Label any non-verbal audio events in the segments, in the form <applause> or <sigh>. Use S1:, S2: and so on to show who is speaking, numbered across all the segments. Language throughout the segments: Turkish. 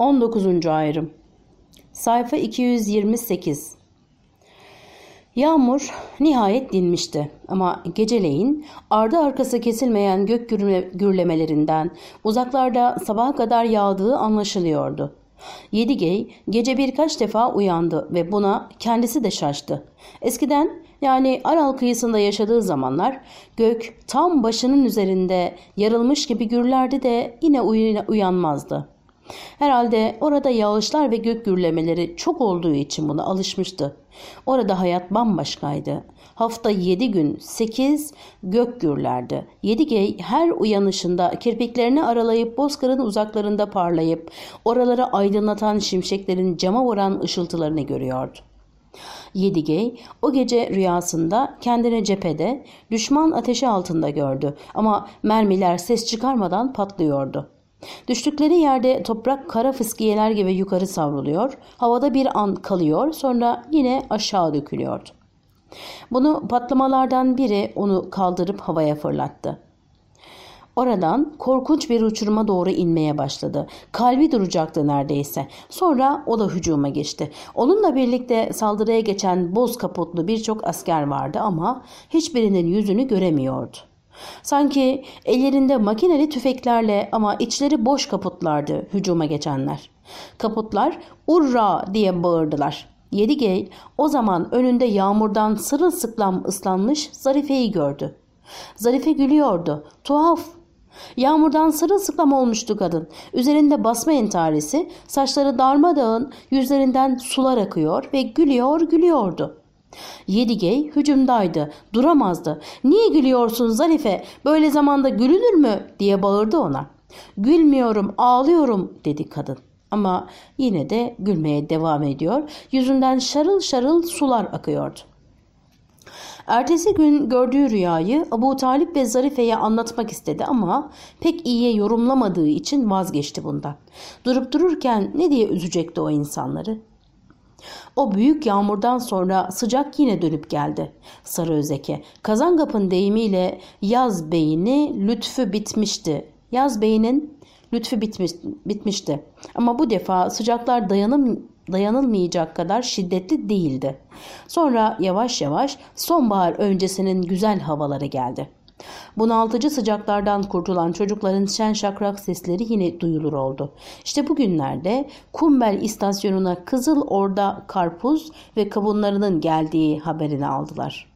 S1: 19. ayrım. Sayfa 228. Yağmur nihayet dinmişti ama geceleyin ardı arkası kesilmeyen gök gürlemelerinden uzaklarda sabaha kadar yağdığı anlaşılıyordu. Yedigey gece birkaç defa uyandı ve buna kendisi de şaştı. Eskiden yani Aral kıyısında yaşadığı zamanlar gök tam başının üzerinde yarılmış gibi gürlerdi de yine uyanmazdı. Herhalde orada yağışlar ve gök gürlemeleri çok olduğu için buna alışmıştı. Orada hayat bambaşkaydı. Hafta 7 gün 8 gök gürlerdi. 7 gey her uyanışında kirpiklerini aralayıp bozkırın uzaklarında parlayıp oraları aydınlatan şimşeklerin cama vuran ışıltılarını görüyordu. Yedigey o gece rüyasında kendini cephede düşman ateşi altında gördü ama mermiler ses çıkarmadan patlıyordu. Düştükleri yerde toprak kara fıskiyeler gibi yukarı savruluyor, havada bir an kalıyor sonra yine aşağı dökülüyordu. Bunu patlamalardan biri onu kaldırıp havaya fırlattı. Oradan korkunç bir uçuruma doğru inmeye başladı. Kalbi duracaktı neredeyse. Sonra o da hücuma geçti. Onunla birlikte saldırıya geçen boz kaputlu birçok asker vardı ama hiçbirinin yüzünü göremiyordu. Sanki ellerinde makineli tüfeklerle ama içleri boş kaputlardı hücuma geçenler. Kaputlar urra diye bağırdılar. Yedigey o zaman önünde yağmurdan sırılsıklam ıslanmış Zarife'yi gördü. Zarife gülüyordu. Tuhaf. Yağmurdan sırılsıklam olmuştu kadın. Üzerinde basma entaresi, saçları darmadağın, yüzlerinden sular akıyor ve gülüyor gülüyordu. Yedigey hücumdaydı, duramazdı. ''Niye gülüyorsun Zarife? Böyle zamanda gülünür mü?'' diye bağırdı ona. ''Gülmüyorum, ağlıyorum.'' dedi kadın. Ama yine de gülmeye devam ediyor. Yüzünden şarıl şarıl sular akıyordu. Ertesi gün gördüğü rüyayı Abu Talip ve Zarife'ye anlatmak istedi ama pek iyiye yorumlamadığı için vazgeçti bundan. Durup dururken ne diye üzecekti o insanları? O büyük yağmurdan sonra sıcak yine dönüp geldi. Sarı Özeke, Kazangap'ın deyimiyle yaz beyni lütfü bitmişti. Yaz beynin lütfü bitmiş, bitmişti. Ama bu defa sıcaklar dayanım, dayanılmayacak kadar şiddetli değildi. Sonra yavaş yavaş sonbahar öncesinin güzel havaları geldi. Bunaltıcı sıcaklardan kurtulan çocukların şen şakrak sesleri yine duyulur oldu. İşte bugünlerde Kumbel istasyonuna Kızıl Orda karpuz ve kavunlarının geldiği haberini aldılar.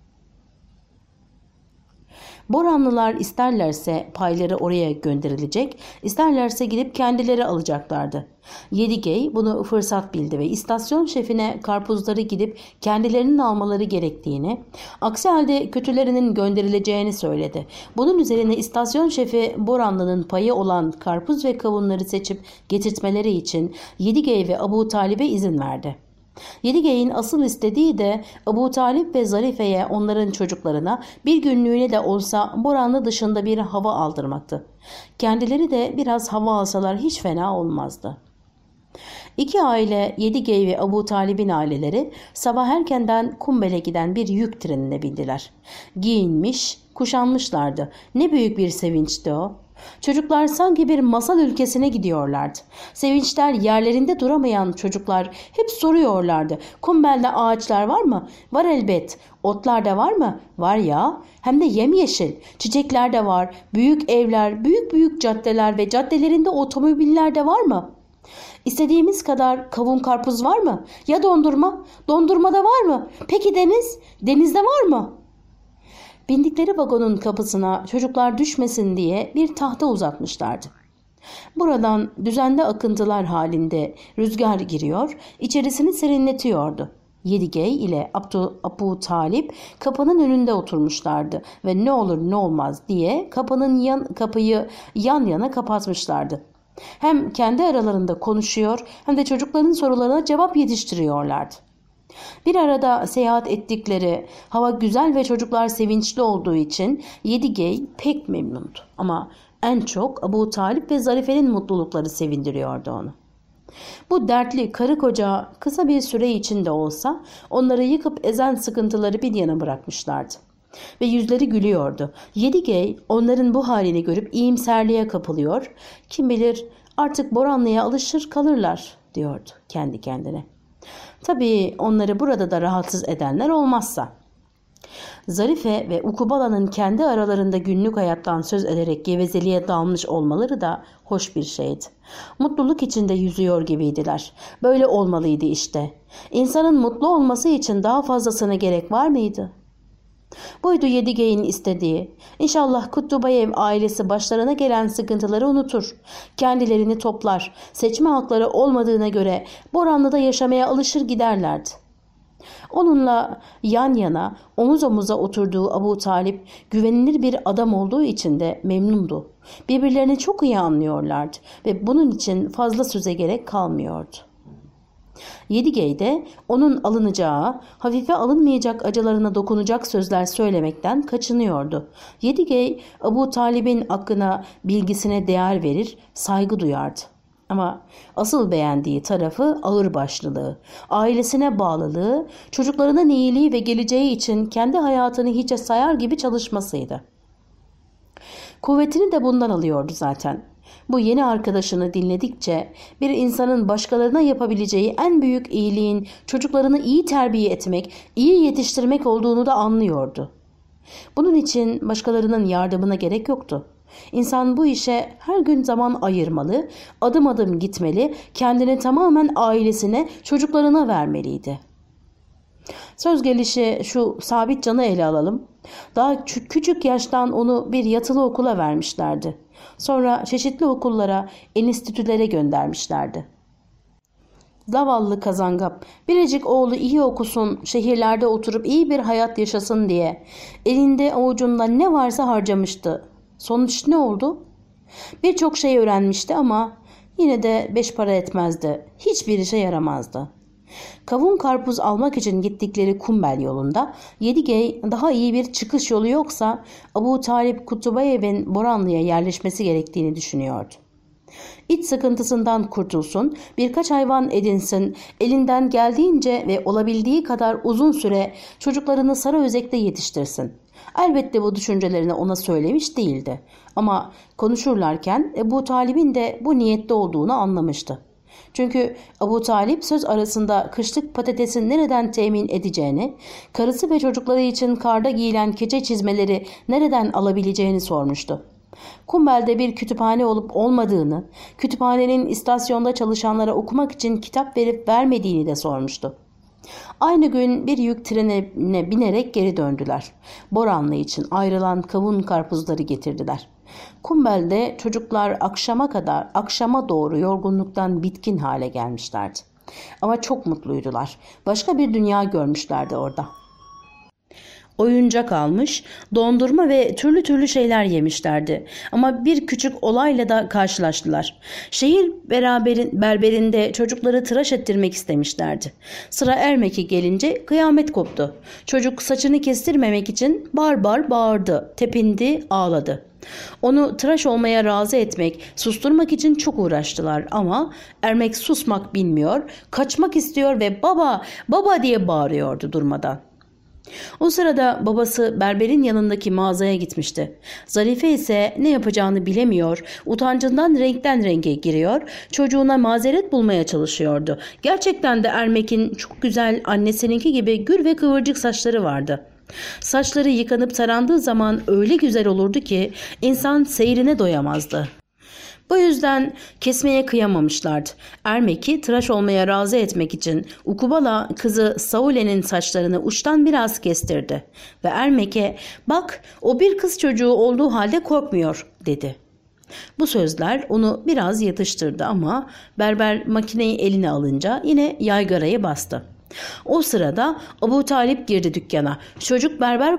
S1: Boranlılar isterlerse payları oraya gönderilecek, isterlerse gidip kendileri alacaklardı. Yedigey bunu fırsat bildi ve istasyon şefine karpuzları gidip kendilerinin almaları gerektiğini, aksi halde kötülerinin gönderileceğini söyledi. Bunun üzerine istasyon şefi Boranlı'nın payı olan karpuz ve kavunları seçip getirtmeleri için Yedigey ve Abu Talib'e izin verdi. Yedigey'in asıl istediği de Ebu Talip ve Zarife'ye onların çocuklarına bir günlüğüne de olsa Boranlı dışında bir hava aldırmaktı. Kendileri de biraz hava alsalar hiç fena olmazdı. İki aile Yedigey ve Ebu Talip'in aileleri sabah erkenden Kumbel'e giden bir yük trenine bindiler. Giyinmiş, kuşanmışlardı. Ne büyük bir sevinçti o. Çocuklar sanki bir masal ülkesine gidiyorlardı. Sevinçler yerlerinde duramayan çocuklar hep soruyorlardı. Kumbel'de ağaçlar var mı? Var elbet. Otlar da var mı? Var ya. Hem de yemyeşil. Çiçekler de var. Büyük evler, büyük büyük caddeler ve caddelerinde otomobiller de var mı? İstediğimiz kadar kavun karpuz var mı? Ya dondurma? Dondurmada var mı? Peki deniz? Denizde var mı?'' Bindikleri vagonun kapısına çocuklar düşmesin diye bir tahta uzatmışlardı. Buradan düzende akıntılar halinde rüzgar giriyor, içerisini serinletiyordu. Yedigey ile Abdu, Abu Talip kapının önünde oturmuşlardı ve ne olur ne olmaz diye kapının yan, kapıyı yan yana kapatmışlardı. Hem kendi aralarında konuşuyor hem de çocukların sorularına cevap yetiştiriyorlardı. Bir arada seyahat ettikleri, hava güzel ve çocuklar sevinçli olduğu için Yedigey pek memnundu. Ama en çok Abu Talip ve Zarife'nin mutlulukları sevindiriyordu onu. Bu dertli karı koca kısa bir süre içinde olsa onları yıkıp ezen sıkıntıları bir yana bırakmışlardı. Ve yüzleri gülüyordu. Yedigey onların bu halini görüp iyimserliğe kapılıyor. Kim bilir artık Boranlı'ya alışır kalırlar diyordu kendi kendine. Tabii onları burada da rahatsız edenler olmazsa. Zarife ve Ukubala'nın kendi aralarında günlük hayattan söz ederek gevezeliğe dalmış olmaları da hoş bir şeydi. Mutluluk içinde yüzüyor gibiydiler. Böyle olmalıydı işte. İnsanın mutlu olması için daha fazlasına gerek var mıydı?'' Buydu Yedigey'in istediği. İnşallah Kutlubayev ailesi başlarına gelen sıkıntıları unutur. Kendilerini toplar. Seçme hakları olmadığına göre Boranlı'da yaşamaya alışır giderlerdi. Onunla yan yana omuz omuza oturduğu Abu Talip güvenilir bir adam olduğu için de memnundu. Birbirlerini çok iyi anlıyorlardı ve bunun için fazla söze gerek kalmıyordu de onun alınacağı, hafife alınmayacak acılarına dokunacak sözler söylemekten kaçınıyordu. Yedigey Abu Talib'in aklına bilgisine değer verir, saygı duyardı. Ama asıl beğendiği tarafı ağırbaşlılığı, ailesine bağlılığı, çocuklarının iyiliği ve geleceği için kendi hayatını hiçe sayar gibi çalışmasıydı. Kuvvetini de bundan alıyordu zaten. Bu yeni arkadaşını dinledikçe bir insanın başkalarına yapabileceği en büyük iyiliğin çocuklarını iyi terbiye etmek, iyi yetiştirmek olduğunu da anlıyordu. Bunun için başkalarının yardımına gerek yoktu. İnsan bu işe her gün zaman ayırmalı, adım adım gitmeli, kendini tamamen ailesine, çocuklarına vermeliydi. Söz gelişi şu sabit canı ele alalım. Daha küçük yaştan onu bir yatılı okula vermişlerdi. Sonra çeşitli okullara, enstitülere göndermişlerdi. Zavallı Kazangap, biricik oğlu iyi okusun, şehirlerde oturup iyi bir hayat yaşasın diye elinde avucunda ne varsa harcamıştı. Sonuç ne oldu? Birçok şey öğrenmişti ama yine de beş para etmezdi. Hiçbir işe yaramazdı. Kavun karpuz almak için gittikleri Kumbel yolunda Yedigey daha iyi bir çıkış yolu yoksa Abu Talip Kutubayev'in Boranlı'ya yerleşmesi gerektiğini düşünüyordu. İç sıkıntısından kurtulsun, birkaç hayvan edinsin, elinden geldiğince ve olabildiği kadar uzun süre çocuklarını özekte yetiştirsin. Elbette bu düşüncelerini ona söylemiş değildi ama konuşurlarken Ebu Talib'in de bu niyette olduğunu anlamıştı. Çünkü Abu Talip söz arasında kışlık patatesin nereden temin edeceğini, karısı ve çocukları için karda giyilen keçe çizmeleri nereden alabileceğini sormuştu. Kumbel'de bir kütüphane olup olmadığını, kütüphanenin istasyonda çalışanlara okumak için kitap verip vermediğini de sormuştu. Aynı gün bir yük trenine binerek geri döndüler. Boranlı için ayrılan kavun karpuzları getirdiler. Kumbel'de çocuklar akşama kadar akşama doğru yorgunluktan bitkin hale gelmişlerdi. Ama çok mutluydular. Başka bir dünya görmüşlerdi orada oyuncak almış, dondurma ve türlü türlü şeyler yemişlerdi. Ama bir küçük olayla da karşılaştılar. Şehir beraberin, berberinde çocukları tıraş ettirmek istemişlerdi. Sıra Ermek'e gelince kıyamet koptu. Çocuk saçını kestirmemek için bar bar bağırdı, tepindi, ağladı. Onu tıraş olmaya razı etmek, susturmak için çok uğraştılar ama Ermek susmak bilmiyor, kaçmak istiyor ve baba, baba diye bağırıyordu durmadan.'' O sırada babası berberin yanındaki mağazaya gitmişti. Zarife ise ne yapacağını bilemiyor, utancından renkten renge giriyor, çocuğuna mazeret bulmaya çalışıyordu. Gerçekten de Ermek'in çok güzel annesininki gibi gür ve kıvırcık saçları vardı.'' Saçları yıkanıp tarandığı zaman öyle güzel olurdu ki insan seyrine doyamazdı. Bu yüzden kesmeye kıyamamışlardı. Ermek'i tıraş olmaya razı etmek için Ukubala kızı Saule'nin saçlarını uçtan biraz kestirdi. Ve Ermek'e bak o bir kız çocuğu olduğu halde korkmuyor dedi. Bu sözler onu biraz yatıştırdı ama berber makineyi eline alınca yine yaygarayı bastı. O sırada Abu Talip girdi dükkana. Çocuk berber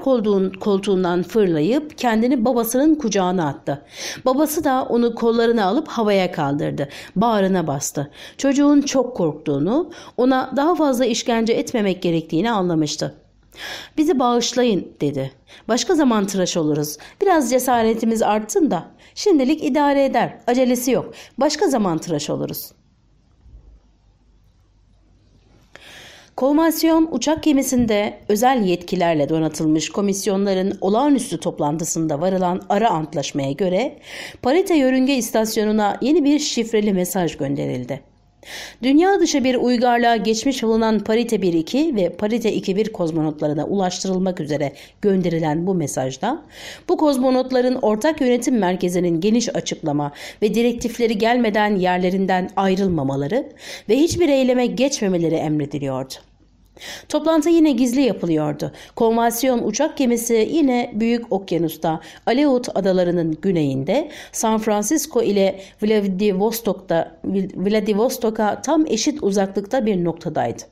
S1: koltuğundan fırlayıp kendini babasının kucağına attı. Babası da onu kollarına alıp havaya kaldırdı. Bağrına bastı. Çocuğun çok korktuğunu, ona daha fazla işkence etmemek gerektiğini anlamıştı. Bizi bağışlayın dedi. Başka zaman tıraş oluruz. Biraz cesaretimiz artsın da. Şimdilik idare eder. Acelesi yok. Başka zaman tıraş oluruz. Konvansiyon uçak gemisinde özel yetkilerle donatılmış komisyonların olağanüstü toplantısında varılan ara antlaşmaya göre parite yörünge istasyonuna yeni bir şifreli mesaj gönderildi. Dünya dışı bir uygarlığa geçmiş bulunan Parite 1-2 ve Parite 2-1 kozmonotlarına ulaştırılmak üzere gönderilen bu mesajda, bu kozmonotların ortak yönetim merkezinin geniş açıklama ve direktifleri gelmeden yerlerinden ayrılmamaları ve hiçbir eyleme geçmemeleri emrediliyordu. Toplantı yine gizli yapılıyordu. Konvasyon uçak gemisi yine Büyük Okyanus'ta, Aleut Adaları'nın güneyinde, San Francisco ile Vladivostok'ta Vladivostok'a tam eşit uzaklıkta bir noktadaydı.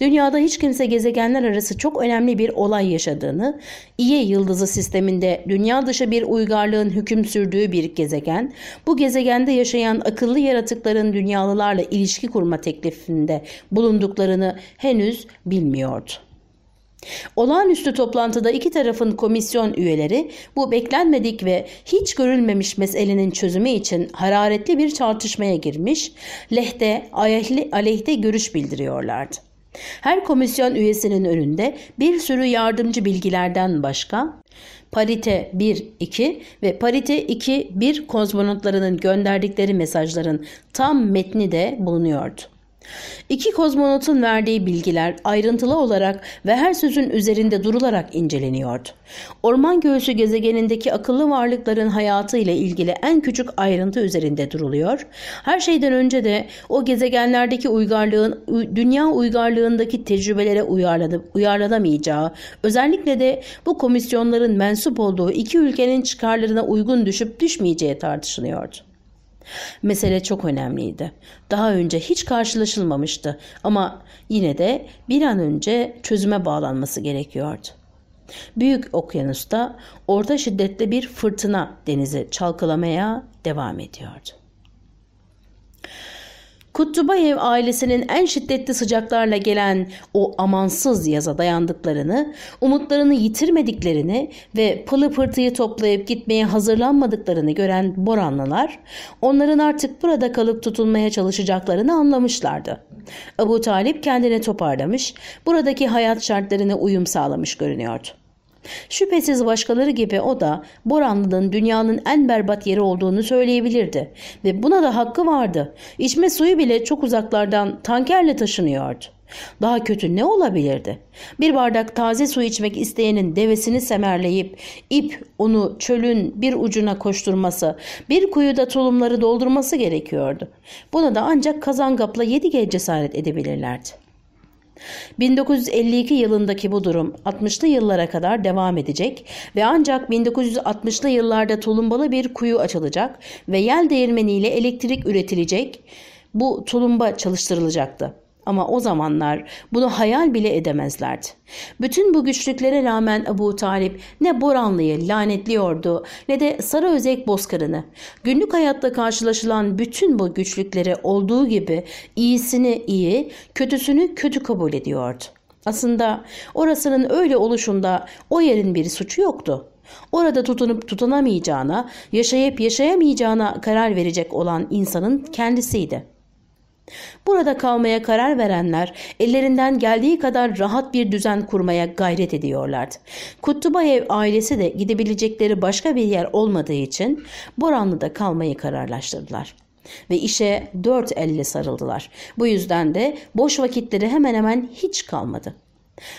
S1: Dünyada hiç kimse gezegenler arası çok önemli bir olay yaşadığını, İye yıldızı sisteminde dünya dışı bir uygarlığın hüküm sürdüğü bir gezegen, bu gezegende yaşayan akıllı yaratıkların dünyalılarla ilişki kurma teklifinde bulunduklarını henüz bilmiyordu. Olağanüstü toplantıda iki tarafın komisyon üyeleri bu beklenmedik ve hiç görülmemiş meselenin çözümü için hararetli bir tartışmaya girmiş, lehte aleyhte görüş bildiriyorlardı. Her komisyon üyesinin önünde bir sürü yardımcı bilgilerden başka parite 1-2 ve parite 2-1 kozmonotlarının gönderdikleri mesajların tam metni de bulunuyordu. İki kozmonotun verdiği bilgiler ayrıntılı olarak ve her sözün üzerinde durularak inceleniyordu. Orman göğsü gezegenindeki akıllı varlıkların hayatı ile ilgili en küçük ayrıntı üzerinde duruluyor. Her şeyden önce de o gezegenlerdeki uygarlığın dünya uygarlığındaki tecrübelere uyarlanamayacağı, özellikle de bu komisyonların mensup olduğu iki ülkenin çıkarlarına uygun düşüp düşmeyeceği tartışılıyordu. Mesele çok önemliydi. Daha önce hiç karşılaşılmamıştı ama yine de bir an önce çözüme bağlanması gerekiyordu. Büyük okyanusta orta şiddette bir fırtına denizi çalkalamaya devam ediyordu. Kutlubayev ailesinin en şiddetli sıcaklarla gelen o amansız yaza dayandıklarını, umutlarını yitirmediklerini ve pılı pırtıyı toplayıp gitmeye hazırlanmadıklarını gören Boranlılar, onların artık burada kalıp tutunmaya çalışacaklarını anlamışlardı. Abu Talip kendini toparlamış, buradaki hayat şartlarına uyum sağlamış görünüyordu. Şüphesiz başkaları gibi o da Boranlı'nın dünyanın en berbat yeri olduğunu söyleyebilirdi ve buna da hakkı vardı. İçme suyu bile çok uzaklardan tankerle taşınıyordu. Daha kötü ne olabilirdi? Bir bardak taze su içmek isteyenin devesini semerleyip ip onu çölün bir ucuna koşturması, bir kuyuda tulumları doldurması gerekiyordu. Buna da ancak Kazangap'la yedi gece cesaret edebilirlerdi. 1952 yılındaki bu durum 60'lı yıllara kadar devam edecek ve ancak 1960'lı yıllarda tulumbalı bir kuyu açılacak ve yel değirmeniyle elektrik üretilecek. Bu tulumba çalıştırılacaktı. Ama o zamanlar bunu hayal bile edemezlerdi. Bütün bu güçlüklere rağmen Abu Talip ne Boranlı'yı lanetliyordu ne de Özek Bozkır'ını. Günlük hayatta karşılaşılan bütün bu güçlüklere olduğu gibi iyisini iyi, kötüsünü kötü kabul ediyordu. Aslında orasının öyle oluşunda o yerin bir suçu yoktu. Orada tutunup tutunamayacağına, yaşayıp yaşayamayacağına karar verecek olan insanın kendisiydi. Burada kalmaya karar verenler ellerinden geldiği kadar rahat bir düzen kurmaya gayret ediyorlardı. Kutlubayev ailesi de gidebilecekleri başka bir yer olmadığı için Boranlı'da kalmayı kararlaştırdılar ve işe dört elle sarıldılar. Bu yüzden de boş vakitleri hemen hemen hiç kalmadı.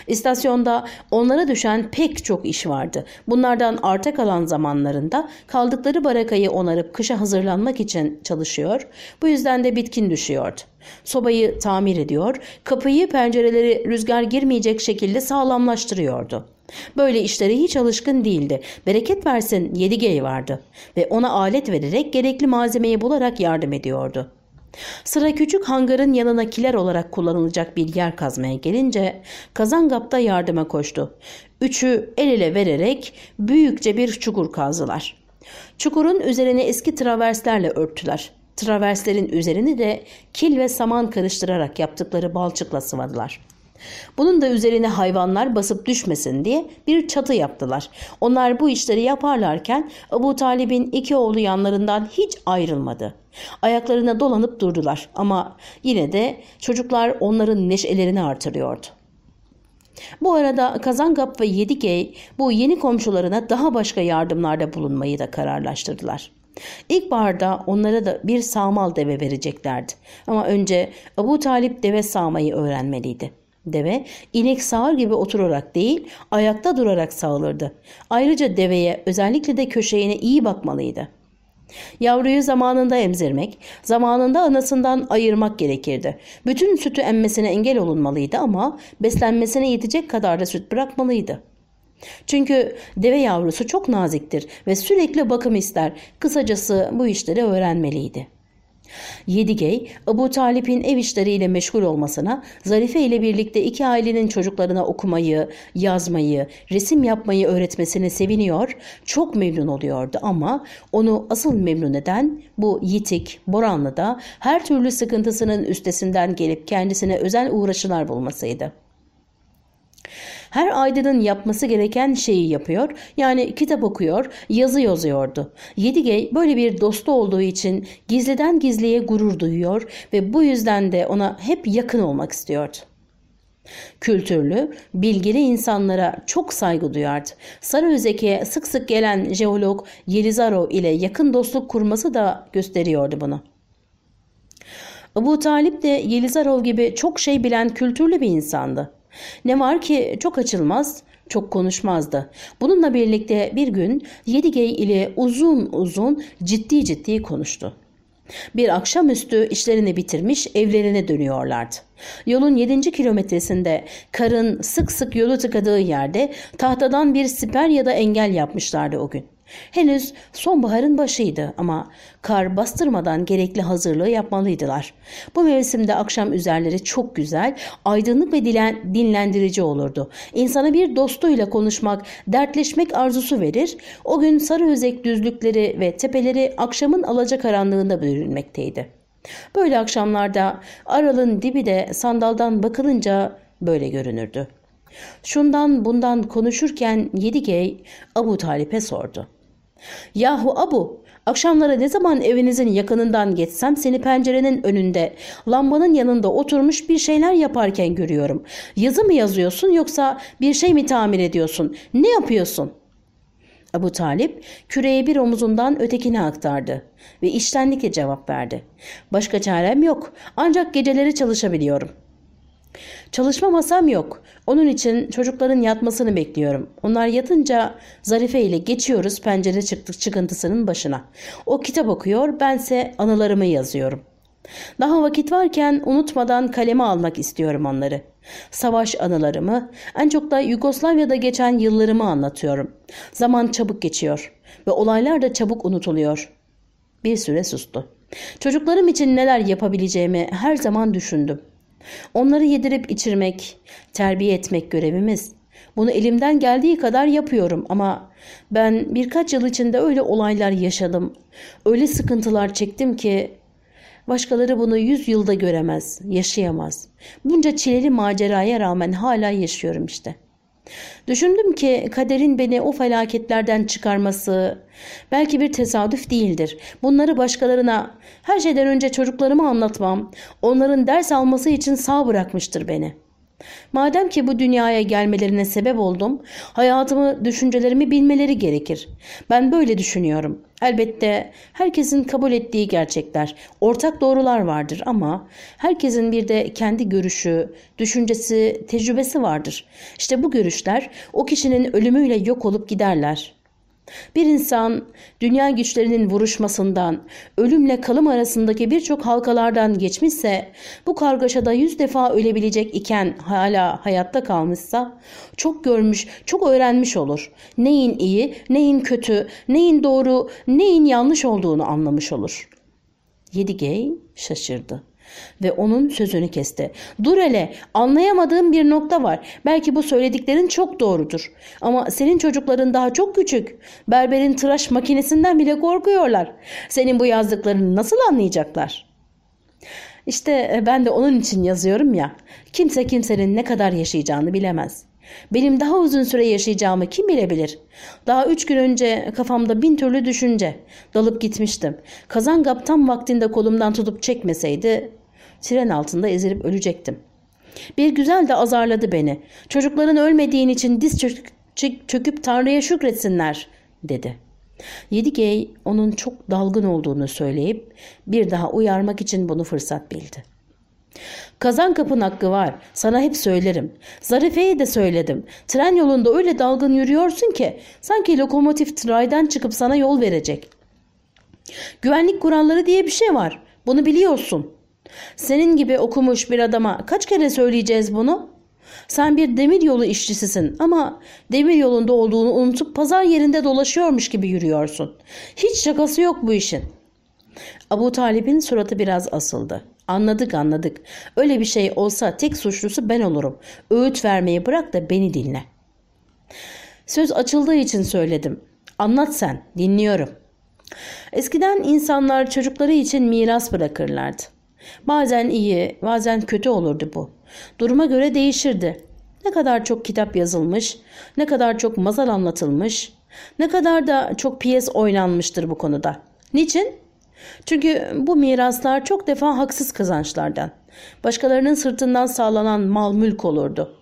S1: İstasyonda onlara düşen pek çok iş vardı. Bunlardan arta kalan zamanlarında kaldıkları barakayı onarıp kışa hazırlanmak için çalışıyor. Bu yüzden de bitkin düşüyordu. Sobayı tamir ediyor, kapıyı pencereleri rüzgar girmeyecek şekilde sağlamlaştırıyordu. Böyle işlere hiç alışkın değildi. Bereket versin 7 vardı ve ona alet vererek gerekli malzemeyi bularak yardım ediyordu. Sıra küçük hangarın yanına kiler olarak kullanılacak bir yer kazmaya gelince Kazangap da yardıma koştu. Üçü el ele vererek büyükçe bir çukur kazdılar. Çukurun üzerine eski traverslerle örttüler. Traverslerin üzerini de kil ve saman karıştırarak yaptıkları balçıkla sıvadılar. Bunun da üzerine hayvanlar basıp düşmesin diye bir çatı yaptılar. Onlar bu işleri yaparlarken Abu Talib'in iki oğlu yanlarından hiç ayrılmadı. Ayaklarına dolanıp durdular ama yine de çocuklar onların neşelerini artırıyordu. Bu arada Kazangap ve Yedigey bu yeni komşularına daha başka yardımlarda bulunmayı da kararlaştırdılar. İlkbaharda onlara da bir sağmal deve vereceklerdi. Ama önce Abu Talip deve sağmayı öğrenmeliydi. Deve inek sağır gibi oturarak değil ayakta durarak sağılırdı. Ayrıca deveye özellikle de köşeğine iyi bakmalıydı. Yavruyu zamanında emzirmek, zamanında anasından ayırmak gerekirdi. Bütün sütü emmesine engel olunmalıydı ama beslenmesine yetecek kadar da süt bırakmalıydı. Çünkü deve yavrusu çok naziktir ve sürekli bakım ister. Kısacası bu işleri öğrenmeliydi. Yedigey, Abu Talip'in ev işleriyle meşgul olmasına, Zarife ile birlikte iki ailenin çocuklarına okumayı, yazmayı, resim yapmayı öğretmesine seviniyor, çok memnun oluyordu ama onu asıl memnun eden bu yitik, da her türlü sıkıntısının üstesinden gelip kendisine özel uğraşılar bulmasıydı. Her aydının yapması gereken şeyi yapıyor. Yani kitap okuyor, yazı yazıyordu. Yedigey böyle bir dostu olduğu için gizliden gizliye gurur duyuyor ve bu yüzden de ona hep yakın olmak istiyordu. Kültürlü, bilgili insanlara çok saygı duyardı. Sarıözek'e sık sık gelen jeolog Yelizarov ile yakın dostluk kurması da gösteriyordu bunu. Abu Talip de Yelizarov gibi çok şey bilen kültürlü bir insandı. Ne var ki çok açılmaz, çok konuşmazdı. Bununla birlikte bir gün Yedigey ile uzun uzun ciddi ciddi konuştu. Bir akşamüstü işlerini bitirmiş evlerine dönüyorlardı. Yolun yedinci kilometresinde karın sık sık yolu tıkadığı yerde tahtadan bir siper ya da engel yapmışlardı o gün. Henüz sonbaharın başıydı ama kar bastırmadan gerekli hazırlığı yapmalıydılar. Bu mevsimde akşam üzerleri çok güzel, aydınlık ve dilen, dinlendirici olurdu. İnsana bir dostuyla konuşmak, dertleşmek arzusu verir. O gün sarı özek düzlükleri ve tepeleri akşamın alacakaranlığında bürünmekteydi. Böyle akşamlarda Aral'ın dibi de sandaldan bakılınca böyle görünürdü. Şundan bundan konuşurken Yedigey Abu Talip'e sordu. Yahu Abu, akşamlara ne zaman evinizin yakınından geçsem seni pencerenin önünde, lambanın yanında oturmuş bir şeyler yaparken görüyorum. Yazı mı yazıyorsun yoksa bir şey mi tamir ediyorsun? Ne yapıyorsun?'' Abu Talip küreyi bir omuzundan ötekine aktardı ve iştenlikle cevap verdi. Başka çarem yok ancak geceleri çalışabiliyorum.'' Çalışma masam yok. Onun için çocukların yatmasını bekliyorum. Onlar yatınca Zarife ile geçiyoruz pencere çıktık çıkıntısının başına. O kitap okuyor, bense anılarımı yazıyorum. Daha vakit varken unutmadan kaleme almak istiyorum onları. Savaş anılarımı, en çok da Yugoslavya'da geçen yıllarımı anlatıyorum. Zaman çabuk geçiyor ve olaylar da çabuk unutuluyor. Bir süre sustu. Çocuklarım için neler yapabileceğimi her zaman düşündüm. Onları yedirip içirmek, terbiye etmek görevimiz. Bunu elimden geldiği kadar yapıyorum ama ben birkaç yıl içinde öyle olaylar yaşadım. Öyle sıkıntılar çektim ki başkaları bunu yüz yılda göremez, yaşayamaz. Bunca çileli maceraya rağmen hala yaşıyorum işte. Düşündüm ki kaderin beni o felaketlerden çıkarması belki bir tesadüf değildir. Bunları başkalarına her şeyden önce çocuklarıma anlatmam, onların ders alması için sağ bırakmıştır beni.'' Madem ki bu dünyaya gelmelerine sebep oldum, hayatımı, düşüncelerimi bilmeleri gerekir. Ben böyle düşünüyorum. Elbette herkesin kabul ettiği gerçekler, ortak doğrular vardır ama herkesin bir de kendi görüşü, düşüncesi, tecrübesi vardır. İşte bu görüşler o kişinin ölümüyle yok olup giderler. Bir insan dünya güçlerinin vuruşmasından, ölümle kalım arasındaki birçok halkalardan geçmişse, bu kargaşada yüz defa ölebilecek iken hala hayatta kalmışsa, çok görmüş, çok öğrenmiş olur. Neyin iyi, neyin kötü, neyin doğru, neyin yanlış olduğunu anlamış olur. Yedigey şaşırdı ve onun sözünü kesti. Dur hele anlayamadığım bir nokta var. Belki bu söylediklerin çok doğrudur. Ama senin çocukların daha çok küçük. Berberin tıraş makinesinden bile korkuyorlar. Senin bu yazdıklarını nasıl anlayacaklar?'' İşte e, ben de onun için yazıyorum ya. Kimse kimsenin ne kadar yaşayacağını bilemez. Benim daha uzun süre yaşayacağımı kim bilebilir? Daha üç gün önce kafamda bin türlü düşünce. Dalıp gitmiştim. Kazan gaptan vaktinde kolumdan tutup çekmeseydi Tren altında ezilip ölecektim. Bir güzel de azarladı beni. Çocukların ölmediğin için diz çöküp, Tanrı'ya şükretsinler dedi. Yedigey onun çok dalgın olduğunu söyleyip bir daha uyarmak için bunu fırsat bildi. Kazan kapın hakkı var. Sana hep söylerim. Zarife'ye de söyledim. Tren yolunda öyle dalgın yürüyorsun ki sanki lokomotif raydan çıkıp sana yol verecek. Güvenlik kuralları diye bir şey var. Bunu biliyorsun. Senin gibi okumuş bir adama kaç kere söyleyeceğiz bunu? Sen bir demir yolu işçisisin ama demir yolunda olduğunu unutup pazar yerinde dolaşıyormuş gibi yürüyorsun. Hiç şakası yok bu işin. Abu Talib'in suratı biraz asıldı. Anladık anladık. Öyle bir şey olsa tek suçlusu ben olurum. Öğüt vermeyi bırak da beni dinle. Söz açıldığı için söyledim. Anlat sen, dinliyorum. Eskiden insanlar çocukları için miras bırakırlardı. Bazen iyi, bazen kötü olurdu bu. Duruma göre değişirdi. Ne kadar çok kitap yazılmış, ne kadar çok masal anlatılmış, ne kadar da çok piyes oynanmıştır bu konuda. Niçin? Çünkü bu miraslar çok defa haksız kazançlardan, başkalarının sırtından sağlanan mal mülk olurdu.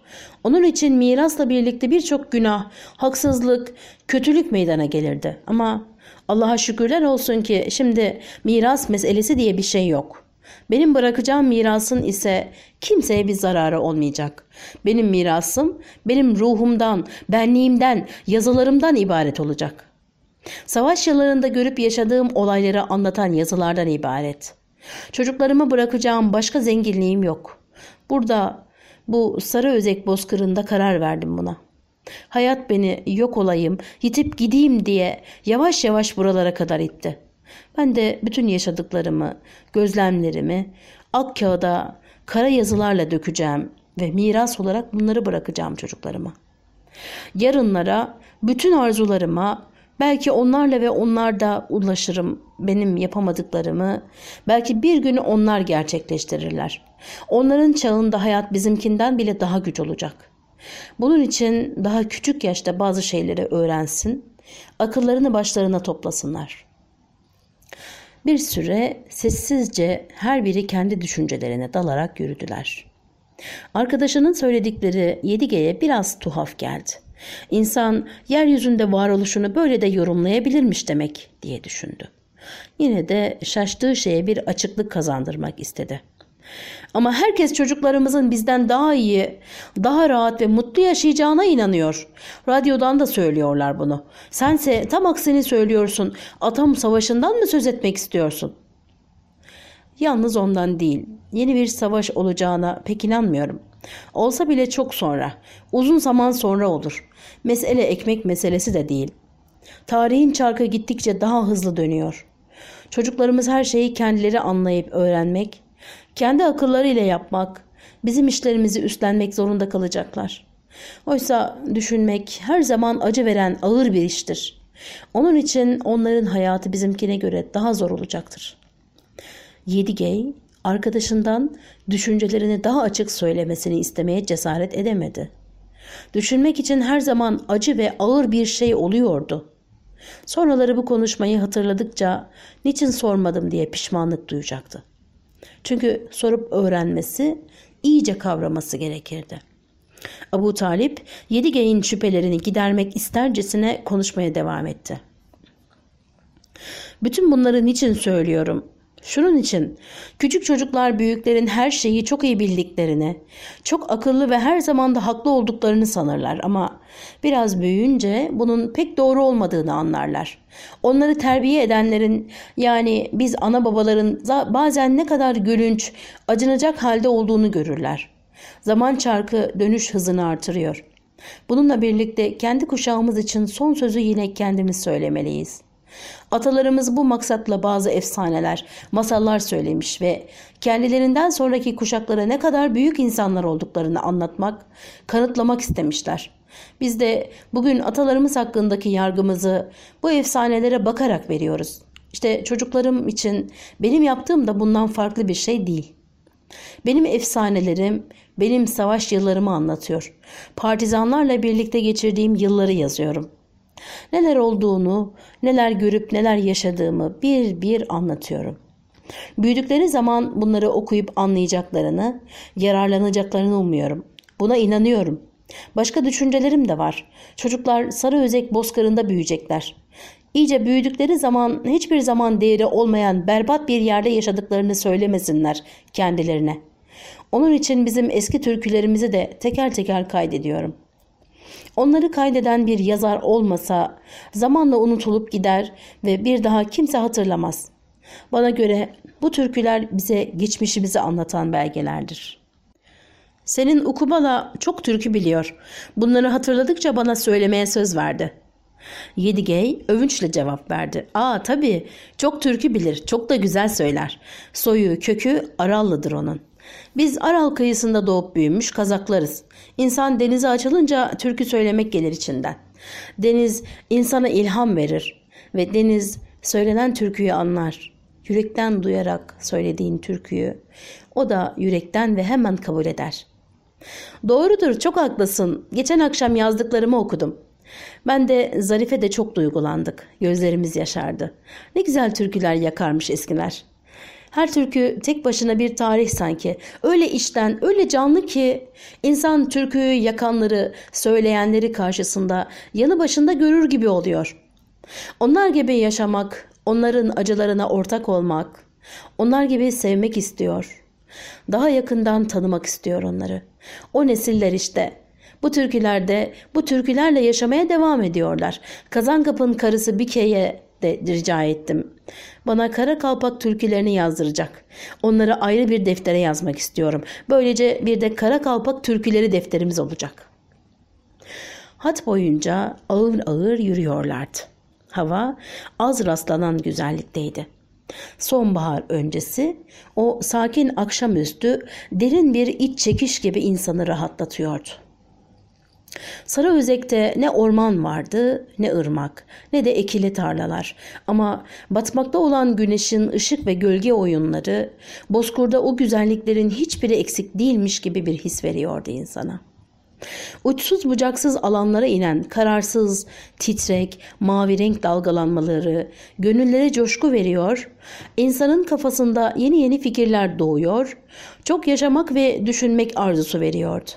S1: Onun için mirasla birlikte birçok günah, haksızlık, kötülük meydana gelirdi. Ama Allah'a şükürler olsun ki şimdi miras meselesi diye bir şey yok. Benim bırakacağım mirasın ise kimseye bir zararı olmayacak. Benim mirasım benim ruhumdan, benliğimden, yazılarımdan ibaret olacak. Savaş yıllarında görüp yaşadığım olayları anlatan yazılardan ibaret. Çocuklarıma bırakacağım başka zenginliğim yok. Burada bu sarı özek bozkırında karar verdim buna. Hayat beni yok olayım, yitip gideyim diye yavaş yavaş buralara kadar itti.'' Ben de bütün yaşadıklarımı, gözlemlerimi ak kağıda kara yazılarla dökeceğim ve miras olarak bunları bırakacağım çocuklarıma. Yarınlara, bütün arzularıma, belki onlarla ve onlarda ulaşırım benim yapamadıklarımı. Belki bir gün onlar gerçekleştirirler. Onların çağında hayat bizimkinden bile daha güç olacak. Bunun için daha küçük yaşta bazı şeyleri öğrensin, akıllarını başlarına toplasınlar.'' Bir süre sessizce her biri kendi düşüncelerine dalarak yürüdüler. Arkadaşının söyledikleri 7G'ye biraz tuhaf geldi. İnsan yeryüzünde varoluşunu böyle de yorumlayabilirmiş demek diye düşündü. Yine de şaştığı şeye bir açıklık kazandırmak istedi. Ama herkes çocuklarımızın bizden daha iyi, daha rahat ve mutlu yaşayacağına inanıyor. Radyodan da söylüyorlar bunu. Sense tam aksini söylüyorsun. Atom savaşından mı söz etmek istiyorsun? Yalnız ondan değil. Yeni bir savaş olacağına pek inanmıyorum. Olsa bile çok sonra, uzun zaman sonra olur. Mesele ekmek meselesi de değil. Tarihin çarkı gittikçe daha hızlı dönüyor. Çocuklarımız her şeyi kendileri anlayıp öğrenmek, kendi akıllarıyla yapmak, bizim işlerimizi üstlenmek zorunda kalacaklar. Oysa düşünmek her zaman acı veren ağır bir iştir. Onun için onların hayatı bizimkine göre daha zor olacaktır. Yedigey arkadaşından düşüncelerini daha açık söylemesini istemeye cesaret edemedi. Düşünmek için her zaman acı ve ağır bir şey oluyordu. Sonraları bu konuşmayı hatırladıkça niçin sormadım diye pişmanlık duyacaktı. Çünkü sorup öğrenmesi, iyice kavraması gerekirdi. Abu Talip yedi geyin şüphelerini gidermek istercesine konuşmaya devam etti. Bütün bunları niçin söylüyorum Şunun için küçük çocuklar büyüklerin her şeyi çok iyi bildiklerini, çok akıllı ve her zaman da haklı olduklarını sanırlar ama biraz büyüyünce bunun pek doğru olmadığını anlarlar. Onları terbiye edenlerin yani biz ana babaların bazen ne kadar gülünç, acınacak halde olduğunu görürler. Zaman çarkı dönüş hızını artırıyor. Bununla birlikte kendi kuşağımız için son sözü yine kendimiz söylemeliyiz.'' Atalarımız bu maksatla bazı efsaneler, masallar söylemiş ve kendilerinden sonraki kuşaklara ne kadar büyük insanlar olduklarını anlatmak, kanıtlamak istemişler. Biz de bugün atalarımız hakkındaki yargımızı bu efsanelere bakarak veriyoruz. İşte çocuklarım için benim yaptığım da bundan farklı bir şey değil. Benim efsanelerim benim savaş yıllarımı anlatıyor. Partizanlarla birlikte geçirdiğim yılları yazıyorum.'' Neler olduğunu, neler görüp neler yaşadığımı bir bir anlatıyorum. Büyüdükleri zaman bunları okuyup anlayacaklarını, yararlanacaklarını umuyorum. Buna inanıyorum. Başka düşüncelerim de var. Çocuklar sarı özek bozkırında büyüyecekler. İyice büyüdükleri zaman hiçbir zaman değeri olmayan berbat bir yerde yaşadıklarını söylemesinler kendilerine. Onun için bizim eski türkülerimizi de teker teker kaydediyorum. Onları kaydeden bir yazar olmasa zamanla unutulup gider ve bir daha kimse hatırlamaz. Bana göre bu türküler bize geçmişimizi anlatan belgelerdir. Senin Ukubala çok türkü biliyor. Bunları hatırladıkça bana söylemeye söz verdi. Yedigey övünçle cevap verdi. Aa tabii çok türkü bilir, çok da güzel söyler. Soyu, kökü Arallıdır onun.'' Biz Aral kıyısında doğup büyümüş kazaklarız. İnsan denize açılınca türkü söylemek gelir içinden. Deniz insana ilham verir ve deniz söylenen türküyü anlar. Yürekten duyarak söylediğin türküyü o da yürekten ve hemen kabul eder. Doğrudur çok haklısın. Geçen akşam yazdıklarımı okudum. Ben de Zarife de çok duygulandık. Gözlerimiz yaşardı. Ne güzel türküler yakarmış eskiler. Her türkü tek başına bir tarih sanki. Öyle içten, öyle canlı ki insan türküyü yakanları, söyleyenleri karşısında yanı başında görür gibi oluyor. Onlar gibi yaşamak, onların acılarına ortak olmak, onlar gibi sevmek istiyor. Daha yakından tanımak istiyor onları. O nesiller işte. Bu türkülerde, bu türkülerle yaşamaya devam ediyorlar. Kazankap'ın karısı Bike'ye de rica ettim. Bana kara kalpak türkülerini yazdıracak. Onları ayrı bir deftere yazmak istiyorum. Böylece bir de kara kalpak türküleri defterimiz olacak. Hat boyunca ağır ağır yürüyorlardı. Hava az rastlanan güzellikteydi. Sonbahar öncesi o sakin akşamüstü derin bir iç çekiş gibi insanı rahatlatıyordu. Sarıözek'te ne orman vardı, ne ırmak, ne de ekili tarlalar. Ama batmakta olan güneşin ışık ve gölge oyunları, Bozkur'da o güzelliklerin hiçbiri eksik değilmiş gibi bir his veriyordu insana. Uçsuz bucaksız alanlara inen kararsız, titrek, mavi renk dalgalanmaları gönüllere coşku veriyor, insanın kafasında yeni yeni fikirler doğuyor, çok yaşamak ve düşünmek arzusu veriyordu.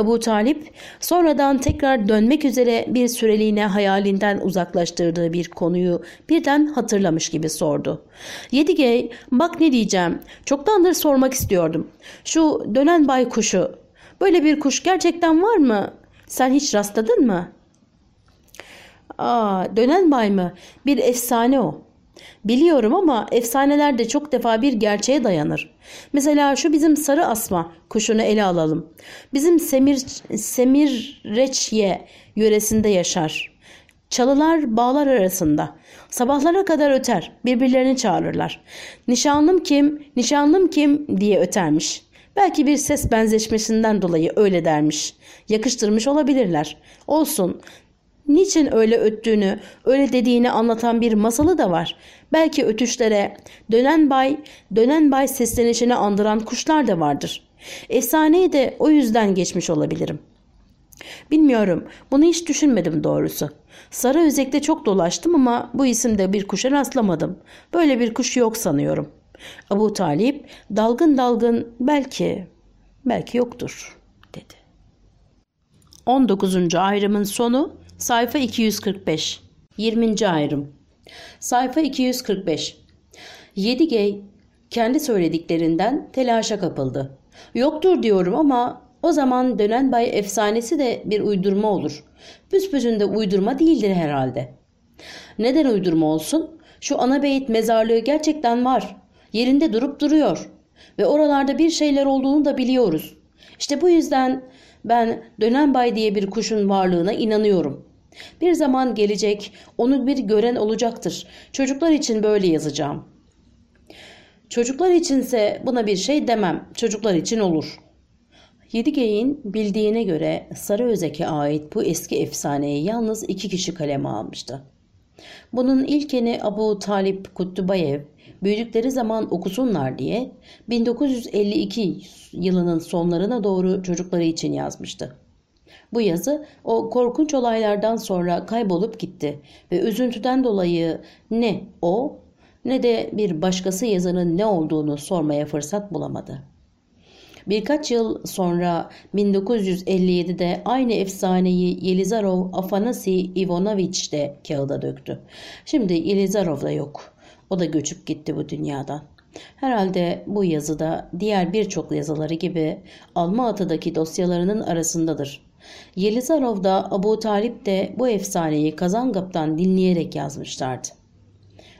S1: Ebu Talip sonradan tekrar dönmek üzere bir süreliğine hayalinden uzaklaştırdığı bir konuyu birden hatırlamış gibi sordu. Yedigey bak ne diyeceğim çoktandır sormak istiyordum. Şu dönen bay kuşu, böyle bir kuş gerçekten var mı? Sen hiç rastladın mı? Aa dönen bay mı? Bir efsane o. Biliyorum ama efsaneler de çok defa bir gerçeğe dayanır. Mesela şu bizim sarı asma kuşunu ele alalım. Bizim Semir, Semirreçye yöresinde yaşar. Çalılar bağlar arasında. Sabahlara kadar öter. Birbirlerini çağırırlar. Nişanlım kim, nişanlım kim diye ötermiş. Belki bir ses benzeşmesinden dolayı öyle dermiş. Yakıştırmış olabilirler. Olsun niçin öyle öttüğünü, öyle dediğini anlatan bir masalı da var. Belki ötüşlere, dönen bay, dönen bay seslenişini andıran kuşlar da vardır. Efsaneyi de o yüzden geçmiş olabilirim. Bilmiyorum, bunu hiç düşünmedim doğrusu. Sarı özekte çok dolaştım ama bu isimde bir kuşa rastlamadım. Böyle bir kuş yok sanıyorum. Abu Talip dalgın dalgın belki, belki yoktur dedi. 19. ayrımın sonu Sayfa 245 20. ayrım Sayfa 245 Yedigey kendi söylediklerinden telaşa kapıldı. Yoktur diyorum ama o zaman dönen bay efsanesi de bir uydurma olur. Büsbüzün uydurma değildir herhalde. Neden uydurma olsun? Şu ana beyit mezarlığı gerçekten var. Yerinde durup duruyor. Ve oralarda bir şeyler olduğunu da biliyoruz. İşte bu yüzden ben Dönenbay diye bir kuşun varlığına inanıyorum. Bir zaman gelecek, onu bir gören olacaktır. Çocuklar için böyle yazacağım. Çocuklar içinse buna bir şey demem. Çocuklar için olur. Yedigey'in bildiğine göre Sarıözek'e ait bu eski efsaneyi yalnız iki kişi kaleme almıştı. Bunun ilkini Abu Talip Kutlubayev büyüdükleri zaman okusunlar diye 1952 yılının sonlarına doğru çocukları için yazmıştı. Bu yazı o korkunç olaylardan sonra kaybolup gitti ve üzüntüden dolayı ne o ne de bir başkası yazının ne olduğunu sormaya fırsat bulamadı. Birkaç yıl sonra 1957'de aynı efsaneyi Yelizarov Afanasi Ivanovich de kağıda döktü. Şimdi Yelizarov da yok. O da göçüp gitti bu dünyadan. Herhalde bu yazıda diğer birçok yazıları gibi Almatı'daki dosyalarının arasındadır. Yelizarov da Abu Talip de bu efsaneyi Kazangap'tan dinleyerek yazmışlardı.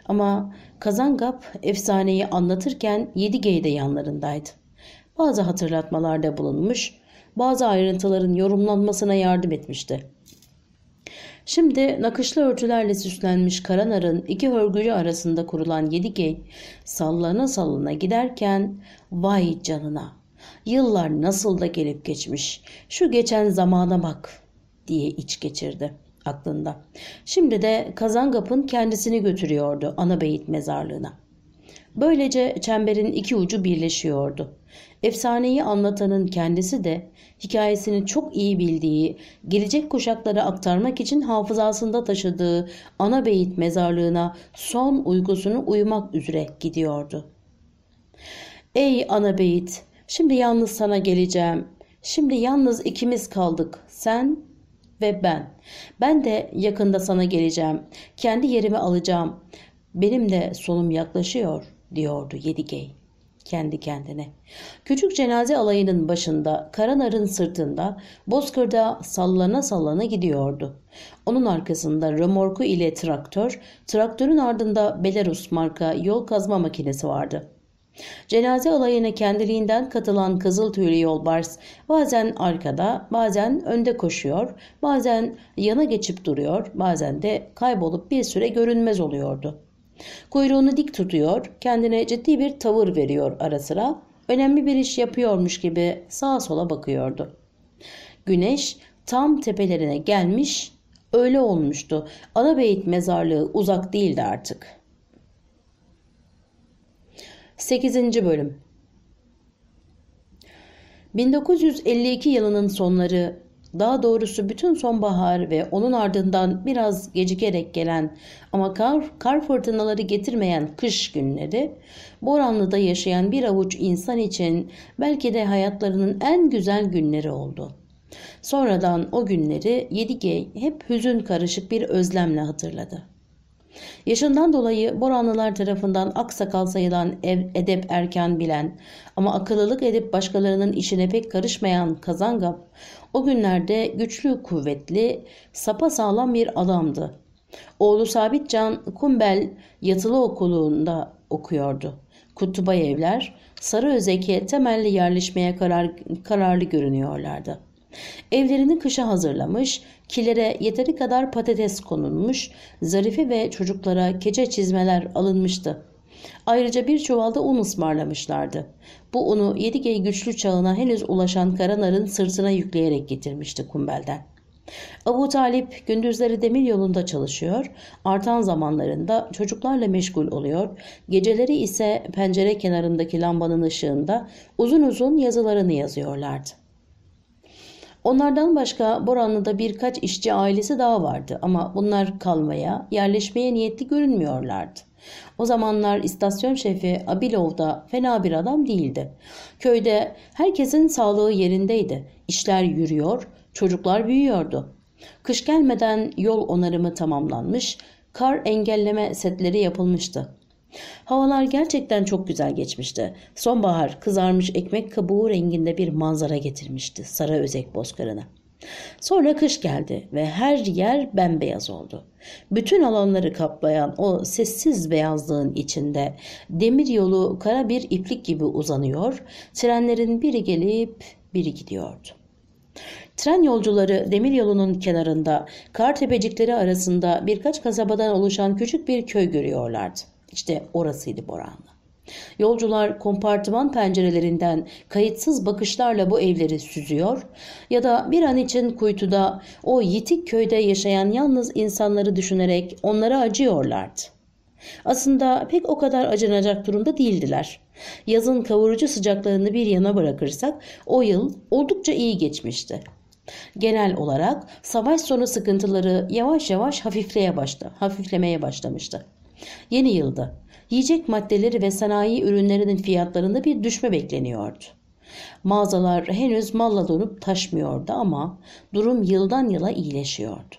S1: Ama Kazangap efsaneyi anlatırken Yedigey'de yanlarındaydı bazı hatırlatmalarda bulunmuş, bazı ayrıntıların yorumlanmasına yardım etmişti. Şimdi nakışlı örtülerle süslenmiş Karanar'ın iki hörgücü arasında kurulan yedi Yedigey sallana sallana giderken vay canına yıllar nasıl da gelip geçmiş şu geçen zamana bak diye iç geçirdi aklında. Şimdi de Kazangap'ın kendisini götürüyordu ana beyit mezarlığına. Böylece çemberin iki ucu birleşiyordu. Efsaneyi anlatanın kendisi de hikayesini çok iyi bildiği, gelecek kuşaklara aktarmak için hafızasında taşıdığı ana beyit mezarlığına son uykusunu uyumak üzere gidiyordu. Ey ana beyit, şimdi yalnız sana geleceğim. Şimdi yalnız ikimiz kaldık, sen ve ben. Ben de yakında sana geleceğim. Kendi yerimi alacağım. Benim de sonum yaklaşıyor diyordu Yedigey kendi kendine. Küçük cenaze alayının başında, Karanar'ın sırtında, Bozkır'da sallana sallana gidiyordu. Onun arkasında römorku ile traktör, traktörün ardında Belarus marka yol kazma makinesi vardı. Cenaze alayına kendiliğinden katılan kızıl tüylü yolbars bazen arkada, bazen önde koşuyor, bazen yana geçip duruyor, bazen de kaybolup bir süre görünmez oluyordu. Kuyruğunu dik tutuyor, kendine ciddi bir tavır veriyor ara sıra. Önemli bir iş yapıyormuş gibi sağa sola bakıyordu. Güneş tam tepelerine gelmiş, öyle olmuştu. Anabeyit mezarlığı uzak değildi artık. 8. bölüm 1952 yılının sonları daha doğrusu bütün sonbahar ve onun ardından biraz gecikerek gelen ama kar, kar fırtınaları getirmeyen kış günleri Boranlı'da yaşayan bir avuç insan için belki de hayatlarının en güzel günleri oldu. Sonradan o günleri Yedigey hep hüzün karışık bir özlemle hatırladı. Yaşından dolayı Boranlılar tarafından aksakal sayılan ev, edep erken bilen ama akıllılık edip başkalarının işine pek karışmayan Kazangap o günlerde güçlü kuvvetli sapa sağlam bir adamdı. Oğlu Sabitcan Kumbel yatılı okulunda okuyordu. Kutuba evler Sarıözek'e temelli yerleşmeye karar, kararlı görünüyorlardı. Evlerini kışa hazırlamış, kilere yeteri kadar patates konulmuş, zarifi ve çocuklara keçe çizmeler alınmıştı. Ayrıca bir çuvalda un ısmarlamışlardı. Bu unu Yedigey güçlü çağına henüz ulaşan Karanar'ın sırtına yükleyerek getirmişti Kumbel'den. Abu Talip gündüzleri demir yolunda çalışıyor, artan zamanlarında çocuklarla meşgul oluyor, geceleri ise pencere kenarındaki lambanın ışığında uzun uzun yazılarını yazıyorlardı. Onlardan başka Boranlı'da birkaç işçi ailesi daha vardı ama bunlar kalmaya, yerleşmeye niyetli görünmüyorlardı. O zamanlar istasyon şefi Abilov da fena bir adam değildi. Köyde herkesin sağlığı yerindeydi. İşler yürüyor, çocuklar büyüyordu. Kış gelmeden yol onarımı tamamlanmış, kar engelleme setleri yapılmıştı. Havalar gerçekten çok güzel geçmişti. Sonbahar kızarmış ekmek kabuğu renginde bir manzara getirmişti sarı özek bozkırına. Sonra kış geldi ve her yer bembeyaz oldu. Bütün alanları kaplayan o sessiz beyazlığın içinde demir yolu kara bir iplik gibi uzanıyor, trenlerin biri gelip biri gidiyordu. Tren yolcuları demir yolunun kenarında kar tepecikleri arasında birkaç kasabadan oluşan küçük bir köy görüyorlardı. İşte orasıydı Boranlı. Yolcular kompartıman pencerelerinden kayıtsız bakışlarla bu evleri süzüyor ya da bir an için kuytuda o yitik köyde yaşayan yalnız insanları düşünerek onlara acıyorlardı. Aslında pek o kadar acınacak durumda değildiler. Yazın kavurucu sıcaklarını bir yana bırakırsak o yıl oldukça iyi geçmişti. Genel olarak savaş sonu sıkıntıları yavaş yavaş hafifleye başla, hafiflemeye başlamıştı. Yeni yılda yiyecek maddeleri ve sanayi ürünlerinin fiyatlarında bir düşme bekleniyordu. Mağazalar henüz malla donup taşmıyordu ama durum yıldan yıla iyileşiyordu.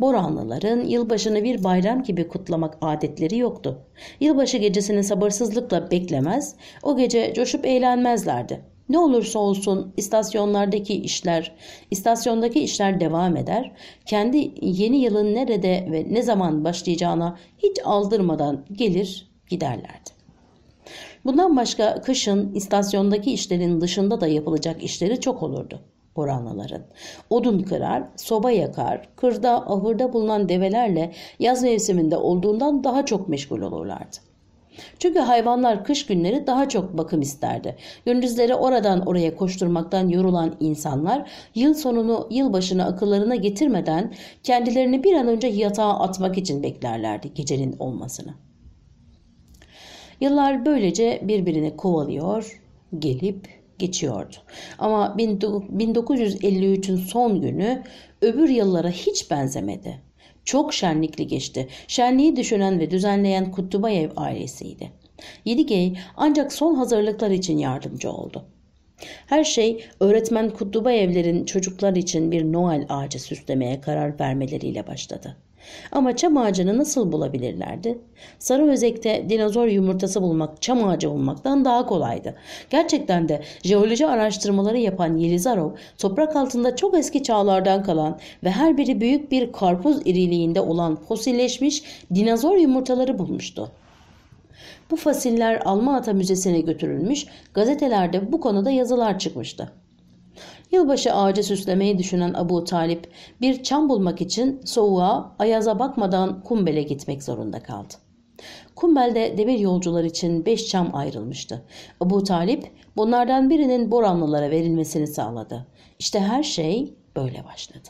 S1: Boranlıların yılbaşını bir bayram gibi kutlamak adetleri yoktu. Yılbaşı gecesini sabırsızlıkla beklemez, o gece coşup eğlenmezlerdi. Ne olursa olsun istasyonlardaki işler, istasyondaki işler devam eder. Kendi yeni yılın nerede ve ne zaman başlayacağına hiç aldırmadan gelir giderlerdi. Bundan başka kışın istasyondaki işlerin dışında da yapılacak işleri çok olurdu. Boranlıların. Odun kırar, soba yakar, kırda ahırda bulunan develerle yaz mevsiminde olduğundan daha çok meşgul olurlardı. Çünkü hayvanlar kış günleri daha çok bakım isterdi. Gündüzleri oradan oraya koşturmaktan yorulan insanlar yıl sonunu yılbaşını akıllarına getirmeden kendilerini bir an önce yatağa atmak için beklerlerdi gecenin olmasını. Yıllar böylece birbirini kovalıyor, gelip geçiyordu. Ama 1953'ün son günü öbür yıllara hiç benzemedi. Çok şenlikli geçti. Şenliği düşünen ve düzenleyen Kutubayev ailesiydi. Yedigey ancak son hazırlıklar için yardımcı oldu. Her şey öğretmen Kutubayevlerin çocuklar için bir Noel ağacı süslemeye karar vermeleriyle başladı. Ama çam ağacını nasıl bulabilirlerdi? Sarı özekte dinozor yumurtası bulmak çam ağacı bulmaktan daha kolaydı. Gerçekten de jeoloji araştırmaları yapan Yelizarov toprak altında çok eski çağlardan kalan ve her biri büyük bir karpuz iriliğinde olan fosilleşmiş dinozor yumurtaları bulmuştu. Bu fasiller Alma Ata Müzesi'ne götürülmüş, gazetelerde bu konuda yazılar çıkmıştı. Yılbaşı ağacı süslemeyi düşünen Abu Talip bir çam bulmak için soğuğa, ayaza bakmadan Kumbel'e gitmek zorunda kaldı. Kumbel'de demir yolcular için beş çam ayrılmıştı. Abu Talip bunlardan birinin Boranlılara verilmesini sağladı. İşte her şey böyle başladı.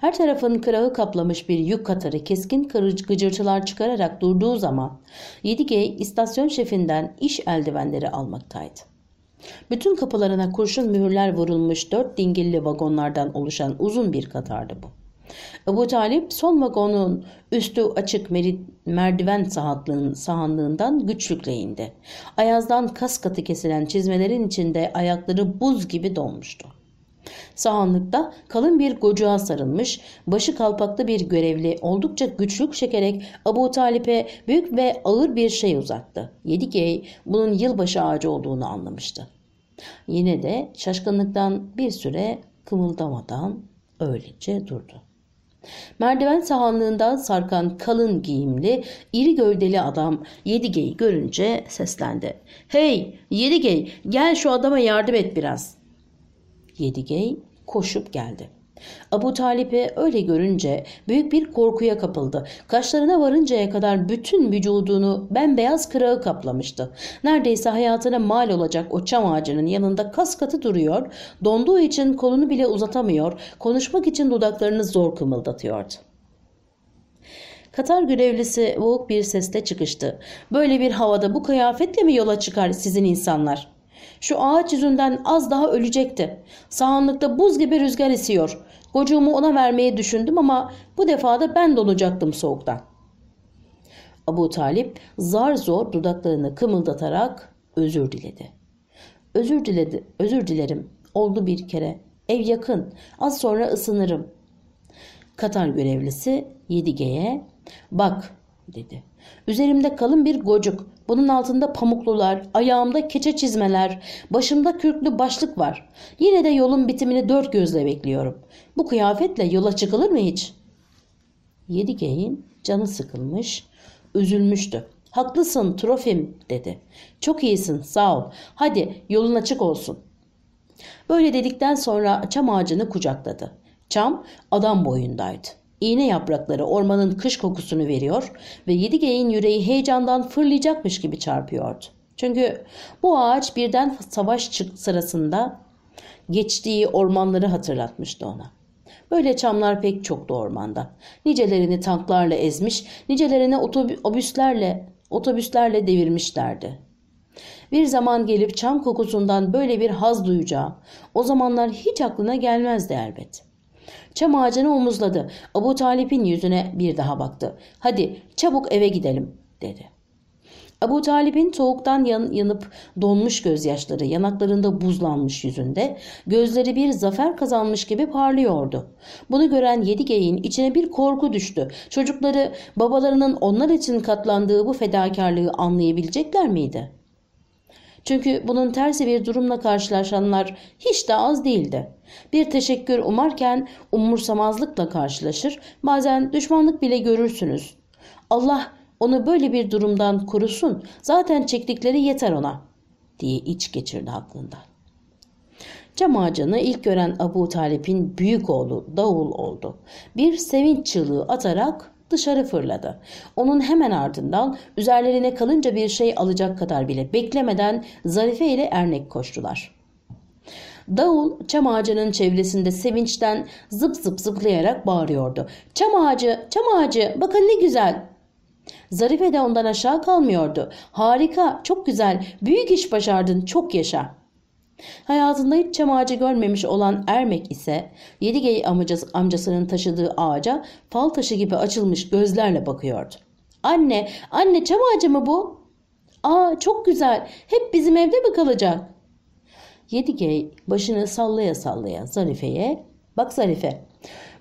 S1: Her tarafın kırağı kaplamış bir yük katarı keskin kırıcı gıcırtılar çıkararak durduğu zaman 7G istasyon şefinden iş eldivenleri almaktaydı. Bütün kapılarına kurşun mühürler vurulmuş dört dingilli vagonlardan oluşan uzun bir katardı bu. Ebu Talip son vagonun üstü açık merdiven sahanlığından güçlükle indi. Ayazdan kas katı kesilen çizmelerin içinde ayakları buz gibi donmuştu. Sahanlıkta kalın bir gocuğa sarılmış, başı kalpaklı bir görevli oldukça güçlük çekerek Abu Talip'e büyük ve ağır bir şey uzattı. Yedikey bunun yılbaşı ağacı olduğunu anlamıştı. Yine de şaşkınlıktan bir süre kımıldamadan öylece durdu. Merdiven sahanlığından sarkan kalın giyimli, iri gövdeli adam Yedige'yi görünce seslendi. ''Hey Yedigey gel şu adama yardım et biraz.'' Yedigey koşup geldi. Abu Talip'e öyle görünce büyük bir korkuya kapıldı. Kaşlarına varıncaya kadar bütün vücudunu bembeyaz kırağı kaplamıştı. Neredeyse hayatına mal olacak o çam ağacının yanında kas katı duruyor, donduğu için kolunu bile uzatamıyor, konuşmak için dudaklarını zor kımıldatıyordu. Katar görevlisi boğuk bir sesle çıkıştı. Böyle bir havada bu kıyafetle mi yola çıkar sizin insanlar? Şu ağaç yüzünden az daha ölecekti. Sahanlıkta buz gibi rüzgar esiyor. Gocuğumu ona vermeyi düşündüm ama bu defa da ben donacaktım soğuktan. Abu Talip zar zor dudaklarını kımıldatarak özür diledi. Özür diledi, özür dilerim. Oldu bir kere. Ev yakın. Az sonra ısınırım. Katar görevlisi Yedige'ye bak dedi. Üzerimde kalın bir gocuk onun altında pamuklular, ayağımda keçe çizmeler, başımda kürklü başlık var. Yine de yolun bitimini dört gözle bekliyorum. Bu kıyafetle yola çıkılır mı hiç? Yedi Yedigeyin canı sıkılmış, üzülmüştü. Haklısın Trofim dedi. Çok iyisin sağ ol. Hadi yolun açık olsun. Böyle dedikten sonra çam ağacını kucakladı. Çam adam boyundaydı. İğne yaprakları ormanın kış kokusunu veriyor ve yedi Yedige'in yüreği heyecandan fırlayacakmış gibi çarpıyordu. Çünkü bu ağaç birden savaş sırasında geçtiği ormanları hatırlatmıştı ona. Böyle çamlar pek çoktu ormanda. Nicelerini tanklarla ezmiş, nicelerini otobüslerle, otobüslerle devirmişlerdi. Bir zaman gelip çam kokusundan böyle bir haz duyacağı, o zamanlar hiç aklına gelmezdi elbet. Çam ağacını omuzladı. Abu Talip'in yüzüne bir daha baktı. Hadi çabuk eve gidelim dedi. Abu Talip'in soğuktan yan, yanıp donmuş gözyaşları, yanaklarında buzlanmış yüzünde, gözleri bir zafer kazanmış gibi parlıyordu. Bunu gören yedi geyin içine bir korku düştü. Çocukları babalarının onlar için katlandığı bu fedakarlığı anlayabilecekler miydi?'' Çünkü bunun tersi bir durumla karşılaşanlar hiç de az değildi. Bir teşekkür umarken umursamazlıkla karşılaşır, bazen düşmanlık bile görürsünüz. Allah onu böyle bir durumdan korusun, zaten çektikleri yeter ona, diye iç geçirdi aklından. Cam ağacını ilk gören Abu Talip'in büyük oğlu Davul oldu. Bir sevinç çığlığı atarak dışarı fırladı. Onun hemen ardından üzerlerine kalınca bir şey alacak kadar bile beklemeden Zarife ile Ernek koştular. Davul çam ağacının çevresinde sevinçten zıp zıp zıplayarak bağırıyordu. Çam ağacı, çam ağacı bakın ne güzel. Zarife de ondan aşağı kalmıyordu. Harika, çok güzel, büyük iş başardın, çok yaşa.'' Hayatında hiç çam ağacı görmemiş olan Ermek ise Yedigey amcası, amcasının taşıdığı ağaca fal taşı gibi açılmış gözlerle bakıyordu. Anne, anne çam ağacı mı bu? Aa çok güzel, hep bizim evde mi kalacak? Yedigey başını sallaya sallaya Zarife'ye, bak Zarife,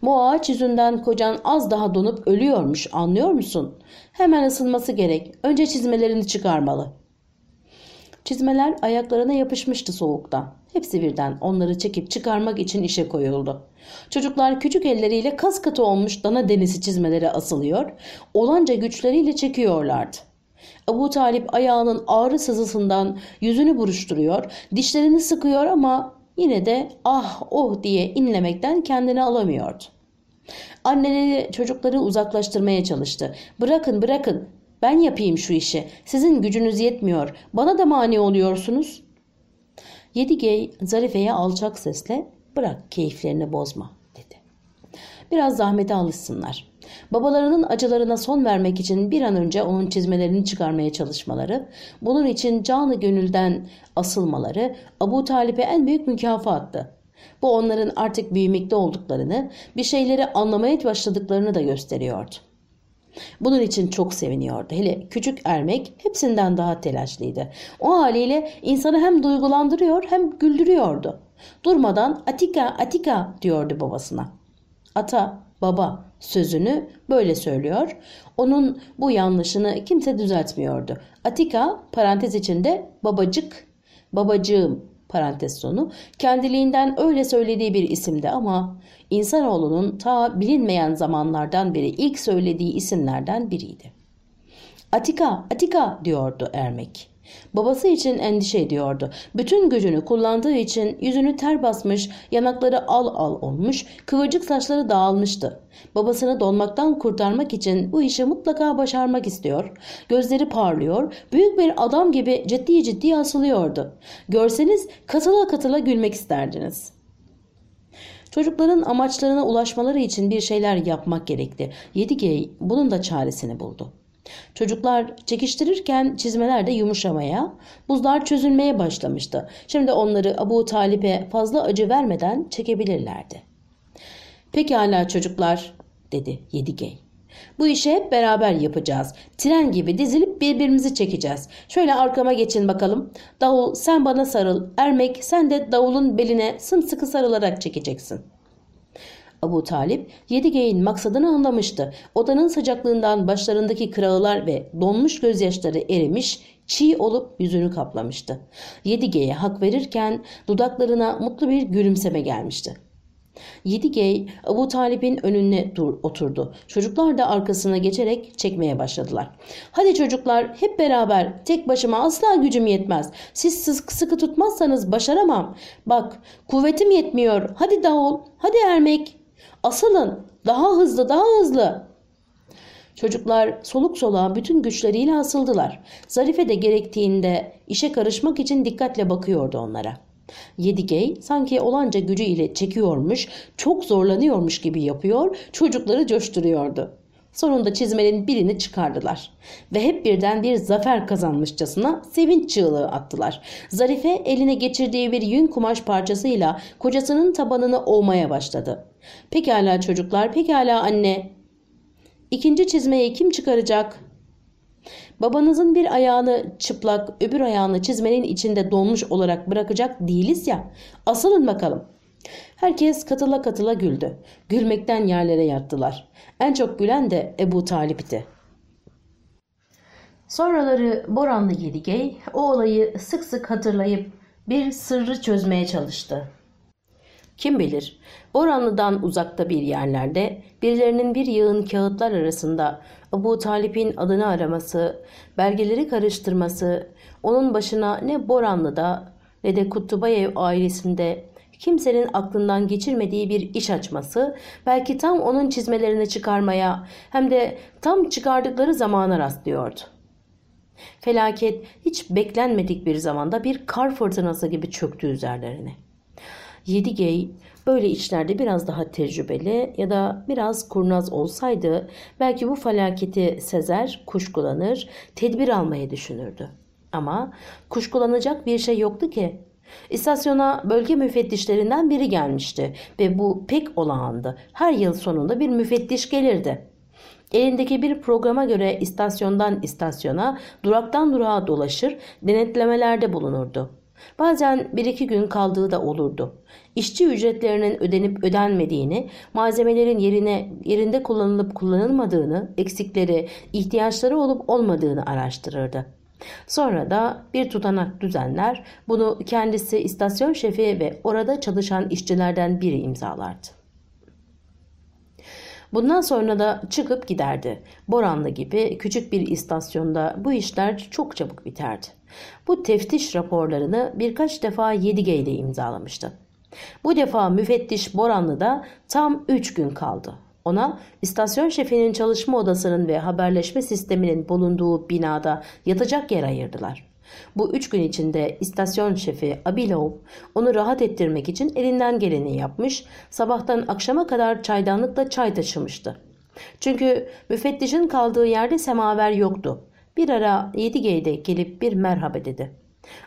S1: bu ağaç yüzünden kocan az daha donup ölüyormuş anlıyor musun? Hemen ısınması gerek, önce çizmelerini çıkarmalı.'' Çizmeler ayaklarına yapışmıştı soğuktan. Hepsi birden onları çekip çıkarmak için işe koyuldu. Çocuklar küçük elleriyle kas katı olmuş dana denisi çizmelere asılıyor, olanca güçleriyle çekiyorlardı. Abu Talip ayağının ağrı sızısından yüzünü buruşturuyor, dişlerini sıkıyor ama yine de ah oh diye inlemekten kendini alamıyordu. Anneleri çocukları uzaklaştırmaya çalıştı. Bırakın bırakın ben yapayım şu işi. Sizin gücünüz yetmiyor. Bana da mani oluyorsunuz. Yedigey Zarife'ye alçak sesle bırak keyiflerini bozma dedi. Biraz zahmete alışsınlar. Babalarının acılarına son vermek için bir an önce onun çizmelerini çıkarmaya çalışmaları, bunun için canı gönülden asılmaları Abu Talip'e en büyük mükafattı. Bu onların artık büyümekte olduklarını, bir şeyleri anlamaya başladıklarını da gösteriyordu. Bunun için çok seviniyordu. Hele küçük ermek hepsinden daha telaşlıydı. O haliyle insanı hem duygulandırıyor hem güldürüyordu. Durmadan Atika Atika diyordu babasına. Ata, baba sözünü böyle söylüyor. Onun bu yanlışını kimse düzeltmiyordu. Atika parantez içinde babacık, babacığım parantez sonu kendiliğinden öyle söylediği bir isimdi ama insanoğlunun ta bilinmeyen zamanlardan beri ilk söylediği isimlerden biriydi. Atika, Atika diyordu Ermek. Babası için endişe ediyordu. Bütün gücünü kullandığı için yüzünü ter basmış, yanakları al al olmuş, kıvırcık saçları dağılmıştı. Babasını donmaktan kurtarmak için bu işi mutlaka başarmak istiyor. Gözleri parlıyor, büyük bir adam gibi ciddi ciddi asılıyordu. Görseniz katıla katıla gülmek isterdiniz.'' Çocukların amaçlarına ulaşmaları için bir şeyler yapmak gerekti. Yedigey bunun da çaresini buldu. Çocuklar çekiştirirken çizmeler de yumuşamaya, buzlar çözülmeye başlamıştı. Şimdi onları Abu Talip'e fazla acı vermeden çekebilirlerdi. Pekala çocuklar dedi Yedigey. Bu işi hep beraber yapacağız. Tren gibi dizilip birbirimizi çekeceğiz. Şöyle arkama geçin bakalım. Davul sen bana sarıl. Ermek sen de davulun beline sımsıkı sarılarak çekeceksin.'' Abu Talip Yedige'in maksadını anlamıştı. Odanın sıcaklığından başlarındaki kırağılar ve donmuş gözyaşları erimiş, çiğ olup yüzünü kaplamıştı. Yedige'ye hak verirken dudaklarına mutlu bir gülümseme gelmişti. Yedigey Abu Talip'in önüne dur, oturdu. Çocuklar da arkasına geçerek çekmeye başladılar. Hadi çocuklar hep beraber tek başıma asla gücüm yetmez. Siz sık, sıkı tutmazsanız başaramam. Bak kuvvetim yetmiyor. Hadi davul hadi ermek Asılın. Daha hızlı, daha hızlı. Çocuklar soluk soluğa bütün güçleriyle asıldılar. Zarife de gerektiğinde işe karışmak için dikkatle bakıyordu onlara. Yedigey sanki olanca gücü ile çekiyormuş, çok zorlanıyormuş gibi yapıyor, çocukları coşturuyordu. Sonunda çizmenin birini çıkardılar ve hep birden bir zafer kazanmışçasına sevinç çığlığı attılar. Zarife eline geçirdiği bir yün kumaş parçasıyla kocasının tabanını ovmaya başladı. Pekala çocuklar, pekala anne. İkinci çizmeyi kim çıkaracak? Babanızın bir ayağını çıplak, öbür ayağını çizmenin içinde donmuş olarak bırakacak değiliz ya. Asılın bakalım.'' Herkes katıla katıla güldü. Gülmekten yerlere yattılar. En çok gülen de Ebu Talip'ti. Sonraları Boranlı Yedigey o olayı sık sık hatırlayıp bir sırrı çözmeye çalıştı. Kim bilir Boranlı'dan uzakta bir yerlerde birilerinin bir yığın kağıtlar arasında Ebu Talip'in adını araması, belgeleri karıştırması, onun başına ne Boranlı'da ne de Kutubayev ailesinde kimsenin aklından geçirmediği bir iş açması, belki tam onun çizmelerini çıkarmaya hem de tam çıkardıkları zamana rastlıyordu. Felaket hiç beklenmedik bir zamanda bir kar fırtınası gibi çöktü üzerlerine. Yedigey böyle işlerde biraz daha tecrübeli ya da biraz kurnaz olsaydı belki bu felaketi sezer, kuşkulanır, tedbir almayı düşünürdü. Ama kuşkulanacak bir şey yoktu ki. İstasyona bölge müfettişlerinden biri gelmişti ve bu pek olağandı. Her yıl sonunda bir müfettiş gelirdi. Elindeki bir programa göre istasyondan istasyona, duraktan durağa dolaşır, denetlemelerde bulunurdu. Bazen bir iki gün kaldığı da olurdu. İşçi ücretlerinin ödenip ödenmediğini, malzemelerin yerine yerinde kullanılıp kullanılmadığını, eksikleri, ihtiyaçları olup olmadığını araştırırdı. Sonra da bir tutanak düzenler, bunu kendisi istasyon şefi ve orada çalışan işçilerden biri imzalardı. Bundan sonra da çıkıp giderdi. Boranlı gibi küçük bir istasyonda bu işler çok çabuk biterdi. Bu teftiş raporlarını birkaç defa Yedige ile imzalamıştı. Bu defa müfettiş Boranlı'da tam 3 gün kaldı. Ona istasyon şefinin çalışma odasının ve haberleşme sisteminin bulunduğu binada yatacak yer ayırdılar. Bu üç gün içinde istasyon şefi Abilov onu rahat ettirmek için elinden geleni yapmış, sabahtan akşama kadar çaydanlıkla çay taşımıştı. Çünkü müfettişin kaldığı yerde semaver yoktu. Bir ara Yedigey'de gelip bir merhaba dedi.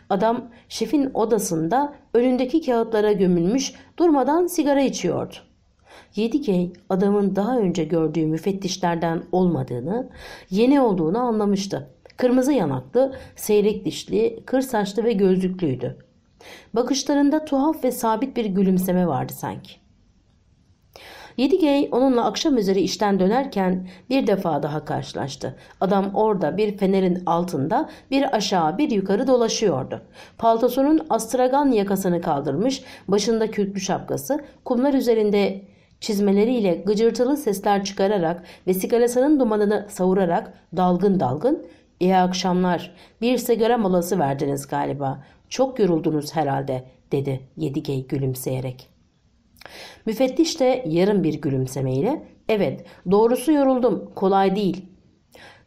S1: Adam şefin odasında önündeki kağıtlara gömülmüş durmadan sigara içiyordu. Yedikey adamın daha önce gördüğü müfettişlerden olmadığını, yeni olduğunu anlamıştı. Kırmızı yanaklı, seyrek dişli, kır saçlı ve gözlüklüydü. Bakışlarında tuhaf ve sabit bir gülümseme vardı sanki. Yedigey onunla akşam üzeri işten dönerken bir defa daha karşılaştı. Adam orada bir fenerin altında bir aşağı bir yukarı dolaşıyordu. Paltosunun astragan yakasını kaldırmış, başında kürklü şapkası, kumlar üzerinde Çizmeleriyle gıcırtılı sesler çıkararak ve sigarasının dumanını savurarak dalgın dalgın ''İyi akşamlar, bir sigara molası verdiniz galiba. Çok yoruldunuz herhalde.'' dedi Yedigey gülümseyerek. Müfettiş de yarım bir gülümsemeyle ''Evet, doğrusu yoruldum, kolay değil.''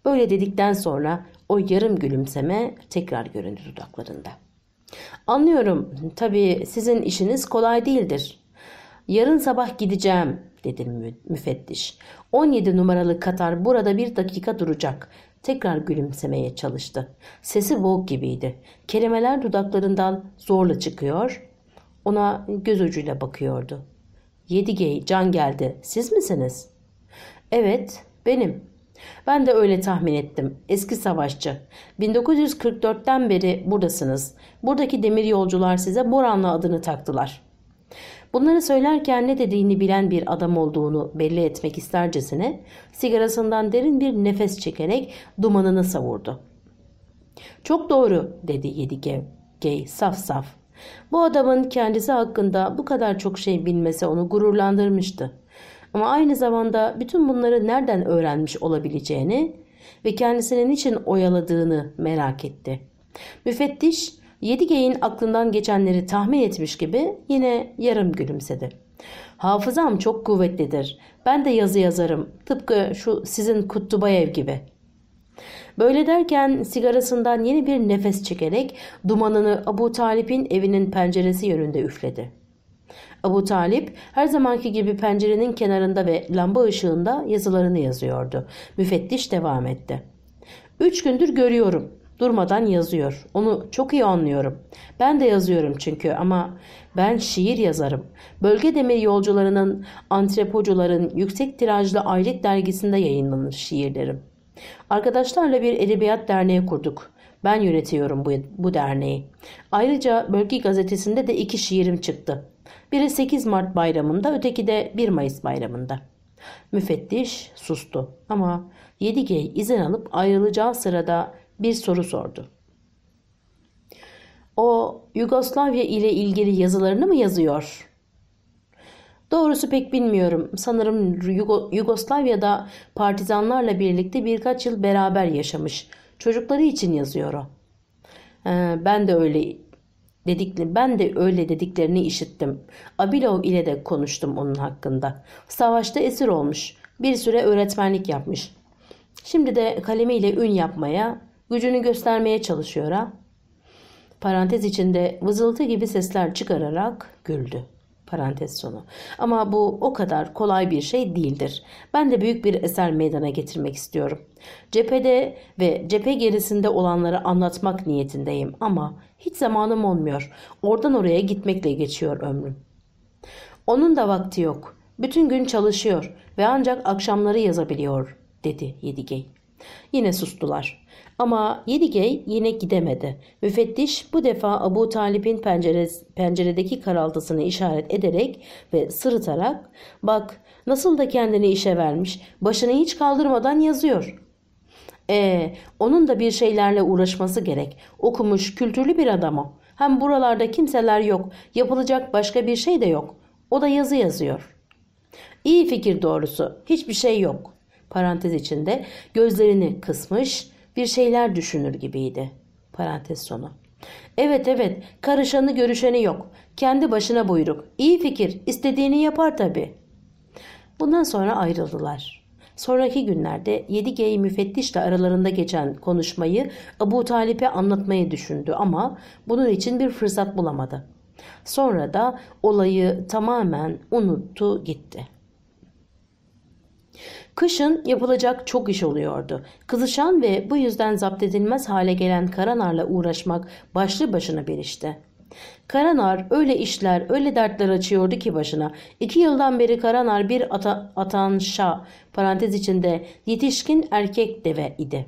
S1: Böyle dedikten sonra o yarım gülümseme tekrar göründü dudaklarında. Anlıyorum. Tabii sizin işiniz kolay değildir. Yarın sabah gideceğim dedi müfettiş. 17 numaralı Katar burada bir dakika duracak. Tekrar gülümsemeye çalıştı. Sesi boğuk gibiydi. Kelimeler dudaklarından zorla çıkıyor. Ona göz ucuyla bakıyordu. Yedigey can geldi. Siz misiniz? Evet benim. Ben de öyle tahmin ettim. Eski savaşçı. 1944'ten beri buradasınız. Buradaki demir yolcular size Boranlı adını taktılar.'' Bunları söylerken ne dediğini bilen bir adam olduğunu belli etmek istercesine sigarasından derin bir nefes çekerek dumanını savurdu. Çok doğru dedi Yedikev. Gay saf saf. Bu adamın kendisi hakkında bu kadar çok şey bilmesi onu gururlandırmıştı. Ama aynı zamanda bütün bunları nereden öğrenmiş olabileceğini ve kendisinin için oyaladığını merak etti. Müfettiş Yedigeyin aklından geçenleri tahmin etmiş gibi yine yarım gülümsedi. Hafızam çok kuvvetlidir. Ben de yazı yazarım. Tıpkı şu sizin Kuttubayev gibi. Böyle derken sigarasından yeni bir nefes çekerek dumanını Abu Talip'in evinin penceresi yönünde üfledi. Abu Talip her zamanki gibi pencerenin kenarında ve lamba ışığında yazılarını yazıyordu. Müfettiş devam etti. Üç gündür görüyorum durmadan yazıyor. Onu çok iyi anlıyorum. Ben de yazıyorum çünkü ama ben şiir yazarım. Bölge demir yolcularının, antrepocuların yüksek tirajlı aylık dergisinde yayınlanır şiirlerim. Arkadaşlarla bir edebiyat derneği kurduk. Ben yönetiyorum bu, bu derneği. Ayrıca Bölge Gazetesi'nde de iki şiirim çıktı. Biri 8 Mart bayramında, öteki de 1 Mayıs bayramında. Müfettiş sustu ama 7 G izin alıp ayrılacağı sırada bir soru sordu. O Yugoslavya ile ilgili yazılarını mı yazıyor? Doğrusu pek bilmiyorum. Sanırım Yugo Yugoslavya'da partizanlarla birlikte birkaç yıl beraber yaşamış. Çocukları için yazıyor o. Ee, ben de öyle dedikli ben de öyle dediklerini işittim. Abilov ile de konuştum onun hakkında. Savaşta esir olmuş. Bir süre öğretmenlik yapmış. Şimdi de kalemiyle ün yapmaya, Gücünü göstermeye çalışıyor ha. Parantez içinde vızıltı gibi sesler çıkararak güldü. Parantez sonu. Ama bu o kadar kolay bir şey değildir. Ben de büyük bir eser meydana getirmek istiyorum. Cephede ve cephe gerisinde olanları anlatmak niyetindeyim ama hiç zamanım olmuyor. Oradan oraya gitmekle geçiyor ömrüm. Onun da vakti yok. Bütün gün çalışıyor ve ancak akşamları yazabiliyor dedi Yedigey. Yine sustular. Ama Yedigey yine gidemedi. Müfettiş bu defa Abu Talip'in penceredeki karaltısını işaret ederek ve sırıtarak ''Bak nasıl da kendini işe vermiş, başını hiç kaldırmadan yazıyor.'' Ee, onun da bir şeylerle uğraşması gerek. Okumuş, kültürlü bir adam o. Hem buralarda kimseler yok. Yapılacak başka bir şey de yok. O da yazı yazıyor. İyi fikir doğrusu. Hiçbir şey yok. Parantez içinde gözlerini kısmış, bir şeyler düşünür gibiydi. Parantez sonu. Evet evet karışanı görüşeni yok. Kendi başına buyruk. İyi fikir istediğini yapar tabi. Bundan sonra ayrıldılar. Sonraki günlerde 7G müfettişle aralarında geçen konuşmayı Abu Talip'e anlatmayı düşündü ama bunun için bir fırsat bulamadı. Sonra da olayı tamamen unuttu gitti.'' Kışın yapılacak çok iş oluyordu. Kızışan ve bu yüzden zapt edilmez hale gelen Karanar'la uğraşmak başlı başına bir işti. Karanar öyle işler, öyle dertler açıyordu ki başına. İki yıldan beri Karanar bir ata, atanşa, parantez içinde yetişkin erkek deve idi.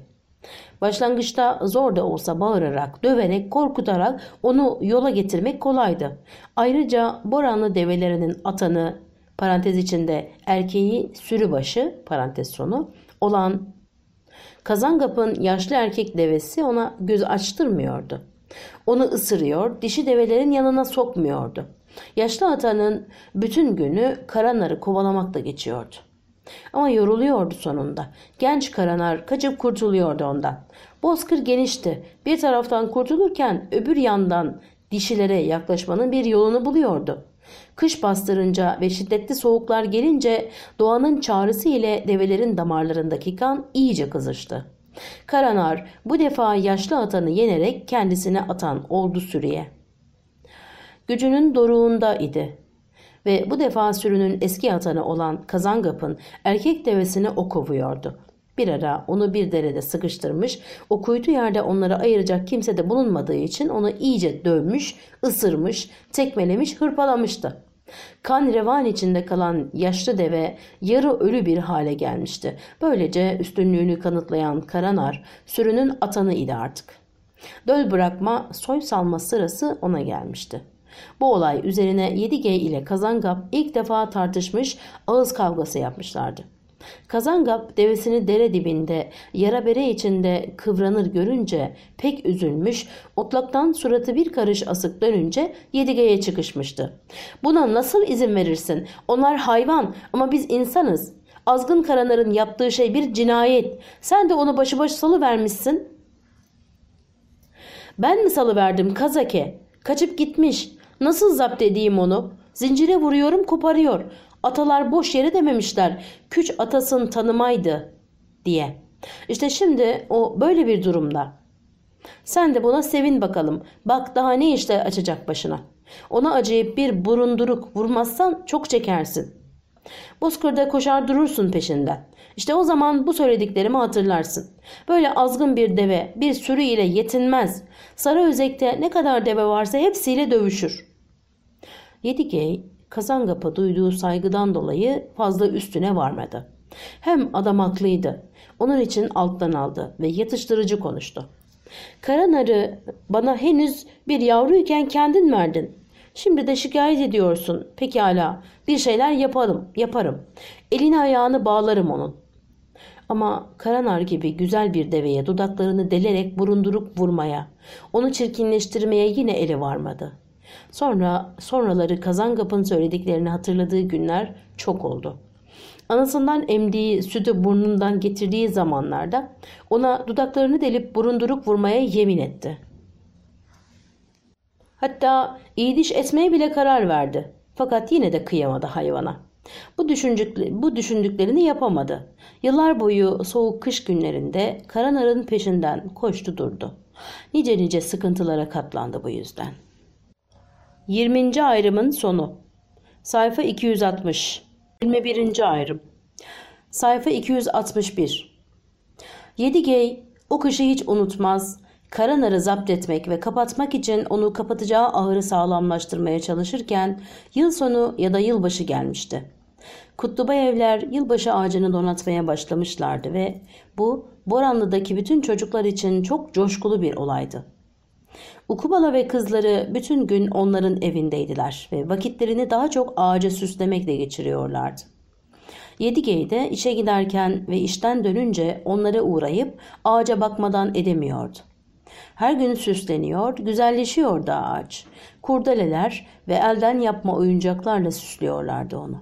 S1: Başlangıçta zor da olsa bağırarak, döverek, korkutarak onu yola getirmek kolaydı. Ayrıca Boranlı develerinin atanı parantez içinde erkeği sürübaşı parantez sonu olan Kazangap'ın yaşlı erkek devesi ona göz açtırmıyordu. Onu ısırıyor, dişi develerin yanına sokmuyordu. Yaşlı atanın bütün günü karanarı kovalamakla geçiyordu. Ama yoruluyordu sonunda. Genç karanar kaçıp kurtuluyordu ondan. Bozkır genişti. Bir taraftan kurtulurken öbür yandan dişilere yaklaşmanın bir yolunu buluyordu. Kış bastırınca ve şiddetli soğuklar gelince doğanın çağrısı ile develerin damarlarındaki kan iyice kızıştı. Karanar bu defa yaşlı atanı yenerek kendisine atan oldu sürüye. Gücünün doruğunda idi ve bu defa sürünün eski atanı olan Kazangap'ın erkek devesini o kovuyordu. Bir ara onu bir derede sıkıştırmış, o kuytu yerde onları ayıracak kimse de bulunmadığı için onu iyice dövmüş, ısırmış, tekmelemiş, hırpalamıştı. Kan revan içinde kalan yaşlı deve yarı ölü bir hale gelmişti. Böylece üstünlüğünü kanıtlayan Karanar sürünün atanı idi artık. Döl bırakma, soy salma sırası ona gelmişti. Bu olay üzerine 7G ile Kazangap ilk defa tartışmış, ağız kavgası yapmışlardı. Kazangap devesini dere dibinde, yara bere içinde kıvranır görünce pek üzülmüş, otlaktan suratı bir karış asık dönünce Yedige'ye çıkışmıştı. Buna nasıl izin verirsin? Onlar hayvan ama biz insanız. Azgın karanların yaptığı şey bir cinayet. Sen de onu başıbaşı salıvermişsin. Ben mi salıverdim Kazake? Kaçıp gitmiş. Nasıl zapt edeyim onu? Zincire vuruyorum koparıyor. Atalar boş yere dememişler. Küç atasın tanımaydı diye. İşte şimdi o böyle bir durumda. Sen de buna sevin bakalım. Bak daha ne işte açacak başına. Ona acıyıp bir burunduruk vurmazsan çok çekersin. Bozkır'da koşar durursun peşinden. İşte o zaman bu söylediklerimi hatırlarsın. Böyle azgın bir deve bir sürü ile yetinmez. Sarı özekte ne kadar deve varsa hepsiyle dövüşür. Yedigey Kazangap'a duyduğu saygıdan dolayı fazla üstüne varmadı. Hem adam haklıydı. Onun için alttan aldı ve yatıştırıcı konuştu. Karanarı bana henüz bir yavruyken kendin verdin. Şimdi de şikayet ediyorsun. Pekala bir şeyler yapalım, yaparım. Elini ayağını bağlarım onun. Ama karanar gibi güzel bir deveye dudaklarını delerek burundurup vurmaya, onu çirkinleştirmeye yine eli varmadı.'' Sonra sonraları Kazangap'ın söylediklerini hatırladığı günler çok oldu. Anasından emdiği sütü burnundan getirdiği zamanlarda ona dudaklarını delip burunduruk vurmaya yemin etti. Hatta iyi diş etmeye bile karar verdi. Fakat yine de kıyamadı hayvana. Bu, düşündük, bu düşündüklerini yapamadı. Yıllar boyu soğuk kış günlerinde karanarın peşinden koştu durdu. Nice nice sıkıntılara katlandı bu yüzden.'' 20. ayrımın sonu. Sayfa 260. 21. ayrım. Sayfa 261. 7G o kışı hiç unutmaz. Karanarı zapt etmek ve kapatmak için onu kapatacağı ahırı sağlamlaştırmaya çalışırken yıl sonu ya da yılbaşı gelmişti. Kutlubay evler yılbaşı ağacını donatmaya başlamışlardı ve bu Boranlı'daki bütün çocuklar için çok coşkulu bir olaydı. Ukubala ve kızları bütün gün onların evindeydiler ve vakitlerini daha çok ağaca süslemekle geçiriyorlardı. de işe giderken ve işten dönünce onlara uğrayıp ağaca bakmadan edemiyordu. Her gün süsleniyor, güzelleşiyordu da ağaç. Kurdeleler ve elden yapma oyuncaklarla süslüyorlardı onu.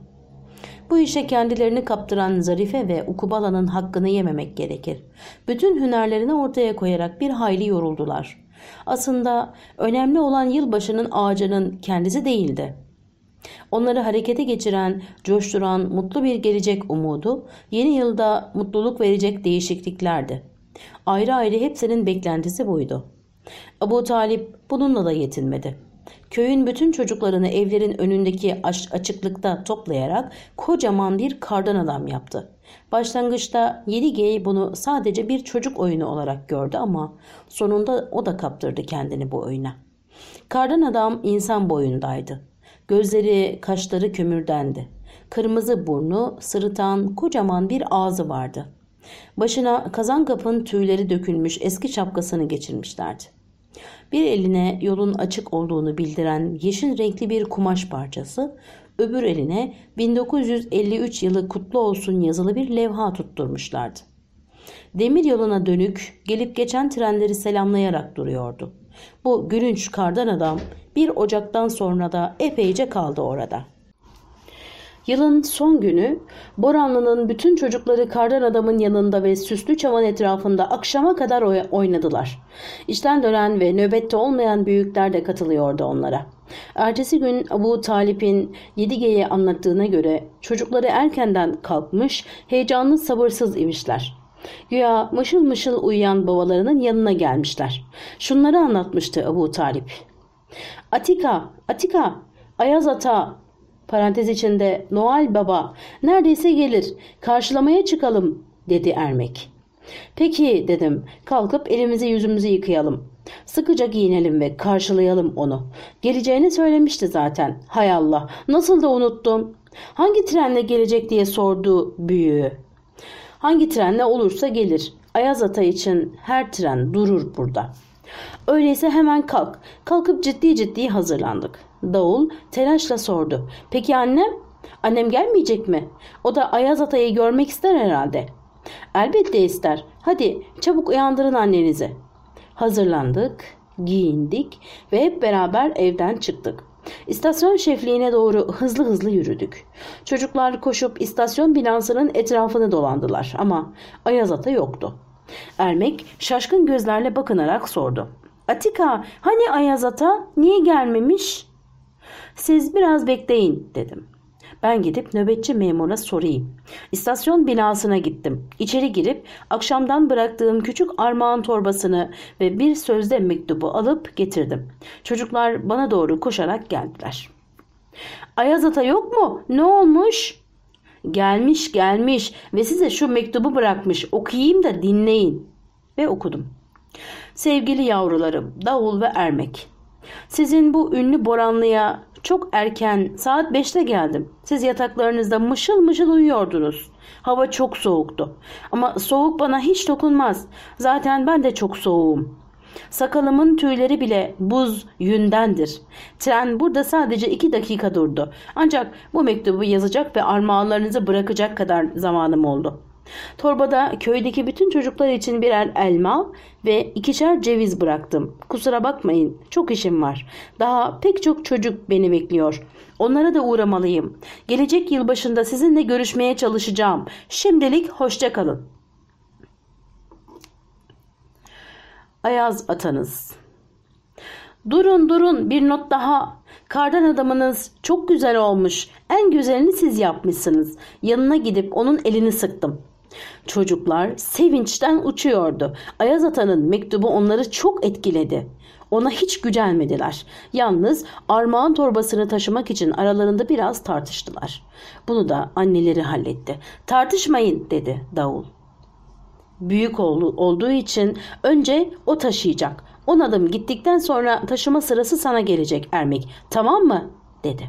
S1: Bu işe kendilerini kaptıran Zarife ve Ukubala'nın hakkını yememek gerekir. Bütün hünerlerini ortaya koyarak bir hayli yoruldular. Aslında önemli olan yılbaşının ağacının kendisi değildi. Onları harekete geçiren, coşturan, mutlu bir gelecek umudu, yeni yılda mutluluk verecek değişikliklerdi. Ayrı ayrı hepsinin beklentisi buydu. Abu Talip bununla da yetinmedi. Köyün bütün çocuklarını evlerin önündeki açıklıkta toplayarak kocaman bir kardan adam yaptı. Başlangıçta Yeni g bunu sadece bir çocuk oyunu olarak gördü ama sonunda o da kaptırdı kendini bu oyuna. Kardan adam insan boyundaydı. Gözleri, kaşları kömürdendi. Kırmızı burnu, sırıtan kocaman bir ağzı vardı. Başına kazan kapın tüyleri dökülmüş eski şapkasını geçirmişlerdi. Bir eline yolun açık olduğunu bildiren yeşil renkli bir kumaş parçası, öbür eline 1953 yılı kutlu olsun yazılı bir levha tutturmuşlardı. Demir yoluna dönük gelip geçen trenleri selamlayarak duruyordu. Bu gülünç kardan adam bir Ocak'tan sonra da epeyce kaldı orada.'' Yılın son günü Boranlı'nın bütün çocukları kardan adamın yanında ve süslü çavan etrafında akşama kadar oynadılar. İçten dönen ve nöbette olmayan büyükler de katılıyordu onlara. Ertesi gün Abu Talip'in Yedige'ye anlattığına göre çocukları erkenden kalkmış, heyecanlı sabırsız imişler. Güya mışıl mışıl uyuyan babalarının yanına gelmişler. Şunları anlatmıştı Abu Talip. Atika, Atika, Ayaz Ata, parantez içinde Noel Baba neredeyse gelir karşılamaya çıkalım dedi Ermek. Peki dedim kalkıp elimizi yüzümüzü yıkayalım. Sıkıca giyinelim ve karşılayalım onu. Geleceğini söylemişti zaten. Hay Allah nasıl da unuttum. Hangi trenle gelecek diye sordu büyüğü. Hangi trenle olursa gelir. Ayaz Ata için her tren durur burada. Öyleyse hemen kalk. Kalkıp ciddi ciddi hazırlandık. Davul telaşla sordu. Peki annem? Annem gelmeyecek mi? O da Ayaz Atay'ı görmek ister herhalde. Elbette ister. Hadi çabuk uyandırın annenizi. Hazırlandık, giyindik ve hep beraber evden çıktık. İstasyon şefliğine doğru hızlı hızlı yürüdük. Çocuklar koşup istasyon binasının etrafını dolandılar ama Ayaz Ata yoktu. Ermek şaşkın gözlerle bakınarak sordu. Atika hani Ayaz Ata niye gelmemiş? Siz biraz bekleyin dedim. Ben gidip nöbetçi memura sorayım. İstasyon binasına gittim. İçeri girip akşamdan bıraktığım küçük armağan torbasını ve bir sözde mektubu alıp getirdim. Çocuklar bana doğru koşarak geldiler. Ayazata yok mu? Ne olmuş? Gelmiş gelmiş ve size şu mektubu bırakmış. Okuyayım da dinleyin. Ve okudum. Sevgili yavrularım, davul ve ermek. Sizin bu ünlü Boranlı'ya çok erken saat 5'te geldim. Siz yataklarınızda mışıl mışıl uyuyordunuz. Hava çok soğuktu. Ama soğuk bana hiç dokunmaz. Zaten ben de çok soğuğum. Sakalımın tüyleri bile buz yündendir. Tren burada sadece iki dakika durdu. Ancak bu mektubu yazacak ve armağanlarınızı bırakacak kadar zamanım oldu.'' Torbada köydeki bütün çocuklar için birer elma ve ikişer ceviz bıraktım. Kusura bakmayın çok işim var. Daha pek çok çocuk beni bekliyor. Onlara da uğramalıyım. Gelecek yıl başında sizinle görüşmeye çalışacağım. Şimdilik hoşça kalın. Ayaz atanız. Durun durun bir not daha. Kardan adamınız çok güzel olmuş. En güzelini siz yapmışsınız. Yanına gidip onun elini sıktım. Çocuklar sevinçten uçuyordu. Ayaz Ata'nın mektubu onları çok etkiledi. Ona hiç gücenmediler. Yalnız armağan torbasını taşımak için aralarında biraz tartıştılar. Bunu da anneleri halletti. Tartışmayın dedi davul. Büyük oğlu olduğu için önce o taşıyacak. On adım gittikten sonra taşıma sırası sana gelecek Ermek. Tamam mı? dedi.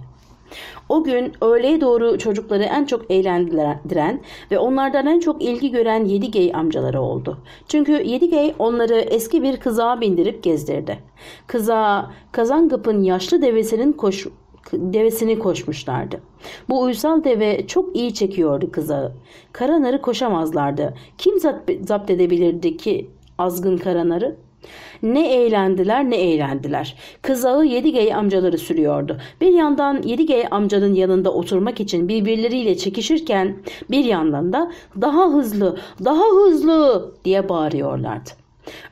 S1: O gün öğleye doğru çocukları en çok eğlendiren ve onlardan en çok ilgi gören Yedigey amcaları oldu. Çünkü Yedigey onları eski bir kızağa bindirip gezdirdi. Kızağa Kazangıp'ın yaşlı devesinin koşu devesini koşmuşlardı. Bu uysal deve çok iyi çekiyordu kızağı. Karanarı koşamazlardı. Kim zapt edebilirdi ki azgın karanarı? Ne eğlendiler ne eğlendiler. Kızağı Yedigey amcaları sürüyordu. Bir yandan Yedigey amcanın yanında oturmak için birbirleriyle çekişirken bir yandan da daha hızlı, daha hızlı diye bağırıyorlardı.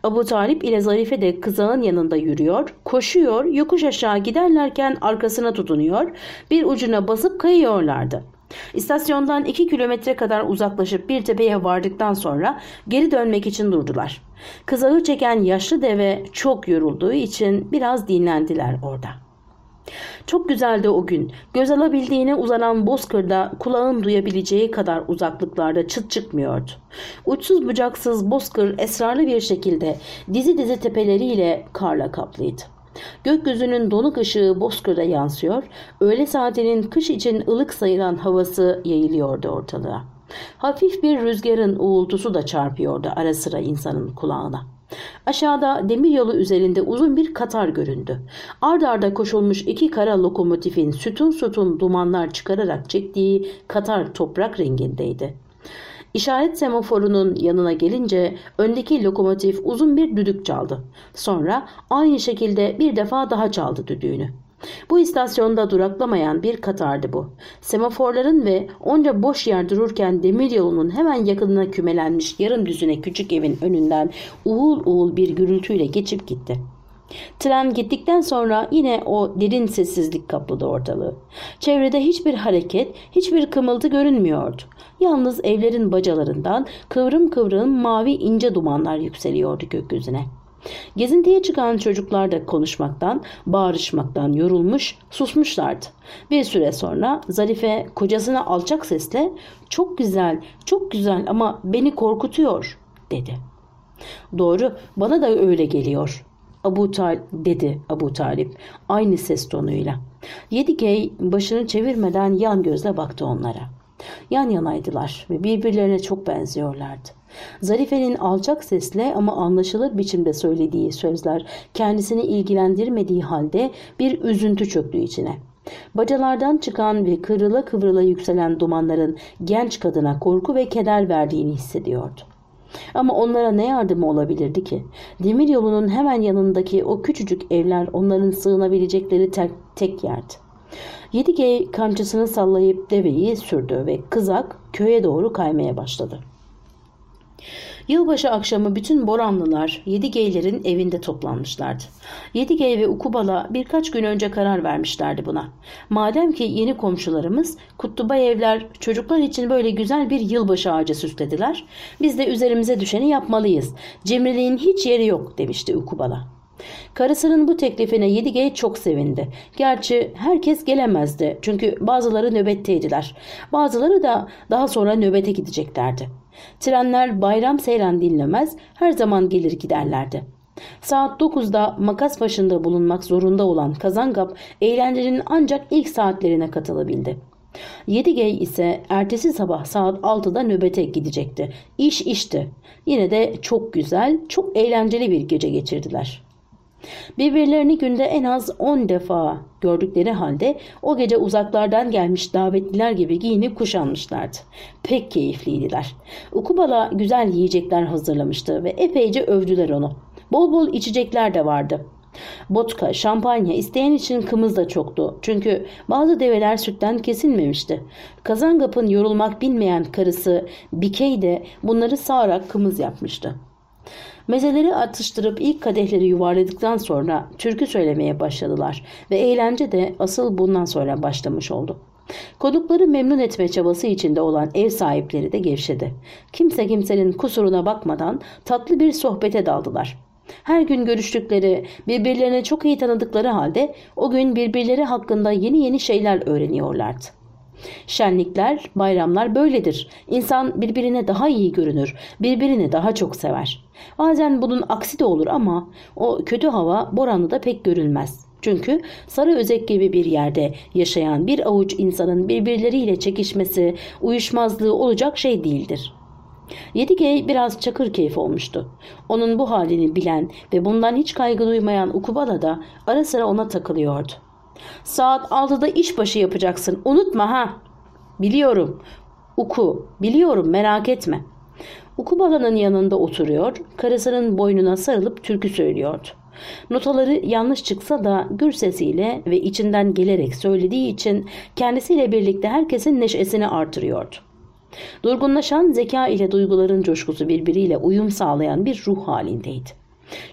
S1: Abu Talip ile Zarife de kızağın yanında yürüyor, koşuyor, yokuş aşağı giderlerken arkasına tutunuyor, bir ucuna basıp kayıyorlardı. İstasyondan 2 kilometre kadar uzaklaşıp bir tepeye vardıktan sonra geri dönmek için durdular. Kızağı çeken yaşlı deve çok yorulduğu için biraz dinlendiler orada. Çok güzeldi o gün. Göz alabildiğine uzanan bozkırda kulağın duyabileceği kadar uzaklıklarda çıt çıkmıyordu. Uçsuz bucaksız bozkır esrarlı bir şekilde dizi dizi tepeleriyle karla kaplıydı. Gökyüzünün donuk ışığı Bozkır'da yansıyor, öğle saatinin kış için ılık sayılan havası yayılıyordu ortalığa. Hafif bir rüzgarın uğultusu da çarpıyordu ara sıra insanın kulağına. Aşağıda demiryolu üzerinde uzun bir katar göründü. Ard arda koşulmuş iki kara lokomotifin sütun sütun dumanlar çıkararak çektiği katar toprak rengindeydi. İşaret semaforunun yanına gelince öndeki lokomotif uzun bir düdük çaldı. Sonra aynı şekilde bir defa daha çaldı düdüğünü. Bu istasyonda duraklamayan bir katardı bu. Semaforların ve onca boş yer dururken demiryolunun hemen yakınına kümelenmiş yarım düzüne küçük evin önünden uğul uğul bir gürültüyle geçip gitti.'' Tren gittikten sonra yine o derin sessizlik kapladı ortalığı. Çevrede hiçbir hareket, hiçbir kımıltı görünmüyordu. Yalnız evlerin bacalarından kıvrım kıvrım mavi ince dumanlar yükseliyordu gökyüzüne. Gezintiye çıkan çocuklar da konuşmaktan, bağırışmaktan yorulmuş, susmuşlardı. Bir süre sonra Zarife kocasına alçak sesle ''Çok güzel, çok güzel ama beni korkutuyor.'' dedi. ''Doğru, bana da öyle geliyor.'' Abu Talip dedi Abu Talip aynı ses tonuyla. Yedigey başını çevirmeden yan gözle baktı onlara. Yan yanaydılar ve birbirlerine çok benziyorlardı. Zarife'nin alçak sesle ama anlaşılır biçimde söylediği sözler kendisini ilgilendirmediği halde bir üzüntü çöktü içine. Bacalardan çıkan ve kıvrıla kıvrıla yükselen dumanların genç kadına korku ve keder verdiğini hissediyordu. Ama onlara ne yardımı olabilirdi ki? Demir yolunun hemen yanındaki o küçücük evler onların sığınabilecekleri tek, tek yerdi. Yedigey kamçısını sallayıp deveyi sürdü ve kızak köye doğru kaymaya başladı. Yılbaşı akşamı bütün Boranlılar Yedigeylerin evinde toplanmışlardı. Yedigey ve Ukubala birkaç gün önce karar vermişlerdi buna. Madem ki yeni komşularımız Kutluba evler çocuklar için böyle güzel bir yılbaşı ağacı süslediler. Biz de üzerimize düşeni yapmalıyız. Cimriliğin hiç yeri yok demişti Ukubala. Karısının bu teklifine Yedige çok sevindi. Gerçi herkes gelemezdi çünkü bazıları nöbetteydiler. Bazıları da daha sonra nöbete gideceklerdi. Trenler bayram seyran dinlemez her zaman gelir giderlerdi. Saat 9'da makas başında bulunmak zorunda olan Kazangap eğlencenin ancak ilk saatlerine katılabildi. Yedigey ise ertesi sabah saat 6'da nöbete gidecekti. İş işti. Yine de çok güzel, çok eğlenceli bir gece geçirdiler.'' Birbirlerini günde en az 10 defa gördükleri halde o gece uzaklardan gelmiş davetliler gibi giyinip kuşanmışlardı. Pek keyifliydiler. Ukubala güzel yiyecekler hazırlamıştı ve epeyce övdüler onu. Bol bol içecekler de vardı. Botka, şampanya isteyen için kımız da çoktu. Çünkü bazı develer sütten kesilmemişti. Kazangap'ın yorulmak bilmeyen karısı Bikey de bunları sağarak kımız yapmıştı. Mezeleri atıştırıp ilk kadehleri yuvarladıktan sonra türkü söylemeye başladılar ve eğlence de asıl bundan sonra başlamış oldu. Konukları memnun etme çabası içinde olan ev sahipleri de gevşedi. Kimse kimsenin kusuruna bakmadan tatlı bir sohbete daldılar. Her gün görüştükleri, birbirlerini çok iyi tanıdıkları halde o gün birbirleri hakkında yeni yeni şeyler öğreniyorlardı. Şenlikler, bayramlar böyledir. İnsan birbirine daha iyi görünür, birbirini daha çok sever. Bazen bunun aksi de olur ama o kötü hava da pek görülmez. Çünkü Sarı Özek gibi bir yerde yaşayan bir avuç insanın birbirleriyle çekişmesi, uyuşmazlığı olacak şey değildir. Yedigey biraz çakır keyfi olmuştu. Onun bu halini bilen ve bundan hiç kaygı duymayan Ukubala da ara sıra ona takılıyordu. Saat 6'da işbaşı yapacaksın. Unutma ha. Biliyorum. Uku, biliyorum merak etme. Uku balanın yanında oturuyor, karısının boynuna sarılıp türkü söylüyordu. Notaları yanlış çıksa da gür sesiyle ve içinden gelerek söylediği için kendisiyle birlikte herkesin neşesini artırıyordu. Durgunlaşan zeka ile duyguların coşkusu birbiriyle uyum sağlayan bir ruh halindeydi.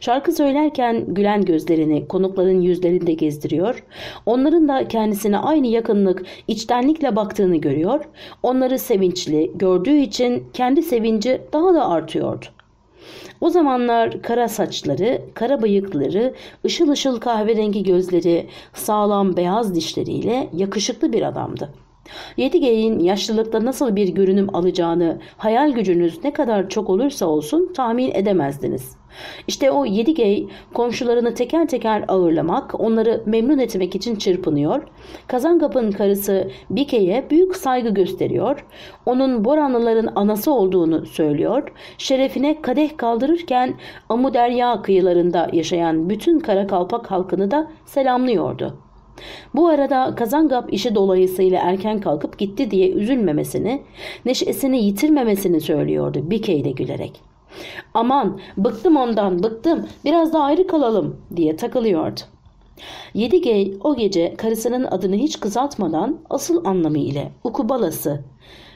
S1: Şarkı söylerken gülen gözlerini konukların yüzlerinde gezdiriyor. Onların da kendisine aynı yakınlık, içtenlikle baktığını görüyor. Onları sevinçli gördüğü için kendi sevinci daha da artıyordu. O zamanlar kara saçları, kara bıyıkları, ışıl ışıl kahverengi gözleri, sağlam beyaz dişleriyle yakışıklı bir adamdı. Yedigeyin yaşlılıkta nasıl bir görünüm alacağını hayal gücünüz ne kadar çok olursa olsun tahmin edemezdiniz.'' İşte o 7G komşularını teker teker ağırlamak, onları memnun etmek için çırpınıyor. Kazangap'ın karısı Bike'ye büyük saygı gösteriyor. Onun Boranlıların anası olduğunu söylüyor. Şerefine kadeh kaldırırken Amuderya kıyılarında yaşayan bütün Kara Karakalpak halkını da selamlıyordu. Bu arada Kazangap işi dolayısıyla erken kalkıp gitti diye üzülmemesini, neşesini yitirmemesini söylüyordu Bike ile gülerek. Aman bıktım ondan bıktım biraz daha ayrı kalalım diye takılıyordu. Yedigey o gece karısının adını hiç kızartmadan asıl anlamı ile ukubalası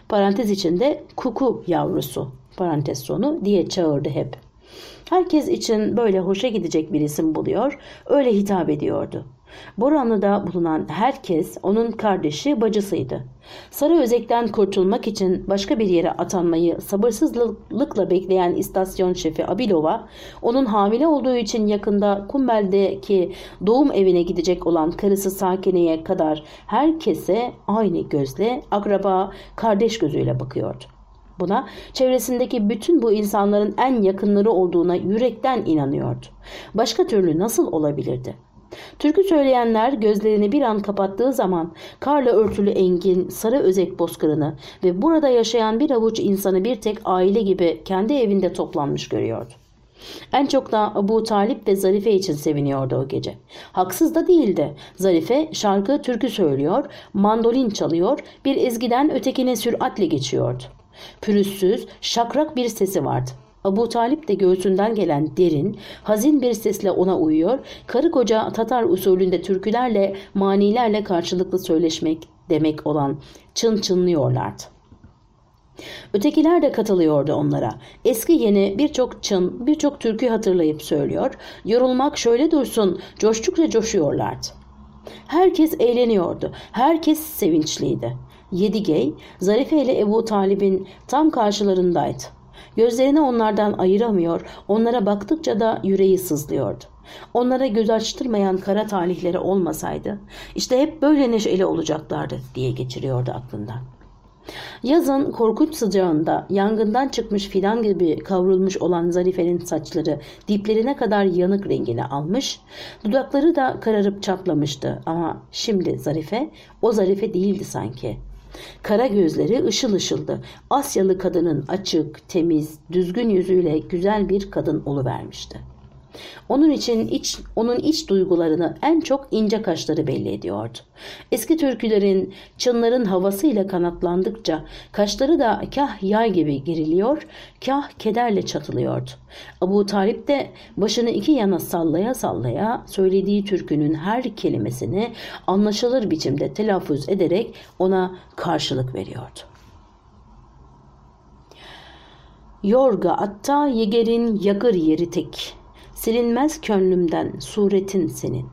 S1: parantez içinde kuku yavrusu parantez sonu diye çağırdı hep. Herkes için böyle hoşa gidecek bir isim buluyor, öyle hitap ediyordu. Boranlı'da bulunan herkes onun kardeşi bacısıydı. Sarı Özek'ten kurtulmak için başka bir yere atanmayı sabırsızlıkla bekleyen istasyon şefi Abilova, onun hamile olduğu için yakında Kumbel'deki doğum evine gidecek olan karısı Sakine'ye kadar herkese aynı gözle akraba kardeş gözüyle bakıyordu. Buna çevresindeki bütün bu insanların en yakınları olduğuna yürekten inanıyordu. Başka türlü nasıl olabilirdi? Türkü söyleyenler gözlerini bir an kapattığı zaman karla örtülü engin sarı özek bozkırını ve burada yaşayan bir avuç insanı bir tek aile gibi kendi evinde toplanmış görüyordu. En çok da Abu Talip ve Zarife için seviniyordu o gece. Haksız da değildi. Zarife şarkı türkü söylüyor, mandolin çalıyor, bir ezgiden ötekine süratle geçiyordu. Pürüzsüz, şakrak bir sesi vardı. Abu Talip de göğsünden gelen derin, hazin bir sesle ona uyuyor, karı koca Tatar usulünde türkülerle, manilerle karşılıklı söyleşmek demek olan çın çınlıyorlardı. Ötekiler de katılıyordu onlara. Eski yeni birçok çın, birçok türkü hatırlayıp söylüyor. Yorulmak şöyle dursun, coştukça coşuyorlardı. Herkes eğleniyordu. Herkes sevinçliydi. Yedigey, Zarife ile Ebu Talib'in tam karşılarındaydı. Gözlerini onlardan ayıramıyor, onlara baktıkça da yüreği sızlıyordu. Onlara göz açtırmayan kara talihleri olmasaydı, işte hep böyle neşeli olacaklardı diye geçiriyordu aklından. Yazın korkunç sıcağında yangından çıkmış fidan gibi kavrulmuş olan Zarife'nin saçları diplerine kadar yanık rengini almış, dudakları da kararıp çatlamıştı ama şimdi Zarife o Zarife değildi sanki. Kara gözleri ışıl ışıldı. Asyalı kadının açık, temiz, düzgün yüzüyle güzel bir kadın oluvermişti. Onun için iç, onun iç duygularını en çok ince kaşları belli ediyordu. Eski türkülerin, çınların havasıyla kanatlandıkça kaşları da kah yay gibi geriliyor, kah kederle çatılıyordu. Abu Talip de başını iki yana sallaya sallaya söylediği türkünün her kelimesini anlaşılır biçimde telaffuz ederek ona karşılık veriyordu. Yorga atta yegerin yakır yeri tek silinmez könlümden suretin senin.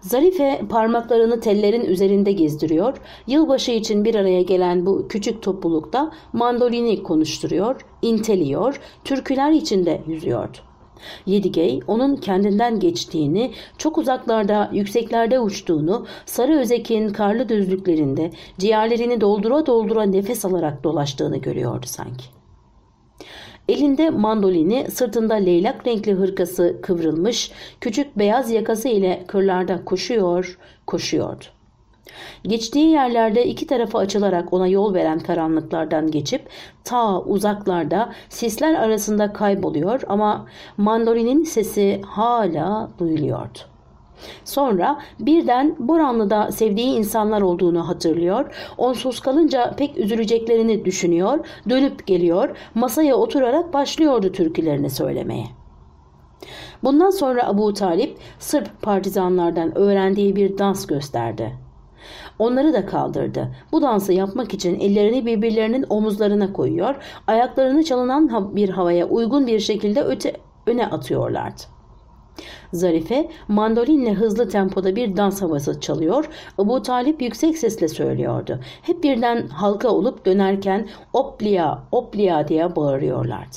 S1: Zarife parmaklarını tellerin üzerinde gezdiriyor, yılbaşı için bir araya gelen bu küçük toplulukta mandolini konuşturuyor, inteliyor, türküler içinde yüzüyordu. Yedigey onun kendinden geçtiğini, çok uzaklarda, yükseklerde uçtuğunu, sarı özekin karlı düzlüklerinde ciğerlerini doldura doldura nefes alarak dolaştığını görüyordu sanki. Elinde mandolini, sırtında leylak renkli hırkası kıvrılmış, küçük beyaz yakası ile kırlarda koşuyor, koşuyordu. Geçtiği yerlerde iki tarafa açılarak ona yol veren karanlıklardan geçip ta uzaklarda sisler arasında kayboluyor ama mandolinin sesi hala duyuluyordu. Sonra birden Boranlı'da sevdiği insanlar olduğunu hatırlıyor. Onsuz kalınca pek üzüleceklerini düşünüyor. Dönüp geliyor. Masaya oturarak başlıyordu türkülerini söylemeye. Bundan sonra Abu Talip Sırp partizanlardan öğrendiği bir dans gösterdi. Onları da kaldırdı. Bu dansı yapmak için ellerini birbirlerinin omuzlarına koyuyor, ayaklarını çalınan bir havaya uygun bir şekilde öte, öne atıyorlardı. Zarife mandolinle hızlı tempoda bir dans havası çalıyor. Ebu Talip yüksek sesle söylüyordu. Hep birden halka olup dönerken oplia oplia diye bağırıyorlardı.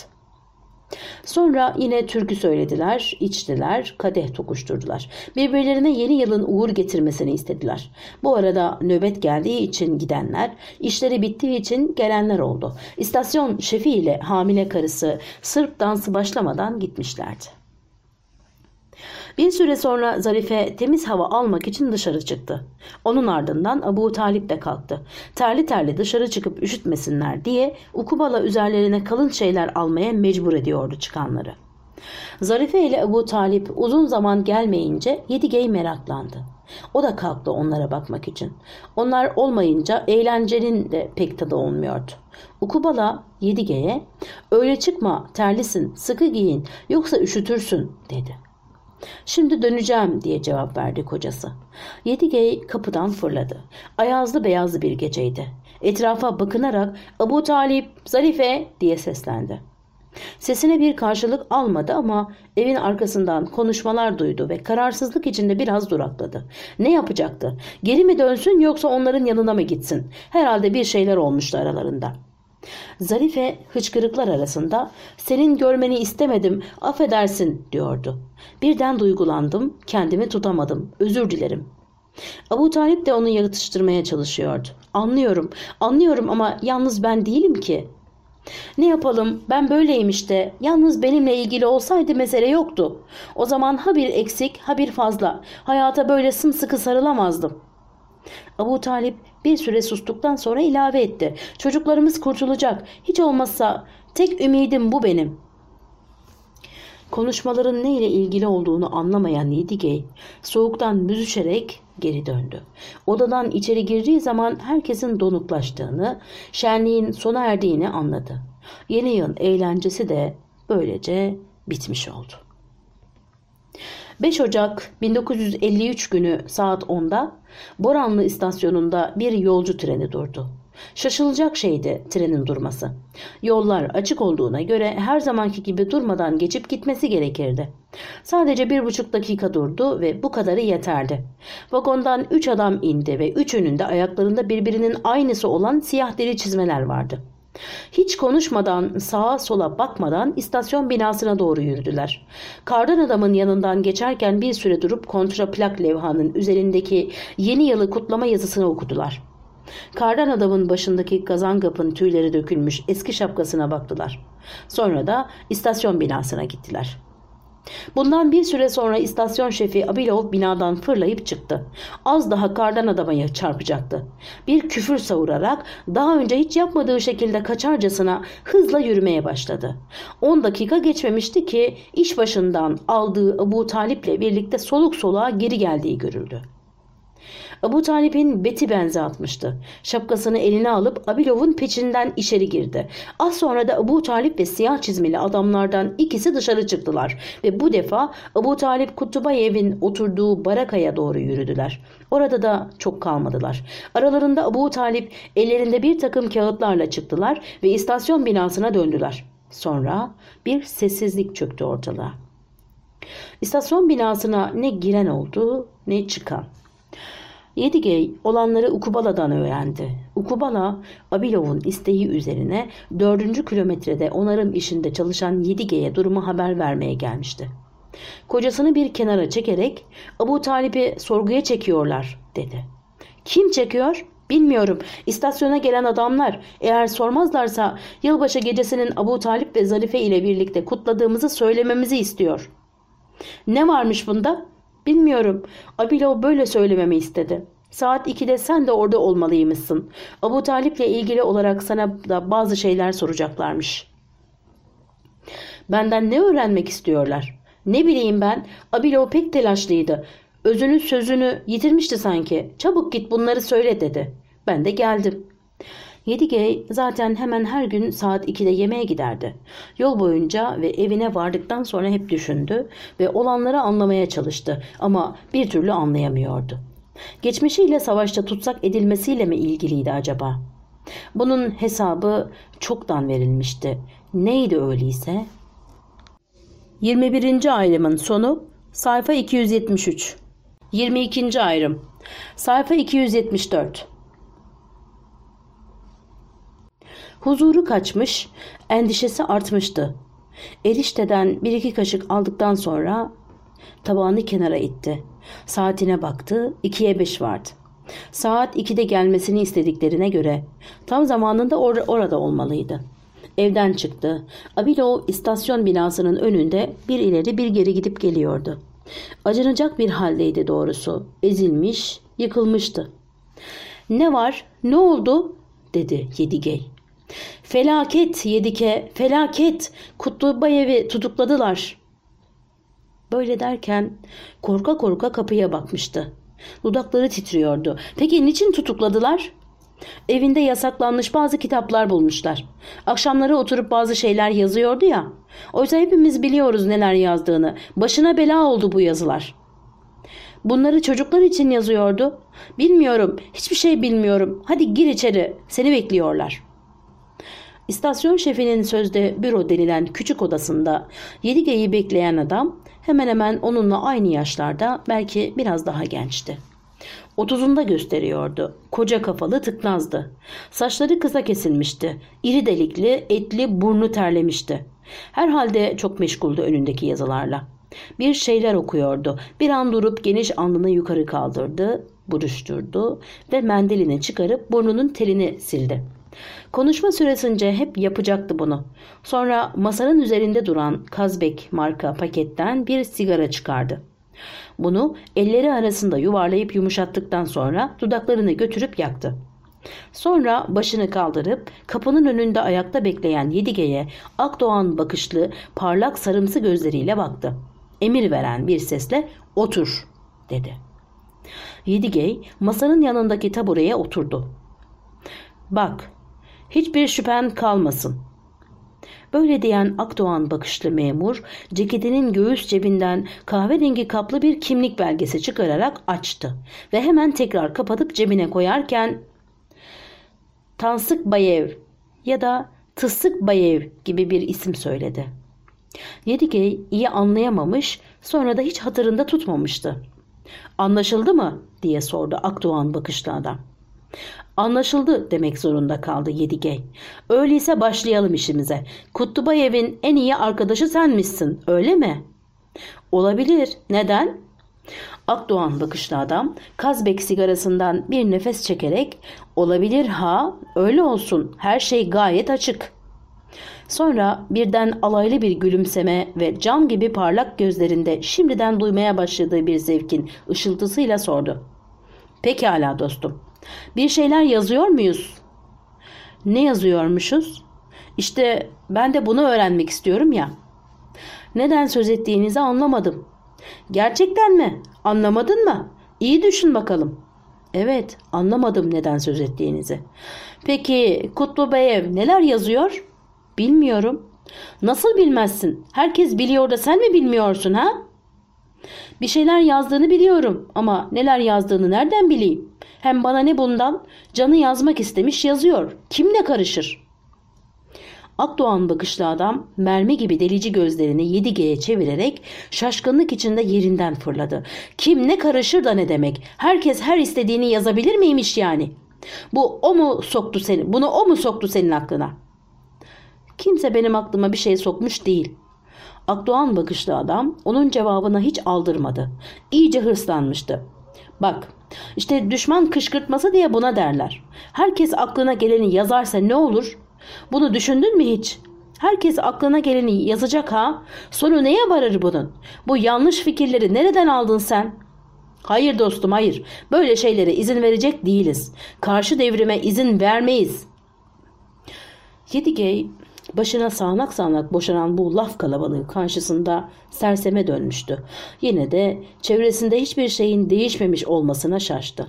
S1: Sonra yine türkü söylediler, içtiler, kadeh tokuşturdular. Birbirlerine yeni yılın uğur getirmesini istediler. Bu arada nöbet geldiği için gidenler, işleri bittiği için gelenler oldu. İstasyon şefi ile hamile karısı Sırp dansı başlamadan gitmişlerdi. Bir süre sonra Zarife temiz hava almak için dışarı çıktı. Onun ardından Abu Talip de kalktı. Terli terli dışarı çıkıp üşütmesinler diye Ukubala üzerlerine kalın şeyler almaya mecbur ediyordu çıkanları. Zarife ile Abu Talip uzun zaman gelmeyince Yedigey meraklandı. O da kalktı onlara bakmak için. Onlar olmayınca eğlencenin de pek tadı olmuyordu. Ukubala Yedige'ye öyle çıkma terlisin sıkı giyin yoksa üşütürsün dedi. Şimdi döneceğim diye cevap verdi kocası. Yedigey kapıdan fırladı. Ayazlı beyazlı bir geceydi. Etrafa bakınarak Abu Talip, Zarife diye seslendi. Sesine bir karşılık almadı ama evin arkasından konuşmalar duydu ve kararsızlık içinde biraz durakladı. Ne yapacaktı? Geri mi dönsün yoksa onların yanına mı gitsin? Herhalde bir şeyler olmuştu aralarında.'' Zarife hıçkırıklar arasında senin görmeni istemedim affedersin diyordu. Birden duygulandım kendimi tutamadım özür dilerim. Abu Talip de onu yatıştırmaya çalışıyordu. Anlıyorum anlıyorum ama yalnız ben değilim ki. Ne yapalım ben böyleyim işte yalnız benimle ilgili olsaydı mesele yoktu. O zaman ha bir eksik ha bir fazla hayata böyle sımsıkı sarılamazdım. Abu Talip bir süre sustuktan sonra ilave etti. Çocuklarımız kurtulacak. Hiç olmazsa tek ümidim bu benim. Konuşmaların ne ile ilgili olduğunu anlamayan Yedigey soğuktan büzüşerek geri döndü. Odadan içeri girdiği zaman herkesin donuklaştığını, şenliğin sona erdiğini anladı. Yeni yıl eğlencesi de böylece bitmiş oldu. 5 Ocak 1953 günü saat 10'da Boranlı istasyonunda bir yolcu treni durdu. Şaşılacak şeydi trenin durması. Yollar açık olduğuna göre her zamanki gibi durmadan geçip gitmesi gerekirdi. Sadece bir buçuk dakika durdu ve bu kadarı yeterdi. Vagondan üç adam indi ve üçünün de ayaklarında birbirinin aynısı olan siyah deri çizmeler vardı.'' Hiç konuşmadan sağa sola bakmadan istasyon binasına doğru yürüdüler. Kardan adamın yanından geçerken bir süre durup kontraplak levhanın üzerindeki yeni yılı kutlama yazısını okudular. Kardan adamın başındaki kazangapın tüyleri dökülmüş eski şapkasına baktılar. Sonra da istasyon binasına gittiler.'' Bundan bir süre sonra istasyon şefi Abilov binadan fırlayıp çıktı. Az daha kardan adamaya çarpacaktı. Bir küfür savurarak daha önce hiç yapmadığı şekilde kaçarcasına hızla yürümeye başladı. 10 dakika geçmemişti ki iş başından aldığı Abu Talip'le birlikte soluk soluğa geri geldiği görüldü. Abu Talip'in beti benze atmıştı. Şapkasını eline alıp Abilov'un peçinden içeri girdi. Az sonra da Abu Talip ve siyah çizmeli adamlardan ikisi dışarı çıktılar ve bu defa Abu Talip Kutubayev'in oturduğu barakaya doğru yürüdüler. Orada da çok kalmadılar. Aralarında Abu Talip ellerinde bir takım kağıtlarla çıktılar ve istasyon binasına döndüler. Sonra bir sessizlik çöktü ortalığa. İstasyon binasına ne giren oldu ne çıkan. Yedigey olanları Ukubala'dan öğrendi. Ukubala, Abilov'un isteği üzerine dördüncü kilometrede onarım işinde çalışan Yedigey'e durumu haber vermeye gelmişti. Kocasını bir kenara çekerek Abu Talip'i sorguya çekiyorlar dedi. Kim çekiyor? Bilmiyorum. İstasyona gelen adamlar eğer sormazlarsa yılbaşı gecesinin Abu Talip ve Zarife ile birlikte kutladığımızı söylememizi istiyor. Ne varmış bunda? Bilmiyorum. Abilo böyle söylememi istedi. Saat 2'de sen de orada olmalıymışsın. Abu Talip'le ilgili olarak sana da bazı şeyler soracaklarmış. Benden ne öğrenmek istiyorlar? Ne bileyim ben. Abilo pek telaşlıydı. Özünü sözünü yitirmişti sanki. Çabuk git bunları söyle dedi. Ben de geldim. Yedigey zaten hemen her gün saat 2'de yemeğe giderdi. Yol boyunca ve evine vardıktan sonra hep düşündü ve olanları anlamaya çalıştı ama bir türlü anlayamıyordu. Geçmişiyle savaşta tutsak edilmesiyle mi ilgiliydi acaba? Bunun hesabı çoktan verilmişti. Neydi öyleyse? 21. ayrımın sonu sayfa 273. 22. ayrım sayfa 274. Huzuru kaçmış, endişesi artmıştı. Erişteden bir iki kaşık aldıktan sonra tabağını kenara itti. Saatine baktı, ikiye beş vardı. Saat 2'de gelmesini istediklerine göre tam zamanında or orada olmalıydı. Evden çıktı. Abilo istasyon binasının önünde bir ileri bir geri gidip geliyordu. Acınacak bir haldeydi doğrusu. Ezilmiş, yıkılmıştı. ''Ne var, ne oldu?'' dedi Yedigey. Felaket Yedike, felaket Kutlubayev'i tutukladılar. Böyle derken korka korka kapıya bakmıştı. Dudakları titriyordu. Peki niçin tutukladılar? Evinde yasaklanmış bazı kitaplar bulmuşlar. Akşamları oturup bazı şeyler yazıyordu ya. Oysa hepimiz biliyoruz neler yazdığını. Başına bela oldu bu yazılar. Bunları çocuklar için yazıyordu. Bilmiyorum, hiçbir şey bilmiyorum. Hadi gir içeri, seni bekliyorlar.'' İstasyon şefinin sözde büro denilen küçük odasında Yedige'yi bekleyen adam hemen hemen onunla aynı yaşlarda belki biraz daha gençti. Otuzunda gösteriyordu. Koca kafalı tıknazdı. Saçları kısa kesilmişti. İri delikli, etli burnu terlemişti. Herhalde çok meşguldü önündeki yazılarla. Bir şeyler okuyordu. Bir an durup geniş alnını yukarı kaldırdı, buruşturdu ve mendilini çıkarıp burnunun telini sildi. Konuşma süresince hep yapacaktı bunu. Sonra masanın üzerinde duran Kazbek marka paketten bir sigara çıkardı. Bunu elleri arasında yuvarlayıp yumuşattıktan sonra dudaklarını götürüp yaktı. Sonra başını kaldırıp kapının önünde ayakta bekleyen Yedige'ye Akdoğan bakışlı parlak sarımsı gözleriyle baktı. Emir veren bir sesle otur dedi. Yedigey masanın yanındaki tabureye oturdu. Bak Hiçbir şüphen kalmasın. Böyle diyen Akdoğan bakışlı memur ceketinin göğüs cebinden kahverengi kaplı bir kimlik belgesi çıkararak açtı ve hemen tekrar kapatıp cebine koyarken Tansık Bayev ya da Tısık Bayev gibi bir isim söyledi. Yedigey iyi anlayamamış sonra da hiç hatırında tutmamıştı. Anlaşıldı mı diye sordu Akdoğan bakışlı adam. Anlaşıldı demek zorunda kaldı Yedigey. Öyleyse başlayalım işimize. Kutlubayev'in en iyi arkadaşı senmişsin öyle mi? Olabilir. Neden? Akdoğan bakışlı adam Kazbek sigarasından bir nefes çekerek olabilir ha öyle olsun her şey gayet açık. Sonra birden alaylı bir gülümseme ve cam gibi parlak gözlerinde şimdiden duymaya başladığı bir zevkin ışıltısıyla sordu. Pekala dostum bir şeyler yazıyor muyuz? Ne yazıyormuşuz? İşte ben de bunu öğrenmek istiyorum ya. Neden söz ettiğinizi anlamadım. Gerçekten mi? Anlamadın mı? İyi düşün bakalım. Evet, anlamadım neden söz ettiğinizi. Peki Kutlu Bey'e neler yazıyor? Bilmiyorum. Nasıl bilmezsin? Herkes biliyor da sen mi bilmiyorsun ha? Bir şeyler yazdığını biliyorum ama neler yazdığını nereden bileyim? Hem bana ne bundan? Canı yazmak istemiş yazıyor. Kimle karışır? Akdoğan bakışlı adam mermi gibi delici gözlerini 7G'ye çevirerek şaşkınlık içinde yerinden fırladı. Kim ne karışır da ne demek? Herkes her istediğini yazabilir miymiş yani? Bu o mu soktu seni? Bunu o mu soktu senin aklına? Kimse benim aklıma bir şey sokmuş değil. Akdoğan bakışlı adam onun cevabına hiç aldırmadı. İyice hırslanmıştı. Bak işte düşman kışkırtması diye buna derler. Herkes aklına geleni yazarsa ne olur? Bunu düşündün mü hiç? Herkes aklına geleni yazacak ha? Sonu neye varır bunun? Bu yanlış fikirleri nereden aldın sen?'' Hayır dostum hayır. Böyle şeylere izin verecek değiliz. Karşı devrime izin vermeyiz. Yedigey Başına sağanak sağanak boşanan bu laf kalabalığı karşısında serseme dönmüştü. Yine de çevresinde hiçbir şeyin değişmemiş olmasına şaştı.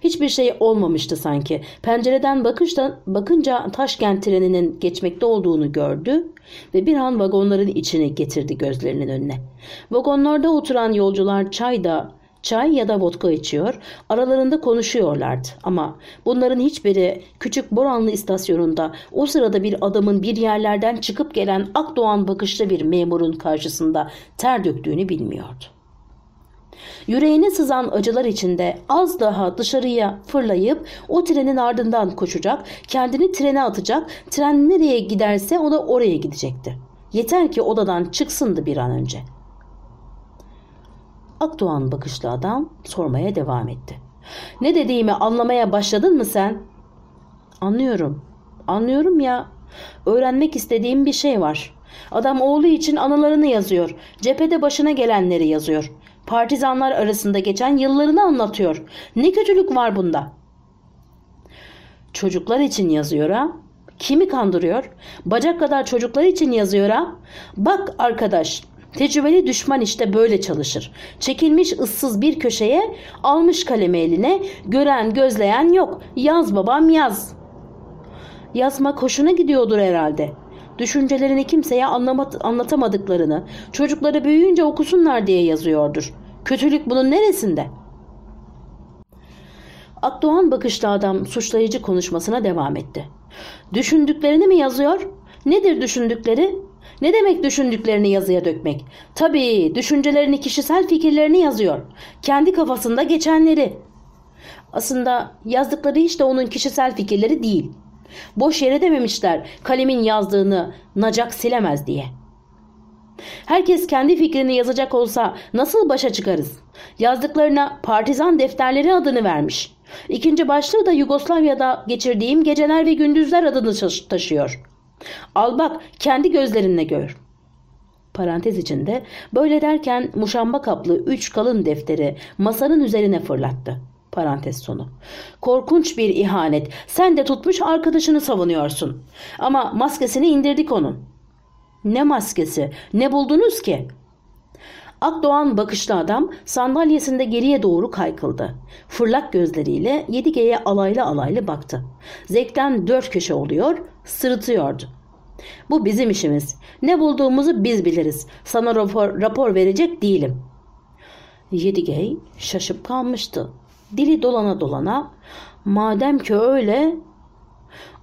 S1: Hiçbir şey olmamıştı sanki. Pencereden bakışta, bakınca Taşkent treninin geçmekte olduğunu gördü ve bir an vagonların içine getirdi gözlerinin önüne. Vagonlarda oturan yolcular çay da çay ya da vodka içiyor, aralarında konuşuyorlardı. Ama bunların hiçbiri küçük Boranlı istasyonunda o sırada bir adamın bir yerlerden çıkıp gelen Akdoğan bakışlı bir memurun karşısında ter döktüğünü bilmiyordu. Yüreğine sızan acılar içinde az daha dışarıya fırlayıp o trenin ardından koşacak, kendini trene atacak, tren nereye giderse o da oraya gidecekti. Yeter ki odadan çıksındı bir an önce.'' Akdoğan bakışlı adam sormaya devam etti. Ne dediğimi anlamaya başladın mı sen? Anlıyorum. Anlıyorum ya. Öğrenmek istediğim bir şey var. Adam oğlu için anılarını yazıyor. Cephede başına gelenleri yazıyor. Partizanlar arasında geçen yıllarını anlatıyor. Ne kötülük var bunda? Çocuklar için yazıyor ha? Kimi kandırıyor? Bacak kadar çocuklar için yazıyor ha? Bak arkadaş, Tecrübeli düşman işte böyle çalışır. Çekilmiş ıssız bir köşeye almış kalemi eline gören gözleyen yok. Yaz babam yaz. Yazma koşuna gidiyordur herhalde. Düşüncelerini kimseye anlatamadıklarını, çocukları büyüyünce okusunlar diye yazıyordur. Kötülük bunun neresinde? Akdoğan bakışlı adam suçlayıcı konuşmasına devam etti. Düşündüklerini mi yazıyor? Nedir düşündükleri? Ne demek düşündüklerini yazıya dökmek? Tabii düşüncelerini kişisel fikirlerini yazıyor. Kendi kafasında geçenleri. Aslında yazdıkları hiç de onun kişisel fikirleri değil. Boş yere dememişler kalemin yazdığını nacak silemez diye. Herkes kendi fikrini yazacak olsa nasıl başa çıkarız? Yazdıklarına partizan defterleri adını vermiş. İkinci başlığı da Yugoslavya'da geçirdiğim geceler ve gündüzler adını taşıyor. Al bak kendi gözlerinle gör. Parantez içinde böyle derken muşamba kaplı üç kalın defteri masanın üzerine fırlattı. Parantez sonu. Korkunç bir ihanet. Sen de tutmuş arkadaşını savunuyorsun. Ama maskesini indirdik onun. Ne maskesi? Ne buldunuz ki? Akdoğan bakışlı adam sandalyesinde geriye doğru kaykıldı. Fırlak gözleriyle Yedige'ye alaylı alaylı baktı. Zekten dört köşe oluyor, sırıtıyordu. Bu bizim işimiz. Ne bulduğumuzu biz biliriz. Sana rapor, rapor verecek değilim. Yedigey şaşıp kalmıştı. Dili dolana dolana madem ki öyle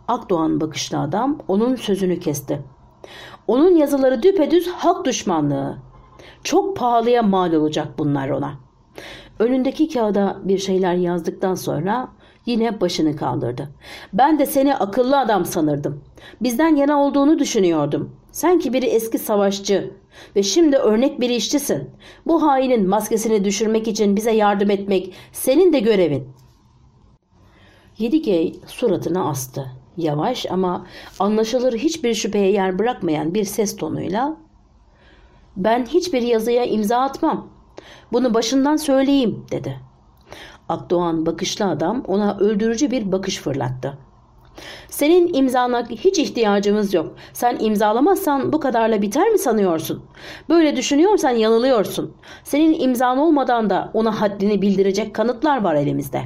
S1: Akdoğan bakışlı adam onun sözünü kesti. Onun yazıları düpedüz halk düşmanlığı. Çok pahalıya mal olacak bunlar ona. Önündeki kağıda bir şeyler yazdıktan sonra Yine başını kaldırdı. Ben de seni akıllı adam sanırdım. Bizden yana olduğunu düşünüyordum. Sen ki biri eski savaşçı ve şimdi örnek bir işçisin. Bu hainin maskesini düşürmek için bize yardım etmek senin de görevin. Yedigey suratını astı. Yavaş ama anlaşılır hiçbir şüpheye yer bırakmayan bir ses tonuyla ''Ben hiçbir yazıya imza atmam. Bunu başından söyleyeyim.'' dedi. Akdoğan bakışlı adam ona öldürücü bir bakış fırlattı. Senin imzana hiç ihtiyacımız yok. Sen imzalamazsan bu kadarla biter mi sanıyorsun? Böyle düşünüyorsan yanılıyorsun. Senin imzan olmadan da ona haddini bildirecek kanıtlar var elimizde.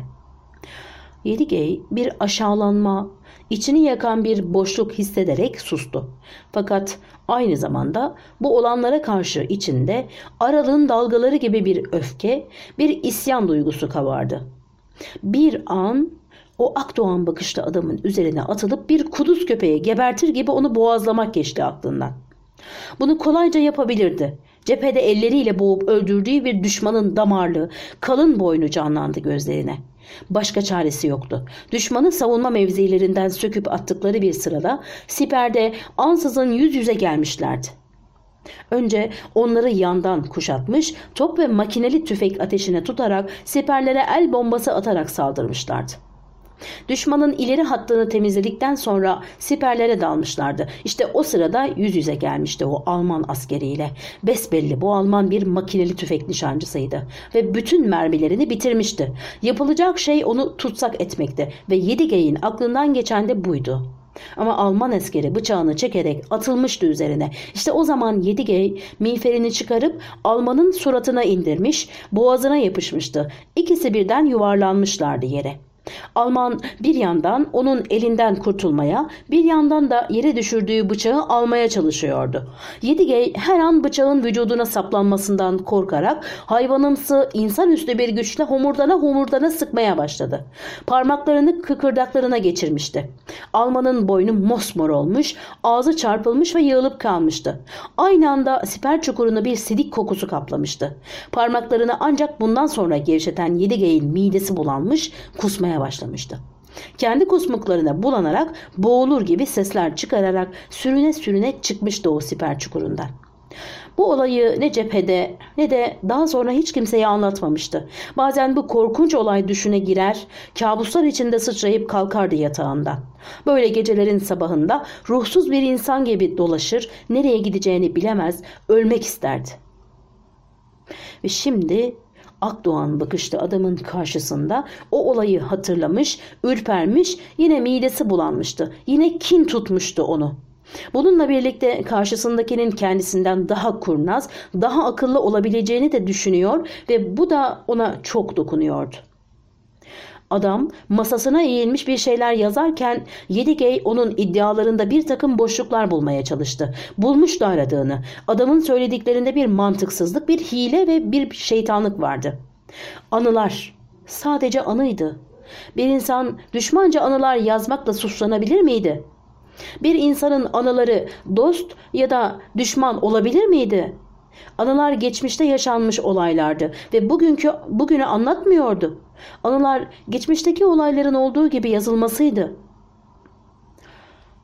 S1: Yedigey bir aşağılanma, içini yakan bir boşluk hissederek sustu. Fakat aynı zamanda bu olanlara karşı içinde aralığın dalgaları gibi bir öfke, bir isyan duygusu kavardı. Bir an o akdoğan bakışlı adamın üzerine atılıp bir kuduz köpeği gebertir gibi onu boğazlamak geçti aklından. Bunu kolayca yapabilirdi. Cephede elleriyle boğup öldürdüğü bir düşmanın damarlı, kalın boynu canlandı gözlerine.'' Başka çaresi yoktu. Düşmanın savunma mevzilerinden söküp attıkları bir sırada siperde ansızın yüz yüze gelmişlerdi. Önce onları yandan kuşatmış, top ve makineli tüfek ateşine tutarak siperlere el bombası atarak saldırmışlardı. Düşmanın ileri hattını temizledikten sonra siperlere dalmışlardı. İşte o sırada yüz yüze gelmişti o Alman askeriyle. Besbelli bu Alman bir makineli tüfek nişancısıydı ve bütün mermilerini bitirmişti. Yapılacak şey onu tutsak etmekti ve Yedigey'in aklından geçen de buydu. Ama Alman askeri bıçağını çekerek atılmıştı üzerine. İşte o zaman Yedigey miğferini çıkarıp Alman'ın suratına indirmiş, boğazına yapışmıştı. İkisi birden yuvarlanmışlardı yere.'' Alman bir yandan onun elinden kurtulmaya, bir yandan da yere düşürdüğü bıçağı almaya çalışıyordu. Yedigey her an bıçağın vücuduna saplanmasından korkarak hayvanımsı insanüstü bir güçle homurdana homurdana sıkmaya başladı. Parmaklarını kıkırdaklarına geçirmişti. Almanın boynu mosmor olmuş, ağzı çarpılmış ve yığılıp kalmıştı. Aynı anda siper çukurunu bir sidik kokusu kaplamıştı. Parmaklarını ancak bundan sonra gevşeten Yedigey'in midesi bulanmış, kusmaya kusmaya başlamıştı. Kendi kusmuklarına bulanarak boğulur gibi sesler çıkararak sürüne sürüne çıkmıştı o siper çukurundan. Bu olayı ne cephede ne de daha sonra hiç kimseye anlatmamıştı. Bazen bu korkunç olay düşüne girer, kabuslar içinde sıçrayıp kalkardı yatağından. Böyle gecelerin sabahında ruhsuz bir insan gibi dolaşır, nereye gideceğini bilemez, ölmek isterdi. Ve şimdi Akdoğan bakışlı adamın karşısında o olayı hatırlamış, ürpermiş, yine midesi bulanmıştı. Yine kin tutmuştu onu. Bununla birlikte karşısındakinin kendisinden daha kurnaz, daha akıllı olabileceğini de düşünüyor ve bu da ona çok dokunuyordu. Adam masasına eğilmiş bir şeyler yazarken Yedigey onun iddialarında bir takım boşluklar bulmaya çalıştı. Bulmuştu aradığını. Adamın söylediklerinde bir mantıksızlık, bir hile ve bir şeytanlık vardı. Anılar. Sadece anıydı. Bir insan düşmanca anılar yazmakla suçlanabilir miydi? Bir insanın anıları dost ya da düşman olabilir miydi? Anılar geçmişte yaşanmış olaylardı ve bugünkü bugünü anlatmıyordu. Anılar geçmişteki olayların olduğu gibi yazılmasıydı.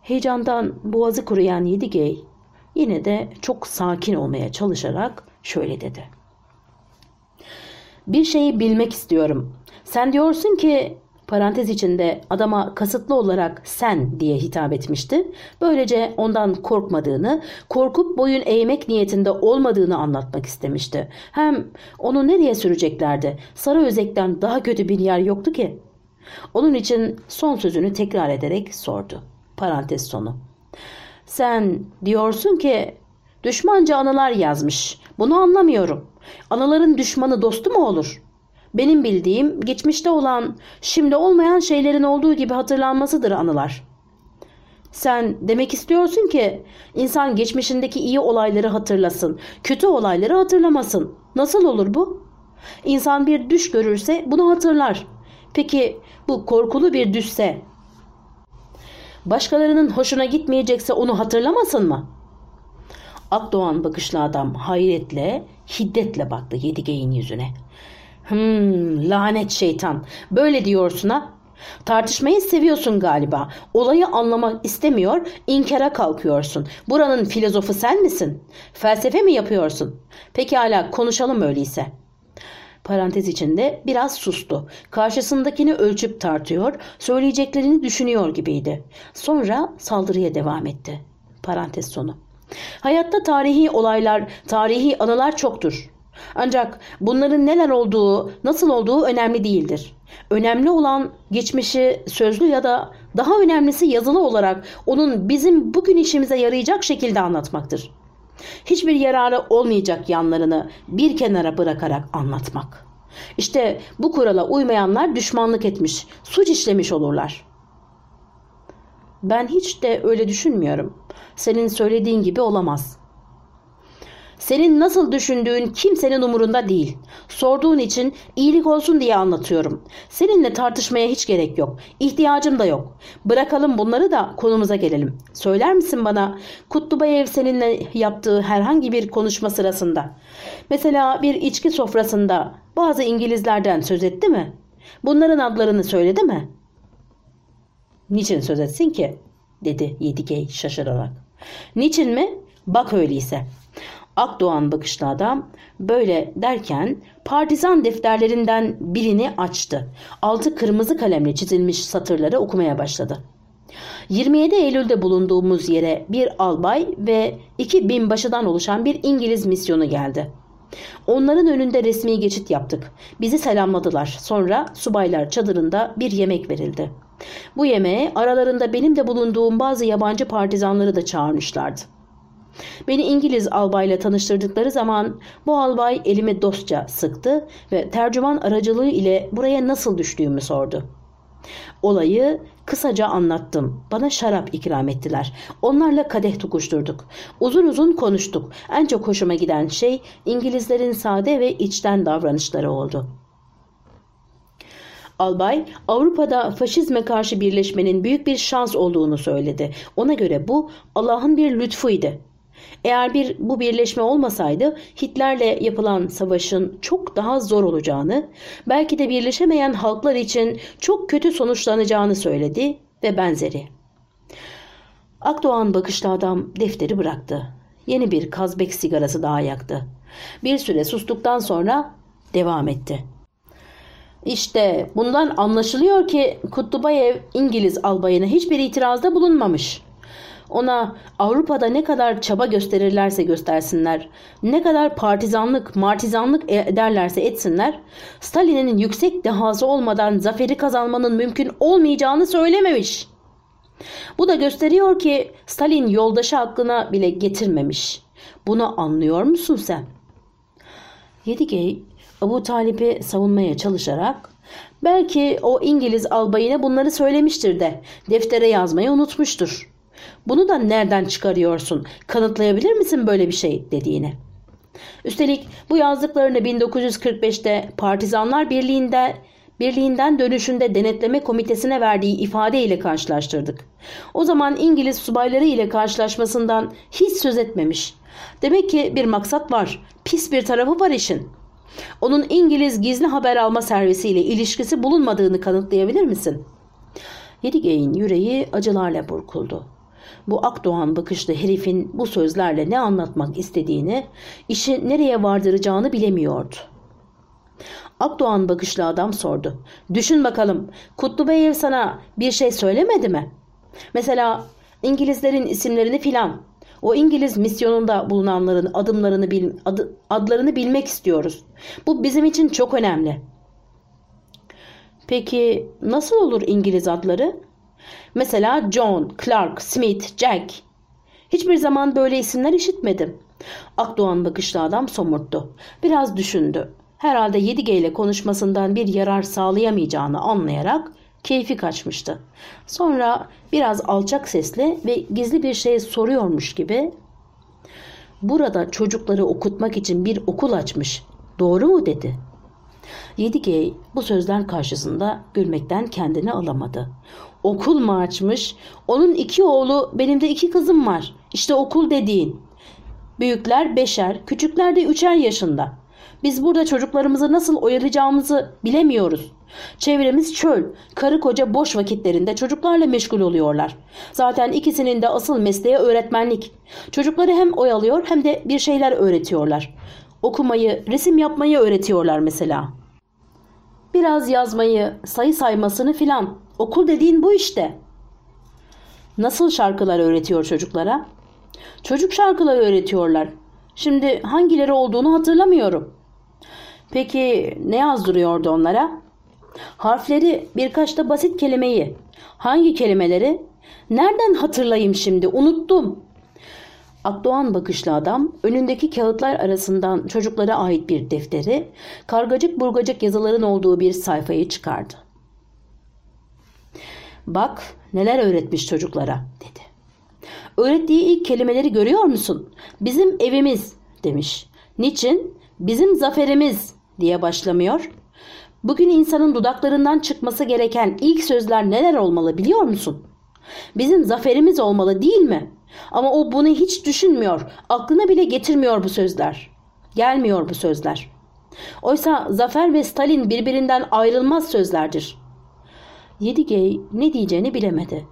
S1: Heyecandan boğazı kuruyan Yedigey yine de çok sakin olmaya çalışarak şöyle dedi. Bir şeyi bilmek istiyorum. Sen diyorsun ki parantez içinde adama kasıtlı olarak sen diye hitap etmişti. Böylece ondan korkmadığını, korkup boyun eğmek niyetinde olmadığını anlatmak istemişti. Hem onu nereye süreceklerdi? Sarı özekten daha kötü bir yer yoktu ki. Onun için son sözünü tekrar ederek sordu. Parantez sonu. Sen diyorsun ki düşmanca anılar yazmış. Bunu anlamıyorum. Anıların düşmanı dostu mu olur? Benim bildiğim geçmişte olan, şimdi olmayan şeylerin olduğu gibi hatırlanmasıdır anılar. Sen demek istiyorsun ki insan geçmişindeki iyi olayları hatırlasın, kötü olayları hatırlamasın. Nasıl olur bu? İnsan bir düş görürse bunu hatırlar. Peki bu korkulu bir düşse başkalarının hoşuna gitmeyecekse onu hatırlamasın mı? Akdoğan bakışlı adam hayretle, hiddetle baktı Yedigeyin yüzüne. Hmm, lanet şeytan. Böyle diyorsun ha? Tartışmayı seviyorsun galiba. Olayı anlamak istemiyor, inkara kalkıyorsun. Buranın filozofu sen misin? Felsefe mi yapıyorsun? Pekala konuşalım öyleyse. Parantez içinde biraz sustu. Karşısındakini ölçüp tartıyor, söyleyeceklerini düşünüyor gibiydi. Sonra saldırıya devam etti. Parantez sonu. Hayatta tarihi olaylar, tarihi anılar çoktur. Ancak bunların neler olduğu, nasıl olduğu önemli değildir. Önemli olan geçmişi sözlü ya da daha önemlisi yazılı olarak onun bizim bugün işimize yarayacak şekilde anlatmaktır. Hiçbir yararı olmayacak yanlarını bir kenara bırakarak anlatmak. İşte bu kurala uymayanlar düşmanlık etmiş, suç işlemiş olurlar. Ben hiç de öyle düşünmüyorum. Senin söylediğin gibi olamaz.'' Senin nasıl düşündüğün kimsenin umurunda değil. Sorduğun için iyilik olsun diye anlatıyorum. Seninle tartışmaya hiç gerek yok. İhtiyacım da yok. Bırakalım bunları da konumuza gelelim. Söyler misin bana Kutlubayev seninle yaptığı herhangi bir konuşma sırasında mesela bir içki sofrasında bazı İngilizlerden söz etti mi? Bunların adlarını söyledi mi? Niçin söz etsin ki? dedi Yedigey şaşırarak. Niçin mi? Bak öyleyse. Akdoğan bakışlı adam böyle derken partizan defterlerinden birini açtı. Altı kırmızı kalemle çizilmiş satırları okumaya başladı. 27 Eylül'de bulunduğumuz yere bir albay ve iki binbaşıdan oluşan bir İngiliz misyonu geldi. Onların önünde resmi geçit yaptık. Bizi selamladılar. Sonra subaylar çadırında bir yemek verildi. Bu yemeğe aralarında benim de bulunduğum bazı yabancı partizanları da çağırmışlardı. Beni İngiliz albayla tanıştırdıkları zaman bu albay elimi dostça sıktı ve tercüman aracılığı ile buraya nasıl düştüğümü sordu. Olayı kısaca anlattım. Bana şarap ikram ettiler. Onlarla kadeh tukuşturduk. Uzun uzun konuştuk. En çok hoşuma giden şey İngilizlerin sade ve içten davranışları oldu. Albay, Avrupa'da faşizme karşı birleşmenin büyük bir şans olduğunu söyledi. Ona göre bu Allah'ın bir lütfuydu. Eğer bir bu birleşme olmasaydı Hitler'le yapılan savaşın çok daha zor olacağını, belki de birleşemeyen halklar için çok kötü sonuçlanacağını söyledi ve benzeri. Akdoğan bakışlı adam defteri bıraktı. Yeni bir kazbek sigarası daha yaktı. Bir süre sustuktan sonra devam etti. İşte bundan anlaşılıyor ki Kutlubayev İngiliz albayına hiçbir itirazda bulunmamış. Ona Avrupa'da ne kadar çaba gösterirlerse göstersinler, ne kadar partizanlık, martizanlık e- ederlerse etsinler, Stalin'in yüksek dehası olmadan zaferi kazanmanın mümkün olmayacağını söylememiş. Bu da gösteriyor ki Stalin yoldaşı aklına bile getirmemiş. Bunu anlıyor musun sen? Yedigey Abu Talip'i savunmaya çalışarak belki o İngiliz albayına bunları söylemiştir de deftere yazmayı unutmuştur. Bunu da nereden çıkarıyorsun? Kanıtlayabilir misin böyle bir şey dediğini. Üstelik bu yazdıklarını 1945'te Partizanlar Birliği'nde Birliği'nden dönüşünde denetleme komitesine verdiği ifade ile karşılaştırdık. O zaman İngiliz subayları ile karşılaşmasından hiç söz etmemiş. Demek ki bir maksat var. Pis bir tarafı var işin. Onun İngiliz gizli haber alma servisiyle ilişkisi bulunmadığını kanıtlayabilir misin? Yedigey'in yüreği acılarla burkuldu. Bu Akdoğan bakışlı herifin bu sözlerle ne anlatmak istediğini, işi nereye vardıracağını bilemiyordu. Akdoğan bakışlı adam sordu. Düşün bakalım Kutlu Bey sana bir şey söylemedi mi? Mesela İngilizlerin isimlerini filan. O İngiliz misyonunda bulunanların adımlarını bil, ad, adlarını bilmek istiyoruz. Bu bizim için çok önemli. Peki nasıl olur İngiliz adları? Mesela John, Clark, Smith, Jack. Hiçbir zaman böyle isimler işitmedim. Akdoğan bakışlı adam somurttu. Biraz düşündü. Herhalde Yedige ile konuşmasından bir yarar sağlayamayacağını anlayarak keyfi kaçmıştı. Sonra biraz alçak sesle ve gizli bir şey soruyormuş gibi burada çocukları okutmak için bir okul açmış. Doğru mu dedi. Yedigey bu sözler karşısında gülmekten kendini alamadı okul mu açmış? Onun iki oğlu benim de iki kızım var. İşte okul dediğin. Büyükler beşer, küçükler de üçer yaşında. Biz burada çocuklarımızı nasıl oyalayacağımızı bilemiyoruz. Çevremiz çöl. Karı koca boş vakitlerinde çocuklarla meşgul oluyorlar. Zaten ikisinin de asıl mesleği öğretmenlik. Çocukları hem oyalıyor hem de bir şeyler öğretiyorlar. Okumayı, resim yapmayı öğretiyorlar mesela. Biraz yazmayı, sayı saymasını filan. Okul dediğin bu işte. Nasıl şarkılar öğretiyor çocuklara? Çocuk şarkıları öğretiyorlar. Şimdi hangileri olduğunu hatırlamıyorum. Peki ne yazdırıyordu onlara? Harfleri birkaç da basit kelimeyi. Hangi kelimeleri? Nereden hatırlayayım şimdi? Unuttum. Akdoğan bakışlı adam önündeki kağıtlar arasından çocuklara ait bir defteri, kargacık burgacık yazıların olduğu bir sayfayı çıkardı. Bak neler öğretmiş çocuklara dedi. Öğrettiği ilk kelimeleri görüyor musun? Bizim evimiz demiş. Niçin? Bizim zaferimiz diye başlamıyor. Bugün insanın dudaklarından çıkması gereken ilk sözler neler olmalı biliyor musun? Bizim zaferimiz olmalı değil mi? Ama o bunu hiç düşünmüyor. Aklına bile getirmiyor bu sözler. Gelmiyor bu sözler. Oysa zafer ve Stalin birbirinden ayrılmaz sözlerdir. Yedigey ne diyeceğini bilemedi.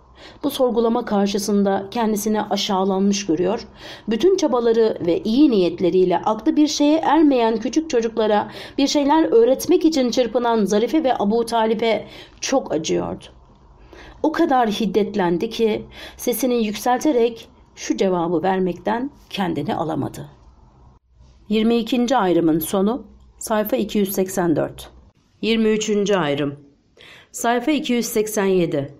S1: Bu sorgulama karşısında kendisini aşağılanmış görüyor, bütün çabaları ve iyi niyetleriyle aklı bir şeye ermeyen küçük çocuklara bir şeyler öğretmek için çırpınan Zarife ve Abu Talip'e çok acıyordu. O kadar hiddetlendi ki sesini yükselterek şu cevabı vermekten kendini alamadı. 22. ayrımın sonu sayfa 284 23. ayrım Sayfa 287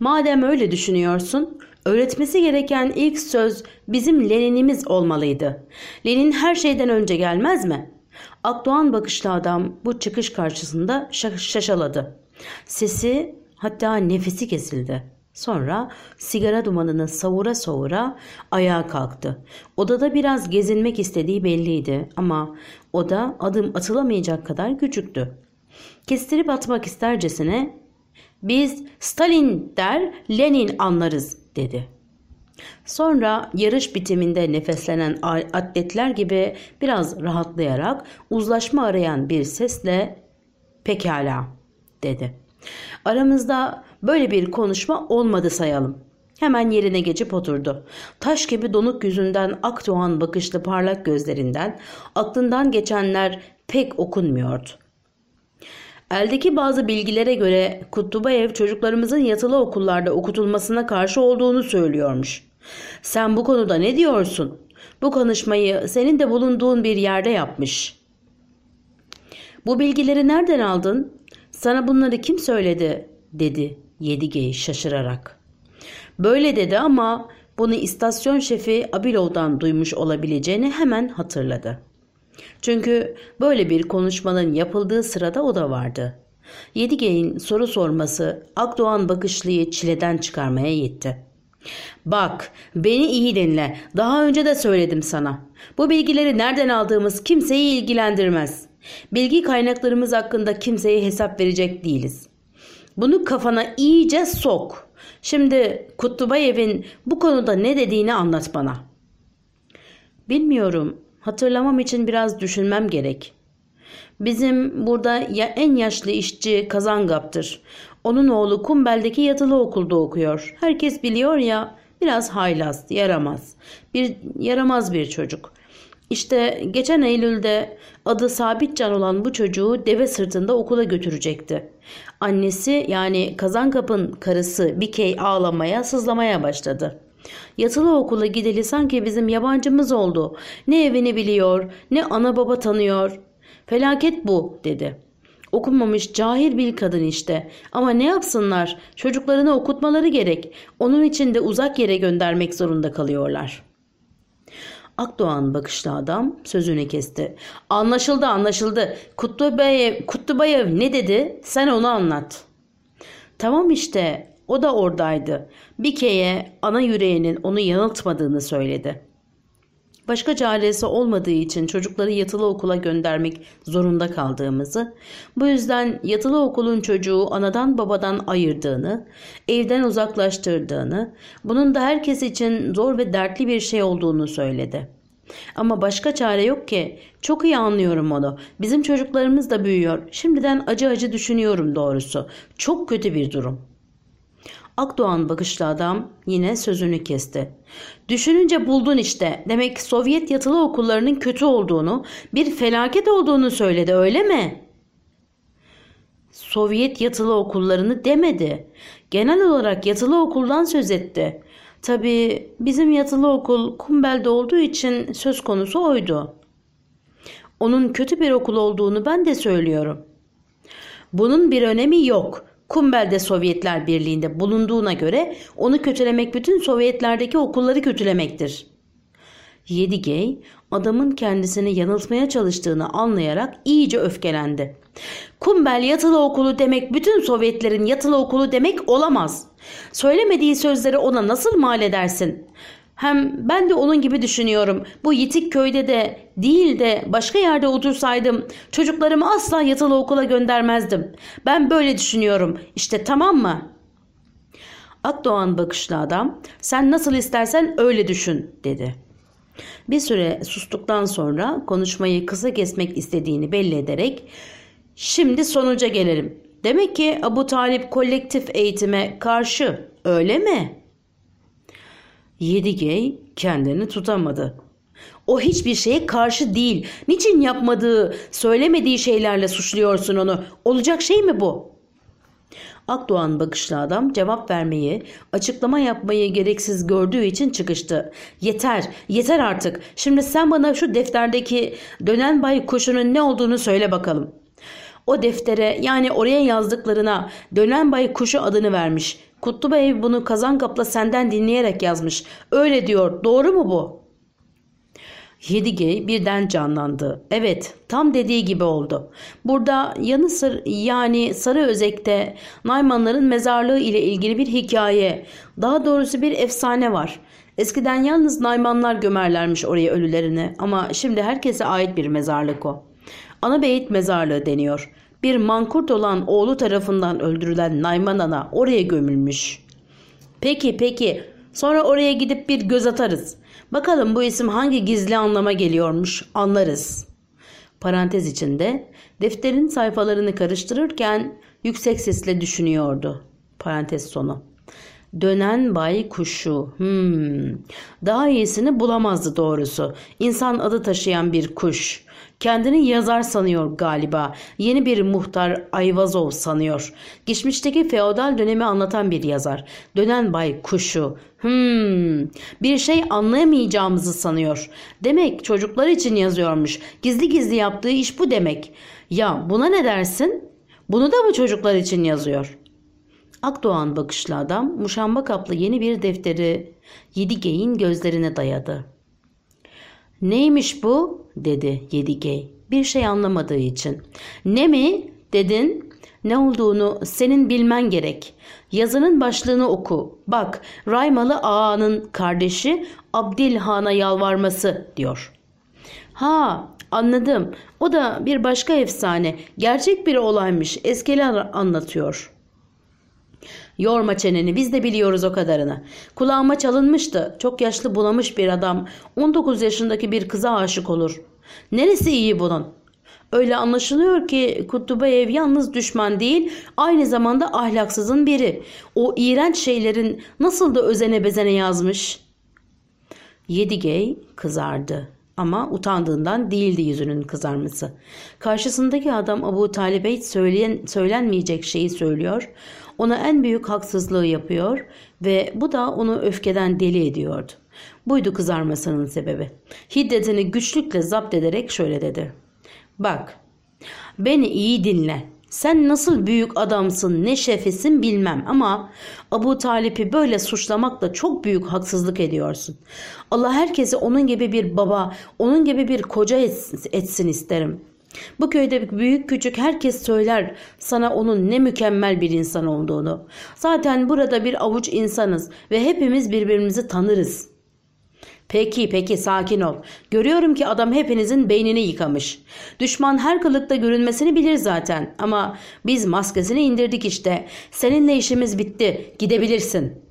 S1: Madem öyle düşünüyorsun, öğretmesi gereken ilk söz bizim Lenin'imiz olmalıydı. Lenin her şeyden önce gelmez mi? Akdoğan bakışlı adam bu çıkış karşısında şaşaladı. Sesi hatta nefesi kesildi. Sonra sigara dumanını savura savura ayağa kalktı. Odada biraz gezinmek istediği belliydi ama oda adım atılamayacak kadar küçüktü. Kestirip atmak istercesine biz Stalin der Lenin anlarız dedi. Sonra yarış bitiminde nefeslenen atletler gibi biraz rahatlayarak uzlaşma arayan bir sesle pekala dedi. Aramızda böyle bir konuşma olmadı sayalım. Hemen yerine geçip oturdu. Taş gibi donuk yüzünden ak doğan bakışlı parlak gözlerinden aklından geçenler pek okunmuyordu. Eldeki bazı bilgilere göre Kutlubayev çocuklarımızın yatılı okullarda okutulmasına karşı olduğunu söylüyormuş. Sen bu konuda ne diyorsun? Bu konuşmayı senin de bulunduğun bir yerde yapmış. Bu bilgileri nereden aldın? Sana bunları kim söyledi? dedi Yedigey şaşırarak. Böyle dedi ama bunu istasyon şefi Abilov'dan duymuş olabileceğini hemen hatırladı.'' Çünkü böyle bir konuşmanın yapıldığı sırada o da vardı. Yedigey'in soru sorması Akdoğan bakışlıyı çileden çıkarmaya yetti. Bak, beni iyi dinle. Daha önce de söyledim sana. Bu bilgileri nereden aldığımız kimseyi ilgilendirmez. Bilgi kaynaklarımız hakkında kimseye hesap verecek değiliz. Bunu kafana iyice sok. Şimdi Kutlubayev'in bu konuda ne dediğini anlat bana. Bilmiyorum Hatırlamam için biraz düşünmem gerek. Bizim burada ya en yaşlı işçi Kazangap'tır. Onun oğlu Kumbel'deki yatılı okulda okuyor. Herkes biliyor ya biraz haylaz, yaramaz. Bir yaramaz bir çocuk. İşte geçen Eylül'de adı Sabitcan olan bu çocuğu deve sırtında okula götürecekti. Annesi yani Kazankap'ın karısı Bikey ağlamaya, sızlamaya başladı.'' Yatılı okula gideli sanki bizim yabancımız oldu. Ne evini biliyor, ne ana baba tanıyor. Felaket bu, dedi. Okunmamış cahil bir kadın işte. Ama ne yapsınlar? Çocuklarını okutmaları gerek. Onun için de uzak yere göndermek zorunda kalıyorlar.'' Akdoğan bakışlı adam sözünü kesti. Anlaşıldı anlaşıldı. Kutlu Kutlu Kutlubayev ne dedi? Sen onu anlat. Tamam işte o da oradaydı. Bike'ye ana yüreğinin onu yanıltmadığını söyledi. Başka çaresi olmadığı için çocukları yatılı okula göndermek zorunda kaldığımızı, bu yüzden yatılı okulun çocuğu anadan babadan ayırdığını, evden uzaklaştırdığını, bunun da herkes için zor ve dertli bir şey olduğunu söyledi.'' Ama başka çare yok ki. Çok iyi anlıyorum onu. Bizim çocuklarımız da büyüyor. Şimdiden acı acı düşünüyorum doğrusu. Çok kötü bir durum. Akdoğan bakışlı adam yine sözünü kesti. Düşününce buldun işte. Demek Sovyet yatılı okullarının kötü olduğunu, bir felaket olduğunu söyledi öyle mi?'' Sovyet yatılı okullarını demedi. Genel olarak yatılı okuldan söz etti. Tabi bizim yatılı okul Kumbel'de olduğu için söz konusu oydu. Onun kötü bir okul olduğunu ben de söylüyorum. Bunun bir önemi yok. Kumbel'de Sovyetler Birliği'nde bulunduğuna göre onu kötülemek bütün Sovyetlerdeki okulları kötülemektir. Yedigey adamın kendisini yanıltmaya çalıştığını anlayarak iyice öfkelendi. Kumbel yatılı okulu demek bütün Sovyetlerin yatılı okulu demek olamaz. Söylemediği sözleri ona nasıl mal edersin? Hem ben de onun gibi düşünüyorum. Bu yitik köyde de değil de başka yerde otursaydım çocuklarımı asla yatılı okula göndermezdim. Ben böyle düşünüyorum. İşte tamam mı?'' Akdoğan bakışlı adam sen nasıl istersen öyle düşün dedi. Bir süre sustuktan sonra konuşmayı kısa kesmek istediğini belli ederek şimdi sonuca gelelim. Demek ki Abu Talip kolektif eğitime karşı öyle mi Yedigey kendini tutamadı. O hiçbir şeye karşı değil. Niçin yapmadığı, söylemediği şeylerle suçluyorsun onu? Olacak şey mi bu? Akdoğan bakışlı adam cevap vermeyi, açıklama yapmayı gereksiz gördüğü için çıkıştı. Yeter, yeter artık. Şimdi sen bana şu defterdeki dönen bay kuşunun ne olduğunu söyle bakalım. O deftere yani oraya yazdıklarına dönen bay kuşu adını vermiş. Kutlu Bey bunu kazan kapla senden dinleyerek yazmış. Öyle diyor. Doğru mu bu? Yedigey birden canlandı. Evet, tam dediği gibi oldu. Burada yanı sır yani Sarı Özek'te Naymanların mezarlığı ile ilgili bir hikaye, daha doğrusu bir efsane var. Eskiden yalnız Naymanlar gömerlermiş oraya ölülerini ama şimdi herkese ait bir mezarlık o. Ana Beyit mezarlığı deniyor bir mankurt olan oğlu tarafından öldürülen Nayman Ana oraya gömülmüş. Peki peki sonra oraya gidip bir göz atarız. Bakalım bu isim hangi gizli anlama geliyormuş anlarız. Parantez içinde defterin sayfalarını karıştırırken yüksek sesle düşünüyordu. Parantez sonu. Dönen bay kuşu. Hmm. Daha iyisini bulamazdı doğrusu. İnsan adı taşıyan bir kuş. Kendini yazar sanıyor galiba. Yeni bir muhtar Ayvazov sanıyor. Geçmişteki feodal dönemi anlatan bir yazar. Dönen Bay Kuşu. Hmm, bir şey anlayamayacağımızı sanıyor. Demek çocuklar için yazıyormuş. Gizli gizli yaptığı iş bu demek. Ya buna ne dersin? Bunu da mı çocuklar için yazıyor? Akdoğan bakışlı adam muşamba kaplı yeni bir defteri yedi Yedigeyin gözlerine dayadı. Neymiş bu? dedi Yedigey bir şey anlamadığı için. Ne mi? dedin. Ne olduğunu senin bilmen gerek. Yazının başlığını oku. Bak Raymalı Ağa'nın kardeşi Abdilhan'a yalvarması diyor. Ha anladım. O da bir başka efsane. Gerçek bir olaymış. Eskiler anlatıyor.'' Yorma çeneni biz de biliyoruz o kadarını. Kulağıma çalınmıştı. Çok yaşlı bulamış bir adam 19 yaşındaki bir kıza aşık olur. Neresi iyi bunun? Öyle anlaşılıyor ki Kutubayev yalnız düşman değil, aynı zamanda ahlaksızın biri. O iğrenç şeylerin nasıl da özene bezene yazmış. Yedigey kızardı ama utandığından değildi yüzünün kızarması. Karşısındaki adam Abu Talib'e söyleyen, söylenmeyecek şeyi söylüyor ona en büyük haksızlığı yapıyor ve bu da onu öfkeden deli ediyordu. Buydu kızarmasının sebebi. Hiddetini güçlükle zapt ederek şöyle dedi. Bak, beni iyi dinle. Sen nasıl büyük adamsın, ne şefesin bilmem ama Abu Talip'i böyle suçlamakla çok büyük haksızlık ediyorsun. Allah herkesi onun gibi bir baba, onun gibi bir koca etsin isterim. Bu köyde büyük küçük herkes söyler sana onun ne mükemmel bir insan olduğunu. Zaten burada bir avuç insanız ve hepimiz birbirimizi tanırız. Peki peki sakin ol. Görüyorum ki adam hepinizin beynini yıkamış. Düşman her kılıkta görünmesini bilir zaten ama biz maskesini indirdik işte. Seninle işimiz bitti. Gidebilirsin.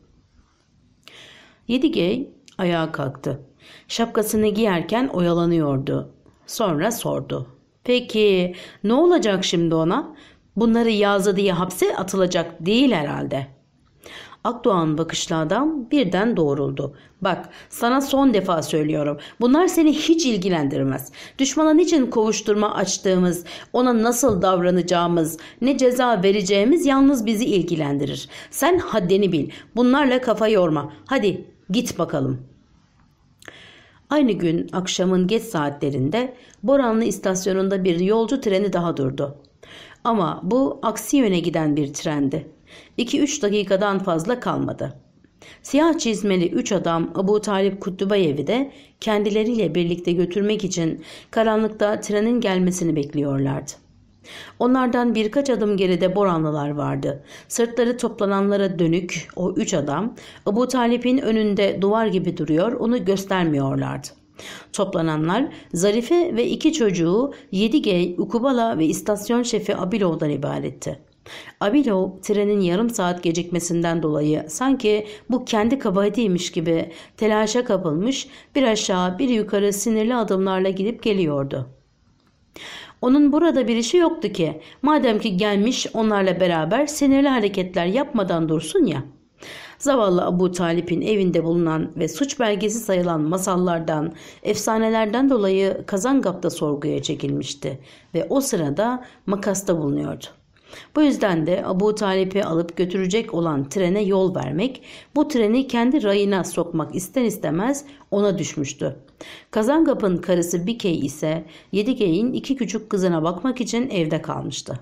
S1: Yedigey ayağa kalktı. Şapkasını giyerken oyalanıyordu. Sonra sordu. Peki ne olacak şimdi ona? Bunları yazdı diye hapse atılacak değil herhalde. Akdoğan bakışlı adam birden doğruldu. Bak sana son defa söylüyorum. Bunlar seni hiç ilgilendirmez. Düşmana niçin kovuşturma açtığımız, ona nasıl davranacağımız, ne ceza vereceğimiz yalnız bizi ilgilendirir. Sen haddini bil. Bunlarla kafa yorma. Hadi git bakalım.'' Aynı gün akşamın geç saatlerinde Boranlı istasyonunda bir yolcu treni daha durdu. Ama bu aksi yöne giden bir trendi. 2-3 dakikadan fazla kalmadı. Siyah çizmeli üç adam Abu Talip Kutlubayev'i de kendileriyle birlikte götürmek için karanlıkta trenin gelmesini bekliyorlardı. Onlardan birkaç adım geride Boranlılar vardı. Sırtları toplananlara dönük o üç adam Ebu Talip'in önünde duvar gibi duruyor onu göstermiyorlardı. Toplananlar Zarife ve iki çocuğu Yedigey, Ukubala ve istasyon şefi Abilov'dan ibaretti. Abilov trenin yarım saat gecikmesinden dolayı sanki bu kendi kabahatiymiş gibi telaşa kapılmış bir aşağı bir yukarı sinirli adımlarla gidip geliyordu. Onun burada bir işi yoktu ki. Madem ki gelmiş onlarla beraber sinirli hareketler yapmadan dursun ya. Zavallı Abu Talip'in evinde bulunan ve suç belgesi sayılan masallardan, efsanelerden dolayı Kazangap'ta sorguya çekilmişti ve o sırada makasta bulunuyordu. Bu yüzden de Abu Talip'i alıp götürecek olan trene yol vermek, bu treni kendi rayına sokmak ister istemez ona düşmüştü. Kazangap'ın karısı Bikey ise Yedigey'in iki küçük kızına bakmak için evde kalmıştı.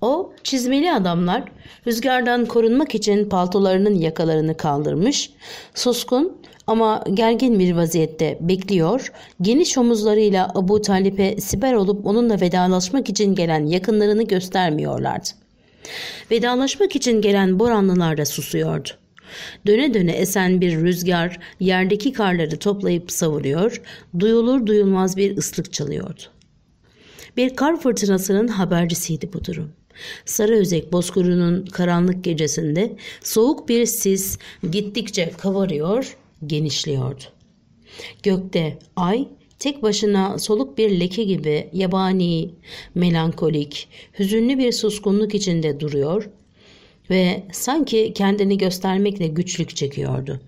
S1: O çizmeli adamlar rüzgardan korunmak için paltolarının yakalarını kaldırmış, suskun ama gergin bir vaziyette bekliyor. Geniş omuzlarıyla Abu Talip'e siber olup onunla vedalaşmak için gelen yakınlarını göstermiyorlardı. Vedalaşmak için gelen Boranlılar da susuyordu. Döne döne esen bir rüzgar yerdeki karları toplayıp savuruyor, duyulur duyulmaz bir ıslık çalıyordu. Bir kar fırtınasının habercisiydi bu durum. Sarıözek Bozkırı'nın karanlık gecesinde soğuk bir sis gittikçe kavarıyor, genişliyordu. Gökte ay tek başına soluk bir leke gibi yabani, melankolik, hüzünlü bir suskunluk içinde duruyor ve sanki kendini göstermekle güçlük çekiyordu.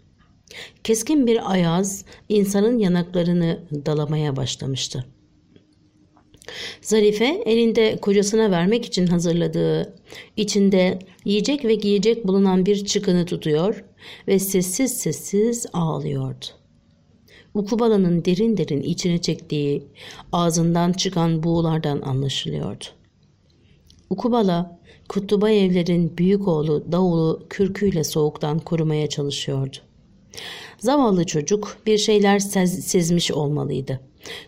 S1: Keskin bir ayaz insanın yanaklarını dalamaya başlamıştı. Zarife elinde kocasına vermek için hazırladığı, içinde yiyecek ve giyecek bulunan bir çıkını tutuyor ve sessiz sessiz ağlıyordu. Ukubala'nın derin derin içine çektiği, ağzından çıkan buğulardan anlaşılıyordu. Ukubala, Kutuba evlerin büyük oğlu Davul'u kürküyle soğuktan korumaya çalışıyordu. Zavallı çocuk bir şeyler sez, sezmiş olmalıydı.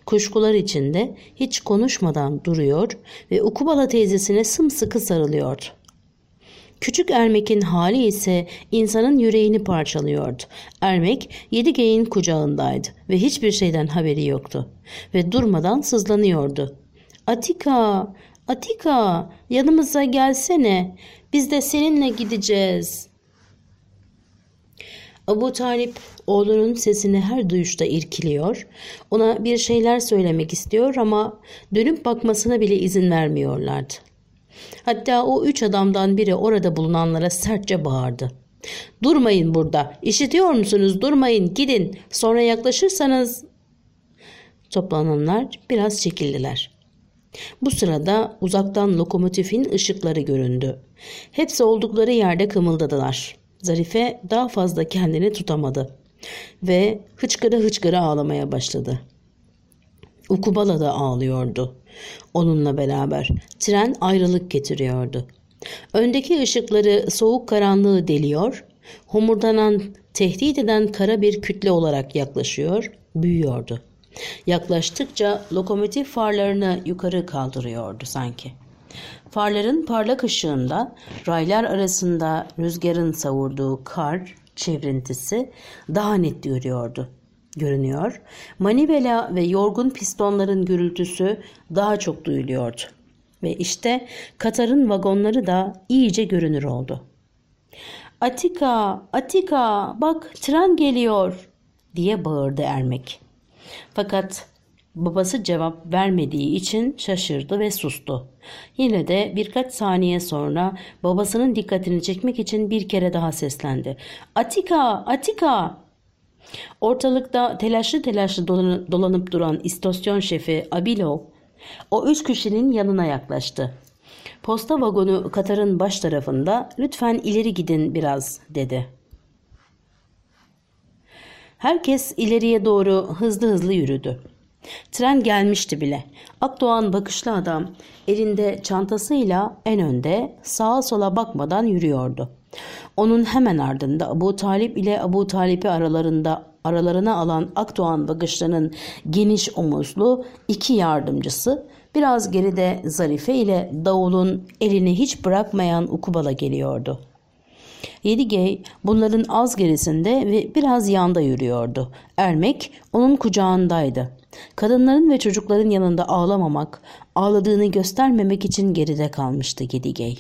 S1: Kuşkular içinde hiç konuşmadan duruyor ve Ukubala teyzesine sımsıkı sarılıyordu. Küçük Ermek'in hali ise insanın yüreğini parçalıyordu. Ermek yedi Yedigeyin kucağındaydı ve hiçbir şeyden haberi yoktu ve durmadan sızlanıyordu. Atika, Atika yanımıza gelsene biz de seninle gideceğiz. Abu Talip oğlunun sesini her duyuşta irkiliyor. Ona bir şeyler söylemek istiyor ama dönüp bakmasına bile izin vermiyorlardı. Hatta o üç adamdan biri orada bulunanlara sertçe bağırdı. Durmayın burada. İşitiyor musunuz? Durmayın, gidin. Sonra yaklaşırsanız Toplananlar biraz çekildiler. Bu sırada uzaktan lokomotifin ışıkları göründü. Hepsi oldukları yerde kımıldadılar. Zarife daha fazla kendini tutamadı ve hıçkıra hıçkıra ağlamaya başladı. Ukubala da ağlıyordu. Onunla beraber tren ayrılık getiriyordu. Öndeki ışıkları soğuk karanlığı deliyor, homurdanan, tehdit eden kara bir kütle olarak yaklaşıyor, büyüyordu. Yaklaştıkça lokomotif farlarını yukarı kaldırıyordu sanki. Farların parlak ışığında raylar arasında rüzgarın savurduğu kar çevrintisi daha net görüyordu görünüyor. Manivela ve yorgun pistonların gürültüsü daha çok duyuluyordu. Ve işte Katar'ın vagonları da iyice görünür oldu. Atika, Atika bak tren geliyor diye bağırdı Ermek. Fakat babası cevap vermediği için şaşırdı ve sustu. Yine de birkaç saniye sonra babasının dikkatini çekmek için bir kere daha seslendi. Atika, Atika Ortalıkta telaşlı telaşlı dolanıp duran istasyon şefi Abilov o üç kişinin yanına yaklaştı. Posta vagonu Katar'ın baş tarafında lütfen ileri gidin biraz dedi. Herkes ileriye doğru hızlı hızlı yürüdü. Tren gelmişti bile. Akdoğan bakışlı adam elinde çantasıyla en önde sağa sola bakmadan yürüyordu. Onun hemen ardında Abu Talip ile Abu Talip'i aralarında aralarına alan Akdoğan bakışlarının geniş omuzlu iki yardımcısı biraz geride Zarife ile Davul'un elini hiç bırakmayan Ukubala geliyordu. Yedigey bunların az gerisinde ve biraz yanda yürüyordu. Ermek onun kucağındaydı. Kadınların ve çocukların yanında ağlamamak, ağladığını göstermemek için geride kalmıştı Yedigey.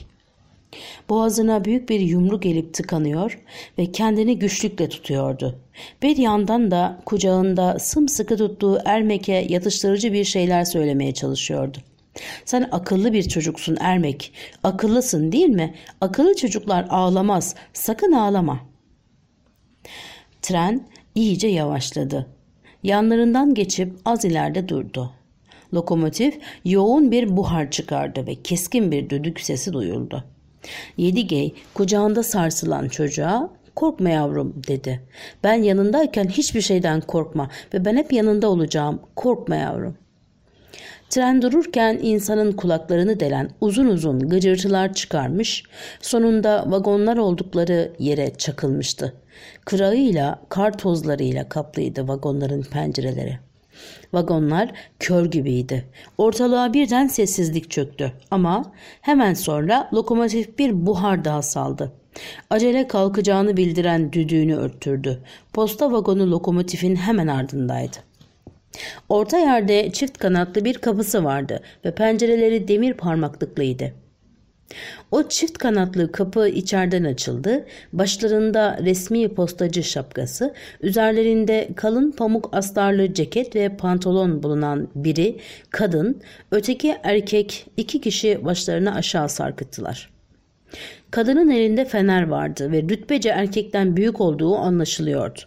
S1: Boğazına büyük bir yumruk gelip tıkanıyor ve kendini güçlükle tutuyordu. Bir yandan da kucağında sımsıkı tuttuğu Ermek'e yatıştırıcı bir şeyler söylemeye çalışıyordu. Sen akıllı bir çocuksun Ermek. Akıllısın değil mi? Akıllı çocuklar ağlamaz. Sakın ağlama. Tren iyice yavaşladı. Yanlarından geçip az ileride durdu. Lokomotif yoğun bir buhar çıkardı ve keskin bir düdük sesi duyuldu. Yedigey kucağında sarsılan çocuğa korkma yavrum dedi. Ben yanındayken hiçbir şeyden korkma ve ben hep yanında olacağım. Korkma yavrum. Tren dururken insanın kulaklarını delen uzun uzun gıcırtılar çıkarmış, sonunda vagonlar oldukları yere çakılmıştı. Kırağıyla, kar tozlarıyla kaplıydı vagonların pencereleri. Vagonlar kör gibiydi. Ortalığa birden sessizlik çöktü ama hemen sonra lokomotif bir buhar daha saldı. Acele kalkacağını bildiren düdüğünü örttürdü. Posta vagonu lokomotifin hemen ardındaydı. Orta yerde çift kanatlı bir kapısı vardı ve pencereleri demir parmaklıklıydı. O çift kanatlı kapı içeriden açıldı. Başlarında resmi postacı şapkası, üzerlerinde kalın pamuk astarlı ceket ve pantolon bulunan biri kadın, öteki erkek iki kişi başlarını aşağı sarkıttılar. Kadının elinde fener vardı ve rütbece erkekten büyük olduğu anlaşılıyordu.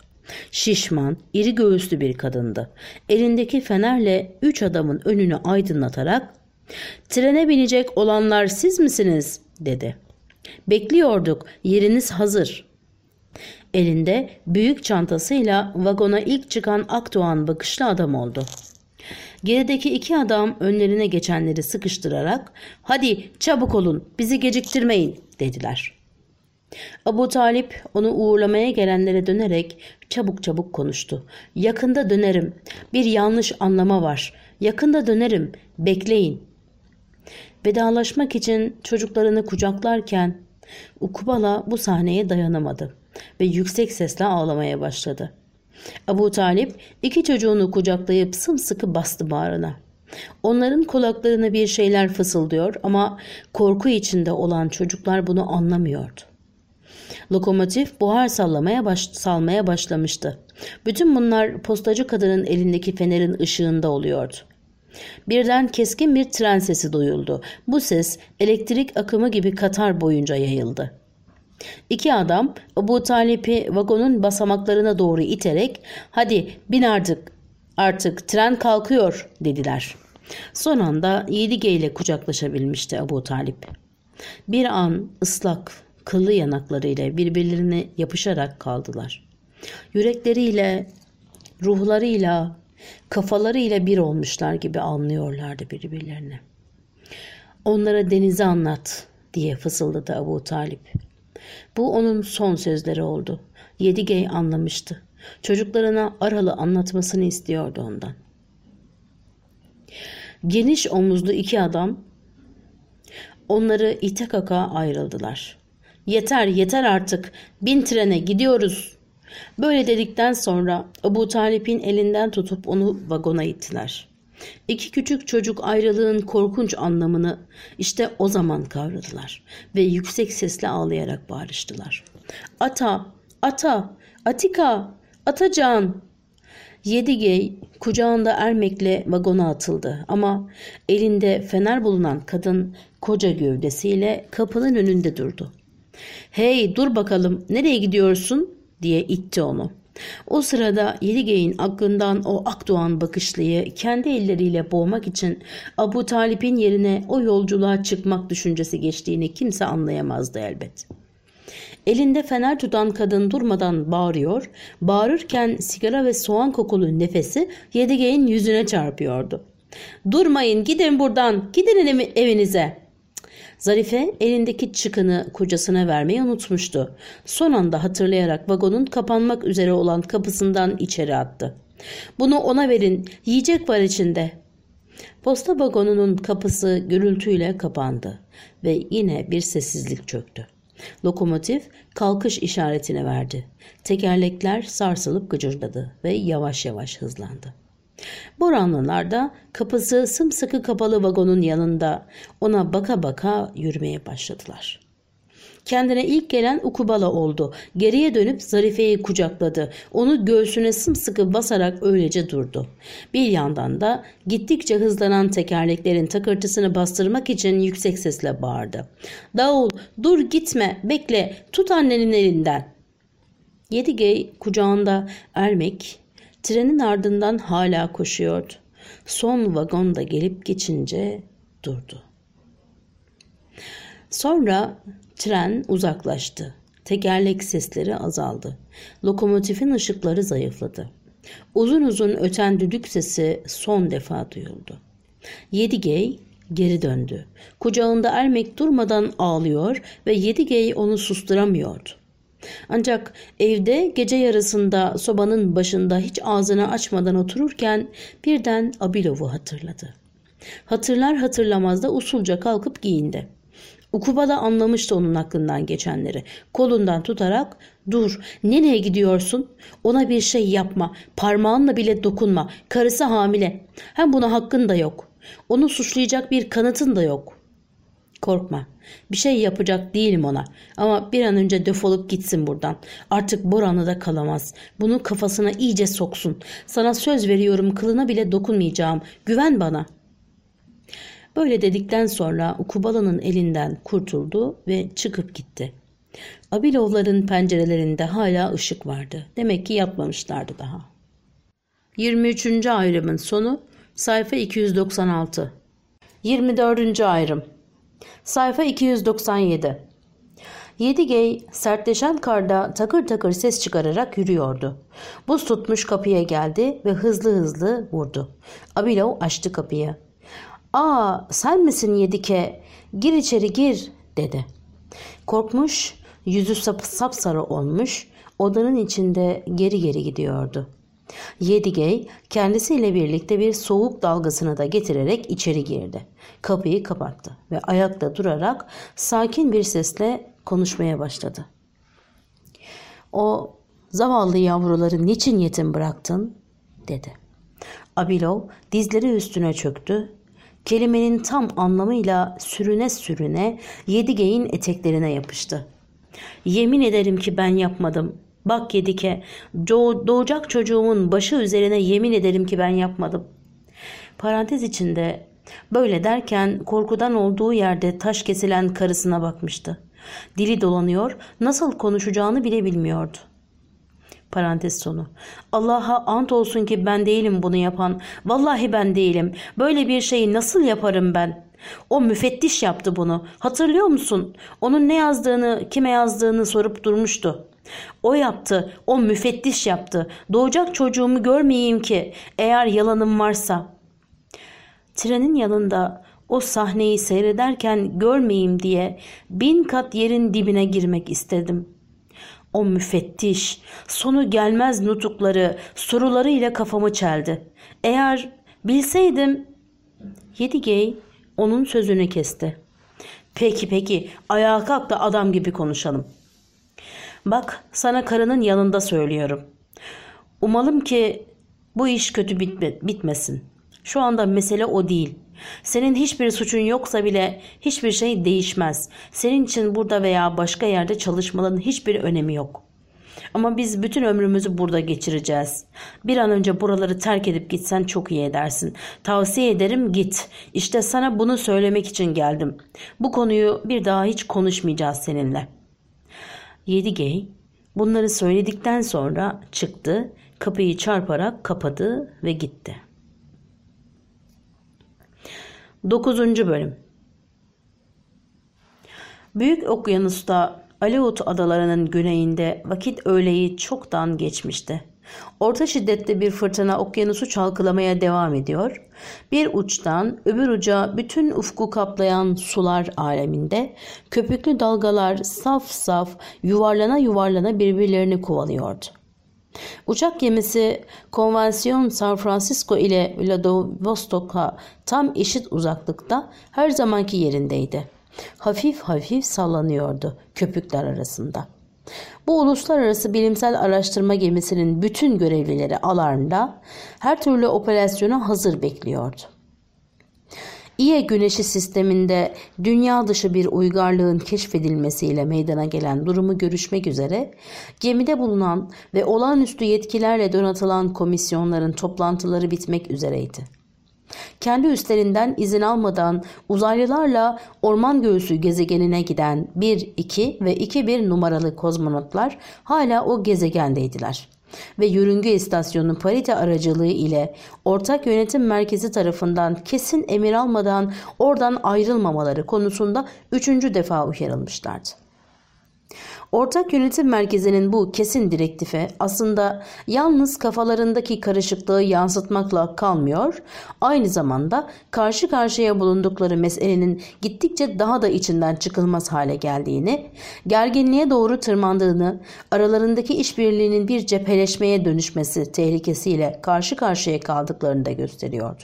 S1: Şişman, iri göğüslü bir kadındı. Elindeki fenerle üç adamın önünü aydınlatarak Trene binecek olanlar siz misiniz? dedi. Bekliyorduk. Yeriniz hazır. Elinde büyük çantasıyla vagona ilk çıkan Akdoğan bakışlı adam oldu. Gerideki iki adam önlerine geçenleri sıkıştırarak ''Hadi çabuk olun, bizi geciktirmeyin.'' dediler. Abu Talip onu uğurlamaya gelenlere dönerek çabuk çabuk konuştu. ''Yakında dönerim. Bir yanlış anlama var. Yakında dönerim. Bekleyin.'' Vedalaşmak için çocuklarını kucaklarken Ukubala bu sahneye dayanamadı ve yüksek sesle ağlamaya başladı. Abu Talip iki çocuğunu kucaklayıp sımsıkı bastı bağrına. Onların kulaklarına bir şeyler fısıldıyor ama korku içinde olan çocuklar bunu anlamıyordu. Lokomotif buhar sallamaya baş, salmaya başlamıştı. Bütün bunlar postacı kadının elindeki fenerin ışığında oluyordu. Birden keskin bir tren sesi duyuldu. Bu ses elektrik akımı gibi Katar boyunca yayıldı. İki adam Abu Talip'i vagonun basamaklarına doğru iterek ''Hadi bin artık, artık tren kalkıyor'' dediler. Son anda Yedige ile kucaklaşabilmişti Abu Talip. Bir an ıslak, kıllı yanaklarıyla birbirlerine yapışarak kaldılar. Yürekleriyle, ruhlarıyla, kafalarıyla bir olmuşlar gibi anlıyorlardı birbirlerini. Onlara denizi anlat diye fısıldadı Abu Talip. Bu onun son sözleri oldu. Yedigey anlamıştı. Çocuklarına Aral'ı anlatmasını istiyordu ondan. Geniş omuzlu iki adam onları ite kaka ayrıldılar. Yeter yeter artık bin trene gidiyoruz Böyle dedikten sonra Abu Talip'in elinden tutup onu vagona ittiler. İki küçük çocuk ayrılığın korkunç anlamını işte o zaman kavradılar ve yüksek sesle ağlayarak bağırıştılar. Ata, ata, Atika, Atacan. Yedigey kucağında ermekle vagona atıldı ama elinde fener bulunan kadın koca gövdesiyle kapının önünde durdu. Hey dur bakalım nereye gidiyorsun diye itti onu. O sırada Yedigey'in aklından o akdoğan bakışlıyı kendi elleriyle boğmak için Abu Talip'in yerine o yolculuğa çıkmak düşüncesi geçtiğini kimse anlayamazdı elbet. Elinde fener tutan kadın durmadan bağırıyor, bağırırken sigara ve soğan kokulu nefesi Yedigey'in yüzüne çarpıyordu. ''Durmayın gidin buradan, gidin evinize.'' Zarife elindeki çıkını kocasına vermeyi unutmuştu. Son anda hatırlayarak vagonun kapanmak üzere olan kapısından içeri attı. Bunu ona verin yiyecek var içinde. Posta vagonunun kapısı gürültüyle kapandı ve yine bir sessizlik çöktü. Lokomotif kalkış işaretini verdi. Tekerlekler sarsılıp gıcırdadı ve yavaş yavaş hızlandı. Boranlılar da kapısı sımsıkı kapalı vagonun yanında ona baka baka yürümeye başladılar. Kendine ilk gelen Ukubala oldu. Geriye dönüp Zarife'yi kucakladı. Onu göğsüne sımsıkı basarak öylece durdu. Bir yandan da gittikçe hızlanan tekerleklerin takırtısını bastırmak için yüksek sesle bağırdı. Davul dur gitme bekle tut annenin elinden. Yedigey kucağında ermek Trenin ardından hala koşuyordu. Son vagonda gelip geçince durdu. Sonra tren uzaklaştı. Tekerlek sesleri azaldı. Lokomotifin ışıkları zayıfladı. Uzun uzun öten düdük sesi son defa duyuldu. Yedigey geri döndü. Kucağında Ermek durmadan ağlıyor ve Yedigey onu susturamıyordu. Ancak evde gece yarısında sobanın başında hiç ağzını açmadan otururken birden Abilov'u hatırladı. Hatırlar hatırlamaz da usulca kalkıp giyindi. Ukuba da anlamıştı onun aklından geçenleri. Kolundan tutarak dur nereye gidiyorsun ona bir şey yapma parmağınla bile dokunma karısı hamile hem buna hakkın da yok onu suçlayacak bir kanıtın da yok.'' korkma. Bir şey yapacak değilim ona. Ama bir an önce defolup gitsin buradan. Artık Boran'ı da kalamaz. Bunu kafasına iyice soksun. Sana söz veriyorum kılına bile dokunmayacağım. Güven bana.'' Böyle dedikten sonra Ukubala'nın elinden kurtuldu ve çıkıp gitti. Abilovların pencerelerinde hala ışık vardı. Demek ki yapmamışlardı daha. 23. ayrımın sonu sayfa 296. 24. ayrım Sayfa 297 Yedigey sertleşen karda takır takır ses çıkararak yürüyordu. Buz tutmuş kapıya geldi ve hızlı hızlı vurdu. Abilov açtı kapıyı. ''Aa sen misin Yedike? Gir içeri gir.'' dedi. Korkmuş, yüzü sap sapsarı olmuş, odanın içinde geri geri gidiyordu.'' Yedigey kendisiyle birlikte bir soğuk dalgasını da getirerek içeri girdi. Kapıyı kapattı ve ayakta durarak sakin bir sesle konuşmaya başladı. O zavallı yavruları niçin yetim bıraktın dedi. Abilov dizleri üstüne çöktü. Kelimenin tam anlamıyla sürüne sürüne Yedigey'in eteklerine yapıştı. Yemin ederim ki ben yapmadım Bak Yedike, doğacak çocuğumun başı üzerine yemin ederim ki ben yapmadım. Parantez içinde böyle derken korkudan olduğu yerde taş kesilen karısına bakmıştı. Dili dolanıyor, nasıl konuşacağını bile bilmiyordu. Parantez sonu. Allah'a ant olsun ki ben değilim bunu yapan. Vallahi ben değilim. Böyle bir şeyi nasıl yaparım ben? O müfettiş yaptı bunu. Hatırlıyor musun? Onun ne yazdığını, kime yazdığını sorup durmuştu. O yaptı, o müfettiş yaptı. Doğacak çocuğumu görmeyeyim ki eğer yalanım varsa. Trenin yanında o sahneyi seyrederken görmeyeyim diye bin kat yerin dibine girmek istedim. O müfettiş sonu gelmez nutukları, soruları ile kafamı çeldi. Eğer bilseydim... Yedigey onun sözünü kesti. Peki peki ayağa kalk da adam gibi konuşalım.'' Bak sana karının yanında söylüyorum. Umalım ki bu iş kötü bitme, bitmesin. Şu anda mesele o değil. Senin hiçbir suçun yoksa bile hiçbir şey değişmez. Senin için burada veya başka yerde çalışmanın hiçbir önemi yok. Ama biz bütün ömrümüzü burada geçireceğiz. Bir an önce buraları terk edip gitsen çok iyi edersin. Tavsiye ederim git. İşte sana bunu söylemek için geldim. Bu konuyu bir daha hiç konuşmayacağız seninle.'' Yedi Yedigey bunları söyledikten sonra çıktı, kapıyı çarparak kapadı ve gitti. 9. Bölüm Büyük Okyanus'ta Aleut Adaları'nın güneyinde vakit öğleyi çoktan geçmişti. Orta şiddette bir fırtına okyanusu çalkalamaya devam ediyor. Bir uçtan öbür uca bütün ufku kaplayan sular aleminde köpüklü dalgalar saf saf yuvarlana yuvarlana birbirlerini kovalıyordu. Uçak gemisi konvansiyon San Francisco ile Vladivostok'a tam eşit uzaklıkta her zamanki yerindeydi. Hafif hafif sallanıyordu köpükler arasında. Bu uluslararası bilimsel araştırma gemisinin bütün görevlileri alarmda her türlü operasyona hazır bekliyordu. İye güneşi sisteminde dünya dışı bir uygarlığın keşfedilmesiyle meydana gelen durumu görüşmek üzere gemide bulunan ve olağanüstü yetkilerle donatılan komisyonların toplantıları bitmek üzereydi. Kendi üstlerinden izin almadan uzaylılarla orman göğsü gezegenine giden 1, 2 ve 2-1 numaralı kozmonotlar hala o gezegendeydiler ve yörünge istasyonu parite aracılığı ile ortak yönetim merkezi tarafından kesin emir almadan oradan ayrılmamaları konusunda üçüncü defa uyarılmışlardı. Ortak yönetim merkezinin bu kesin direktife aslında yalnız kafalarındaki karışıklığı yansıtmakla kalmıyor, aynı zamanda karşı karşıya bulundukları meselenin gittikçe daha da içinden çıkılmaz hale geldiğini, gerginliğe doğru tırmandığını, aralarındaki işbirliğinin bir cepheleşmeye dönüşmesi tehlikesiyle karşı karşıya kaldıklarını da gösteriyordu.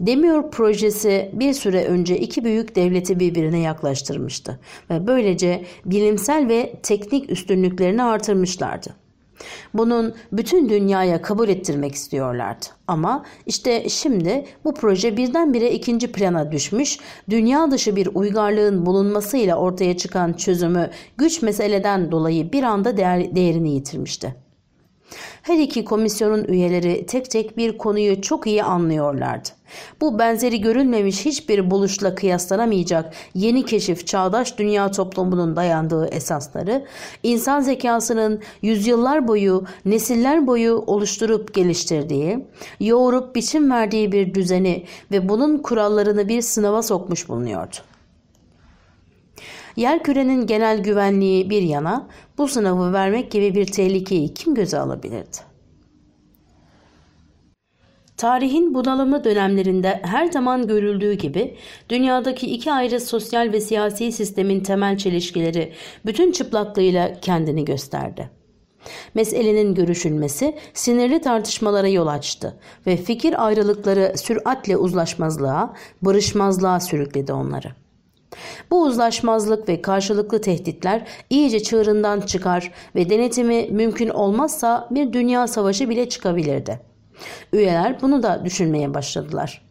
S1: Demiyor projesi bir süre önce iki büyük devleti birbirine yaklaştırmıştı ve böylece bilimsel ve teknik üstünlüklerini artırmışlardı. Bunun bütün dünyaya kabul ettirmek istiyorlardı. Ama işte şimdi bu proje birdenbire ikinci plana düşmüş, dünya dışı bir uygarlığın bulunmasıyla ortaya çıkan çözümü güç meseleden dolayı bir anda değer, değerini yitirmişti. Her iki komisyonun üyeleri tek tek bir konuyu çok iyi anlıyorlardı. Bu benzeri görülmemiş hiçbir buluşla kıyaslanamayacak yeni keşif çağdaş dünya toplumunun dayandığı esasları, insan zekasının yüzyıllar boyu, nesiller boyu oluşturup geliştirdiği, yoğurup biçim verdiği bir düzeni ve bunun kurallarını bir sınava sokmuş bulunuyordu. Yer kürenin genel güvenliği bir yana bu sınavı vermek gibi bir tehlikeyi kim göze alabilirdi? Tarihin bunalımlı dönemlerinde her zaman görüldüğü gibi dünyadaki iki ayrı sosyal ve siyasi sistemin temel çelişkileri bütün çıplaklığıyla kendini gösterdi. Meselenin görüşülmesi sinirli tartışmalara yol açtı ve fikir ayrılıkları süratle uzlaşmazlığa, barışmazlığa sürükledi onları. Bu uzlaşmazlık ve karşılıklı tehditler iyice çığırından çıkar ve denetimi mümkün olmazsa bir dünya savaşı bile çıkabilirdi. Üyeler bunu da düşünmeye başladılar.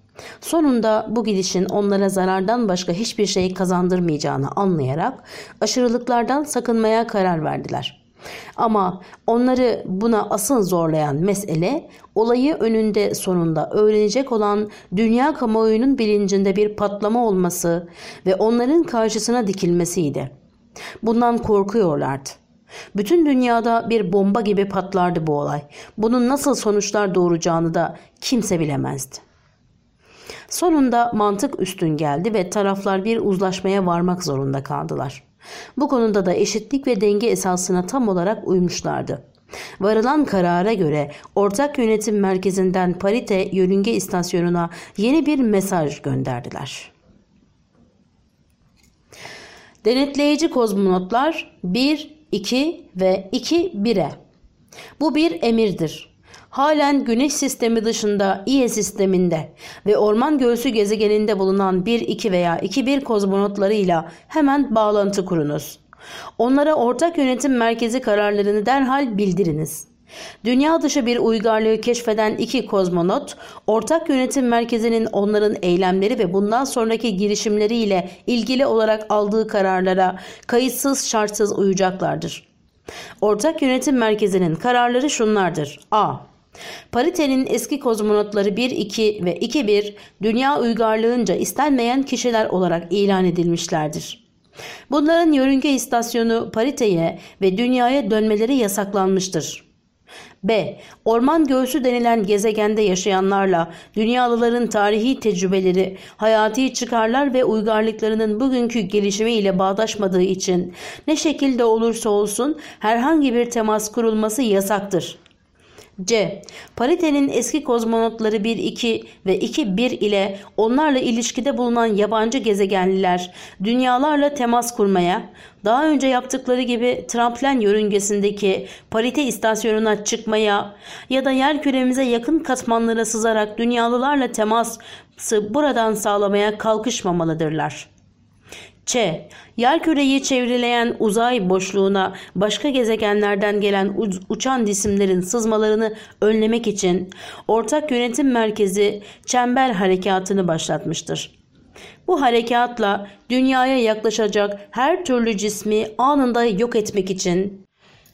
S1: Sonunda bu gidişin onlara zarardan başka hiçbir şey kazandırmayacağını anlayarak aşırılıklardan sakınmaya karar verdiler. Ama onları buna asıl zorlayan mesele olayı önünde sonunda öğrenecek olan dünya kamuoyunun bilincinde bir patlama olması ve onların karşısına dikilmesiydi. Bundan korkuyorlardı. Bütün dünyada bir bomba gibi patlardı bu olay. Bunun nasıl sonuçlar doğuracağını da kimse bilemezdi. Sonunda mantık üstün geldi ve taraflar bir uzlaşmaya varmak zorunda kaldılar.'' Bu konuda da eşitlik ve denge esasına tam olarak uymuşlardı. Varılan karara göre ortak yönetim merkezinden parite yörünge istasyonuna yeni bir mesaj gönderdiler. Denetleyici kozmonotlar 1, 2 ve 2, 1'e. Bu bir emirdir halen Güneş sistemi dışında İE sisteminde ve orman göğsü gezegeninde bulunan 1-2 veya 2-1 kozmonotlarıyla hemen bağlantı kurunuz. Onlara ortak yönetim merkezi kararlarını derhal bildiriniz. Dünya dışı bir uygarlığı keşfeden iki kozmonot, ortak yönetim merkezinin onların eylemleri ve bundan sonraki girişimleriyle ilgili olarak aldığı kararlara kayıtsız şartsız uyacaklardır. Ortak yönetim merkezinin kararları şunlardır. A. Paritenin eski kozmonotları 1-2 ve 2-1 dünya uygarlığınca istenmeyen kişiler olarak ilan edilmişlerdir. Bunların yörünge istasyonu pariteye ve dünyaya dönmeleri yasaklanmıştır. B. Orman göğsü denilen gezegende yaşayanlarla dünyalıların tarihi tecrübeleri, hayati çıkarlar ve uygarlıklarının bugünkü gelişimiyle bağdaşmadığı için ne şekilde olursa olsun herhangi bir temas kurulması yasaktır. C. Paritenin eski kozmonotları 1-2 ve 2-1 ile onlarla ilişkide bulunan yabancı gezegenliler dünyalarla temas kurmaya, daha önce yaptıkları gibi tramplen yörüngesindeki parite istasyonuna çıkmaya ya da yer küremize yakın katmanlara sızarak dünyalılarla teması buradan sağlamaya kalkışmamalıdırlar. Ç. Yerküreyi çevrileyen uzay boşluğuna başka gezegenlerden gelen uçan cisimlerin sızmalarını önlemek için ortak yönetim merkezi çember harekatını başlatmıştır. Bu harekatla dünyaya yaklaşacak her türlü cismi anında yok etmek için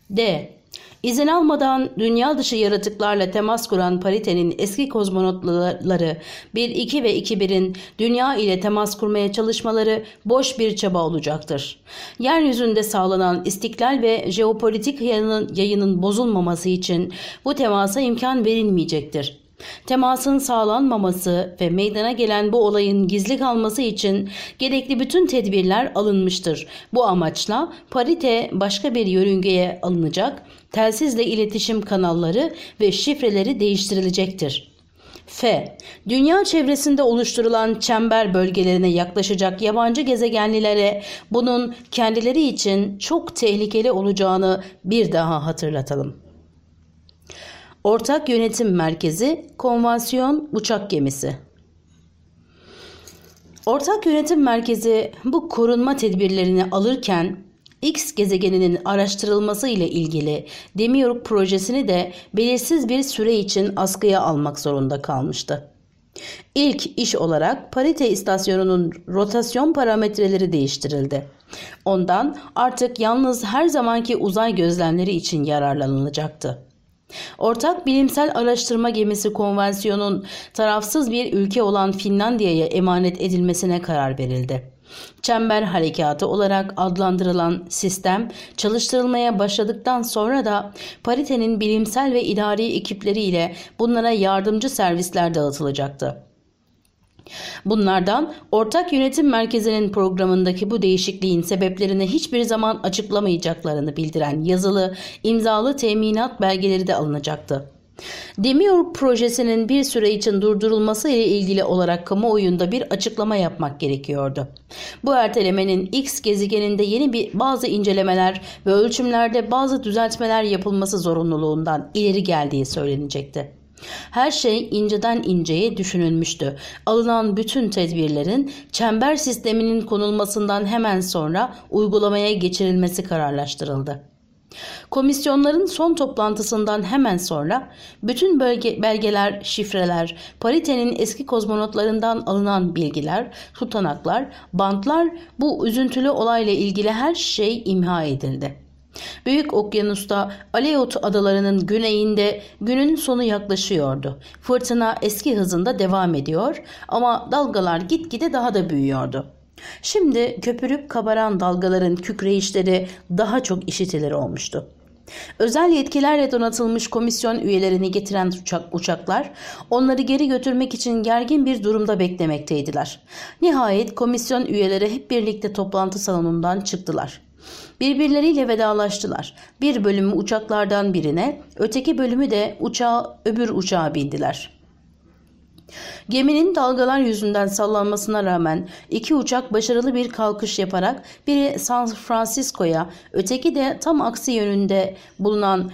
S1: D. İzin almadan dünya dışı yaratıklarla temas kuran paritenin eski kozmonotları 1-2 ve 2-1'in dünya ile temas kurmaya çalışmaları boş bir çaba olacaktır. Yeryüzünde sağlanan istiklal ve jeopolitik yayının, yayının bozulmaması için bu temasa imkan verilmeyecektir. Temasın sağlanmaması ve meydana gelen bu olayın gizli kalması için gerekli bütün tedbirler alınmıştır. Bu amaçla parite başka bir yörüngeye alınacak telsizle iletişim kanalları ve şifreleri değiştirilecektir. F. Dünya çevresinde oluşturulan çember bölgelerine yaklaşacak yabancı gezegenlilere bunun kendileri için çok tehlikeli olacağını bir daha hatırlatalım. Ortak Yönetim Merkezi Konvansiyon Uçak Gemisi Ortak Yönetim Merkezi bu korunma tedbirlerini alırken X gezegeninin araştırılması ile ilgili Demiyorg projesini de belirsiz bir süre için askıya almak zorunda kalmıştı. İlk iş olarak parite istasyonunun rotasyon parametreleri değiştirildi. Ondan artık yalnız her zamanki uzay gözlemleri için yararlanılacaktı. Ortak bilimsel araştırma gemisi konvansiyonun tarafsız bir ülke olan Finlandiya'ya emanet edilmesine karar verildi. Çember harekatı olarak adlandırılan sistem çalıştırılmaya başladıktan sonra da paritenin bilimsel ve idari ekipleriyle bunlara yardımcı servisler dağıtılacaktı. Bunlardan ortak yönetim merkezinin programındaki bu değişikliğin sebeplerini hiçbir zaman açıklamayacaklarını bildiren yazılı, imzalı teminat belgeleri de alınacaktı. Demiyor projesinin bir süre için durdurulması ile ilgili olarak kamuoyunda bir açıklama yapmak gerekiyordu. Bu ertelemenin X gezegeninde yeni bir bazı incelemeler ve ölçümlerde bazı düzeltmeler yapılması zorunluluğundan ileri geldiği söylenecekti. Her şey inceden inceye düşünülmüştü. Alınan bütün tedbirlerin çember sisteminin konulmasından hemen sonra uygulamaya geçirilmesi kararlaştırıldı. Komisyonların son toplantısından hemen sonra bütün bölge, belgeler, şifreler, paritenin eski kozmonotlarından alınan bilgiler, tutanaklar, bantlar bu üzüntülü olayla ilgili her şey imha edildi. Büyük Okyanus'ta Aleut adalarının güneyinde günün sonu yaklaşıyordu. Fırtına eski hızında devam ediyor ama dalgalar gitgide daha da büyüyordu. Şimdi köpürüp kabaran dalgaların kükreyişleri daha çok işitilir olmuştu. Özel yetkilerle donatılmış komisyon üyelerini getiren uçak, uçaklar onları geri götürmek için gergin bir durumda beklemekteydiler. Nihayet komisyon üyeleri hep birlikte toplantı salonundan çıktılar. Birbirleriyle vedalaştılar. Bir bölümü uçaklardan birine, öteki bölümü de uçağa öbür uçağa bindiler.'' Geminin dalgalar yüzünden sallanmasına rağmen iki uçak başarılı bir kalkış yaparak biri San Francisco'ya, öteki de tam aksi yönünde bulunan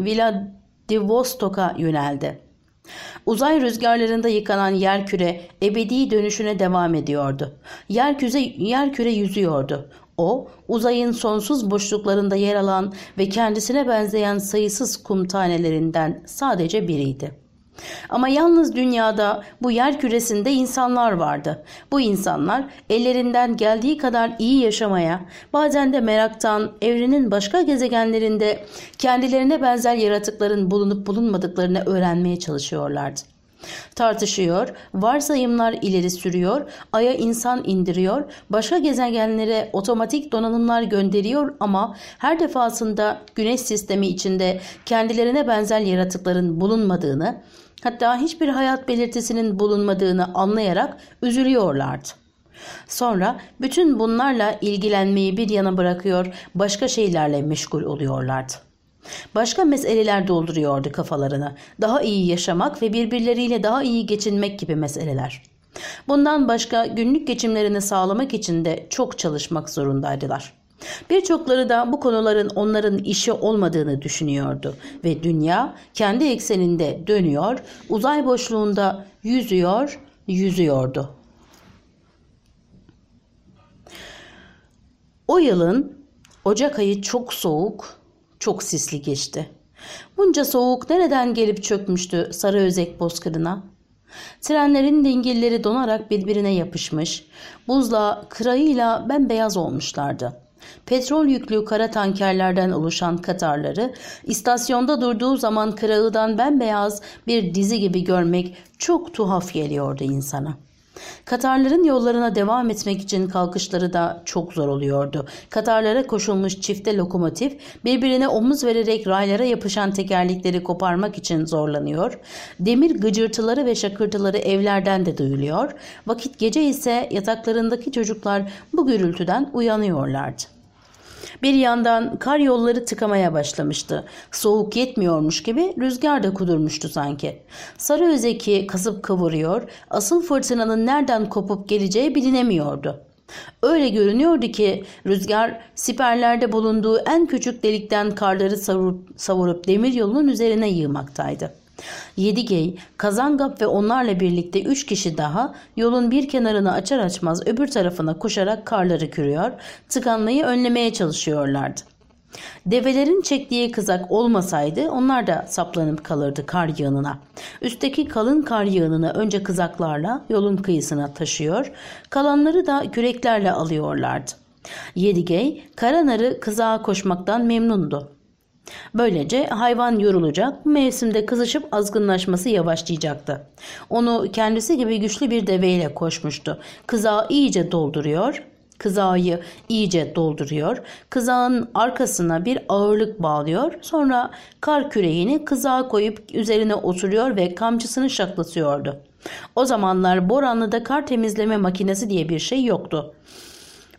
S1: Vladivostok'a yöneldi. Uzay rüzgarlarında yıkanan yerküre ebedi dönüşüne devam ediyordu. Yerküze, yerküre yüzüyordu. O, uzayın sonsuz boşluklarında yer alan ve kendisine benzeyen sayısız kum tanelerinden sadece biriydi. Ama yalnız dünyada bu yer küresinde insanlar vardı. Bu insanlar ellerinden geldiği kadar iyi yaşamaya, bazen de meraktan evrenin başka gezegenlerinde kendilerine benzer yaratıkların bulunup bulunmadıklarını öğrenmeye çalışıyorlardı. Tartışıyor, varsayımlar ileri sürüyor, aya insan indiriyor, başka gezegenlere otomatik donanımlar gönderiyor ama her defasında güneş sistemi içinde kendilerine benzer yaratıkların bulunmadığını, Hatta hiçbir hayat belirtisinin bulunmadığını anlayarak üzülüyorlardı. Sonra bütün bunlarla ilgilenmeyi bir yana bırakıyor, başka şeylerle meşgul oluyorlardı. Başka meseleler dolduruyordu kafalarını. Daha iyi yaşamak ve birbirleriyle daha iyi geçinmek gibi meseleler. Bundan başka günlük geçimlerini sağlamak için de çok çalışmak zorundaydılar. Birçokları da bu konuların onların işi olmadığını düşünüyordu ve dünya kendi ekseninde dönüyor, uzay boşluğunda yüzüyor, yüzüyordu. O yılın Ocak ayı çok soğuk, çok sisli geçti. Bunca soğuk nereden gelip çökmüştü Sarı Özek Bozkırı'na? Trenlerin dingilleri donarak birbirine yapışmış, buzla, kırayıyla bembeyaz olmuşlardı. Petrol yüklü kara tankerlerden oluşan Katarları istasyonda durduğu zaman kırağıdan bembeyaz bir dizi gibi görmek çok tuhaf geliyordu insana.'' Katarların yollarına devam etmek için kalkışları da çok zor oluyordu. Katarlara koşulmuş çifte lokomotif birbirine omuz vererek raylara yapışan tekerlekleri koparmak için zorlanıyor. Demir gıcırtıları ve şakırtıları evlerden de duyuluyor. Vakit gece ise yataklarındaki çocuklar bu gürültüden uyanıyorlardı. Bir yandan kar yolları tıkamaya başlamıştı. Soğuk yetmiyormuş gibi rüzgar da kudurmuştu sanki. Sarı özeki kasıp kavuruyor, asıl fırtınanın nereden kopup geleceği bilinemiyordu. Öyle görünüyordu ki rüzgar siperlerde bulunduğu en küçük delikten karları savurup, savurup demir yolunun üzerine yığmaktaydı. Yedigey, Kazangap ve onlarla birlikte üç kişi daha yolun bir kenarını açar açmaz öbür tarafına koşarak karları kürüyor, tıkanmayı önlemeye çalışıyorlardı. Develerin çektiği kızak olmasaydı onlar da saplanıp kalırdı kar yığınına. Üstteki kalın kar yığınını önce kızaklarla yolun kıyısına taşıyor, kalanları da küreklerle alıyorlardı. Yedigey, Karanar'ı kızağa koşmaktan memnundu. Böylece hayvan yorulacak, mevsimde kızışıp azgınlaşması yavaşlayacaktı. Onu kendisi gibi güçlü bir deveyle koşmuştu. Kızağı iyice dolduruyor, kızağı iyice dolduruyor. Kızağın arkasına bir ağırlık bağlıyor. Sonra kar küreğini kızağa koyup üzerine oturuyor ve kamçısını şaklatıyordu. O zamanlar Boranlı'da kar temizleme makinesi diye bir şey yoktu.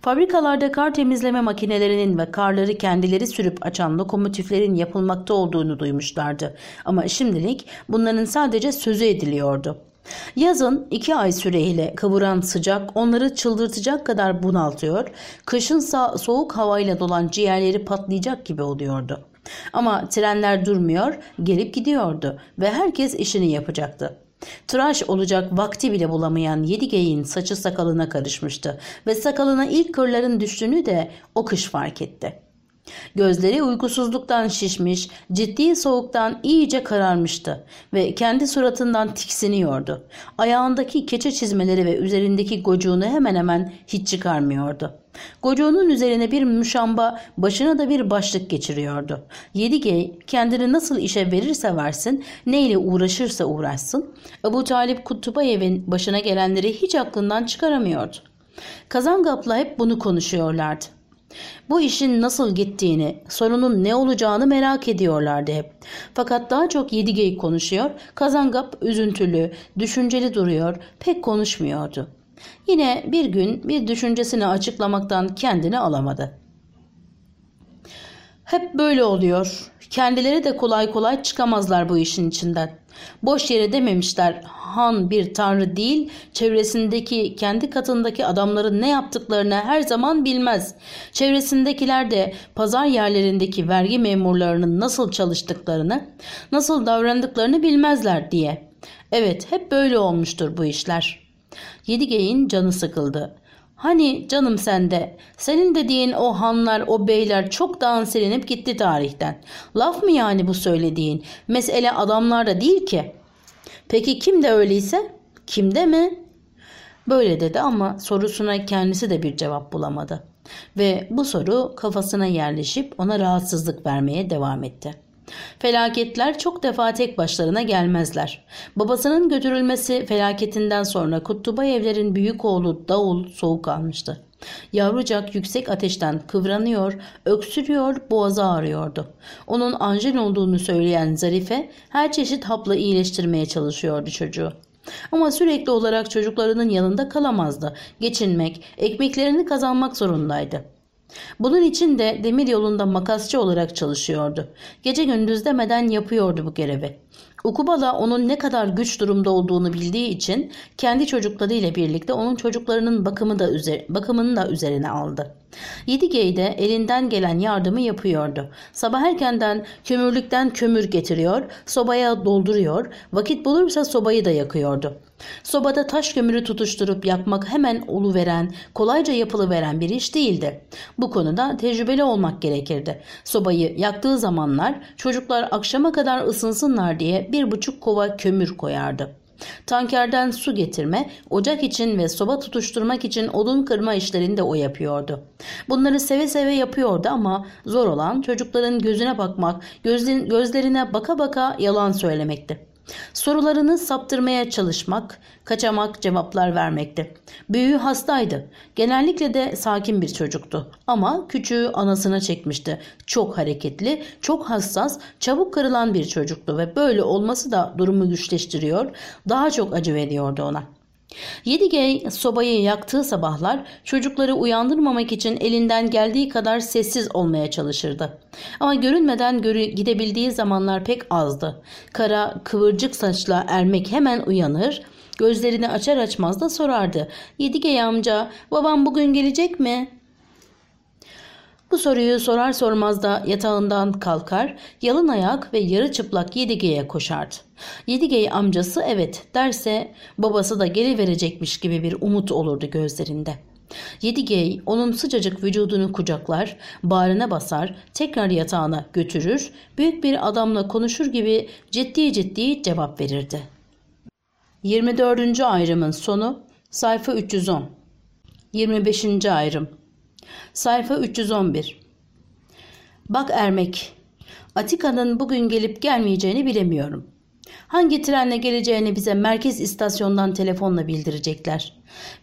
S1: Fabrikalarda kar temizleme makinelerinin ve karları kendileri sürüp açan lokomotiflerin yapılmakta olduğunu duymuşlardı. Ama şimdilik bunların sadece sözü ediliyordu. Yazın iki ay süreyle kıvıran sıcak onları çıldırtacak kadar bunaltıyor, kışınsa soğuk havayla dolan ciğerleri patlayacak gibi oluyordu. Ama trenler durmuyor, gelip gidiyordu ve herkes işini yapacaktı. Tıraş olacak vakti bile bulamayan Yedigeyin saçı sakalına karışmıştı ve sakalına ilk kırların düştüğünü de o kış fark etti. Gözleri uykusuzluktan şişmiş, ciddi soğuktan iyice kararmıştı ve kendi suratından tiksiniyordu. Ayağındaki keçe çizmeleri ve üzerindeki gocuğunu hemen hemen hiç çıkarmıyordu. Gocuğunun üzerine bir müşamba, başına da bir başlık geçiriyordu. Yedigey kendini nasıl işe verirse versin, neyle uğraşırsa uğraşsın, Ebu Talip Kutubayev'in başına gelenleri hiç aklından çıkaramıyordu. Kazangap'la hep bunu konuşuyorlardı. Bu işin nasıl gittiğini, sorunun ne olacağını merak ediyorlardı hep. Fakat daha çok Yedigey konuşuyor, Kazangap üzüntülü, düşünceli duruyor, pek konuşmuyordu. Yine bir gün bir düşüncesini açıklamaktan kendini alamadı. Hep böyle oluyor. Kendileri de kolay kolay çıkamazlar bu işin içinden. Boş yere dememişler Han bir tanrı değil, çevresindeki kendi katındaki adamların ne yaptıklarını her zaman bilmez. Çevresindekiler de pazar yerlerindeki vergi memurlarının nasıl çalıştıklarını, nasıl davrandıklarını bilmezler diye. Evet hep böyle olmuştur bu işler.'' Yedigeyin canı sıkıldı. Hani canım sende. Senin dediğin o hanlar, o beyler çok dağın silinip gitti tarihten. Laf mı yani bu söylediğin? Mesele adamlarda değil ki. Peki kim de öyleyse? Kimde mi? Böyle dedi ama sorusuna kendisi de bir cevap bulamadı. Ve bu soru kafasına yerleşip ona rahatsızlık vermeye devam etti. Felaketler çok defa tek başlarına gelmezler. Babasının götürülmesi felaketinden sonra Kutubay evlerin büyük oğlu Davul soğuk almıştı. Yavrucak yüksek ateşten kıvranıyor, öksürüyor, boğazı ağrıyordu. Onun Anjel olduğunu söyleyen Zarife her çeşit hapla iyileştirmeye çalışıyordu çocuğu. Ama sürekli olarak çocuklarının yanında kalamazdı. Geçinmek, ekmeklerini kazanmak zorundaydı. Bunun için de demir yolunda makasçı olarak çalışıyordu. Gece gündüz demeden yapıyordu bu görevi. Ukubala onun ne kadar güç durumda olduğunu bildiği için kendi çocuklarıyla birlikte onun çocuklarının bakımı da üzeri, bakımını da üzerine aldı. Yedigey de elinden gelen yardımı yapıyordu. Sabah erkenden kömürlükten kömür getiriyor, sobaya dolduruyor, vakit bulursa sobayı da yakıyordu. Sobada taş kömürü tutuşturup yakmak hemen oluveren, kolayca yapılıveren bir iş değildi. Bu konuda tecrübeli olmak gerekirdi. Sobayı yaktığı zamanlar çocuklar akşama kadar ısınsınlar diye bir buçuk kova kömür koyardı. Tankerden su getirme, ocak için ve soba tutuşturmak için odun kırma işlerini de o yapıyordu. Bunları seve seve yapıyordu ama zor olan çocukların gözüne bakmak, gözlerine baka baka yalan söylemekti. Sorularını saptırmaya çalışmak, kaçamak cevaplar vermekti. Büyüğü hastaydı. Genellikle de sakin bir çocuktu. Ama küçüğü anasına çekmişti. Çok hareketli, çok hassas, çabuk kırılan bir çocuktu ve böyle olması da durumu güçleştiriyor, daha çok acı veriyordu ona.'' Yedigey sobayı yaktığı sabahlar çocukları uyandırmamak için elinden geldiği kadar sessiz olmaya çalışırdı. Ama görünmeden görü gidebildiği zamanlar pek azdı. Kara kıvırcık saçla ermek hemen uyanır, gözlerini açar açmaz da sorardı. Yedigey amca babam bugün gelecek mi? Bu soruyu sorar sormaz da yatağından kalkar, yalın ayak ve yarı çıplak Yedige'ye koşardı. Yedigey amcası evet derse babası da geri verecekmiş gibi bir umut olurdu gözlerinde. Yedigey onun sıcacık vücudunu kucaklar, bağrına basar, tekrar yatağına götürür, büyük bir adamla konuşur gibi ciddi ciddi cevap verirdi. 24. ayrımın sonu sayfa 310 25. ayrım Sayfa 311 Bak Ermek, Atika'nın bugün gelip gelmeyeceğini bilemiyorum. Hangi trenle geleceğini bize merkez istasyondan telefonla bildirecekler.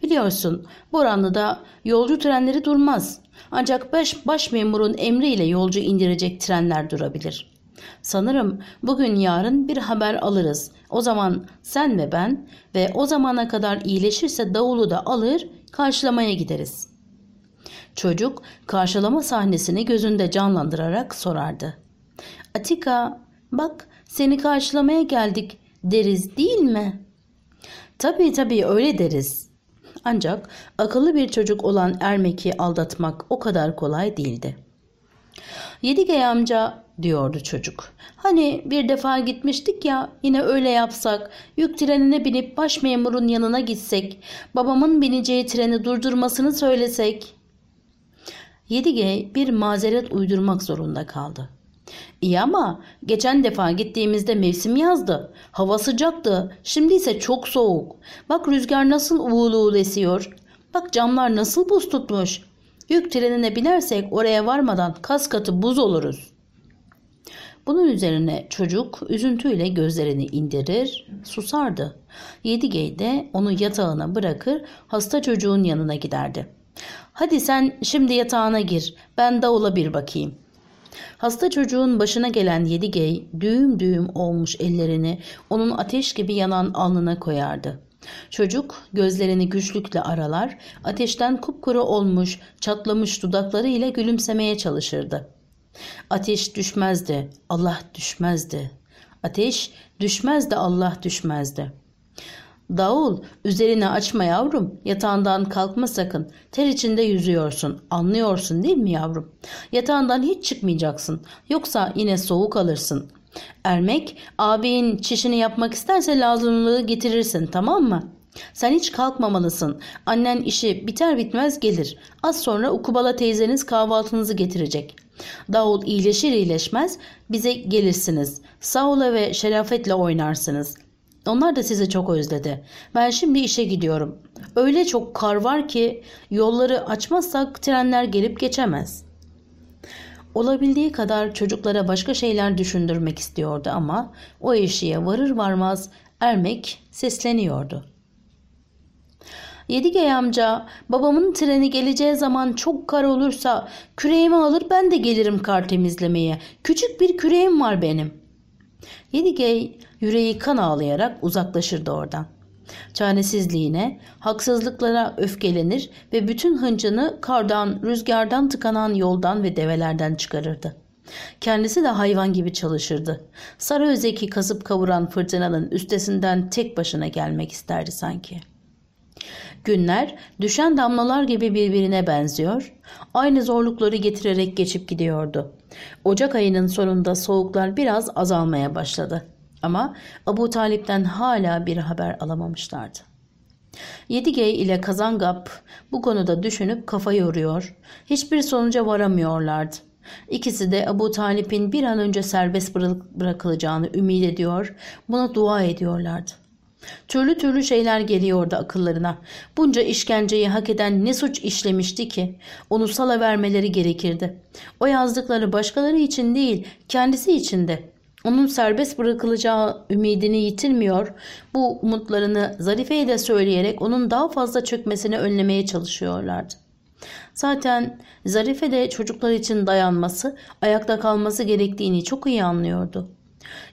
S1: Biliyorsun Boranlı'da yolcu trenleri durmaz. Ancak baş, baş memurun emriyle yolcu indirecek trenler durabilir. Sanırım bugün yarın bir haber alırız. O zaman sen ve ben ve o zamana kadar iyileşirse davulu da alır karşılamaya gideriz.'' Çocuk karşılama sahnesini gözünde canlandırarak sorardı. Atika bak seni karşılamaya geldik deriz değil mi? Tabii tabii öyle deriz. Ancak akıllı bir çocuk olan Ermek'i aldatmak o kadar kolay değildi. Yedigey amca diyordu çocuk. Hani bir defa gitmiştik ya yine öyle yapsak yük trenine binip baş memurun yanına gitsek babamın bineceği treni durdurmasını söylesek 7G bir mazeret uydurmak zorunda kaldı. İyi ama geçen defa gittiğimizde mevsim yazdı. Hava sıcaktı. Şimdi ise çok soğuk. Bak rüzgar nasıl uğul uğul esiyor. Bak camlar nasıl buz tutmuş. Yük trenine binersek oraya varmadan kas katı buz oluruz. Bunun üzerine çocuk üzüntüyle gözlerini indirir, susardı. Yedigey de onu yatağına bırakır, hasta çocuğun yanına giderdi. Hadi sen şimdi yatağına gir. Ben davula bir bakayım. Hasta çocuğun başına gelen Yedigey düğüm düğüm olmuş ellerini onun ateş gibi yanan alnına koyardı. Çocuk gözlerini güçlükle aralar, ateşten kupkuru olmuş, çatlamış dudakları ile gülümsemeye çalışırdı. Ateş düşmezdi, Allah düşmezdi. Ateş düşmezdi, Allah düşmezdi.'' Davul, üzerine açma yavrum. Yatağından kalkma sakın. Ter içinde yüzüyorsun. Anlıyorsun değil mi yavrum? Yatağından hiç çıkmayacaksın. Yoksa yine soğuk alırsın. Ermek, abin çişini yapmak isterse lazımlığı getirirsin tamam mı? Sen hiç kalkmamalısın. Annen işi biter bitmez gelir. Az sonra Ukubala teyzeniz kahvaltınızı getirecek. Davul iyileşir iyileşmez bize gelirsiniz. Sağola ve şerafetle oynarsınız.'' Onlar da sizi çok özledi. Ben şimdi işe gidiyorum. Öyle çok kar var ki yolları açmazsak trenler gelip geçemez. Olabildiği kadar çocuklara başka şeyler düşündürmek istiyordu ama o eşiğe varır varmaz ermek sesleniyordu. Yedige amca babamın treni geleceği zaman çok kar olursa küreğimi alır ben de gelirim kar temizlemeye. Küçük bir küreğim var benim. Yedigey yüreği kan ağlayarak uzaklaşırdı oradan. Çaresizliğine, haksızlıklara öfkelenir ve bütün hıncını kardan, rüzgardan tıkanan yoldan ve develerden çıkarırdı. Kendisi de hayvan gibi çalışırdı. Sarı özeki kasıp kavuran fırtınanın üstesinden tek başına gelmek isterdi sanki. Günler düşen damlalar gibi birbirine benziyor, aynı zorlukları getirerek geçip gidiyordu. Ocak ayının sonunda soğuklar biraz azalmaya başladı. Ama Abu Talip'ten hala bir haber alamamışlardı. Yedigey ile Kazangap bu konuda düşünüp kafa yoruyor. Hiçbir sonuca varamıyorlardı. İkisi de Abu Talip'in bir an önce serbest bırakılacağını ümit ediyor, buna dua ediyorlardı. Türlü türlü şeyler geliyordu akıllarına. Bunca işkenceyi hak eden ne suç işlemişti ki? Onu sala vermeleri gerekirdi. O yazdıkları başkaları için değil, kendisi için de onun serbest bırakılacağı ümidini yitirmiyor, bu umutlarını Zarife'ye de söyleyerek onun daha fazla çökmesini önlemeye çalışıyorlardı. Zaten Zarife de çocuklar için dayanması, ayakta kalması gerektiğini çok iyi anlıyordu.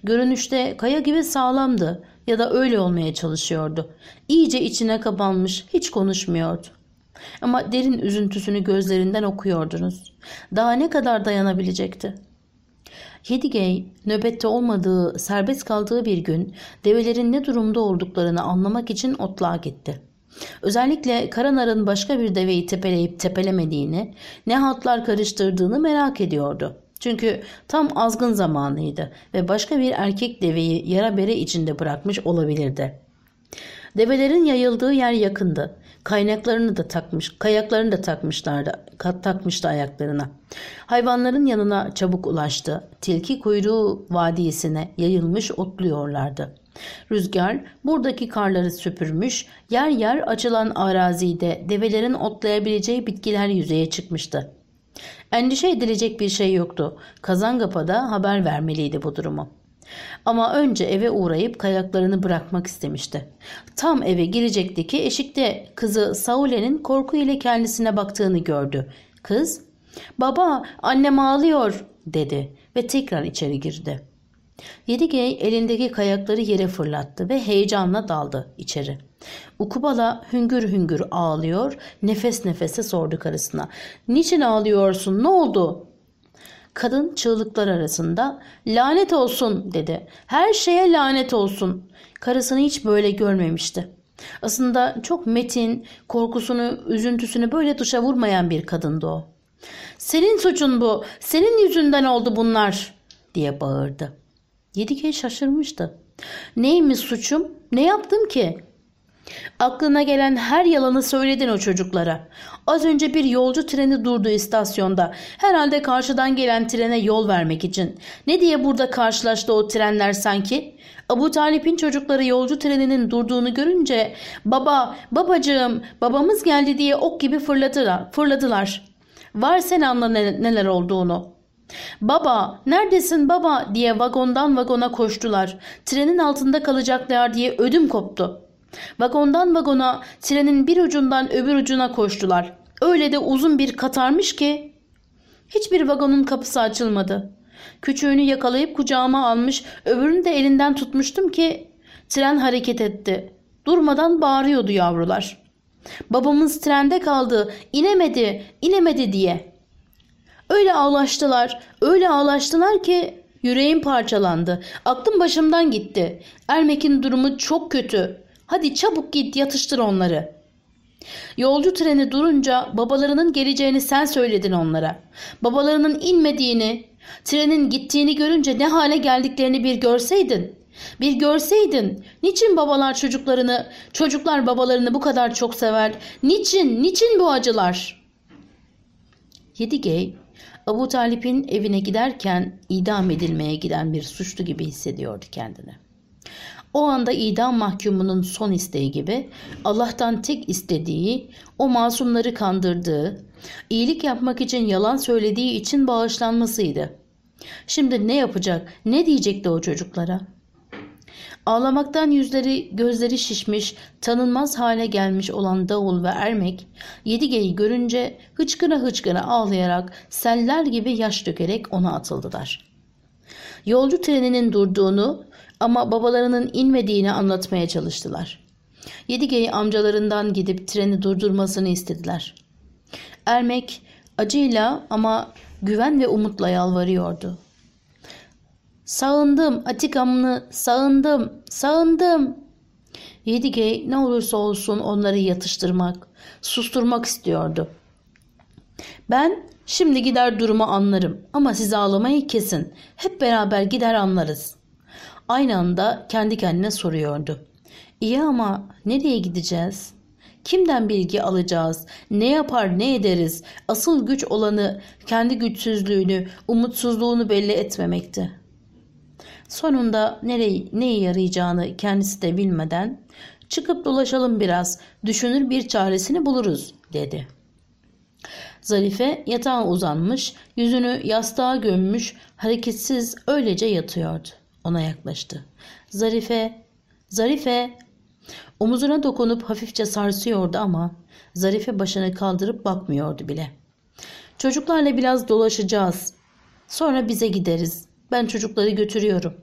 S1: Görünüşte kaya gibi sağlamdı ya da öyle olmaya çalışıyordu. İyice içine kapanmış, hiç konuşmuyordu. Ama derin üzüntüsünü gözlerinden okuyordunuz. Daha ne kadar dayanabilecekti? Yedigey nöbette olmadığı, serbest kaldığı bir gün develerin ne durumda olduklarını anlamak için otluğa gitti. Özellikle Karanar'ın başka bir deveyi tepeleyip tepelemediğini, ne hatlar karıştırdığını merak ediyordu. Çünkü tam azgın zamanıydı ve başka bir erkek deveyi yara bere içinde bırakmış olabilirdi. Develerin yayıldığı yer yakındı. Kaynaklarını da takmış, kayaklarını da takmışlardı, takmıştı ayaklarına. Hayvanların yanına çabuk ulaştı. Tilki kuyruğu vadisine yayılmış otluyorlardı. Rüzgar buradaki karları süpürmüş, yer yer açılan arazide develerin otlayabileceği bitkiler yüzeye çıkmıştı. Endişe edilecek bir şey yoktu. Kazangapada haber vermeliydi bu durumu. Ama önce eve uğrayıp kayaklarını bırakmak istemişti. Tam eve girecekti ki eşikte kızı Saule'nin korku ile kendisine baktığını gördü. Kız, ''Baba, annem ağlıyor.'' dedi ve tekrar içeri girdi. Yedigey elindeki kayakları yere fırlattı ve heyecanla daldı içeri. Ukubala hüngür hüngür ağlıyor, nefes nefese sordu karısına. ''Niçin ağlıyorsun, ne oldu?'' Kadın çığlıklar arasında lanet olsun dedi. Her şeye lanet olsun. Karısını hiç böyle görmemişti. Aslında çok metin, korkusunu, üzüntüsünü böyle dışa vurmayan bir kadındı o. Senin suçun bu, senin yüzünden oldu bunlar diye bağırdı. Yedikey şaşırmıştı. Neymiş suçum, ne yaptım ki? Aklına gelen her yalanı söyledin o çocuklara. Az önce bir yolcu treni durdu istasyonda. Herhalde karşıdan gelen trene yol vermek için. Ne diye burada karşılaştı o trenler sanki? Abu Talip'in çocukları yolcu treninin durduğunu görünce baba, babacığım, babamız geldi diye ok gibi fırladılar. fırladılar. Var sen anla neler olduğunu.'' Baba, neredesin baba diye vagondan vagona koştular. Trenin altında kalacaklar diye ödüm koptu. Vagondan vagona, trenin bir ucundan öbür ucuna koştular. Öyle de uzun bir katarmış ki. Hiçbir vagonun kapısı açılmadı. Küçüğünü yakalayıp kucağıma almış, öbürünü de elinden tutmuştum ki tren hareket etti. Durmadan bağırıyordu yavrular. Babamız trende kaldı, inemedi, inemedi diye. Öyle ağlaştılar, öyle ağlaştılar ki yüreğim parçalandı. Aklım başımdan gitti. Ermek'in durumu çok kötü. Hadi çabuk git yatıştır onları. Yolcu treni durunca babalarının geleceğini sen söyledin onlara. Babalarının inmediğini, trenin gittiğini görünce ne hale geldiklerini bir görseydin. Bir görseydin. Niçin babalar çocuklarını, çocuklar babalarını bu kadar çok sever? Niçin, niçin bu acılar? Yedigey, Abu Talip'in evine giderken idam edilmeye giden bir suçlu gibi hissediyordu kendini. O anda idam mahkumunun son isteği gibi Allah'tan tek istediği o masumları kandırdığı, iyilik yapmak için yalan söylediği için bağışlanmasıydı. Şimdi ne yapacak, ne diyecekti o çocuklara? Ağlamaktan yüzleri, gözleri şişmiş, tanınmaz hale gelmiş olan davul ve ermek, Yedige'yi görünce hıçkıra hıçkıra ağlayarak seller gibi yaş dökerek ona atıldılar. Yolcu treninin durduğunu ama babalarının inmediğini anlatmaya çalıştılar. Yedigeyi amcalarından gidip treni durdurmasını istediler. Ermek acıyla ama güven ve umutla yalvarıyordu. Sağındım Atika'mını sağındım sağındım. Yedigey ne olursa olsun onları yatıştırmak, susturmak istiyordu. Ben şimdi gider durumu anlarım ama sizi ağlamayı kesin. Hep beraber gider anlarız. Aynı anda kendi kendine soruyordu. İyi ama nereye gideceğiz? Kimden bilgi alacağız? Ne yapar ne ederiz? Asıl güç olanı kendi güçsüzlüğünü, umutsuzluğunu belli etmemekti. Sonunda nereye, neye yarayacağını kendisi de bilmeden çıkıp dolaşalım biraz düşünür bir çaresini buluruz dedi. Zarife yatağa uzanmış yüzünü yastığa gömmüş hareketsiz öylece yatıyordu ona yaklaştı. Zarife, Zarife omuzuna dokunup hafifçe sarsıyordu ama Zarife başını kaldırıp bakmıyordu bile. Çocuklarla biraz dolaşacağız. Sonra bize gideriz. Ben çocukları götürüyorum.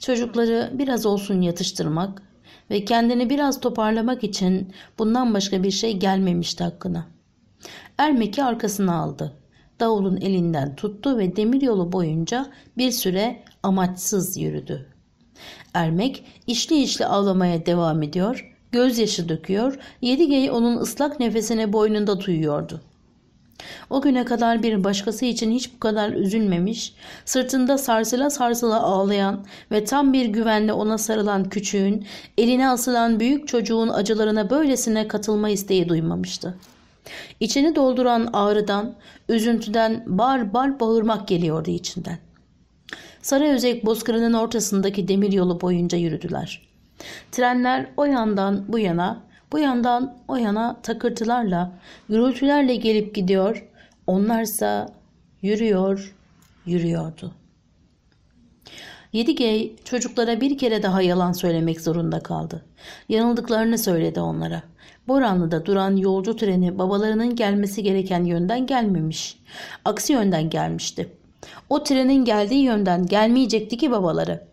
S1: Çocukları biraz olsun yatıştırmak ve kendini biraz toparlamak için bundan başka bir şey gelmemişti hakkına. Ermek'i arkasına aldı. Davulun elinden tuttu ve demiryolu boyunca bir süre amaçsız yürüdü. Ermek işli işli ağlamaya devam ediyor, gözyaşı döküyor, Yedige'yi onun ıslak nefesine boynunda duyuyordu. O güne kadar bir başkası için hiç bu kadar üzülmemiş, sırtında sarsıla sarsıla ağlayan ve tam bir güvenle ona sarılan küçüğün, eline asılan büyük çocuğun acılarına böylesine katılma isteği duymamıştı. İçini dolduran ağrıdan, üzüntüden bar bar bağırmak geliyordu içinden. Özek, bozkırının ortasındaki demir yolu boyunca yürüdüler. Trenler o yandan bu yana, bu yandan o yana takırtılarla, gürültülerle gelip gidiyor, onlarsa yürüyor, yürüyordu. Yedigey çocuklara bir kere daha yalan söylemek zorunda kaldı. Yanıldıklarını söyledi onlara. Boranlı'da duran yolcu treni babalarının gelmesi gereken yönden gelmemiş. Aksi yönden gelmişti. O trenin geldiği yönden gelmeyecekti ki babaları.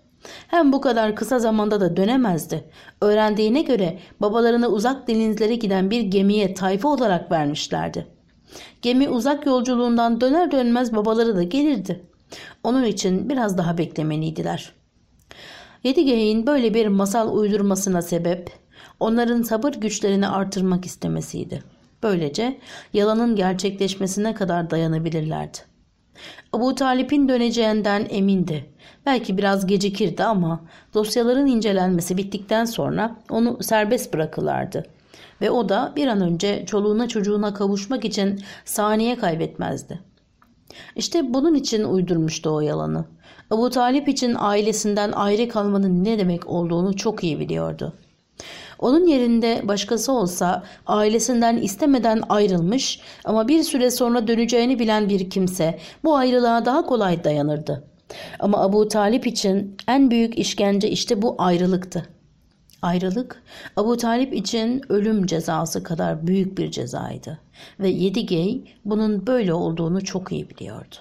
S1: Hem bu kadar kısa zamanda da dönemezdi. Öğrendiğine göre babalarını uzak denizlere giden bir gemiye tayfa olarak vermişlerdi. Gemi uzak yolculuğundan döner dönmez babaları da gelirdi. Onun için biraz daha beklemeliydiler. Yedigey'in böyle bir masal uydurmasına sebep onların sabır güçlerini artırmak istemesiydi. Böylece yalanın gerçekleşmesine kadar dayanabilirlerdi. Abu Talip'in döneceğinden emindi. Belki biraz gecikirdi ama dosyaların incelenmesi bittikten sonra onu serbest bırakırlardı. Ve o da bir an önce çoluğuna çocuğuna kavuşmak için saniye kaybetmezdi. İşte bunun için uydurmuştu o yalanı. Abu Talip için ailesinden ayrı kalmanın ne demek olduğunu çok iyi biliyordu.'' Onun yerinde başkası olsa ailesinden istemeden ayrılmış ama bir süre sonra döneceğini bilen bir kimse bu ayrılığa daha kolay dayanırdı. Ama Abu Talip için en büyük işkence işte bu ayrılıktı. Ayrılık Abu Talip için ölüm cezası kadar büyük bir cezaydı ve Yedigey bunun böyle olduğunu çok iyi biliyordu.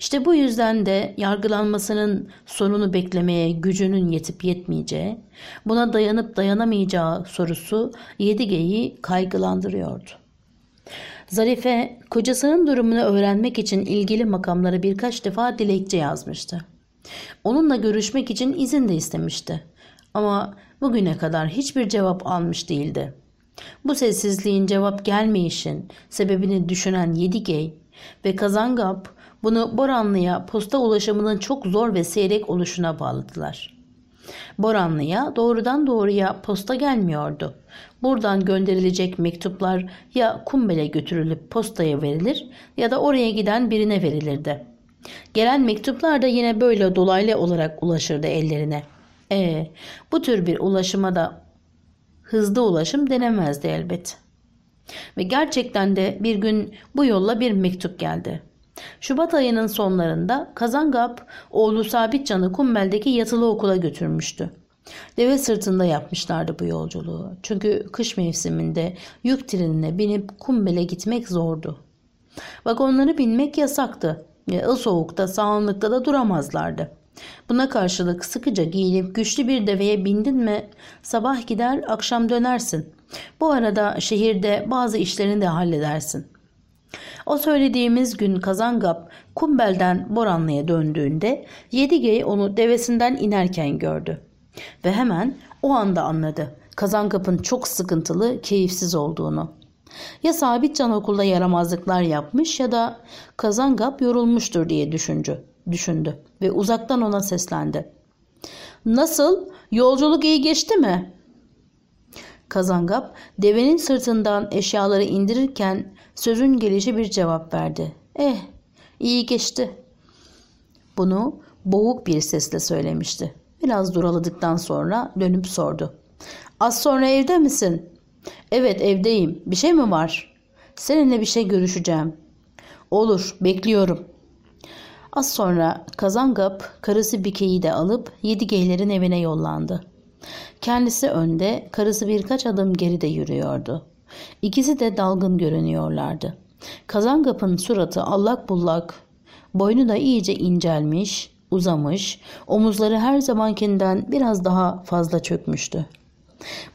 S1: İşte bu yüzden de yargılanmasının sonunu beklemeye gücünün yetip yetmeyeceği, buna dayanıp dayanamayacağı sorusu Yedige'yi kaygılandırıyordu. Zarife, kocasının durumunu öğrenmek için ilgili makamlara birkaç defa dilekçe yazmıştı. Onunla görüşmek için izin de istemişti. Ama bugüne kadar hiçbir cevap almış değildi. Bu sessizliğin cevap gelmeyişin sebebini düşünen Yedigey ve Kazangap bunu Boranlı'ya posta ulaşımının çok zor ve seyrek oluşuna bağladılar. Boranlı'ya doğrudan doğruya posta gelmiyordu. Buradan gönderilecek mektuplar ya Kumbel'e götürülüp postaya verilir ya da oraya giden birine verilirdi. Gelen mektuplar da yine böyle dolaylı olarak ulaşırdı ellerine. E, bu tür bir ulaşıma da hızlı ulaşım denemezdi elbet. Ve gerçekten de bir gün bu yolla bir mektup geldi. Şubat ayının sonlarında Kazangap oğlu Sabitcan'ı Kummel'deki yatılı okula götürmüştü. Deve sırtında yapmışlardı bu yolculuğu. Çünkü kış mevsiminde yük trenine binip Kummel'e gitmek zordu. Vagonları binmek yasaktı. O soğukta sağanlıkta da duramazlardı. Buna karşılık sıkıca giyinip güçlü bir deveye bindin mi sabah gider akşam dönersin. Bu arada şehirde bazı işlerini de halledersin.'' O söylediğimiz gün Kazangap Kumbel'den Boranlı'ya döndüğünde Yedigey onu devesinden inerken gördü. Ve hemen o anda anladı Kazangap'ın çok sıkıntılı, keyifsiz olduğunu. Ya Sabitcan okulda yaramazlıklar yapmış ya da Kazangap yorulmuştur diye düşündü, düşündü ve uzaktan ona seslendi. Nasıl? Yolculuk iyi geçti mi? Kazangap devenin sırtından eşyaları indirirken sözün gelişi bir cevap verdi. Eh, iyi geçti. Bunu boğuk bir sesle söylemişti. Biraz duraladıktan sonra dönüp sordu. Az sonra evde misin? Evet evdeyim. Bir şey mi var? Seninle bir şey görüşeceğim. Olur bekliyorum. Az sonra Kazangap karısı Bike'yi de alıp Yedigeylerin evine yollandı. Kendisi önde, karısı birkaç adım geride yürüyordu. İkisi de dalgın görünüyorlardı. Kazangap'ın suratı allak bullak, boynu da iyice incelmiş, uzamış, omuzları her zamankinden biraz daha fazla çökmüştü.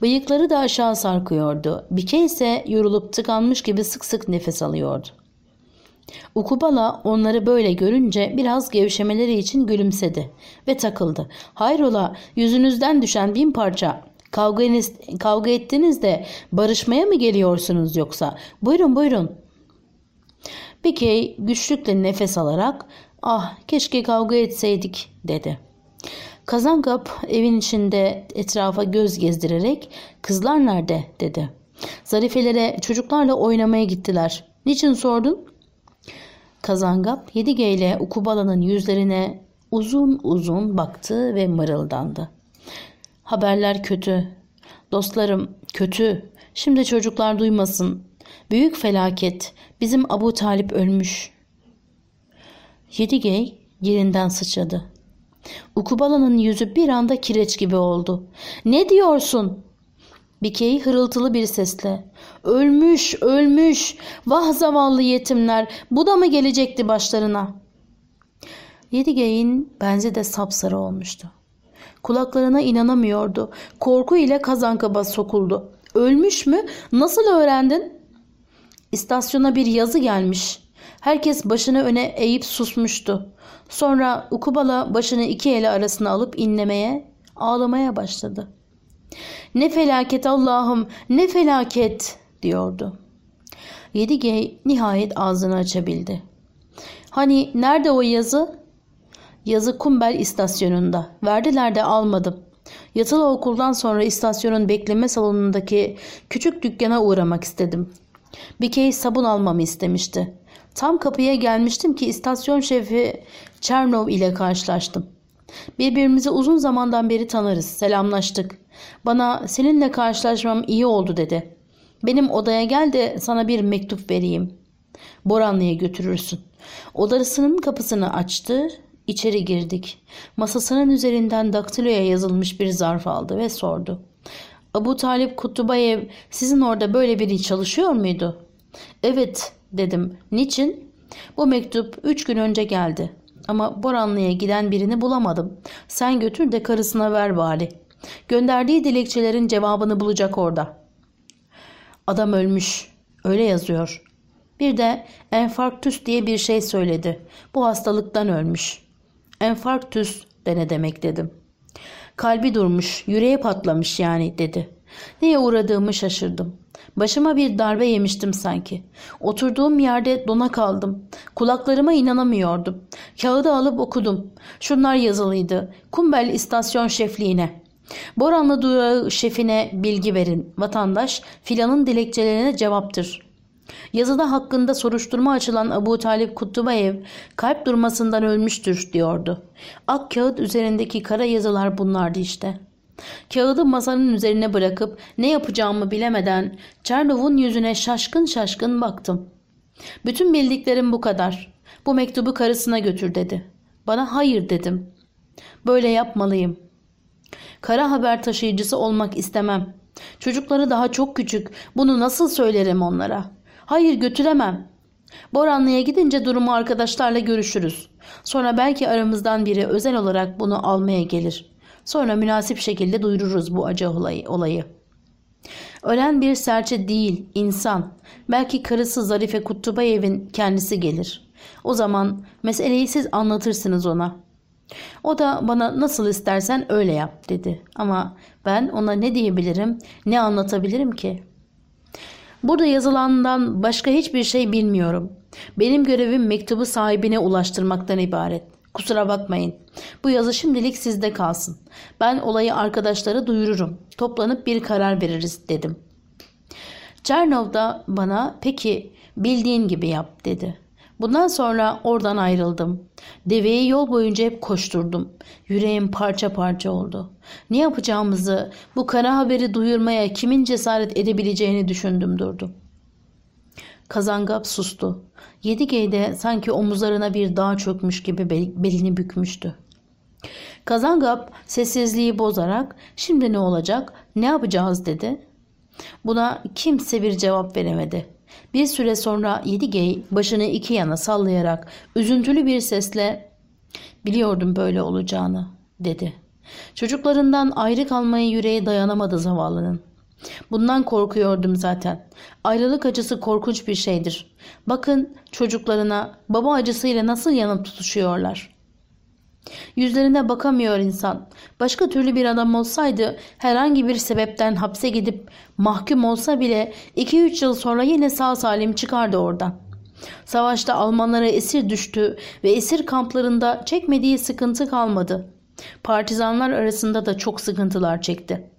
S1: Bıyıkları da aşağı sarkıyordu. Bike ise yorulup tıkanmış gibi sık sık nefes alıyordu. Ukubala onları böyle görünce biraz gevşemeleri için gülümsedi ve takıldı. Hayrola yüzünüzden düşen bin parça Kavga, kavga ettiniz de barışmaya mı geliyorsunuz yoksa? Buyurun buyurun. Pikey güçlükle nefes alarak ah keşke kavga etseydik dedi. Kazankap evin içinde etrafa göz gezdirerek kızlar nerede dedi. Zarifelere çocuklarla oynamaya gittiler. Niçin sordun? Kazangap Yedige ile Ukubala'nın yüzlerine uzun uzun baktı ve mırıldandı. Haberler kötü. Dostlarım kötü. Şimdi çocuklar duymasın. Büyük felaket. Bizim Abu Talip ölmüş. Yedigey yerinden sıçradı. Ukubala'nın yüzü bir anda kireç gibi oldu. Ne diyorsun? Bikey hırıltılı bir sesle. Ölmüş, ölmüş. Vah zavallı yetimler. Bu da mı gelecekti başlarına? Yedigey'in benzi de sapsarı olmuştu. Kulaklarına inanamıyordu. Korku ile kazankaba sokuldu. Ölmüş mü? Nasıl öğrendin? İstasyona bir yazı gelmiş. Herkes başını öne eğip susmuştu. Sonra Ukubala başını iki eli arasına alıp inlemeye, ağlamaya başladı. Ne felaket Allah'ım ne felaket diyordu. Yedigey nihayet ağzını açabildi. Hani nerede o yazı? Yazı Kumbel istasyonunda. Verdiler de almadım. Yatılı okuldan sonra istasyonun bekleme salonundaki küçük dükkana uğramak istedim. Bir kez sabun almamı istemişti. Tam kapıya gelmiştim ki istasyon şefi Çernov ile karşılaştım. Birbirimizi uzun zamandan beri tanırız. Selamlaştık. Bana seninle karşılaşmam iyi oldu dedi. Benim odaya gel de sana bir mektup vereyim. Boranlı'ya götürürsün. Odasının kapısını açtı İçeri girdik. Masasının üzerinden daktiloya yazılmış bir zarf aldı ve sordu. Abu Talip Kutubayev sizin orada böyle biri çalışıyor muydu? Evet dedim. Niçin? Bu mektup üç gün önce geldi. Ama Boranlı'ya giden birini bulamadım. Sen götür de karısına ver bari. Gönderdiği dilekçelerin cevabını bulacak orada. Adam ölmüş. Öyle yazıyor. Bir de enfarktüs diye bir şey söyledi. Bu hastalıktan ölmüş. Enfarktüs de ne demek dedim. Kalbi durmuş, yüreği patlamış yani dedi. Neye uğradığımı şaşırdım. Başıma bir darbe yemiştim sanki. Oturduğum yerde dona kaldım. Kulaklarıma inanamıyordum. Kağıdı alıp okudum. Şunlar yazılıydı. Kumbel istasyon şefliğine. Boranlı durağı şefine bilgi verin. Vatandaş filanın dilekçelerine cevaptır. Yazıda hakkında soruşturma açılan Abu Talip Kutubayev kalp durmasından ölmüştür diyordu. Ak kağıt üzerindeki kara yazılar bunlardı işte. Kağıdı masanın üzerine bırakıp ne yapacağımı bilemeden Çernov'un yüzüne şaşkın şaşkın baktım. Bütün bildiklerim bu kadar. Bu mektubu karısına götür dedi. Bana hayır dedim. Böyle yapmalıyım. Kara haber taşıyıcısı olmak istemem. Çocukları daha çok küçük. Bunu nasıl söylerim onlara?'' Hayır götüremem. Boranlı'ya gidince durumu arkadaşlarla görüşürüz. Sonra belki aramızdan biri özel olarak bunu almaya gelir. Sonra münasip şekilde duyururuz bu acı olayı. Ölen bir serçe değil, insan. Belki karısı Zarife Kuttubayev'in kendisi gelir. O zaman meseleyi siz anlatırsınız ona. O da bana nasıl istersen öyle yap dedi. Ama ben ona ne diyebilirim, ne anlatabilirim ki?'' Burada yazılandan başka hiçbir şey bilmiyorum. Benim görevim mektubu sahibine ulaştırmaktan ibaret. Kusura bakmayın. Bu yazı şimdilik sizde kalsın. Ben olayı arkadaşlara duyururum. Toplanıp bir karar veririz dedim. Çernov da bana peki bildiğin gibi yap dedi. Bundan sonra oradan ayrıldım. Deveyi yol boyunca hep koşturdum. Yüreğim parça parça oldu. Ne yapacağımızı, bu kara haberi duyurmaya kimin cesaret edebileceğini düşündüm durdum. Kazangap sustu. Yedigey'de sanki omuzlarına bir dağ çökmüş gibi belini bükmüştü. Kazangap sessizliği bozarak şimdi ne olacak, ne yapacağız dedi. Buna kimse bir cevap veremedi. Bir süre sonra 7G başını iki yana sallayarak üzüntülü bir sesle ''Biliyordum böyle olacağını'' dedi. Çocuklarından ayrı kalmaya yüreğe dayanamadı zavallının. Bundan korkuyordum zaten. Ayrılık acısı korkunç bir şeydir. Bakın çocuklarına baba acısıyla nasıl yanıp tutuşuyorlar. Yüzlerine bakamıyor insan. Başka türlü bir adam olsaydı herhangi bir sebepten hapse gidip mahkum olsa bile 2-3 yıl sonra yine sağ salim çıkardı oradan. Savaşta Almanlara esir düştü ve esir kamplarında çekmediği sıkıntı kalmadı. Partizanlar arasında da çok sıkıntılar çekti.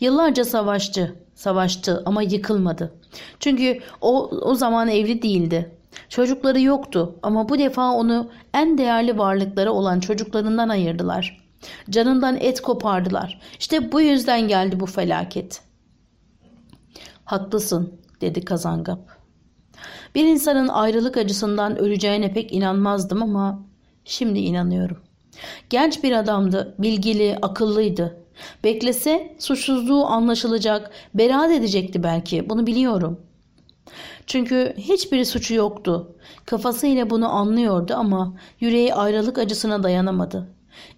S1: Yıllarca savaştı, savaştı ama yıkılmadı. Çünkü o o zaman evli değildi. Çocukları yoktu ama bu defa onu en değerli varlıkları olan çocuklarından ayırdılar. Canından et kopardılar. İşte bu yüzden geldi bu felaket. Haklısın dedi Kazangap. Bir insanın ayrılık acısından öleceğine pek inanmazdım ama şimdi inanıyorum. Genç bir adamdı, bilgili, akıllıydı. Beklese suçsuzluğu anlaşılacak, beraat edecekti belki bunu biliyorum. Çünkü hiçbir suçu yoktu. Kafasıyla bunu anlıyordu ama yüreği ayrılık acısına dayanamadı.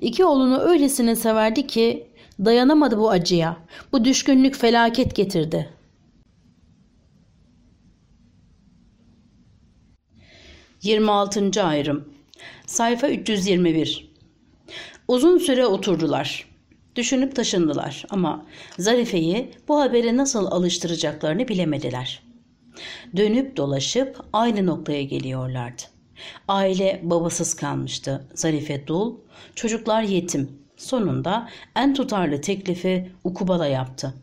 S1: İki oğlunu öylesine severdi ki dayanamadı bu acıya. Bu düşkünlük felaket getirdi. Yirmi altıncı ayrım Sayfa 321 Uzun süre oturdular. Düşünüp taşındılar ama Zarife'yi bu habere nasıl alıştıracaklarını bilemediler. Dönüp dolaşıp aynı noktaya geliyorlardı. Aile babasız kalmıştı. Zarife dul, çocuklar yetim. Sonunda en tutarlı teklifi Ukubala yaptı.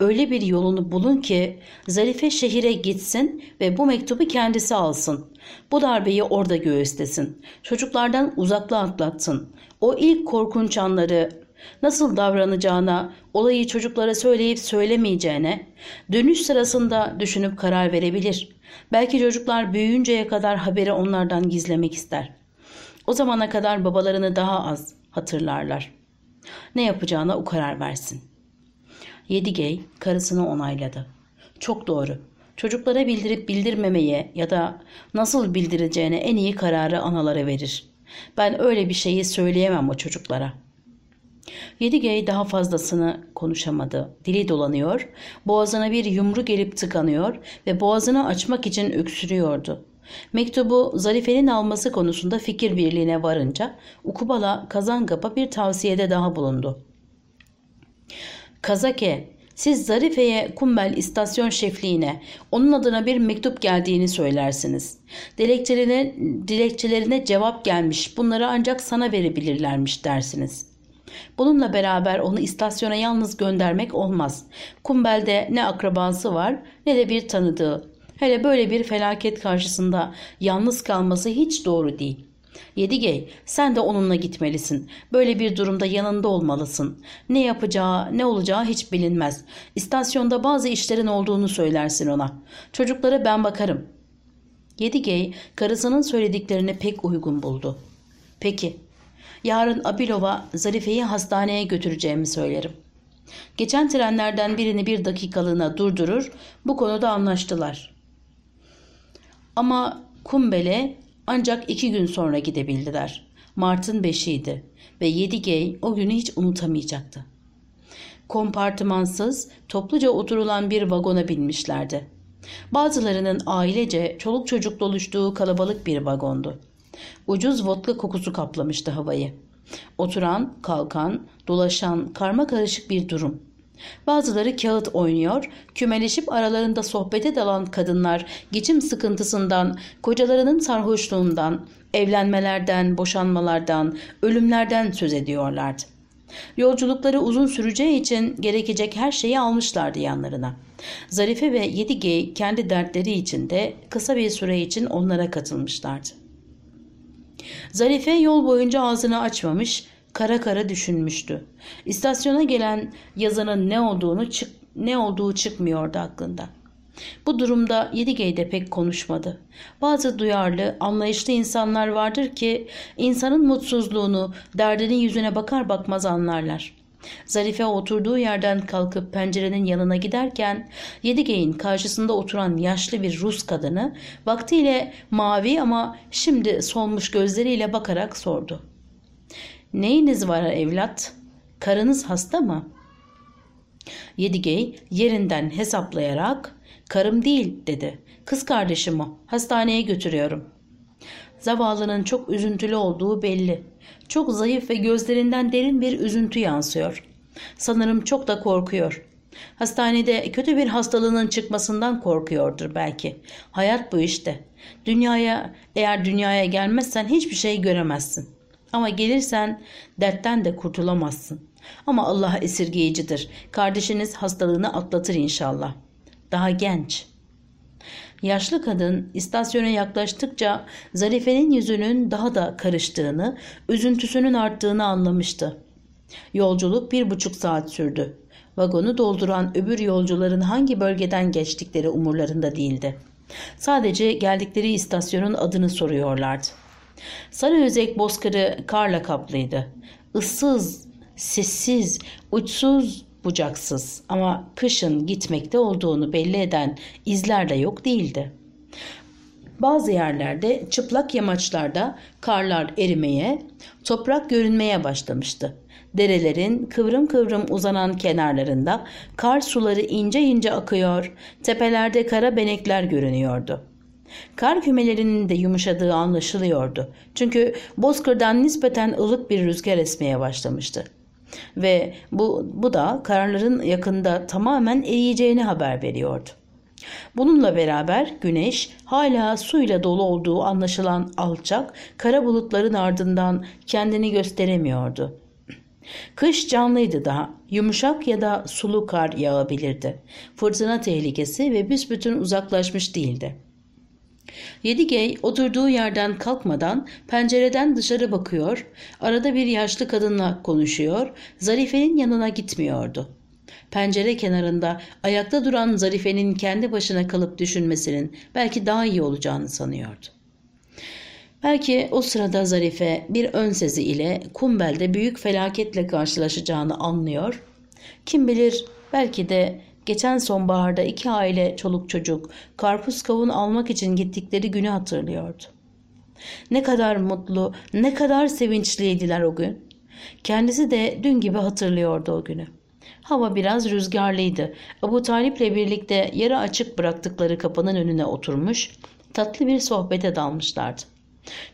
S1: Öyle bir yolunu bulun ki Zarife şehire gitsin ve bu mektubu kendisi alsın. Bu darbeyi orada göğüslesin. Çocuklardan uzakla atlatsın. O ilk korkunç anları nasıl davranacağına, olayı çocuklara söyleyip söylemeyeceğine, dönüş sırasında düşünüp karar verebilir. Belki çocuklar büyüyünceye kadar haberi onlardan gizlemek ister. O zamana kadar babalarını daha az hatırlarlar. Ne yapacağına o karar versin. Yedigey karısını onayladı. Çok doğru. Çocuklara bildirip bildirmemeye ya da nasıl bildireceğine en iyi kararı analara verir. Ben öyle bir şeyi söyleyemem o çocuklara.'' Yedigey daha fazlasını konuşamadı. Dili dolanıyor, boğazına bir yumru gelip tıkanıyor ve boğazını açmak için öksürüyordu. Mektubu Zarife'nin alması konusunda fikir birliğine varınca Ukubala Kazangap'a bir tavsiyede daha bulundu. Kazake, siz Zarife'ye Kumbel istasyon şefliğine onun adına bir mektup geldiğini söylersiniz. Dilekçelerine, dilekçelerine cevap gelmiş bunları ancak sana verebilirlermiş dersiniz. Bununla beraber onu istasyona yalnız göndermek olmaz. Kumbel'de ne akrabası var ne de bir tanıdığı. Hele böyle bir felaket karşısında yalnız kalması hiç doğru değil. Yedigey sen de onunla gitmelisin. Böyle bir durumda yanında olmalısın. Ne yapacağı ne olacağı hiç bilinmez. İstasyonda bazı işlerin olduğunu söylersin ona. Çocuklara ben bakarım. Yedigey karısının söylediklerine pek uygun buldu. Peki Yarın Abilova Zarife'yi hastaneye götüreceğimi söylerim. Geçen trenlerden birini bir dakikalığına durdurur, bu konuda anlaştılar. Ama Kumbel'e ancak iki gün sonra gidebildiler. Mart'ın beşiydi ve Yedigey o günü hiç unutamayacaktı. Kompartımansız, topluca oturulan bir vagona binmişlerdi. Bazılarının ailece çoluk çocuk doluştuğu kalabalık bir vagondu. Ucuz vodka kokusu kaplamıştı havayı. Oturan, kalkan, dolaşan, karma karışık bir durum. Bazıları kağıt oynuyor, kümeleşip aralarında sohbete dalan kadınlar geçim sıkıntısından, kocalarının sarhoşluğundan, evlenmelerden, boşanmalardan, ölümlerden söz ediyorlardı. Yolculukları uzun süreceği için gerekecek her şeyi almışlardı yanlarına. Zarife ve Yedigey kendi dertleri içinde kısa bir süre için onlara katılmışlardı. Zarife yol boyunca ağzını açmamış, kara kara düşünmüştü. İstasyona gelen yazının ne olduğunu çık ne olduğu çıkmıyordu aklından. Bu durumda Yedigey de pek konuşmadı. Bazı duyarlı, anlayışlı insanlar vardır ki insanın mutsuzluğunu, derdinin yüzüne bakar bakmaz anlarlar. Zarife oturduğu yerden kalkıp pencerenin yanına giderken Yedigey'in karşısında oturan yaşlı bir Rus kadını vaktiyle mavi ama şimdi solmuş gözleriyle bakarak sordu. Neyiniz var evlat? Karınız hasta mı? Yedigey yerinden hesaplayarak karım değil dedi. Kız kardeşimi hastaneye götürüyorum. Zavallının çok üzüntülü olduğu belli. Çok zayıf ve gözlerinden derin bir üzüntü yansıyor. Sanırım çok da korkuyor. Hastanede kötü bir hastalığının çıkmasından korkuyordur belki. Hayat bu işte. Dünyaya, eğer dünyaya gelmezsen hiçbir şey göremezsin. Ama gelirsen dertten de kurtulamazsın. Ama Allah esirgeyicidir. Kardeşiniz hastalığını atlatır inşallah. Daha genç.'' Yaşlı kadın istasyona yaklaştıkça Zarife'nin yüzünün daha da karıştığını, üzüntüsünün arttığını anlamıştı. Yolculuk bir buçuk saat sürdü. Vagonu dolduran öbür yolcuların hangi bölgeden geçtikleri umurlarında değildi. Sadece geldikleri istasyonun adını soruyorlardı. Sarı özek bozkırı karla kaplıydı. Issız, sessiz, uçsuz bucaksız ama kışın gitmekte olduğunu belli eden izler de yok değildi. Bazı yerlerde çıplak yamaçlarda karlar erimeye, toprak görünmeye başlamıştı. Derelerin kıvrım kıvrım uzanan kenarlarında kar suları ince ince akıyor, tepelerde kara benekler görünüyordu. Kar kümelerinin de yumuşadığı anlaşılıyordu. Çünkü bozkırdan nispeten ılık bir rüzgar esmeye başlamıştı ve bu, bu da kararların yakında tamamen eriyeceğini haber veriyordu. Bununla beraber güneş hala suyla dolu olduğu anlaşılan alçak kara bulutların ardından kendini gösteremiyordu. Kış canlıydı daha. Yumuşak ya da sulu kar yağabilirdi. Fırtına tehlikesi ve büsbütün uzaklaşmış değildi. Yedigey oturduğu yerden kalkmadan pencereden dışarı bakıyor, arada bir yaşlı kadınla konuşuyor, Zarife'nin yanına gitmiyordu. Pencere kenarında ayakta duran Zarife'nin kendi başına kalıp düşünmesinin belki daha iyi olacağını sanıyordu. Belki o sırada Zarife bir ön sezi ile Kumbel'de büyük felaketle karşılaşacağını anlıyor. Kim bilir belki de Geçen sonbaharda iki aile çoluk çocuk karpuz kavun almak için gittikleri günü hatırlıyordu. Ne kadar mutlu, ne kadar sevinçliydiler o gün. Kendisi de dün gibi hatırlıyordu o günü. Hava biraz rüzgarlıydı. Abu Talip'le birlikte yarı açık bıraktıkları kapının önüne oturmuş, tatlı bir sohbete dalmışlardı.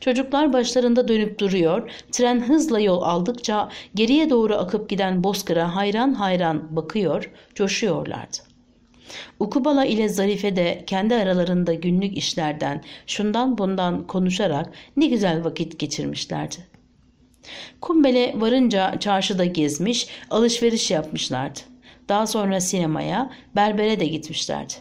S1: Çocuklar başlarında dönüp duruyor, tren hızla yol aldıkça geriye doğru akıp giden bozkıra hayran hayran bakıyor, coşuyorlardı. Ukubala ile Zarife de kendi aralarında günlük işlerden, şundan bundan konuşarak ne güzel vakit geçirmişlerdi. Kumbele varınca çarşıda gezmiş, alışveriş yapmışlardı. Daha sonra sinemaya, berbere de gitmişlerdi.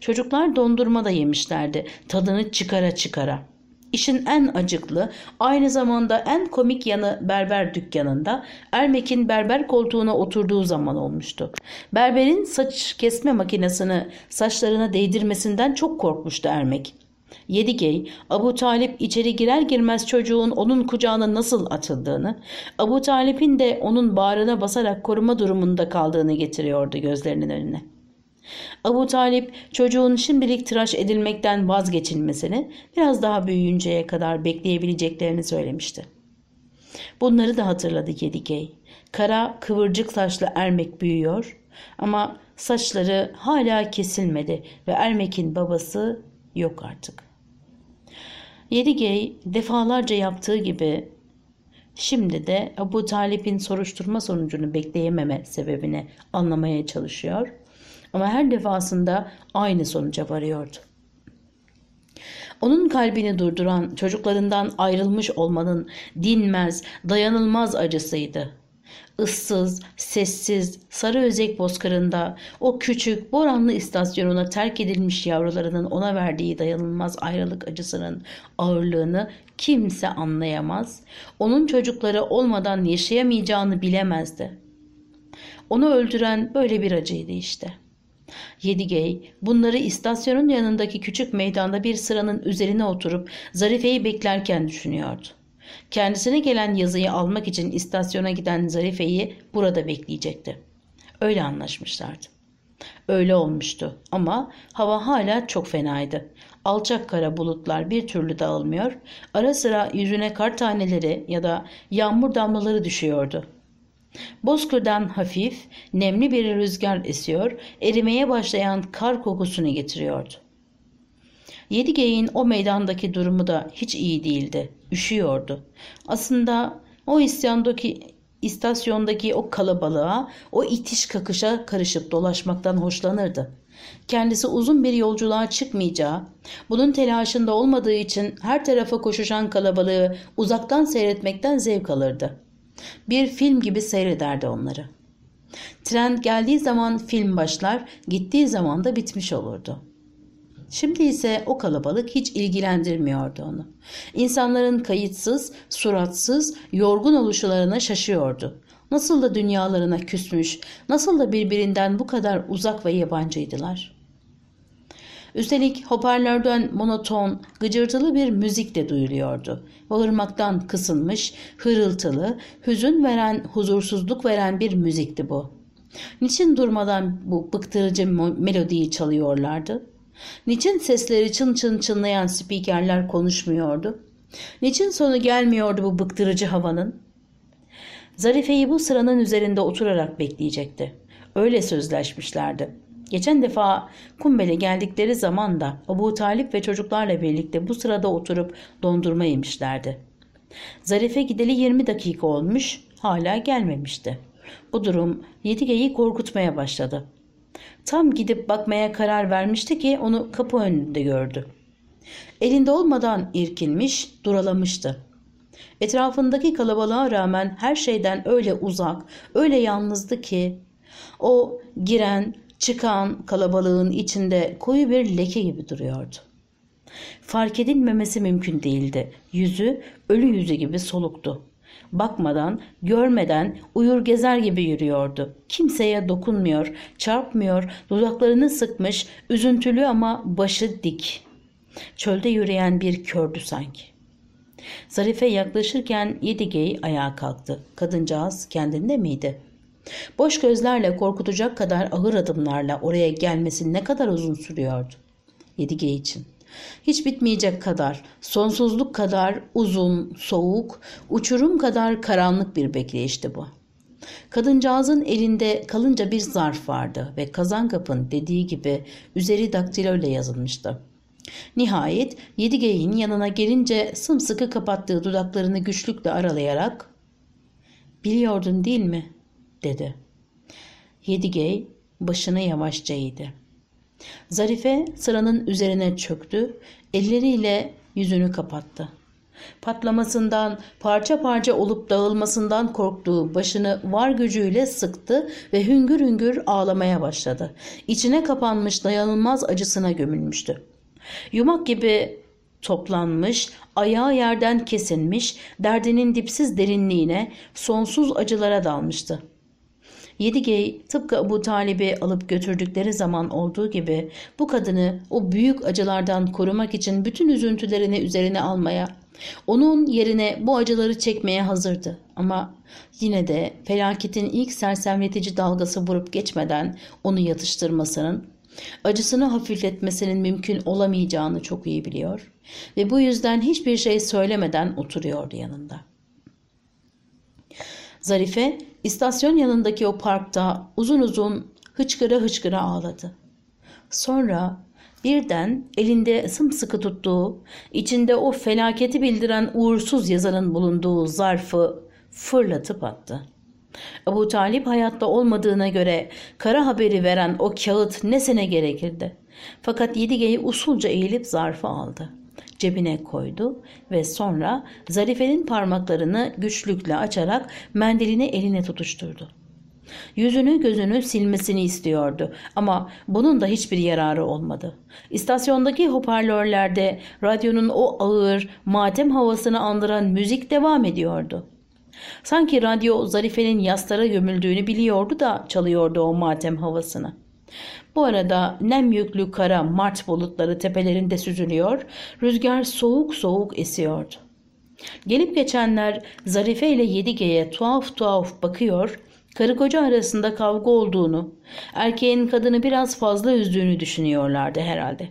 S1: Çocuklar dondurma da yemişlerdi, tadını çıkara çıkara. İşin en acıklı, aynı zamanda en komik yanı berber dükkanında Ermek'in berber koltuğuna oturduğu zaman olmuştu. Berberin saç kesme makinesini saçlarına değdirmesinden çok korkmuştu Ermek. Yedigey, Abu Talip içeri girer girmez çocuğun onun kucağına nasıl atıldığını, Abu Talip'in de onun bağrına basarak koruma durumunda kaldığını getiriyordu gözlerinin önüne.'' Abu Talip çocuğun şimdilik tıraş edilmekten vazgeçilmesini biraz daha büyüyünceye kadar bekleyebileceklerini söylemişti. Bunları da hatırladı Yedikey. Kara kıvırcık saçlı ermek büyüyor ama saçları hala kesilmedi ve ermekin babası yok artık. Yedigey defalarca yaptığı gibi şimdi de Abu Talip'in soruşturma sonucunu bekleyememe sebebini anlamaya çalışıyor ama her defasında aynı sonuca varıyordu. Onun kalbini durduran çocuklarından ayrılmış olmanın dinmez, dayanılmaz acısıydı. Issız, sessiz, sarı özek bozkırında o küçük, boranlı istasyonuna terk edilmiş yavrularının ona verdiği dayanılmaz ayrılık acısının ağırlığını kimse anlayamaz. Onun çocukları olmadan yaşayamayacağını bilemezdi. Onu öldüren böyle bir acıydı işte. Yedigey bunları istasyonun yanındaki küçük meydanda bir sıranın üzerine oturup Zarife'yi beklerken düşünüyordu. Kendisine gelen yazıyı almak için istasyona giden Zarife'yi burada bekleyecekti. Öyle anlaşmışlardı. Öyle olmuştu ama hava hala çok fenaydı. Alçak kara bulutlar bir türlü dağılmıyor, ara sıra yüzüne kar taneleri ya da yağmur damlaları düşüyordu. Bozkır'dan hafif, nemli bir rüzgar esiyor, erimeye başlayan kar kokusunu getiriyordu. Yedi Yedigeyin o meydandaki durumu da hiç iyi değildi. Üşüyordu. Aslında o isyandaki istasyondaki o kalabalığa, o itiş kakışa karışıp dolaşmaktan hoşlanırdı. Kendisi uzun bir yolculuğa çıkmayacağı, bunun telaşında olmadığı için her tarafa koşuşan kalabalığı uzaktan seyretmekten zevk alırdı. Bir film gibi seyrederdi onları. Tren geldiği zaman film başlar, gittiği zaman da bitmiş olurdu. Şimdi ise o kalabalık hiç ilgilendirmiyordu onu. İnsanların kayıtsız, suratsız, yorgun oluşularına şaşıyordu. Nasıl da dünyalarına küsmüş, nasıl da birbirinden bu kadar uzak ve yabancıydılar.'' Üstelik hoparlörden monoton, gıcırtılı bir müzik de duyuluyordu. Bağırmaktan kısılmış, hırıltılı, hüzün veren, huzursuzluk veren bir müzikti bu. Niçin durmadan bu bıktırıcı melodiyi çalıyorlardı? Niçin sesleri çın çın çınlayan spikerler konuşmuyordu? Niçin sonu gelmiyordu bu bıktırıcı havanın? Zarife'yi bu sıranın üzerinde oturarak bekleyecekti. Öyle sözleşmişlerdi. Geçen defa Kumbel'e geldikleri zaman da Abu Talip ve çocuklarla birlikte bu sırada oturup dondurma yemişlerdi. Zarife gideli 20 dakika olmuş, hala gelmemişti. Bu durum Yedige'yi korkutmaya başladı. Tam gidip bakmaya karar vermişti ki onu kapı önünde gördü. Elinde olmadan irkilmiş, duralamıştı. Etrafındaki kalabalığa rağmen her şeyden öyle uzak, öyle yalnızdı ki o giren, çıkan kalabalığın içinde koyu bir leke gibi duruyordu. Fark edilmemesi mümkün değildi. Yüzü ölü yüzü gibi soluktu. Bakmadan, görmeden uyur gezer gibi yürüyordu. Kimseye dokunmuyor, çarpmıyor, dudaklarını sıkmış, üzüntülü ama başı dik. Çölde yürüyen bir kördü sanki. Zarife yaklaşırken Yedigey ayağa kalktı. Kadıncağız kendinde miydi? Boş gözlerle korkutacak kadar ağır adımlarla oraya gelmesi ne kadar uzun sürüyordu. Yedige için. Hiç bitmeyecek kadar, sonsuzluk kadar uzun, soğuk, uçurum kadar karanlık bir bekleyişti bu. Kadıncağızın elinde kalınca bir zarf vardı ve Kazankap'ın dediği gibi üzeri daktilo ile yazılmıştı. Nihayet Yedige'nin yanına gelince sımsıkı kapattığı dudaklarını güçlükle aralayarak ''Biliyordun değil mi?'' dedi. Yedigey başını yavaşça eğdi. Zarife sıranın üzerine çöktü, elleriyle yüzünü kapattı. Patlamasından, parça parça olup dağılmasından korktuğu başını var gücüyle sıktı ve hüngür hüngür ağlamaya başladı. İçine kapanmış dayanılmaz acısına gömülmüştü. Yumak gibi toplanmış, ayağı yerden kesilmiş, derdinin dipsiz derinliğine, sonsuz acılara dalmıştı. Yedigey tıpkı Abu Talib'i alıp götürdükleri zaman olduğu gibi bu kadını o büyük acılardan korumak için bütün üzüntülerini üzerine almaya, onun yerine bu acıları çekmeye hazırdı. Ama yine de felaketin ilk sersemletici dalgası vurup geçmeden onu yatıştırmasının, acısını hafifletmesinin mümkün olamayacağını çok iyi biliyor ve bu yüzden hiçbir şey söylemeden oturuyordu yanında. Zarife İstasyon yanındaki o parkta uzun uzun hıçkıra hıçkıra ağladı. Sonra birden elinde sımsıkı tuttuğu, içinde o felaketi bildiren uğursuz yazanın bulunduğu zarfı fırlatıp attı. Abu Talip hayatta olmadığına göre kara haberi veren o kağıt ne sene gerekirdi. Fakat Yedige'yi usulca eğilip zarfı aldı cebine koydu ve sonra Zarife'nin parmaklarını güçlükle açarak mendilini eline tutuşturdu. Yüzünü gözünü silmesini istiyordu ama bunun da hiçbir yararı olmadı. İstasyondaki hoparlörlerde radyonun o ağır, matem havasını andıran müzik devam ediyordu. Sanki radyo Zarife'nin yaslara gömüldüğünü biliyordu da çalıyordu o matem havasını.'' Bu arada nem yüklü kara mart bulutları tepelerinde süzülüyor, rüzgar soğuk soğuk esiyordu. Gelip geçenler Zarife ile Yedige'ye tuhaf tuhaf bakıyor, karı koca arasında kavga olduğunu, erkeğin kadını biraz fazla üzdüğünü düşünüyorlardı herhalde.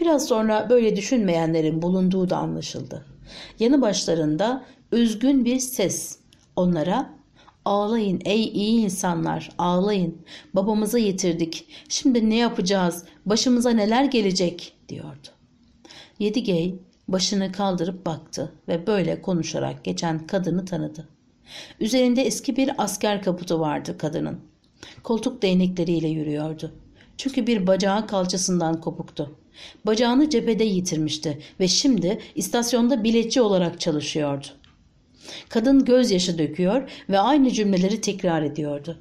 S1: Biraz sonra böyle düşünmeyenlerin bulunduğu da anlaşıldı. Yanı başlarında üzgün bir ses onlara Ağlayın ey iyi insanlar ağlayın. Babamızı yitirdik. Şimdi ne yapacağız? Başımıza neler gelecek? diyordu. Yedigey başını kaldırıp baktı ve böyle konuşarak geçen kadını tanıdı. Üzerinde eski bir asker kaputu vardı kadının. Koltuk değnekleriyle yürüyordu. Çünkü bir bacağı kalçasından kopuktu. Bacağını cephede yitirmişti ve şimdi istasyonda biletçi olarak çalışıyordu. Kadın gözyaşı döküyor ve aynı cümleleri tekrar ediyordu.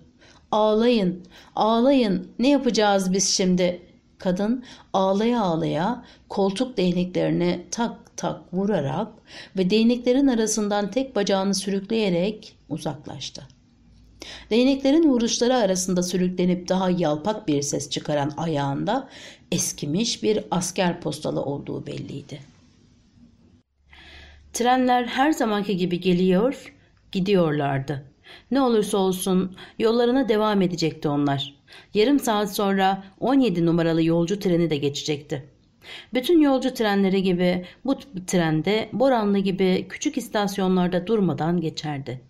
S1: Ağlayın, ağlayın, ne yapacağız biz şimdi? Kadın ağlaya ağlaya koltuk değneklerine tak tak vurarak ve değneklerin arasından tek bacağını sürükleyerek uzaklaştı. Değneklerin vuruşları arasında sürüklenip daha yalpak bir ses çıkaran ayağında eskimiş bir asker postalı olduğu belliydi. Trenler her zamanki gibi geliyor, gidiyorlardı. Ne olursa olsun yollarına devam edecekti onlar. Yarım saat sonra 17 numaralı yolcu treni de geçecekti. Bütün yolcu trenleri gibi bu trende Boranlı gibi küçük istasyonlarda durmadan geçerdi.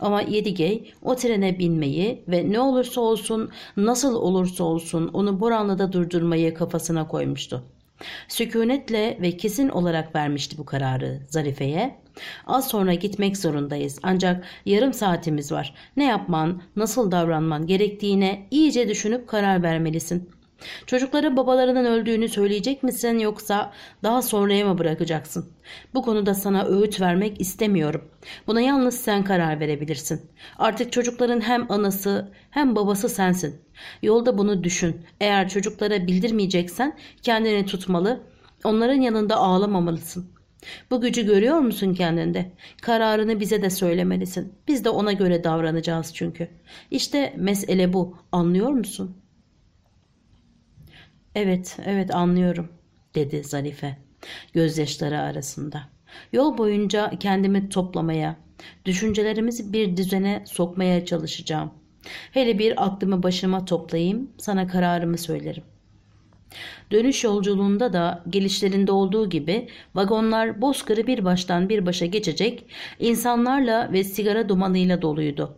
S1: Ama Yedigey o trene binmeyi ve ne olursa olsun nasıl olursa olsun onu Boranlı'da durdurmayı kafasına koymuştu. Sükunetle ve kesin olarak vermişti bu kararı Zarife'ye. Az sonra gitmek zorundayız ancak yarım saatimiz var. Ne yapman, nasıl davranman gerektiğine iyice düşünüp karar vermelisin. Çocuklara babalarının öldüğünü söyleyecek misin yoksa daha sonraya mı bırakacaksın? Bu konuda sana öğüt vermek istemiyorum. Buna yalnız sen karar verebilirsin. Artık çocukların hem anası hem babası sensin. Yolda bunu düşün. Eğer çocuklara bildirmeyeceksen kendini tutmalı, onların yanında ağlamamalısın. Bu gücü görüyor musun kendinde? Kararını bize de söylemelisin. Biz de ona göre davranacağız çünkü. İşte mesele bu. Anlıyor musun?'' Evet, evet anlıyorum, dedi Zarife gözyaşları arasında. Yol boyunca kendimi toplamaya, düşüncelerimizi bir düzene sokmaya çalışacağım. Hele bir aklımı başıma toplayayım, sana kararımı söylerim. Dönüş yolculuğunda da gelişlerinde olduğu gibi vagonlar bozkırı bir baştan bir başa geçecek, insanlarla ve sigara dumanıyla doluydu.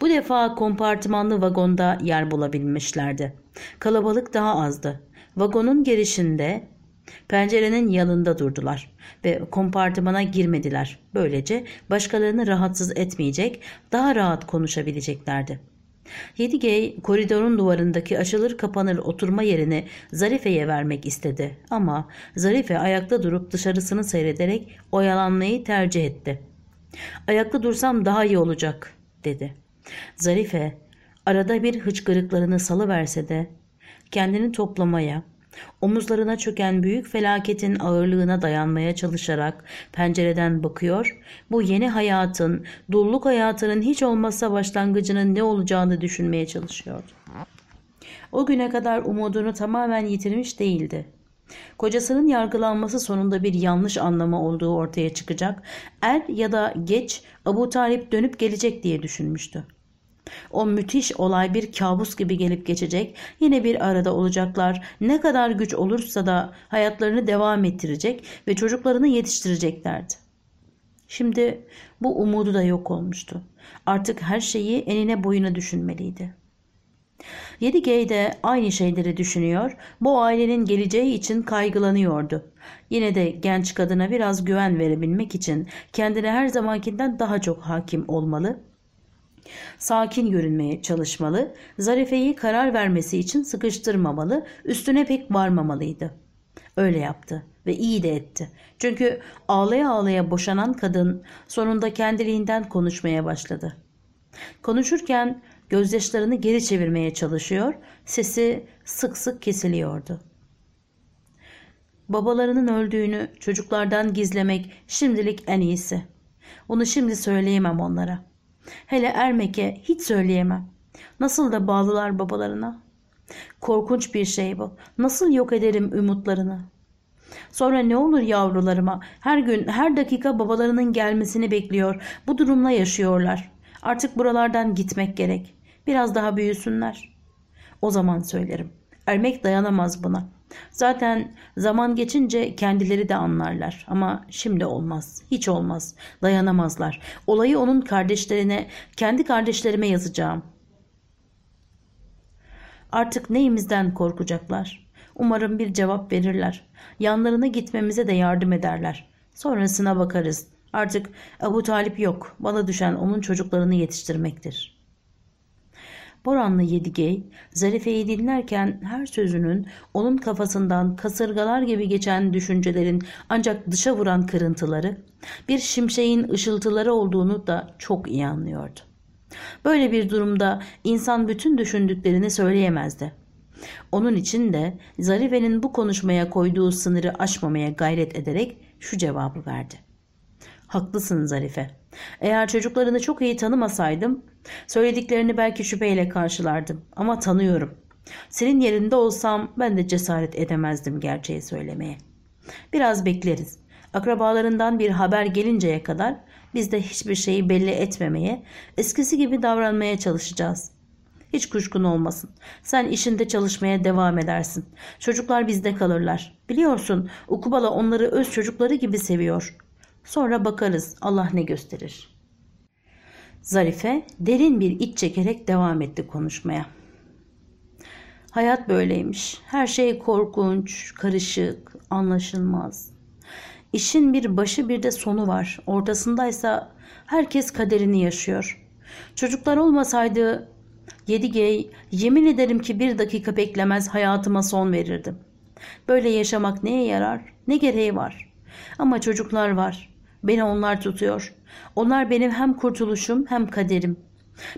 S1: Bu defa kompartımanlı vagonda yer bulabilmişlerdi. Kalabalık daha azdı. Vagonun girişinde pencerenin yanında durdular ve kompartımana girmediler. Böylece başkalarını rahatsız etmeyecek, daha rahat konuşabileceklerdi. Yedigey koridorun duvarındaki açılır kapanır oturma yerini Zarife'ye vermek istedi ama Zarife ayakta durup dışarısını seyrederek oyalanmayı tercih etti. Ayakta dursam daha iyi olacak dedi. Zarife arada bir hıçkırıklarını salıverse de kendini toplamaya, omuzlarına çöken büyük felaketin ağırlığına dayanmaya çalışarak pencereden bakıyor, bu yeni hayatın, dulluk hayatının hiç olmazsa başlangıcının ne olacağını düşünmeye çalışıyordu. O güne kadar umudunu tamamen yitirmiş değildi. Kocasının yargılanması sonunda bir yanlış anlama olduğu ortaya çıkacak, er ya da geç Abu Talip dönüp gelecek diye düşünmüştü. O müthiş olay bir kabus gibi gelip geçecek. Yine bir arada olacaklar. Ne kadar güç olursa da hayatlarını devam ettirecek ve çocuklarını yetiştireceklerdi. Şimdi bu umudu da yok olmuştu. Artık her şeyi enine boyuna düşünmeliydi. 7G de aynı şeyleri düşünüyor, bu ailenin geleceği için kaygılanıyordu. Yine de genç kadına biraz güven verebilmek için kendine her zamankinden daha çok hakim olmalı, Sakin görünmeye çalışmalı, Zarife'yi karar vermesi için sıkıştırmamalı, üstüne pek varmamalıydı. Öyle yaptı ve iyi de etti. Çünkü ağlaya ağlaya boşanan kadın sonunda kendiliğinden konuşmaya başladı. Konuşurken gözyaşlarını geri çevirmeye çalışıyor, sesi sık sık kesiliyordu. Babalarının öldüğünü çocuklardan gizlemek şimdilik en iyisi. Onu şimdi söyleyemem onlara.'' Hele Ermek'e hiç söyleyemem. Nasıl da bağlılar babalarına. Korkunç bir şey bu. Nasıl yok ederim umutlarını? Sonra ne olur yavrularıma? Her gün, her dakika babalarının gelmesini bekliyor. Bu durumla yaşıyorlar. Artık buralardan gitmek gerek. Biraz daha büyüsünler. O zaman söylerim. Ermek dayanamaz buna. Zaten zaman geçince kendileri de anlarlar ama şimdi olmaz. Hiç olmaz. Dayanamazlar. Olayı onun kardeşlerine, kendi kardeşlerime yazacağım. Artık neyimizden korkacaklar? Umarım bir cevap verirler. Yanlarına gitmemize de yardım ederler. Sonrasına bakarız. Artık Abu Talip yok. Bana düşen onun çocuklarını yetiştirmektir.'' Boranlı Yedigey, Zarife'yi dinlerken her sözünün onun kafasından kasırgalar gibi geçen düşüncelerin ancak dışa vuran kırıntıları, bir şimşeğin ışıltıları olduğunu da çok iyi anlıyordu. Böyle bir durumda insan bütün düşündüklerini söyleyemezdi. Onun için de Zarife'nin bu konuşmaya koyduğu sınırı aşmamaya gayret ederek şu cevabı verdi. Haklısın Zarife. Eğer çocuklarını çok iyi tanımasaydım, söylediklerini belki şüpheyle karşılardım ama tanıyorum. Senin yerinde olsam ben de cesaret edemezdim gerçeği söylemeye. Biraz bekleriz. Akrabalarından bir haber gelinceye kadar biz de hiçbir şeyi belli etmemeye, eskisi gibi davranmaya çalışacağız. Hiç kuşkun olmasın. Sen işinde çalışmaya devam edersin. Çocuklar bizde kalırlar. Biliyorsun Ukubala onları öz çocukları gibi seviyor. Sonra bakarız Allah ne gösterir. Zarife derin bir iç çekerek devam etti konuşmaya. Hayat böyleymiş. Her şey korkunç, karışık, anlaşılmaz. İşin bir başı bir de sonu var. Ortasındaysa herkes kaderini yaşıyor. Çocuklar olmasaydı Yedigey yemin ederim ki bir dakika beklemez hayatıma son verirdim. Böyle yaşamak neye yarar? Ne gereği var? Ama çocuklar var. Beni onlar tutuyor. Onlar benim hem kurtuluşum hem kaderim.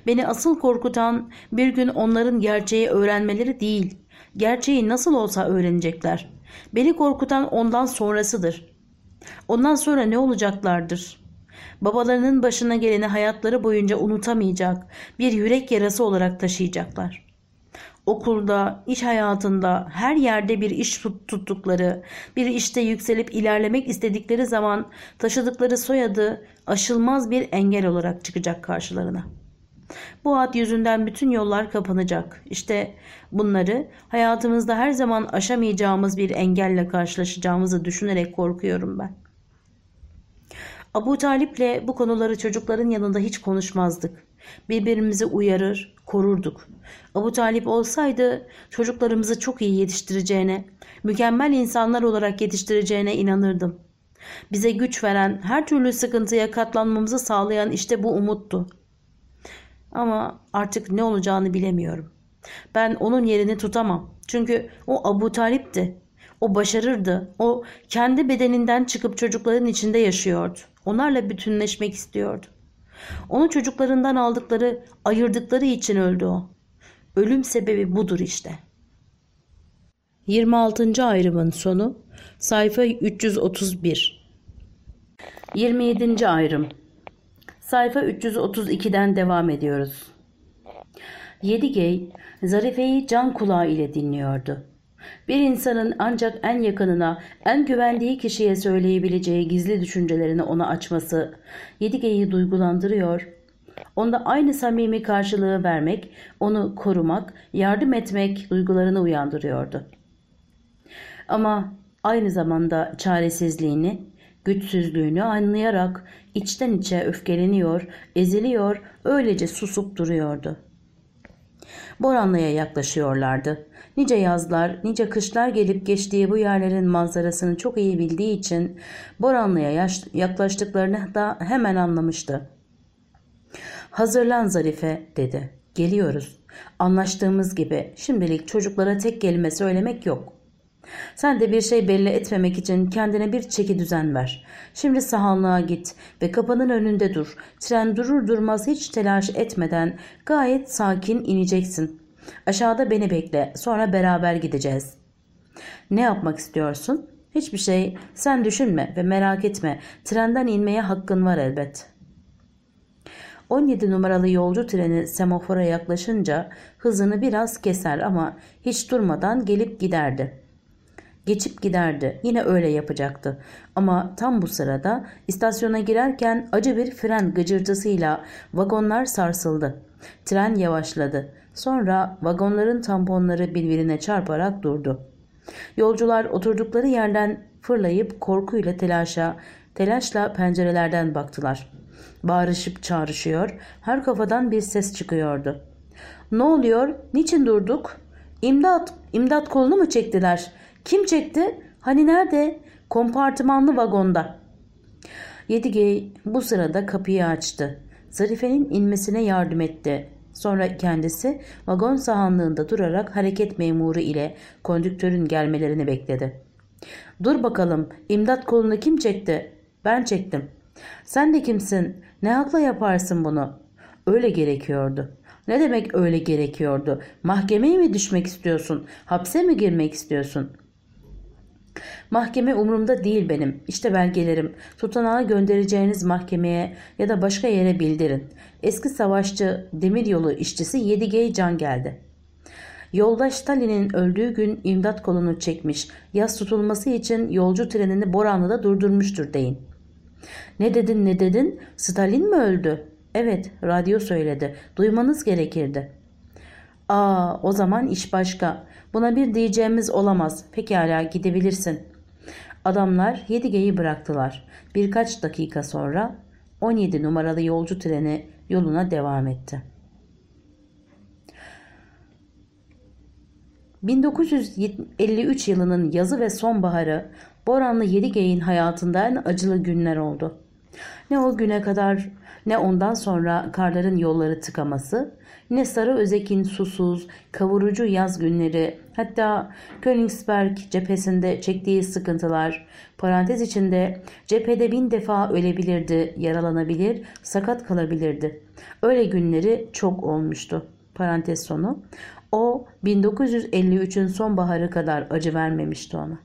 S1: Beni asıl korkutan bir gün onların gerçeği öğrenmeleri değil. Gerçeği nasıl olsa öğrenecekler. Beni korkutan ondan sonrasıdır. Ondan sonra ne olacaklardır? Babalarının başına geleni hayatları boyunca unutamayacak, bir yürek yarası olarak taşıyacaklar.'' okulda, iş hayatında, her yerde bir iş tuttukları, bir işte yükselip ilerlemek istedikleri zaman taşıdıkları soyadı aşılmaz bir engel olarak çıkacak karşılarına. Bu ad yüzünden bütün yollar kapanacak. İşte bunları hayatımızda her zaman aşamayacağımız bir engelle karşılaşacağımızı düşünerek korkuyorum ben. Abu Talip'le bu konuları çocukların yanında hiç konuşmazdık. Birbirimizi uyarır, korurduk. Abu Talip olsaydı çocuklarımızı çok iyi yetiştireceğine, mükemmel insanlar olarak yetiştireceğine inanırdım. Bize güç veren, her türlü sıkıntıya katlanmamızı sağlayan işte bu umuttu. Ama artık ne olacağını bilemiyorum. Ben onun yerini tutamam. Çünkü o Abu Talip'ti. O başarırdı. O kendi bedeninden çıkıp çocukların içinde yaşıyordu. Onlarla bütünleşmek istiyordu. Onu çocuklarından aldıkları, ayırdıkları için öldü o. Ölüm sebebi budur işte. 26. ayrımın sonu sayfa 331. 27. ayrım sayfa 332'den devam ediyoruz. Yedigey, Zarife'yi can kulağı ile dinliyordu. Bir insanın ancak en yakınına, en güvendiği kişiye söyleyebileceği gizli düşüncelerini ona açması Yedige'yi duygulandırıyor. Onda aynı samimi karşılığı vermek, onu korumak, yardım etmek duygularını uyandırıyordu. Ama aynı zamanda çaresizliğini, güçsüzlüğünü anlayarak içten içe öfkeleniyor, eziliyor, öylece susup duruyordu. Boranlı'ya yaklaşıyorlardı. Nice yazlar, nice kışlar gelip geçtiği bu yerlerin manzarasını çok iyi bildiği için Boranlı'ya yaklaştıklarını da hemen anlamıştı. Hazırlan Zarife dedi. Geliyoruz. Anlaştığımız gibi şimdilik çocuklara tek kelime söylemek yok. Sen de bir şey belli etmemek için kendine bir çeki düzen ver. Şimdi sahanlığa git ve kapının önünde dur. Tren durur durmaz hiç telaş etmeden gayet sakin ineceksin. Aşağıda beni bekle. Sonra beraber gideceğiz. Ne yapmak istiyorsun? Hiçbir şey. Sen düşünme ve merak etme. Trenden inmeye hakkın var elbet.'' 17 numaralı yolcu treni semafora yaklaşınca hızını biraz keser ama hiç durmadan gelip giderdi. Geçip giderdi. Yine öyle yapacaktı. Ama tam bu sırada istasyona girerken acı bir fren gıcırtısıyla vagonlar sarsıldı. Tren yavaşladı. Sonra vagonların tamponları birbirine çarparak durdu. Yolcular oturdukları yerden fırlayıp korkuyla telaşa, telaşla pencerelerden baktılar. Bağırışıp çağrışıyor, her kafadan bir ses çıkıyordu. Ne oluyor? Niçin durduk? İmdat, imdat kolunu mu çektiler? Kim çekti? Hani nerede? Kompartımanlı vagonda. Yedigey bu sırada kapıyı açtı. Zarife'nin inmesine yardım etti. Sonra kendisi vagon sahanlığında durarak hareket memuru ile kondüktörün gelmelerini bekledi. ''Dur bakalım, imdat kolunu kim çekti?'' ''Ben çektim.'' ''Sen de kimsin? Ne hakla yaparsın bunu?'' ''Öyle gerekiyordu.'' Ne demek öyle gerekiyordu? Mahkemeye mi düşmek istiyorsun? Hapse mi girmek istiyorsun? Mahkeme umurumda değil benim. İşte belgelerim. Tutanağı göndereceğiniz mahkemeye ya da başka yere bildirin eski savaşçı demiryolu işçisi Yedigey Can geldi. Yoldaş Stalin'in öldüğü gün imdat kolunu çekmiş, yaz tutulması için yolcu trenini Boranlı'da durdurmuştur deyin. Ne dedin ne dedin? Stalin mi öldü? Evet, radyo söyledi. Duymanız gerekirdi. Aa, o zaman iş başka. Buna bir diyeceğimiz olamaz. Pekala gidebilirsin. Adamlar Yedige'yi bıraktılar. Birkaç dakika sonra 17 numaralı yolcu treni yoluna devam etti. 1953 yılının yazı ve sonbaharı Boranlı Yedigey'in hayatında en acılı günler oldu. Ne o güne kadar ne ondan sonra karların yolları tıkaması ne Sarı Özek'in susuz, kavurucu yaz günleri, hatta Königsberg cephesinde çektiği sıkıntılar, parantez içinde cephede bin defa ölebilirdi, yaralanabilir, sakat kalabilirdi. Öyle günleri çok olmuştu. Parantez sonu. O 1953'ün sonbaharı kadar acı vermemişti ona.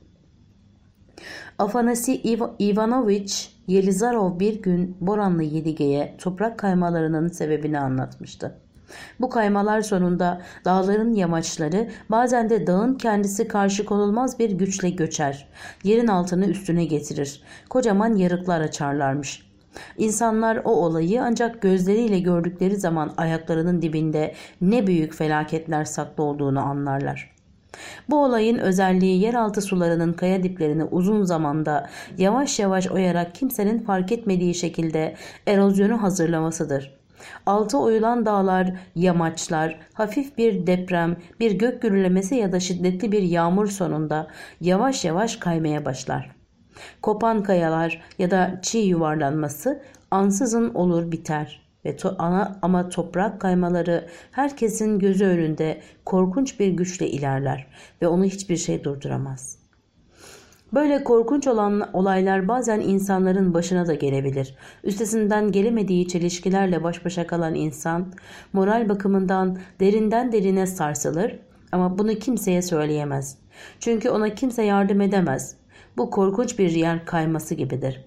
S1: Afanasi İv Ivanoviç Yelizarov bir gün Boranlı Yedige'ye toprak kaymalarının sebebini anlatmıştı. Bu kaymalar sonunda dağların yamaçları bazen de dağın kendisi karşı konulmaz bir güçle göçer. Yerin altını üstüne getirir. Kocaman yarıklar açarlarmış. İnsanlar o olayı ancak gözleriyle gördükleri zaman ayaklarının dibinde ne büyük felaketler saklı olduğunu anlarlar. Bu olayın özelliği yeraltı sularının kaya diplerini uzun zamanda yavaş yavaş oyarak kimsenin fark etmediği şekilde erozyonu hazırlamasıdır. Altı oyulan dağlar, yamaçlar, hafif bir deprem, bir gök gürlemesi ya da şiddetli bir yağmur sonunda yavaş yavaş kaymaya başlar. Kopan kayalar ya da çiğ yuvarlanması ansızın olur biter ve to ana ama toprak kaymaları herkesin gözü önünde korkunç bir güçle ilerler ve onu hiçbir şey durduramaz.'' Böyle korkunç olan olaylar bazen insanların başına da gelebilir. Üstesinden gelemediği çelişkilerle baş başa kalan insan moral bakımından derinden derine sarsılır ama bunu kimseye söyleyemez. Çünkü ona kimse yardım edemez. Bu korkunç bir yer kayması gibidir.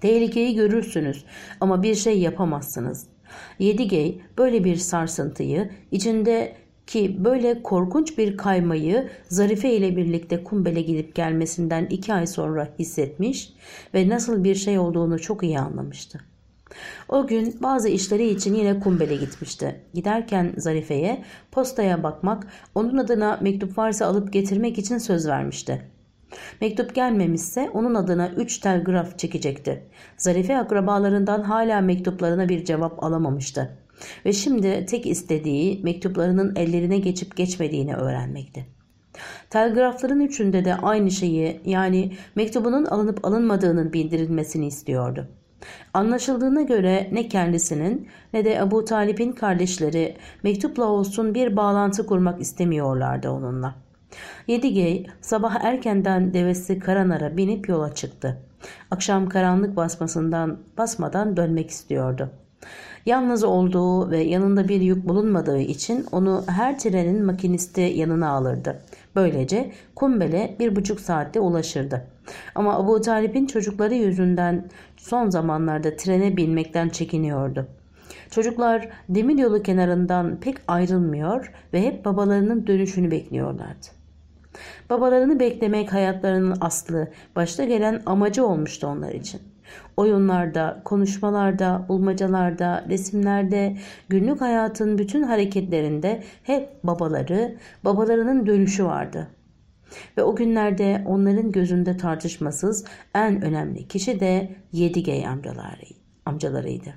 S1: Tehlikeyi görürsünüz ama bir şey yapamazsınız. Yedigey böyle bir sarsıntıyı içinde ki böyle korkunç bir kaymayı Zarife ile birlikte Kumbel'e gidip gelmesinden iki ay sonra hissetmiş ve nasıl bir şey olduğunu çok iyi anlamıştı. O gün bazı işleri için yine Kumbel'e gitmişti. Giderken Zarife'ye postaya bakmak, onun adına mektup varsa alıp getirmek için söz vermişti. Mektup gelmemişse onun adına 3 telgraf çekecekti. Zarife akrabalarından hala mektuplarına bir cevap alamamıştı. Ve şimdi tek istediği mektuplarının ellerine geçip geçmediğini öğrenmekti. Telgrafların üçünde de aynı şeyi yani mektubunun alınıp alınmadığının bildirilmesini istiyordu. Anlaşıldığına göre ne kendisinin ne de Abu Talip'in kardeşleri mektupla olsun bir bağlantı kurmak istemiyorlardı onunla. Yedigey sabah erkenden devesi Karanar'a binip yola çıktı. Akşam karanlık basmasından basmadan dönmek istiyordu. Yalnız olduğu ve yanında bir yük bulunmadığı için onu her trenin makinisti yanına alırdı. Böylece Kumbel'e bir buçuk saatte ulaşırdı. Ama Abu Talip'in çocukları yüzünden son zamanlarda trene binmekten çekiniyordu. Çocuklar demiryolu kenarından pek ayrılmıyor ve hep babalarının dönüşünü bekliyorlardı. Babalarını beklemek hayatlarının aslı, başta gelen amacı olmuştu onlar için. Oyunlarda, konuşmalarda, bulmacalarda, resimlerde, günlük hayatın bütün hareketlerinde hep babaları, babalarının dönüşü vardı. Ve o günlerde onların gözünde tartışmasız en önemli kişi de Yedigey amcaları, amcalarıydı.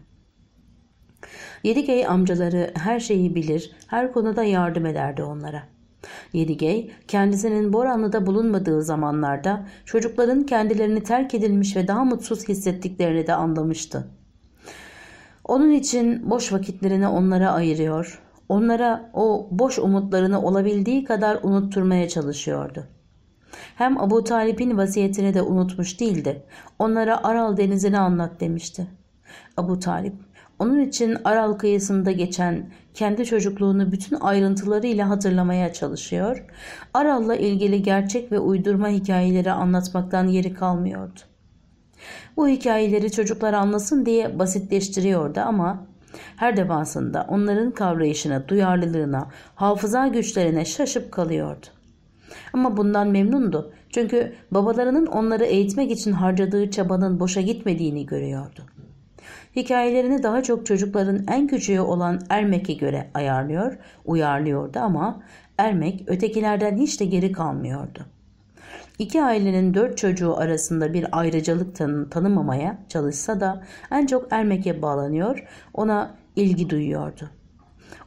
S1: Yedigey amcaları her şeyi bilir, her konuda yardım ederdi onlara.'' Yedigey kendisinin Boranlı'da bulunmadığı zamanlarda çocukların kendilerini terk edilmiş ve daha mutsuz hissettiklerini de anlamıştı. Onun için boş vakitlerini onlara ayırıyor, onlara o boş umutlarını olabildiği kadar unutturmaya çalışıyordu. Hem Abu Talip'in vasiyetini de unutmuş değildi. Onlara Aral denizini anlat demişti. Abu Talip onun için Aral kıyısında geçen kendi çocukluğunu bütün ayrıntılarıyla hatırlamaya çalışıyor. Aral'la ilgili gerçek ve uydurma hikayeleri anlatmaktan yeri kalmıyordu. Bu hikayeleri çocuklar anlasın diye basitleştiriyordu ama her defasında onların kavrayışına, duyarlılığına, hafıza güçlerine şaşıp kalıyordu. Ama bundan memnundu. Çünkü babalarının onları eğitmek için harcadığı çabanın boşa gitmediğini görüyordu. Hikayelerini daha çok çocukların en küçüğü olan Ermek'e göre ayarlıyor, uyarlıyordu ama Ermek ötekilerden hiç de geri kalmıyordu. İki ailenin dört çocuğu arasında bir ayrıcalık tanı tanımamaya çalışsa da en çok Ermek'e bağlanıyor, ona ilgi duyuyordu.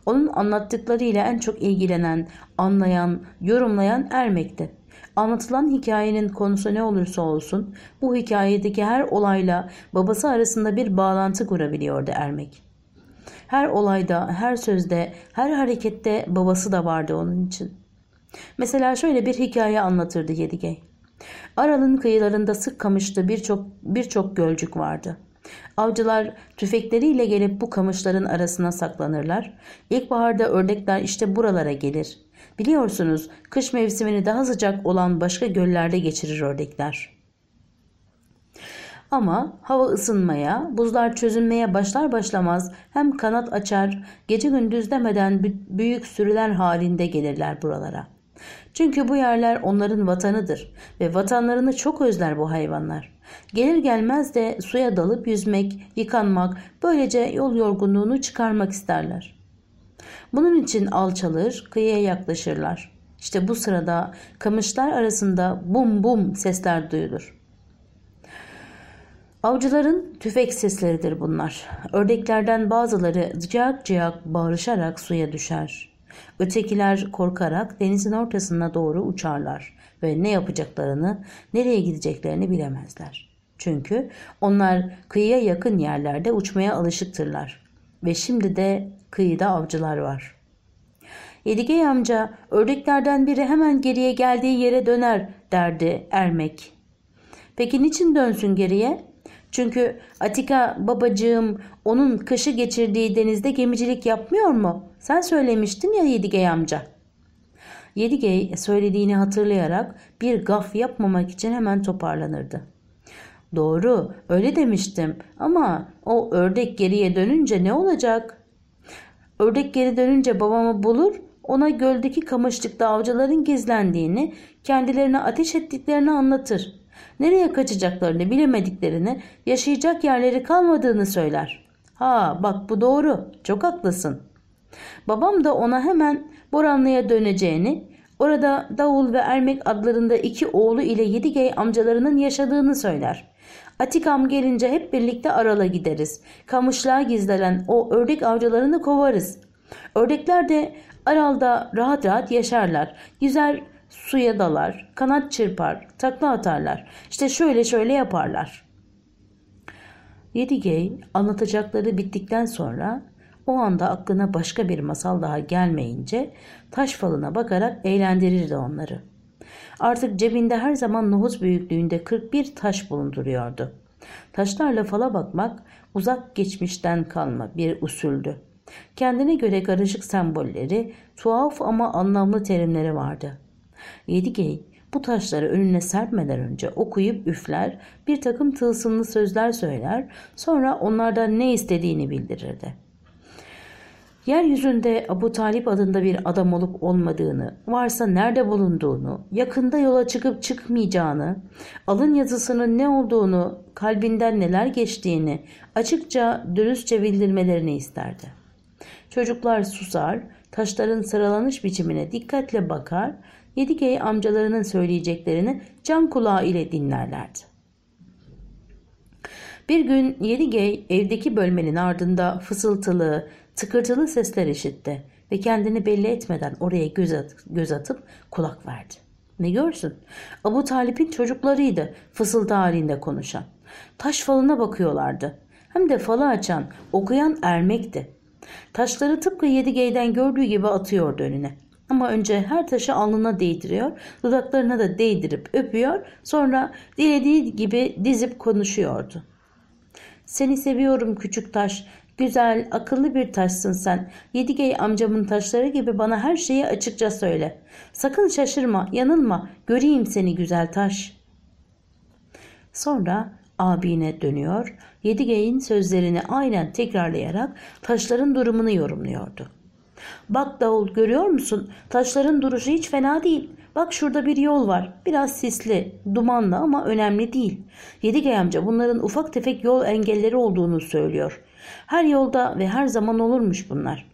S1: Onun anlattıklarıyla en çok ilgilenen, anlayan, yorumlayan Ermek'ti. Anlatılan hikayenin konusu ne olursa olsun bu hikayedeki her olayla babası arasında bir bağlantı kurabiliyordu Ermek. Her olayda, her sözde, her harekette babası da vardı onun için. Mesela şöyle bir hikaye anlatırdı Yedigey. Aral'ın kıyılarında sık kamışlı birçok birçok gölcük vardı. Avcılar tüfekleriyle gelip bu kamışların arasına saklanırlar. İlkbaharda ördekler işte buralara gelir. Biliyorsunuz kış mevsimini daha sıcak olan başka göllerde geçirir ördekler. Ama hava ısınmaya, buzlar çözünmeye başlar başlamaz hem kanat açar, gece gündüz demeden büyük sürüler halinde gelirler buralara. Çünkü bu yerler onların vatanıdır ve vatanlarını çok özler bu hayvanlar. Gelir gelmez de suya dalıp yüzmek, yıkanmak, böylece yol yorgunluğunu çıkarmak isterler. Bunun için alçalır, kıyıya yaklaşırlar. İşte bu sırada kamışlar arasında bum bum sesler duyulur. Avcıların tüfek sesleridir bunlar. Ördeklerden bazıları ciyak ciyak bağırışarak suya düşer. Ötekiler korkarak denizin ortasına doğru uçarlar ve ne yapacaklarını, nereye gideceklerini bilemezler. Çünkü onlar kıyıya yakın yerlerde uçmaya alışıktırlar ve şimdi de Kıyıda avcılar var. Yedigey amca ördeklerden biri hemen geriye geldiği yere döner derdi Ermek. Peki niçin dönsün geriye? Çünkü Atika babacığım onun kışı geçirdiği denizde gemicilik yapmıyor mu? Sen söylemiştin ya Yedigey amca. Yedigey söylediğini hatırlayarak bir gaf yapmamak için hemen toparlanırdı. Doğru öyle demiştim ama o ördek geriye dönünce ne olacak? Ördek geri dönünce babamı bulur, ona göldeki kamışlıkta avcıların gizlendiğini, kendilerine ateş ettiklerini anlatır. Nereye kaçacaklarını bilemediklerini, yaşayacak yerleri kalmadığını söyler. Ha bak bu doğru, çok haklısın. Babam da ona hemen Boranlı'ya döneceğini, orada Davul ve Ermek adlarında iki oğlu ile Yedigey amcalarının yaşadığını söyler.'' Atikam gelince hep birlikte Aral'a gideriz. Kamışlığa gizlenen o ördek avcılarını kovarız. Ördekler de Aral'da rahat rahat yaşarlar. Güzel suya dalar, kanat çırpar, takla atarlar. İşte şöyle şöyle yaparlar. Yedigey anlatacakları bittikten sonra o anda aklına başka bir masal daha gelmeyince taş falına bakarak eğlendirirdi onları.'' Artık cebinde her zaman nohut büyüklüğünde 41 taş bulunduruyordu. Taşlarla fala bakmak uzak geçmişten kalma bir usuldü. Kendine göre karışık sembolleri, tuhaf ama anlamlı terimleri vardı. Yedigey bu taşları önüne serpmeden önce okuyup üfler, bir takım tılsımlı sözler söyler, sonra onlardan ne istediğini bildirirdi. Yeryüzünde Abu Talip adında bir adam olup olmadığını, varsa nerede bulunduğunu, yakında yola çıkıp çıkmayacağını, alın yazısının ne olduğunu, kalbinden neler geçtiğini açıkça dürüstçe bildirmelerini isterdi. Çocuklar susar, taşların sıralanış biçimine dikkatle bakar, Yedikey amcalarının söyleyeceklerini can kulağı ile dinlerlerdi. Bir gün Yedigey evdeki bölmenin ardında fısıltılı, Tıkırtılı sesler işitti ve kendini belli etmeden oraya göz, at göz atıp kulak verdi. Ne görsün? Abu Talip'in çocuklarıydı fısıltı halinde konuşan. Taş falına bakıyorlardı. Hem de falı açan, okuyan ermekti. Taşları tıpkı yedi geyden gördüğü gibi atıyordu önüne. Ama önce her taşı alnına değdiriyor, dudaklarına da değdirip öpüyor, sonra dilediği gibi dizip konuşuyordu. Seni seviyorum küçük taş, güzel, akıllı bir taşsın sen. Yedigey amcamın taşları gibi bana her şeyi açıkça söyle. Sakın şaşırma, yanılma. Göreyim seni güzel taş. Sonra abine dönüyor. Yedigey'in sözlerini aynen tekrarlayarak taşların durumunu yorumluyordu. Bak davul görüyor musun? Taşların duruşu hiç fena değil. Bak şurada bir yol var. Biraz sisli, dumanlı ama önemli değil. Yedigey amca bunların ufak tefek yol engelleri olduğunu söylüyor. Her yolda ve her zaman olurmuş bunlar.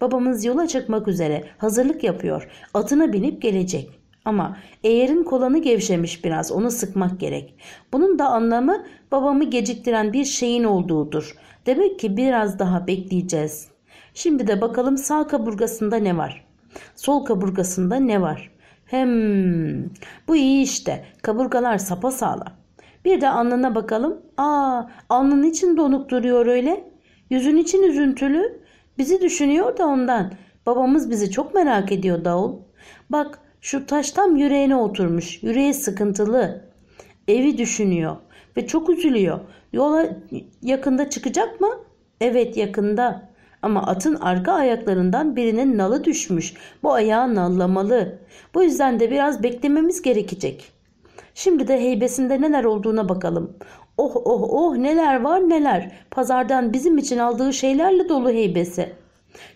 S1: Babamız yola çıkmak üzere hazırlık yapıyor. Atına binip gelecek. Ama eğerin kolanı gevşemiş biraz onu sıkmak gerek. Bunun da anlamı babamı geciktiren bir şeyin olduğudur. Demek ki biraz daha bekleyeceğiz. Şimdi de bakalım sağ kaburgasında ne var? Sol kaburgasında ne var? Hem bu iyi işte kaburgalar sapasağlam. Bir de alnına bakalım. Aa alnın için donuk duruyor öyle. Yüzün için üzüntülü. Bizi düşünüyor da ondan. Babamız bizi çok merak ediyor davul. Bak şu taş tam yüreğine oturmuş. Yüreği sıkıntılı. Evi düşünüyor ve çok üzülüyor. Yola yakında çıkacak mı? Evet yakında. Ama atın arka ayaklarından birinin nalı düşmüş. Bu ayağı nallamalı. Bu yüzden de biraz beklememiz gerekecek. Şimdi de heybesinde neler olduğuna bakalım. Oh oh oh neler var neler. Pazardan bizim için aldığı şeylerle dolu heybesi.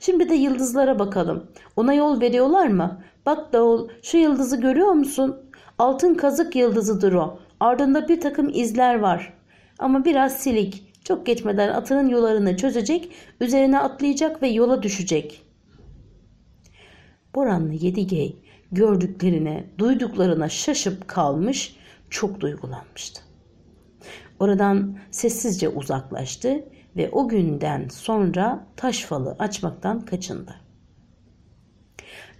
S1: Şimdi de yıldızlara bakalım. Ona yol veriyorlar mı? Bak davul şu yıldızı görüyor musun? Altın kazık yıldızıdır o. Ardında bir takım izler var. Ama biraz silik. Çok geçmeden atının yollarını çözecek, üzerine atlayacak ve yola düşecek. Boran'la Yedigey gördüklerine, duyduklarına şaşıp kalmış, çok duygulanmıştı. Oradan sessizce uzaklaştı ve o günden sonra taş falı açmaktan kaçındı.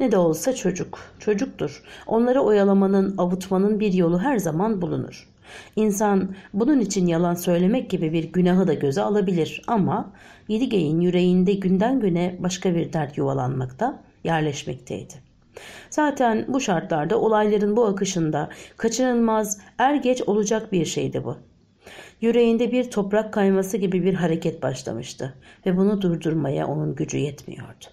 S1: Ne de olsa çocuk, çocuktur. Onları oyalamanın, avutmanın bir yolu her zaman bulunur. İnsan bunun için yalan söylemek gibi bir günahı da göze alabilir ama Yedigey'in yüreğinde günden güne başka bir dert yuvalanmakta, yerleşmekteydi. Zaten bu şartlarda olayların bu akışında kaçınılmaz er geç olacak bir şeydi bu. Yüreğinde bir toprak kayması gibi bir hareket başlamıştı ve bunu durdurmaya onun gücü yetmiyordu.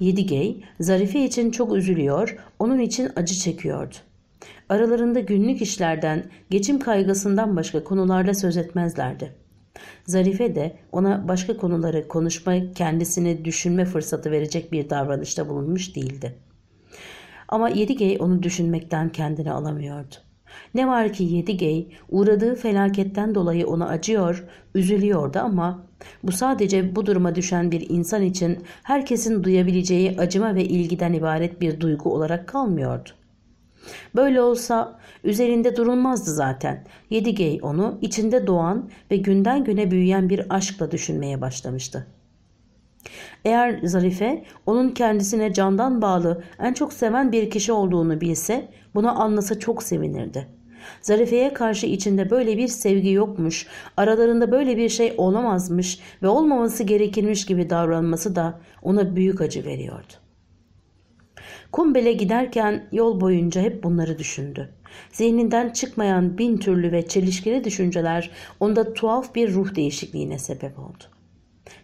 S1: Yedigey, Zarife için çok üzülüyor, onun için acı çekiyordu. Aralarında günlük işlerden, geçim kaygısından başka konularla söz etmezlerdi. Zarife de ona başka konuları konuşma, kendisini düşünme fırsatı verecek bir davranışta bulunmuş değildi. Ama Yedigey onu düşünmekten kendini alamıyordu. Ne var ki Yedigey uğradığı felaketten dolayı ona acıyor, üzülüyordu ama bu sadece bu duruma düşen bir insan için herkesin duyabileceği acıma ve ilgiden ibaret bir duygu olarak kalmıyordu. Böyle olsa üzerinde durulmazdı zaten. Yedigey onu içinde doğan ve günden güne büyüyen bir aşkla düşünmeye başlamıştı. Eğer Zarife onun kendisine candan bağlı en çok seven bir kişi olduğunu bilse buna anlasa çok sevinirdi. Zarife'ye karşı içinde böyle bir sevgi yokmuş, aralarında böyle bir şey olamazmış ve olmaması gerekirmiş gibi davranması da ona büyük acı veriyordu. Kumbel'e giderken yol boyunca hep bunları düşündü. Zihninden çıkmayan bin türlü ve çelişkili düşünceler onda tuhaf bir ruh değişikliğine sebep oldu.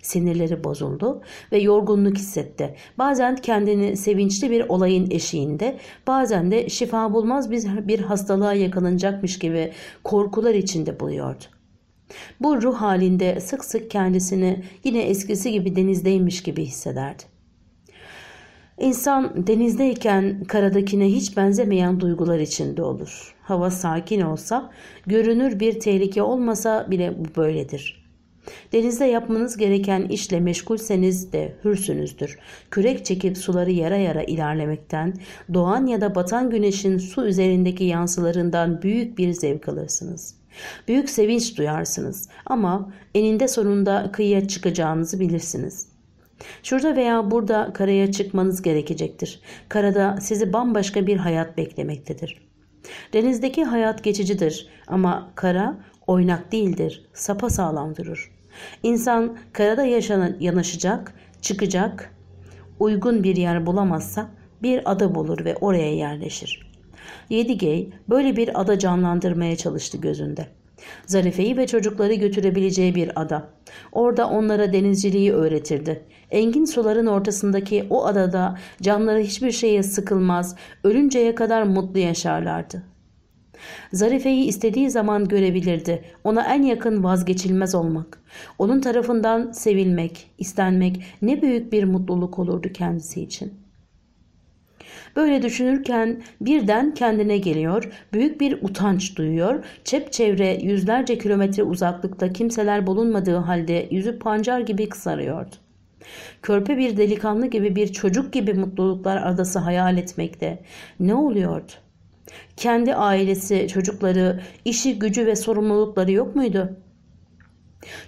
S1: Sinirleri bozuldu ve yorgunluk hissetti. Bazen kendini sevinçli bir olayın eşiğinde, bazen de şifa bulmaz bir hastalığa yakalanacakmış gibi korkular içinde buluyordu. Bu ruh halinde sık sık kendisini yine eskisi gibi denizdeymiş gibi hissederdi. İnsan denizdeyken karadakine hiç benzemeyen duygular içinde olur. Hava sakin olsa, görünür bir tehlike olmasa bile bu böyledir. Denizde yapmanız gereken işle meşgulseniz de hürsünüzdür. Kürek çekip suları yara yara ilerlemekten, doğan ya da batan güneşin su üzerindeki yansılarından büyük bir zevk alırsınız. Büyük sevinç duyarsınız ama eninde sonunda kıyıya çıkacağınızı bilirsiniz. Şurada veya burada karaya çıkmanız gerekecektir. Karada sizi bambaşka bir hayat beklemektedir. Denizdeki hayat geçicidir ama kara oynak değildir, sapa sağlam durur. İnsan karada yanaşacak, çıkacak, uygun bir yer bulamazsa bir ada bulur ve oraya yerleşir. Yedigey böyle bir ada canlandırmaya çalıştı gözünde. Zarife'yi ve çocukları götürebileceği bir ada. Orada onlara denizciliği öğretirdi. Engin suların ortasındaki o adada canları hiçbir şeye sıkılmaz, ölünceye kadar mutlu yaşarlardı. Zarife'yi istediği zaman görebilirdi. Ona en yakın vazgeçilmez olmak. Onun tarafından sevilmek, istenmek ne büyük bir mutluluk olurdu kendisi için. Böyle düşünürken birden kendine geliyor, büyük bir utanç duyuyor, çepçevre yüzlerce kilometre uzaklıkta kimseler bulunmadığı halde yüzü pancar gibi kısarıyordu. Körpe bir delikanlı gibi bir çocuk gibi mutluluklar adası hayal etmekte. Ne oluyordu? Kendi ailesi, çocukları, işi, gücü ve sorumlulukları yok muydu?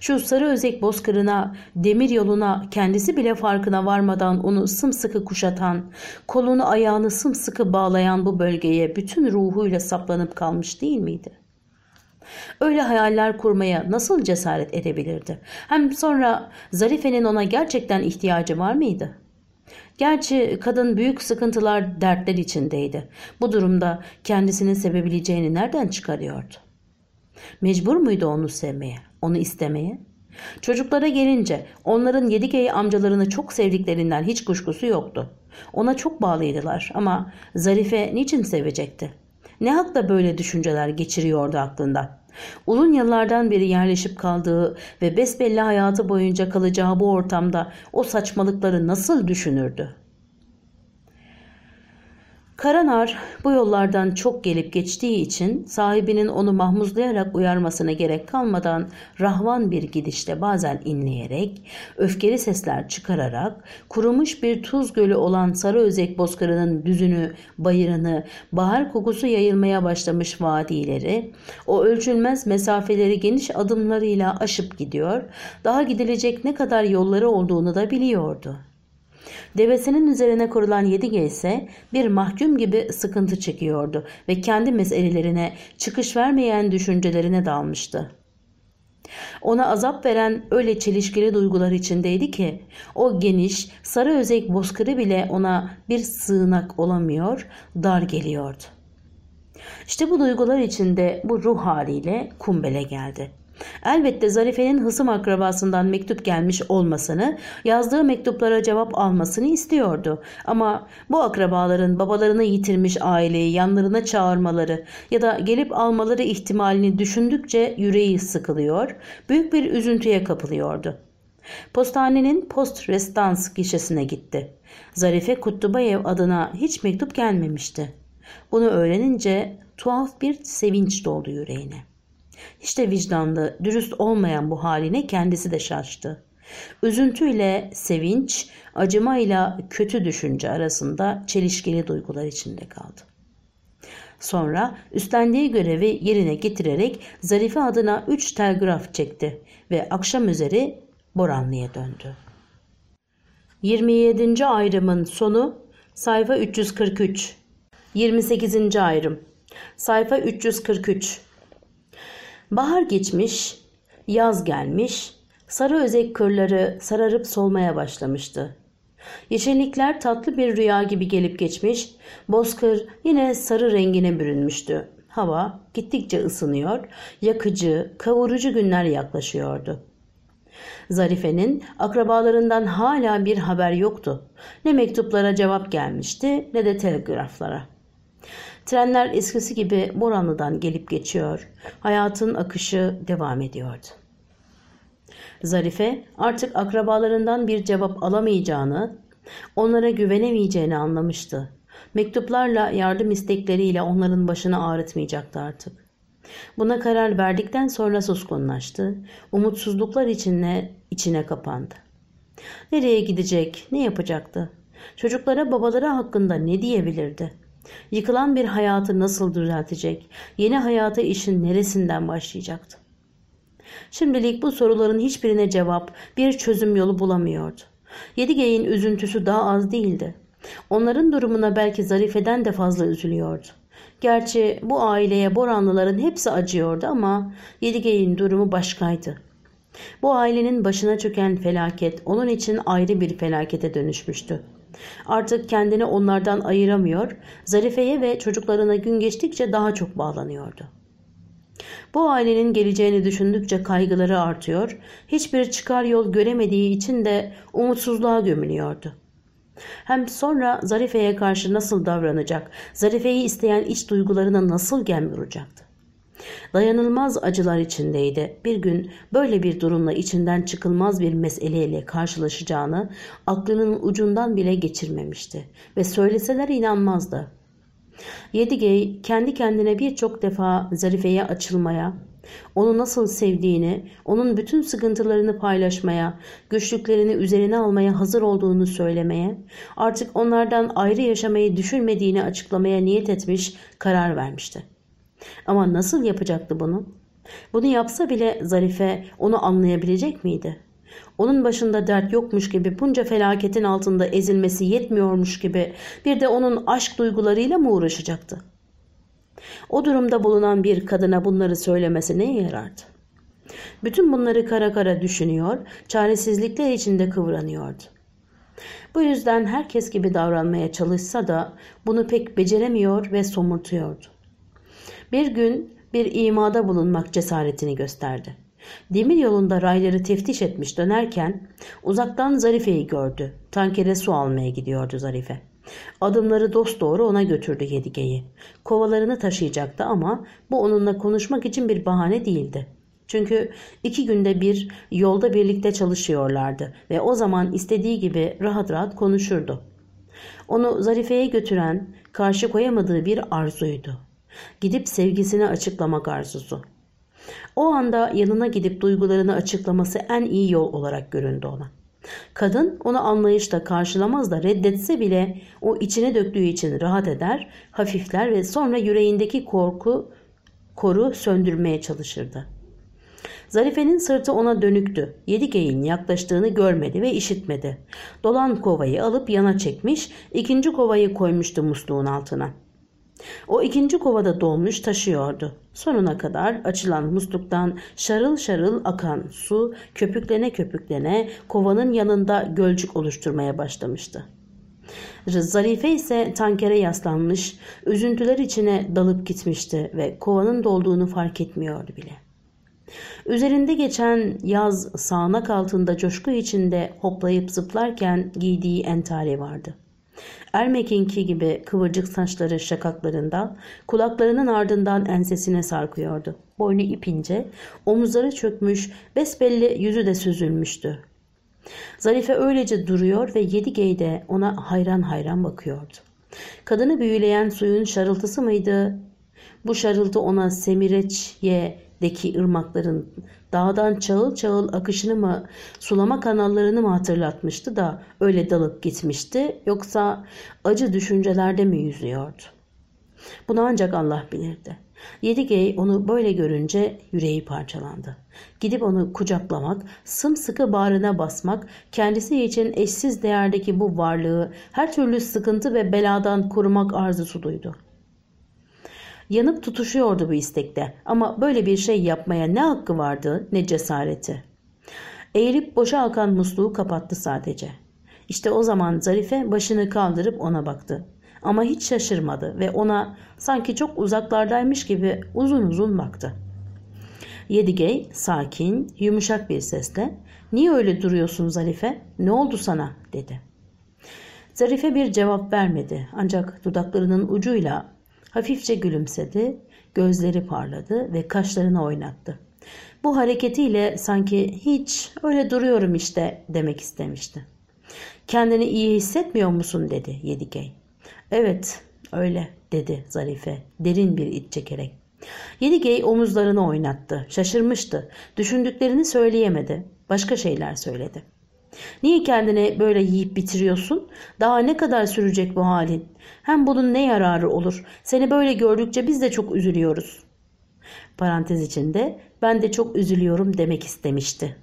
S1: Şu sarı özek bozkırına, demir yoluna kendisi bile farkına varmadan onu sımsıkı kuşatan, kolunu ayağını sımsıkı bağlayan bu bölgeye bütün ruhuyla saplanıp kalmış değil miydi? Öyle hayaller kurmaya nasıl cesaret edebilirdi? Hem sonra Zarife'nin ona gerçekten ihtiyacı var mıydı?'' Gerçi kadın büyük sıkıntılar, dertler içindeydi. Bu durumda kendisini sevebileceğini nereden çıkarıyordu? Mecbur muydu onu sevmeye, onu istemeye? Çocuklara gelince onların Yedige'yi amcalarını çok sevdiklerinden hiç kuşkusu yoktu. Ona çok bağlıydılar ama Zarife niçin sevecekti? Ne hakla böyle düşünceler geçiriyordu aklında? Uzun yıllardan beri yerleşip kaldığı ve besbelli hayatı boyunca kalacağı bu ortamda o saçmalıkları nasıl düşünürdü? Karanar bu yollardan çok gelip geçtiği için sahibinin onu mahmuzlayarak uyarmasına gerek kalmadan rahvan bir gidişle bazen inleyerek, öfkeli sesler çıkararak, kurumuş bir tuz gölü olan Sarıözek bozkırının düzünü, bayırını, bahar kokusu yayılmaya başlamış vadileri, o ölçülmez mesafeleri geniş adımlarıyla aşıp gidiyor, daha gidilecek ne kadar yolları olduğunu da biliyordu.'' Devesinin üzerine kurulan Yedige ise bir mahkum gibi sıkıntı çekiyordu ve kendi meselelerine çıkış vermeyen düşüncelerine dalmıştı. Ona azap veren öyle çelişkili duygular içindeydi ki o geniş sarı özek bozkırı bile ona bir sığınak olamıyor, dar geliyordu. İşte bu duygular içinde bu ruh haliyle kumbele geldi. Elbette Zarife'nin hısım akrabasından mektup gelmiş olmasını, yazdığı mektuplara cevap almasını istiyordu. Ama bu akrabaların babalarını yitirmiş aileyi yanlarına çağırmaları ya da gelip almaları ihtimalini düşündükçe yüreği sıkılıyor, büyük bir üzüntüye kapılıyordu. Postanenin post restans gişesine gitti. Zarife Kutlubayev adına hiç mektup gelmemişti. Bunu öğrenince tuhaf bir sevinç doldu yüreğine. İşte vicdanlı, dürüst olmayan bu haline kendisi de şaştı. Üzüntüyle sevinç, acımayla kötü düşünce arasında çelişkili duygular içinde kaldı. Sonra üstlendiği görevi yerine getirerek Zarife adına 3 telgraf çekti ve akşam üzeri Boranlı'ya döndü. 27. ayrımın sonu sayfa 343. 28. ayrım sayfa 343. Bahar geçmiş, yaz gelmiş, sarı özek kırları sararıp solmaya başlamıştı. Yeşillikler tatlı bir rüya gibi gelip geçmiş, bozkır yine sarı rengine bürünmüştü. Hava gittikçe ısınıyor, yakıcı, kavurucu günler yaklaşıyordu. Zarife'nin akrabalarından hala bir haber yoktu. Ne mektuplara cevap gelmişti ne de telgraflara. Trenler eskisi gibi Boranlı'dan gelip geçiyor. Hayatın akışı devam ediyordu. Zarife artık akrabalarından bir cevap alamayacağını, onlara güvenemeyeceğini anlamıştı. Mektuplarla, yardım istekleriyle onların başını ağrıtmayacaktı artık. Buna karar verdikten sonra suskunlaştı. Umutsuzluklar içine, içine kapandı. Nereye gidecek, ne yapacaktı? Çocuklara babaları hakkında ne diyebilirdi? Yıkılan bir hayatı nasıl düzeltecek? Yeni hayata işin neresinden başlayacaktı? Şimdilik bu soruların hiçbirine cevap, bir çözüm yolu bulamıyordu. Yedigeyin üzüntüsü daha az değildi. Onların durumuna belki Zarife'den de fazla üzülüyordu. Gerçi bu aileye Boranlıların hepsi acıyordu ama Yedigey'in durumu başkaydı. Bu ailenin başına çöken felaket onun için ayrı bir felakete dönüşmüştü. Artık kendini onlardan ayıramıyor, Zarife'ye ve çocuklarına gün geçtikçe daha çok bağlanıyordu. Bu ailenin geleceğini düşündükçe kaygıları artıyor, hiçbir çıkar yol göremediği için de umutsuzluğa gömülüyordu. Hem sonra Zarife'ye karşı nasıl davranacak, Zarife'yi isteyen iç duygularına nasıl gem vuracaktı? Dayanılmaz acılar içindeydi. Bir gün böyle bir durumla içinden çıkılmaz bir meseleyle karşılaşacağını aklının ucundan bile geçirmemişti ve söyleseler inanmazdı. Yedigey kendi kendine birçok defa Zarife'ye açılmaya, onu nasıl sevdiğini, onun bütün sıkıntılarını paylaşmaya, güçlüklerini üzerine almaya hazır olduğunu söylemeye, artık onlardan ayrı yaşamayı düşünmediğini açıklamaya niyet etmiş, karar vermişti. Ama nasıl yapacaktı bunu? Bunu yapsa bile Zarife onu anlayabilecek miydi? Onun başında dert yokmuş gibi bunca felaketin altında ezilmesi yetmiyormuş gibi bir de onun aşk duygularıyla mı uğraşacaktı? O durumda bulunan bir kadına bunları söylemesi neye yarardı? Bütün bunları kara kara düşünüyor, çaresizlikler içinde kıvranıyordu. Bu yüzden herkes gibi davranmaya çalışsa da bunu pek beceremiyor ve somurtuyordu bir gün bir imada bulunmak cesaretini gösterdi. Demir yolunda rayları teftiş etmiş dönerken uzaktan Zarife'yi gördü. Tankere su almaya gidiyordu Zarife. Adımları dost doğru ona götürdü Yedige'yi. Kovalarını taşıyacaktı ama bu onunla konuşmak için bir bahane değildi. Çünkü iki günde bir yolda birlikte çalışıyorlardı ve o zaman istediği gibi rahat rahat konuşurdu. Onu Zarife'ye götüren karşı koyamadığı bir arzuydu. Gidip sevgisini açıklamak arzusu. O anda yanına gidip duygularını açıklaması en iyi yol olarak göründü ona. Kadın onu anlayışla karşılamaz da reddetse bile o içine döktüğü için rahat eder, hafifler ve sonra yüreğindeki korku koru söndürmeye çalışırdı. Zarife'nin sırtı ona dönüktü. Yedi geyin yaklaştığını görmedi ve işitmedi. Dolan kovayı alıp yana çekmiş, ikinci kovayı koymuştu musluğun altına.'' O ikinci kovada dolmuş taşıyordu. Sonuna kadar açılan musluktan şarıl şarıl akan su köpüklene köpüklene kovanın yanında gölcük oluşturmaya başlamıştı. Zarife ise tankere yaslanmış, üzüntüler içine dalıp gitmişti ve kovanın dolduğunu fark etmiyordu bile. Üzerinde geçen yaz sağanak altında coşku içinde hoplayıp zıplarken giydiği entari vardı.'' Ermek'inki gibi kıvırcık saçları şakaklarında, kulaklarının ardından ensesine sarkıyordu. Boynu ipince, omuzları çökmüş, besbelli yüzü de süzülmüştü. Zarife öylece duruyor ve yedi geyde ona hayran hayran bakıyordu. Kadını büyüleyen suyun şarıltısı mıydı? Bu şarıltı ona Semireç'ye ırmakların Dağdan çağıl çağıl akışını mı, sulama kanallarını mı hatırlatmıştı da öyle dalıp gitmişti yoksa acı düşüncelerde mi yüzüyordu? Bunu ancak Allah bilirdi. Yedigey onu böyle görünce yüreği parçalandı. Gidip onu kucaklamak, sımsıkı bağrına basmak, kendisi için eşsiz değerdeki bu varlığı her türlü sıkıntı ve beladan korumak arzusu duydu. Yanıp tutuşuyordu bu istekte ama böyle bir şey yapmaya ne hakkı vardı ne cesareti. Eğilip boşa akan musluğu kapattı sadece. İşte o zaman Zarife başını kaldırıp ona baktı. Ama hiç şaşırmadı ve ona sanki çok uzaklardaymış gibi uzun uzun baktı. Yedigey sakin, yumuşak bir sesle ''Niye öyle duruyorsun Zarife? Ne oldu sana?'' dedi. Zarife bir cevap vermedi ancak dudaklarının ucuyla Hafifçe gülümsedi, gözleri parladı ve kaşlarını oynattı. Bu hareketiyle sanki hiç öyle duruyorum işte demek istemişti. Kendini iyi hissetmiyor musun dedi Yedikey. Evet öyle dedi Zarife derin bir iç çekerek. Yedikey omuzlarını oynattı. Şaşırmıştı. Düşündüklerini söyleyemedi. Başka şeyler söyledi. Niye kendini böyle yiyip bitiriyorsun? Daha ne kadar sürecek bu halin? Hem bunun ne yararı olur? Seni böyle gördükçe biz de çok üzülüyoruz. Parantez içinde ben de çok üzülüyorum demek istemişti.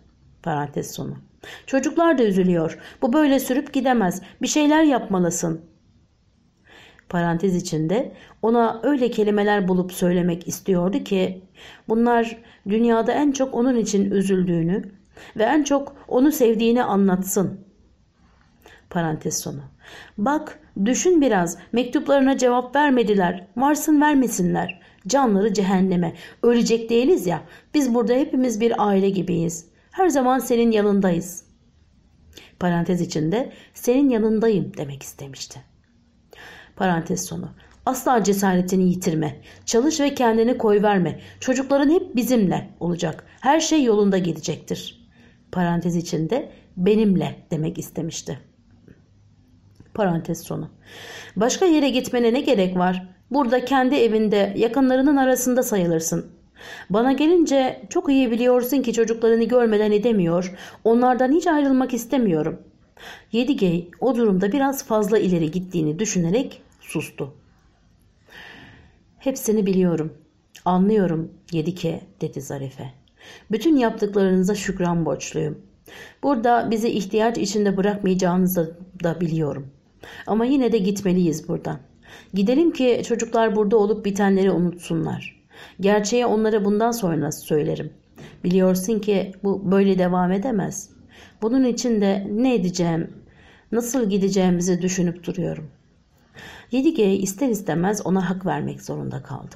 S1: Parantez sonu. Çocuklar da üzülüyor. Bu böyle sürüp gidemez. Bir şeyler yapmalısın. Parantez içinde ona öyle kelimeler bulup söylemek istiyordu ki bunlar dünyada en çok onun için üzüldüğünü ve en çok onu sevdiğini anlatsın. Parantez sonu. Bak, düşün biraz. Mektuplarına cevap vermediler. Varsın vermesinler. Canları cehenneme. Ölecek değiliz ya. Biz burada hepimiz bir aile gibiyiz. Her zaman senin yanındayız. Parantez içinde senin yanındayım demek istemişti. Parantez sonu. Asla cesaretini yitirme. Çalış ve kendini koy verme. Çocukların hep bizimle olacak. Her şey yolunda gidecektir. Parantez içinde benimle demek istemişti. Parantez sonu. Başka yere gitmene ne gerek var? Burada kendi evinde yakınlarının arasında sayılırsın. Bana gelince çok iyi biliyorsun ki çocuklarını görmeden edemiyor. Onlardan hiç ayrılmak istemiyorum. Yedigey o durumda biraz fazla ileri gittiğini düşünerek sustu. Hepsini biliyorum. Anlıyorum Yedike dedi Zarife. Bütün yaptıklarınıza şükran borçluyum. Burada bizi ihtiyaç içinde bırakmayacağınızı da biliyorum. Ama yine de gitmeliyiz buradan. Gidelim ki çocuklar burada olup bitenleri unutsunlar. Gerçeği onlara bundan sonra söylerim. Biliyorsun ki bu böyle devam edemez. Bunun için de ne edeceğim, nasıl gideceğimizi düşünüp duruyorum. Yedige ister istemez ona hak vermek zorunda kaldı.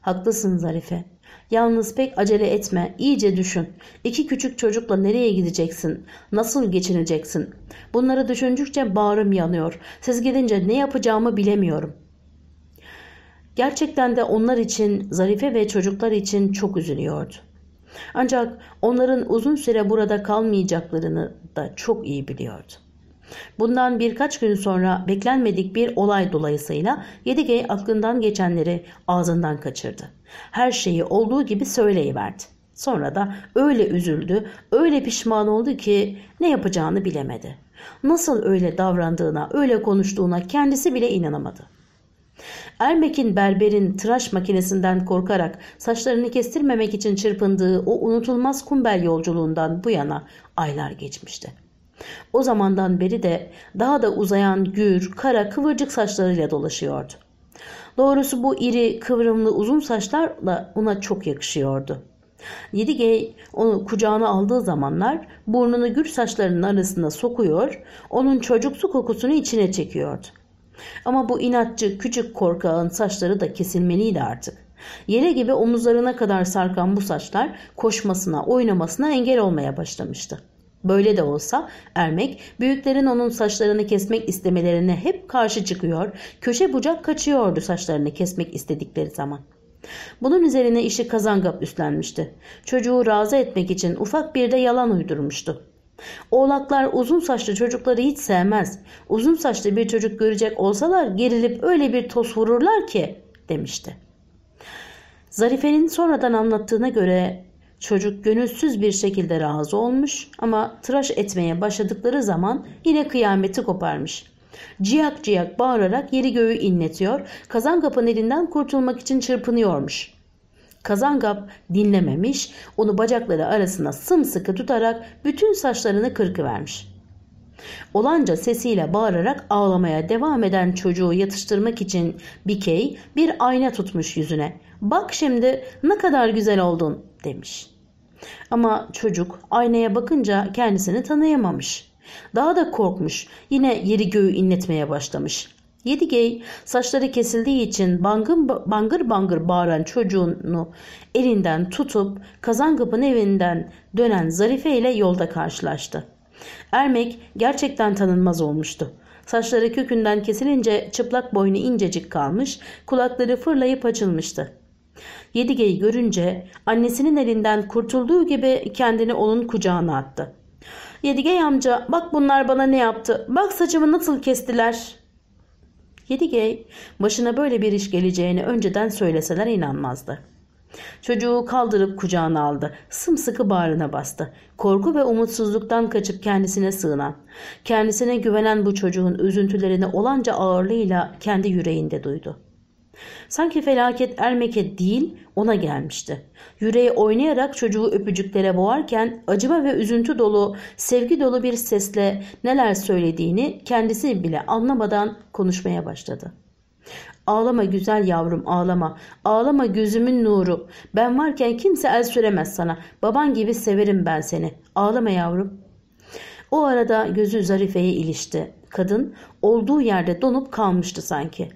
S1: Haklısın Zarife. Yalnız pek acele etme, iyice düşün. İki küçük çocukla nereye gideceksin? Nasıl geçineceksin? Bunları düşündükçe bağrım yanıyor. Siz gidince ne yapacağımı bilemiyorum. Gerçekten de onlar için, Zarife ve çocuklar için çok üzülüyordu. Ancak onların uzun süre burada kalmayacaklarını da çok iyi biliyordu. Bundan birkaç gün sonra beklenmedik bir olay dolayısıyla Yedigey aklından geçenleri ağzından kaçırdı. Her şeyi olduğu gibi söyleyiverdi. Sonra da öyle üzüldü, öyle pişman oldu ki ne yapacağını bilemedi. Nasıl öyle davrandığına, öyle konuştuğuna kendisi bile inanamadı. Ermek'in berberin tıraş makinesinden korkarak saçlarını kestirmemek için çırpındığı o unutulmaz kumbel yolculuğundan bu yana aylar geçmişti. O zamandan beri de daha da uzayan gür, kara, kıvırcık saçlarıyla dolaşıyordu. Doğrusu bu iri, kıvrımlı, uzun saçlarla ona çok yakışıyordu. Yedigey onu kucağına aldığı zamanlar burnunu gür saçlarının arasında sokuyor, onun çocuksu kokusunu içine çekiyordu. Ama bu inatçı küçük korkağın saçları da kesilmeliydi artık. Yere gibi omuzlarına kadar sarkan bu saçlar koşmasına, oynamasına engel olmaya başlamıştı. Böyle de olsa ermek büyüklerin onun saçlarını kesmek istemelerine hep karşı çıkıyor, köşe bucak kaçıyordu saçlarını kesmek istedikleri zaman. Bunun üzerine işi Kazangap üstlenmişti. Çocuğu razı etmek için ufak bir de yalan uydurmuştu. Oğlaklar uzun saçlı çocukları hiç sevmez. Uzun saçlı bir çocuk görecek olsalar gerilip öyle bir toz vururlar ki demişti. Zarife'nin sonradan anlattığına göre Çocuk gönülsüz bir şekilde razı olmuş ama tıraş etmeye başladıkları zaman yine kıyameti koparmış. Ciyak ciyak bağırarak yeri göğü inletiyor, Kazangap'ın elinden kurtulmak için çırpınıyormuş. Kazangap dinlememiş, onu bacakları arasına sımsıkı tutarak bütün saçlarını kırkıvermiş. Olanca sesiyle bağırarak ağlamaya devam eden çocuğu yatıştırmak için Bikey bir ayna tutmuş yüzüne. Bak şimdi ne kadar güzel oldun demiş.'' Ama çocuk aynaya bakınca kendisini tanıyamamış. Daha da korkmuş. Yine yeri göğü inletmeye başlamış. Yedigey saçları kesildiği için bangın, bangır bangır bağıran çocuğunu elinden tutup Kazangıp'ın evinden dönen Zarife ile yolda karşılaştı. Ermek gerçekten tanınmaz olmuştu. Saçları kökünden kesilince çıplak boynu incecik kalmış, kulakları fırlayıp açılmıştı. Yedige'yi görünce annesinin elinden kurtulduğu gibi kendini onun kucağına attı. Yedige amca bak bunlar bana ne yaptı bak saçımı nasıl kestiler. Yedige başına böyle bir iş geleceğini önceden söyleseler inanmazdı. Çocuğu kaldırıp kucağına aldı. Sımsıkı bağrına bastı. Korku ve umutsuzluktan kaçıp kendisine sığınan, kendisine güvenen bu çocuğun üzüntülerini olanca ağırlığıyla kendi yüreğinde duydu. Sanki felaket Ermek'e değil ona gelmişti. Yüreği oynayarak çocuğu öpücüklere boğarken acıma ve üzüntü dolu, sevgi dolu bir sesle neler söylediğini kendisi bile anlamadan konuşmaya başladı. Ağlama güzel yavrum ağlama. Ağlama gözümün nuru. Ben varken kimse el süremez sana. Baban gibi severim ben seni. Ağlama yavrum. O arada gözü Zarife'ye ilişti. Kadın olduğu yerde donup kalmıştı sanki.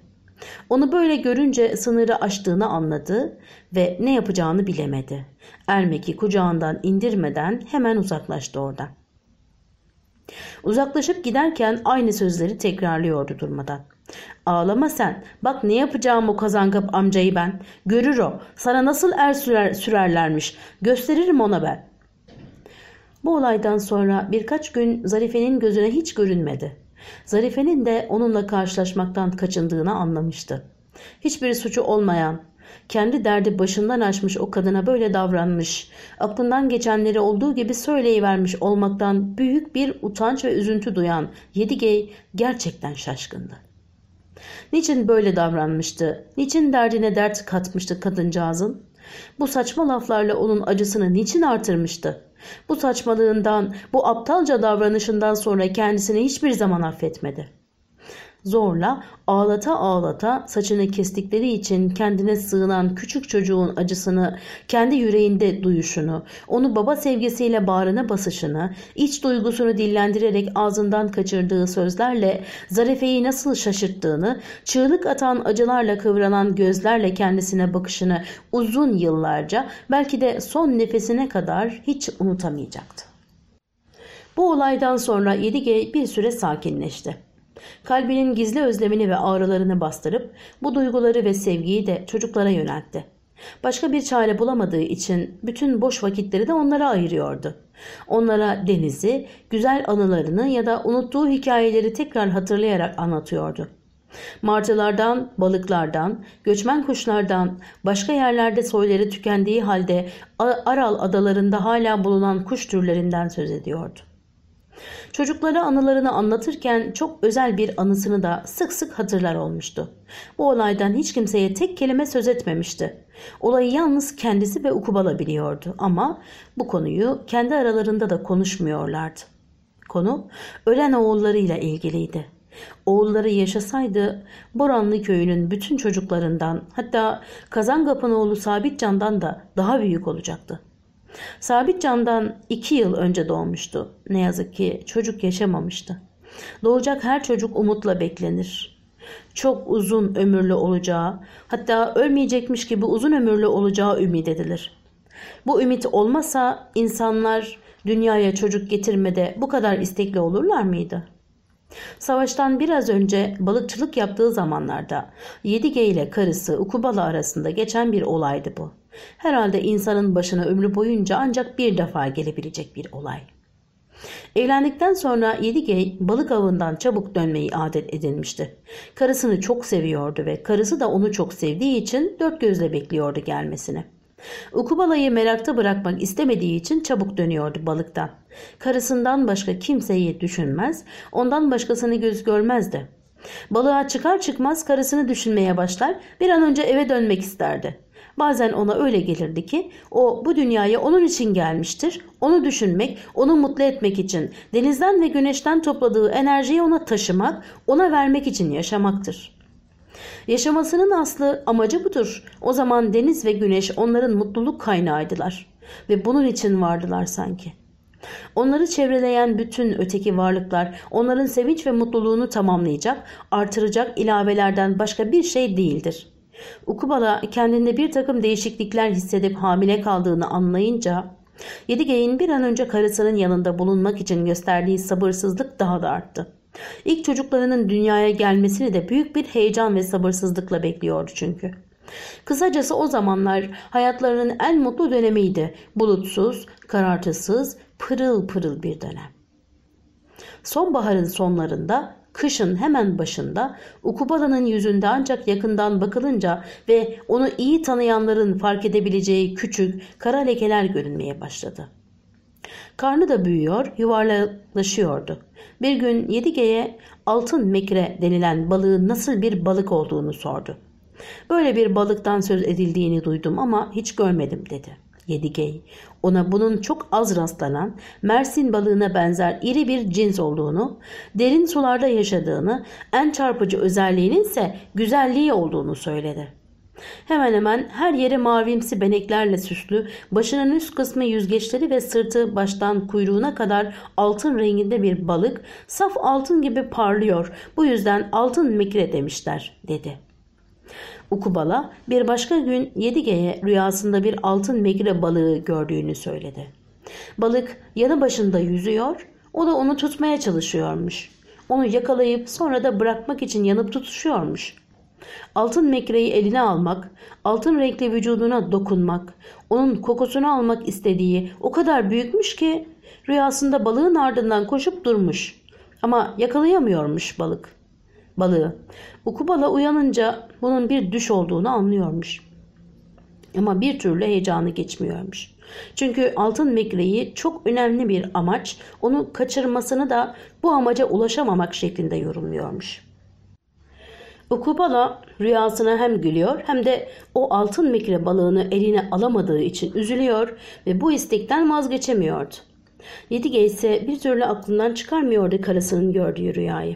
S1: Onu böyle görünce sınırı aştığını anladı ve ne yapacağını bilemedi. Ermek'i kucağından indirmeden hemen uzaklaştı oradan. Uzaklaşıp giderken aynı sözleri tekrarlıyordu durmadan. Ağlama sen. Bak ne yapacağım o kazankap amcayı ben. Görür o. Sana nasıl er sürer, sürerlermiş. Gösteririm ona ben. Bu olaydan sonra birkaç gün Zarife'nin gözüne hiç görünmedi. Zarife'nin de onunla karşılaşmaktan kaçındığını anlamıştı. Hiçbir suçu olmayan, kendi derdi başından açmış o kadına böyle davranmış, aklından geçenleri olduğu gibi söyleyivermiş olmaktan büyük bir utanç ve üzüntü duyan Yedigey gerçekten şaşkındı. Niçin böyle davranmıştı? Niçin derdine dert katmıştı kadıncağızın? Bu saçma laflarla onun acısını niçin artırmıştı? Bu saçmalığından, bu aptalca davranışından sonra kendisini hiçbir zaman affetmedi. Zorla ağlata ağlata saçını kestikleri için kendine sığınan küçük çocuğun acısını kendi yüreğinde duyuşunu, onu baba sevgisiyle bağrına basışını, iç duygusunu dillendirerek ağzından kaçırdığı sözlerle Zarife'yi nasıl şaşırttığını, çığlık atan acılarla kıvranan gözlerle kendisine bakışını uzun yıllarca belki de son nefesine kadar hiç unutamayacaktı. Bu olaydan sonra Yedige bir süre sakinleşti. Kalbinin gizli özlemini ve ağrılarını bastırıp bu duyguları ve sevgiyi de çocuklara yöneltti. Başka bir çare bulamadığı için bütün boş vakitleri de onlara ayırıyordu. Onlara denizi, güzel anılarını ya da unuttuğu hikayeleri tekrar hatırlayarak anlatıyordu. Martılardan, balıklardan, göçmen kuşlardan, başka yerlerde soyları tükendiği halde Aral adalarında hala bulunan kuş türlerinden söz ediyordu. Çocuklara anılarını anlatırken çok özel bir anısını da sık sık hatırlar olmuştu. Bu olaydan hiç kimseye tek kelime söz etmemişti. Olayı yalnız kendisi ve Ukubala biliyordu ama bu konuyu kendi aralarında da konuşmuyorlardı. Konu ölen oğullarıyla ilgiliydi. Oğulları yaşasaydı Boranlı köyünün bütün çocuklarından hatta Kazangap'ın oğlu Sabitcan'dan da daha büyük olacaktı. Sabit Can'dan 2 yıl önce doğmuştu. Ne yazık ki çocuk yaşamamıştı. Doğacak her çocuk umutla beklenir. Çok uzun ömürlü olacağı, hatta ölmeyecekmiş gibi uzun ömürlü olacağı ümit edilir. Bu ümit olmasa insanlar dünyaya çocuk getirmede bu kadar istekli olurlar mıydı?'' Savaştan biraz önce balıkçılık yaptığı zamanlarda Yedige ile karısı Ukubala arasında geçen bir olaydı bu. Herhalde insanın başına ömrü boyunca ancak bir defa gelebilecek bir olay. Evlendikten sonra Yedigey balık avından çabuk dönmeyi adet edinmişti. Karısını çok seviyordu ve karısı da onu çok sevdiği için dört gözle bekliyordu gelmesini. Ukubala'yı merakta bırakmak istemediği için çabuk dönüyordu balıktan. Karısından başka kimseyi düşünmez, ondan başkasını göz görmezdi. Balığa çıkar çıkmaz karısını düşünmeye başlar, bir an önce eve dönmek isterdi. Bazen ona öyle gelirdi ki o bu dünyaya onun için gelmiştir. Onu düşünmek, onu mutlu etmek için, denizden ve güneşten topladığı enerjiyi ona taşımak, ona vermek için yaşamaktır.'' Yaşamasının aslı amacı budur. O zaman deniz ve güneş onların mutluluk kaynağıydılar ve bunun için vardılar sanki. Onları çevreleyen bütün öteki varlıklar onların sevinç ve mutluluğunu tamamlayacak, artıracak ilavelerden başka bir şey değildir. Ukubala kendinde bir takım değişiklikler hissedip hamile kaldığını anlayınca Yedigey'in bir an önce karısının yanında bulunmak için gösterdiği sabırsızlık daha da arttı. İlk çocuklarının dünyaya gelmesini de büyük bir heyecan ve sabırsızlıkla bekliyordu çünkü. Kısacası o zamanlar hayatlarının en mutlu dönemiydi. Bulutsuz, karartısız, pırıl pırıl bir dönem. Sonbaharın sonlarında, kışın hemen başında Ukubalanın yüzünde ancak yakından bakılınca ve onu iyi tanıyanların fark edebileceği küçük kara lekeler görünmeye başladı. Karnı da büyüyor, yuvarlaşıyordu. Bir gün Yedige'ye altın mekre denilen balığın nasıl bir balık olduğunu sordu. Böyle bir balıktan söz edildiğini duydum ama hiç görmedim dedi. Yedigey ona bunun çok az rastlanan mersin balığına benzer iri bir cins olduğunu, derin sularda yaşadığını, en çarpıcı özelliğinin ise güzelliği olduğunu söyledi. Hemen hemen her yeri mavimsi beneklerle süslü, başının üst kısmı yüzgeçleri ve sırtı baştan kuyruğuna kadar altın renginde bir balık, saf altın gibi parlıyor. Bu yüzden altın mikre demişler, dedi.'' Ukubala bir başka gün Yedige'ye rüyasında bir altın megre balığı gördüğünü söyledi. Balık yanı başında yüzüyor, o da onu tutmaya çalışıyormuş. Onu yakalayıp sonra da bırakmak için yanıp tutuşuyormuş. Altın mekreyi eline almak, altın renkli vücuduna dokunmak, onun kokusunu almak istediği o kadar büyükmüş ki rüyasında balığın ardından koşup durmuş. Ama yakalayamıyormuş balık. Balığı. Ukubala uyanınca bunun bir düş olduğunu anlıyormuş. Ama bir türlü heyecanı geçmiyormuş. Çünkü altın mekreyi çok önemli bir amaç, onu kaçırmasını da bu amaca ulaşamamak şeklinde yorumluyormuş.'' Ukubala rüyasına hem gülüyor hem de o altın mikre balığını eline alamadığı için üzülüyor ve bu istekten vazgeçemiyordu. Yedige ise bir türlü aklından çıkarmıyordu karısının gördüğü rüyayı.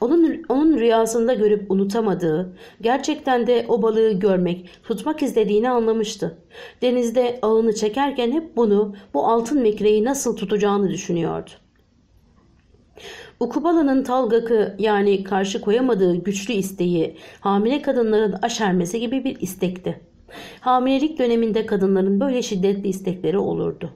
S1: Onun, onun rüyasında görüp unutamadığı, gerçekten de o balığı görmek, tutmak istediğini anlamıştı. Denizde ağını çekerken hep bunu, bu altın mekreyi nasıl tutacağını düşünüyordu. Ukubala'nın Talgak'ı yani karşı koyamadığı güçlü isteği hamile kadınların aşermesi gibi bir istekti. Hamilelik döneminde kadınların böyle şiddetli istekleri olurdu.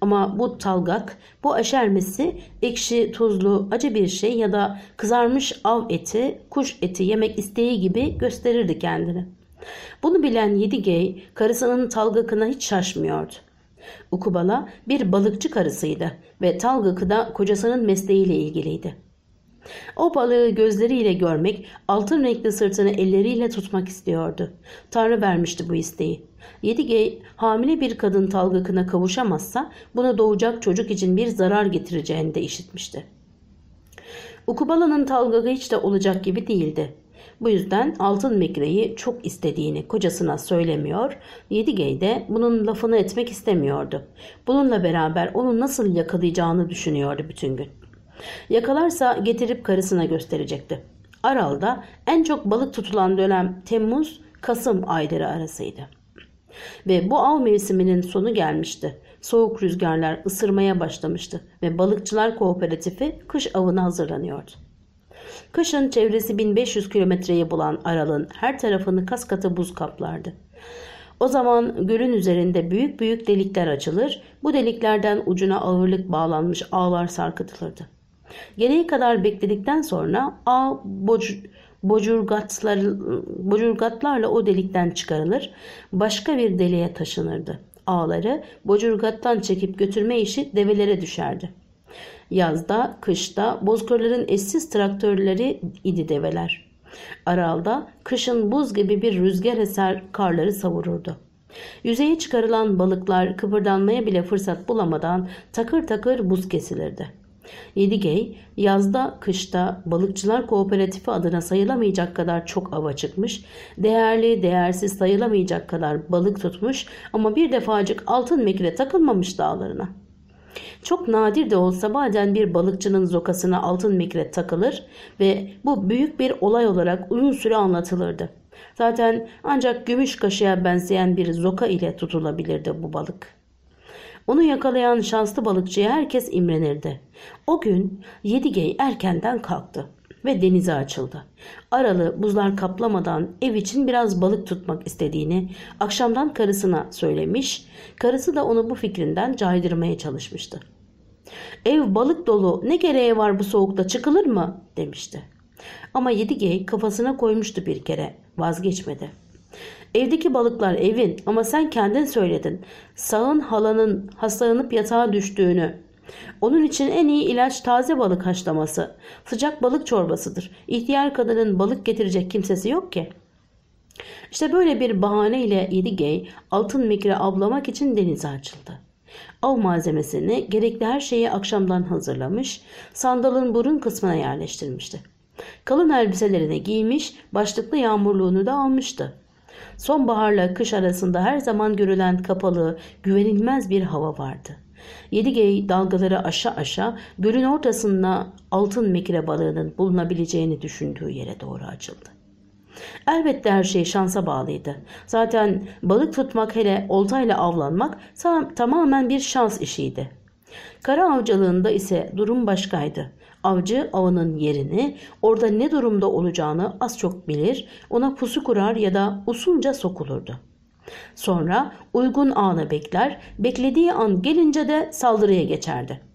S1: Ama bu talgak, bu aşermesi ekşi, tuzlu, acı bir şey ya da kızarmış av eti, kuş eti yemek isteği gibi gösterirdi kendini. Bunu bilen Yedigey karısının talgakına hiç şaşmıyordu. Ukubala bir balıkçı karısıydı ve da kocasının mesleğiyle ilgiliydi. O balığı gözleriyle görmek, altın renkli sırtını elleriyle tutmak istiyordu. Tanrı vermişti bu isteği. Yedige hamile bir kadın Talgık'ına kavuşamazsa buna doğacak çocuk için bir zarar getireceğini de işitmişti. Ukubala'nın Talgık'ı hiç de olacak gibi değildi. Bu yüzden altın migreyi çok istediğini kocasına söylemiyor. Yedigey de bunun lafını etmek istemiyordu. Bununla beraber onu nasıl yakalayacağını düşünüyordu bütün gün. Yakalarsa getirip karısına gösterecekti. Aral'da en çok balık tutulan dönem Temmuz-Kasım ayları arasıydı. Ve bu av mevsiminin sonu gelmişti. Soğuk rüzgarlar ısırmaya başlamıştı ve balıkçılar kooperatifi kış avına hazırlanıyordu. Kışın çevresi 1500 kilometreyi bulan Aral'ın her tarafını kas katı buz kaplardı. O zaman gölün üzerinde büyük büyük delikler açılır, bu deliklerden ucuna ağırlık bağlanmış ağlar sarkıtılırdı. Geleği kadar bekledikten sonra ağ boc bocurgatlar, bocurgatlarla o delikten çıkarılır, başka bir deliğe taşınırdı. Ağları bocurgattan çekip götürme işi develere düşerdi. Yazda, kışta bozkırların eşsiz traktörleri idi develer. Aralda kışın buz gibi bir rüzgar eser karları savururdu. Yüzeye çıkarılan balıklar kıpırdanmaya bile fırsat bulamadan takır takır buz kesilirdi. Yedigey yazda kışta balıkçılar kooperatifi adına sayılamayacak kadar çok ava çıkmış, değerli değersiz sayılamayacak kadar balık tutmuş ama bir defacık altın mekile takılmamış dağlarına.'' Çok nadir de olsa bazen bir balıkçının zokasına altın mikret takılır ve bu büyük bir olay olarak uzun süre anlatılırdı. Zaten ancak gümüş kaşıya benzeyen bir zoka ile tutulabilirdi bu balık. Onu yakalayan şanslı balıkçıya herkes imrenirdi. O gün Yedigey erkenden kalktı ve denize açıldı. Aralı buzlar kaplamadan ev için biraz balık tutmak istediğini akşamdan karısına söylemiş, karısı da onu bu fikrinden caydırmaya çalışmıştı. Ev balık dolu ne gereği var bu soğukta çıkılır mı demişti. Ama yedi Yedigey kafasına koymuştu bir kere vazgeçmedi. Evdeki balıklar evin ama sen kendin söyledin. Sağın halanın hastalanıp yatağa düştüğünü. Onun için en iyi ilaç taze balık haşlaması. Sıcak balık çorbasıdır. İhtiyar kadının balık getirecek kimsesi yok ki.'' İşte böyle bir bahaneyle Yedigey altın mikre avlamak için denize açıldı. Av malzemesini gerekli her şeyi akşamdan hazırlamış, sandalın burun kısmına yerleştirmişti. Kalın elbiselerini giymiş, başlıklı yağmurluğunu da almıştı. Sonbaharla kış arasında her zaman görülen kapalı, güvenilmez bir hava vardı. Yedigey dalgaları aşağı aşağı, gölün ortasında altın mekire balığının bulunabileceğini düşündüğü yere doğru açıldı. Elbette her şey şansa bağlıydı. Zaten balık tutmak hele oltayla avlanmak tam, tamamen bir şans işiydi. Kara avcılığında ise durum başkaydı. Avcı avının yerini, orada ne durumda olacağını az çok bilir, ona pusu kurar ya da usunca sokulurdu. Sonra uygun anı bekler, beklediği an gelince de saldırıya geçerdi.''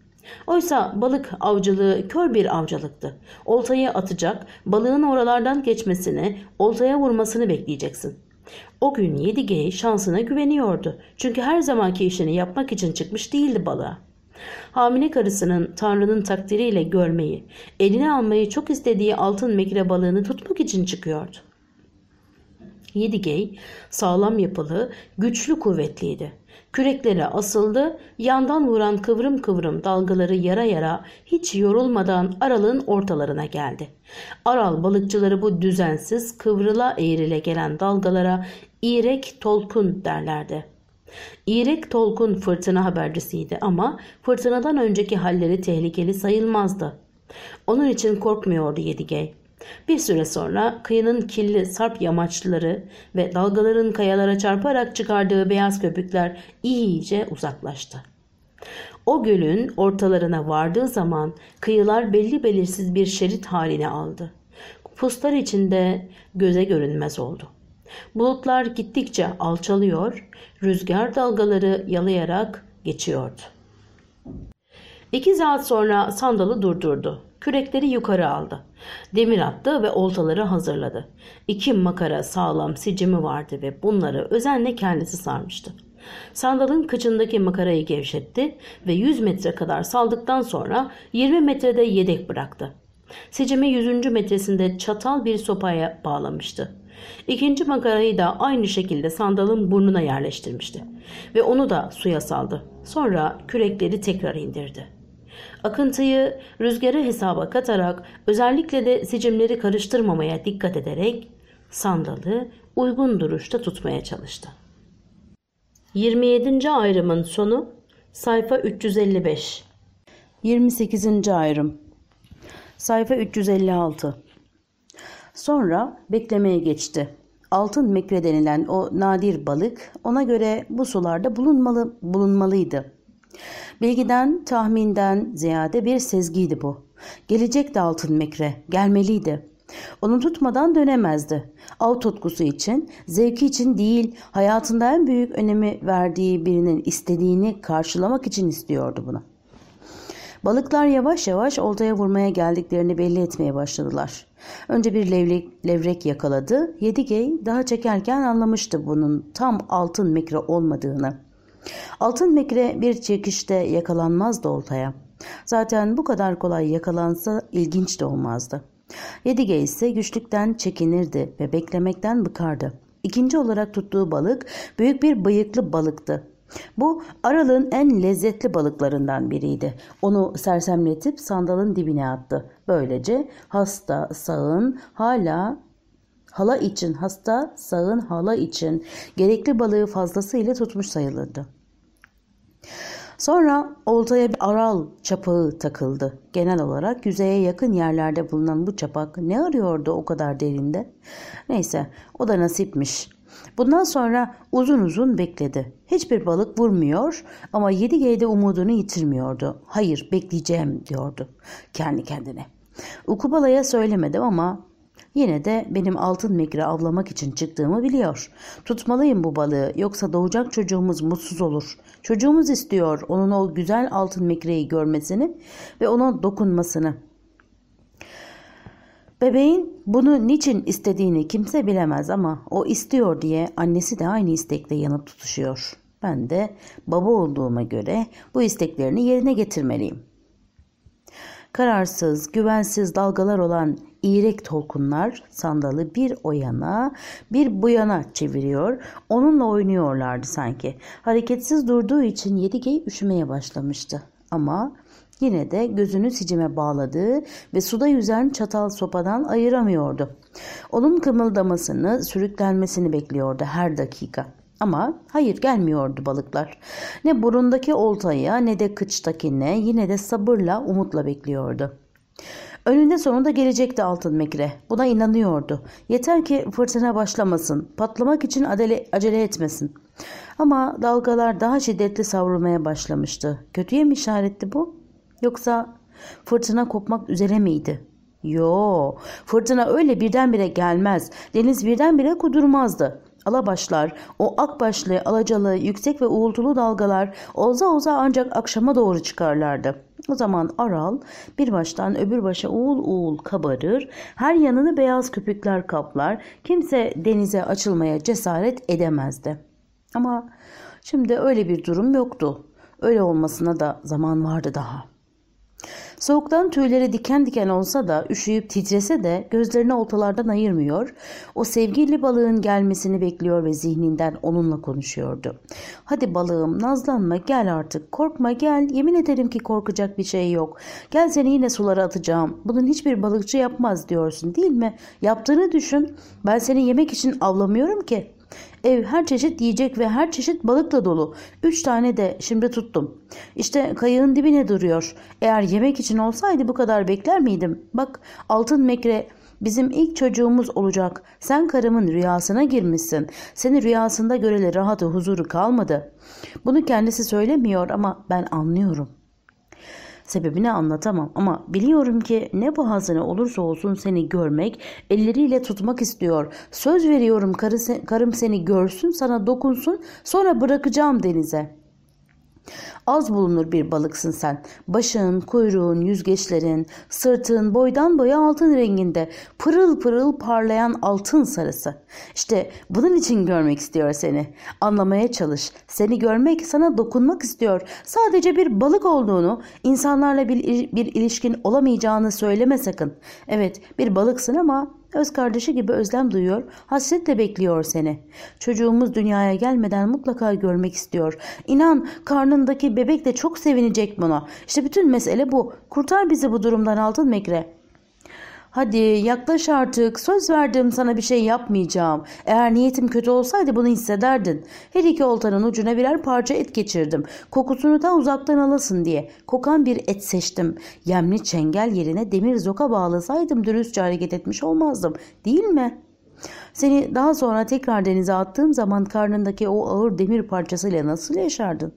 S1: Oysa balık avcılığı kör bir avcılıktı. Oltayı atacak, balığın oralardan geçmesini, oltaya vurmasını bekleyeceksin. O gün 7G şansına güveniyordu. Çünkü her zamanki işini yapmak için çıkmış değildi balığa. Hamile karısının Tanrı'nın takdiriyle görmeyi, eline almayı çok istediği altın mekire balığını tutmak için çıkıyordu. Yedigey sağlam yapılı, güçlü kuvvetliydi. Küreklere asıldı, yandan vuran kıvrım kıvrım dalgaları yara yara hiç yorulmadan Aral'ın ortalarına geldi. Aral balıkçıları bu düzensiz kıvrıla eğrile gelen dalgalara iğrek tolkun derlerdi. İğrek Tolkun fırtına habercisiydi ama fırtınadan önceki halleri tehlikeli sayılmazdı. Onun için korkmuyordu Yedigey. Bir süre sonra kıyının kirli sarp yamaçları ve dalgaların kayalara çarparak çıkardığı beyaz köpükler iyice uzaklaştı. O gölün ortalarına vardığı zaman kıyılar belli belirsiz bir şerit haline aldı. Puslar içinde göze görünmez oldu. Bulutlar gittikçe alçalıyor, rüzgar dalgaları yalayarak geçiyordu. İki saat sonra sandalı durdurdu. Kürekleri yukarı aldı. Demir attı ve oltaları hazırladı. İki makara sağlam sicimi vardı ve bunları özenle kendisi sarmıştı. Sandalın kıçındaki makarayı gevşetti ve 100 metre kadar saldıktan sonra 20 metrede yedek bıraktı. Sicimi 100. metresinde çatal bir sopaya bağlamıştı. İkinci makarayı da aynı şekilde sandalın burnuna yerleştirmişti ve onu da suya saldı. Sonra kürekleri tekrar indirdi. Akıntıyı rüzgarı hesaba katarak özellikle de sicimleri karıştırmamaya dikkat ederek sandalı uygun duruşta tutmaya çalıştı. 27. ayrımın sonu sayfa 355. 28. ayrım sayfa 356. Sonra beklemeye geçti. Altın mekre denilen o nadir balık ona göre bu sularda bulunmalı, bulunmalıydı. Bilgiden, tahminden ziyade bir sezgiydi bu. Gelecekti altın mekre, gelmeliydi. Onu tutmadan dönemezdi. Av tutkusu için, zevki için değil, hayatında en büyük önemi verdiği birinin istediğini karşılamak için istiyordu bunu. Balıklar yavaş yavaş oltaya vurmaya geldiklerini belli etmeye başladılar. Önce bir levrek, levrek yakaladı. Yedigey daha çekerken anlamıştı bunun tam altın mikro olmadığını. Altın Mekre bir çekişte yakalanmazdı oltaya. Zaten bu kadar kolay yakalansa ilginç de olmazdı. Yedige ise güçlükten çekinirdi ve beklemekten bıkardı. İkinci olarak tuttuğu balık büyük bir bıyıklı balıktı. Bu aralığın en lezzetli balıklarından biriydi. Onu sersemletip sandalın dibine attı. Böylece hasta sağın hala hala için hasta sağın hala için gerekli balığı fazlasıyla tutmuş sayılırdı. Sonra oltaya bir aral çapağı takıldı. Genel olarak yüzeye yakın yerlerde bulunan bu çapak ne arıyordu o kadar derinde? Neyse o da nasipmiş. Bundan sonra uzun uzun bekledi. Hiçbir balık vurmuyor ama yedi geyde umudunu yitirmiyordu. Hayır bekleyeceğim diyordu kendi kendine. Ukubala'ya söylemedim ama Yine de benim altın mekre avlamak için çıktığımı biliyor. Tutmalıyım bu balığı yoksa doğacak çocuğumuz mutsuz olur. Çocuğumuz istiyor onun o güzel altın mekreyi görmesini ve ona dokunmasını. Bebeğin bunu niçin istediğini kimse bilemez ama o istiyor diye annesi de aynı istekle yanıp tutuşuyor. Ben de baba olduğuma göre bu isteklerini yerine getirmeliyim. Kararsız, güvensiz dalgalar olan iğrek tolkunlar sandalı bir o yana bir bu yana çeviriyor. Onunla oynuyorlardı sanki. Hareketsiz durduğu için Yedigey üşümeye başlamıştı. Ama Yine de gözünü sicime bağladığı ve suda yüzen çatal sopadan ayıramıyordu. Onun kımıldamasını, sürüklenmesini bekliyordu her dakika. Ama hayır gelmiyordu balıklar. Ne burundaki oltaya ne de kıçtakine yine de sabırla umutla bekliyordu. Önünde sonunda gelecekti altın mekre. Buna inanıyordu. Yeter ki fırtına başlamasın. Patlamak için adele, acele etmesin. Ama dalgalar daha şiddetli savrulmaya başlamıştı. Kötüye mi işaretti bu? Yoksa fırtına kopmak üzere miydi? Yo, fırtına öyle birdenbire gelmez. Deniz birdenbire kudurmazdı. Alabaşlar, o akbaşlı, alacalı, yüksek ve uğultulu dalgalar olza olza ancak akşama doğru çıkarlardı.'' O zaman aral bir baştan öbür başa uğul uğul kabarır. Her yanını beyaz köpükler kaplar. Kimse denize açılmaya cesaret edemezdi. Ama şimdi öyle bir durum yoktu. Öyle olmasına da zaman vardı daha.'' Soğuktan tüyleri diken diken olsa da üşüyüp titrese de gözlerini oltalardan ayırmıyor. O sevgili balığın gelmesini bekliyor ve zihninden onunla konuşuyordu. Hadi balığım nazlanma gel artık korkma gel yemin ederim ki korkacak bir şey yok. Gel seni yine sulara atacağım bunun hiçbir balıkçı yapmaz diyorsun değil mi? Yaptığını düşün ben seni yemek için avlamıyorum ki Ev her çeşit yiyecek ve her çeşit balıkla dolu. Üç tane de şimdi tuttum. İşte kayığın dibine duruyor. Eğer yemek için olsaydı bu kadar bekler miydim? Bak altın mekre Bizim ilk çocuğumuz olacak. Sen karımın rüyasına girmişsin. Seni rüyasında göreli rahatı huzuru kalmadı. Bunu kendisi söylemiyor ama ben anlıyorum.'' Sebebini anlatamam ama biliyorum ki ne bu hazine olursa olsun seni görmek, elleriyle tutmak istiyor. Söz veriyorum karı, karım seni görsün, sana dokunsun, sonra bırakacağım denize.'' Az bulunur bir balıksın sen. Başın, kuyruğun, yüzgeçlerin, sırtın boydan boya altın renginde pırıl pırıl parlayan altın sarısı. İşte bunun için görmek istiyor seni. Anlamaya çalış. Seni görmek, sana dokunmak istiyor. Sadece bir balık olduğunu, insanlarla bir, bir ilişkin olamayacağını söyleme sakın. Evet, bir balıksın ama Öz kardeşi gibi özlem duyuyor, hasretle bekliyor seni. Çocuğumuz dünyaya gelmeden mutlaka görmek istiyor. İnan karnındaki bebek de çok sevinecek buna. İşte bütün mesele bu. Kurtar bizi bu durumdan altın mekre.'' Hadi yaklaş artık. Söz verdim sana bir şey yapmayacağım. Eğer niyetim kötü olsaydı bunu hissederdin. Her iki oltanın ucuna birer parça et geçirdim. Kokusunu da uzaktan alasın diye. Kokan bir et seçtim. Yemli çengel yerine demir zoka bağlasaydım dürüstçe hareket etmiş olmazdım. Değil mi?'' Seni daha sonra tekrar denize attığım zaman karnındaki o ağır demir parçasıyla nasıl yaşardın?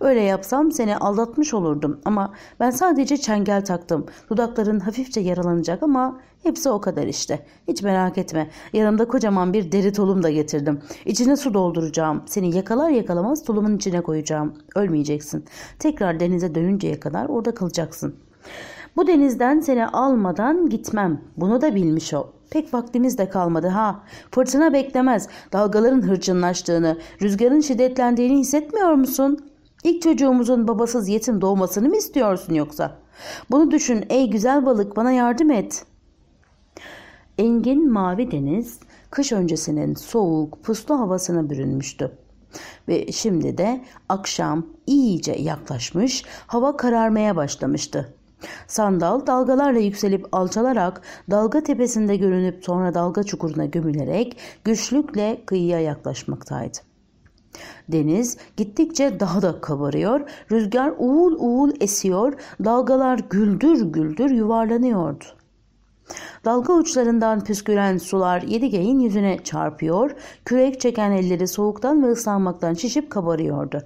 S1: Öyle yapsam seni aldatmış olurdum ama ben sadece çengel taktım. Dudakların hafifçe yaralanacak ama hepsi o kadar işte. Hiç merak etme. Yanımda kocaman bir deri tulum da getirdim. İçine su dolduracağım. Seni yakalar yakalamaz tulumun içine koyacağım. Ölmeyeceksin. Tekrar denize dönünceye kadar orada kalacaksın. Bu denizden seni almadan gitmem. Bunu da bilmiş ol pek vaktimiz de kalmadı ha. Fırtına beklemez. Dalgaların hırçınlaştığını, rüzgarın şiddetlendiğini hissetmiyor musun? İlk çocuğumuzun babasız yetim doğmasını mı istiyorsun yoksa? Bunu düşün ey güzel balık bana yardım et. Engin mavi deniz kış öncesinin soğuk puslu havasına bürünmüştü. Ve şimdi de akşam iyice yaklaşmış, hava kararmaya başlamıştı. Sandal dalgalarla yükselip alçalarak dalga tepesinde görünüp sonra dalga çukuruna gömülerek güçlükle kıyıya yaklaşmaktaydı. Deniz gittikçe daha da kabarıyor, rüzgar uğul uğul esiyor, dalgalar güldür güldür yuvarlanıyordu. Dalga uçlarından püsküren sular Yedigeyin yüzüne çarpıyor, kürek çeken elleri soğuktan ve ıslanmaktan şişip kabarıyordu.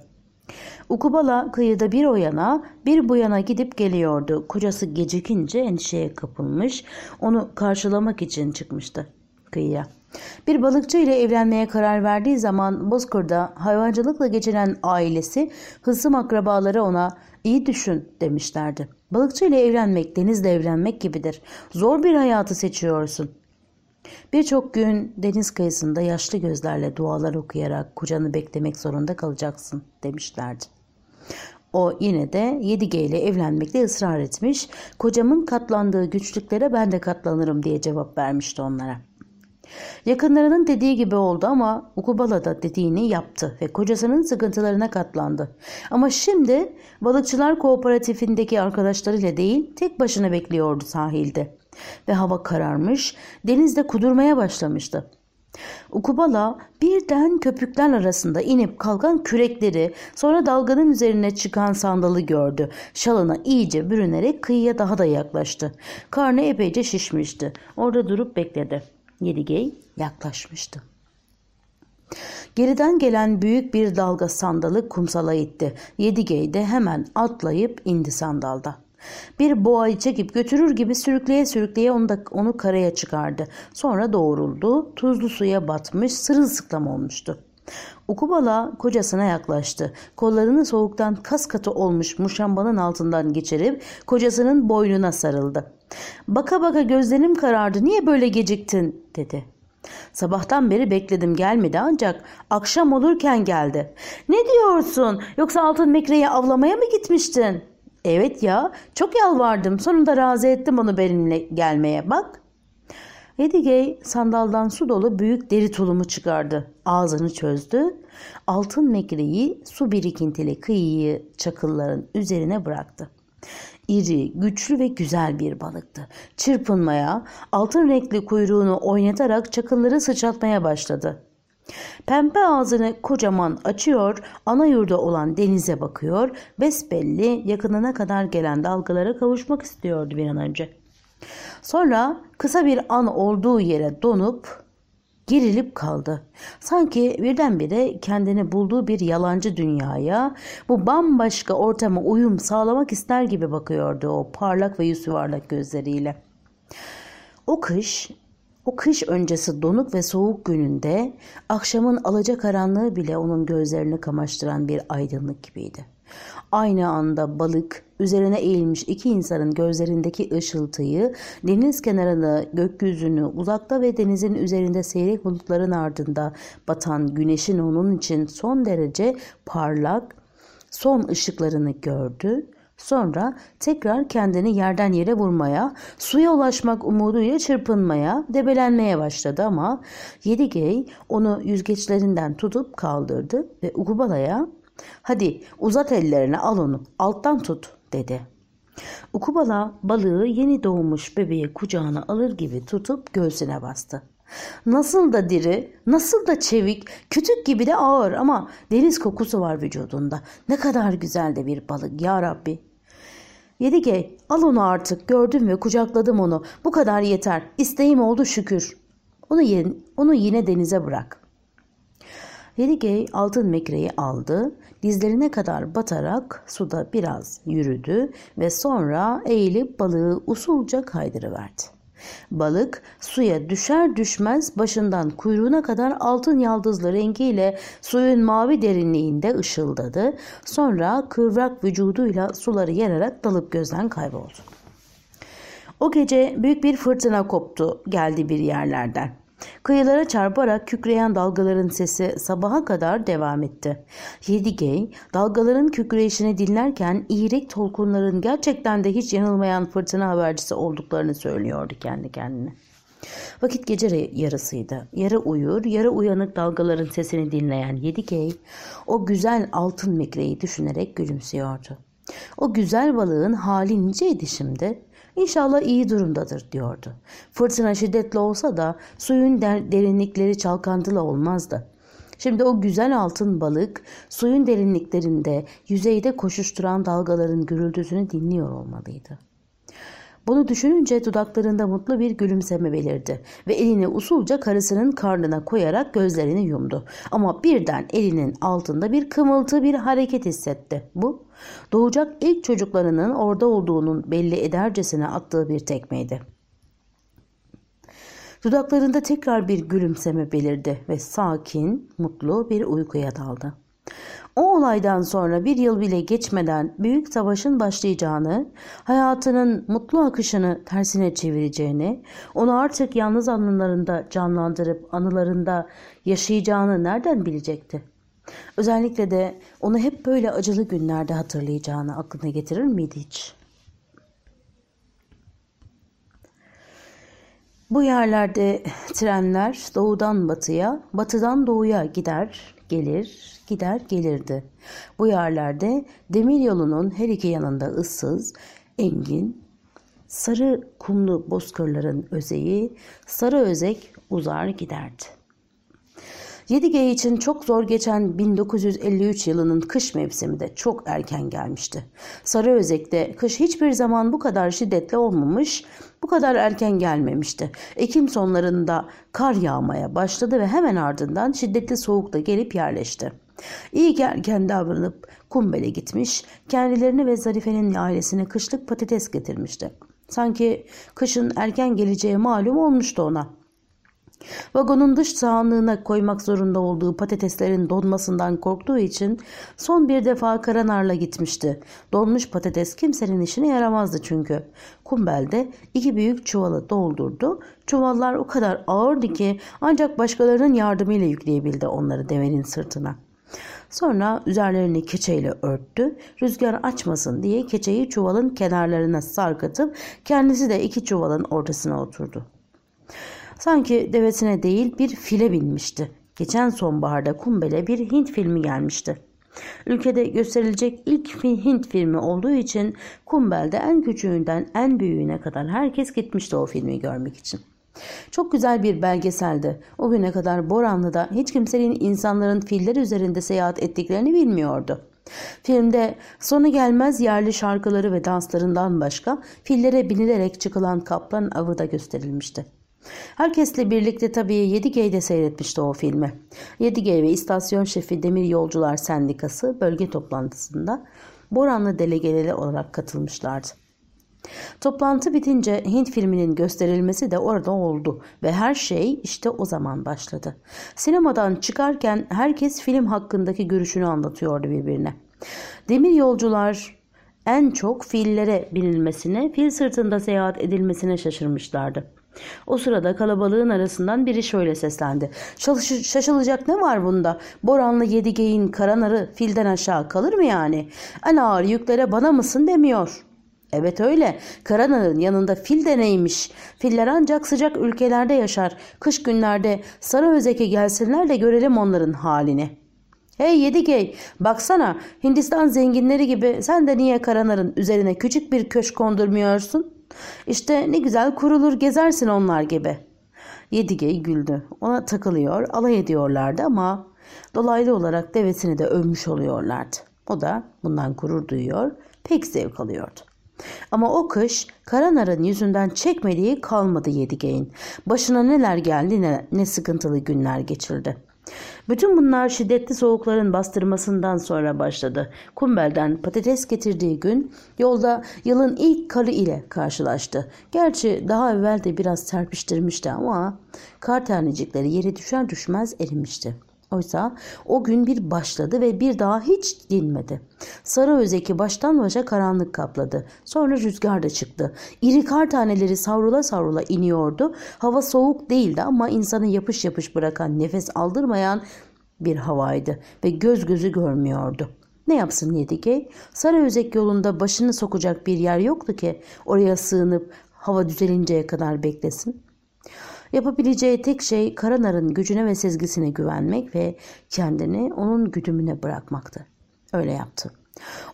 S1: Ukubala kıyıda bir o yana bir bu yana gidip geliyordu. Kocası gecikince endişeye kapılmış, onu karşılamak için çıkmıştı kıyıya. Bir balıkçı ile evlenmeye karar verdiği zaman Bozkır'da hayvancılıkla geçinen ailesi hısım akrabaları ona iyi düşün demişlerdi. Balıkçı ile evlenmek denizle evlenmek gibidir. Zor bir hayatı seçiyorsun. Birçok gün deniz kıyısında yaşlı gözlerle dualar okuyarak kocanı beklemek zorunda kalacaksın demişlerdi. O yine de 7G ile evlenmekte ısrar etmiş. Kocamın katlandığı güçlüklere ben de katlanırım diye cevap vermişti onlara. Yakınlarının dediği gibi oldu ama Ukubala da dediğini yaptı ve kocasının sıkıntılarına katlandı. Ama şimdi balıkçılar kooperatifindeki arkadaşlarıyla değil tek başına bekliyordu sahilde. Ve hava kararmış, denizde kudurmaya başlamıştı. Ukubala birden köpükler arasında inip kalkan kürekleri sonra dalganın üzerine çıkan sandalı gördü. Şalına iyice bürünerek kıyıya daha da yaklaştı. Karnı epeyce şişmişti. Orada durup bekledi. Yedigey yaklaşmıştı. Geriden gelen büyük bir dalga sandalı kumsala itti. Yedigey de hemen atlayıp indi sandalda. Bir boğayı çekip götürür gibi sürükleye sürükleye onu, da, onu karaya çıkardı. Sonra doğruldu, tuzlu suya batmış, sırılsıklam olmuştu. Ukubala kocasına yaklaştı. Kollarını soğuktan kas katı olmuş muşambanın altından geçirip kocasının boynuna sarıldı. ''Baka baka gözlerim karardı. Niye böyle geciktin?'' dedi. Sabahtan beri bekledim gelmedi ancak akşam olurken geldi. Ne diyorsun? Yoksa altın mekreyi avlamaya mı gitmiştin?'' Evet ya çok yalvardım sonunda razı ettim onu benimle gelmeye bak. Yedigey sandaldan su dolu büyük deri tulumu çıkardı. Ağzını çözdü. Altın mekreyi su birikintili kıyıyı çakılların üzerine bıraktı. İri, güçlü ve güzel bir balıktı. Çırpınmaya, altın renkli kuyruğunu oynatarak çakılları sıçratmaya başladı. Pembe ağzını kocaman açıyor, ana yurda olan denize bakıyor, besbelli yakınına kadar gelen dalgalara kavuşmak istiyordu bir an önce. Sonra kısa bir an olduğu yere donup gerilip kaldı. Sanki birdenbire kendini bulduğu bir yalancı dünyaya, bu bambaşka ortama uyum sağlamak ister gibi bakıyordu o parlak ve yüz yuvarlak gözleriyle. O kış o kış öncesi donuk ve soğuk gününde akşamın alacakaranlığı bile onun gözlerini kamaştıran bir aydınlık gibiydi. Aynı anda balık üzerine eğilmiş iki insanın gözlerindeki ışıltıyı, deniz kenarını, gökyüzünü, uzakta ve denizin üzerinde seyrek bulutların ardında batan güneşin onun için son derece parlak, son ışıklarını gördü Sonra tekrar kendini yerden yere vurmaya, suya ulaşmak umuduyla çırpınmaya, debelenmeye başladı ama Yedigey onu yüzgeçlerinden tutup kaldırdı ve Ukubala'ya ''Hadi uzat ellerini al onu alttan tut'' dedi. Ukubala balığı yeni doğmuş bebeği kucağına alır gibi tutup göğsüne bastı. Nasıl da diri, nasıl da çevik, kütük gibi de ağır ama deniz kokusu var vücudunda. Ne kadar güzel de bir balık ya Rabbi Yedigey, al onu artık gördüm ve kucakladım onu. Bu kadar yeter. İsteğim oldu şükür. Onu, ye, onu yine denize bırak. Yedigey altın mekreyi aldı. Dizlerine kadar batarak suda biraz yürüdü ve sonra eğilip balığı usulca kaydırıverdi. Balık suya düşer düşmez başından kuyruğuna kadar altın yaldızlı rengiyle suyun mavi derinliğinde ışıldadı. Sonra kıvrak vücuduyla suları yararak dalıp gözden kayboldu. O gece büyük bir fırtına koptu geldi bir yerlerden. Kıyılara çarparak kükreyen dalgaların sesi sabaha kadar devam etti. Yedigey dalgaların kükreyişini dinlerken iğrek tolkunların gerçekten de hiç yanılmayan fırtına habercisi olduklarını söylüyordu kendi kendine. Vakit gece yarısıydı. Yarı uyur, yarı uyanık dalgaların sesini dinleyen Yedigey o güzel altın mikreyi düşünerek gülümsüyordu. O güzel balığın hali niceydi şimdi? İnşallah iyi durumdadır diyordu. Fırtına şiddetli olsa da suyun derinlikleri çalkantılı olmazdı. Şimdi o güzel altın balık suyun derinliklerinde yüzeyde koşuşturan dalgaların gürültüsünü dinliyor olmalıydı. Bunu düşününce dudaklarında mutlu bir gülümseme belirdi ve elini usulca karısının karnına koyarak gözlerini yumdu. Ama birden elinin altında bir kımıltı bir hareket hissetti. Bu doğacak ilk çocuklarının orada olduğunun belli edercesine attığı bir tekmeydi. Dudaklarında tekrar bir gülümseme belirdi ve sakin, mutlu bir uykuya daldı. O olaydan sonra bir yıl bile geçmeden büyük savaşın başlayacağını, hayatının mutlu akışını tersine çevireceğini, onu artık yalnız anılarında canlandırıp anılarında yaşayacağını nereden bilecekti? Özellikle de onu hep böyle acılı günlerde hatırlayacağını aklına getirir miydi hiç? Bu yerlerde trenler doğudan batıya, batıdan doğuya gider, gelir, gider gelirdi. Bu yerlerde demir yolunun her iki yanında ıssız, engin, sarı kumlu bozkırların özeyi, sarı özek uzar giderdi. 7G için çok zor geçen 1953 yılının kış mevsimi de çok erken gelmişti. Sarı Özek'te kış hiçbir zaman bu kadar şiddetli olmamış, bu kadar erken gelmemişti. Ekim sonlarında kar yağmaya başladı ve hemen ardından şiddetli soğuk da gelip yerleşti. İyi erken davranıp kumbele gitmiş, kendilerini ve Zarife'nin ailesine kışlık patates getirmişti. Sanki kışın erken geleceği malum olmuştu ona. Vagonun dış sahanlığına koymak zorunda olduğu patateslerin donmasından korktuğu için son bir defa karanarla gitmişti. Donmuş patates kimsenin işine yaramazdı çünkü. Kumbel'de iki büyük çuvalı doldurdu. Çuvallar o kadar ağırdı ki ancak başkalarının yardımıyla yükleyebildi onları devenin sırtına. Sonra üzerlerini keçeyle örttü. Rüzgar açmasın diye keçeyi çuvalın kenarlarına sarkıtıp kendisi de iki çuvalın ortasına oturdu. Sanki devesine değil bir file binmişti. Geçen sonbaharda Kumbel'e bir Hint filmi gelmişti. Ülkede gösterilecek ilk Hint filmi olduğu için Kumbel'de en küçüğünden en büyüğüne kadar herkes gitmişti o filmi görmek için. Çok güzel bir belgeseldi. O güne kadar Boranlı'da hiç kimsenin insanların filler üzerinde seyahat ettiklerini bilmiyordu. Filmde sonu gelmez yerli şarkıları ve danslarından başka fillere binilerek çıkılan kaplan avı da gösterilmişti. Herkesle birlikte tabii Yedigey'de seyretmişti o filmi. Yedigey ve istasyon şefi Demir Yolcular Sendikası bölge toplantısında Boranlı delegeleri olarak katılmışlardı. Toplantı bitince Hint filminin gösterilmesi de orada oldu ve her şey işte o zaman başladı. Sinemadan çıkarken herkes film hakkındaki görüşünü anlatıyordu birbirine. Demir yolcular en çok fillere binilmesine, fil sırtında seyahat edilmesine şaşırmışlardı. O sırada kalabalığın arasından biri şöyle seslendi. şaşılacak ne var bunda? Boranlı yedi yedigeyin karanarı filden aşağı kalır mı yani? En ağır yüklere bana mısın demiyor. Evet öyle. Karana'nın yanında fil de neymiş? Filler ancak sıcak ülkelerde yaşar. Kış günlerde sarı özeke gelsinler de görelim onların halini. Hey Yedigey baksana Hindistan zenginleri gibi sen de niye Karanar'ın üzerine küçük bir köşk kondurmuyorsun? İşte ne güzel kurulur gezersin onlar gibi. Yedigey güldü. Ona takılıyor alay ediyorlardı ama dolaylı olarak devesini de övmüş oluyorlardı. O da bundan gurur duyuyor pek zevk alıyordu. Ama o kış Karanar'ın yüzünden çekmediği kalmadı Yedigeyin. Başına neler geldi ne, ne sıkıntılı günler geçirdi. Bütün bunlar şiddetli soğukların bastırmasından sonra başladı. Kumbel'den patates getirdiği gün yolda yılın ilk karı ile karşılaştı. Gerçi daha evvel de biraz serpiştirmişti ama kar tanecikleri yere düşer düşmez erimişti. Oysa o gün bir başladı ve bir daha hiç dinmedi. Sarı özeki baştan başa karanlık kapladı. Sonra rüzgar da çıktı. İri kar taneleri savrula savrula iniyordu. Hava soğuk değildi ama insanı yapış yapış bırakan, nefes aldırmayan bir havaydı ve göz gözü görmüyordu. Ne yapsın Yedikey? Sarı özek yolunda başını sokacak bir yer yoktu ki oraya sığınıp hava düzelinceye kadar beklesin. Yapabileceği tek şey Karanar'ın gücüne ve sezgisine güvenmek ve kendini onun güdümüne bırakmaktı. Öyle yaptı.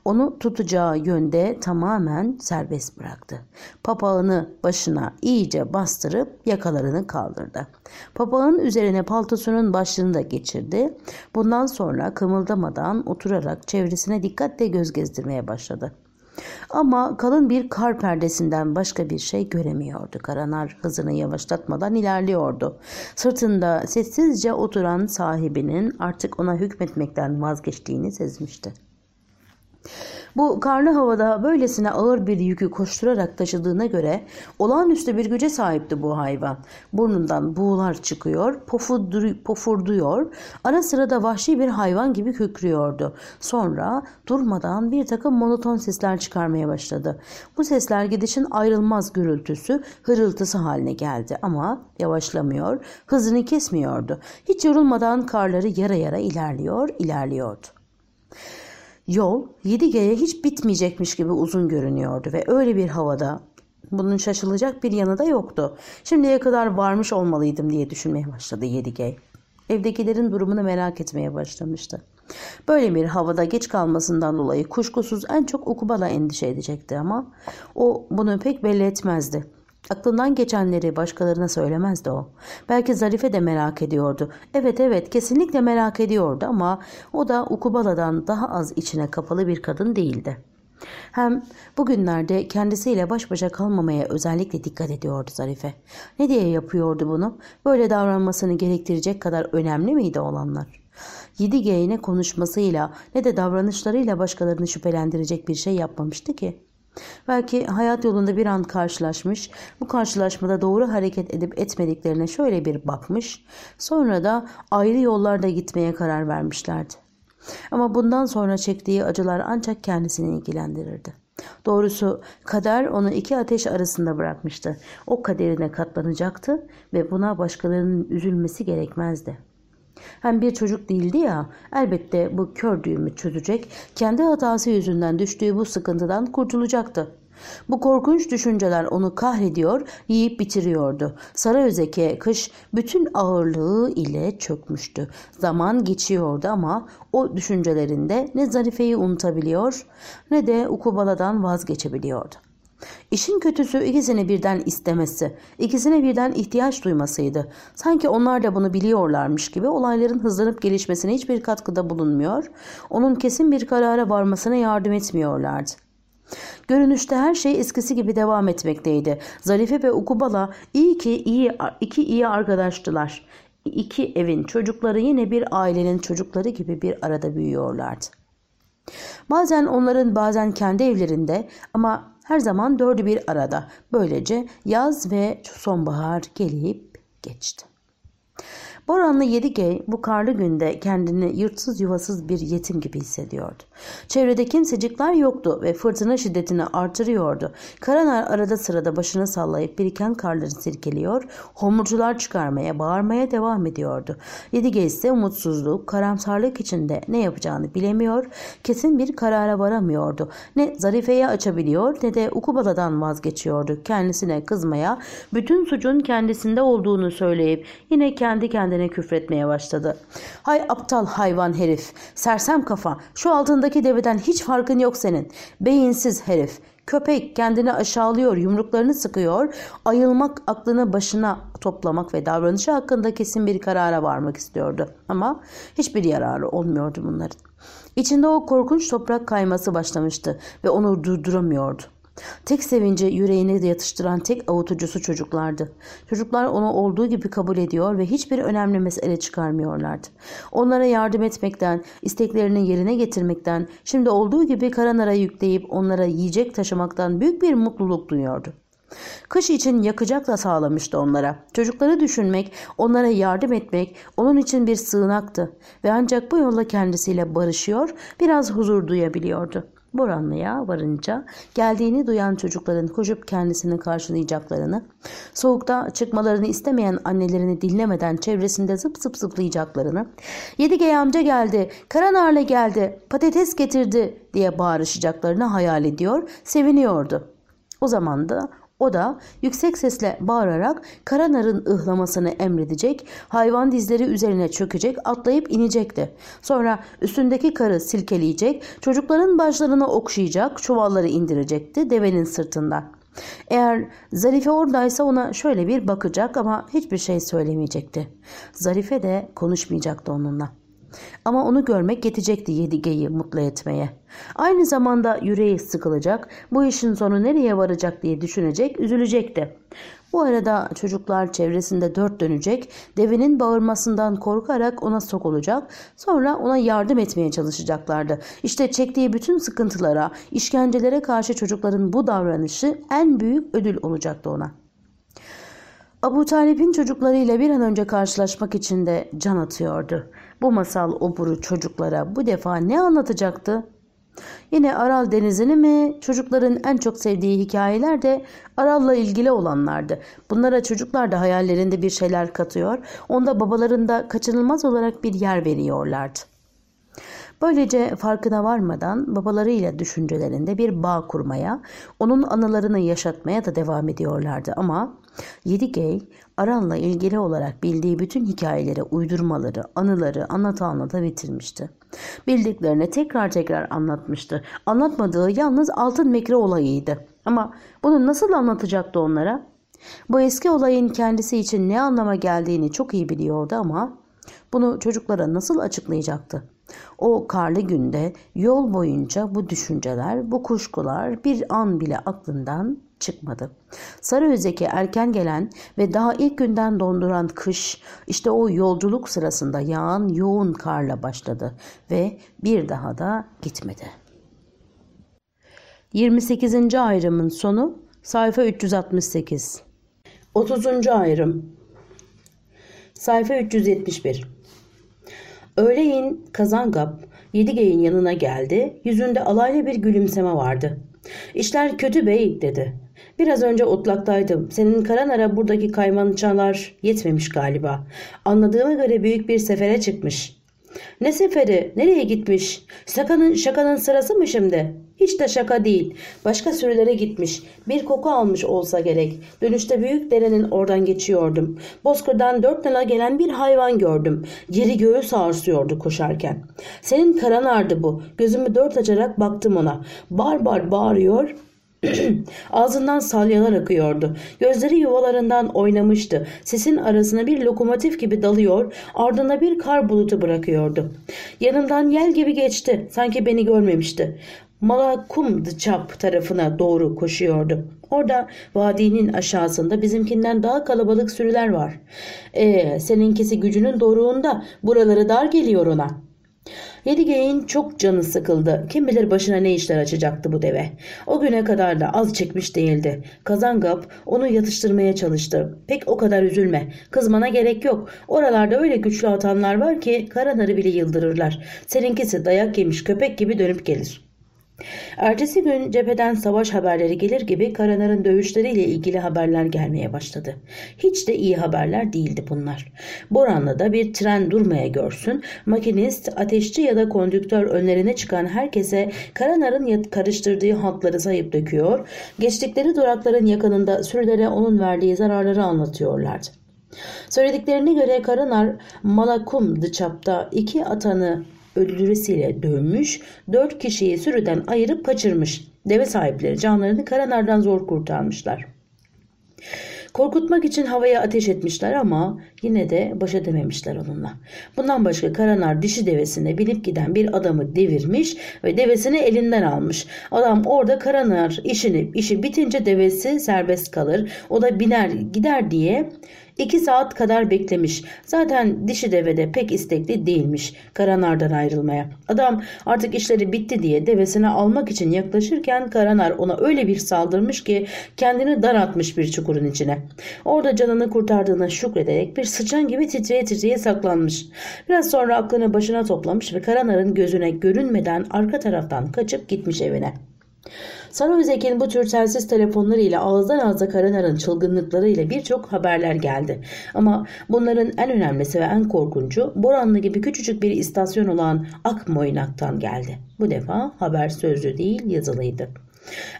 S1: Onu tutacağı yönde tamamen serbest bıraktı. Papağanı başına iyice bastırıp yakalarını kaldırdı. Papağanın üzerine paltosunun başlığını da geçirdi. Bundan sonra kımıldamadan oturarak çevresine dikkatle göz gezdirmeye başladı. Ama kalın bir kar perdesinden başka bir şey göremiyordu. Karanar hızını yavaşlatmadan ilerliyordu. Sırtında sessizce oturan sahibinin artık ona hükmetmekten vazgeçtiğini sezmişti. Bu karnı havada böylesine ağır bir yükü koşturarak taşıdığına göre olağanüstü bir güce sahipti bu hayvan. Burnundan buğular çıkıyor, pofurduyor, ara sıra da vahşi bir hayvan gibi kükrüyordu. Sonra durmadan bir takım monoton sesler çıkarmaya başladı. Bu sesler gidişin ayrılmaz gürültüsü, hırıltısı haline geldi ama yavaşlamıyor, hızını kesmiyordu. Hiç yorulmadan karları yara yara ilerliyor, ilerliyordu. Yol 7G'ye hiç bitmeyecekmiş gibi uzun görünüyordu ve öyle bir havada bunun şaşılacak bir yanı da yoktu. Şimdiye kadar varmış olmalıydım diye düşünmeye başladı 7G. Evdekilerin durumunu merak etmeye başlamıştı. Böyle bir havada geç kalmasından dolayı kuşkusuz en çok Ukubala endişe edecekti ama o bunu pek belli etmezdi. Aklından geçenleri başkalarına söylemezdi o. Belki Zarife de merak ediyordu. Evet evet kesinlikle merak ediyordu ama o da Ukubala'dan daha az içine kapalı bir kadın değildi. Hem bugünlerde kendisiyle baş başa kalmamaya özellikle dikkat ediyordu Zarife. Ne diye yapıyordu bunu? Böyle davranmasını gerektirecek kadar önemli miydi olanlar? 7G ne konuşmasıyla ne de davranışlarıyla başkalarını şüphelendirecek bir şey yapmamıştı ki. Belki hayat yolunda bir an karşılaşmış, bu karşılaşmada doğru hareket edip etmediklerine şöyle bir bakmış, sonra da ayrı yollarda gitmeye karar vermişlerdi. Ama bundan sonra çektiği acılar ancak kendisini ilgilendirirdi. Doğrusu kader onu iki ateş arasında bırakmıştı. O kaderine katlanacaktı ve buna başkalarının üzülmesi gerekmezdi.'' Hem bir çocuk değildi ya, elbette bu kör düğümü çözecek, kendi hatası yüzünden düştüğü bu sıkıntıdan kurtulacaktı. Bu korkunç düşünceler onu kahrediyor, yiyip bitiriyordu. Sarı özeke kış bütün ağırlığı ile çökmüştü. Zaman geçiyordu ama o düşüncelerinde ne Zarife'yi unutabiliyor ne de Ukubala'dan vazgeçebiliyordu. İşin kötüsü ikisini birden istemesi, ikisine birden ihtiyaç duymasıydı. Sanki onlar da bunu biliyorlarmış gibi olayların hızlanıp gelişmesine hiçbir katkıda bulunmuyor, onun kesin bir karara varmasına yardım etmiyorlardı. Görünüşte her şey eskisi gibi devam etmekteydi. Zarife ve Ukubala iyi ki iyi iki iyi arkadaştılar. İki evin çocukları yine bir ailenin çocukları gibi bir arada büyüyorlardı. Bazen onların bazen kendi evlerinde ama her zaman dördü bir arada. Böylece yaz ve sonbahar gelip geçti. Boranlı Yedigey bu karlı günde kendini yurtsuz yuvasız bir yetim gibi hissediyordu. Çevrede kimsecikler yoktu ve fırtına şiddetini artırıyordu. Karanar arada sırada başını sallayıp biriken karları sirkeliyor, homurcular çıkarmaya, bağırmaya devam ediyordu. Yedige ise umutsuzluk, karamsarlık içinde ne yapacağını bilemiyor, kesin bir karara varamıyordu. Ne Zarife'yi açabiliyor ne de ukubaladan vazgeçiyordu. Kendisine kızmaya, bütün suçun kendisinde olduğunu söyleyip yine kendi kendine küfretmeye başladı. Hay aptal hayvan herif, sersem kafa, şu altındaki Sokağındaki deveden hiç farkın yok senin. Beyinsiz herif. Köpek kendini aşağılıyor, yumruklarını sıkıyor. Ayılmak, aklını başına toplamak ve davranışı hakkında kesin bir karara varmak istiyordu. Ama hiçbir yararı olmuyordu bunların. İçinde o korkunç toprak kayması başlamıştı ve onu durduramıyordu. Tek sevinci yüreğini yatıştıran tek avutucusu çocuklardı. Çocuklar onu olduğu gibi kabul ediyor ve hiçbir önemli mesele çıkarmıyorlardı. Onlara yardım etmekten, isteklerini yerine getirmekten, şimdi olduğu gibi karanara yükleyip onlara yiyecek taşımaktan büyük bir mutluluk duyuyordu. Kış için yakacakla sağlamıştı onlara. Çocukları düşünmek, onlara yardım etmek onun için bir sığınaktı ve ancak bu yolla kendisiyle barışıyor, biraz huzur duyabiliyordu. Boranlı'ya varınca geldiğini duyan çocukların koşup kendisini karşılayacaklarını, soğukta çıkmalarını istemeyen annelerini dinlemeden çevresinde zıp zıp zıplayacaklarını, Yedige amca geldi, karanarla geldi, patates getirdi diye bağırışacaklarını hayal ediyor, seviniyordu. O zaman da o da yüksek sesle bağırarak Karanarın ıhlamasını emredecek, hayvan dizleri üzerine çökecek, atlayıp inecekti. Sonra üstündeki karı silkeleyecek, çocukların başlarına okşayacak, çuvalları indirecekti devenin sırtından. Eğer Zarife oradaysa ona şöyle bir bakacak ama hiçbir şey söylemeyecekti. Zarife de konuşmayacaktı onunla. Ama onu görmek yetecekti Yedige'yi mutlu etmeye. Aynı zamanda yüreği sıkılacak, bu işin sonu nereye varacak diye düşünecek, üzülecekti. Bu arada çocuklar çevresinde dört dönecek, devinin bağırmasından korkarak ona sokulacak, sonra ona yardım etmeye çalışacaklardı. İşte çektiği bütün sıkıntılara, işkencelere karşı çocukların bu davranışı en büyük ödül olacaktı ona. Abu Talib'in çocuklarıyla bir an önce karşılaşmak için de can atıyordu. Bu masal oburu çocuklara bu defa ne anlatacaktı? Yine Aral Denizi'ni mi? Çocukların en çok sevdiği hikayeler de Aral'la ilgili olanlardı. Bunlara çocuklar da hayallerinde bir şeyler katıyor. Onda babalarında kaçınılmaz olarak bir yer veriyorlardı. Böylece farkına varmadan babalarıyla düşüncelerinde bir bağ kurmaya, onun anılarını yaşatmaya da devam ediyorlardı ama Yedikey, Aran'la ilgili olarak bildiği bütün hikayeleri, uydurmaları, anıları anlata anlata bitirmişti. Bildiklerini tekrar tekrar anlatmıştı. Anlatmadığı yalnız altın mekre olayıydı. Ama bunu nasıl anlatacaktı onlara? Bu eski olayın kendisi için ne anlama geldiğini çok iyi biliyordu ama bunu çocuklara nasıl açıklayacaktı? O karlı günde yol boyunca bu düşünceler, bu kuşkular bir an bile aklından çıkmadı. Sarıyüz'deki erken gelen ve daha ilk günden donduran kış işte o yolculuk sırasında yağan yoğun karla başladı ve bir daha da gitmedi. 28. ayrımın sonu sayfa 368. 30. ayrım sayfa 371. Öğleyin Kazangap Yedigey'in yanına geldi. Yüzünde alaylı bir gülümseme vardı. İşler kötü bey dedi. Biraz önce otlaktaydım. Senin Karanara buradaki kaymançalar yetmemiş galiba. Anladığıma göre büyük bir sefere çıkmış. Ne seferi? Nereye gitmiş? Şakanın, şakanın sırası mı şimdi? Hiç de şaka değil. Başka sürülere gitmiş. Bir koku almış olsa gerek. Dönüşte büyük derenin oradan geçiyordum. Bozkır'dan dört nala gelen bir hayvan gördüm. Geri göğü sarsıyordu koşarken. Senin karanardı bu. Gözümü dört açarak baktım ona. Bar bar bağırıyor. <clears throat> Ağzından salyalar akıyordu. Gözleri yuvalarından oynamıştı. sesin arasına bir lokomotif gibi dalıyor, ardına bir kar bulutu bırakıyordu. Yanımdan yel gibi geçti. Sanki beni görmemişti. Malakum Çap tarafına doğru koşuyordu. Orada vadinin aşağısında bizimkinden daha kalabalık sürüler var. Ee, seninkisi gücünün doruğunda buraları dar geliyor ona.'' Yedigeyin çok canı sıkıldı. Kim bilir başına ne işler açacaktı bu deve. O güne kadar da az çekmiş değildi. Kazangap onu yatıştırmaya çalıştı. Pek o kadar üzülme. Kızmana gerek yok. Oralarda öyle güçlü atanlar var ki karanarı bile yıldırırlar. Seninkisi dayak yemiş köpek gibi dönüp gelir.'' Ertesi gün cepheden savaş haberleri gelir gibi Karanar'ın dövüşleriyle ilgili haberler gelmeye başladı. Hiç de iyi haberler değildi bunlar. Boranlıda bir tren durmaya görsün, makinist, ateşçi ya da kondüktör önlerine çıkan herkese Karanar'ın karıştırdığı halkları sayıp döküyor, geçtikleri durakların yakınında sürülere onun verdiği zararları anlatıyorlardı. Söylediklerine göre Karanar Malakum Dıçap'ta iki atanı öldürüsüyle dövmüş, dört kişiyi sürüden ayırıp kaçırmış. Deve sahipleri canlarını karanardan zor kurtarmışlar. Korkutmak için havaya ateş etmişler ama yine de baş edememişler onunla. Bundan başka Karanar dişi devesine binip giden bir adamı devirmiş ve devesini elinden almış. Adam orada Karanar işini işi bitince devesi serbest kalır. O da biner gider diye İki saat kadar beklemiş. Zaten dişi deve de pek istekli değilmiş Karanar'dan ayrılmaya. Adam artık işleri bitti diye devesini almak için yaklaşırken Karanar ona öyle bir saldırmış ki kendini daratmış bir çukurun içine. Orada canını kurtardığına şükrederek bir sıçan gibi titreye titreye saklanmış. Biraz sonra aklını başına toplamış ve Karanar'ın gözüne görünmeden arka taraftan kaçıp gitmiş evine. Sarı Özek'in bu tür telsiz telefonlarıyla ağızdan ağza karanarın çılgınlıklarıyla birçok haberler geldi. Ama bunların en önemlisi ve en korkuncu Boranlı gibi küçücük bir istasyon olan Akmoynak'tan geldi. Bu defa haber sözlü değil yazılıydı.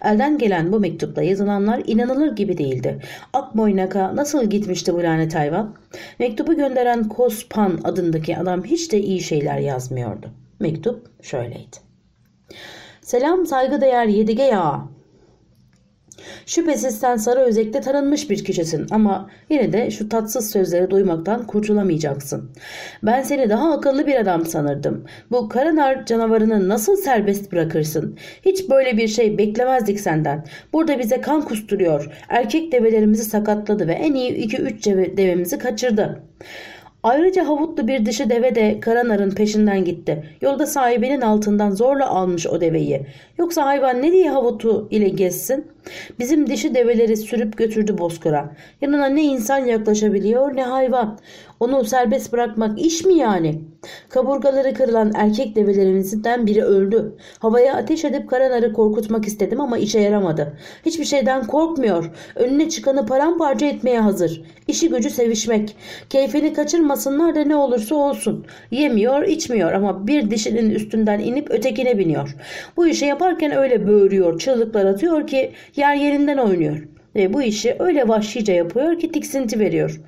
S1: Elden gelen bu mektupta yazılanlar inanılır gibi değildi. Akboynak'a nasıl gitmişti bu lanet hayvan? Mektubu gönderen Kospan adındaki adam hiç de iyi şeyler yazmıyordu. Mektup şöyleydi. Selam saygıdeğer Yedige ya. Şüphesiz sen sarı özekte tanınmış bir kişisin ama yine de şu tatsız sözleri duymaktan kurtulamayacaksın. Ben seni daha akıllı bir adam sanırdım. Bu karanar canavarını nasıl serbest bırakırsın? Hiç böyle bir şey beklemezdik senden. Burada bize kan kusturuyor. Erkek develerimizi sakatladı ve en iyi 2-3 devemizi kaçırdı. Ayrıca havutlu bir dişi deve de Karanar'ın peşinden gitti. Yolda sahibinin altından zorla almış o deveyi. Yoksa hayvan ne diye havutu ile gezsin? Bizim dişi develeri sürüp götürdü bozkıra. Yanına ne insan yaklaşabiliyor ne hayvan. Onu serbest bırakmak iş mi yani? Kaburgaları kırılan erkek develerimizden biri öldü. Havaya ateş edip karanarı korkutmak istedim ama işe yaramadı. Hiçbir şeyden korkmuyor. Önüne çıkanı paramparça etmeye hazır. İşi gücü sevişmek. Keyfini kaçırmasınlar da ne olursa olsun. Yemiyor içmiyor ama bir dişinin üstünden inip ötekine biniyor. Bu işi yaparken öyle böğürüyor çığlıklar atıyor ki yer yerinden oynuyor ve bu işi öyle vahşice yapıyor ki tiksinti veriyor.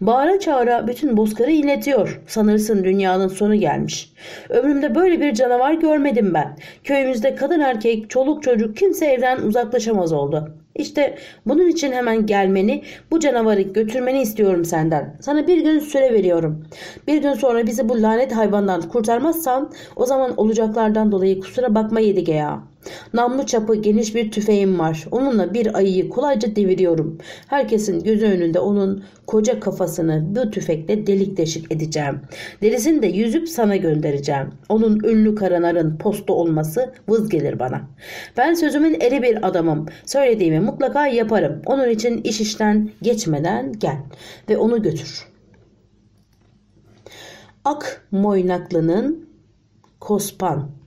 S1: Bağıra çağıra bütün bozkırı inletiyor. Sanırsın dünyanın sonu gelmiş. Ömrümde böyle bir canavar görmedim ben. Köyümüzde kadın erkek, çoluk çocuk kimse evden uzaklaşamaz oldu. İşte bunun için hemen gelmeni, bu canavarı götürmeni istiyorum senden. Sana bir gün süre veriyorum. Bir gün sonra bizi bu lanet hayvandan kurtarmazsan o zaman olacaklardan dolayı kusura bakma Yedige ya.'' Namlu çapı geniş bir tüfeğim var. Onunla bir ayıyı kolayca deviriyorum. Herkesin gözü önünde onun koca kafasını bu tüfekle delik deşik edeceğim. Derisini de yüzüp sana göndereceğim. Onun ünlü karanarın posta olması vız gelir bana. Ben sözümün eli bir adamım. Söylediğimi mutlaka yaparım. Onun için iş işten geçmeden gel ve onu götür. Ak moynaklının kospan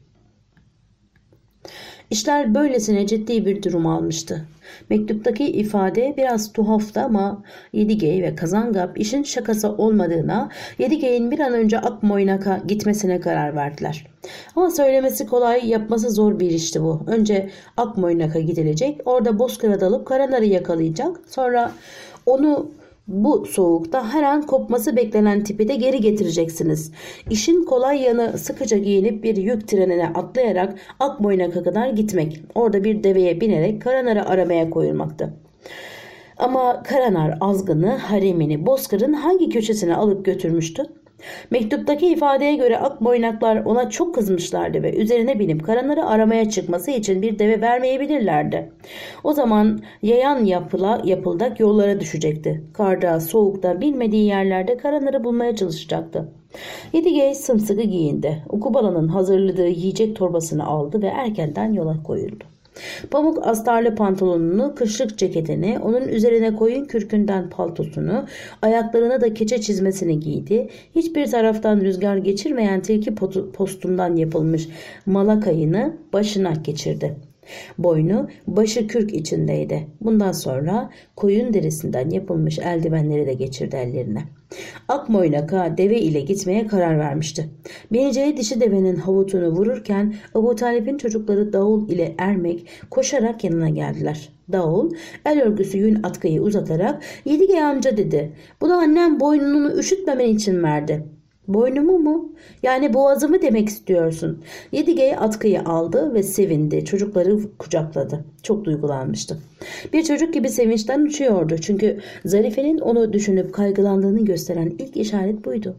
S1: İşler böylesine ciddi bir durum almıştı. Mektuptaki ifade biraz tuhaftı ama Yedigey ve Kazangap işin şakası olmadığına Yedigey'in bir an önce Akmoynak'a gitmesine karar verdiler. Ama söylemesi kolay yapması zor bir işti bu. Önce Akmoynak'a gidilecek orada bozkıra dalıp karaları yakalayacak sonra onu bu soğukta her an kopması beklenen tipi de geri getireceksiniz. İşin kolay yanı sıkıca giyinip bir yük trenine atlayarak Akboynak'a kadar gitmek. Orada bir deveye binerek Karanar'ı aramaya koyulmaktı. Ama Karanar azgını, haremini, bozkırın hangi köşesine alıp götürmüştü? Mektuptaki ifadeye göre ak akboynaklar ona çok kızmışlardı ve üzerine binip karanları aramaya çıkması için bir deve vermeyebilirlerdi. O zaman yayan yapıla, yapıldak yollara düşecekti. Karda, soğukta, bilmediği yerlerde karanları bulmaya çalışacaktı. Yedigey sımsıkı giyindi. Ukubalanın hazırladığı yiyecek torbasını aldı ve erkenden yola koyuldu. Pamuk astarlı pantolonunu, kışlık ceketini, onun üzerine koyun kürkünden paltosunu, ayaklarına da keçe çizmesini giydi. Hiçbir taraftan rüzgar geçirmeyen tilki postundan yapılmış malakayını başına geçirdi. Boynu, başı kürk içindeydi. Bundan sonra koyun derisinden yapılmış eldivenleri de geçirdi ellerine.'' Akmoynaka deve ile gitmeye karar vermişti. Bineceği dişi devenin havutunu vururken Ebu Talip'in çocukları Davul ile Ermek koşarak yanına geldiler. Davul el örgüsü yün atkıyı uzatarak "Yedigey amca dedi. Bunu annem boynunu üşütmemen için verdi. Boynumu mu? Yani boğazımı demek istiyorsun. Yedige atkıyı aldı ve sevindi. Çocukları kucakladı. Çok duygulanmıştı. Bir çocuk gibi sevinçten uçuyordu. Çünkü Zarife'nin onu düşünüp kaygılandığını gösteren ilk işaret buydu.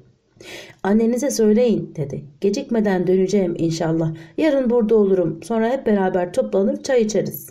S1: Annenize söyleyin dedi. Gecikmeden döneceğim inşallah. Yarın burada olurum. Sonra hep beraber toplanıp çay içeriz.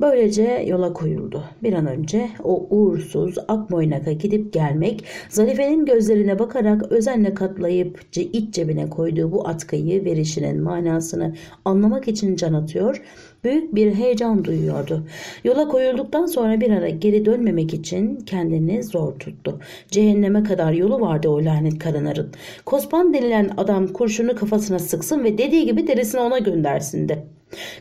S1: Böylece yola koyuldu. Bir an önce o uğursuz Akmoynak'a gidip gelmek, Zarife'nin gözlerine bakarak özenle katlayıp iç cebine koyduğu bu atkıyı verişinin manasını anlamak için can atıyor, büyük bir heyecan duyuyordu. Yola koyulduktan sonra bir ara geri dönmemek için kendini zor tuttu. Cehenneme kadar yolu vardı o lanet karınarın. Kospan denilen adam kurşunu kafasına sıksın ve dediği gibi derisini ona göndersin de.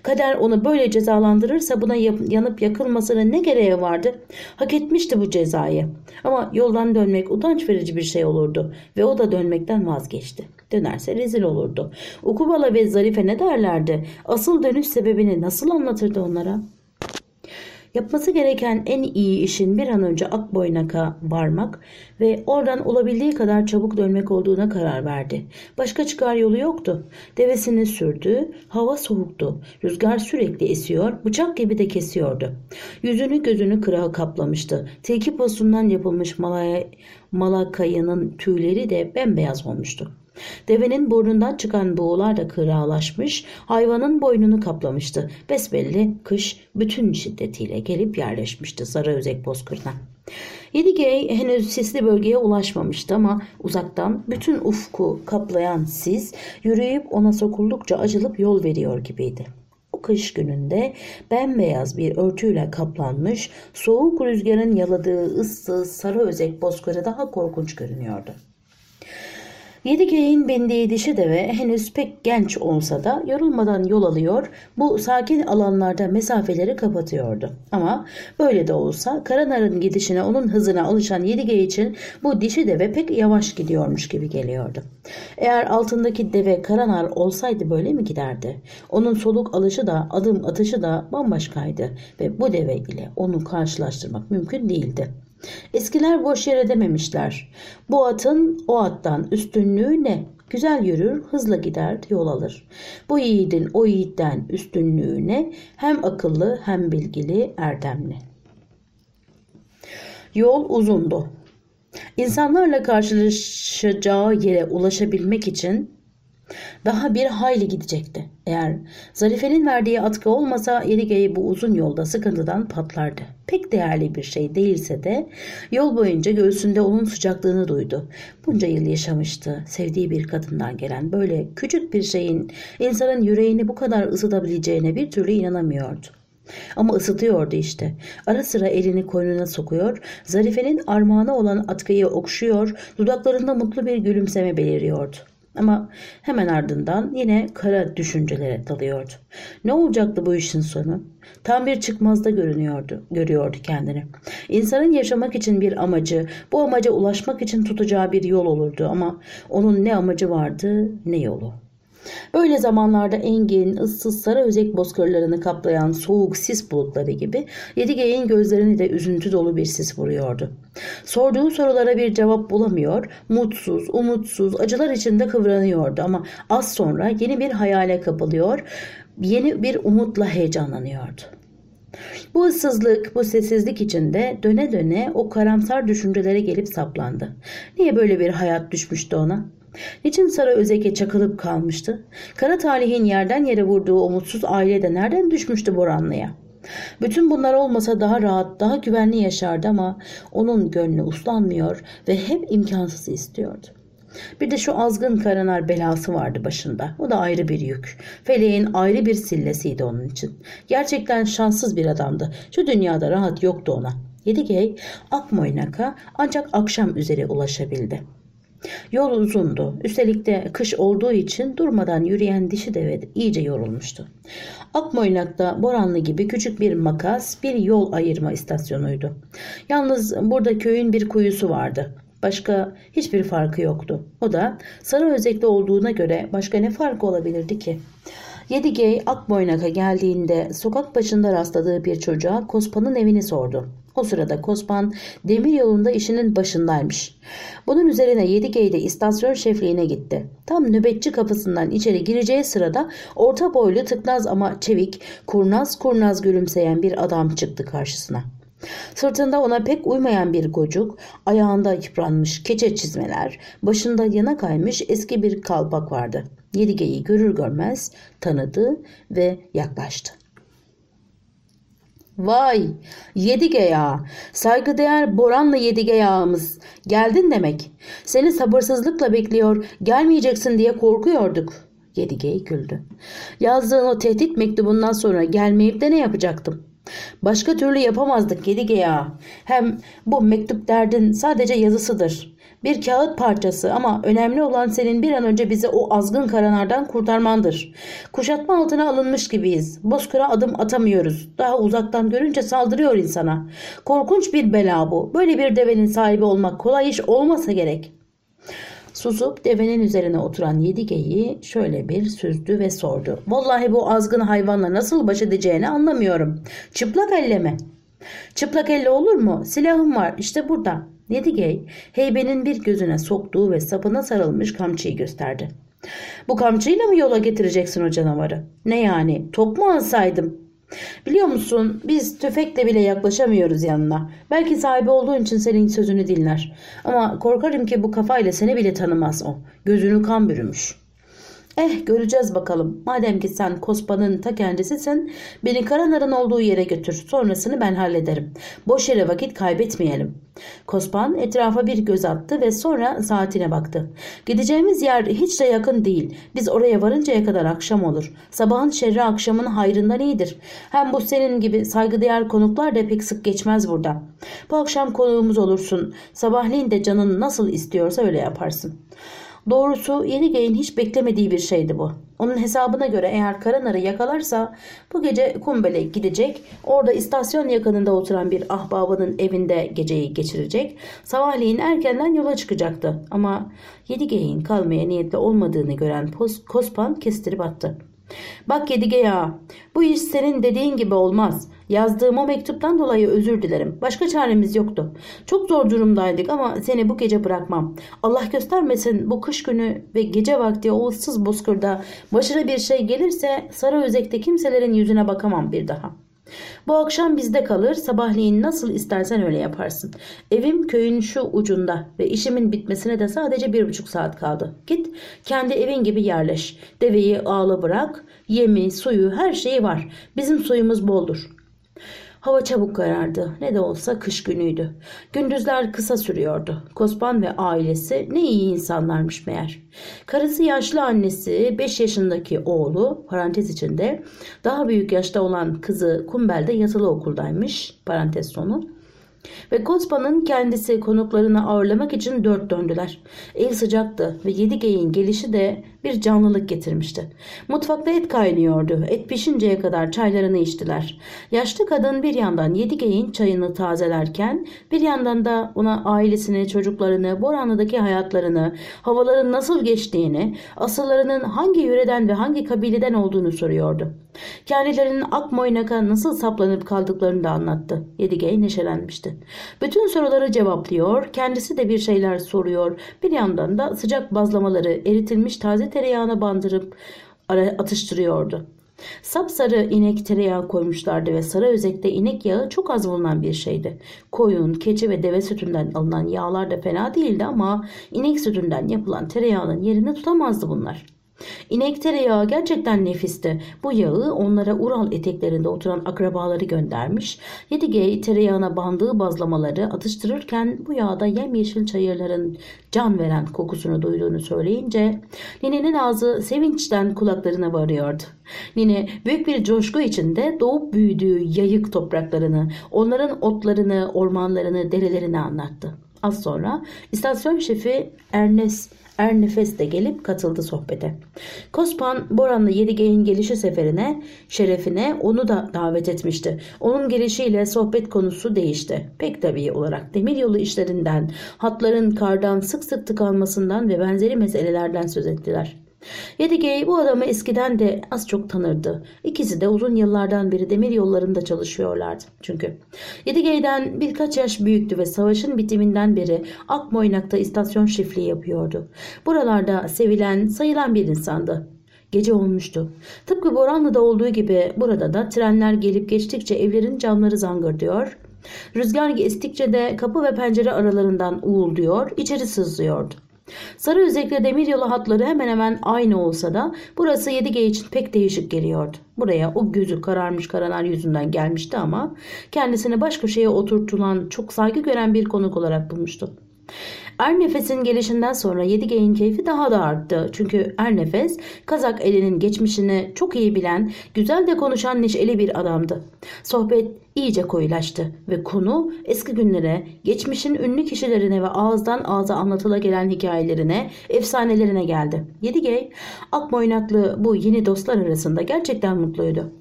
S1: Kader onu böyle cezalandırırsa buna yanıp yakılmasına ne gereği vardı? Hak etmişti bu cezayı. Ama yoldan dönmek utanç verici bir şey olurdu ve o da dönmekten vazgeçti. Dönerse rezil olurdu. Ukubala ve Zarife ne derlerdi? Asıl dönüş sebebini nasıl anlatırdı onlara?'' Yapması gereken en iyi işin bir an önce Akboynak'a varmak ve oradan olabildiği kadar çabuk dönmek olduğuna karar verdi. Başka çıkar yolu yoktu. Devesini sürdü, hava soğuktu, rüzgar sürekli esiyor, bıçak gibi de kesiyordu. Yüzünü gözünü kırağı kaplamıştı. Tilki posundan yapılmış malay, malakayının tüyleri de bembeyaz olmuştu. Devenin burnundan çıkan buğular da kıralaşmış, hayvanın boynunu kaplamıştı. Besbelli kış bütün şiddetiyle gelip yerleşmişti sarı özek bozkırına. Yedigey henüz sisli bölgeye ulaşmamıştı ama uzaktan bütün ufku kaplayan sis yürüyüp ona sokuldukça acılıp yol veriyor gibiydi. O kış gününde bembeyaz bir örtüyle kaplanmış, soğuk rüzgarın yaladığı ıssız sarı özek bozkırı daha korkunç görünüyordu. Yedi Yedigey'in bindiği dişi deve henüz pek genç olsa da yorulmadan yol alıyor, bu sakin alanlarda mesafeleri kapatıyordu. Ama böyle de olsa Karanar'ın gidişine onun hızına alışan Yedigey için bu dişi deve pek yavaş gidiyormuş gibi geliyordu. Eğer altındaki deve Karanar olsaydı böyle mi giderdi? Onun soluk alışı da adım atışı da bambaşkaydı ve bu deve ile onu karşılaştırmak mümkün değildi. Eskiler boş yere dememişler. Bu atın o attan üstünlüğü ne? Güzel yürür, hızla gider, yol alır. Bu yiğidin o yiğitten üstünlüğü ne? Hem akıllı hem bilgili, erdemli. Yol uzundu. İnsanlarla karşılaşacağı yere ulaşabilmek için daha bir hayli gidecekti. Eğer Zarife'nin verdiği atkı olmasa Erige'yi bu uzun yolda sıkıntıdan patlardı. Pek değerli bir şey değilse de yol boyunca göğsünde onun sıcaklığını duydu. Bunca yıl yaşamıştı. Sevdiği bir kadından gelen böyle küçük bir şeyin insanın yüreğini bu kadar ısıtabileceğine bir türlü inanamıyordu. Ama ısıtıyordu işte. Ara sıra elini koynuna sokuyor, Zarife'nin armağanı olan atkıyı okşuyor, dudaklarında mutlu bir gülümseme beliriyordu. Ama hemen ardından yine kara düşüncelere dalıyordu. Ne olacaktı bu işin sonu? Tam bir çıkmazda görünüyordu, görüyordu kendini. İnsanın yaşamak için bir amacı, bu amaca ulaşmak için tutacağı bir yol olurdu ama onun ne amacı vardı ne yolu. Böyle zamanlarda engin ıssız sarı özek bozkırlarını kaplayan soğuk sis bulutları gibi Yedige'nin gözlerini de üzüntü dolu bir sis vuruyordu. Sorduğu sorulara bir cevap bulamıyor, mutsuz, umutsuz, acılar içinde kıvranıyordu ama az sonra yeni bir hayale kapılıyor, yeni bir umutla heyecanlanıyordu. Bu ıssızlık, bu sessizlik içinde döne döne o karamsar düşüncelere gelip saplandı. Niye böyle bir hayat düşmüştü ona? Niçin Sara Özek'e çakılıp kalmıştı? Kara talihin yerden yere vurduğu umutsuz aile de nereden düşmüştü Boranlı'ya? Bütün bunlar olmasa daha rahat, daha güvenli yaşardı ama onun gönlü uslanmıyor ve hep imkansızı istiyordu. Bir de şu azgın karanar belası vardı başında. O da ayrı bir yük. Feleğin ayrı bir sillesiydi onun için. Gerçekten şanssız bir adamdı. Şu dünyada rahat yoktu ona. Yedigey Akmoynak'a ancak akşam üzere ulaşabildi. Yol uzundu. Üstelik de kış olduğu için durmadan yürüyen dişi deve iyice yorulmuştu. Akmoynak'ta Boranlı gibi küçük bir makas bir yol ayırma istasyonuydu. Yalnız burada köyün bir kuyusu vardı. Başka hiçbir farkı yoktu. O da sarı özekli olduğuna göre başka ne farkı olabilirdi ki? Yedigey Akboynak'a geldiğinde sokak başında rastladığı bir çocuğa Kospa'nın evini sordu. O sırada Kozban demir yolunda işinin başındaymış. Bunun üzerine Yedigey'de istasyon şefliğine gitti. Tam nöbetçi kapısından içeri gireceği sırada orta boylu tıknaz ama çevik, kurnaz kurnaz gülümseyen bir adam çıktı karşısına. Sırtında ona pek uymayan bir gocuk, ayağında yıpranmış keçe çizmeler, başında yana kaymış eski bir kalpak vardı. Yedigeyi görür görmez tanıdı ve yaklaştı. Vay Yedige ya. Saygıdeğer Boran'la Yedige yağımız. Geldin demek. Seni sabırsızlıkla bekliyor, gelmeyeceksin diye korkuyorduk. Yedige güldü. Yazdığın o tehdit mektubundan sonra gelmeyip de ne yapacaktım? Başka türlü yapamazdık Yedige ya. Hem bu mektup derdin sadece yazısıdır bir kağıt parçası ama önemli olan senin bir an önce bizi o azgın karanardan kurtarmandır. Kuşatma altına alınmış gibiyiz. Bozkır'a adım atamıyoruz. Daha uzaktan görünce saldırıyor insana. Korkunç bir bela bu. Böyle bir devenin sahibi olmak kolay iş olmasa gerek. Susup devenin üzerine oturan Yedige'yi şöyle bir süzdü ve sordu. Vallahi bu azgın hayvanla nasıl baş edeceğini anlamıyorum. Çıplak elle mi? Çıplak elle olur mu? Silahım var işte burada. Nedigey, heybenin bir gözüne soktuğu ve sapına sarılmış kamçıyı gösterdi. Bu kamçıyla mı yola getireceksin o canavarı? Ne yani top mu alsaydım? Biliyor musun biz tüfekle bile yaklaşamıyoruz yanına. Belki sahibi olduğun için senin sözünü dinler. Ama korkarım ki bu kafayla seni bile tanımaz o. Gözünü kan bürümüş.'' Eh göreceğiz bakalım. Madem ki sen kospanın ta kendisisin beni Karanar'ın olduğu yere götür. Sonrasını ben hallederim. Boş yere vakit kaybetmeyelim. Kospan etrafa bir göz attı ve sonra saatine baktı. Gideceğimiz yer hiç de yakın değil. Biz oraya varıncaya kadar akşam olur. Sabahın şerri akşamın hayrından iyidir. Hem bu senin gibi saygıdeğer konuklar da pek sık geçmez burada. Bu akşam konuğumuz olursun. Sabahleyin de canın nasıl istiyorsa öyle yaparsın.'' Doğrusu yeni geyin hiç beklemediği bir şeydi bu. Onun hesabına göre eğer Karanar'ı yakalarsa bu gece Kumbel'e gidecek. Orada istasyon yakınında oturan bir ahbabının evinde geceyi geçirecek. Sabahleyin erkenden yola çıkacaktı. Ama Geyin kalmaya niyetli olmadığını gören Kospan kestirip attı. Bak Yedige ya bu iş senin dediğin gibi olmaz. Yazdığım o mektuptan dolayı özür dilerim. Başka çaremiz yoktu. Çok zor durumdaydık ama seni bu gece bırakmam. Allah göstermesin bu kış günü ve gece vakti o ıssız bozkırda başına bir şey gelirse Özek'te kimselerin yüzüne bakamam bir daha.'' Bu akşam bizde kalır, sabahleyin nasıl istersen öyle yaparsın. Evim köyün şu ucunda ve işimin bitmesine de sadece bir buçuk saat kaldı. Git, kendi evin gibi yerleş. Deveyi ağla bırak, yemi, suyu, her şeyi var. Bizim suyumuz boldur. Hava çabuk karardı. Ne de olsa kış günüydü. Gündüzler kısa sürüyordu. Kospan ve ailesi ne iyi insanlarmış meğer. Karısı yaşlı annesi, 5 yaşındaki oğlu, parantez içinde, daha büyük yaşta olan kızı Kumbel'de yatılı okuldaymış, parantez sonu. Ve Kozba'nın kendisi konuklarını ağırlamak için dört döndüler. El sıcaktı ve yedi geyin gelişi de bir canlılık getirmişti. Mutfakta et kaynıyordu. Et pişinceye kadar çaylarını içtiler. Yaşlı kadın bir yandan yedi geyin çayını tazelerken bir yandan da ona ailesini, çocuklarını, Boranlı'daki hayatlarını, havaların nasıl geçtiğini, asıllarının hangi yüreden ve hangi kabileden olduğunu soruyordu. Kendilerinin ak moynaka nasıl saplanıp kaldıklarını da anlattı. Yedigey neşelenmişti. Bütün soruları cevaplıyor, kendisi de bir şeyler soruyor. Bir yandan da sıcak bazlamaları eritilmiş taze tereyağına bandırıp atıştırıyordu. Sapsarı inek tereyağı koymuşlardı ve sarı özekte inek yağı çok az bulunan bir şeydi. Koyun, keçi ve deve sütünden alınan yağlar da fena değildi ama inek sütünden yapılan tereyağının yerini tutamazdı bunlar. İnek tereyağı gerçekten nefisti. Bu yağı onlara Ural eteklerinde oturan akrabaları göndermiş. Yedigey tereyağına bandığı bazlamaları atıştırırken bu yağda yemyeşil çayırların can veren kokusunu duyduğunu söyleyince ninenin ağzı sevinçten kulaklarına varıyordu. Nine büyük bir coşku içinde doğup büyüdüğü yayık topraklarını, onların otlarını, ormanlarını, derelerini anlattı. Az sonra istasyon şefi Ernest Er Nefes de gelip katıldı sohbete. Kospan Boran'la Yedigey'in gelişi seferine, şerefine onu da davet etmişti. Onun gelişiyle sohbet konusu değişti. Pek tabii olarak demiryolu işlerinden, hatların kardan sık sık tıkanmasından ve benzeri meselelerden söz ettiler. Yedigey bu adamı eskiden de az çok tanırdı. İkisi de uzun yıllardan beri demir yollarında çalışıyorlardı çünkü. Yedigey'den birkaç yaş büyüktü ve savaşın bitiminden beri Akmoynak'ta istasyon şifliği yapıyordu. Buralarda sevilen, sayılan bir insandı. Gece olmuştu. Tıpkı Boranlı'da olduğu gibi burada da trenler gelip geçtikçe evlerin camları zangırdıyor. Rüzgar estikçe de kapı ve pencere aralarından uğulduyor, içeri sızlıyordu. Sarı Sarıözek'le demiryolu hatları hemen hemen aynı olsa da burası 7 için pek değişik geliyordu. Buraya o gözü kararmış karalar yüzünden gelmişti ama kendisini başka şeye oturtulan çok saygı gören bir konuk olarak bulmuştu. Er nefesin gelişinden sonra Yedige'in keyfi daha da arttı. Çünkü er nefes Kazak elinin geçmişini çok iyi bilen, güzel de konuşan neşeli bir adamdı. Sohbet iyice koyulaştı ve konu eski günlere, geçmişin ünlü kişilerine ve ağızdan ağza anlatıla gelen hikayelerine, efsanelerine geldi. Yedigey, ak boynaklı bu yeni dostlar arasında gerçekten mutluydu.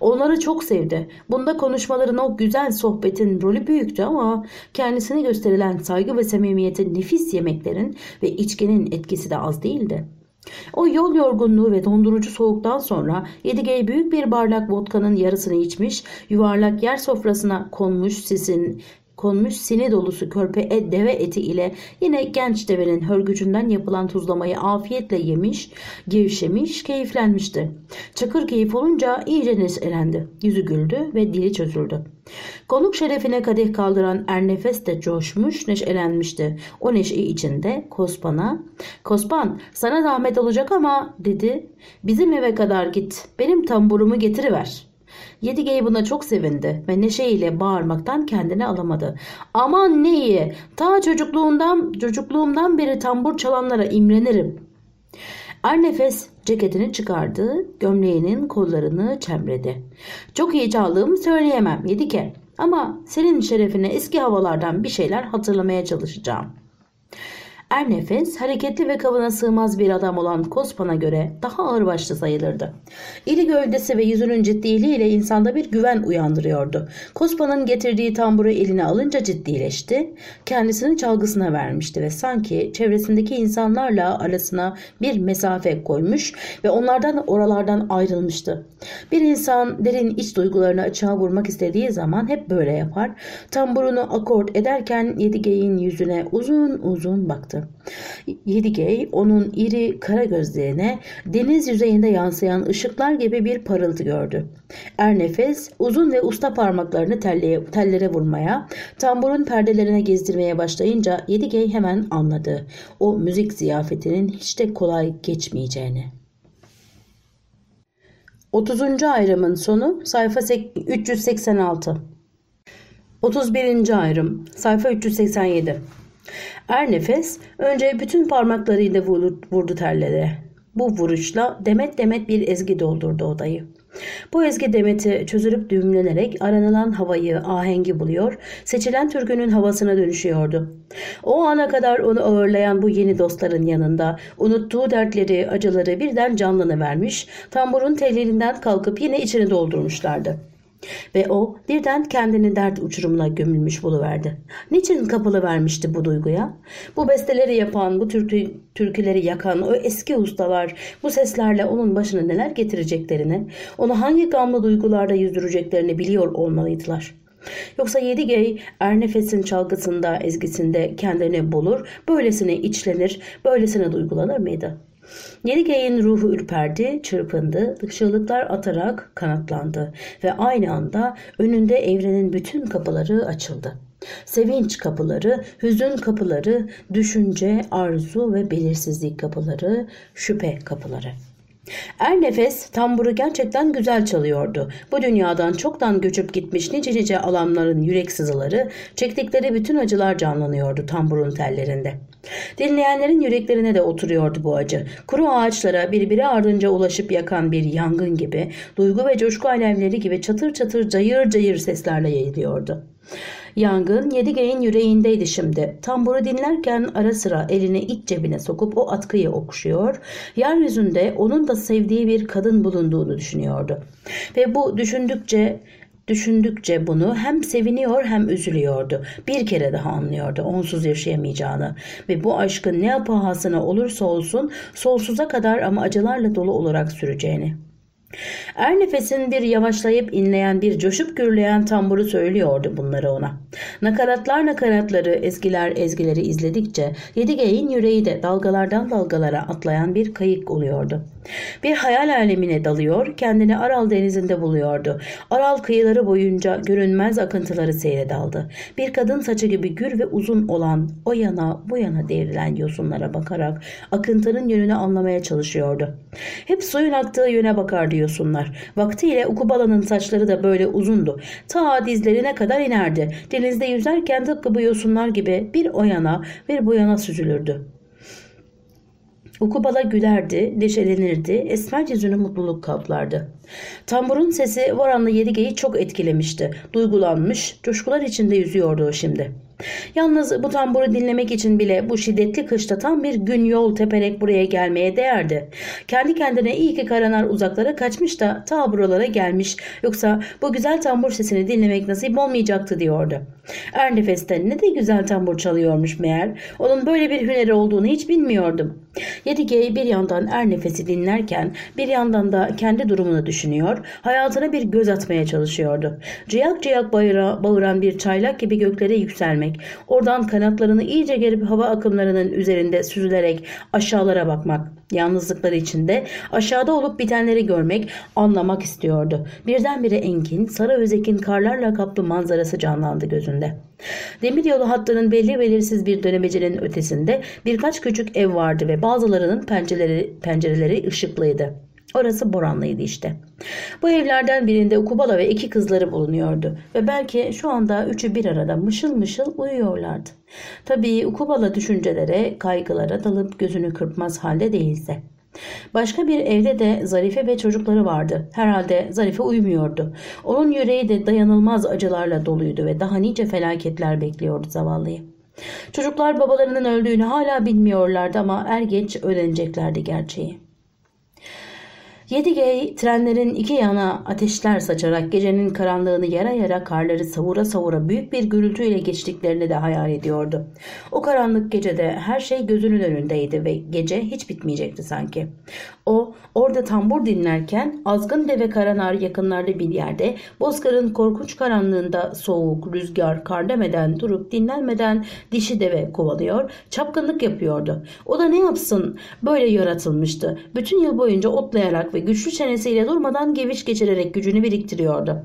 S1: Onları çok sevdi. Bunda konuşmaların o güzel sohbetin rolü büyüktü ama kendisine gösterilen saygı ve samimiyetin nefis yemeklerin ve içkinin etkisi de az değildi. O yol yorgunluğu ve dondurucu soğuktan sonra Yedigey büyük bir bardak vodkanın yarısını içmiş, yuvarlak yer sofrasına konmuş sisin konmuş sine dolusu körpe e, deve eti ile yine genç devenin hörgücünden yapılan tuzlamayı afiyetle yemiş, gevşemiş, keyiflenmişti. Çakır keyif olunca iyice neselendi. Yüzü güldü ve dili çözüldü. Konuk şerefine kadeh kaldıran Ernefes de coşmuş, neşelenmişti. O neşe içinde Kospan'a, ''Kospan sana zahmet olacak ama'' dedi. ''Bizim eve kadar git, benim tamburumu getiriver.'' Yedigey buna çok sevindi ve neşeyle bağırmaktan kendini alamadı. Aman neyi? Ta çocukluğundan, çocukluğumdan beri tambur çalanlara imrenirim. Er nefes ceketini çıkardı, gömleğinin kollarını çemredi. Çok iyi çaldığımı söyleyemem Yedike ama senin şerefine eski havalardan bir şeyler hatırlamaya çalışacağım.'' Er nefes hareketli ve kabına sığmaz bir adam olan Kospan'a göre daha ağır başlı sayılırdı. İri gövdesi ve yüzünün ciddiliğiyle insanda bir güven uyandırıyordu. Kospan'ın getirdiği tamburu eline alınca ciddileşti, kendisini çalgısına vermişti ve sanki çevresindeki insanlarla arasına bir mesafe koymuş ve onlardan oralardan ayrılmıştı. Bir insan derin iç duygularını açığa vurmak istediği zaman hep böyle yapar. Tamburunu akort ederken Yedigeyin yüzüne uzun uzun baktı. Yedigey onun iri kara gözlerine deniz yüzeyinde yansıyan ışıklar gibi bir parıltı gördü. Er nefes uzun ve usta parmaklarını telleye, tellere vurmaya, tamburun perdelerine gezdirmeye başlayınca Yedigey hemen anladı. O müzik ziyafetinin hiç de kolay geçmeyeceğini. 30. ayrımın sonu sayfa 386. 31. ayrım sayfa 387. Her nefes önce bütün parmaklarıyla vurdu tellere. Bu vuruşla demet demet bir ezgi doldurdu odayı. Bu ezgi demeti çözülüp düğümlenerek aranılan havayı, ahengi buluyor, seçilen türkünün havasına dönüşüyordu. O ana kadar onu ağırlayan bu yeni dostların yanında unuttuğu dertleri, acıları birden vermiş tamburun tellerinden kalkıp yine içini doldurmuşlardı.'' Ve o birden kendini dert uçurumuna gömülmüş buluverdi. Niçin kapılı vermişti bu duyguya? Bu besteleri yapan, bu türkü, türküleri yakan o eski ustalar bu seslerle onun başına neler getireceklerini, onu hangi gamlı duygularda yüzdüreceklerini biliyor olmalıydılar. Yoksa yedi gey, er nefesin çalgısında, ezgisinde kendini bulur, böylesine içlenir, böylesine duygulanır mıydı?'' Yenigeyin ruhu ürperdi, çırpındı, çığlıklar atarak kanatlandı ve aynı anda önünde evrenin bütün kapıları açıldı. Sevinç kapıları, hüzün kapıları, düşünce, arzu ve belirsizlik kapıları, şüphe kapıları.'' Er nefes tamburu gerçekten güzel çalıyordu. Bu dünyadan çoktan göçüp gitmiş nice nice alamların yürek sızıları, çektikleri bütün acılar canlanıyordu tamburun tellerinde. Dinleyenlerin yüreklerine de oturuyordu bu acı. Kuru ağaçlara birbiri ardınca ulaşıp yakan bir yangın gibi, duygu ve coşku alevleri gibi çatır çatır cayır cayır seslerle yayılıyordu. Yangın Yedigey'in yüreğindeydi şimdi. Tamburu dinlerken ara sıra elini iç cebine sokup o atkıyı okşuyor. Yeryüzünde onun da sevdiği bir kadın bulunduğunu düşünüyordu. Ve bu düşündükçe Düşündükçe bunu hem seviniyor hem üzülüyordu. Bir kere daha anlıyordu onsuz yaşayamayacağını ve bu aşkın ne pahasına olursa olsun sonsuza kadar ama acılarla dolu olarak süreceğini. Er nefesin bir yavaşlayıp inleyen bir coşup gürleyen tamburu söylüyordu bunları ona. Nakaratlar nakaratları ezgiler ezgileri izledikçe yedi Yedigeyin yüreği de dalgalardan dalgalara atlayan bir kayık oluyordu. Bir hayal alemine dalıyor kendini Aral denizinde buluyordu. Aral kıyıları boyunca görünmez akıntıları seyre Bir kadın saçı gibi gür ve uzun olan o yana bu yana devrilen yosunlara bakarak akıntının yönünü anlamaya çalışıyordu. Hep suyun aktığı yöne bakardı görüyorsunlar. Vaktiyle Ukubala'nın saçları da böyle uzundu. Ta dizlerine kadar inerdi. Denizde yüzerken tıpkı bu yosunlar gibi bir o yana bir bu yana süzülürdü. Ukubala gülerdi, neşelenirdi, esmer yüzünü mutluluk kaplardı. Tamburun sesi Varan'la Yedige'yi çok etkilemişti. Duygulanmış, coşkular içinde yüzüyordu o şimdi.'' Yalnız bu tamburu dinlemek için bile bu şiddetli kışta tam bir gün yol teperek buraya gelmeye değerdi. Kendi kendine iyi ki karanar uzaklara kaçmış da ta buralara gelmiş. Yoksa bu güzel tambur sesini dinlemek nasip olmayacaktı diyordu. Er nefeste ne de güzel tambur çalıyormuş meğer. Onun böyle bir hüneri olduğunu hiç bilmiyordum. Yedigey bir yandan er nefesi dinlerken bir yandan da kendi durumunu düşünüyor, hayatına bir göz atmaya çalışıyordu. Ciyak ciyak bağıran bir çaylak gibi göklere yükselmek dönerek oradan kanatlarını iyice gerip hava akımlarının üzerinde süzülerek aşağılara bakmak, yalnızlıkları içinde aşağıda olup bitenleri görmek, anlamak istiyordu. Birdenbire Enkin, Sarı Özek'in karlarla kaplı manzarası canlandı gözünde. Demir yolu hattının belli belirsiz bir dönemecenin ötesinde birkaç küçük ev vardı ve bazılarının pencereleri, pencereleri ışıklıydı. Orası Boranlı'ydı işte. Bu evlerden birinde Ukubala ve iki kızları bulunuyordu ve belki şu anda üçü bir arada mışıl mışıl uyuyorlardı. Tabii Ukubala düşüncelere, kaygılara dalıp gözünü kırpmaz halde değilse. Başka bir evde de Zarife ve çocukları vardı. Herhalde Zarife uyumuyordu. Onun yüreği de dayanılmaz acılarla doluydu ve daha nice felaketler bekliyordu zavallıyı. Çocuklar babalarının öldüğünü hala bilmiyorlardı ama er geç öğreneceklerdi gerçeği. Yedigey trenlerin iki yana ateşler saçarak gecenin karanlığını yara yara karları savura savura büyük bir gürültüyle geçtiklerini de hayal ediyordu. O karanlık gecede her şey gözünün önündeydi ve gece hiç bitmeyecekti sanki. O orada tambur dinlerken azgın deve karanar yakınlarda bir yerde bozkarın korkunç karanlığında soğuk, rüzgar, kar demeden durup dinlenmeden dişi deve kovalıyor, çapkınlık yapıyordu. O da ne yapsın böyle yaratılmıştı. Bütün yıl boyunca otlayarak ve güçlü çenesiyle durmadan geviş geçirerek gücünü biriktiriyordu.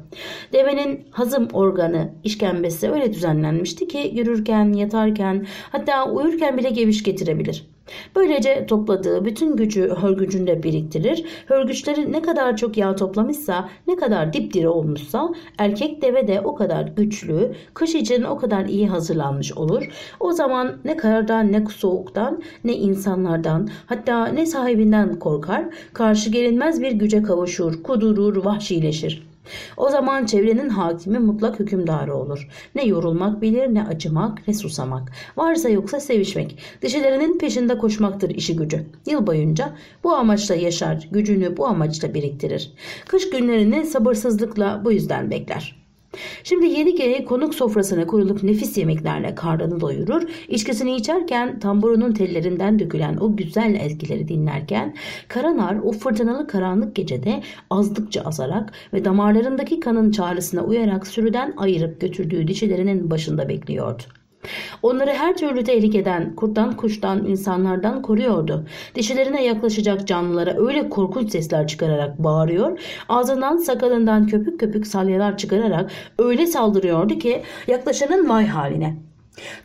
S1: Devenin hazım organı işkembesi öyle düzenlenmişti ki yürürken, yatarken hatta uyurken bile geviş getirebilir. Böylece topladığı bütün gücü hörgücünde biriktirir. Hörgüçleri ne kadar çok yağ toplamışsa, ne kadar dipdiri olmuşsa erkek deve de o kadar güçlü, kış için o kadar iyi hazırlanmış olur. O zaman ne kardan ne soğuktan ne insanlardan hatta ne sahibinden korkar, karşı gelinmez bir güce kavuşur, kudurur, vahşileşir.'' O zaman çevrenin hakimi mutlak hükümdarı olur. Ne yorulmak bilir ne acımak ne susamak. Varsa yoksa sevişmek. Dişilerinin peşinde koşmaktır işi gücü. Yıl boyunca bu amaçla yaşar. Gücünü bu amaçla biriktirir. Kış günlerini sabırsızlıkla bu yüzden bekler. Şimdi yeni gele konuk sofrasına kurulup nefis yemeklerle karnını doyurur. İçkisini içerken tamburunun tellerinden dökülen o güzel ezgileri dinlerken Karanar o fırtınalı karanlık gecede azdıkça azarak ve damarlarındaki kanın çağrısına uyarak sürüden ayırıp götürdüğü dişilerinin başında bekliyordu. Onları her türlü tehlikeden, kurttan kuştan, insanlardan koruyordu. Dişilerine yaklaşacak canlılara öyle korkunç sesler çıkararak bağırıyor, ağzından sakalından köpük köpük salyalar çıkararak öyle saldırıyordu ki yaklaşanın vay haline.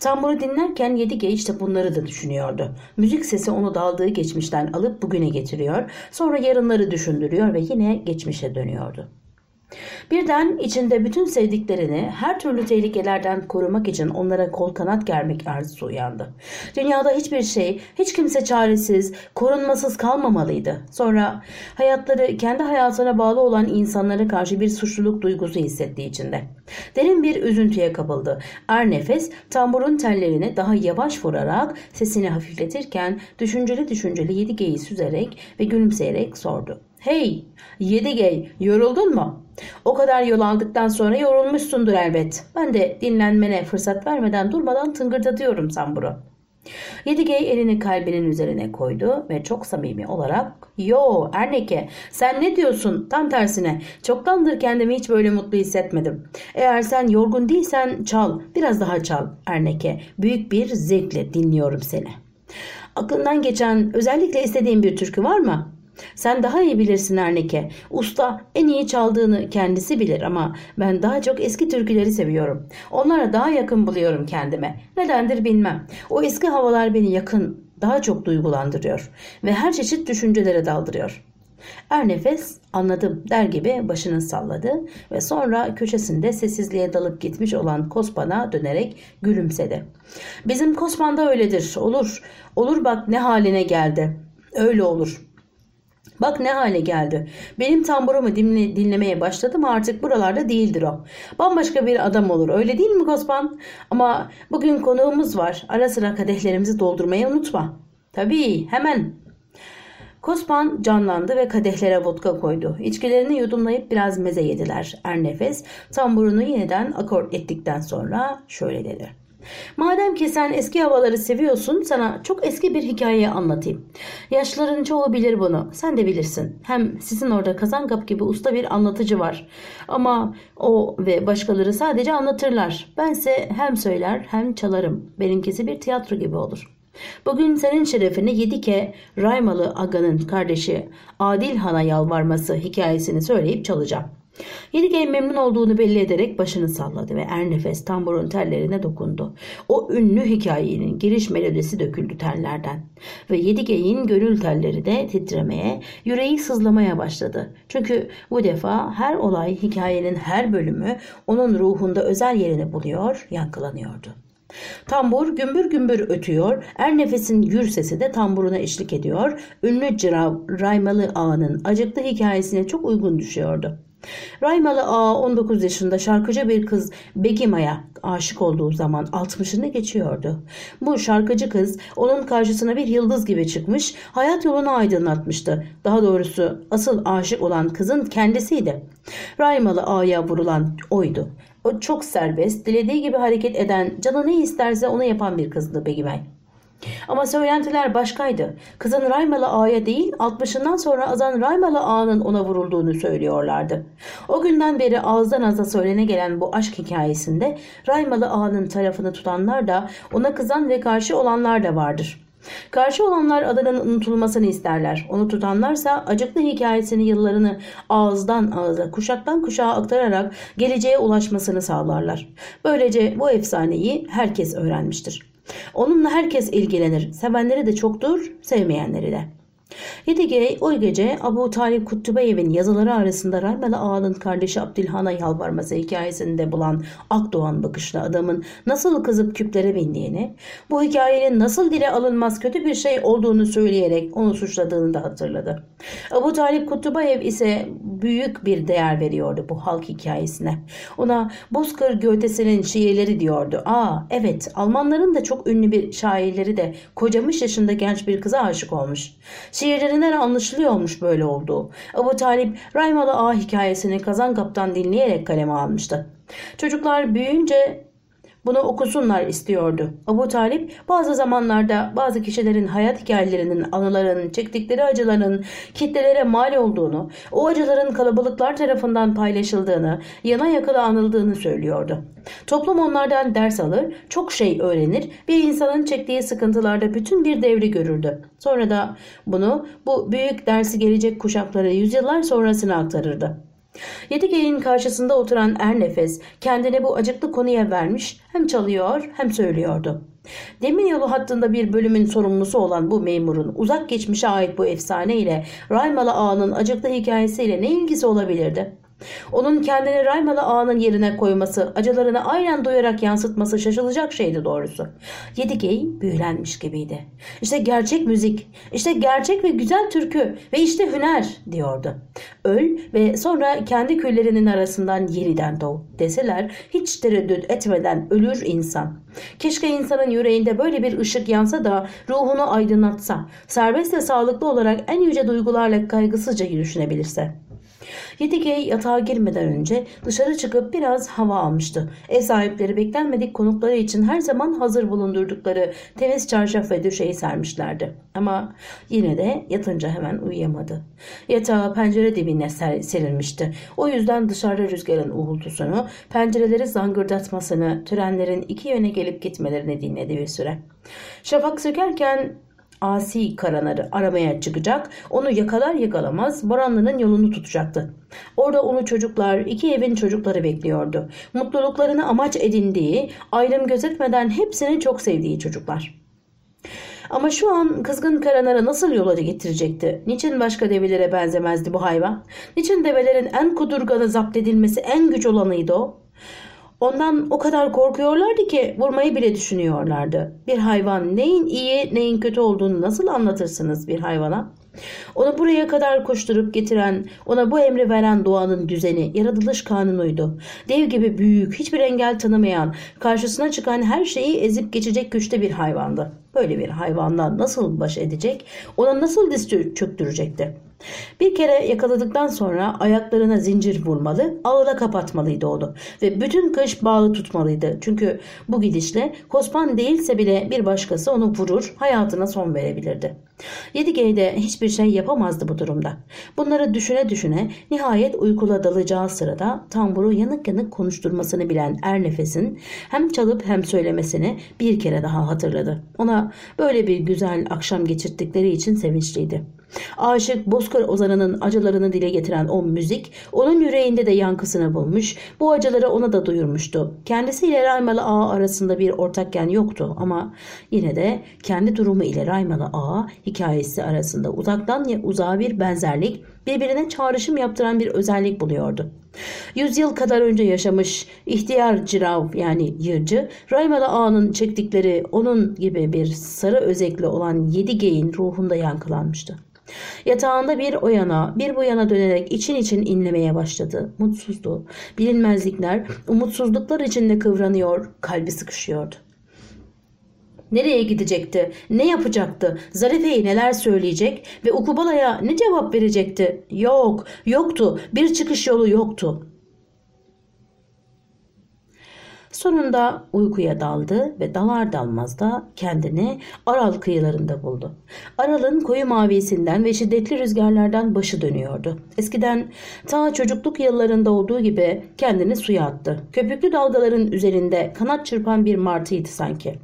S1: Tam bunu dinlerken Yedige işte bunları da düşünüyordu. Müzik sesi onu daldığı geçmişten alıp bugüne getiriyor, sonra yarınları düşündürüyor ve yine geçmişe dönüyordu. Birden içinde bütün sevdiklerini her türlü tehlikelerden korumak için onlara kol kanat germek arzusu uyandı. Dünyada hiçbir şey, hiç kimse çaresiz, korunmasız kalmamalıydı. Sonra hayatları kendi hayatına bağlı olan insanlara karşı bir suçluluk duygusu hissettiği içinde. Derin bir üzüntüye kapıldı. Er nefes tamburun tellerini daha yavaş vurarak sesini hafifletirken düşünceli düşünceli yedi geyi süzerek ve gülümseyerek sordu. Hey, Yedigey, yoruldun mu? O kadar yol aldıktan sonra yorulmuşsundur elbet. Ben de dinlenmene fırsat vermeden durmadan tıngırdatıyorum samburu. Yedigey elini kalbinin üzerine koydu ve çok samimi olarak ''Yo Erneke sen ne diyorsun? Tam tersine çoktandır kendimi hiç böyle mutlu hissetmedim. Eğer sen yorgun değilsen çal biraz daha çal Erneke büyük bir zevkle dinliyorum seni.'' Aklından geçen özellikle istediğin bir türkü var mı? Sen daha iyi bilirsin Erneke. Usta en iyi çaldığını kendisi bilir ama ben daha çok eski türküleri seviyorum. Onlara daha yakın buluyorum kendime. Nedendir bilmem. O eski havalar beni yakın, daha çok duygulandırıyor ve her çeşit düşüncelere daldırıyor. Er nefes anladım der gibi başını salladı ve sonra köşesinde sessizliğe dalıp gitmiş olan Kospan'a dönerek gülümsedi. Bizim Kospan'da öyledir olur olur bak ne haline geldi öyle olur Bak ne hale geldi. Benim tamburumu dinle, dinlemeye başladım artık buralarda değildir o. Bambaşka bir adam olur öyle değil mi Gospan? Ama bugün konuğumuz var. Ara sıra kadehlerimizi doldurmayı unutma. Tabii hemen. Kospan canlandı ve kadehlere vodka koydu. İçkilerini yudumlayıp biraz meze yediler. Er nefes tamburunu yeniden akort ettikten sonra şöyle dedi. Madem ki sen eski havaları seviyorsun sana çok eski bir hikaye anlatayım. Yaşların çoğu bilir bunu. Sen de bilirsin. Hem sizin orada kazan kap gibi usta bir anlatıcı var. Ama o ve başkaları sadece anlatırlar. Bense hem söyler hem çalarım. Benimkisi bir tiyatro gibi olur.'' Bugün senin şerefine Yedike Raymalı Aga'nın kardeşi Adil Han'a yalvarması hikayesini söyleyip çalacağım. Yedigen memnun olduğunu belli ederek başını salladı ve er nefes tamburun tellerine dokundu. O ünlü hikayenin giriş melodisi döküldü tellerden ve Yedigen'in gönül telleri de titremeye, yüreği sızlamaya başladı. Çünkü bu defa her olay hikayenin her bölümü onun ruhunda özel yerini buluyor, yankılanıyordu. Tambur gümbür gümbür ötüyor, er nefesin gür sesi de tamburuna eşlik ediyor, ünlü Cira Raymalı Ağa'nın acıklı hikayesine çok uygun düşüyordu. Raymalı A 19 yaşında şarkıcı bir kız Begima'ya aşık olduğu zaman 60'ını geçiyordu. Bu şarkıcı kız onun karşısına bir yıldız gibi çıkmış, hayat yolunu aydınlatmıştı. Daha doğrusu asıl aşık olan kızın kendisiydi. Raymalı A'ya vurulan oydu. O çok serbest, dilediği gibi hareket eden, canı ne isterse onu yapan bir kızdı Begimay. Ama söylentiler başkaydı. Kızın Raymalı Ağa'ya değil 60'ından sonra azan Raymalı Ağa'nın ona vurulduğunu söylüyorlardı. O günden beri ağızdan ağza söylene gelen bu aşk hikayesinde Raymalı Ağa'nın tarafını tutanlar da ona kızan ve karşı olanlar da vardır.'' Karşı olanlar adının unutulmasını isterler. Onu tutanlarsa acıklı hikayesini yıllarını ağızdan ağza, kuşaktan kuşağa aktararak geleceğe ulaşmasını sağlarlar. Böylece bu efsaneyi herkes öğrenmiştir. Onunla herkes ilgilenir. Sevenleri de çoktur, sevmeyenleri de. Yedige o gece Abu Talib evin yazıları arasında Rahmeli Ağa'nın kardeşi Abdülhan'a yalvarması hikayesinde bulan Akdoğan bakışlı adamın nasıl kızıp küplere bindiğini, bu hikayenin nasıl dile alınmaz kötü bir şey olduğunu söyleyerek onu suçladığını da hatırladı. Abu Talib Kutubayev ise büyük bir değer veriyordu bu halk hikayesine. Ona Bozkır Götesi'nin şiirleri diyordu. Aa evet Almanların da çok ünlü bir şairleri de kocamış yaşında genç bir kıza aşık olmuş. Şiirlerinden anlaşılıyormuş böyle olduğu. Abu Talip Raymalı A hikayesini kazan kaptan dinleyerek kaleme almıştı. Çocuklar büyüyünce bunu okusunlar istiyordu. Abu Talip bazı zamanlarda bazı kişilerin hayat hikayelerinin, anıların, çektikleri acıların kitlelere mal olduğunu, o acıların kalabalıklar tarafından paylaşıldığını, yana yakala anıldığını söylüyordu. Toplum onlardan ders alır, çok şey öğrenir, bir insanın çektiği sıkıntılarda bütün bir devri görürdü. Sonra da bunu bu büyük dersi gelecek kuşaklara yüzyıllar sonrasına aktarırdı. Yedigeyin karşısında oturan Er Nefes, kendine bu acıklı konuya vermiş hem çalıyor hem söylüyordu. Demiryolu hattında bir bölümün sorumlusu olan bu memurun uzak geçmişe ait bu efsane ile Raymalı Ağa'nın acıklı hikayesiyle ne ilgisi olabilirdi? Onun kendini Raymalı ağanın yerine koyması, acılarını aynen duyarak yansıtması şaşılacak şeydi doğrusu. Yedikey büyülenmiş gibiydi. İşte gerçek müzik, işte gerçek ve güzel türkü ve işte hüner diyordu. Öl ve sonra kendi küllerinin arasından yeniden doğ deseler hiç tereddüt etmeden ölür insan. Keşke insanın yüreğinde böyle bir ışık yansa da ruhunu aydınlatsa, serbest ve sağlıklı olarak en yüce duygularla kaygısızca yürüşünebilirse. 7 yatağa girmeden önce dışarı çıkıp biraz hava almıştı. Ev sahipleri beklenmedik konukları için her zaman hazır bulundurdukları temiz çarşaf ve düşeyi sermişlerdi. Ama yine de yatınca hemen uyuyamadı. Yatağı pencere dibine ser serilmişti. O yüzden dışarıda rüzgarın uğultusunu, pencereleri zangırdatmasını, trenlerin iki yöne gelip gitmelerini dinledi bir süre. Şafak sökerken asi karanarı aramaya çıkacak. Onu yakalar yakalamaz Baranlı'nın yolunu tutacaktı. Orada onu çocuklar, iki evin çocukları bekliyordu. Mutluluklarını amaç edindiği, ayrım gözetmeden hepsini çok sevdiği çocuklar. Ama şu an kızgın karanara nasıl yola getirecekti? Niçin başka develere benzemezdi bu hayvan? Niçin develerin en kudurganı zapt edilmesi en güç olanıydı o? Ondan o kadar korkuyorlardı ki vurmayı bile düşünüyorlardı. Bir hayvan neyin iyi neyin kötü olduğunu nasıl anlatırsınız bir hayvana? Onu buraya kadar koşturup getiren, ona bu emri veren doğanın düzeni, yaratılış kanunuydu. Dev gibi büyük, hiçbir engel tanımayan, karşısına çıkan her şeyi ezip geçecek güçte bir hayvandı. Böyle bir hayvanla nasıl baş edecek, ona nasıl diz çöktürecekti? Bir kere yakaladıktan sonra ayaklarına zincir vurmalı, ağına kapatmalıydı oğlu ve bütün kış bağlı tutmalıydı. Çünkü bu gidişle Kospan değilse bile bir başkası onu vurur, hayatına son verebilirdi. Yedigey'de hiçbir şey yapamazdı bu durumda. Bunları düşüne düşüne nihayet uykula dalacağı sırada tamburu yanık yanık konuşturmasını bilen er nefesin hem çalıp hem söylemesini bir kere daha hatırladı. Ona böyle bir güzel akşam geçirdikleri için sevinçliydi. Aşık Bozkır Ozan'ın acılarını dile getiren o müzik onun yüreğinde de yankısını bulmuş. Bu acıları ona da duyurmuştu. Kendisiyle Raymalı Ağa arasında bir ortakken yoktu ama yine de kendi durumu ile Raymalı Ağa hikayesi arasında uzaktan ya uzağa bir benzerlik birbirine çağrışım yaptıran bir özellik buluyordu. Yüzyıl kadar önce yaşamış ihtiyar cirav yani yırcı, Raymala Ağa'nın çektikleri onun gibi bir sarı özekli olan yedi geyin ruhunda yankılanmıştı. Yatağında bir o yana bir bu yana dönerek için için inlemeye başladı. Mutsuzdu. Bilinmezlikler, umutsuzluklar içinde kıvranıyor, kalbi sıkışıyordu. Nereye gidecekti? Ne yapacaktı? Zarife'yi neler söyleyecek? Ve Ukubala'ya ne cevap verecekti? Yok, yoktu. Bir çıkış yolu yoktu. Sonunda uykuya daldı ve dalar dalmaz da kendini Aral kıyılarında buldu. Aral'ın koyu mavisinden ve şiddetli rüzgarlardan başı dönüyordu. Eskiden ta çocukluk yıllarında olduğu gibi kendini suya attı. Köpüklü dalgaların üzerinde kanat çırpan bir martıydı sanki.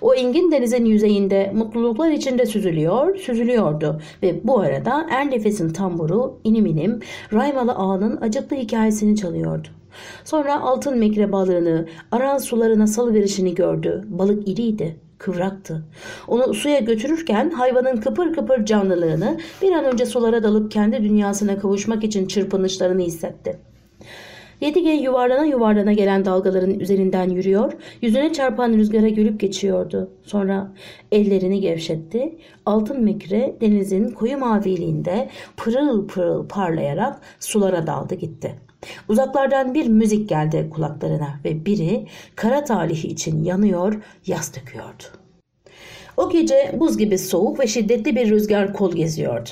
S1: O engin denizin yüzeyinde mutluluklar içinde süzülüyor, süzülüyordu ve bu arada Erlefes'in tamburu inim inim Raymalı Ağa'nın acıklı hikayesini çalıyordu. Sonra altın mekre balığını aran sularına salıverişini gördü. Balık iriydi, kıvraktı. Onu suya götürürken hayvanın kıpır kıpır canlılığını bir an önce sulara dalıp kendi dünyasına kavuşmak için çırpınışlarını hissetti. Yedige yuvarlana yuvarlana gelen dalgaların üzerinden yürüyor, yüzüne çarpan rüzgara gülüp geçiyordu. Sonra ellerini gevşetti. Altın mekre denizin koyu maviliğinde pırıl pırıl parlayarak sulara daldı gitti. Uzaklardan bir müzik geldi kulaklarına ve biri kara talihi için yanıyor, yas döküyordu. O gece buz gibi soğuk ve şiddetli bir rüzgar kol geziyordu.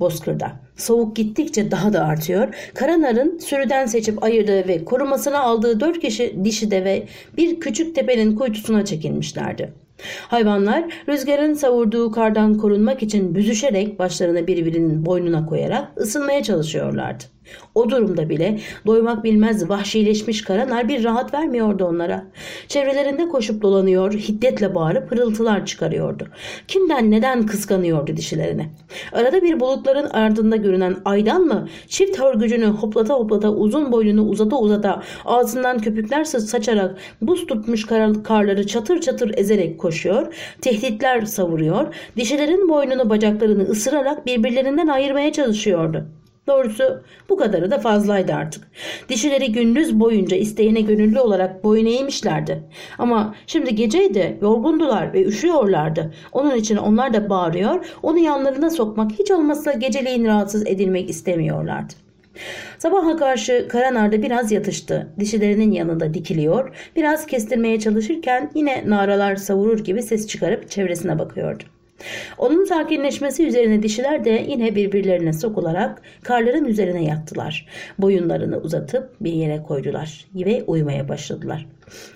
S1: Bozkır'da. Soğuk gittikçe daha da artıyor. Karanar'ın sürüden seçip ayırdığı ve korumasına aldığı dört kişi dişi de ve bir küçük tepenin kuytusuna çekilmişlerdi. Hayvanlar rüzgarın savurduğu kardan korunmak için büzüşerek başlarını birbirinin boynuna koyarak ısınmaya çalışıyorlardı. O durumda bile doymak bilmez vahşileşmiş karanar bir rahat vermiyordu onlara. Çevrelerinde koşup dolanıyor, hiddetle bağırıp pırıltılar çıkarıyordu. Kimden neden kıskanıyordu dişilerini? Arada bir bulutların ardında görünen aydan mı çift hörgücünü hoplata hoplata uzun boynunu uzata uzata ağzından köpükler saçarak buz tutmuş kar karları çatır çatır ezerek koşuyor, tehditler savuruyor, dişilerin boynunu bacaklarını ısırarak birbirlerinden ayırmaya çalışıyordu. Doğrusu bu kadarı da fazlaydı artık. Dişileri gündüz boyunca isteğine gönüllü olarak boyun eğmişlerdi. Ama şimdi geceydi, yorgundular ve üşüyorlardı. Onun için onlar da bağırıyor, onu yanlarına sokmak hiç olmazsa geceleyin rahatsız edilmek istemiyorlardı. Sabaha karşı Karanar'da biraz yatıştı. Dişilerinin yanında dikiliyor, biraz kestirmeye çalışırken yine naralar savurur gibi ses çıkarıp çevresine bakıyordu. Onun sakinleşmesi üzerine dişiler de yine birbirlerine sokularak karların üzerine yattılar. Boyunlarını uzatıp bir yere koydular ve uyumaya başladılar.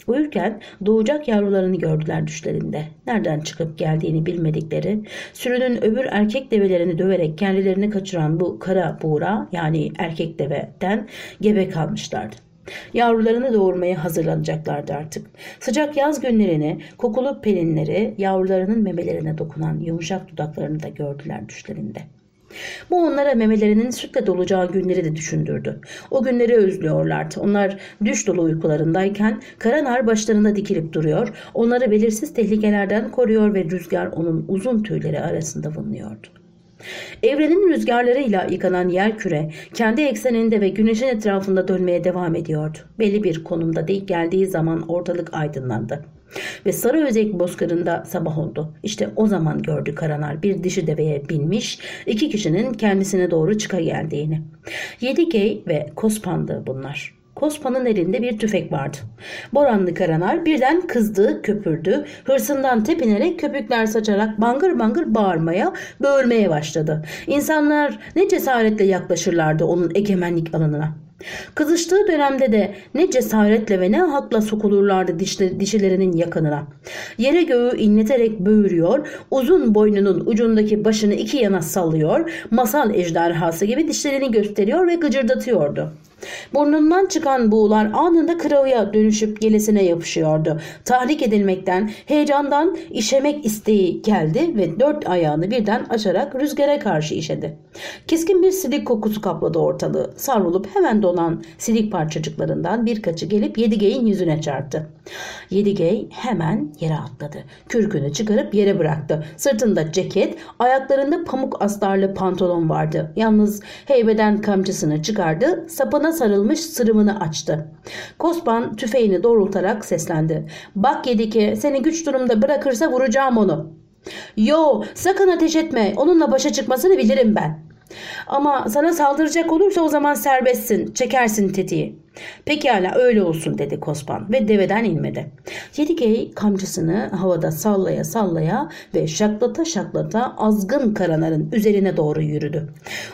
S1: Uyurken doğacak yavrularını gördüler düşlerinde. Nereden çıkıp geldiğini bilmedikleri, sürünün öbür erkek develerini döverek kendilerini kaçıran bu kara buğra yani erkek deveden gebe kalmışlardı. Yavrularını doğurmaya hazırlanacaklardı artık. Sıcak yaz günlerine kokulu pelinleri yavrularının memelerine dokunan yumuşak dudaklarını da gördüler düşlerinde. Bu onlara memelerinin sütle dolacağı günleri de düşündürdü. O günleri özlüyorlardı. Onlar düş dolu uykularındayken karanar başlarında dikilip duruyor, onları belirsiz tehlikelerden koruyor ve rüzgar onun uzun tüyleri arasında vınlıyordu. Evrenin rüzgarlarıyla yıkanan yer küre, kendi ekseninde ve güneşin etrafında dönmeye devam ediyordu. Belli bir konumda değil geldiği zaman ortalık aydınlandı. Ve sarı özek bozkırında sabah oldu. İşte o zaman gördü Karanar bir dişi deveye binmiş, iki kişinin kendisine doğru çıka geldiğini. Yedikey ve Kospan'dı bunlar. Kospa'nın elinde bir tüfek vardı. Boranlı Karanar birden kızdı, köpürdü. Hırsından tepinerek köpükler saçarak bangır bangır bağırmaya, böğürmeye başladı. İnsanlar ne cesaretle yaklaşırlardı onun egemenlik alanına. Kızıştığı dönemde de ne cesaretle ve ne hakla sokulurlardı dişleri, dişilerinin yakınına. Yere göğü inleterek böğürüyor, uzun boynunun ucundaki başını iki yana sallıyor, masal ejderhası gibi dişlerini gösteriyor ve gıcırdatıyordu. Burnundan çıkan buğular anında kralıya dönüşüp gelesine yapışıyordu. Tahrik edilmekten, heyecandan işemek isteği geldi ve dört ayağını birden açarak rüzgara karşı işedi. Keskin bir silik kokusu kapladı ortalığı. Savrulup hemen donan silik parçacıklarından birkaçı gelip Yedige'in yüzüne çarptı. Yedigey hemen yere atladı. Kürkünü çıkarıp yere bıraktı. Sırtında ceket, ayaklarında pamuk astarlı pantolon vardı. Yalnız heybeden kamçısını çıkardı, sapını Kafana sarılmış sırımını açtı. Kospan tüfeğini doğrultarak seslendi. Bak Yedike seni güç durumda bırakırsa vuracağım onu. Yo sakın ateş etme onunla başa çıkmasını bilirim ben. Ama sana saldıracak olursa o zaman serbestsin, çekersin tetiği. Pekala öyle olsun dedi Kospan ve deveden inmedi. Yedigey kamçısını havada sallaya sallaya ve şaklata şaklata azgın Karanar'ın üzerine doğru yürüdü.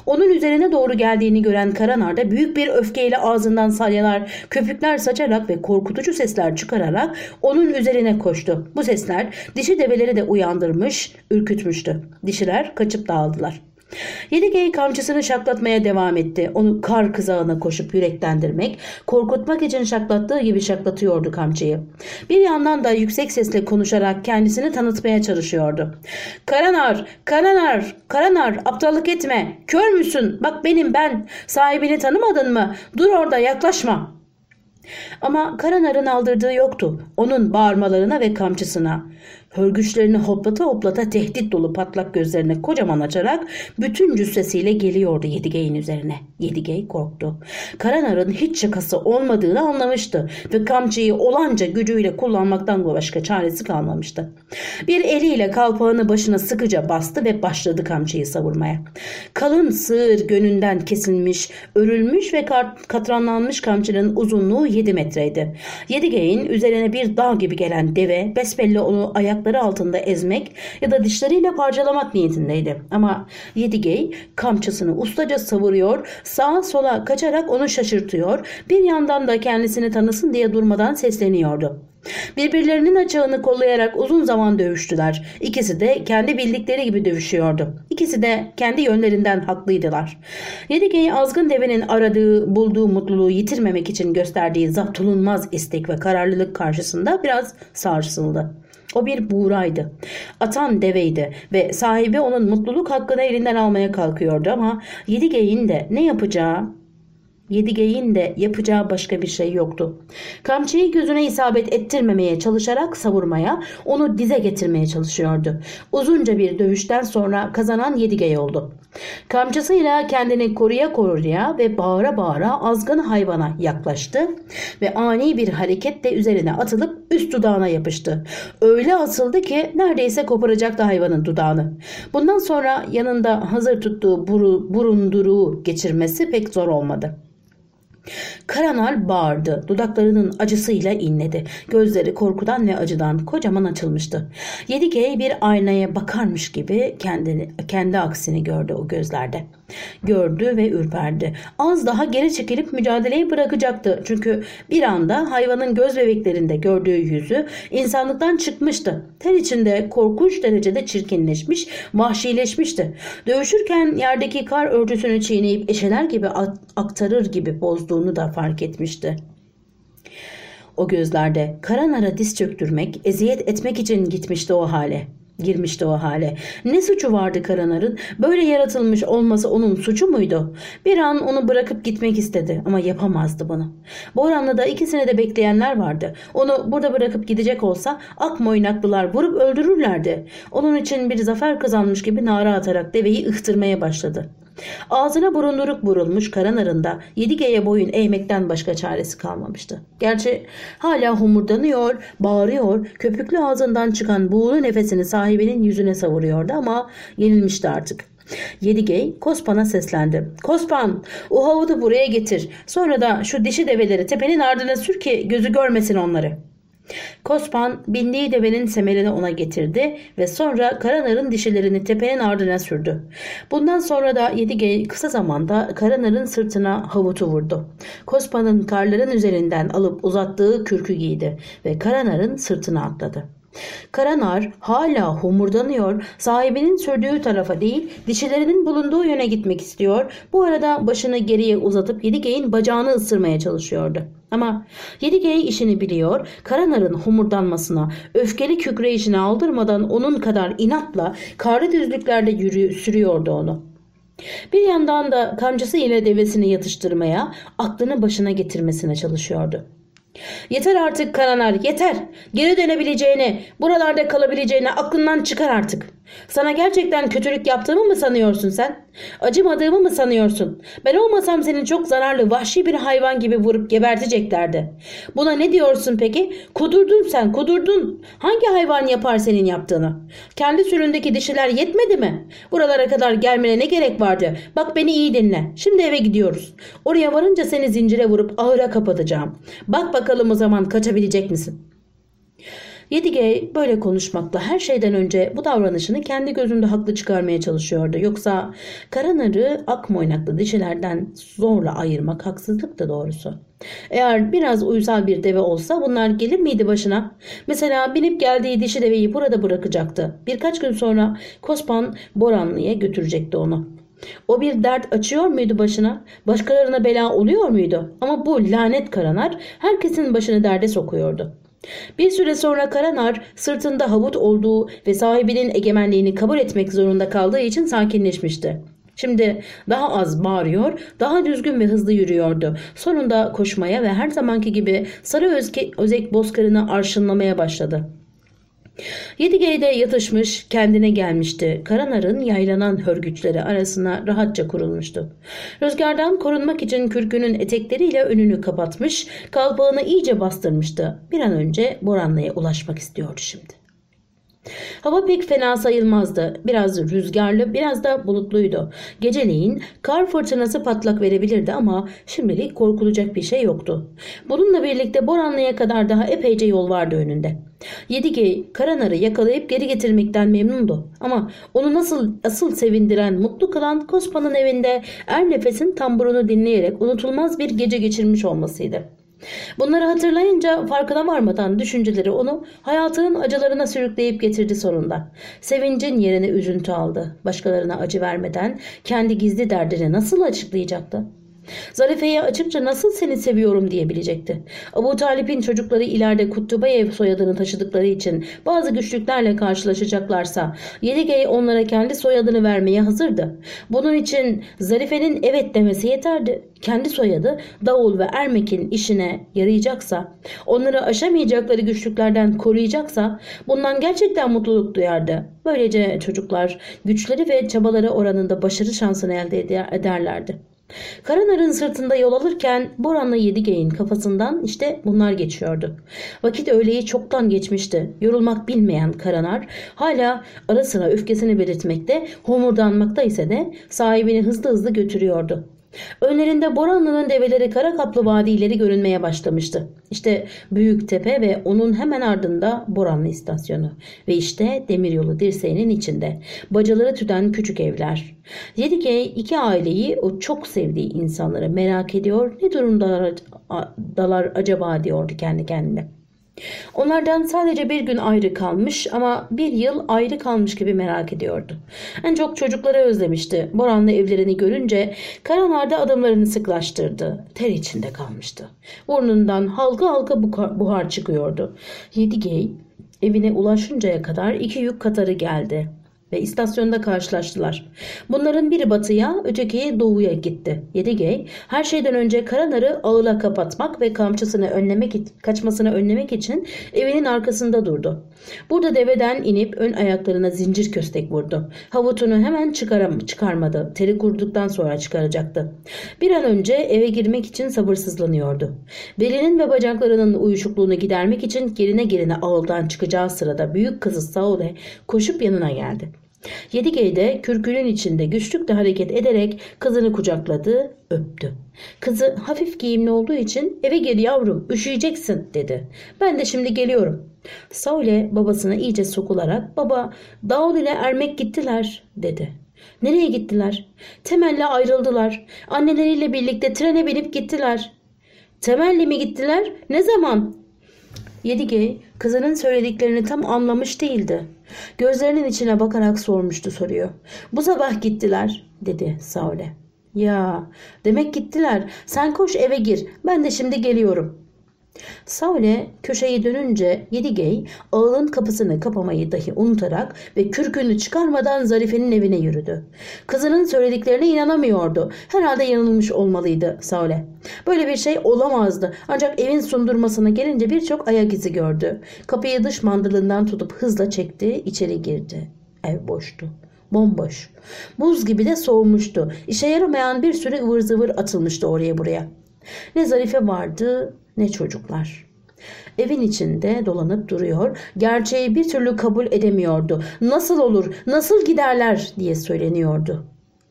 S1: Onun üzerine doğru geldiğini gören Karanar da büyük bir öfkeyle ağzından salyalar, köpükler saçarak ve korkutucu sesler çıkararak onun üzerine koştu. Bu sesler dişi develeri de uyandırmış, ürkütmüştü. Dişiler kaçıp dağıldılar. Yedigey kamçısını şaklatmaya devam etti. Onu kar kızağına koşup yüreklendirmek, korkutmak için şaklattığı gibi şaklatıyordu kamçıyı. Bir yandan da yüksek sesle konuşarak kendisini tanıtmaya çalışıyordu. Karanar, Karanar, Karanar aptallık etme. Kör müsün? Bak benim ben. Sahibini tanımadın mı? Dur orada yaklaşma. Ama Karanar'ın aldırdığı yoktu. Onun bağırmalarına ve kamçısına. Hörgüçlerini hoplata hoplata tehdit dolu patlak gözlerini kocaman açarak bütün cüssesiyle geliyordu Yedigey'in üzerine. Yedigey korktu. Karanar'ın hiç şakası olmadığını anlamıştı ve kamçıyı olanca gücüyle kullanmaktan başka çaresi kalmamıştı. Bir eliyle kalpağını başına sıkıca bastı ve başladı kamçıyı savurmaya. Kalın sığır gönünden kesilmiş, örülmüş ve katranlanmış kamçının uzunluğu 7 metreydi. Yedigey'in üzerine bir dağ gibi gelen deve besbelli onu ayak ayakları altında ezmek ya da dişleriyle parçalamak niyetindeydi. Ama Yedigey kamçısını ustaca savuruyor, sağa sola kaçarak onu şaşırtıyor, bir yandan da kendisini tanısın diye durmadan sesleniyordu. Birbirlerinin açığını kollayarak uzun zaman dövüştüler. İkisi de kendi bildikleri gibi dövüşüyordu. İkisi de kendi yönlerinden haklıydılar. Yedige'yi azgın devenin aradığı, bulduğu mutluluğu yitirmemek için gösterdiği zaptulunmaz istek ve kararlılık karşısında biraz sarsıldı. O bir buğraydı. Atan deveydi ve sahibi onun mutluluk hakkını elinden almaya kalkıyordu ama yedi geyin de ne yapacağı Yedi geyin de yapacağı başka bir şey yoktu. Kamçıyı gözüne isabet ettirmemeye çalışarak savurmaya, onu dize getirmeye çalışıyordu. Uzunca bir dövüşten sonra kazanan Yedigey oldu. Kamçısıyla kendini koruya koruya ve bağıra bağıra azgın hayvana yaklaştı ve ani bir hareketle üzerine atılıp üst dudağına yapıştı. Öyle asıldı ki neredeyse koparacaktı hayvanın dudağını. Bundan sonra yanında hazır tuttuğu burun, burunduruğu geçirmesi pek zor olmadı. Karanal bağırdı. Dudaklarının acısıyla inledi. Gözleri korkudan ve acıdan kocaman açılmıştı. Yedigey bir aynaya bakarmış gibi kendini, kendi aksini gördü o gözlerde. Gördü ve ürperdi. Az daha geri çekilip mücadeleyi bırakacaktı. Çünkü bir anda hayvanın göz bebeklerinde gördüğü yüzü insanlıktan çıkmıştı. Ter içinde korkunç derecede çirkinleşmiş, vahşileşmişti. Dövüşürken yerdeki kar örtüsünü çiğneyip eşeler gibi aktarır gibi bozduğunu da fark etmişti. O gözlerde karanara diz çöktürmek, eziyet etmek için gitmişti o hale girmişti o hale. Ne suçu vardı Karanar'ın? Böyle yaratılmış olması onun suçu muydu? Bir an onu bırakıp gitmek istedi ama yapamazdı bunu. Boran'la da ikisini de bekleyenler vardı. Onu burada bırakıp gidecek olsa ak akmoynaklılar vurup öldürürlerdi. Onun için bir zafer kazanmış gibi nara atarak deveyi ıhtırmaya başladı. Ağzına burunduruk vurulmuş karın arında Yedige'ye boyun eğmekten başka çaresi kalmamıştı. Gerçi hala humurdanıyor, bağırıyor, köpüklü ağzından çıkan buğulu nefesini sahibinin yüzüne savuruyordu ama yenilmişti artık. Yedigey Kospan'a seslendi. Kospan o havudu buraya getir. Sonra da şu dişi develeri tepenin ardına sür ki gözü görmesin onları.'' Kospan bindiği devenin semerini ona getirdi ve sonra Karanar'ın dişilerini tepenin ardına sürdü. Bundan sonra da Yedigey kısa zamanda Karanar'ın sırtına havutu vurdu. Kospan'ın karların üzerinden alıp uzattığı kürkü giydi ve Karanar'ın sırtına atladı. Karanar hala homurdanıyor, sahibinin sürdüğü tarafa değil, dişilerinin bulunduğu yöne gitmek istiyor. Bu arada başını geriye uzatıp Yedigey'in bacağını ısırmaya çalışıyordu. Ama Yedigey işini biliyor, Karanar'ın homurdanmasına, öfkeli kükreyişine aldırmadan onun kadar inatla karlı düzlüklerde yürü sürüyordu onu. Bir yandan da kamçısı ile devesini yatıştırmaya, aklını başına getirmesine çalışıyordu. Yeter artık Karanar yeter. Geri dönebileceğini, buralarda kalabileceğini aklından çıkar artık. Sana gerçekten kötülük yaptığımı mı sanıyorsun sen? Acımadığımı mı sanıyorsun? Ben olmasam seni çok zararlı vahşi bir hayvan gibi vurup geberteceklerdi. Buna ne diyorsun peki? Kudurdun sen kudurdun. Hangi hayvan yapar senin yaptığını? Kendi süründeki dişiler yetmedi mi? Buralara kadar gelmene ne gerek vardı? Bak beni iyi dinle. Şimdi eve gidiyoruz. Oraya varınca seni zincire vurup ahıra kapatacağım. Bak bakalım o zaman kaçabilecek misin?'' Yedigey böyle konuşmakla her şeyden önce bu davranışını kendi gözünde haklı çıkarmaya çalışıyordu. Yoksa Karanarı ak moynaklı dişilerden zorla ayırmak haksızlıktı doğrusu. Eğer biraz uysal bir deve olsa bunlar gelir miydi başına? Mesela binip geldiği dişi deveyi burada bırakacaktı. Birkaç gün sonra Kospan Boranlı'ya götürecekti onu. O bir dert açıyor muydu başına? Başkalarına bela oluyor muydu? Ama bu lanet karanar herkesin başını derde sokuyordu. Bir süre sonra Karanar sırtında havut olduğu ve sahibinin egemenliğini kabul etmek zorunda kaldığı için sakinleşmişti. Şimdi daha az bağırıyor, daha düzgün ve hızlı yürüyordu. Sonunda koşmaya ve her zamanki gibi sarı özke, özek bozkırını arşınlamaya başladı. 7G'de yatışmış, kendine gelmişti. Karanar'ın yaylanan hörgüçleri arasına rahatça kurulmuştu. Rüzgardan korunmak için kürkünün etekleriyle önünü kapatmış, kalpağını iyice bastırmıştı. Bir an önce Boranlı'ya ulaşmak istiyordu şimdi. Hava pek fena sayılmazdı. Biraz rüzgarlı, biraz da bulutluydu. Geceliğin kar fırtınası patlak verebilirdi ama şimdilik korkulacak bir şey yoktu. Bununla birlikte Boranlı'ya kadar daha epeyce yol vardı önünde. Yedigey Karanar'ı yakalayıp geri getirmekten memnundu. Ama onu nasıl asıl sevindiren, mutlu kılan Kospa'nın evinde er nefesin tamburunu dinleyerek unutulmaz bir gece geçirmiş olmasıydı. Bunları hatırlayınca farkına varmadan düşünceleri onu hayatının acılarına sürükleyip getirdi sonunda. Sevincin yerine üzüntü aldı. Başkalarına acı vermeden kendi gizli derdini nasıl açıklayacaktı? Zarife'ye açıkça nasıl seni seviyorum diyebilecekti. Abu Talip'in çocukları ileride Kuttubayev soyadını taşıdıkları için bazı güçlüklerle karşılaşacaklarsa Yedigey onlara kendi soyadını vermeye hazırdı. Bunun için Zarife'nin evet demesi yeterdi. Kendi soyadı Davul ve Ermek'in işine yarayacaksa, onları aşamayacakları güçlüklerden koruyacaksa bundan gerçekten mutluluk duyardı. Böylece çocuklar güçleri ve çabaları oranında başarı şansını elde ederlerdi. Karanar'ın sırtında yol alırken Boran'la Yedigey'in kafasından işte bunlar geçiyordu. Vakit öğleyi çoktan geçmişti. Yorulmak bilmeyen Karanar hala ara sıra öfkesini belirtmekte, homurdanmakta ise de sahibini hızlı hızlı götürüyordu. Önlerinde Boranlı'nın develeri kara kaplı vadileri görünmeye başlamıştı. İşte Büyük Tepe ve onun hemen ardında Boranlı istasyonu ve işte demiryolu dirseğinin içinde bacaları tüten küçük evler. Yedikey iki aileyi o çok sevdiği insanları merak ediyor ne durumdalar dalar acaba diyordu kendi kendine. Onlardan sadece bir gün ayrı kalmış ama bir yıl ayrı kalmış gibi merak ediyordu. En çok çocuklara özlemişti. Boran'la evlerini görünce Karanarda adımlarını sıklaştırdı. Ter içinde kalmıştı. Burnundan halka halka buhar çıkıyordu. Yedigey evine ulaşıncaya kadar iki yük katarı geldi ve istasyonda karşılaştılar. Bunların biri batıya, öteki doğuya gitti. Yedigey, her şeyden önce Karanar'ı ağıla kapatmak ve kamçısını önlemek, kaçmasını önlemek için evinin arkasında durdu. Burada deveden inip ön ayaklarına zincir köstek vurdu. Havutunu hemen çıkaram çıkarmadı. Teri kurduktan sonra çıkaracaktı. Bir an önce eve girmek için sabırsızlanıyordu. Belinin ve bacaklarının uyuşukluğunu gidermek için gerine gerine ağıldan çıkacağı sırada büyük kızı Saule koşup yanına geldi. Yedigey'de kürkünün içinde güçlükle hareket ederek kızını kucakladı, öptü. Kızı hafif giyimli olduğu için eve gel yavrum üşüyeceksin dedi. Ben de şimdi geliyorum. Saule babasına iyice sokularak baba Daul ile Ermek gittiler dedi. Nereye gittiler? Temel'le ayrıldılar. Anneleriyle birlikte trene binip gittiler. Temel'le mi gittiler? Ne zaman? Yedige kızının söylediklerini tam anlamış değildi. Gözlerinin içine bakarak sormuştu soruyu. Bu sabah gittiler dedi Saule. Ya demek gittiler. Sen koş eve gir. Ben de şimdi geliyorum. Saule köşeyi dönünce Yedigey ağılın kapısını kapamayı dahi unutarak ve kürkünü çıkarmadan Zarife'nin evine yürüdü. Kızının söylediklerine inanamıyordu. Herhalde yanılmış olmalıydı Saule. Böyle bir şey olamazdı. Ancak evin sundurmasına gelince birçok ayak izi gördü. Kapıyı dış mandalından tutup hızla çekti, içeri girdi. Ev boştu bomboş. Buz gibi de soğumuştu. İşe yaramayan bir sürü ıvır zıvır atılmıştı oraya buraya. Ne Zarife vardı ne çocuklar. Evin içinde dolanıp duruyor, gerçeği bir türlü kabul edemiyordu. Nasıl olur, nasıl giderler diye söyleniyordu.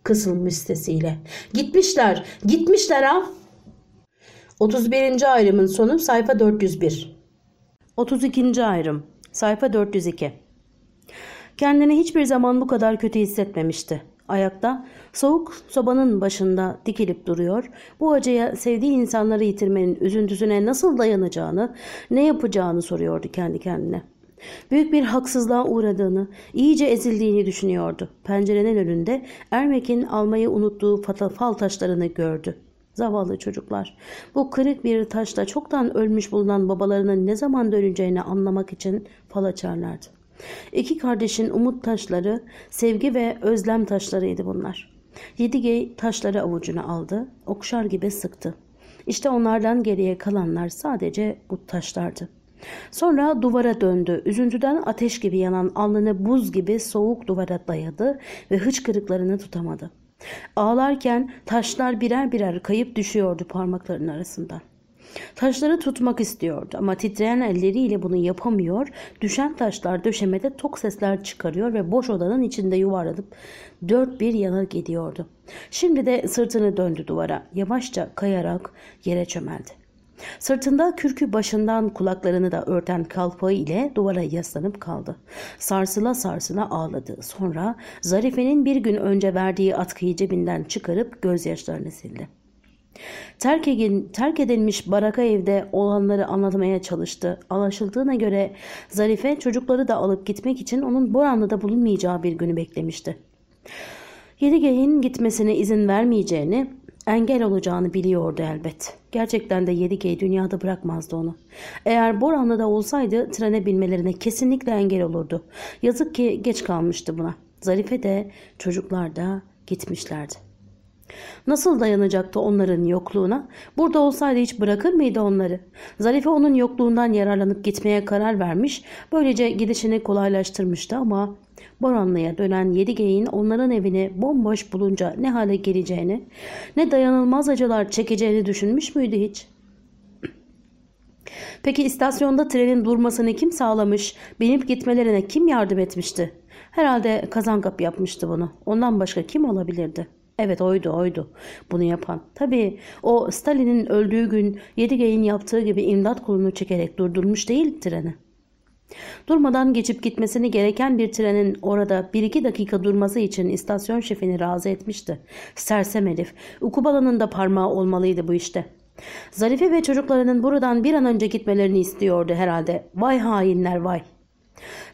S1: Kısılmış sesiyle. Gitmişler, gitmişler ha. 31. ayrımın sonu sayfa 401. 32. ayrım sayfa 402. Kendini hiçbir zaman bu kadar kötü hissetmemişti. Ayakta, soğuk sobanın başında dikilip duruyor, bu acıya sevdiği insanları yitirmenin üzüntüsüne nasıl dayanacağını, ne yapacağını soruyordu kendi kendine. Büyük bir haksızlığa uğradığını, iyice ezildiğini düşünüyordu. Pencerenin önünde Ermek'in almayı unuttuğu fal taşlarını gördü. Zavallı çocuklar. Bu kırık bir taşla çoktan ölmüş bulunan babalarının ne zaman döneceğini anlamak için fal açarlardı. İki kardeşin umut taşları, sevgi ve özlem taşlarıydı bunlar. Yedigey taşları avucuna aldı, okşar gibi sıktı. İşte onlardan geriye kalanlar sadece bu taşlardı. Sonra duvara döndü. Üzüntüden ateş gibi yanan alnını buz gibi soğuk duvara dayadı ve hıçkırıklarını tutamadı. Ağlarken taşlar birer birer kayıp düşüyordu parmaklarının arasından. Taşları tutmak istiyordu ama titreyen elleriyle bunu yapamıyor. Düşen taşlar döşemede tok sesler çıkarıyor ve boş odanın içinde yuvarlanıp dört bir yana gidiyordu. Şimdi de sırtını döndü duvara. Yavaşça kayarak yere çömeldi. Sırtında kürkü başından kulaklarını da örten kalpağı ile duvara yaslanıp kaldı. Sarsıla sarsıla ağladı. Sonra Zarife'nin bir gün önce verdiği atkıyı cebinden çıkarıp gözyaşlarını sildi. Terk, terk edilmiş baraka evde olanları anlatmaya çalıştı. Anlaşıldığına göre Zarife çocukları da alıp gitmek için onun Boranlı'da bulunmayacağı bir günü beklemişti. Yedigey'in gitmesine izin vermeyeceğini, engel olacağını biliyordu elbet. Gerçekten de Yedigey dünyada bırakmazdı onu. Eğer Boranlı'da olsaydı trene binmelerine kesinlikle engel olurdu. Yazık ki geç kalmıştı buna. Zarife de çocuklar da gitmişlerdi. Nasıl dayanacaktı onların yokluğuna? Burada olsaydı hiç bırakır mıydı onları? Zarife onun yokluğundan yararlanıp gitmeye karar vermiş. Böylece gidişini kolaylaştırmıştı ama Boranlı'ya dönen Yedigeyin onların evini bomboş bulunca ne hale geleceğini, ne dayanılmaz acılar çekeceğini düşünmüş müydü hiç? Peki istasyonda trenin durmasını kim sağlamış, binip gitmelerine kim yardım etmişti? Herhalde Kazankap yapmıştı bunu. Ondan başka kim olabilirdi?'' Evet oydu oydu bunu yapan. Tabii o Stalin'in öldüğü gün Yedigey'in yaptığı gibi imdat kolunu çekerek durdurmuş değil treni. Durmadan geçip gitmesini gereken bir trenin orada bir iki dakika durması için istasyon şefini razı etmişti. Sersem herif. Ukubala'nın da parmağı olmalıydı bu işte. Zarife ve çocuklarının buradan bir an önce gitmelerini istiyordu herhalde. Vay hainler vay.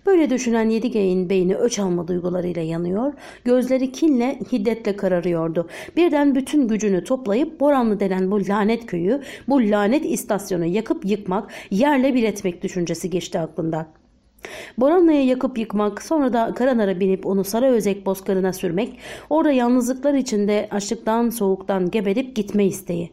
S1: Böyle düşünen Yedigey'in beyni öç alma duygularıyla yanıyor, gözleri kinle, hiddetle kararıyordu. Birden bütün gücünü toplayıp Boranlı denen bu lanet köyü, bu lanet istasyonu yakıp yıkmak, yerle bir etmek düşüncesi geçti aklından. Boranlı'ya yakıp yıkmak, sonra da Karanar'a binip onu sarı özek bozkırına sürmek, orada yalnızlıklar içinde açlıktan, soğuktan geberip gitme isteği.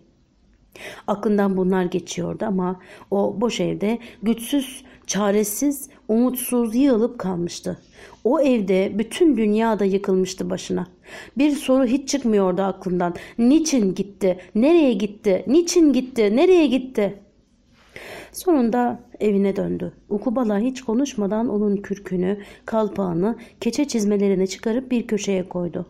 S1: Aklından bunlar geçiyordu ama o boş evde güçsüz, çaresiz, umutsuz yığılıp kalmıştı. O evde bütün dünyada yıkılmıştı başına. Bir soru hiç çıkmıyordu aklından. Niçin gitti? Nereye gitti? Niçin gitti? Nereye gitti? Sonunda evine döndü. Ukubala hiç konuşmadan onun kürkünü, kalpağını, keçe çizmelerini çıkarıp bir köşeye koydu.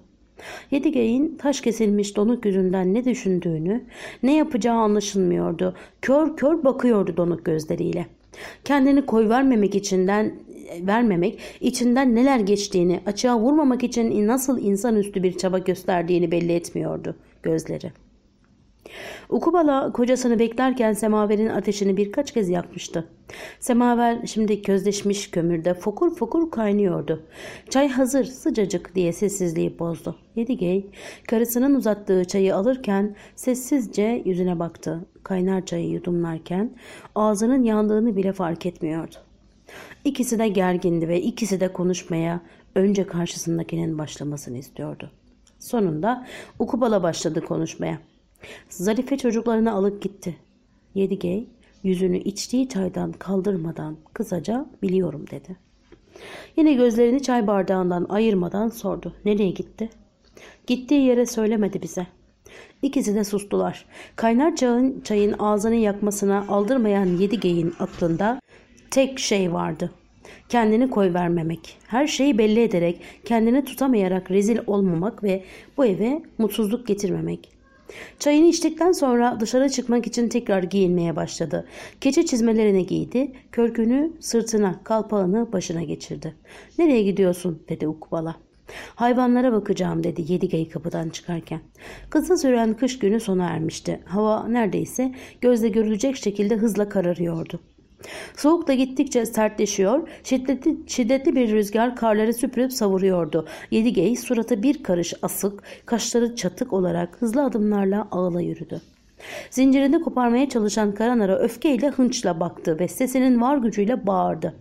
S1: Yedigey'in taş kesilmiş donuk yüzünden ne düşündüğünü, ne yapacağı anlaşılmıyordu. Kör kör bakıyordu donuk gözleriyle. Kendini koy vermemek içinden vermemek, içinden neler geçtiğini, açığa vurmamak için nasıl insanüstü bir çaba gösterdiğini belli etmiyordu gözleri. Ukubala kocasını beklerken semaverin ateşini birkaç kez yakmıştı. Semaver şimdi közleşmiş kömürde fokur fokur kaynıyordu. Çay hazır sıcacık diye sessizliği bozdu. Yedigey karısının uzattığı çayı alırken sessizce yüzüne baktı kaynar çayı yudumlarken ağzının yandığını bile fark etmiyordu. İkisi de gergindi ve ikisi de konuşmaya önce karşısındakinin başlamasını istiyordu. Sonunda Ukubala başladı konuşmaya. Zarife çocuklarını alıp gitti. Yedigey yüzünü içtiği çaydan kaldırmadan kısaca biliyorum dedi. Yine gözlerini çay bardağından ayırmadan sordu. Nereye gitti? Gittiği yere söylemedi bize. İkisi de sustular. Kaynar çağın, çayın ağzını yakmasına aldırmayan yedi geyin aklında tek şey vardı. Kendini koy vermemek, her şeyi belli ederek, kendini tutamayarak rezil olmamak ve bu eve mutsuzluk getirmemek. Çayını içtikten sonra dışarı çıkmak için tekrar giyinmeye başladı. Keçe çizmelerini giydi, körkünü sırtına, kalpağını başına geçirdi. ''Nereye gidiyorsun?'' dedi Ukbala. Hayvanlara bakacağım dedi Yedigey kapıdan çıkarken. Kısa süren kış günü sona ermişti. Hava neredeyse gözle görülecek şekilde hızla kararıyordu. Soğuk da gittikçe sertleşiyor, şiddetli, şiddetli bir rüzgar karları süpürüp savuruyordu. Yedigey suratı bir karış asık, kaşları çatık olarak hızlı adımlarla ağla yürüdü. Zincirini koparmaya çalışan Karanara öfkeyle hınçla baktı ve sesinin var gücüyle bağırdı.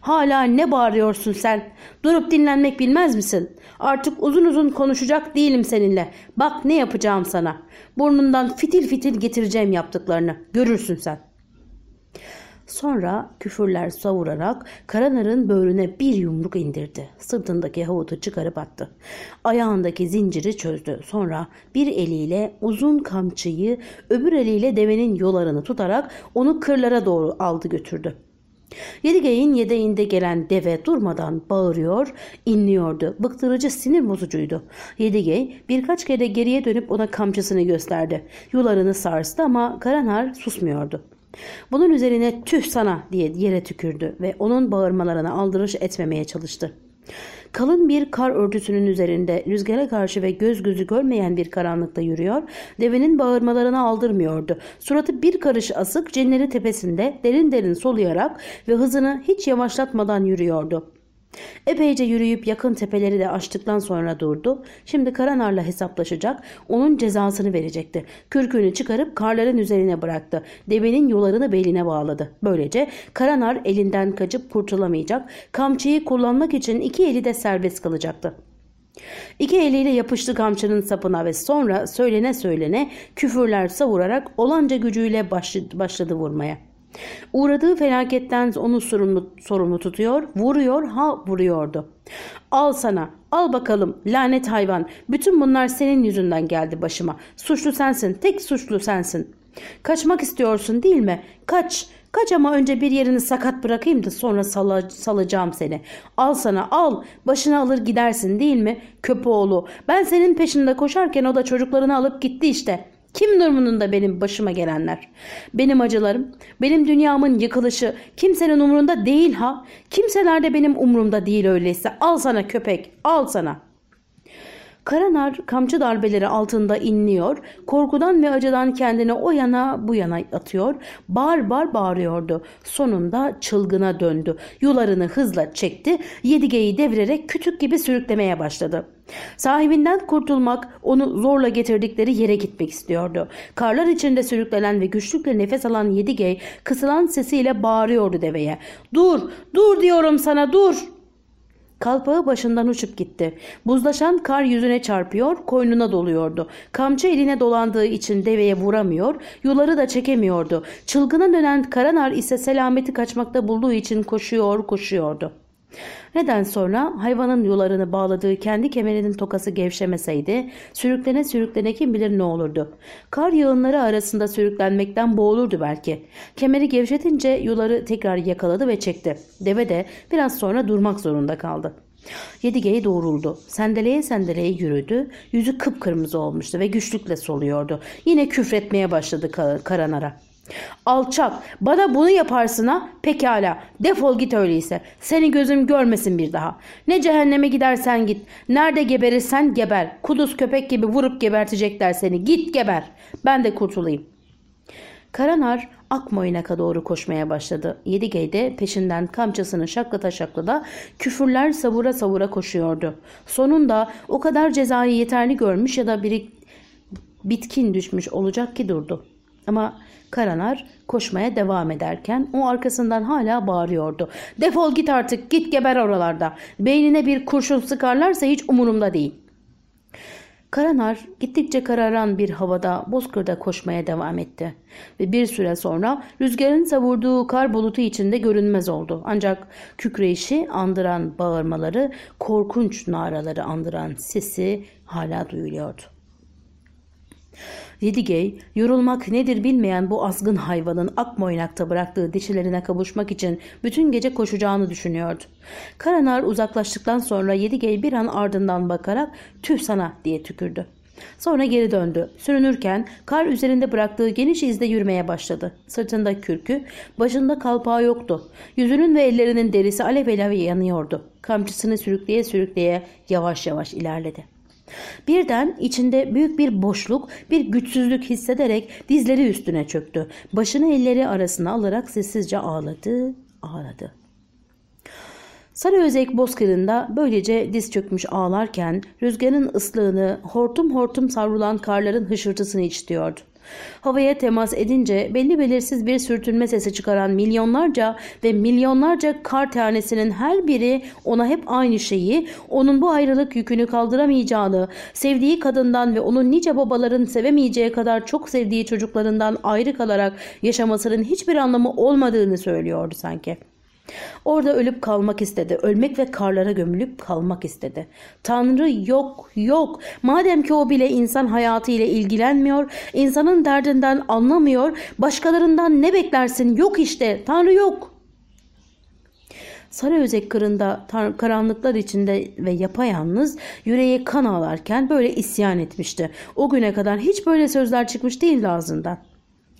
S1: Hala ne bağırıyorsun sen? Durup dinlenmek bilmez misin? Artık uzun uzun konuşacak değilim seninle. Bak ne yapacağım sana. Burnundan fitil fitil getireceğim yaptıklarını. Görürsün sen. Sonra küfürler savurarak Karanar'ın böğrüne bir yumruk indirdi. Sırtındaki havutu çıkarıp attı. Ayağındaki zinciri çözdü. Sonra bir eliyle uzun kamçıyı öbür eliyle devenin yolarını tutarak onu kırlara doğru aldı götürdü. Yedigeyin yedeğinde gelen deve durmadan bağırıyor, inliyordu. Bıktırıcı, sinir bozucuydu. Yedigey birkaç kere geriye dönüp ona kamçısını gösterdi. Yularını sarstı ama Karanar susmuyordu. Bunun üzerine tüh sana diye yere tükürdü ve onun bağırmalarına aldırış etmemeye çalıştı. Kalın bir kar örtüsünün üzerinde rüzgara karşı ve göz gözü görmeyen bir karanlıkta yürüyor. Devenin bağırmalarına aldırmıyordu. Suratı bir karış asık cenleri tepesinde derin derin soluyarak ve hızını hiç yavaşlatmadan yürüyordu. Epeyce yürüyüp yakın tepeleri de aştıktan sonra durdu. Şimdi Karanar'la hesaplaşacak, onun cezasını verecekti. Kürkünü çıkarıp karların üzerine bıraktı. Devenin yularını beline bağladı. Böylece Karanar elinden kaçıp kurtulamayacak, kamçıyı kullanmak için iki eli de serbest kalacaktı. İki eliyle yapıştı kamçının sapına ve sonra söylene söylene küfürler savurarak olanca gücüyle başladı vurmaya.'' Uğradığı felaketten onu sorumlu, sorumlu tutuyor, vuruyor, ha vuruyordu. Al sana, al bakalım lanet hayvan. Bütün bunlar senin yüzünden geldi başıma. Suçlu sensin, tek suçlu sensin. Kaçmak istiyorsun değil mi? Kaç, kaç ama önce bir yerini sakat bırakayım da sonra sala, salacağım seni. Al sana al, Başına alır gidersin değil mi? Köpoğlu, ben senin peşinde koşarken o da çocuklarını alıp gitti işte.'' Kim durumunda benim başıma gelenler? Benim acılarım, benim dünyamın yıkılışı kimsenin umurunda değil ha. Kimseler de benim umurumda değil öyleyse. Al sana köpek, al sana.'' Karanar kamçı darbeleri altında inliyor, korkudan ve acıdan kendini o yana bu yana atıyor, Bar bar bağırıyordu. Sonunda çılgına döndü. Yularını hızla çekti, yedigeyi devirerek kütük gibi sürüklemeye başladı. Sahibinden kurtulmak, onu zorla getirdikleri yere gitmek istiyordu. Karlar içinde sürüklenen ve güçlükle nefes alan Yedigey kısılan sesiyle bağırıyordu deveye. ''Dur, dur diyorum sana, dur!'' Kalpağı başından uçup gitti. Buzlaşan kar yüzüne çarpıyor, koynuna doluyordu. Kamçı eline dolandığı için deveye vuramıyor, yuları da çekemiyordu. Çılgına dönen Karanar ise selameti kaçmakta bulduğu için koşuyor, koşuyordu. Neden sonra hayvanın yularını bağladığı kendi kemerinin tokası gevşemeseydi sürüklene sürüklene kim bilir ne olurdu. Kar yağınları arasında sürüklenmekten boğulurdu belki. Kemeri gevşetince yuları tekrar yakaladı ve çekti. Deve de biraz sonra durmak zorunda kaldı. Yedige'ye doğruldu. Sendeleye sendeleye yürüdü. Yüzü kıpkırmızı olmuştu ve güçlükle soluyordu. Yine küfretmeye başladı Karanar'a. Alçak bana bunu yaparsın ha pekala defol git öyleyse seni gözüm görmesin bir daha. Ne cehenneme gidersen git nerede geberirsen geber kuduz köpek gibi vurup gebertecekler seni git geber ben de kurtulayım. Karanar Akmoynak'a doğru koşmaya başladı. Yedigey de peşinden kamçasını şaklata şaklada küfürler savura savura koşuyordu. Sonunda o kadar cezayı yeterli görmüş ya da biri bitkin düşmüş olacak ki durdu. Ama Karanar koşmaya devam ederken o arkasından hala bağırıyordu. Defol git artık git geber oralarda. Beynine bir kurşun sıkarlarsa hiç umurumda değil. Karanar gittikçe kararan bir havada bozkırda koşmaya devam etti ve bir süre sonra rüzgarın savurduğu kar bulutu içinde görünmez oldu. Ancak kükreyişi andıran bağırmaları, korkunç naraları andıran sesi hala duyuluyordu. Yedigey, yorulmak nedir bilmeyen bu azgın hayvanın ak akmoynakta bıraktığı dişilerine kavuşmak için bütün gece koşacağını düşünüyordu. Karanar uzaklaştıktan sonra Yedigey bir an ardından bakarak tüh sana diye tükürdü. Sonra geri döndü. Sürünürken kar üzerinde bıraktığı geniş izde yürümeye başladı. Sırtında kürkü, başında kalpağı yoktu. Yüzünün ve ellerinin derisi alev alev yanıyordu. Kamçısını sürükleye sürükleye yavaş yavaş ilerledi. Birden içinde büyük bir boşluk, bir güçsüzlük hissederek dizleri üstüne çöktü. Başını elleri arasına alarak sessizce ağladı, ağladı. Sarı özek bozkırında böylece diz çökmüş ağlarken rüzgarın ıslığını, hortum hortum savrulan karların hışırtısını içtiyordu. Havaya temas edince belli belirsiz bir sürtünme sesi çıkaran milyonlarca ve milyonlarca kar tanesinin her biri ona hep aynı şeyi, onun bu ayrılık yükünü kaldıramayacağını, sevdiği kadından ve onun nice babaların sevemeyeceği kadar çok sevdiği çocuklarından ayrı kalarak yaşamasının hiçbir anlamı olmadığını söylüyordu sanki. Orada ölüp kalmak istedi. Ölmek ve karlara gömülüp kalmak istedi. Tanrı yok, yok. Madem ki o bile insan hayatı ile ilgilenmiyor, insanın derdinden anlamıyor, başkalarından ne beklersin? Yok işte, Tanrı yok. Sarı özek kırında karanlıklar içinde ve yapayalnız yüreğe kan ağlarken böyle isyan etmişti. O güne kadar hiç böyle sözler çıkmış değildi ağzından.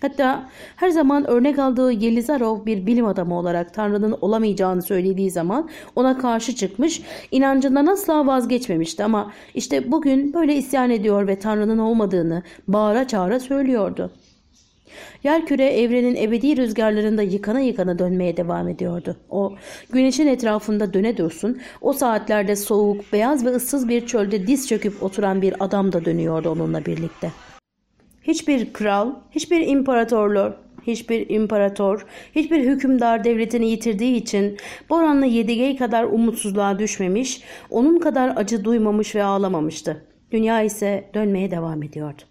S1: Hatta her zaman örnek aldığı Yelizarov bir bilim adamı olarak Tanrı'nın olamayacağını söylediği zaman ona karşı çıkmış, inancından asla vazgeçmemişti ama işte bugün böyle isyan ediyor ve Tanrı'nın olmadığını bağıra çağıra söylüyordu. Yerküre evrenin ebedi rüzgarlarında yıkana yıkana dönmeye devam ediyordu. O güneşin etrafında döne dursun, o saatlerde soğuk, beyaz ve ıssız bir çölde diz çöküp oturan bir adam da dönüyordu onunla birlikte.'' Hiçbir kral, hiçbir imparatorluk, hiçbir imparator, hiçbir hükümdar devletini yitirdiği için Boran'la Yedigey kadar umutsuzluğa düşmemiş, onun kadar acı duymamış ve ağlamamıştı. Dünya ise dönmeye devam ediyordu.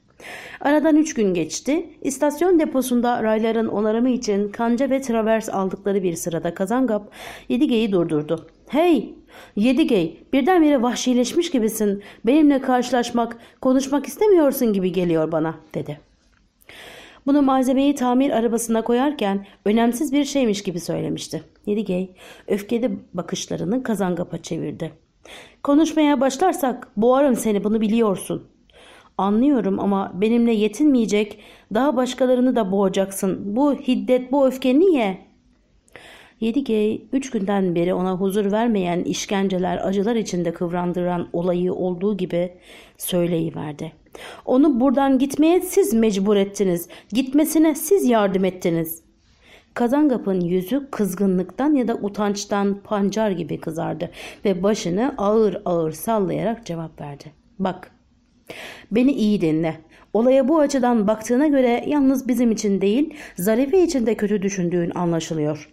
S1: Aradan üç gün geçti. İstasyon deposunda rayların onarımı için kanca ve travers aldıkları bir sırada Kazangap Yedige'yi durdurdu. ''Hey, Yedigey, birdenbire vahşileşmiş gibisin. Benimle karşılaşmak, konuşmak istemiyorsun gibi geliyor bana, dedi. Bunu malzemeyi tamir arabasına koyarken önemsiz bir şeymiş gibi söylemişti. Yedigey, öfkeli bakışlarını kazangapa çevirdi. Konuşmaya başlarsak boğarım seni bunu biliyorsun. Anlıyorum ama benimle yetinmeyecek, daha başkalarını da boğacaksın. Bu hiddet, bu öfke niye?'' 7G 3 günden beri ona huzur vermeyen işkenceler acılar içinde kıvrandıran olayı olduğu gibi söyleyiverdi. Onu buradan gitmeye siz mecbur ettiniz. Gitmesine siz yardım ettiniz. Kazangap'ın yüzü kızgınlıktan ya da utançtan pancar gibi kızardı ve başını ağır ağır sallayarak cevap verdi. Bak Beni iyi dinle. Olaya bu açıdan baktığına göre yalnız bizim için değil, Zarife için de kötü düşündüğün anlaşılıyor.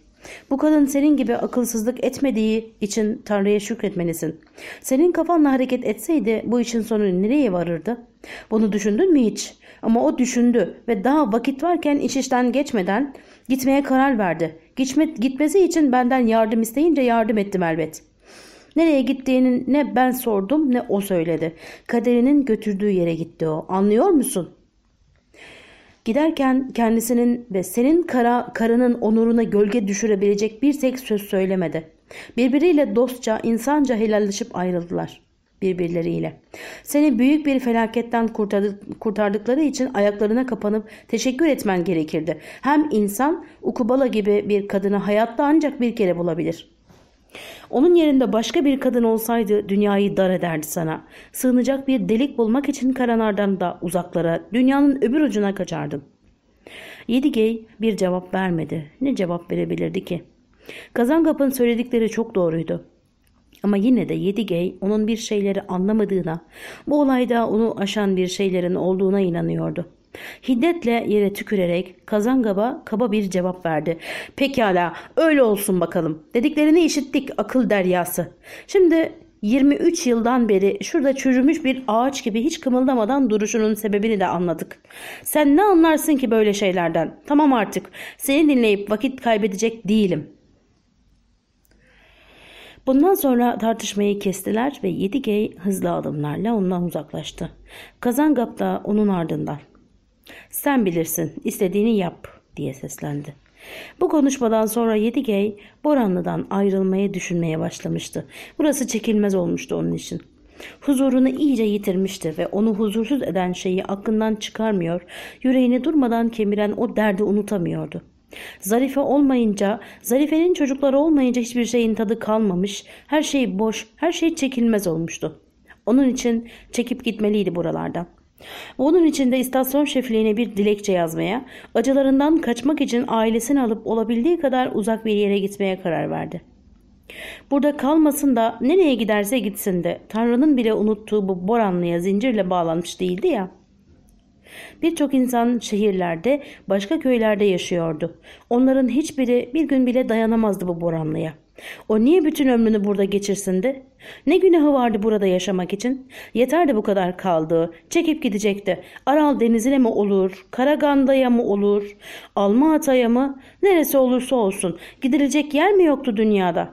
S1: Bu kadın senin gibi akılsızlık etmediği için Tanrı'ya şükretmelisin. Senin kafanla hareket etseydi bu işin sonu nereye varırdı? Bunu düşündün mü hiç? Ama o düşündü ve daha vakit varken iş işten geçmeden gitmeye karar verdi. Gitme, gitmesi için benden yardım isteyince yardım ettim elbet. Nereye gittiğini ne ben sordum ne o söyledi. Kaderinin götürdüğü yere gitti o. Anlıyor musun? Giderken kendisinin ve senin kara, karının onuruna gölge düşürebilecek bir tek söz söylemedi. Birbiriyle dostça, insanca helalleşip ayrıldılar birbirleriyle. Seni büyük bir felaketten kurtardıkları için ayaklarına kapanıp teşekkür etmen gerekirdi. Hem insan Ukubala gibi bir kadını hayatta ancak bir kere bulabilir. Onun yerinde başka bir kadın olsaydı dünyayı dar ederdi sana. Sığınacak bir delik bulmak için karanardan da uzaklara, dünyanın öbür ucuna kaçardın. Yedi Yedigey bir cevap vermedi. Ne cevap verebilirdi ki? Kazangap'ın söyledikleri çok doğruydu. Ama yine de yedi Yedigey onun bir şeyleri anlamadığına, bu olayda onu aşan bir şeylerin olduğuna inanıyordu. Hiddetle yere tükürerek Kazangaba kaba bir cevap verdi. Pekala öyle olsun bakalım. Dediklerini işittik akıl deryası. Şimdi 23 yıldan beri şurada çürümüş bir ağaç gibi hiç kımıldamadan duruşunun sebebini de anladık. Sen ne anlarsın ki böyle şeylerden? Tamam artık. Seni dinleyip vakit kaybedecek değilim. Bundan sonra tartışmayı kestiler ve 7 Yedigey hızlı adımlarla ondan uzaklaştı. Kazangap da onun ardından. Sen bilirsin istediğini yap diye seslendi. Bu konuşmadan sonra Yedigey Boranlı'dan ayrılmayı düşünmeye başlamıştı. Burası çekilmez olmuştu onun için. Huzurunu iyice yitirmişti ve onu huzursuz eden şeyi aklından çıkarmıyor, yüreğini durmadan kemiren o derdi unutamıyordu. Zarife olmayınca, Zarife'nin çocukları olmayınca hiçbir şeyin tadı kalmamış, her şey boş, her şey çekilmez olmuştu. Onun için çekip gitmeliydi buralardan. Onun için de istasyon şefliğine bir dilekçe yazmaya, acılarından kaçmak için ailesini alıp olabildiği kadar uzak bir yere gitmeye karar verdi. Burada kalmasın da nereye giderse gitsin de Tanrı'nın bile unuttuğu bu Boranlı'ya zincirle bağlanmış değildi ya. Birçok insan şehirlerde, başka köylerde yaşıyordu. Onların hiçbiri bir gün bile dayanamazdı bu Boranlı'ya. O niye bütün ömrünü burada geçirsin de? Ne günahı vardı burada yaşamak için? Yeter de bu kadar kaldı. Çekip gidecekti. Aral denizine mi olur? Karaganda'ya mı olur? Almaata'ya mı? Neresi olursa olsun. Gidilecek yer mi yoktu dünyada?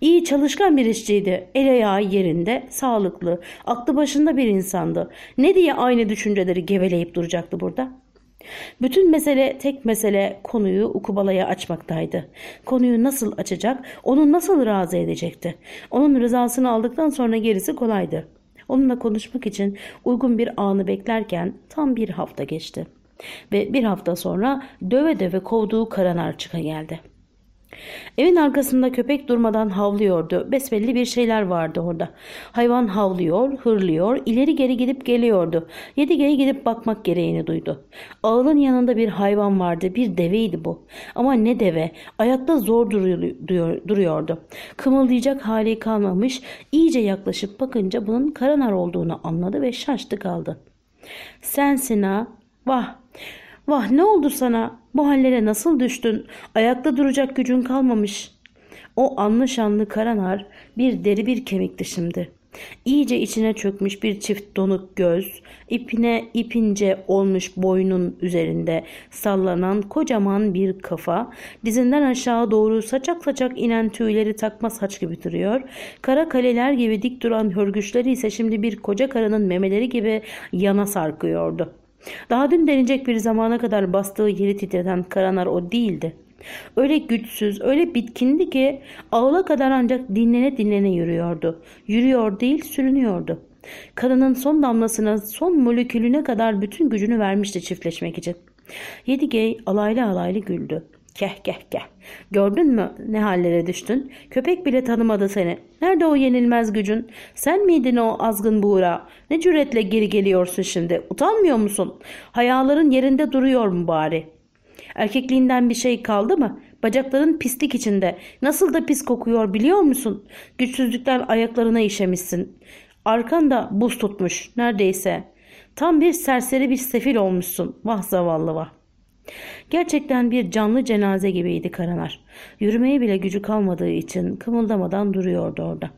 S1: İyi çalışkan bir işçiydi. El ayağı yerinde, sağlıklı, aklı başında bir insandı. Ne diye aynı düşünceleri geveleyip duracaktı burada?'' Bütün mesele tek mesele konuyu Ukubala'ya açmaktaydı. Konuyu nasıl açacak, onu nasıl razı edecekti. Onun rızasını aldıktan sonra gerisi kolaydı. Onunla konuşmak için uygun bir anı beklerken tam bir hafta geçti. Ve bir hafta sonra döve döve kovduğu Karanar çıka geldi.'' Evin arkasında köpek durmadan havlıyordu. Besbelli bir şeyler vardı orada. Hayvan havlıyor, hırlıyor, ileri geri gidip geliyordu. Yedigeye gidip bakmak gereğini duydu. Ağılın yanında bir hayvan vardı. Bir deveydi bu. Ama ne deve. Ayakta zor duruyordu. Kımıldayacak hali kalmamış. İyice yaklaşıp bakınca bunun karanar olduğunu anladı ve şaştı kaldı. Sensin ha. Vah. Vah ne oldu sana? Bu hallere nasıl düştün? Ayakta duracak gücün kalmamış. O anlı karanar bir deri bir kemikti şimdi. İyice içine çökmüş bir çift donuk göz, ipine ipince olmuş boynun üzerinde sallanan kocaman bir kafa, dizinden aşağı doğru saçak saçak inen tüyleri takma saç gibi duruyor. Kara kaleler gibi dik duran hörgüçleri ise şimdi bir koca karının memeleri gibi yana sarkıyordu.'' Daha dün denecek bir zamana kadar bastığı yeri titreten Karanar o değildi. Öyle güçsüz, öyle bitkindi ki ağla kadar ancak dinlene dinlene yürüyordu. Yürüyor değil sürünüyordu. Kanının son damlasına, son molekülüne kadar bütün gücünü vermişti çiftleşmek için. Yedigey alaylı alaylı güldü. Keh keh keh. Gördün mü ne hallere düştün? Köpek bile tanımadı seni. Nerede o yenilmez gücün? Sen miydin o azgın buğra? Ne cüretle geri geliyorsun şimdi? Utanmıyor musun? Hayaların yerinde duruyor mu bari? Erkekliğinden bir şey kaldı mı? Bacakların pislik içinde. Nasıl da pis kokuyor biliyor musun? Güçsüzlükten ayaklarına işemişsin. Arkan da buz tutmuş neredeyse. Tam bir serseri bir sefil olmuşsun. Vah zavallı vah. Gerçekten bir canlı cenaze gibiydi Karanar. Yürümeye bile gücü kalmadığı için kımıldamadan duruyordu orada.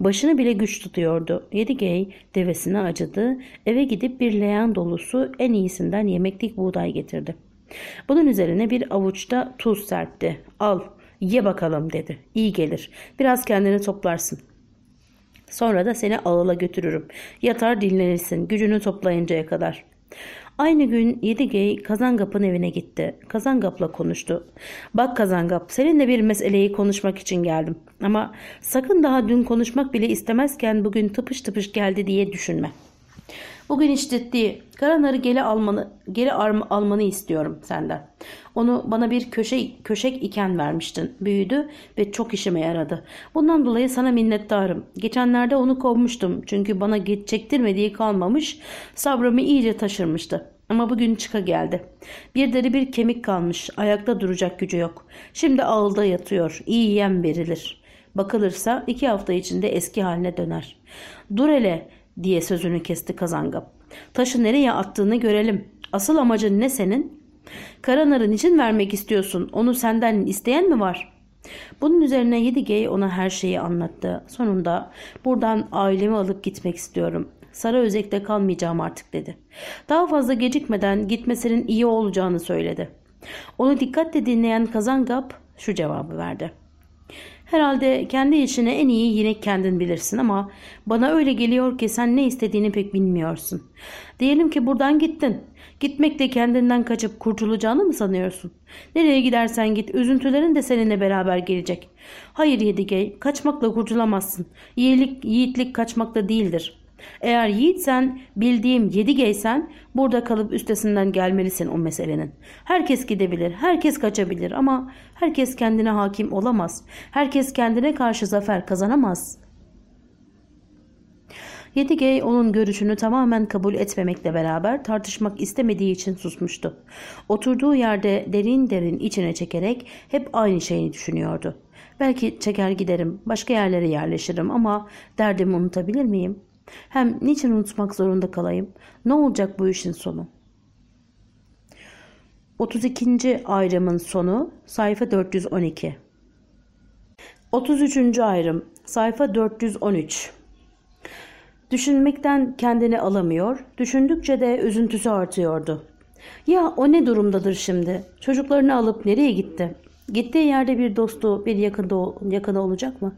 S1: Başını bile güç tutuyordu. Yedigey devesine acıdı. Eve gidip bir leğen dolusu en iyisinden yemeklik buğday getirdi. Bunun üzerine bir avuçta tuz serpti. Al ye bakalım dedi. İyi gelir. Biraz kendini toplarsın. Sonra da seni ağıla götürürüm. Yatar dinlenirsin gücünü toplayıncaya kadar.'' Aynı gün 7G Kazangap'ın evine gitti. Kazangap'la konuştu. Bak Kazangap seninle bir meseleyi konuşmak için geldim. Ama sakın daha dün konuşmak bile istemezken bugün tıpış tıpış geldi diye düşünme. Bugün hiç ciddi Karanar'ı geri almanı, geri almanı istiyorum senden. Onu bana bir köşe, köşek iken vermiştin. Büyüdü ve çok işime yaradı. Bundan dolayı sana minnettarım. Geçenlerde onu kovmuştum. Çünkü bana çektirmediği kalmamış. Sabrımı iyice taşırmıştı. Ama bugün çıka geldi. Bir deri bir kemik kalmış. Ayakta duracak gücü yok. Şimdi ağılda yatıyor. İyi yem verilir. Bakılırsa iki hafta içinde eski haline döner. Dur hele diye sözünü kesti kazangap. Taşı nereye attığını görelim. Asıl amacın ne senin? Karanar'ın için vermek istiyorsun. Onu senden isteyen mi var? Bunun üzerine Yedigey ona her şeyi anlattı. Sonunda buradan ailemi alıp gitmek istiyorum. Sara Özek'te kalmayacağım artık dedi. Daha fazla gecikmeden gitmesinin iyi olacağını söyledi. Onu dikkatle dinleyen Kazangap şu cevabı verdi. Herhalde kendi işini en iyi yine kendin bilirsin ama bana öyle geliyor ki sen ne istediğini pek bilmiyorsun. Diyelim ki buradan gittin. Gitmek de kendinden kaçıp kurtulacağını mı sanıyorsun? Nereye gidersen git üzüntülerin de seninle beraber gelecek. Hayır Yedige kaçmakla kurtulamazsın. İyilik, yiğitlik kaçmakla değildir.'' Eğer yiğitsen bildiğim yedi geysen burada kalıp üstesinden gelmelisin o meselenin. Herkes gidebilir, herkes kaçabilir ama herkes kendine hakim olamaz. Herkes kendine karşı zafer kazanamaz.'' Yedi Yedigey onun görüşünü tamamen kabul etmemekle beraber tartışmak istemediği için susmuştu. Oturduğu yerde derin derin içine çekerek hep aynı şeyini düşünüyordu. Belki çeker giderim, başka yerlere yerleşirim ama derdimi unutabilir miyim? Hem niçin unutmak zorunda kalayım? Ne olacak bu işin sonu? 32. ayrımın sonu sayfa 412. 33. ayrım sayfa 413. Düşünmekten kendini alamıyor, düşündükçe de üzüntüsü artıyordu. Ya o ne durumdadır şimdi? Çocuklarını alıp nereye gitti? Gittiği yerde bir dostu, bir yakında, yakını olacak mı?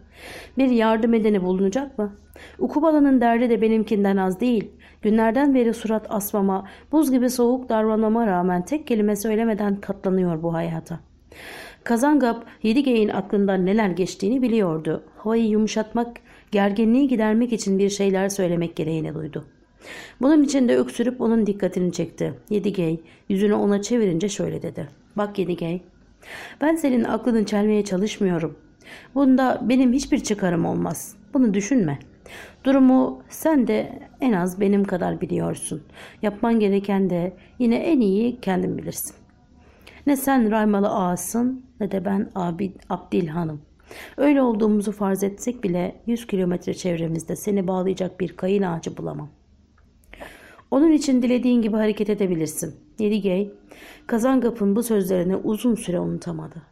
S1: Bir yardım edeni bulunacak mı? Ukubala'nın derdi de benimkinden az değil. Günlerden beri surat asmama, buz gibi soğuk davranmama rağmen tek kelime söylemeden katlanıyor bu hayata. Kazangap, Yedigey'in aklından neler geçtiğini biliyordu. Havayı yumuşatmak, gerginliği gidermek için bir şeyler söylemek gereğini duydu. Bunun için de öksürüp onun dikkatini çekti. Yedigey, yüzünü ona çevirince şöyle dedi. Bak Yedigey, ben senin aklını çelmeye çalışmıyorum. Bunda benim hiçbir çıkarım olmaz. Bunu düşünme. Durumu sen de en az benim kadar biliyorsun. Yapman gereken de yine en iyi kendin bilirsin. Ne sen Raymalı Ağa'sın ne de ben Abid, Abdil Hanım. Öyle olduğumuzu farz etsek bile 100 kilometre çevremizde seni bağlayacak bir kayın ağacı bulamam. Onun için dilediğin gibi hareket edebilirsin. Yedigey, Kazangap'ın bu sözlerini uzun süre unutamadı.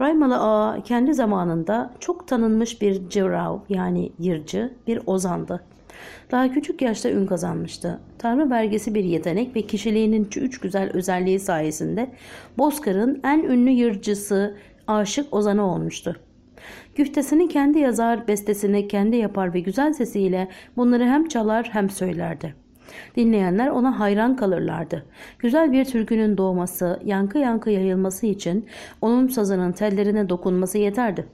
S1: Raymalı Ağa kendi zamanında çok tanınmış bir cırav yani yırcı bir ozandı. Daha küçük yaşta ün kazanmıştı. Tanrı vergisi bir yetenek ve kişiliğinin üç güzel özelliği sayesinde Bozkar'ın en ünlü yırcısı aşık ozanı olmuştu. Güftesini kendi yazar, bestesini kendi yapar ve güzel sesiyle bunları hem çalar hem söylerdi. Dinleyenler ona hayran kalırlardı. Güzel bir türkünün doğması, yankı yankı yayılması için onun sazının tellerine dokunması yeterdi.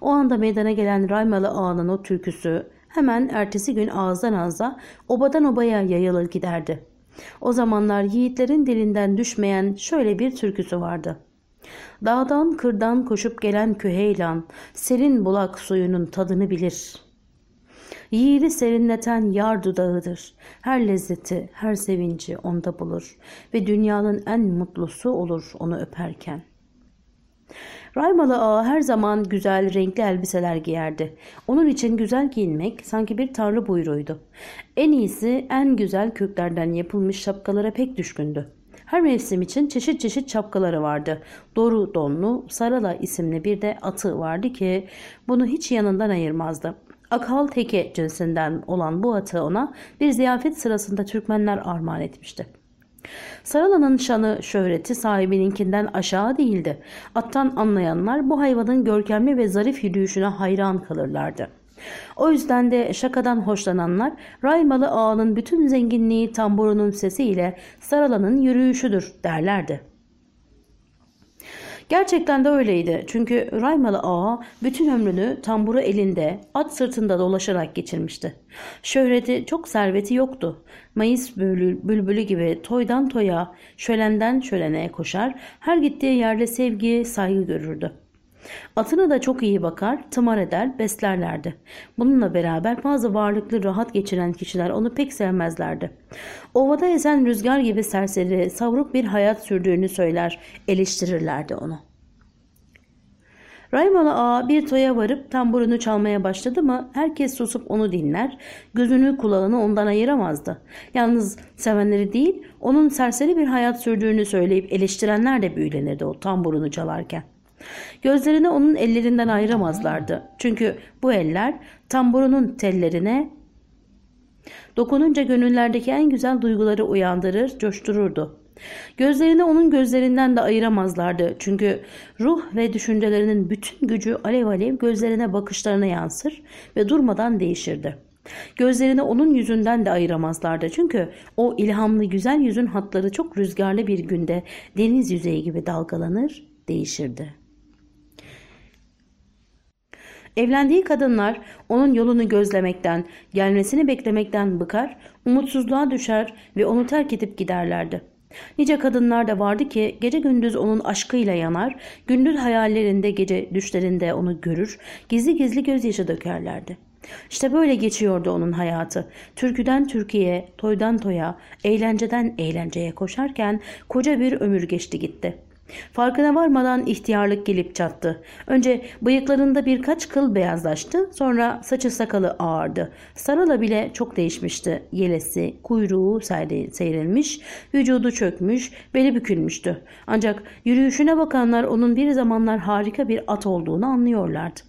S1: O anda meydana gelen Raymalı Ağa'nın o türküsü hemen ertesi gün ağızdan ağza, obadan obaya yayılır giderdi. O zamanlar yiğitlerin dilinden düşmeyen şöyle bir türküsü vardı.'' Dağdan kırdan koşup gelen küheylan serin bulak suyunun tadını bilir. Yiğidi serinleten yar dudağıdır. Her lezzeti, her sevinci onda bulur ve dünyanın en mutlusu olur onu öperken. Raymalı ağa her zaman güzel renkli elbiseler giyerdi. Onun için güzel giyinmek sanki bir tanrı buyruğuydu. En iyisi en güzel köklerden yapılmış şapkalara pek düşkündü. Her mevsim için çeşit çeşit çapkaları vardı. Doru donlu, Sarala isimli bir de atı vardı ki bunu hiç yanından ayırmazdı. Akal teke cinsinden olan bu atı ona bir ziyafet sırasında Türkmenler armağan etmişti. Sarala'nın şanı, şöhreti sahibininkinden aşağı değildi. Attan anlayanlar bu hayvanın görkemli ve zarif yürüyüşüne hayran kalırlardı.'' O yüzden de şakadan hoşlananlar Raymalı ağanın bütün zenginliği tamburunun sesiyle Saralan'ın yürüyüşüdür derlerdi. Gerçekten de öyleydi. Çünkü Raymalı Ağa bütün ömrünü tamburu elinde, at sırtında dolaşarak geçirmişti. Şöhreti çok serveti yoktu. Mayıs bülbülü gibi toydan toya, şölenden şölene koşar, her gittiği yerde sevgi, saygı görürdü. Atına da çok iyi bakar, tımar eder, beslerlerdi. Bununla beraber bazı varlıklı rahat geçiren kişiler onu pek sevmezlerdi. Ovada esen rüzgar gibi serseri, savruk bir hayat sürdüğünü söyler, eleştirirlerdi onu. Raymalı ağa bir toya varıp tamburunu çalmaya başladı mı herkes susup onu dinler, gözünü kulağını ondan ayıramazdı. Yalnız sevenleri değil, onun serseri bir hayat sürdüğünü söyleyip eleştirenler de büyülenirdi o tamburunu çalarken.'' Gözlerini onun ellerinden ayıramazlardı. Çünkü bu eller tamburunun tellerine dokununca gönüllerdeki en güzel duyguları uyandırır, coştururdu. Gözlerini onun gözlerinden de ayıramazlardı. Çünkü ruh ve düşüncelerinin bütün gücü alev alev gözlerine bakışlarına yansır ve durmadan değişirdi. Gözlerini onun yüzünden de ayıramazlardı. Çünkü o ilhamlı güzel yüzün hatları çok rüzgarlı bir günde deniz yüzeyi gibi dalgalanır, değişirdi. Evlendiği kadınlar onun yolunu gözlemekten, gelmesini beklemekten bıkar, umutsuzluğa düşer ve onu terk edip giderlerdi. Nice kadınlar da vardı ki gece gündüz onun aşkıyla yanar, gündüz hayallerinde gece düşlerinde onu görür, gizli gizli gözyaşı dökerlerdi. İşte böyle geçiyordu onun hayatı. Türküden Türkiye, toydan toya, eğlenceden eğlenceye koşarken koca bir ömür geçti gitti.'' Farkına varmadan ihtiyarlık gelip çattı. Önce bıyıklarında birkaç kıl beyazlaştı, sonra saçı sakalı ağardı. Sarala bile çok değişmişti. Yelesi, kuyruğu seyrilmiş, vücudu çökmüş, beli bükülmüştü. Ancak yürüyüşüne bakanlar onun bir zamanlar harika bir at olduğunu anlıyorlardı.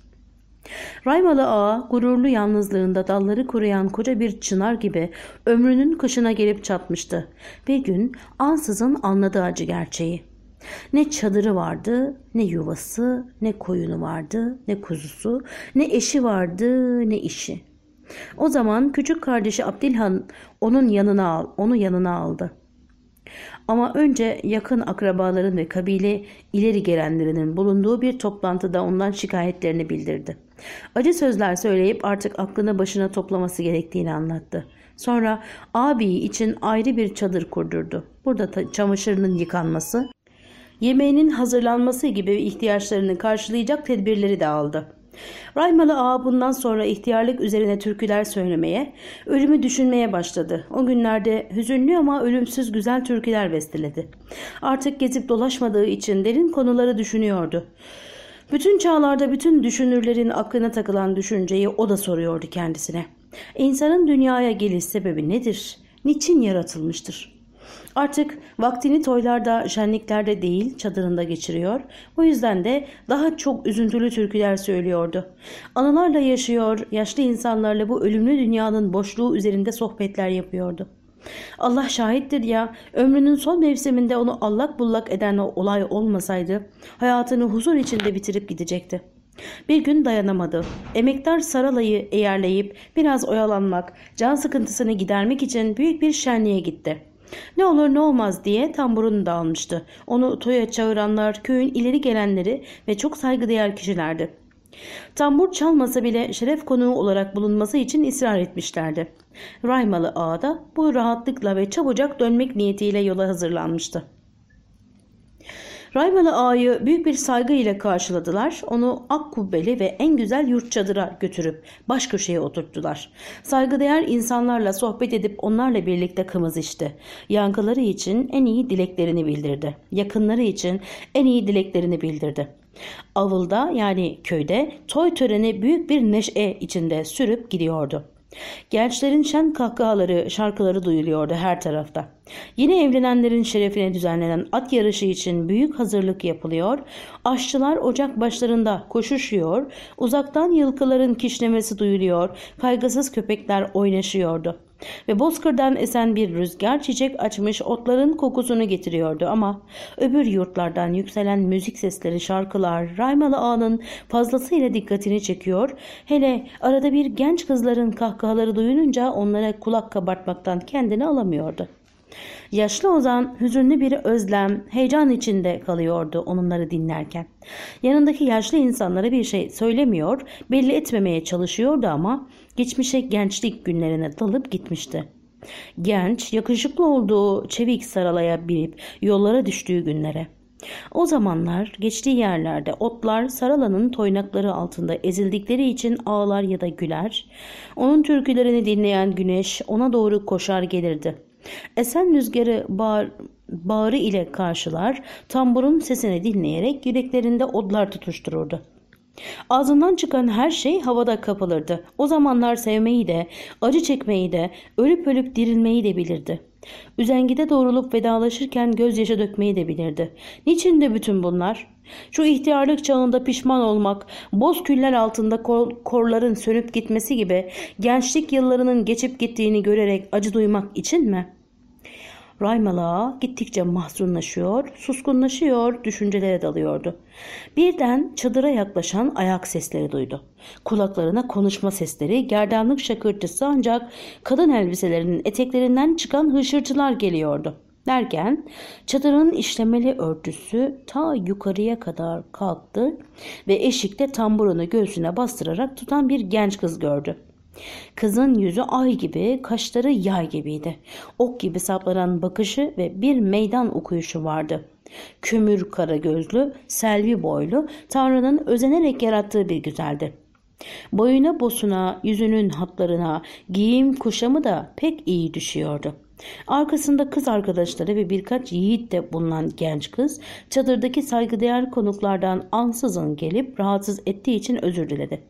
S1: Raymalı ağa gururlu yalnızlığında dalları kuruyan koca bir çınar gibi ömrünün kışına gelip çatmıştı. Bir gün ansızın anladı acı gerçeği. Ne çadırı vardı, ne yuvası, ne koyunu vardı, ne kuzusu, ne eşi vardı, ne işi. O zaman küçük kardeşi Abdilhan onun yanına al, onu yanına aldı. Ama önce yakın akrabaların ve kabile ileri gelenlerinin bulunduğu bir toplantıda ondan şikayetlerini bildirdi. Acı sözler söyleyip artık aklını başına toplaması gerektiğini anlattı. Sonra abi için ayrı bir çadır kurdurdu. Burada çamaşırının yıkanması, yemeğinin hazırlanması gibi ihtiyaçlarını karşılayacak tedbirleri de aldı. Raymalı Ağa bundan sonra ihtiyarlık üzerine türküler söylemeye, ölümü düşünmeye başladı. O günlerde hüzünlü ama ölümsüz güzel türküler besteledi. Artık gezip dolaşmadığı için derin konuları düşünüyordu. Bütün çağlarda bütün düşünürlerin aklına takılan düşünceyi o da soruyordu kendisine. İnsanın dünyaya geliş sebebi nedir? Niçin yaratılmıştır? Artık vaktini toylarda, şenliklerde değil çadırında geçiriyor. Bu yüzden de daha çok üzüntülü türküler söylüyordu. Anılarla yaşıyor, yaşlı insanlarla bu ölümlü dünyanın boşluğu üzerinde sohbetler yapıyordu. Allah şahittir ya ömrünün son mevsiminde onu allak bullak eden o olay olmasaydı hayatını huzur içinde bitirip gidecekti. Bir gün dayanamadı. Emektar Saralay'ı eğerleyip biraz oyalanmak, can sıkıntısını gidermek için büyük bir şenliğe gitti.'' Ne olur ne olmaz diye tamburunu da almıştı. Onu toya çağıranlar köyün ileri gelenleri ve çok saygıdeğer kişilerdi. Tambur çalmasa bile şeref konuğu olarak bulunması için ısrar etmişlerdi. Raymalı ağa da bu rahatlıkla ve çabucak dönmek niyetiyle yola hazırlanmıştı. Raymalı ağayı büyük bir saygı ile karşıladılar. Onu ak kubbeli ve en güzel yurt çadıra götürüp baş köşeye oturttular. Saygıdeğer insanlarla sohbet edip onlarla birlikte kımız içti. Yankıları için en iyi dileklerini bildirdi. Yakınları için en iyi dileklerini bildirdi. Avılda yani köyde toy töreni büyük bir neşe içinde sürüp gidiyordu. Gençlerin şen kahkahaları, şarkıları duyuluyordu her tarafta. Yeni evlenenlerin şerefine düzenlenen at yarışı için büyük hazırlık yapılıyor, aşçılar ocak başlarında koşuşuyor, uzaktan yılkıların kişnemesi duyuluyor, kaygısız köpekler oynaşıyordu.'' Ve bozkırdan esen bir rüzgar çiçek açmış otların kokusunu getiriyordu ama öbür yurtlardan yükselen müzik sesleri, şarkılar, Raymalı Ağa'nın fazlasıyla dikkatini çekiyor. Hele arada bir genç kızların kahkahaları duyununca onlara kulak kabartmaktan kendini alamıyordu. Yaşlı Ozan hüzünlü bir özlem, heyecan içinde kalıyordu onları dinlerken. Yanındaki yaşlı insanlara bir şey söylemiyor, belli etmemeye çalışıyordu ama geçmişe gençlik günlerine dalıp gitmişti. Genç, yakışıklı olduğu çevik saralaya binip yollara düştüğü günlere. O zamanlar geçtiği yerlerde otlar Saralan'ın toynakları altında ezildikleri için ağlar ya da güler. Onun türkülerini dinleyen güneş ona doğru koşar gelirdi. Esen rüzgarı bağır, bağrı ile karşılar, tamburun sesini dinleyerek yüreklerinde odlar tutuştururdu. Ağzından çıkan her şey havada kapılırdı. O zamanlar sevmeyi de, acı çekmeyi de, ölüp ölüp dirilmeyi de bilirdi. Üzengide doğrulup vedalaşırken gözyaşı dökmeyi de bilirdi. Niçin de bütün bunlar? Şu ihtiyarlık çağında pişman olmak, boz küller altında kor, korların sönüp gitmesi gibi gençlik yıllarının geçip gittiğini görerek acı duymak için mi?'' Raymalığa gittikçe mahzunlaşıyor, suskunlaşıyor, düşüncelere dalıyordu. Birden çadıra yaklaşan ayak sesleri duydu. Kulaklarına konuşma sesleri, gerdanlık şakırtısı ancak kadın elbiselerinin eteklerinden çıkan hışırtılar geliyordu. Derken çadırın işlemeli örtüsü ta yukarıya kadar kalktı ve eşikte tamburunu göğsüne bastırarak tutan bir genç kız gördü. Kızın yüzü ay gibi, kaşları yay gibiydi. Ok gibi saplanan bakışı ve bir meydan okuyuşu vardı. Kömür kara gözlü, selvi boylu, Tanrı'nın özenerek yarattığı bir güzeldi. Boyuna bosuna, yüzünün hatlarına, giyim kuşamı da pek iyi düşüyordu. Arkasında kız arkadaşları ve birkaç yiğit de bulunan genç kız çadırdaki saygıdeğer konuklardan ansızın gelip rahatsız ettiği için özür diledi.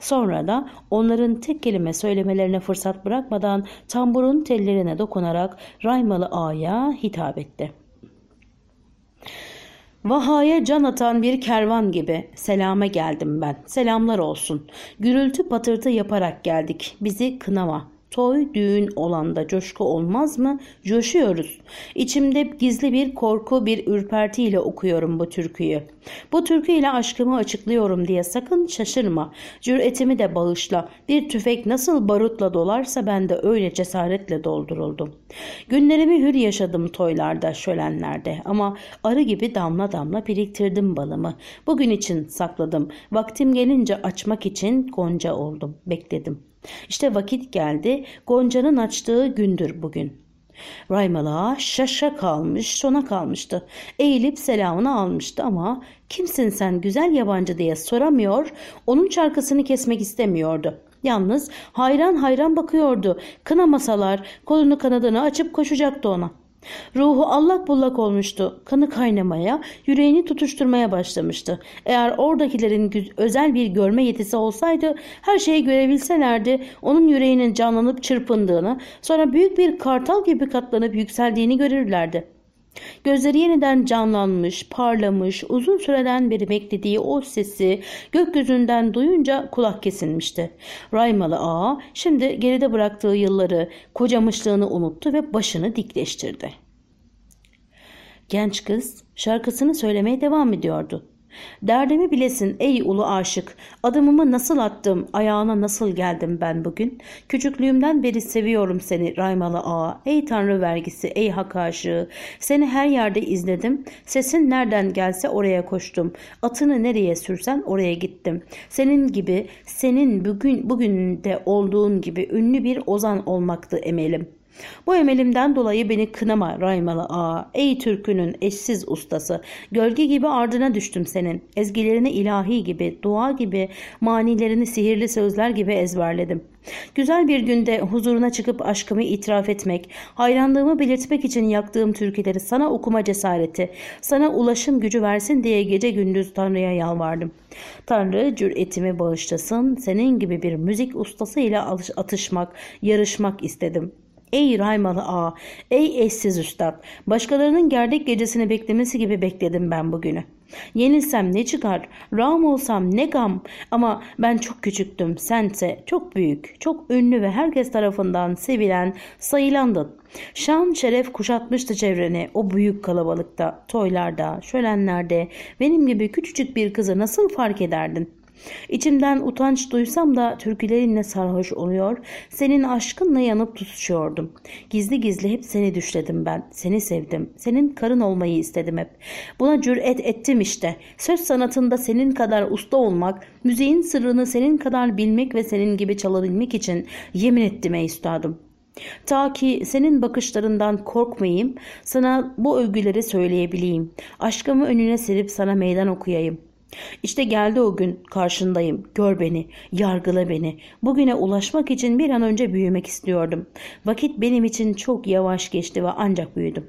S1: Sonra da onların tek kelime söylemelerine fırsat bırakmadan tamburun tellerine dokunarak Raymalı Ağa'ya hitap etti. Vaha'ya can atan bir kervan gibi selame geldim ben. Selamlar olsun. Gürültü patırtı yaparak geldik. Bizi kınama. Toy düğün olanda coşku olmaz mı? Coşuyoruz. İçimde gizli bir korku, bir ürpertiyle okuyorum bu türküyü. Bu türküyle aşkımı açıklıyorum diye sakın şaşırma. Cüretimi de bağışla. Bir tüfek nasıl barutla dolarsa ben de öyle cesaretle dolduruldum. Günlerimi hür yaşadım toylarda, şölenlerde ama arı gibi damla damla biriktirdim balımı. Bugün için sakladım. Vaktim gelince açmak için gonca oldum. Bekledim. İşte vakit geldi. Gonca'nın açtığı gündür bugün. Raymalığa şaşa kalmış, sona kalmıştı. Eğilip selamını almıştı ama kimsin sen güzel yabancı diye soramıyor, onun çarkasını kesmek istemiyordu. Yalnız hayran hayran bakıyordu. Kınamasalar kolunu kanadını açıp koşacaktı ona.'' Ruhu allak bullak olmuştu. Kanı kaynamaya, yüreğini tutuşturmaya başlamıştı. Eğer oradakilerin özel bir görme yetisi olsaydı her şeyi görebilselerdi onun yüreğinin canlanıp çırpındığını, sonra büyük bir kartal gibi katlanıp yükseldiğini görürlerdi. Gözleri yeniden canlanmış, parlamış, uzun süreden beri beklediği o sesi gökyüzünden duyunca kulak kesilmişti. Raymalı ağa şimdi geride bıraktığı yılları, kocamışlığını unuttu ve başını dikleştirdi. Genç kız şarkısını söylemeye devam ediyordu. Derdimi bilesin ey ulu aşık. Adımımı nasıl attım, ayağına nasıl geldim ben bugün. Küçüklüğümden beri seviyorum seni Raymalı Ağa. Ey tanrı vergisi, ey hak aşığı. Seni her yerde izledim. Sesin nereden gelse oraya koştum. Atını nereye sürsen oraya gittim. Senin gibi, senin bugün bugün de olduğun gibi ünlü bir ozan olmaktı emelim.'' Bu emelimden dolayı beni kınama Raymalı ağa. Ey türkünün eşsiz ustası. Gölge gibi ardına düştüm senin. Ezgilerini ilahi gibi, dua gibi, manilerini sihirli sözler gibi ezberledim. Güzel bir günde huzuruna çıkıp aşkımı itiraf etmek, hayranlığımı belirtmek için yaktığım türküleri sana okuma cesareti, sana ulaşım gücü versin diye gece gündüz Tanrı'ya yalvardım. Tanrı cüretimi bağışlasın, senin gibi bir müzik ustası ile atışmak, yarışmak istedim.'' Ey Raymalı ağa, ey eşsiz üstad, başkalarının gerdek gecesini beklemesi gibi bekledim ben bugünü. Yenilsem ne çıkar, ram olsam ne gam ama ben çok küçüktüm, sense çok büyük, çok ünlü ve herkes tarafından sevilen, sayılandın. Şan şeref kuşatmıştı çevreni o büyük kalabalıkta, toylarda, şölenlerde benim gibi küçücük bir kızı nasıl fark ederdin?'' İçimden utanç duysam da türkülerinle sarhoş oluyor, senin aşkınla yanıp tutuşuyordum. Gizli gizli hep seni düşledim ben, seni sevdim, senin karın olmayı istedim hep. Buna cüret ettim işte. Söz sanatında senin kadar usta olmak, müziğin sırrını senin kadar bilmek ve senin gibi çalabilmek için yemin ettim ey üstadım. Ta ki senin bakışlarından korkmayayım, sana bu övgüleri söyleyebileyim. Aşkımı önüne serip sana meydan okuyayım.'' İşte geldi o gün karşındayım. Gör beni, yargıla beni. Bugüne ulaşmak için bir an önce büyümek istiyordum. Vakit benim için çok yavaş geçti ve ancak büyüdüm.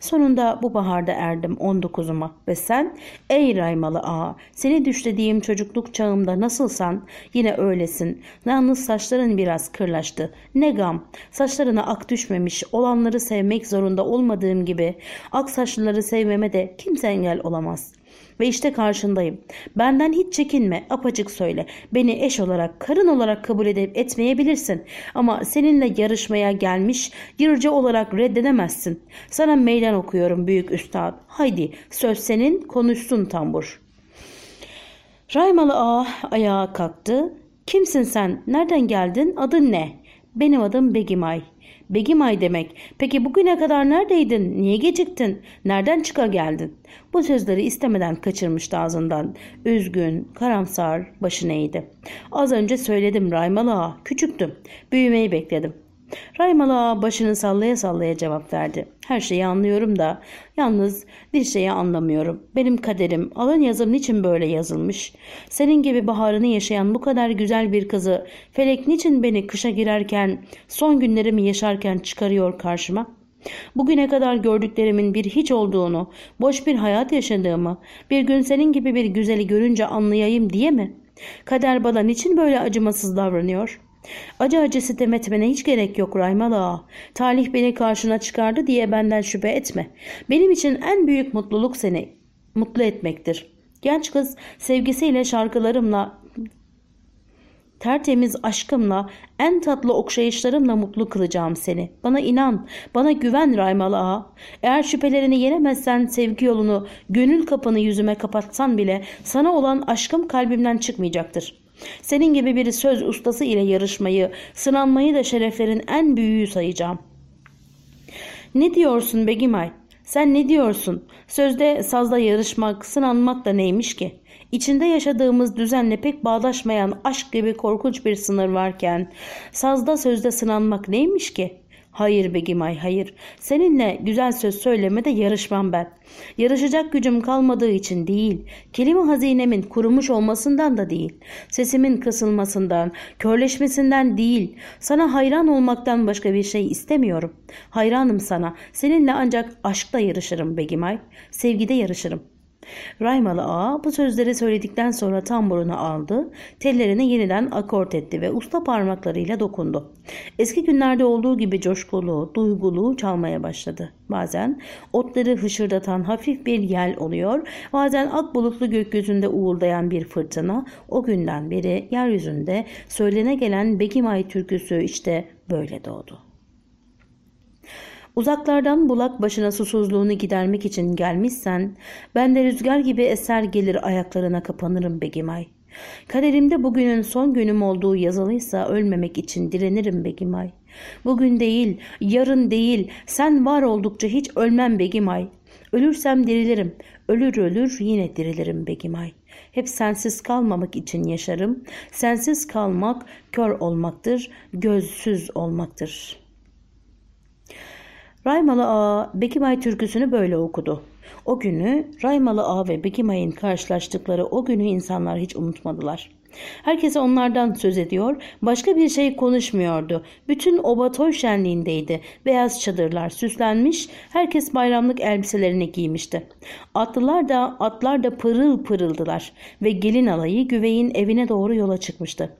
S1: Sonunda bu baharda erdim 19'uma ve sen ey raymalı ağa seni düşlediğim çocukluk çağımda nasılsan yine öylesin. Yalnız saçların biraz kırlaştı. Ne gam saçlarına ak düşmemiş olanları sevmek zorunda olmadığım gibi ak saçlıları sevmeme de kimse engel olamaz.'' Ve işte karşındayım. Benden hiç çekinme, apaçık söyle. Beni eş olarak, karın olarak kabul edip etmeyebilirsin. Ama seninle yarışmaya gelmiş, yırıcı olarak reddedemezsin. Sana meydan okuyorum büyük üstad. Haydi, söz senin, konuşsun tambur. Raymalı ağa ayağa kalktı. Kimsin sen? Nereden geldin? Adın ne? Benim adım Begimay. Begimay demek. Peki bugüne kadar neredeydin? Niye geciktin? Nereden çıka geldin? Bu sözleri istemeden kaçırmıştı ağzından. Üzgün, karamsar, başını eğdi. Az önce söyledim Raymalağa. Küçüktüm. Büyümeyi bekledim. Raymala başını sallaya sallaya cevap verdi. Her şeyi anlıyorum da yalnız bir şeyi anlamıyorum. Benim kaderim, alan yazım niçin böyle yazılmış? Senin gibi baharını yaşayan bu kadar güzel bir kızı felek niçin beni kışa girerken, son günlerimi yaşarken çıkarıyor karşıma?'' Bugüne kadar gördüklerimin bir hiç olduğunu, boş bir hayat yaşadığımı, bir gün senin gibi bir güzeli görünce anlayayım diye mi? Kader bana niçin böyle acımasız davranıyor? Acı acısı demetmene hiç gerek yok Raymal ağa. Talih beni karşına çıkardı diye benden şüphe etme. Benim için en büyük mutluluk seni mutlu etmektir. Genç kız sevgisiyle şarkılarımla tertemiz aşkımla, en tatlı okşayışlarımla mutlu kılacağım seni. Bana inan, bana güven Raymal Ağa. Eğer şüphelerini yenemezsen sevgi yolunu, gönül kapını yüzüme kapatsan bile sana olan aşkım kalbimden çıkmayacaktır. Senin gibi bir söz ustası ile yarışmayı, sınanmayı da şereflerin en büyüğü sayacağım. Ne diyorsun Begimay? Sen ne diyorsun? Sözde sazda yarışmak, sınanmak da neymiş ki? İçinde yaşadığımız düzenle pek bağdaşmayan aşk gibi korkunç bir sınır varken, sazda sözde sınanmak neymiş ki? Hayır Begimay hayır. Seninle güzel söz söylemede yarışmam ben. Yarışacak gücüm kalmadığı için değil, kelime hazinemin kurumuş olmasından da değil, sesimin kısılmasından, körleşmesinden değil, sana hayran olmaktan başka bir şey istemiyorum. Hayranım sana, seninle ancak aşkta yarışırım Begimay, sevgide yarışırım.'' Raymalı Ağa bu sözleri söyledikten sonra tamburunu aldı, tellerine yeniden akort etti ve usta parmaklarıyla dokundu. Eski günlerde olduğu gibi coşkulu, duygulu çalmaya başladı. Bazen otları hışırdatan hafif bir yel oluyor, bazen ak bulutlu gökyüzünde uğuldayan bir fırtına o günden beri yeryüzünde söylene gelen Begimay türküsü işte böyle doğdu. Uzaklardan bulak başına susuzluğunu gidermek için gelmişsen, ben de rüzgar gibi eser gelir ayaklarına kapanırım Begimay. Kaderimde bugünün son günüm olduğu yazılıysa ölmemek için direnirim Begimay. Bugün değil, yarın değil, sen var oldukça hiç ölmem Begimay. Ölürsem dirilirim, ölür ölür yine dirilirim Begimay. Hep sensiz kalmamak için yaşarım. Sensiz kalmak kör olmaktır, gözsüz olmaktır.'' Raymalı Ağa Bekimay türküsünü böyle okudu. O günü Raymalı Ağa ve Bekimay'ın karşılaştıkları o günü insanlar hiç unutmadılar. Herkese onlardan söz ediyor, başka bir şey konuşmuyordu. Bütün oba toy şenliğindeydi. Beyaz çadırlar süslenmiş, herkes bayramlık elbiselerini giymişti. Atlılar da atlar da pırıl pırıldılar ve gelin alayı güveyin evine doğru yola çıkmıştı.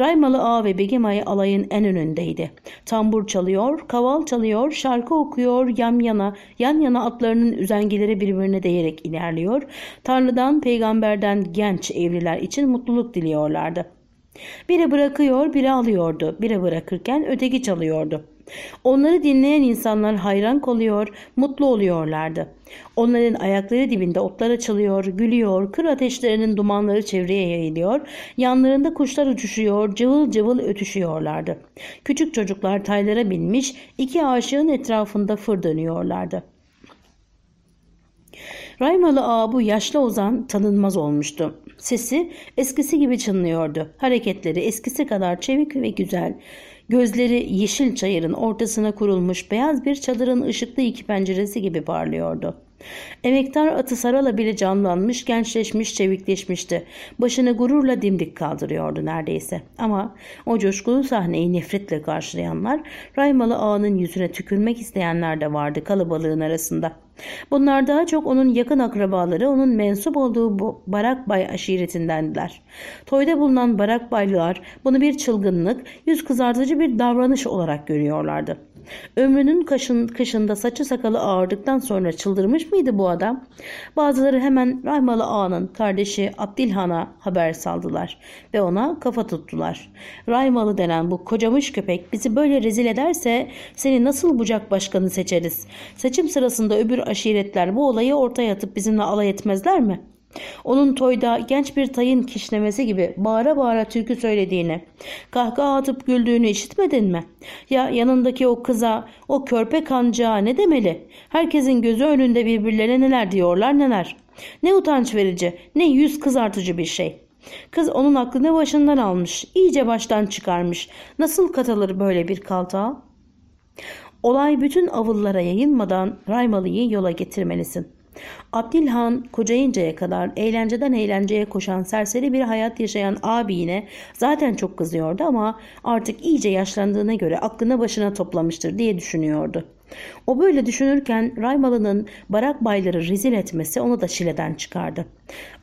S1: Raymalı Ağa ve Begimay alayın en önündeydi. Tambur çalıyor, kaval çalıyor, şarkı okuyor, yan yana, yan yana atlarının üzengileri birbirine değerek ilerliyor. Tanrı'dan, peygamberden genç evliler için mutluluk diliyorlardı. Biri bırakıyor, biri alıyordu. Biri bırakırken öteki çalıyordu. Onları dinleyen insanlar hayran kalıyor, mutlu oluyorlardı. Onların ayakları dibinde otlar açılıyor, gülüyor, kır ateşlerinin dumanları çevreye yayılıyor, yanlarında kuşlar uçuşuyor, cıvıl cıvıl ötüşüyorlardı. Küçük çocuklar taylara binmiş, iki aşığın etrafında fır dönüyorlardı. Raymalı ağa bu yaşlı ozan tanınmaz olmuştu. Sesi eskisi gibi çınlıyordu. Hareketleri eskisi kadar çevik ve güzel. Gözleri yeşil çayırın ortasına kurulmuş beyaz bir çadırın ışıklı iki penceresi gibi parlıyordu. Emektar atı Sarala bile canlanmış, gençleşmiş, çevikleşmişti. Başını gururla dimdik kaldırıyordu neredeyse. Ama o coşkulu sahneyi nefretle karşılayanlar, Raymalı ağanın yüzüne tükürmek isteyenler de vardı kalabalığın arasında. Bunlar daha çok onun yakın akrabaları onun mensup olduğu bu Barakbay aşiretindendiler. Toyda bulunan Barakbaylılar bunu bir çılgınlık, yüz kızartıcı bir davranış olarak görüyorlardı. Ömrünün kaşın, kışında saçı sakalı ağırdıktan sonra çıldırmış mıydı bu adam? Bazıları hemen Rahmalı Ağa'nın kardeşi Abdilhan'a haber saldılar ve ona kafa tuttular. Raymalı denen bu kocamış köpek bizi böyle rezil ederse seni nasıl bucak başkanı seçeriz? Seçim sırasında öbür aşiretler bu olayı ortaya atıp bizimle alay etmezler mi?'' Onun toyda genç bir tayın kişnemesi gibi bağıra bağıra türkü söylediğini, kahkaha atıp güldüğünü işitmedin mi? Ya yanındaki o kıza, o körpe kancağa ne demeli? Herkesin gözü önünde birbirlerine neler diyorlar neler. Ne utanç verici, ne yüz kızartıcı bir şey. Kız onun aklını başından almış, iyice baştan çıkarmış. Nasıl katılır böyle bir kaltağa? Olay bütün avıllara yayılmadan Raymalı'yı yola getirmelisin.'' Abdülhan kocayıncaya kadar eğlenceden eğlenceye koşan serseri bir hayat yaşayan abine zaten çok kızıyordu ama artık iyice yaşlandığına göre aklını başına toplamıştır diye düşünüyordu. O böyle düşünürken Raymalı'nın barak bayları rezil etmesi onu da şileden çıkardı.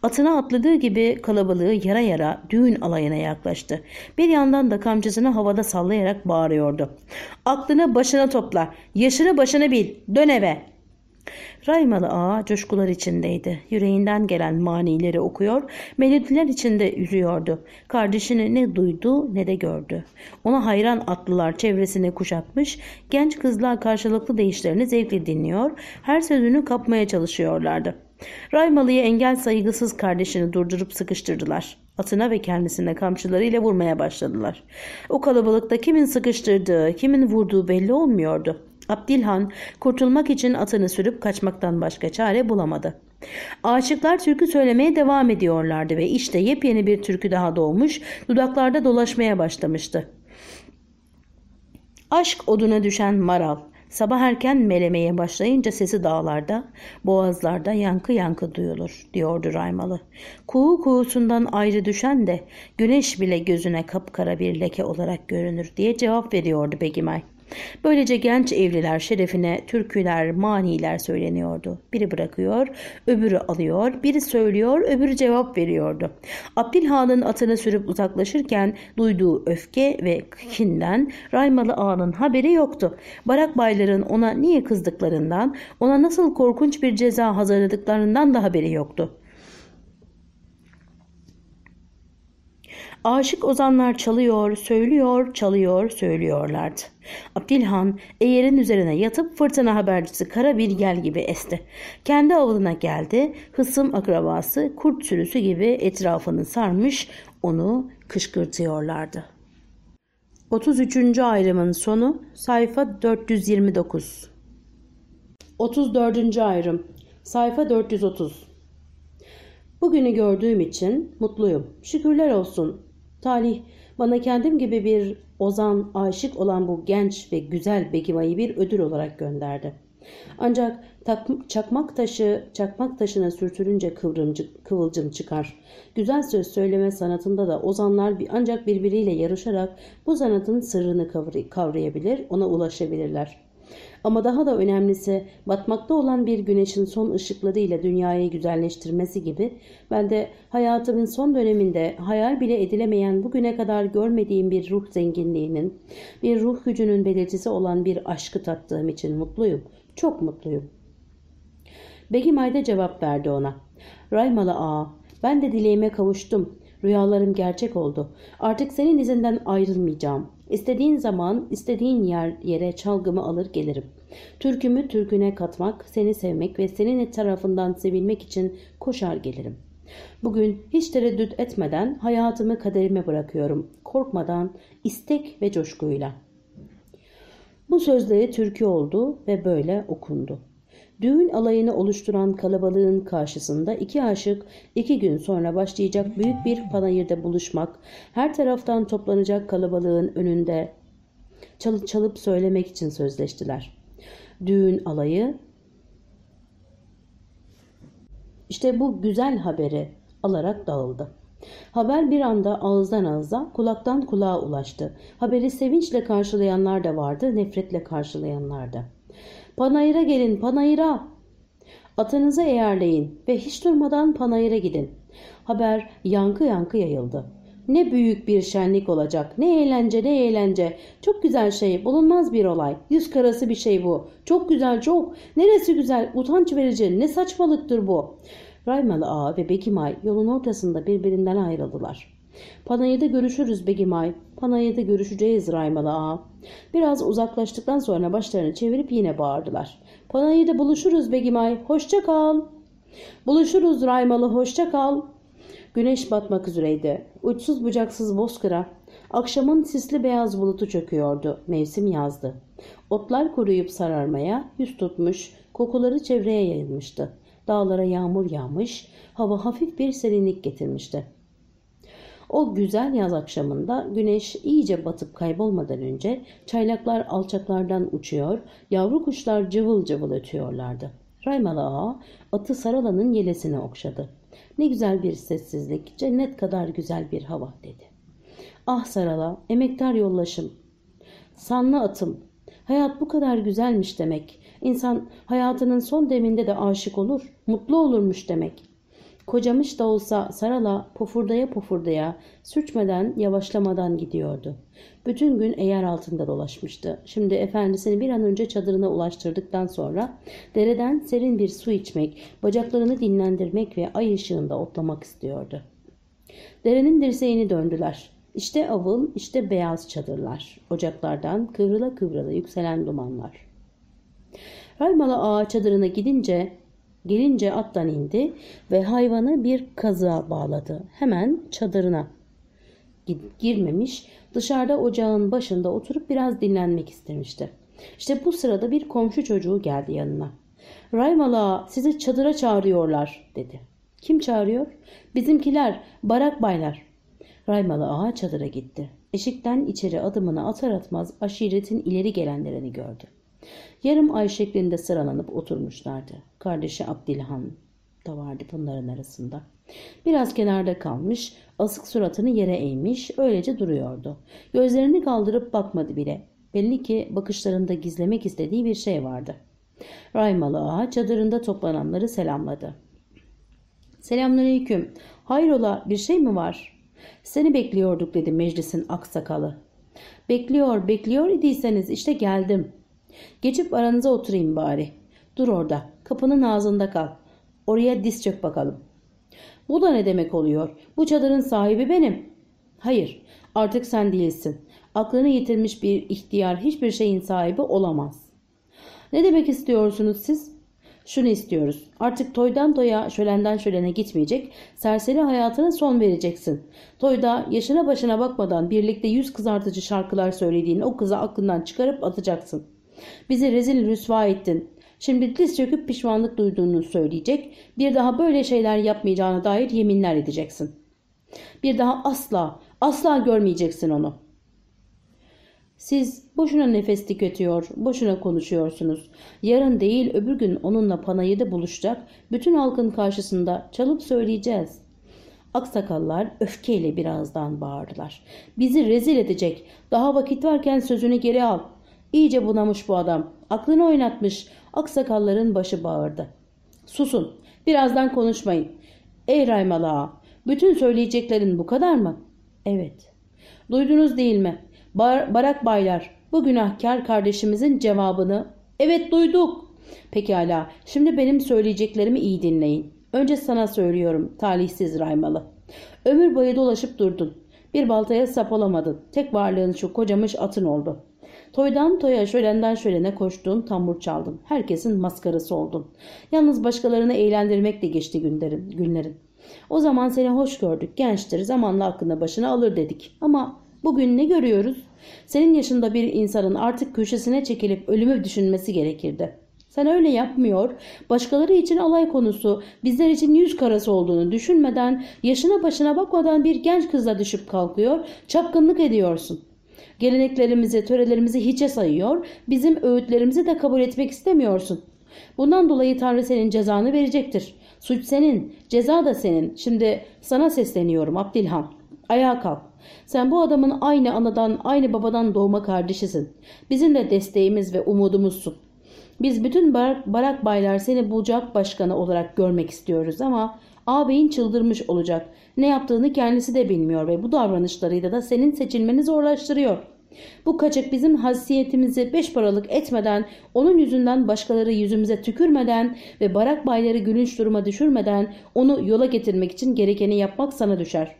S1: Atına atladığı gibi kalabalığı yara yara düğün alayına yaklaştı. Bir yandan da kamçısını havada sallayarak bağırıyordu. Aklını başına topla, yaşını başına bil, dön eve, Raymalı ağa coşkular içindeydi. Yüreğinden gelen manileri okuyor, melodiler içinde yürüyordu. Kardeşini ne duydu ne de gördü. Ona hayran atlılar çevresini kuşatmış, genç kızlar karşılıklı değişlerini zevkle dinliyor, her sözünü kapmaya çalışıyorlardı. Raymalıyı engel saygısız kardeşini durdurup sıkıştırdılar. Atına ve kendisine kamçılarıyla vurmaya başladılar. O kalabalıkta kimin sıkıştırdığı, kimin vurduğu belli olmuyordu. Abdilhan kurtulmak için atını sürüp kaçmaktan başka çare bulamadı. Aşıklar türkü söylemeye devam ediyorlardı ve işte yepyeni bir türkü daha doğmuş, dudaklarda dolaşmaya başlamıştı. Aşk oduna düşen maral. Sabah erken melemeye başlayınca sesi dağlarda, boğazlarda yankı yankı duyulur, diyordu Raymalı. Kuğu kuğusundan ayrı düşen de güneş bile gözüne kapkara bir leke olarak görünür diye cevap veriyordu Begimay. Böylece genç evliler şerefine türküler, maniler söyleniyordu. Biri bırakıyor, öbürü alıyor, biri söylüyor, öbürü cevap veriyordu. Abdülhan'ın atını sürüp uzaklaşırken duyduğu öfke ve kinden Raymalı Ağa'nın haberi yoktu. Barak bayların ona niye kızdıklarından, ona nasıl korkunç bir ceza hazırladıklarından da haberi yoktu. Aşık ozanlar çalıyor, söylüyor, çalıyor, söylüyorlardı. Abdülhan, eğerin üzerine yatıp fırtına habercisi kara bir gel gibi esti. Kendi avluna geldi. Hısım akrabası kurt sürüsü gibi etrafını sarmış onu kışkırtıyorlardı. 33. ayrımın sonu sayfa 429. 34. ayrım sayfa 430. Bugünü gördüğüm için mutluyum. Şükürler olsun. Talih bana kendim gibi bir Ozan aşık olan bu genç ve güzel Begima'yı bir ödül olarak gönderdi. Ancak çakmak taşı çakmak taşına sürtülünce kıvrımcı, kıvılcım çıkar. Güzel söz söyleme sanatında da ozanlar bir, ancak birbiriyle yarışarak bu sanatın sırrını kavrayabilir, ona ulaşabilirler. Ama daha da önemlisi batmakta olan bir güneşin son ışıklarıyla dünyayı güzelleştirmesi gibi ben de hayatımın son döneminde hayal bile edilemeyen bugüne kadar görmediğim bir ruh zenginliğinin, bir ruh gücünün belirtisi olan bir aşkı tattığım için mutluyum. Çok mutluyum. Begim Ayda cevap verdi ona. Raymalı ağa, ben de dileğime kavuştum. Rüyalarım gerçek oldu. Artık senin izinden ayrılmayacağım. İstediğin zaman, istediğin yer, yere çalgımı alır gelirim. Türkümü türküne katmak, seni sevmek ve senin tarafından sevilmek için koşar gelirim. Bugün hiç tereddüt etmeden hayatımı kaderime bırakıyorum. Korkmadan, istek ve coşkuyla. Bu sözleri türkü oldu ve böyle okundu. Düğün alayını oluşturan kalabalığın karşısında iki aşık iki gün sonra başlayacak büyük bir panayırda buluşmak, her taraftan toplanacak kalabalığın önünde çalıp çalıp söylemek için sözleştiler. Düğün alayı işte bu güzel haberi alarak dağıldı. Haber bir anda ağızdan ağıza, kulaktan kulağa ulaştı. Haberi sevinçle karşılayanlar da vardı, nefretle karşılayanlar da. Panayıra gelin, panayıra. Atınızı eğerleyin ve hiç durmadan panayıra gidin. Haber yankı yankı yayıldı. Ne büyük bir şenlik olacak, ne eğlence ne eğlence. Çok güzel şey, bulunmaz bir olay. Yüz karası bir şey bu. Çok güzel çok. Neresi güzel, utanç verici, ne saçmalıktır bu. Raymalı Ağa ve Bekimay yolun ortasında birbirinden ayrıldılar. Panayırda görüşürüz Bekimay. Panayada görüşeceğiz Raymalı ağa. Biraz uzaklaştıktan sonra başlarını çevirip yine bağırdılar. Panayada buluşuruz Begimay. Hoşça kal. Buluşuruz Raymalı. Hoşça kal. Güneş batmak üzereydi. Uçsuz bucaksız bozkıra. Akşamın sisli beyaz bulutu çöküyordu. Mevsim yazdı. Otlar kuruyup sararmaya yüz tutmuş, kokuları çevreye yayılmıştı. Dağlara yağmur yağmış, hava hafif bir serinlik getirmişti. O güzel yaz akşamında güneş iyice batıp kaybolmadan önce çaylaklar alçaklardan uçuyor, yavru kuşlar cıvıl cıvıl ötüyorlardı. Raymalı Ağa atı Sarala'nın yelesini okşadı. Ne güzel bir sessizlik, cennet kadar güzel bir hava dedi. Ah Sarala, emektar yollaşım, sanlı atım, hayat bu kadar güzelmiş demek. İnsan hayatının son deminde de aşık olur, mutlu olurmuş demek. Kocamış da olsa Sarala pofurdaya pofurdaya, sürçmeden, yavaşlamadan gidiyordu. Bütün gün eğer altında dolaşmıştı. Şimdi efendisini bir an önce çadırına ulaştırdıktan sonra dereden serin bir su içmek, bacaklarını dinlendirmek ve ay ışığında otlamak istiyordu. Derenin dirseğini döndüler. İşte avıl, işte beyaz çadırlar. Ocaklardan kıvrıla kıvrıla yükselen dumanlar. Raymala ağa çadırına gidince Gelince attan indi ve hayvanı bir kazığa bağladı. Hemen çadırına girmemiş, dışarıda ocağın başında oturup biraz dinlenmek istemişti. İşte bu sırada bir komşu çocuğu geldi yanına. Raymala sizi çadıra çağırıyorlar dedi. Kim çağırıyor? Bizimkiler, barak baylar. Raymala ağa çadıra gitti. Eşikten içeri adımını atar atmaz aşiretin ileri gelenlerini gördü yarım ay şeklinde sıralanıp oturmuşlardı. Kardeşi Abdilhan da vardı bunların arasında. Biraz kenarda kalmış, asık suratını yere eğmiş, öylece duruyordu. Gözlerini kaldırıp bakmadı bile. Belli ki bakışlarında gizlemek istediği bir şey vardı. Raymalı Ağa çadırında toplananları selamladı. Selamünaleyküm. Hayrola bir şey mi var? Seni bekliyorduk dedi meclisin aksakalı. Bekliyor bekliyor idiyseniz işte geldim. Geçip aranıza oturayım bari. Dur orada. Kapının ağzında kal. Oraya diz çök bakalım. Bu da ne demek oluyor? Bu çadırın sahibi benim. Hayır. Artık sen değilsin. Aklını yitirmiş bir ihtiyar hiçbir şeyin sahibi olamaz. Ne demek istiyorsunuz siz? Şunu istiyoruz. Artık toydan toya, şölenden şölene gitmeyecek, serseri hayatına son vereceksin. Toyda yaşına başına bakmadan birlikte yüz kızartıcı şarkılar söylediğin o kızı aklından çıkarıp atacaksın.'' Bizi rezil rüsva ettin. Şimdi diz çöküp pişmanlık duyduğunu söyleyecek, bir daha böyle şeyler yapmayacağına dair yeminler edeceksin. Bir daha asla, asla görmeyeceksin onu. Siz boşuna nefes tüketiyor, boşuna konuşuyorsunuz. Yarın değil öbür gün onunla panayırda buluşacak, bütün halkın karşısında çalıp söyleyeceğiz.'' Aksakallar öfkeyle birazdan bağırdılar. Bizi rezil edecek. Daha vakit varken sözünü geri al. İyice bunamış bu adam. Aklını oynatmış. Aksakalların başı bağırdı. Susun. Birazdan konuşmayın. Ey Raymalı ağa. Bütün söyleyeceklerin bu kadar mı? Evet. Duydunuz değil mi? Bar Barak baylar. Bu günahkar kardeşimizin cevabını. Evet duyduk. Pekala. Şimdi benim söyleyeceklerimi iyi dinleyin. Önce sana söylüyorum talihsiz Raymalı. Ömür boyu dolaşıp durdun. Bir baltaya sap olamadın. Tek varlığın şu kocamış atın oldu. Toydan toya, şölenden şölene koştum, tambur çaldım. Herkesin maskarası oldum. Yalnız başkalarını eğlendirmek de geçti günlerin. günlerin. O zaman seni hoş gördük, gençtir, zamanla aklına başına alır dedik. Ama bugün ne görüyoruz? Senin yaşında bir insanın artık köşesine çekilip ölümü düşünmesi gerekirdi. Sen öyle yapmıyor, başkaları için alay konusu, bizler için yüz karası olduğunu düşünmeden, yaşına başına bakmadan bir genç kızla düşüp kalkıyor, çapkınlık ediyorsun. Geleneklerimizi, törelerimizi hiçe sayıyor, bizim öğütlerimizi de kabul etmek istemiyorsun. Bundan dolayı Tanrı senin cezanı verecektir. Suç senin, ceza da senin. Şimdi sana sesleniyorum Abdilhan. Ayağa kalk. Sen bu adamın aynı anadan, aynı babadan doğma kardeşisin. Bizim de desteğimiz ve umudumuzsun. Biz bütün barak, barak baylar seni bulacak başkanı olarak görmek istiyoruz ama Ağabeyin çıldırmış olacak. Ne yaptığını kendisi de bilmiyor ve bu davranışlarıyla da senin seçilmeni zorlaştırıyor. Bu kaçık bizim hassiyetimizi beş paralık etmeden, onun yüzünden başkaları yüzümüze tükürmeden ve barak bayları gülünç duruma düşürmeden onu yola getirmek için gerekeni yapmak sana düşer.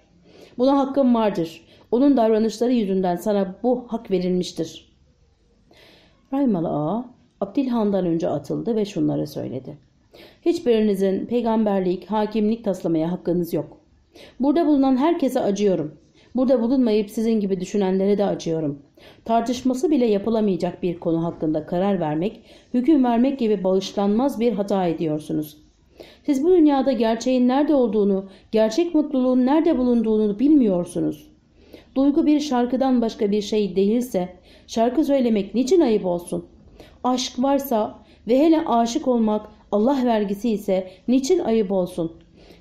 S1: Buna hakkım vardır. Onun davranışları yüzünden sana bu hak verilmiştir. Raymalı Ağa Abdilhan'dan önce atıldı ve şunları söyledi. Hiçbirinizin peygamberlik, hakimlik taslamaya hakkınız yok. Burada bulunan herkese acıyorum. Burada bulunmayıp sizin gibi düşünenlere de acıyorum. Tartışması bile yapılamayacak bir konu hakkında karar vermek, hüküm vermek gibi bağışlanmaz bir hata ediyorsunuz. Siz bu dünyada gerçeğin nerede olduğunu, gerçek mutluluğun nerede bulunduğunu bilmiyorsunuz. Duygu bir şarkıdan başka bir şey değilse, şarkı söylemek niçin ayıp olsun? Aşk varsa ve hele aşık olmak Allah vergisi ise niçin ayıp olsun?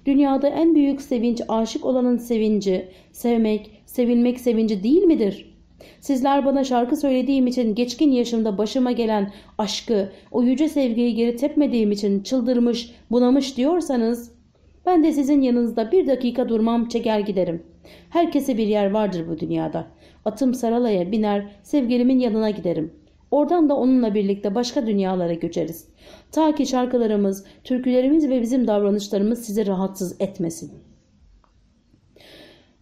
S1: Dünyada en büyük sevinç aşık olanın sevinci, sevmek, sevilmek sevinci değil midir? Sizler bana şarkı söylediğim için geçkin yaşımda başıma gelen aşkı, o yüce sevgiyi geri tepmediğim için çıldırmış, bunamış diyorsanız ben de sizin yanınızda bir dakika durmam çeker giderim. Herkese bir yer vardır bu dünyada. Atım Saralaya biner, sevgilimin yanına giderim. Oradan da onunla birlikte başka dünyalara göçeriz. Ta ki şarkılarımız, türkülerimiz ve bizim davranışlarımız sizi rahatsız etmesin.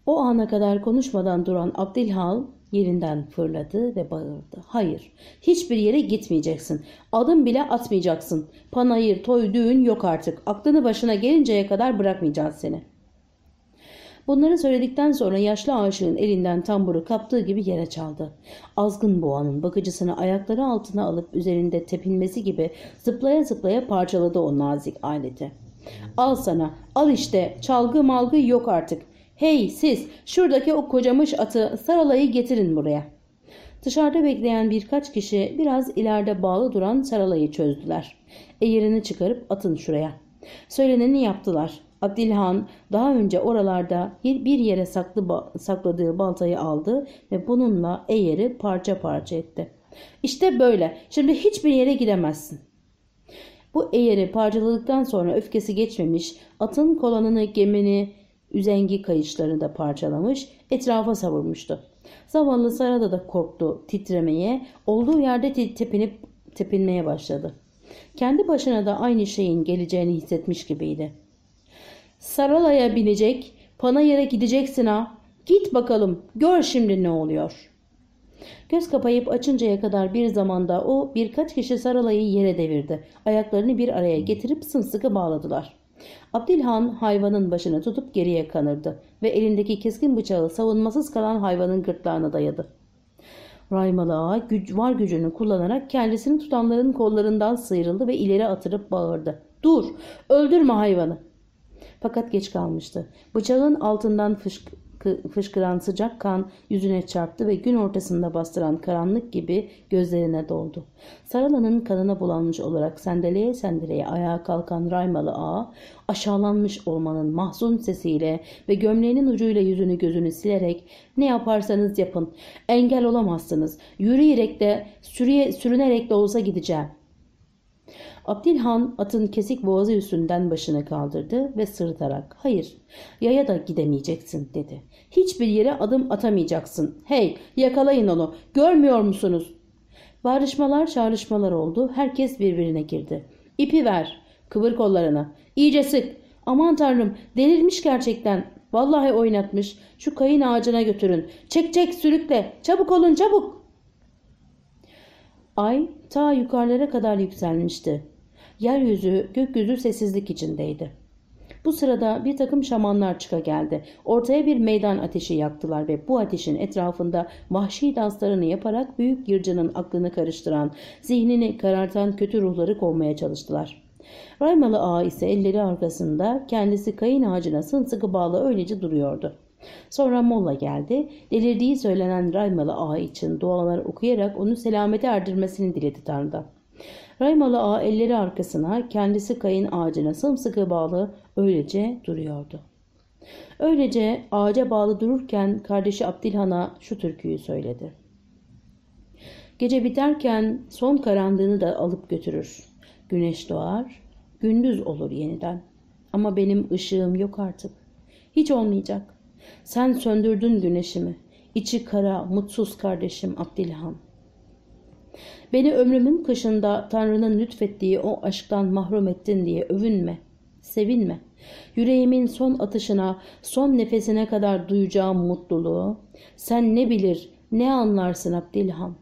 S1: O ana kadar konuşmadan duran Abdilhal yerinden fırladı ve bağırdı. Hayır, hiçbir yere gitmeyeceksin. Adım bile atmayacaksın. Panayır, toy, düğün yok artık. Aklını başına gelinceye kadar bırakmayacağız seni.'' Bunları söyledikten sonra yaşlı aşığın elinden tamburu kaptığı gibi yere çaldı. Azgın boğanın bakıcısını ayakları altına alıp üzerinde tepinmesi gibi zıplaya zıplaya parçaladı o nazik aleti. Al sana, al işte, çalgı malgı yok artık. Hey siz, şuradaki o kocamış atı, saralayı getirin buraya.'' Dışarıda bekleyen birkaç kişi biraz ileride bağlı duran saralayı çözdüler. Eğerini çıkarıp atın şuraya. Söyleneni yaptılar. Abdilhan daha önce oralarda bir yere saklı sakladığı baltayı aldı ve bununla Eyer'i parça parça etti. İşte böyle. Şimdi hiçbir yere gidemezsin. Bu Eyer'i parçaladıktan sonra öfkesi geçmemiş, atın kolanını, gemini, üzengi kayışlarını da parçalamış, etrafa savurmuştu. Zavallı Sarada da korktu titremeye, olduğu yerde tepinip tepinmeye başladı. Kendi başına da aynı şeyin geleceğini hissetmiş gibiydi. Saralaya binecek, Panayır'a gideceksin ha. Git bakalım, gör şimdi ne oluyor. Göz kapayıp açıncaya kadar bir zamanda o birkaç kişi Saralay'ı yere devirdi. Ayaklarını bir araya getirip sımsıkı bağladılar. Abdülhan hayvanın başını tutup geriye kanırdı ve elindeki keskin bıçağı savunmasız kalan hayvanın gırtlağına dayadı. Raymalı ağa güc var gücünü kullanarak kendisini tutanların kollarından sıyrıldı ve ileri atırıp bağırdı. Dur! Öldürme hayvanı! fakat geç kalmıştı. Bıçağın altından fışk fışkıran sıcak kan yüzüne çarptı ve gün ortasında bastıran karanlık gibi gözlerine doldu. Sarala'nın kanına bulanmış olarak sendeleye sendeleye ayağa kalkan Raymalı ağa aşağılanmış olmanın mahzun sesiyle ve gömleğinin ucuyla yüzünü gözünü silerek ne yaparsanız yapın engel olamazsınız yürüyerek de sürüye, sürünerek de olsa gideceğim Abdilhan atın kesik boğazı üstünden başını kaldırdı ve sırıtarak hayır yaya da gidemeyeceksin dedi. Hiçbir yere adım atamayacaksın. Hey yakalayın onu görmüyor musunuz? Bağrışmalar çağrışmalar oldu. Herkes birbirine girdi. İpi ver. Kıvır kollarına. İyice sık. Aman tanrım delirmiş gerçekten. Vallahi oynatmış. Şu kayın ağacına götürün. Çek çek sürükle. Çabuk olun çabuk. Ay ta yukarılara kadar yükselmişti. Yeryüzü, gökyüzü sessizlik içindeydi. Bu sırada bir takım şamanlar çıka geldi. Ortaya bir meydan ateşi yaktılar ve bu ateşin etrafında vahşi danslarını yaparak büyük yırcının aklını karıştıran, zihnini karartan kötü ruhları kovmaya çalıştılar. Raymalı ağa ise elleri arkasında kendisi kayın ağacına sımsıkı bağlı öylece duruyordu. Sonra Molla geldi. Delirdiği söylenen Raymalı Ağa için dualar okuyarak onu selamete erdirmesini diledi Tanrı'dan. Raymalı Ağa elleri arkasına kendisi kayın ağacına sımsıkı bağlı öylece duruyordu. Öylece ağaca bağlı dururken kardeşi Abdilhan'a şu türküyü söyledi. Gece biterken son karanlığını da alıp götürür. Güneş doğar, gündüz olur yeniden. Ama benim ışığım yok artık. Hiç olmayacak. Sen söndürdün güneşimi. İçi kara, mutsuz kardeşim Abdilhan. Beni ömrümün kışında Tanrı'nın lütfettiği o aşktan mahrum ettin diye övünme, sevinme. Yüreğimin son atışına, son nefesine kadar duyacağım mutluluğu. Sen ne bilir, ne anlarsın Abdilhan.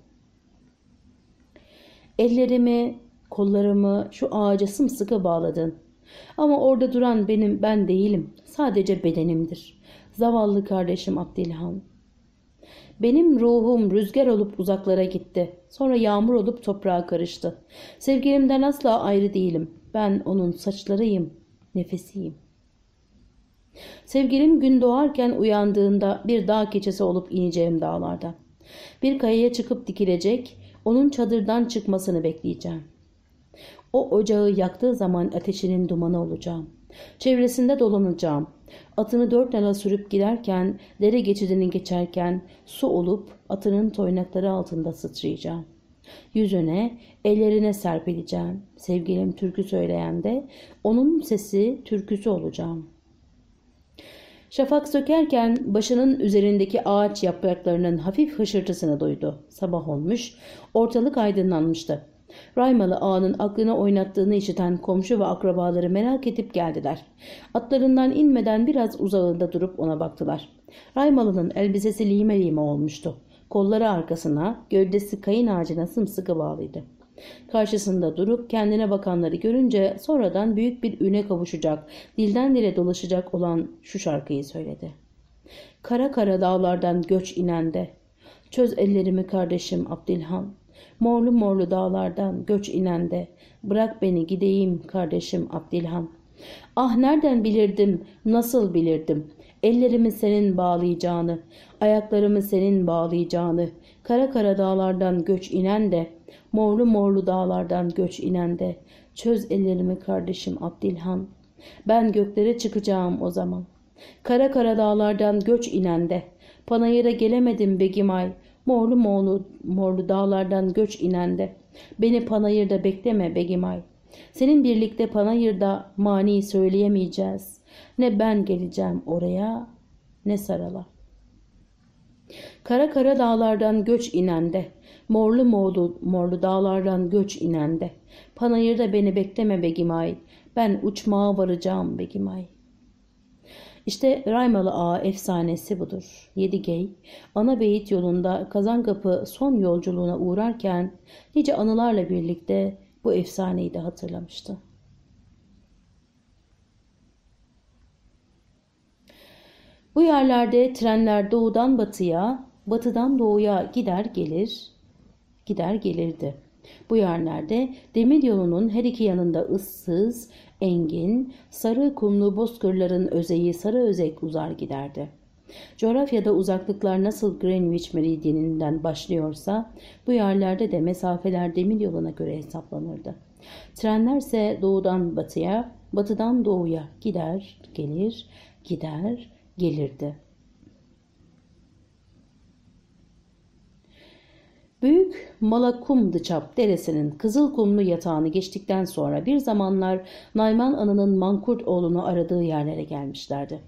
S1: Ellerimi, kollarımı şu ağaca sımsıkı bağladın. Ama orada duran benim ben değilim. Sadece bedenimdir zavallı kardeşim Abdilhan. Benim ruhum rüzgar olup uzaklara gitti. Sonra yağmur olup toprağa karıştı. Sevgilimden asla ayrı değilim. Ben onun saçlarıyım, nefesiyim. Sevgilim gün doğarken uyandığında bir dağ keçesi olup ineceğim dağlarda. Bir kayaya çıkıp dikilecek, onun çadırdan çıkmasını bekleyeceğim. O ocağı yaktığı zaman ateşinin dumanı olacağım. Çevresinde dolanacağım. Atını dört nala sürüp giderken, dere geçidini geçerken su olup atının toynakları altında sıçrayacağım. Yüzüne, ellerine serpileceğim. Sevgilim türkü söyleyen de onun sesi türküsü olacağım. Şafak sökerken başının üzerindeki ağaç yapraklarının hafif hışırtısını duydu. Sabah olmuş, ortalık aydınlanmıştı. Raymalı ağanın aklına oynattığını işiten komşu ve akrabaları merak edip geldiler. Atlarından inmeden biraz uzağında durup ona baktılar. Raymalı'nın elbisesi lime lime olmuştu. Kolları arkasına, gövdesi kayın ağacına sımsıkı bağlıydı. Karşısında durup kendine bakanları görünce sonradan büyük bir üne kavuşacak, dilden dile dolaşacak olan şu şarkıyı söyledi. Kara kara dağlardan göç inende, çöz ellerimi kardeşim Abdilhan, morlu morlu dağlardan göç inende, bırak beni gideyim kardeşim Abdilhan. Ah nereden bilirdim, nasıl bilirdim, ellerimi senin bağlayacağını, ayaklarımı senin bağlayacağını, kara kara dağlardan göç inende, morlu morlu dağlardan göç inende. çöz ellerimi kardeşim Abdilhan. Ben göklere çıkacağım o zaman. Kara kara dağlardan göç inende, de, panayıra gelemedim Begimay, Morlu morlu, morlu dağlardan göç inende. Beni panayırda bekleme Begimay. Senin birlikte panayırda mani söyleyemeyeceğiz. Ne ben geleceğim oraya ne sarala. Kara kara dağlardan göç inende, morlu morlu, morlu dağlardan göç inende. Panayırda beni bekleme Begimay, ben uçmağa varacağım Begimay. İşte Raymalı Ağa efsanesi budur. Yedi Yedigey, ana beyit yolunda Kazankapı son yolculuğuna uğrarken nice anılarla birlikte bu efsaneyi de hatırlamıştı. Bu yerlerde trenler doğudan batıya, batıdan doğuya gider gelir, gider gelirdi. Bu yerlerde demir yolunun her iki yanında ıssız, engin, sarı kumlu bozkırların özeyi sarı özek uzar giderdi. Coğrafyada uzaklıklar nasıl Greenwich meridyeninden başlıyorsa bu yerlerde de mesafeler demir yoluna göre hesaplanırdı. Trenlerse doğudan batıya, batıdan doğuya gider, gelir, gider, gelirdi. Büyük Malakumdıçap deresinin kızıl kumlu yatağını geçtikten sonra bir zamanlar Nayman Ana'nın Mankurt oğlunu aradığı yerlere gelmişlerdi.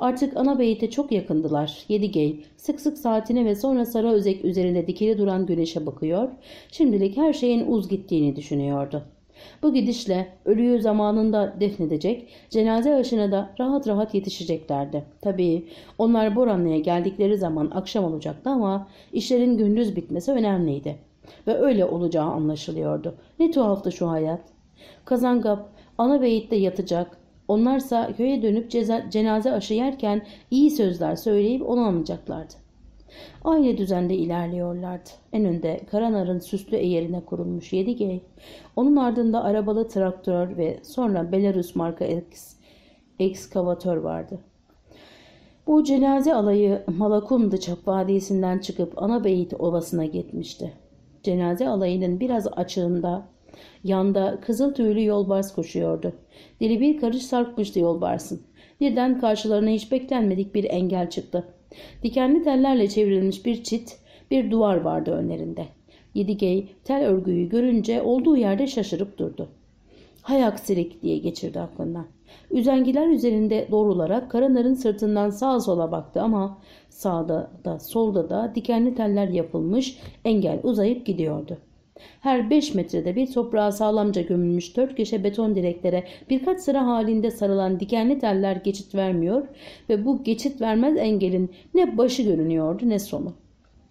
S1: Artık ana beyite çok yakındılar. Yedigey sık sık saatine ve sonra Sarı Özek üzerinde dikili duran güneşe bakıyor, şimdilik her şeyin uz gittiğini düşünüyordu. Bu gidişle ölüyü zamanında defnedecek, cenaze aşına da rahat rahat yetişeceklerdi. Tabii onlar Boranlı'ya geldikleri zaman akşam olacaktı ama işlerin gündüz bitmesi önemliydi. Ve öyle olacağı anlaşılıyordu. Ne tuhaftı şu hayat. Kazangap ana beyitte yatacak, onlarsa köye dönüp cenaze aşı yerken iyi sözler söyleyip onu anlayacaklardı. Aynı düzende ilerliyorlardı. En önde Karanar'ın süslü eğerine kurulmuş 7G, onun ardında arabalı traktör ve sonra Belarus marka eks, ekskavatör vardı. Bu cenaze alayı çap Vadisi'nden çıkıp Anabeyit Ovası'na gitmişti. Cenaze alayının biraz açığında Yanda kızıl tüylü yolbars koşuyordu. Dili bir karış sarkmıştı yolbarsın. Birden karşılarına hiç beklenmedik bir engel çıktı. Dikenli tellerle çevrilmiş bir çit, bir duvar vardı önlerinde. Yedigey tel örgüyü görünce olduğu yerde şaşırıp durdu. Hay aksilik diye geçirdi aklından. Üzengiler üzerinde doğrularak Karanar'ın sırtından sağa sola baktı ama sağda da solda da dikenli teller yapılmış engel uzayıp gidiyordu. Her 5 metrede bir toprağa sağlamca gömülmüş dört köşe beton direklere birkaç sıra halinde sarılan dikenli teller geçit vermiyor ve bu geçit vermez engelin ne başı görünüyordu ne sonu.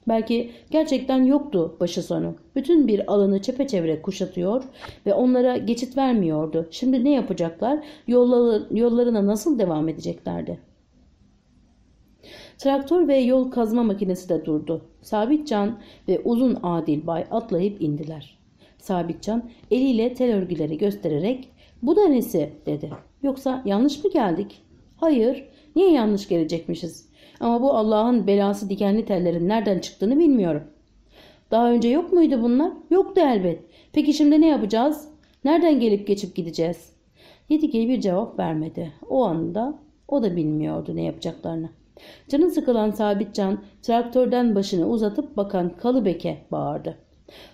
S1: Belki gerçekten yoktu başı sonu. Bütün bir alanı çepeçevre kuşatıyor ve onlara geçit vermiyordu. Şimdi ne yapacaklar? Yolları, yollarına nasıl devam edeceklerdi? Traktör ve yol kazma makinesi de durdu. Sabitcan ve uzun Adil Bay atlayıp indiler. Sabitcan eliyle tel örgüleri göstererek bu da nesi dedi. Yoksa yanlış mı geldik? Hayır. Niye yanlış gelecekmişiz? Ama bu Allah'ın belası dikenli tellerin nereden çıktığını bilmiyorum. Daha önce yok muydu bunlar? Yoktu elbet. Peki şimdi ne yapacağız? Nereden gelip geçip gideceğiz? Yedigey bir cevap vermedi. O anda o da bilmiyordu ne yapacaklarını. Canı sıkılan Sabitcan traktörden başını uzatıp bakan Kalıbek'e bağırdı.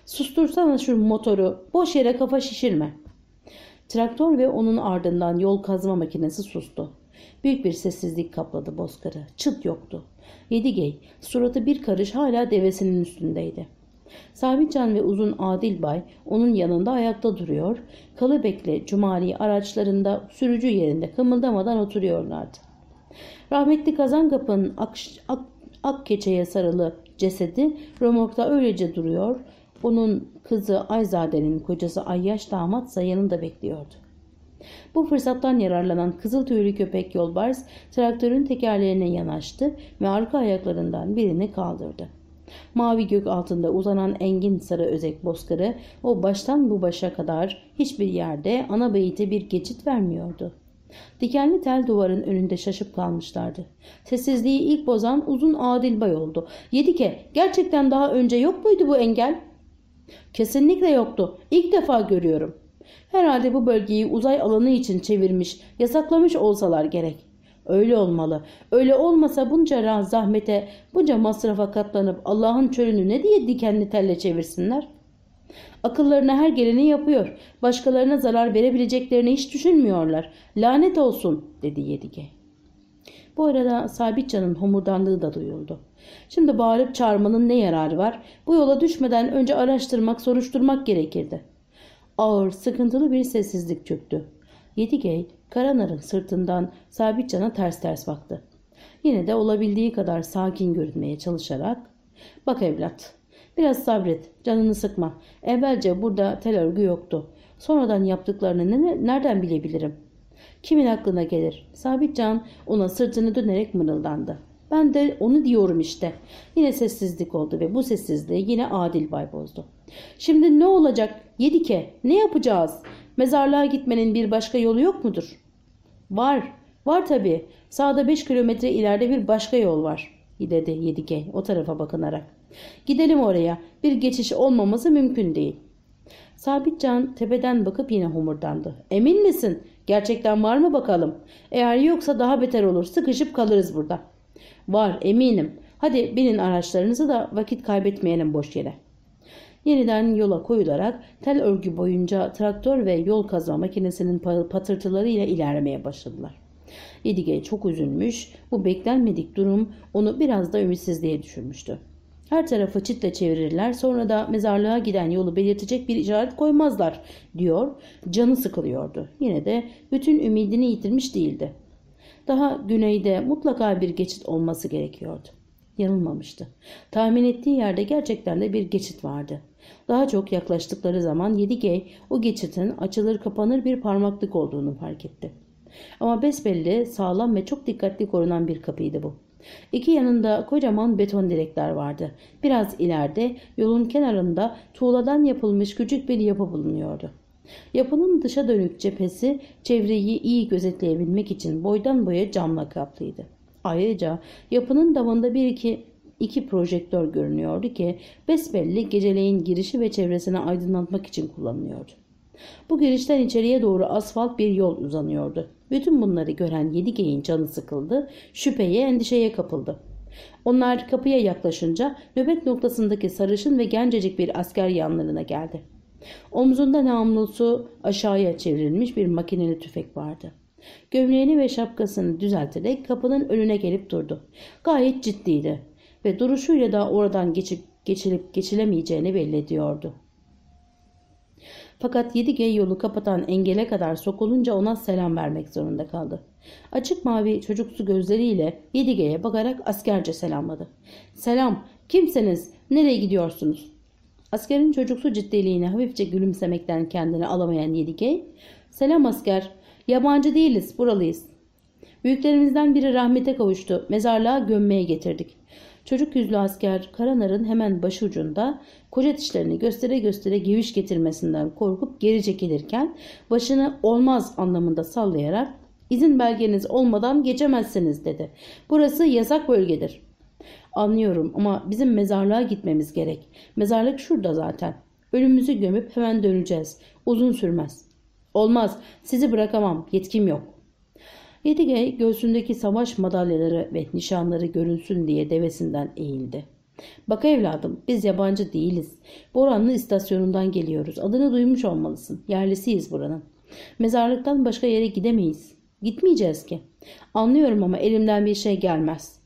S1: Sustursana şu motoru boş yere kafa şişirme. Traktör ve onun ardından yol kazma makinesi sustu. Büyük bir sessizlik kapladı bozkırı. Çıt yoktu. Yedigey suratı bir karış hala devesinin üstündeydi. Sabitcan ve uzun Adilbay, onun yanında ayakta duruyor. Kalıbek'le Cumali araçlarında sürücü yerinde kımıldamadan oturuyorlardı. Rahmetli Kazankapı'nın ak, ak, ak keçeye sarılı cesedi römorkta öylece duruyor. Onun kızı Ayzade'nin kocası Ayyaş damatsa yanında bekliyordu. Bu fırsattan yararlanan kızıl tüylü köpek yolbars traktörün tekerlerine yanaştı ve arka ayaklarından birini kaldırdı. Mavi gök altında uzanan engin sarı özek bozkırı o baştan bu başa kadar hiçbir yerde ana beyite bir geçit vermiyordu. Dikenli tel duvarın önünde şaşıp kalmışlardı. Sessizliği ilk bozan uzun adil bay oldu. Yedike gerçekten daha önce yok muydu bu engel? Kesinlikle yoktu. İlk defa görüyorum. Herhalde bu bölgeyi uzay alanı için çevirmiş, yasaklamış olsalar gerek. Öyle olmalı. Öyle olmasa bunca zahmete, bunca masrafa katlanıp Allah'ın çölünü ne diye dikenli telle çevirsinler? Akıllarına her geleni yapıyor. Başkalarına zarar verebileceklerini hiç düşünmüyorlar. Lanet olsun dedi Yedige. Bu arada Sabitcan'ın homurdandığı da duyuldu. Şimdi bağırıp çağırmanın ne yararı var? Bu yola düşmeden önce araştırmak, soruşturmak gerekirdi. Ağır, sıkıntılı bir sessizlik çöktü. Yedige, Karanar'ın sırtından Sabitcan'a ters ters baktı. Yine de olabildiği kadar sakin görünmeye çalışarak ''Bak evlat, Biraz sabret, canını sıkma. Evvelce burada tel örgü yoktu. Sonradan yaptıklarını ne, nereden bilebilirim? Kimin aklına gelir? Sabitcan ona sırtını dönerek mırıldandı. Ben de onu diyorum işte. Yine sessizlik oldu ve bu sessizliği yine Adil Bay bozdu. Şimdi ne olacak Yedike? Ne yapacağız? Mezarlığa gitmenin bir başka yolu yok mudur? Var. Var tabii. Sağda beş kilometre ileride bir başka yol var dedi Yedike o tarafa bakınarak. Gidelim oraya. Bir geçiş olmaması mümkün değil. Sabitcan tepeden bakıp yine homurdandı. Emin misin? Gerçekten var mı bakalım? Eğer yoksa daha beter olur. Sıkışıp kalırız burada. Var eminim. Hadi binin araçlarınızı da vakit kaybetmeyelim boş yere. Yeniden yola koyularak tel örgü boyunca traktör ve yol kazma makinesinin patırtılarıyla ilerlemeye başladılar. Yedige çok üzülmüş, bu beklenmedik durum onu biraz da ümitsizliğe düşürmüştü. Her tarafı çitle çevirirler sonra da mezarlığa giden yolu belirtecek bir işaret koymazlar diyor. Canı sıkılıyordu. Yine de bütün ümidini yitirmiş değildi. Daha güneyde mutlaka bir geçit olması gerekiyordu. Yanılmamıştı. Tahmin ettiği yerde gerçekten de bir geçit vardı. Daha çok yaklaştıkları zaman Yedigey o geçitin açılır kapanır bir parmaklık olduğunu fark etti. Ama besbelli sağlam ve çok dikkatli korunan bir kapıydı bu. İki yanında kocaman beton direkler vardı. Biraz ileride yolun kenarında tuğladan yapılmış küçük bir yapı bulunuyordu. Yapının dışa dönük cephesi çevreyi iyi gözetleyebilmek için boydan boya camla kaplıydı. Ayrıca yapının davanda bir iki iki projektör görünüyordu ki besbelli geceleyin girişi ve çevresini aydınlatmak için kullanılıyordu. Bu girişten içeriye doğru asfalt bir yol uzanıyordu. Bütün bunları gören yedi geyin canı sıkıldı, şüpheye, endişeye kapıldı. Onlar kapıya yaklaşınca nöbet noktasındaki sarışın ve gencecik bir asker yanlarına geldi. Omzunda namlusu aşağıya çevrilmiş bir makineli tüfek vardı. Gömleğini ve şapkasını düzelterek kapının önüne gelip durdu. Gayet ciddiydi ve duruşuyla da oradan geçip geçilip geçilemeyeceğini belli ediyordu. Fakat 7G yolu kapatan engele kadar sokulunca ona selam vermek zorunda kaldı. Açık mavi çocuksu gözleriyle 7G'ye bakarak askerce selamladı. Selam, kimseniz, nereye gidiyorsunuz? Askerin çocuksu ciddiliğine hafifçe gülümsemekten kendini alamayan 7G, selam asker, yabancı değiliz, buralıyız. Büyüklerimizden biri rahmete kavuştu, mezarlığa gömmeye getirdik. Çocuk yüzlü asker Karanar'ın hemen başucunda koca dişlerini göstere göstere geviş getirmesinden korkup geri çekilirken başını olmaz anlamında sallayarak izin belgeniz olmadan geçemezsiniz dedi. Burası yasak bölgedir. Anlıyorum ama bizim mezarlığa gitmemiz gerek. Mezarlık şurada zaten. Ölümümüzü gömüp hemen döneceğiz. Uzun sürmez. Olmaz. Sizi bırakamam. Yetkim yok. Yedige göğsündeki savaş madalyaları ve nişanları görülsün diye devesinden eğildi. Bak evladım biz yabancı değiliz. Boranlı istasyonundan geliyoruz. Adını duymuş olmalısın. Yerlisiyiz buranın. Mezarlıktan başka yere gidemeyiz. Gitmeyeceğiz ki. Anlıyorum ama elimden bir şey gelmez.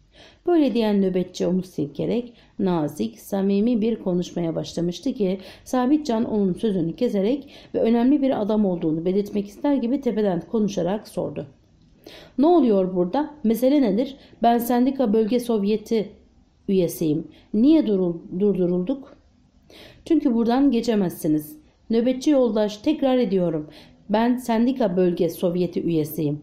S1: Böyle diyen nöbetçi omuz silkerek nazik, samimi bir konuşmaya başlamıştı ki Sabitcan onun sözünü keserek ve önemli bir adam olduğunu belirtmek ister gibi tepeden konuşarak sordu. Ne oluyor burada? Mesele nedir? Ben sendika bölge sovyeti üyesiyim. Niye durdurulduk? Çünkü buradan geçemezsiniz. Nöbetçi yoldaş tekrar ediyorum. Ben sendika bölge sovyeti üyesiyim.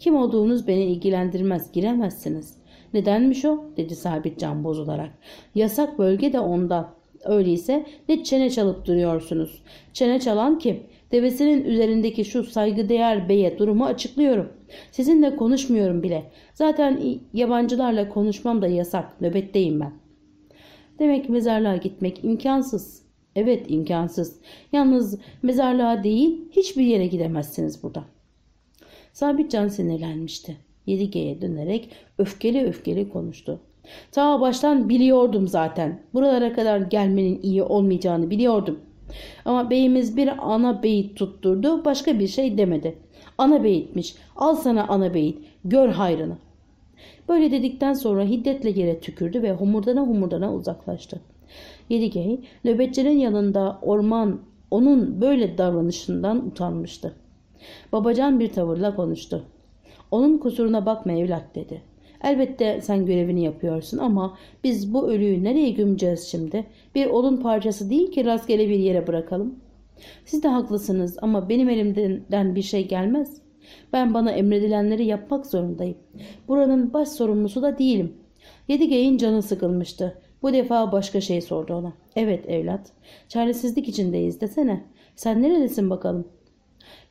S1: Kim olduğunuz beni ilgilendirmez giremezsiniz. Nedenmiş o dedi sabit Sabitcan bozularak. Yasak bölge de onda. Öyleyse ne çene çalıp duruyorsunuz. Çene çalan kim? Devesinin üzerindeki şu saygıdeğer beye durumu açıklıyorum. Sizinle konuşmuyorum bile. Zaten yabancılarla konuşmam da yasak. Nöbetteyim ben. Demek mezarlığa gitmek imkansız. Evet imkansız. Yalnız mezarlığa değil hiçbir yere gidemezsiniz burada. Sabitcan sinirlenmişti. 7 dönerek öfkeli öfkeli konuştu. Ta baştan biliyordum zaten. Buralara kadar gelmenin iyi olmayacağını biliyordum. Ama beyimiz bir ana beyit tutturdu. Başka bir şey demedi. Ana beyitmiş. Al sana ana beyit. Gör hayrını. Böyle dedikten sonra hiddetle yere tükürdü ve humurdana humurdana uzaklaştı. Yedigey nöbetçinin yanında orman onun böyle davranışından utanmıştı. Babacan bir tavırla konuştu. Onun kusuruna bakma evlat dedi. Elbette sen görevini yapıyorsun ama biz bu ölüyü nereye gömeceğiz şimdi? Bir olun parçası değil ki rastgele bir yere bırakalım. Siz de haklısınız ama benim elimden bir şey gelmez. Ben bana emredilenleri yapmak zorundayım. Buranın baş sorumlusu da değilim. Yedigey'in canı sıkılmıştı. Bu defa başka şey sordu ona. Evet evlat. Çaresizlik içindeyiz desene. Sen neredesin bakalım?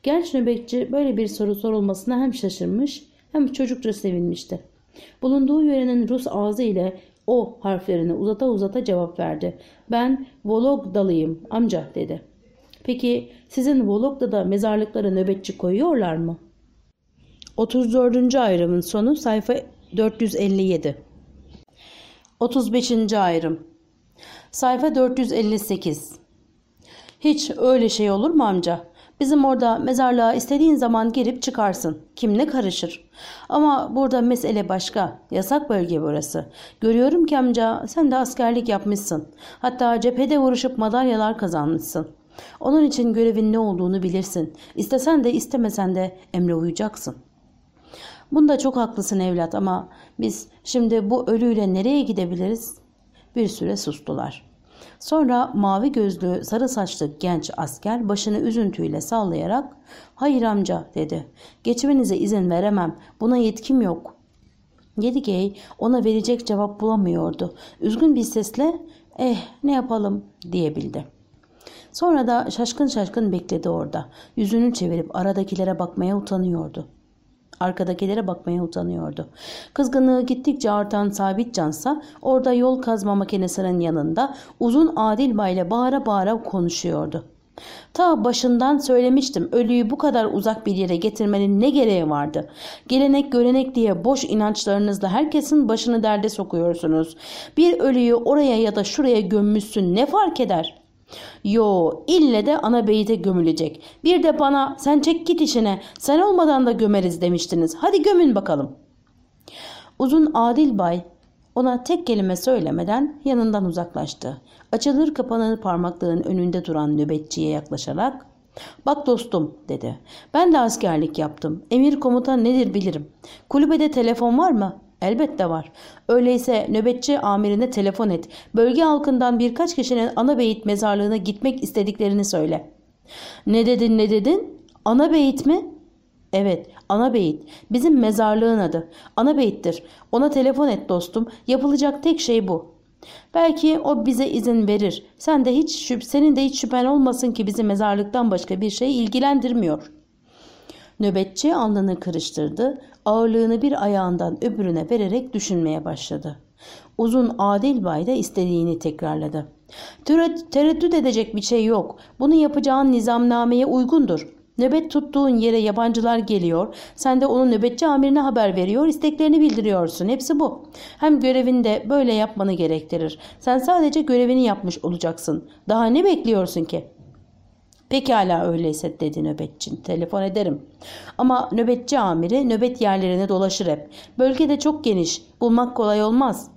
S1: Genç nöbetçi böyle bir soru sorulmasına hem şaşırmış hem çocukça sevinmişti. Bulunduğu yörenin Rus ağzı ile o harflerini uzata uzata cevap verdi. Ben Vologdalıyım amca dedi. Peki sizin Vologda'da mezarlıklara nöbetçi koyuyorlar mı? 34. ayrımın sonu sayfa 457. 35. ayrım Sayfa 458 Hiç öyle şey olur mu amca? Bizim orada mezarlığa istediğin zaman girip çıkarsın. Kim ne karışır? Ama burada mesele başka. Yasak bölge burası. Görüyorum ki amca sen de askerlik yapmışsın. Hatta cephede vuruşup madalyalar kazanmışsın. Onun için görevin ne olduğunu bilirsin. İstesen de istemesen de emre uyacaksın. Bunda çok haklısın evlat ama biz şimdi bu ölüyle nereye gidebiliriz? Bir süre sustular.'' Sonra mavi gözlü sarı saçlı genç asker başını üzüntüyle sallayarak ''Hayır amca'' dedi. ''Geçmenize izin veremem. Buna yetkim yok.'' Yedigey ona verecek cevap bulamıyordu. Üzgün bir sesle ''Eh ne yapalım?'' diyebildi. Sonra da şaşkın şaşkın bekledi orada. Yüzünü çevirip aradakilere bakmaya utanıyordu. Arkadakilere bakmaya utanıyordu. Kızgınlığı gittikçe artan Sabit Cansa, orada yol kazma makinesinin yanında uzun Adil Bay'la bağıra bağıra konuşuyordu. Ta başından söylemiştim ölüyü bu kadar uzak bir yere getirmenin ne gereği vardı. Gelenek görenek diye boş inançlarınızla herkesin başını derde sokuyorsunuz. Bir ölüyü oraya ya da şuraya gömmüşsün ne fark eder? Yo ille de ana beyite gömülecek. Bir de bana sen çek git işine sen olmadan da gömeriz demiştiniz. Hadi gömün bakalım. Uzun Adil Bay ona tek kelime söylemeden yanından uzaklaştı. Açılır kapanır parmaklığın önünde duran nöbetçiye yaklaşarak ''Bak dostum'' dedi. ''Ben de askerlik yaptım. Emir komutan nedir bilirim. Kulübede telefon var mı? Elbette var. Öyleyse nöbetçi amirine telefon et. Bölge halkından birkaç kişinin Anabeyit mezarlığına gitmek istediklerini söyle. Ne dedin ne dedin? Anabeyit mi? Evet, Anabeyit. Bizim mezarlığın adı. Anabeyit'tir. Ona telefon et dostum. Yapılacak tek şey bu. Belki o bize izin verir. Sen de hiç şüp, senin de hiç şüphen olmasın ki bizi mezarlıktan başka bir şey ilgilendirmiyor. Nöbetçi alnını kırıştırdı ağırlığını bir ayağından öbürüne vererek düşünmeye başladı. Uzun adil bay da istediğini tekrarladı. Tereddüt edecek bir şey yok. Bunu yapacağın nizamnameye uygundur. Nöbet tuttuğun yere yabancılar geliyor. Sen de onun nöbetçi amirine haber veriyor, isteklerini bildiriyorsun. Hepsi bu. Hem görevinde böyle yapmanı gerektirir. Sen sadece görevini yapmış olacaksın. Daha ne bekliyorsun ki? Pekala öyleyse dedi nöbetçin. Telefon ederim. Ama nöbetçi amiri nöbet yerlerine dolaşır hep. Bölgede çok geniş. Bulmak kolay olmaz.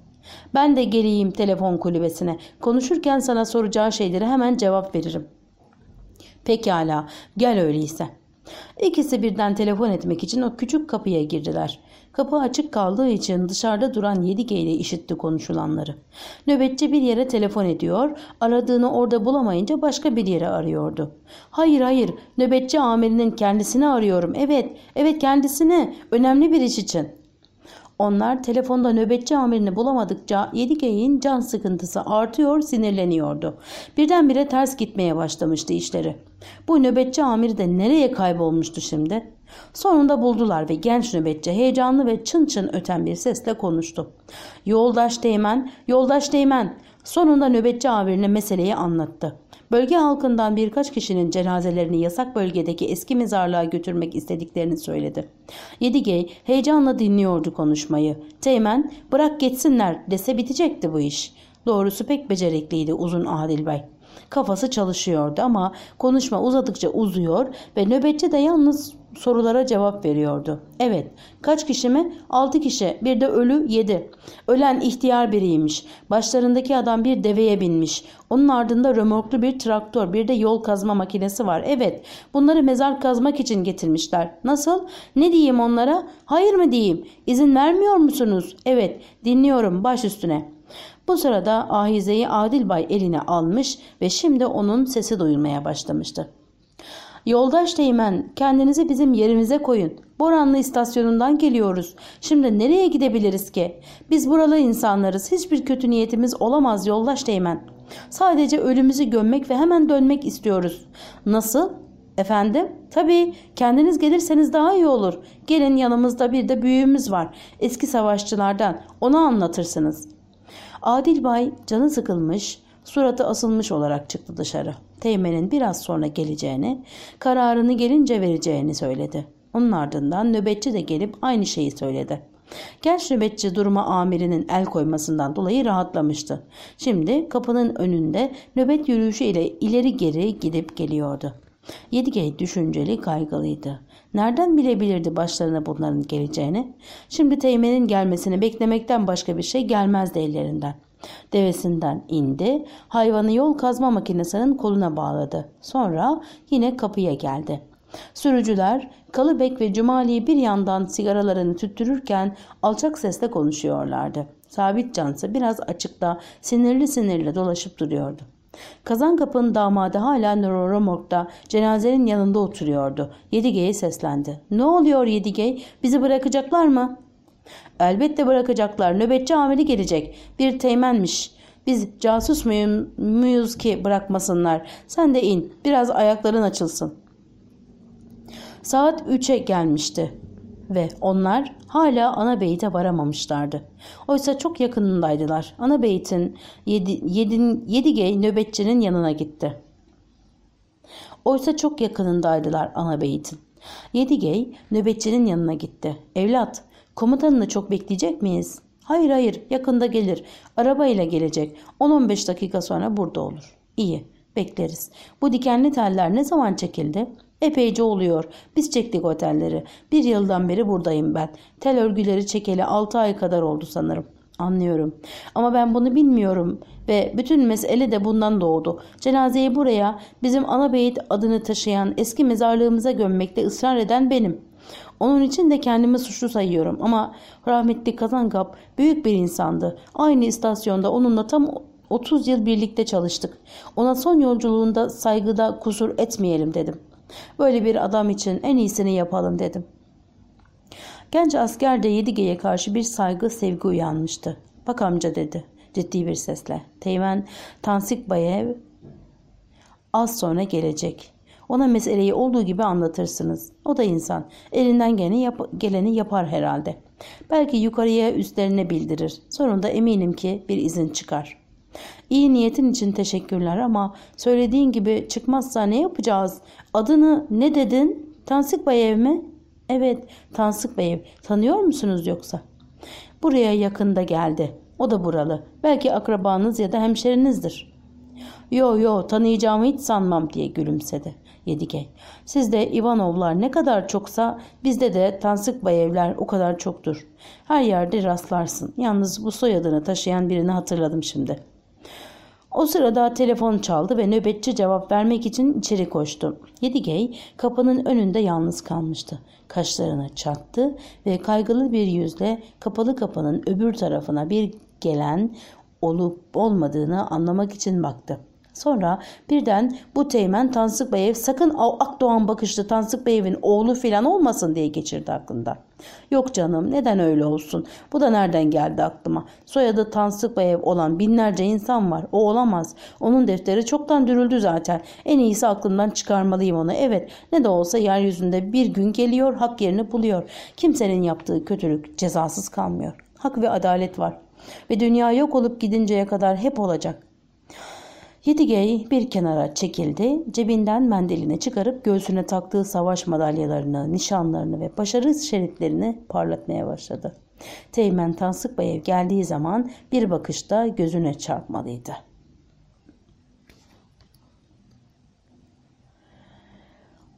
S1: Ben de geleyim telefon kulübesine. Konuşurken sana soracağı şeylere hemen cevap veririm. Pekala gel öyleyse. İkisi birden telefon etmek için o küçük kapıya girdiler. Kapı açık kaldığı için dışarıda duran Yedige ile işitti konuşulanları. Nöbetçi bir yere telefon ediyor, aradığını orada bulamayınca başka bir yere arıyordu. Hayır hayır, nöbetçi amirinin kendisini arıyorum. Evet, evet kendisini. Önemli bir iş için. Onlar telefonda nöbetçi amirini bulamadıkça Yedikey'in can sıkıntısı artıyor, sinirleniyordu. Birdenbire ters gitmeye başlamıştı işleri. Bu nöbetçi amiri de nereye kaybolmuştu şimdi? Sonunda buldular ve genç nöbetçi heyecanlı ve çın çın öten bir sesle konuştu. Yoldaş Teğmen, yoldaş Teğmen. Sonunda nöbetçi amirine meseleyi anlattı. Bölge halkından birkaç kişinin cenazelerini yasak bölgedeki eski mezarlığa götürmek istediklerini söyledi. Yedigey heyecanla dinliyordu konuşmayı. Teğmen bırak geçsinler dese bitecekti bu iş. Doğrusu pek becerikliydi uzun Adil Bey. Kafası çalışıyordu ama konuşma uzadıkça uzuyor ve nöbetçi de yalnız sorulara cevap veriyordu. Evet kaç kişi mi? 6 kişi bir de ölü 7. Ölen ihtiyar biriymiş. Başlarındaki adam bir deveye binmiş. Onun ardında römorklu bir traktör bir de yol kazma makinesi var. Evet bunları mezar kazmak için getirmişler. Nasıl? Ne diyeyim onlara? Hayır mı diyeyim? İzin vermiyor musunuz? Evet dinliyorum baş üstüne. Bu sırada Ahize'yi Adil Bay eline almış ve şimdi onun sesi duyulmaya başlamıştı. Yoldaş Teğmen kendinizi bizim yerimize koyun. Boranlı istasyonundan geliyoruz. Şimdi nereye gidebiliriz ki? Biz buralı insanlarız. Hiçbir kötü niyetimiz olamaz yoldaş Teğmen. Sadece ölümüzü gömmek ve hemen dönmek istiyoruz. Nasıl? Efendim? Tabii kendiniz gelirseniz daha iyi olur. Gelin yanımızda bir de büyüğümüz var. Eski savaşçılardan. Ona anlatırsınız. Adil Bay canı sıkılmış, Suratı asılmış olarak çıktı dışarı. Teğmen'in biraz sonra geleceğini, kararını gelince vereceğini söyledi. Onun ardından nöbetçi de gelip aynı şeyi söyledi. Genç nöbetçi duruma amirinin el koymasından dolayı rahatlamıştı. Şimdi kapının önünde nöbet yürüyüşü ile ileri geri gidip geliyordu. Yedigey düşünceli kaygılıydı. Nereden bilebilirdi başlarına bunların geleceğini? Şimdi Teğmen'in gelmesini beklemekten başka bir şey gelmezdi ellerinden. Devesinden indi, hayvanı yol kazma makinesinin koluna bağladı. Sonra yine kapıya geldi. Sürücüler Kalıbek ve Cumali'yi bir yandan sigaralarını tüttürürken alçak sesle konuşuyorlardı. Sabit ise biraz açıkta sinirli sinirli dolaşıp duruyordu. Kazan kapının damadı hala nöroromorkta cenazenin yanında oturuyordu. Yedigey'e seslendi. Ne oluyor Yedigey? Bizi bırakacaklar mı? Elbette bırakacaklar. Nöbetçi amiri gelecek. Bir teğmenmiş. Biz casus muyum, muyuz ki bırakmasınlar. Sen de in. Biraz ayakların açılsın. Saat 3'e gelmişti ve onlar hala ana beyite varamamışlardı. Oysa çok yakınındaydılar. Ana beyitin yedi, yedin, Yedigey nöbetçinin yanına gitti. Oysa çok yakınındaydılar ana beyitin. Yedigey nöbetçinin yanına gitti. Evlat Komutanını çok bekleyecek miyiz? Hayır hayır yakında gelir. Arabayla gelecek. 10-15 dakika sonra burada olur. İyi bekleriz. Bu dikenli teller ne zaman çekildi? Epeyce oluyor. Biz çektik otelleri. Bir yıldan beri buradayım ben. Tel örgüleri çekeli 6 ay kadar oldu sanırım. Anlıyorum. Ama ben bunu bilmiyorum ve bütün mesele de bundan doğdu. Cenazeyi buraya bizim ana beyit adını taşıyan eski mezarlığımıza gömmekte ısrar eden benim. Onun için de kendimi suçlu sayıyorum ama rahmetli Kazankap büyük bir insandı. Aynı istasyonda onunla tam 30 yıl birlikte çalıştık. Ona son yolculuğunda saygıda kusur etmeyelim dedim. Böyle bir adam için en iyisini yapalım dedim. Genç askerde de Yedige'ye karşı bir saygı sevgi uyanmıştı. Bak amca dedi ciddi bir sesle. Teğmen Tansik Bayev az sonra gelecek.'' Ona meseleyi olduğu gibi anlatırsınız. O da insan. Elinden geleni, yap geleni yapar herhalde. Belki yukarıya üstlerine bildirir. Sonunda eminim ki bir izin çıkar. İyi niyetin için teşekkürler ama söylediğin gibi çıkmazsa ne yapacağız? Adını ne dedin? Tansık Bayev mi? Evet Tansık Bayev. Tanıyor musunuz yoksa? Buraya yakında geldi. O da buralı. Belki akrabanız ya da hemşerinizdir.'' Yo yo tanıyacağımı hiç sanmam diye gülümsedi. 7 Sizde Ivanovlar ne kadar çoksa bizde de Tansıkbayevler o kadar çoktur. Her yerde rastlarsın. Yalnız bu soyadını taşıyan birini hatırladım şimdi. O sırada telefon çaldı ve nöbetçi cevap vermek için içeri koştu. Yedigey kapının önünde yalnız kalmıştı. Kaşlarını çattı ve kaygılı bir yüzle kapalı kapının öbür tarafına bir gelen olup olmadığını anlamak için baktı. Sonra birden bu teğmen Tansık Bey'e sakın Akdoğan bakışlı Tansık Bey'in oğlu filan olmasın diye geçirdi aklında. Yok canım neden öyle olsun bu da nereden geldi aklıma. Soyadı Tansık Bey olan binlerce insan var o olamaz. Onun defteri çoktan dürüldü zaten en iyisi aklımdan çıkarmalıyım onu. Evet ne de olsa yeryüzünde bir gün geliyor hak yerini buluyor. Kimsenin yaptığı kötülük cezasız kalmıyor. Hak ve adalet var ve dünya yok olup gidinceye kadar hep olacak. Yedigey bir kenara çekildi. Cebinden mendilini çıkarıp göğsüne taktığı savaş madalyalarını, nişanlarını ve başarı şeritlerini parlatmaya başladı. Teğmen Bayev geldiği zaman bir bakışta gözüne çarpmalıydı.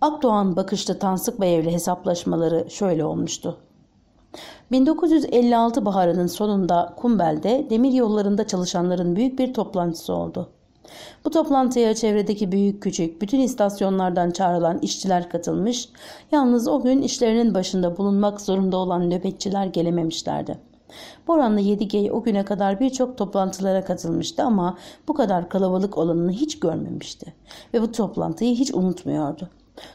S1: Akdoğan bakışta Tansık Bayevle hesaplaşmaları şöyle olmuştu. 1956 baharının sonunda Kumbel'de demir yollarında çalışanların büyük bir toplantısı oldu. Bu toplantıya çevredeki büyük küçük bütün istasyonlardan çağrılan işçiler katılmış, yalnız o gün işlerinin başında bulunmak zorunda olan nöbetçiler gelememişlerdi. Boranlı Gey o güne kadar birçok toplantılara katılmıştı ama bu kadar kalabalık olanını hiç görmemişti ve bu toplantıyı hiç unutmuyordu.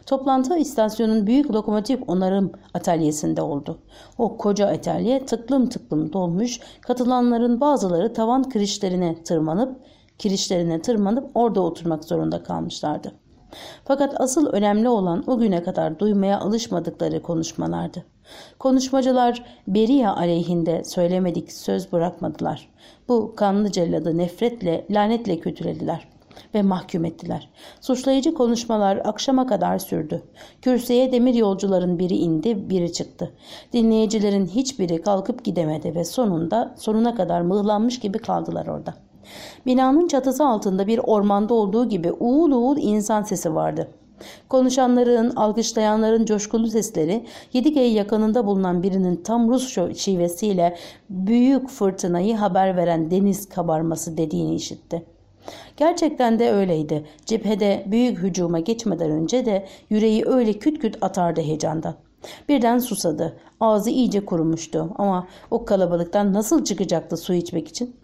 S1: Toplantı istasyonun büyük lokomotif onarım atölyesinde oldu. O koca atölye tıklım tıklım dolmuş, katılanların bazıları tavan kirişlerine tırmanıp kirişlerine tırmanıp orada oturmak zorunda kalmışlardı. Fakat asıl önemli olan o güne kadar duymaya alışmadıkları konuşmalardı. Konuşmacılar Beria aleyhinde söylemedik söz bırakmadılar. Bu kanlı celladı nefretle, lanetle kötülediler ve mahkum ettiler. Suçlayıcı konuşmalar akşama kadar sürdü. Kürsüye demir yolcuların biri indi, biri çıktı. Dinleyicilerin hiçbiri kalkıp gidemedi ve sonunda sonuna kadar mıhlanmış gibi kaldılar orada.'' Binanın çatısı altında bir ormanda olduğu gibi uğul uğul insan sesi vardı. Konuşanların, alkışlayanların coşkulu sesleri 7G yakınında bulunan birinin tam Rus şivesiyle büyük fırtınayı haber veren deniz kabarması dediğini işitti. Gerçekten de öyleydi. Cephede büyük hücuma geçmeden önce de yüreği öyle küt küt atardı heyecandan. Birden susadı. Ağzı iyice kurumuştu ama o kalabalıktan nasıl çıkacaktı su içmek için?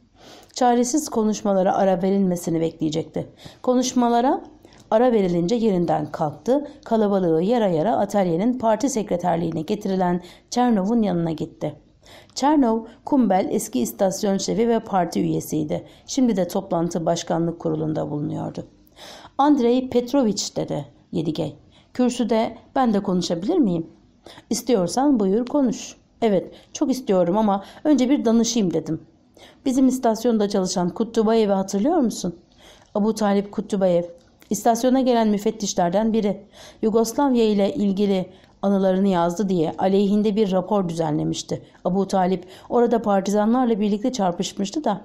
S1: çaresiz konuşmalara ara verilmesini bekleyecekti. Konuşmalara ara verilince yerinden kalktı. Kalabalığı yara yara atölyenin parti sekreterliğine getirilen Çernov'un yanına gitti. Çernov, Kumbel eski istasyon şefi ve parti üyesiydi. Şimdi de toplantı başkanlık kurulunda bulunuyordu. Andrei Petrovich dedi Yedigey. Kürsüde ben de konuşabilir miyim? İstiyorsan buyur konuş. Evet çok istiyorum ama önce bir danışayım dedim. Bizim istasyonda çalışan Kutubayev'i hatırlıyor musun? Abu Talip Kutubayev, İstasyona gelen müfettişlerden biri. Yugoslavya ile ilgili anılarını yazdı diye aleyhinde bir rapor düzenlemişti. Abu Talip orada partizanlarla birlikte çarpışmıştı da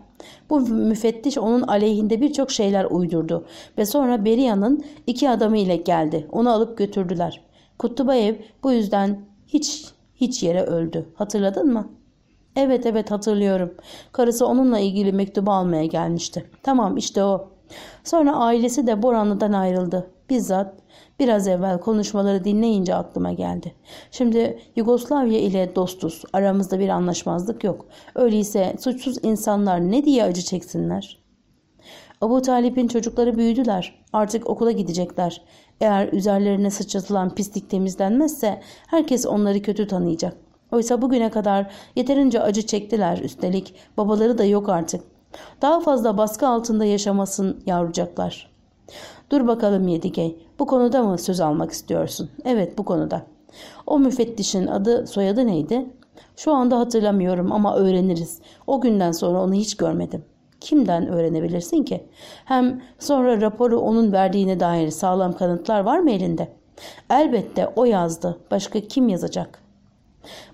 S1: bu müfettiş onun aleyhinde birçok şeyler uydurdu ve sonra Beria'nın iki adamı ile geldi. Onu alıp götürdüler. Kutubayev bu yüzden hiç hiç yere öldü. Hatırladın mı?'' Evet evet hatırlıyorum. Karısı onunla ilgili mektubu almaya gelmişti. Tamam işte o. Sonra ailesi de Boranlı'dan ayrıldı. Bizzat biraz evvel konuşmaları dinleyince aklıma geldi. Şimdi Yugoslavya ile dostuz. Aramızda bir anlaşmazlık yok. Öyleyse suçsuz insanlar ne diye acı çeksinler? Abu Talip'in çocukları büyüdüler. Artık okula gidecekler. Eğer üzerlerine sıçratılan pislik temizlenmezse herkes onları kötü tanıyacak. Oysa bugüne kadar yeterince acı çektiler üstelik babaları da yok artık. Daha fazla baskı altında yaşamasın yavrucaklar. Dur bakalım Yedigey bu konuda mı söz almak istiyorsun? Evet bu konuda. O müfettişin adı soyadı neydi? Şu anda hatırlamıyorum ama öğreniriz. O günden sonra onu hiç görmedim. Kimden öğrenebilirsin ki? Hem sonra raporu onun verdiğine dair sağlam kanıtlar var mı elinde? Elbette o yazdı. Başka kim yazacak?''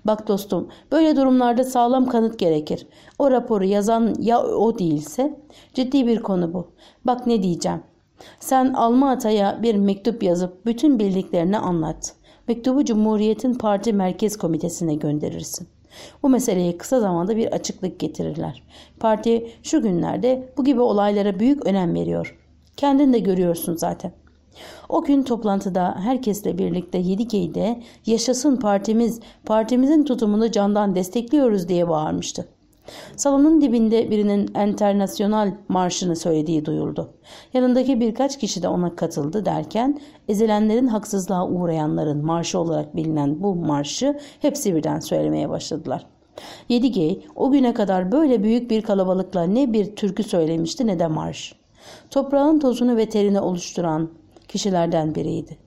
S1: Bak dostum böyle durumlarda sağlam kanıt gerekir. O raporu yazan ya o değilse ciddi bir konu bu. Bak ne diyeceğim. Sen Alma Atay'a bir mektup yazıp bütün bildiklerini anlat. Mektubu Cumhuriyet'in Parti Merkez Komitesi'ne gönderirsin. Bu meseleye kısa zamanda bir açıklık getirirler. Parti şu günlerde bu gibi olaylara büyük önem veriyor. Kendin de görüyorsun zaten. O gün toplantıda herkesle birlikte Yedikey'de yaşasın partimiz, partimizin tutumunu candan destekliyoruz diye bağırmıştı. Salonun dibinde birinin enternasyonal marşını söylediği duyuldu. Yanındaki birkaç kişi de ona katıldı derken ezilenlerin haksızlığa uğrayanların marşı olarak bilinen bu marşı hepsi birden söylemeye başladılar. Yedigey o güne kadar böyle büyük bir kalabalıkla ne bir türkü söylemişti ne de marş. Toprağın tozunu ve terini oluşturan kişilerden biriydi.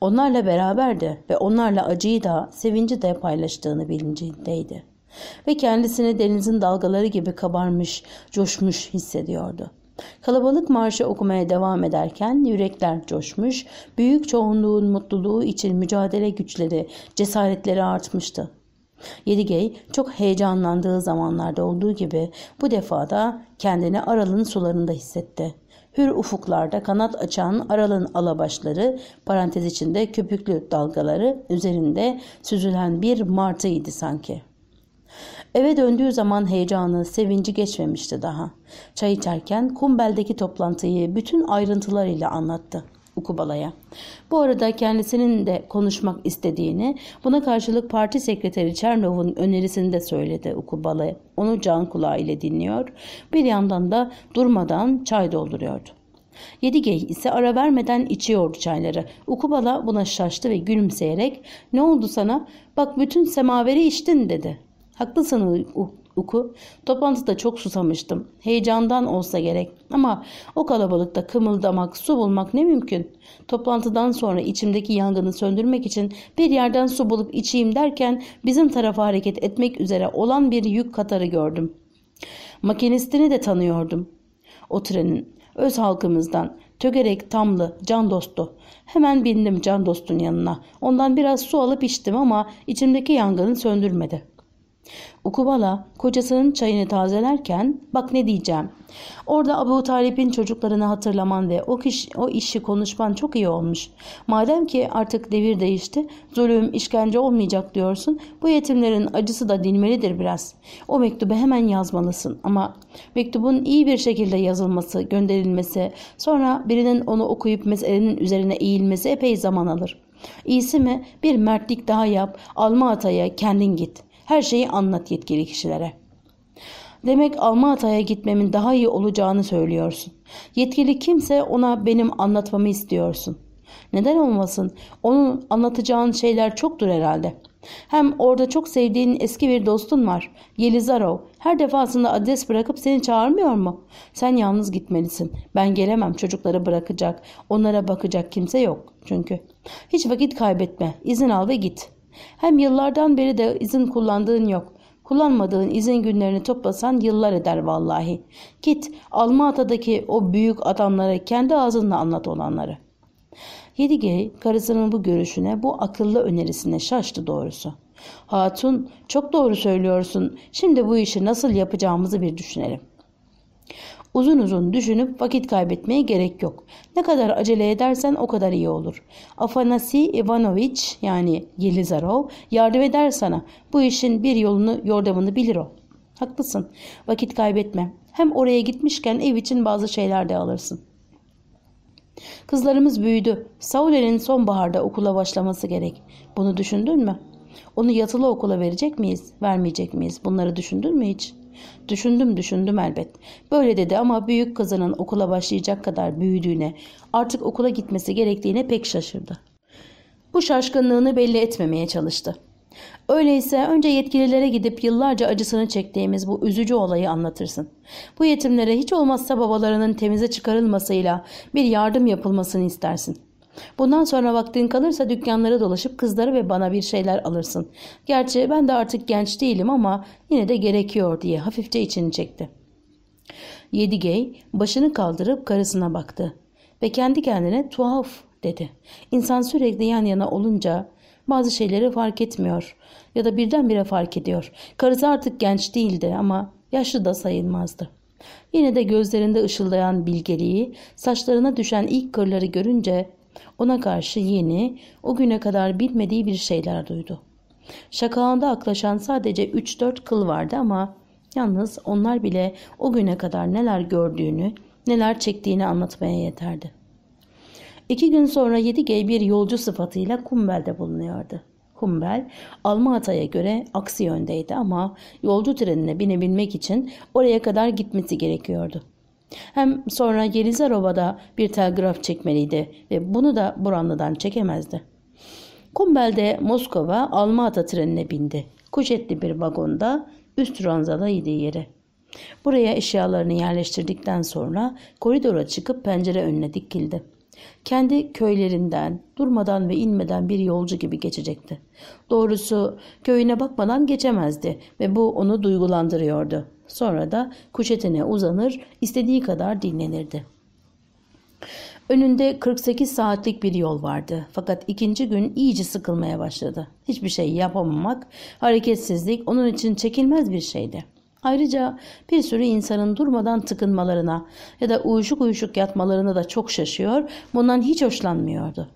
S1: Onlarla beraberdi ve onlarla acıyı da sevinci de paylaştığını bilincindeydi. Ve kendisini denizin dalgaları gibi kabarmış, coşmuş hissediyordu. Kalabalık marşı okumaya devam ederken yürekler coşmuş, büyük çoğunluğun mutluluğu için mücadele güçleri, cesaretleri artmıştı. Yedigey çok heyecanlandığı zamanlarda olduğu gibi bu defa da kendini Aral'ın sularında hissetti. Hür ufuklarda kanat açan Aral'ın alabaşları parantez içinde köpüklü dalgaları üzerinde süzülen bir martıydı sanki.'' Eve döndüğü zaman heyecanı, sevinci geçmemişti daha. Çay içerken Kumbel'deki toplantıyı bütün ayrıntılarıyla anlattı. Ukubala'ya. Bu arada kendisinin de konuşmak istediğini, buna karşılık parti sekreteri Çernov'un önerisini de söyledi Ukubala. Onu can kulağı ile dinliyor, bir yandan da durmadan çay dolduruyordu. Yedigey ise ara vermeden içiyordu çayları. Ukubala buna şaştı ve gülümseyerek ''Ne oldu sana? Bak bütün semaveri içtin.'' dedi. ''Haklısın Uku, Toplantıda çok susamıştım. Heyecandan olsa gerek. Ama o kalabalıkta kımıldamak, su bulmak ne mümkün. Toplantıdan sonra içimdeki yangını söndürmek için bir yerden su bulup içeyim derken bizim tarafa hareket etmek üzere olan bir yük katarı gördüm. Makinistini de tanıyordum. O trenin öz halkımızdan Tögerek tamlı can dostu. Hemen bindim can dostun yanına. Ondan biraz su alıp içtim ama içimdeki yangını söndürmedi. Ukubala kocasının çayını tazelerken bak ne diyeceğim. Orada Abu Talip'in çocuklarını hatırlaman ve o, kişi, o işi konuşman çok iyi olmuş. Madem ki artık devir değişti, zulüm, işkence olmayacak diyorsun, bu yetimlerin acısı da dinmelidir biraz. O mektubu hemen yazmalısın ama mektubun iyi bir şekilde yazılması, gönderilmesi, sonra birinin onu okuyup meselenin üzerine eğilmesi epey zaman alır. İyisi mi bir mertlik daha yap, alma ataya kendin git.'' Her şeyi anlat yetkili kişilere. Demek Alma gitmemin daha iyi olacağını söylüyorsun. Yetkili kimse ona benim anlatmamı istiyorsun. Neden olmasın? Onun anlatacağın şeyler çoktur herhalde. Hem orada çok sevdiğin eski bir dostun var. Yelizarov. Her defasında adres bırakıp seni çağırmıyor mu? Sen yalnız gitmelisin. Ben gelemem. Çocukları bırakacak. Onlara bakacak kimse yok çünkü. Hiç vakit kaybetme. İzin al ve git.'' Hem yıllardan beri de izin kullandığın yok. Kullanmadığın izin günlerini toplasan yıllar eder vallahi. Git Almata'daki o büyük adamlara kendi ağzınla anlat olanları. Yedigey karısının bu görüşüne, bu akıllı önerisine şaştı doğrusu. Hatun çok doğru söylüyorsun. Şimdi bu işi nasıl yapacağımızı bir düşünelim. Uzun uzun düşünüp vakit kaybetmeye gerek yok. Ne kadar acele edersen o kadar iyi olur. Afanasi Ivanoviç yani Yelizarov yardım eder sana. Bu işin bir yolunu yordamını bilir o. Haklısın. Vakit kaybetme. Hem oraya gitmişken ev için bazı şeyler de alırsın. Kızlarımız büyüdü. Sauler'in sonbaharda okula başlaması gerek. Bunu düşündün mü? Onu yatılı okula verecek miyiz, vermeyecek miyiz? Bunları düşündün mü hiç?'' Düşündüm düşündüm elbet. Böyle dedi ama büyük kızının okula başlayacak kadar büyüdüğüne, artık okula gitmesi gerektiğine pek şaşırdı. Bu şaşkınlığını belli etmemeye çalıştı. Öyleyse önce yetkililere gidip yıllarca acısını çektiğimiz bu üzücü olayı anlatırsın. Bu yetimlere hiç olmazsa babalarının temize çıkarılmasıyla bir yardım yapılmasını istersin.'' Bundan sonra vaktin kalırsa dükkanlara dolaşıp kızları ve bana bir şeyler alırsın. Gerçi ben de artık genç değilim ama yine de gerekiyor diye hafifçe içini çekti. Yedigey başını kaldırıp karısına baktı ve kendi kendine tuhaf dedi. İnsan sürekli yan yana olunca bazı şeyleri fark etmiyor ya da birdenbire fark ediyor. Karısı artık genç değildi ama yaşlı da sayılmazdı. Yine de gözlerinde ışıldayan bilgeliği, saçlarına düşen ilk kırları görünce ona karşı yeni, o güne kadar bilmediği bir şeyler duydu. Şakağında aklaşan sadece 3-4 kıl vardı ama yalnız onlar bile o güne kadar neler gördüğünü, neler çektiğini anlatmaya yeterdi. İki gün sonra 7 g bir yolcu sıfatıyla Kumbel'de bulunuyordu. Kumbel, Almata'ya göre aksi yöndeydi ama yolcu trenine binebilmek için oraya kadar gitmesi gerekiyordu. Hem sonra Yelizarova'da bir telgraf çekmeliydi ve bunu da Buranlı'dan çekemezdi. Kumbel'de Moskova Almata trenine bindi. Kuşetli bir vagonda üst ranzadaydı yeri. Buraya eşyalarını yerleştirdikten sonra koridora çıkıp pencere önüne dikildi. Kendi köylerinden durmadan ve inmeden bir yolcu gibi geçecekti. Doğrusu köyüne bakmadan geçemezdi ve bu onu duygulandırıyordu. Sonra da kuşetine uzanır, istediği kadar dinlenirdi. Önünde 48 saatlik bir yol vardı. Fakat ikinci gün iyice sıkılmaya başladı. Hiçbir şey yapamamak, hareketsizlik onun için çekilmez bir şeydi. Ayrıca bir sürü insanın durmadan tıkınmalarına ya da uyuşuk uyuşuk yatmalarına da çok şaşıyor, bundan hiç hoşlanmıyordu.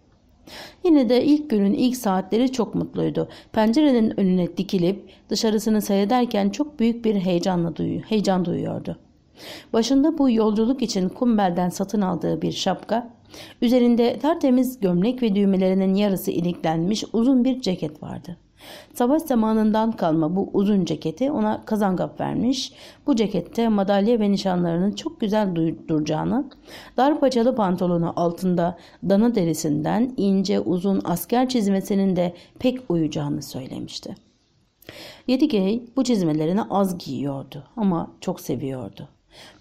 S1: Yine de ilk günün ilk saatleri çok mutluydu. Pencerenin önüne dikilip dışarısını seyrederken çok büyük bir heyecanla duyu heyecan duyuyordu. Başında bu yolculuk için Kumbel'den satın aldığı bir şapka, üzerinde tertemiz gömlek ve düğmelerinin yarısı iliklenmiş uzun bir ceket vardı. Savaş zamanından kalma bu uzun ceketi ona Kazangap vermiş. Bu cekette madalya ve nişanlarının çok güzel duracağını, dar paçalı pantolonu altında dana derisinden ince uzun asker çizmesinin de pek uyacağını söylemişti. Yedigey bu çizmelerini az giyiyordu ama çok seviyordu.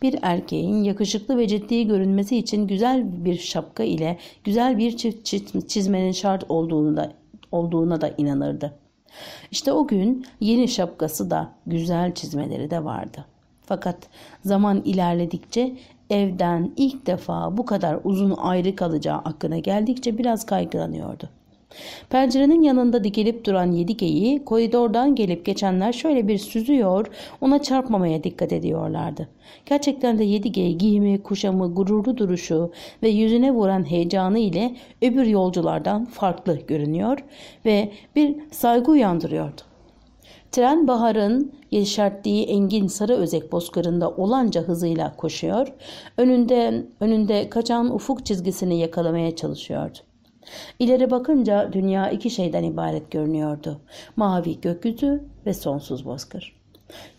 S1: Bir erkeğin yakışıklı ve ciddi görünmesi için güzel bir şapka ile güzel bir çift çizmenin şart olduğunu da, olduğuna da inanırdı. İşte o gün yeni şapkası da güzel çizmeleri de vardı. Fakat zaman ilerledikçe evden ilk defa bu kadar uzun ayrı kalacağı aklına geldikçe biraz kaygılanıyordu. Pencerenin yanında dikilip duran yedi geyiği koridordan gelip geçenler şöyle bir süzüyor, ona çarpmamaya dikkat ediyorlardı. Gerçekten de yedi geyi giyimi, kuşamı, gururlu duruşu ve yüzüne vuran heyecanı ile öbür yolculardan farklı görünüyor ve bir saygı uyandırıyordu. Tren baharın yeşerttiği engin sarı özek bozkırında olanca hızıyla koşuyor, önünde önünde kaçan ufuk çizgisini yakalamaya çalışıyordu. İleri bakınca dünya iki şeyden ibaret görünüyordu. Mavi gökyüzü ve sonsuz bozkır.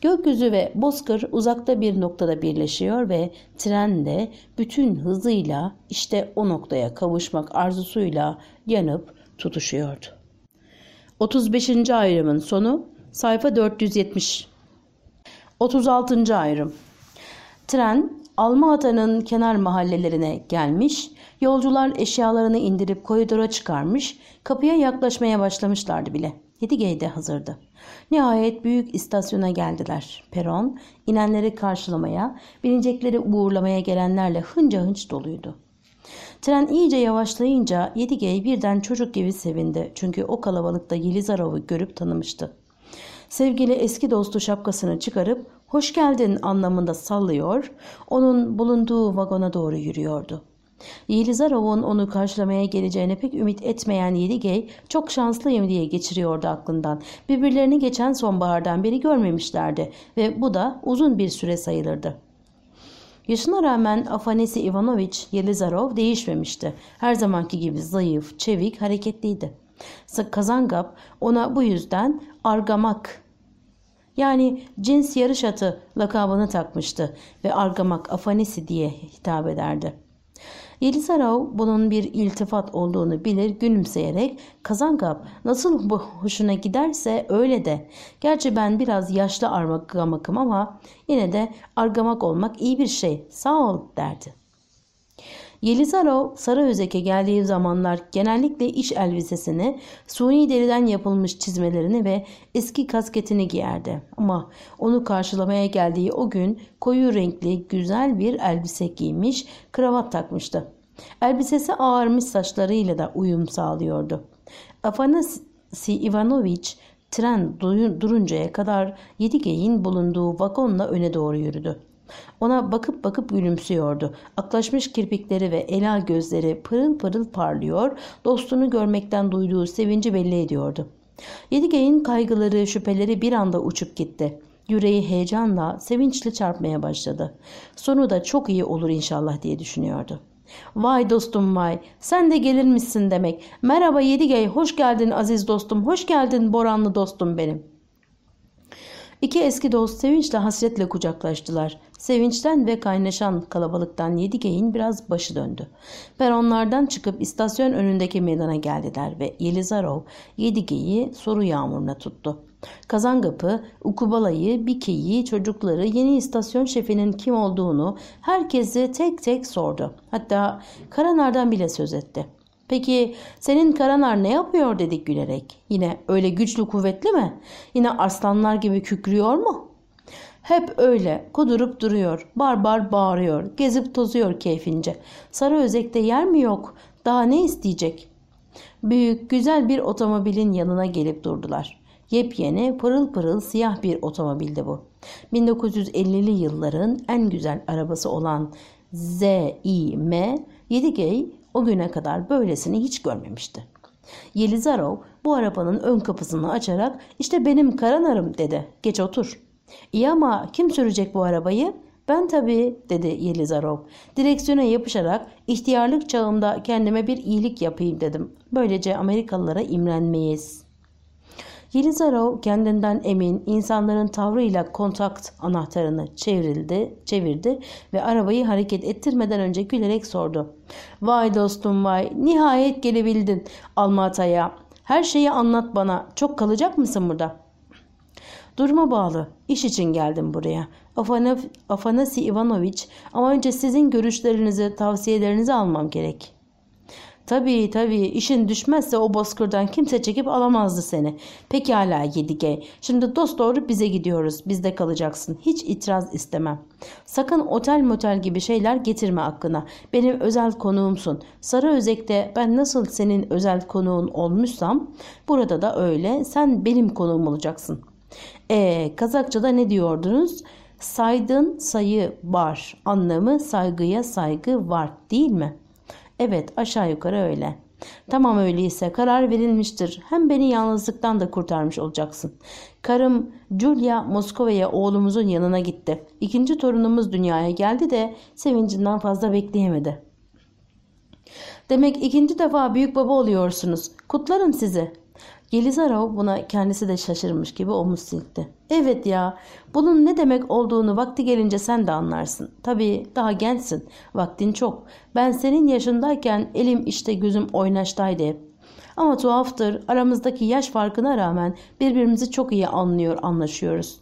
S1: Gökyüzü ve bozkır uzakta bir noktada birleşiyor ve tren de bütün hızıyla işte o noktaya kavuşmak arzusuyla yanıp tutuşuyordu. 35. ayrımın sonu sayfa 470. 36. ayrım. Tren Almata'nın kenar mahallelerine gelmiş Yolcular eşyalarını indirip koridora çıkarmış, kapıya yaklaşmaya başlamışlardı bile. Yedigey'de hazırdı. Nihayet büyük istasyona geldiler. Peron, inenleri karşılamaya, binecekleri uğurlamaya gelenlerle hınca hınç doluydu. Tren iyice yavaşlayınca Yedigey birden çocuk gibi sevindi. Çünkü o kalabalıkta Yelizarov'u görüp tanımıştı. Sevgili eski dostu şapkasını çıkarıp hoş geldin anlamında sallıyor, onun bulunduğu vagona doğru yürüyordu. Yelizarov'un onu karşılamaya geleceğine pek ümit etmeyen Yedigey çok şanslıyım diye geçiriyordu aklından. Birbirlerini geçen sonbahardan beri görmemişlerdi ve bu da uzun bir süre sayılırdı. Yaşına rağmen Afanesi Ivanoviç Yelizarov değişmemişti. Her zamanki gibi zayıf, çevik, hareketliydi. Kazangap ona bu yüzden Argamak yani cins yarış atı lakabını takmıştı ve Argamak Afanesi diye hitap ederdi. Yelizarov bunun bir iltifat olduğunu bilir gülümseyerek Kazankap nasıl bu hoşuna giderse öyle de. Gerçi ben biraz yaşlı argamakım ama yine de argamak olmak iyi bir şey sağ ol derdi. Yelizarov Sarıözek'e geldiği zamanlar genellikle iş elbisesini, suni deriden yapılmış çizmelerini ve eski kasketini giyerdi. Ama onu karşılamaya geldiği o gün koyu renkli güzel bir elbise giymiş, kravat takmıştı. Elbisesi ağarmış saçlarıyla da uyum sağlıyordu. Afanasi Ivanoviç tren duruncaya kadar yedi Yedigeyin bulunduğu vagonla öne doğru yürüdü. Ona bakıp bakıp gülümsüyordu. Aklaşmış kirpikleri ve elal gözleri pırıl pırıl parlıyor, dostunu görmekten duyduğu sevinci belli ediyordu. Yedigey'in kaygıları, şüpheleri bir anda uçup gitti. Yüreği heyecanla, sevinçle çarpmaya başladı. Sonu da çok iyi olur inşallah diye düşünüyordu. Vay dostum vay sen de gelirmişsin demek. Merhaba Yedigey hoş geldin aziz dostum hoş geldin Boranlı dostum benim. İki eski dost sevinçle hasretle kucaklaştılar. Sevinçten ve kaynaşan kalabalıktan yedi Yedigeyin biraz başı döndü. Peronlardan çıkıp istasyon önündeki meydana geldiler ve Yelizarov Yedigeyi soru yağmuruna tuttu. Kazangapı, Ukubala'yı, Bike'yi, çocukları, yeni istasyon şefinin kim olduğunu herkesi tek tek sordu. Hatta Karanar'dan bile söz etti. Peki senin Karanar ne yapıyor dedik gülerek. Yine öyle güçlü kuvvetli mi? Yine aslanlar gibi kükrüyor mu? Hep öyle kudurup duruyor, barbar bar bağırıyor, gezip tozuyor keyfince. Sarı özekte yer mi yok? Daha ne isteyecek? Büyük, güzel bir otomobilin yanına gelip durdular. Yepyeni, pırıl pırıl siyah bir otomobildi bu. 1950'li yılların en güzel arabası olan ZİM 7G o güne kadar böylesini hiç görmemişti. Yelizarov bu arabanın ön kapısını açarak işte benim karanarım dedi. Geç otur. İyi ama kim sürecek bu arabayı? Ben tabii dedi Yelizarov. Direksiyona yapışarak ihtiyarlık çağımda kendime bir iyilik yapayım dedim. Böylece Amerikalılara imrenmeyiz. Yelizarov kendinden emin insanların tavrıyla kontakt anahtarını çevrildi, çevirdi ve arabayı hareket ettirmeden önce gülerek sordu. Vay dostum vay nihayet gelebildin Almata'ya. Her şeyi anlat bana çok kalacak mısın burada?'' Duruma bağlı. İş için geldim buraya. Afana, Afanasi Ivanoviç ama önce sizin görüşlerinizi, tavsiyelerinizi almam gerek. Tabii tabii işin düşmezse o bozkırdan kimse çekip alamazdı seni. Pekala Yedige. Şimdi dost doğru bize gidiyoruz. Bizde kalacaksın. Hiç itiraz istemem. Sakın otel motel gibi şeyler getirme aklına. Benim özel konuğumsun. Sarı Özek'te ben nasıl senin özel konuğun olmuşsam burada da öyle sen benim konuğum olacaksın.'' E, Kazakça'da ne diyordunuz? Saydın sayı var anlamı saygıya saygı var değil mi? Evet aşağı yukarı öyle. Tamam öyleyse karar verilmiştir. Hem beni yalnızlıktan da kurtarmış olacaksın. Karım Julia Moskova'ya oğlumuzun yanına gitti. İkinci torunumuz dünyaya geldi de sevincinden fazla bekleyemedi. Demek ikinci defa büyük baba oluyorsunuz. Kutlarım sizi. Yelizarov buna kendisi de şaşırmış gibi omuz silkti. Evet ya bunun ne demek olduğunu vakti gelince sen de anlarsın. Tabii daha gençsin vaktin çok. Ben senin yaşındayken elim işte gözüm oynaştaydı hep. Ama tuhaftır aramızdaki yaş farkına rağmen birbirimizi çok iyi anlıyor anlaşıyoruz.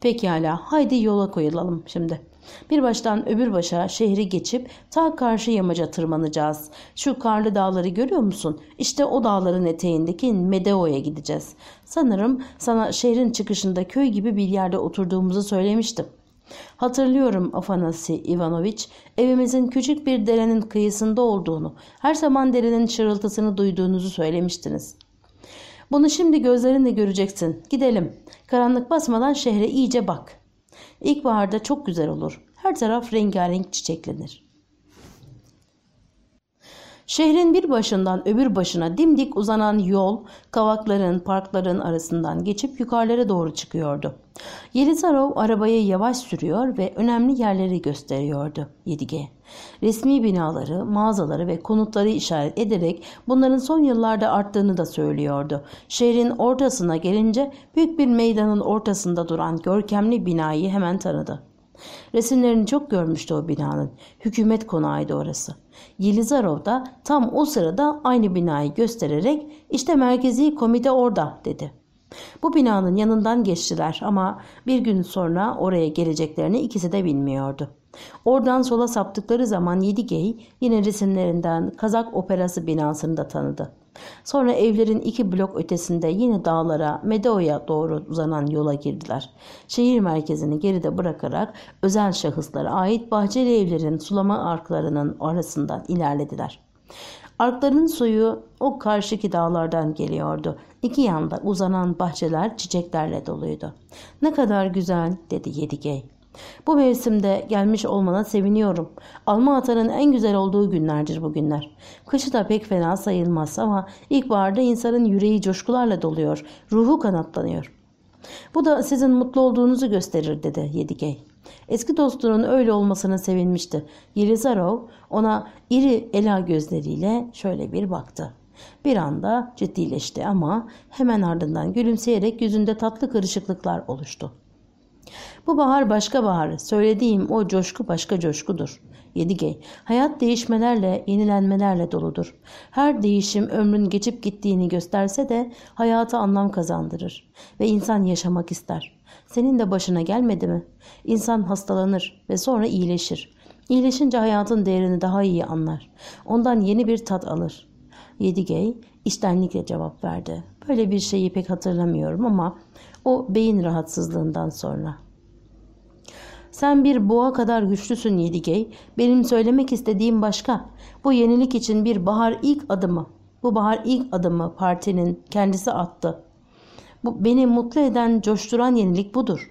S1: Pekala haydi yola koyulalım şimdi.'' Bir baştan öbür başa şehri geçip ta karşı yamaca tırmanacağız. Şu karlı dağları görüyor musun? İşte o dağların eteğindeki Medeo'ya gideceğiz. Sanırım sana şehrin çıkışında köy gibi bir yerde oturduğumuzu söylemiştim. Hatırlıyorum Afanasi Ivanoviç, evimizin küçük bir derenin kıyısında olduğunu, her zaman derenin şırıltısını duyduğunuzu söylemiştiniz. Bunu şimdi gözlerinle göreceksin. Gidelim. Karanlık basmadan şehre iyice bak.'' İlkbaharda çok güzel olur. Her taraf rengarenk çiçeklenir. Şehrin bir başından öbür başına dimdik uzanan yol kavakların, parkların arasından geçip yukarılara doğru çıkıyordu. Yelizarov arabayı yavaş sürüyor ve önemli yerleri gösteriyordu Yedige. Resmi binaları, mağazaları ve konutları işaret ederek bunların son yıllarda arttığını da söylüyordu. Şehrin ortasına gelince büyük bir meydanın ortasında duran görkemli binayı hemen tanıdı. Resimlerini çok görmüştü o binanın. Hükümet konağıydı orası. Yelizarov da tam o sırada aynı binayı göstererek işte merkezi komite orada dedi. Bu binanın yanından geçtiler ama bir gün sonra oraya geleceklerini ikisi de bilmiyordu. Oradan sola saptıkları zaman Yedigey yine resimlerinden Kazak Operası binasını da tanıdı. Sonra evlerin iki blok ötesinde yine dağlara, Medeo'ya doğru uzanan yola girdiler. Şehir merkezini geride bırakarak özel şahıslara ait bahçeli evlerin sulama arklarının arasından ilerlediler. Arkların suyu o karşıki dağlardan geliyordu. İki yanda uzanan bahçeler çiçeklerle doluydu. Ne kadar güzel dedi Yedigey. Bu mevsimde gelmiş olmana seviniyorum. Alma atanın en güzel olduğu günlerdir bugünler. Kışı da pek fena sayılmaz ama ilkbaharda insanın yüreği coşkularla doluyor, ruhu kanatlanıyor. Bu da sizin mutlu olduğunuzu gösterir dedi Yedigey. Eski dostunun öyle olmasına sevinmişti. Yelizarov ona iri ela gözleriyle şöyle bir baktı. Bir anda ciddileşti ama hemen ardından gülümseyerek yüzünde tatlı kırışıklıklar oluştu. Bu bahar başka bahar. Söylediğim o coşku başka coşkudur. 7G. Hayat değişmelerle, yenilenmelerle doludur. Her değişim ömrün geçip gittiğini gösterse de hayata anlam kazandırır ve insan yaşamak ister. Senin de başına gelmedi mi? İnsan hastalanır ve sonra iyileşir. İyileşince hayatın değerini daha iyi anlar. Ondan yeni bir tat alır. 7G içtenlikle cevap verdi. Böyle bir şeyi pek hatırlamıyorum ama o beyin rahatsızlığından sonra. Sen bir boğa kadar güçlüsün Yedigey. Benim söylemek istediğim başka. Bu yenilik için bir bahar ilk adımı. Bu bahar ilk adımı partinin kendisi attı. Bu beni mutlu eden, coşturan yenilik budur.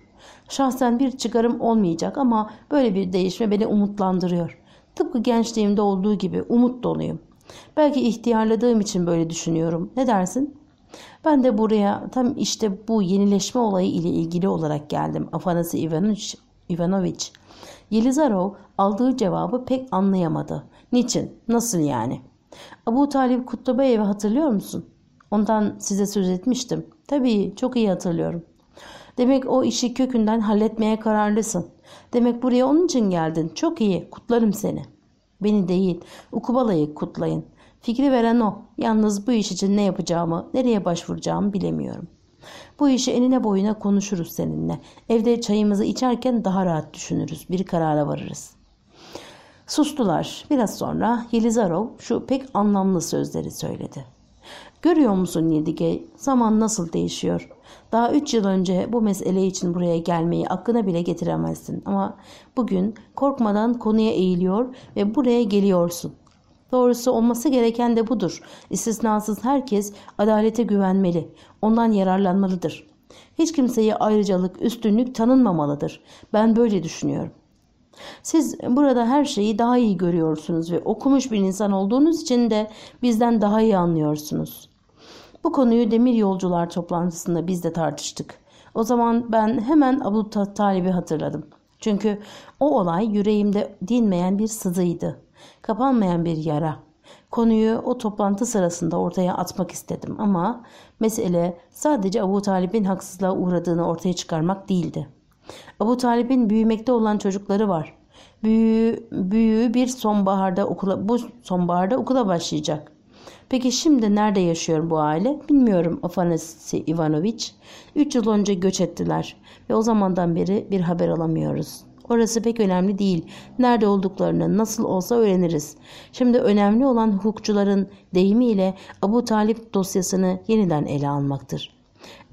S1: Şahsen bir çıkarım olmayacak ama böyle bir değişme beni umutlandırıyor. Tıpkı gençliğimde olduğu gibi umut doluyum. Belki ihtiyarladığım için böyle düşünüyorum. Ne dersin? Ben de buraya tam işte bu yenileşme olayı ile ilgili olarak geldim. Afanası Ivanoviç Ivanoviç. Yelizarov aldığı cevabı pek anlayamadı. Niçin? Nasıl yani? Abu Talib Kutlubayev'i hatırlıyor musun? Ondan size söz etmiştim. Tabii çok iyi hatırlıyorum. Demek o işi kökünden halletmeye kararlısın. Demek buraya onun için geldin. Çok iyi. Kutlarım seni. Beni değil. Ukubala'yı kutlayın. Fikri veren o. Yalnız bu iş için ne yapacağımı, nereye başvuracağımı bilemiyorum.'' Bu işi enine boyuna konuşuruz seninle. Evde çayımızı içerken daha rahat düşünürüz. Bir karara varırız. Sustular. Biraz sonra Yelizarov şu pek anlamlı sözleri söyledi. Görüyor musun Yedige? Zaman nasıl değişiyor? Daha 3 yıl önce bu mesele için buraya gelmeyi aklına bile getiremezdin. Ama bugün korkmadan konuya eğiliyor ve buraya geliyorsun. Doğrusu olması gereken de budur. İstisnasız herkes adalete güvenmeli, ondan yararlanmalıdır. Hiç kimseye ayrıcalık, üstünlük tanınmamalıdır. Ben böyle düşünüyorum. Siz burada her şeyi daha iyi görüyorsunuz ve okumuş bir insan olduğunuz için de bizden daha iyi anlıyorsunuz. Bu konuyu demir yolcular toplantısında biz de tartıştık. O zaman ben hemen Abu Talib'i hatırladım. Çünkü o olay yüreğimde dinmeyen bir sızıydı kapanmayan bir yara. Konuyu o toplantı sırasında ortaya atmak istedim ama mesele sadece Abu Talib'in haksızlığa uğradığını ortaya çıkarmak değildi. Abu Talib'in büyümekte olan çocukları var. Büyü, büyüğü bir sonbaharda okula, bu sonbaharda okula başlayacak. Peki şimdi nerede yaşıyor bu aile? Bilmiyorum Afanasi Ivanoviç. 3 yıl önce göç ettiler ve o zamandan beri bir haber alamıyoruz.'' Orası pek önemli değil. Nerede olduklarını nasıl olsa öğreniriz. Şimdi önemli olan hukukçuların deyimiyle Abu Talip dosyasını yeniden ele almaktır.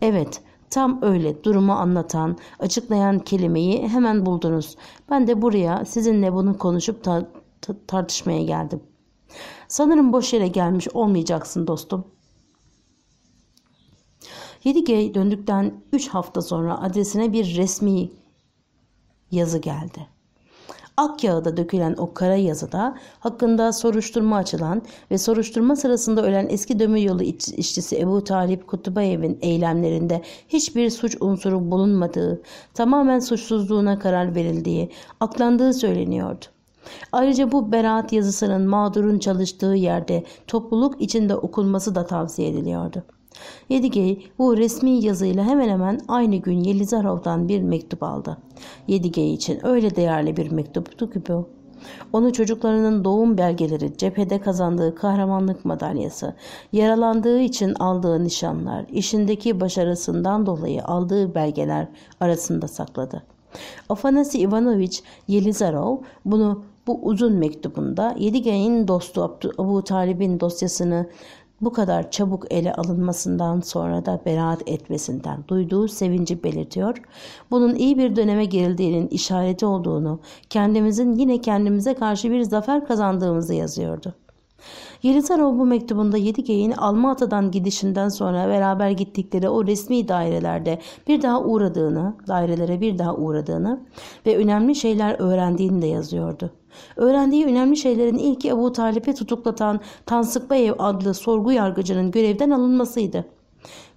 S1: Evet, tam öyle durumu anlatan, açıklayan kelimeyi hemen buldunuz. Ben de buraya sizinle bunu konuşup ta ta tartışmaya geldim. Sanırım boş yere gelmiş olmayacaksın dostum. Yedigey döndükten 3 hafta sonra adresine bir resmi yazı geldi. Ak kağıda dökülen o kara yazıda hakkında soruşturma açılan ve soruşturma sırasında ölen eski dömür yolu işçisi Ebu Talip Kutubayev'in eylemlerinde hiçbir suç unsuru bulunmadığı, tamamen suçsuzluğuna karar verildiği, aklandığı söyleniyordu. Ayrıca bu beraat yazısının mağdurun çalıştığı yerde topluluk içinde okunması da tavsiye ediliyordu. Yedigey bu resmi yazıyla hemen hemen aynı gün Yelizarov'dan bir mektup aldı. Yedigey için öyle değerli bir mektuptu ki bu. Onu çocuklarının doğum belgeleri, cephede kazandığı kahramanlık madalyası, yaralandığı için aldığı nişanlar, işindeki başarısından dolayı aldığı belgeler arasında sakladı. Afanasi Ivanovich Yelizarov bunu bu uzun mektubunda Yedigey'in dostu Abu Talib'in dosyasını bu kadar çabuk ele alınmasından sonra da beraat etmesinden duyduğu sevinci belirtiyor. Bunun iyi bir döneme girildiğinin işareti olduğunu, kendimizin yine kendimize karşı bir zafer kazandığımızı yazıyordu. Yelizarov bu mektubunda Yedigey'in Almata'dan gidişinden sonra beraber gittikleri o resmi dairelerde bir daha uğradığını, dairelere bir daha uğradığını ve önemli şeyler öğrendiğini de yazıyordu. Öğrendiği önemli şeylerin ilki Ebu Talip'i tutuklatan Tansıkbayev adlı sorgu yargıcının görevden alınmasıydı.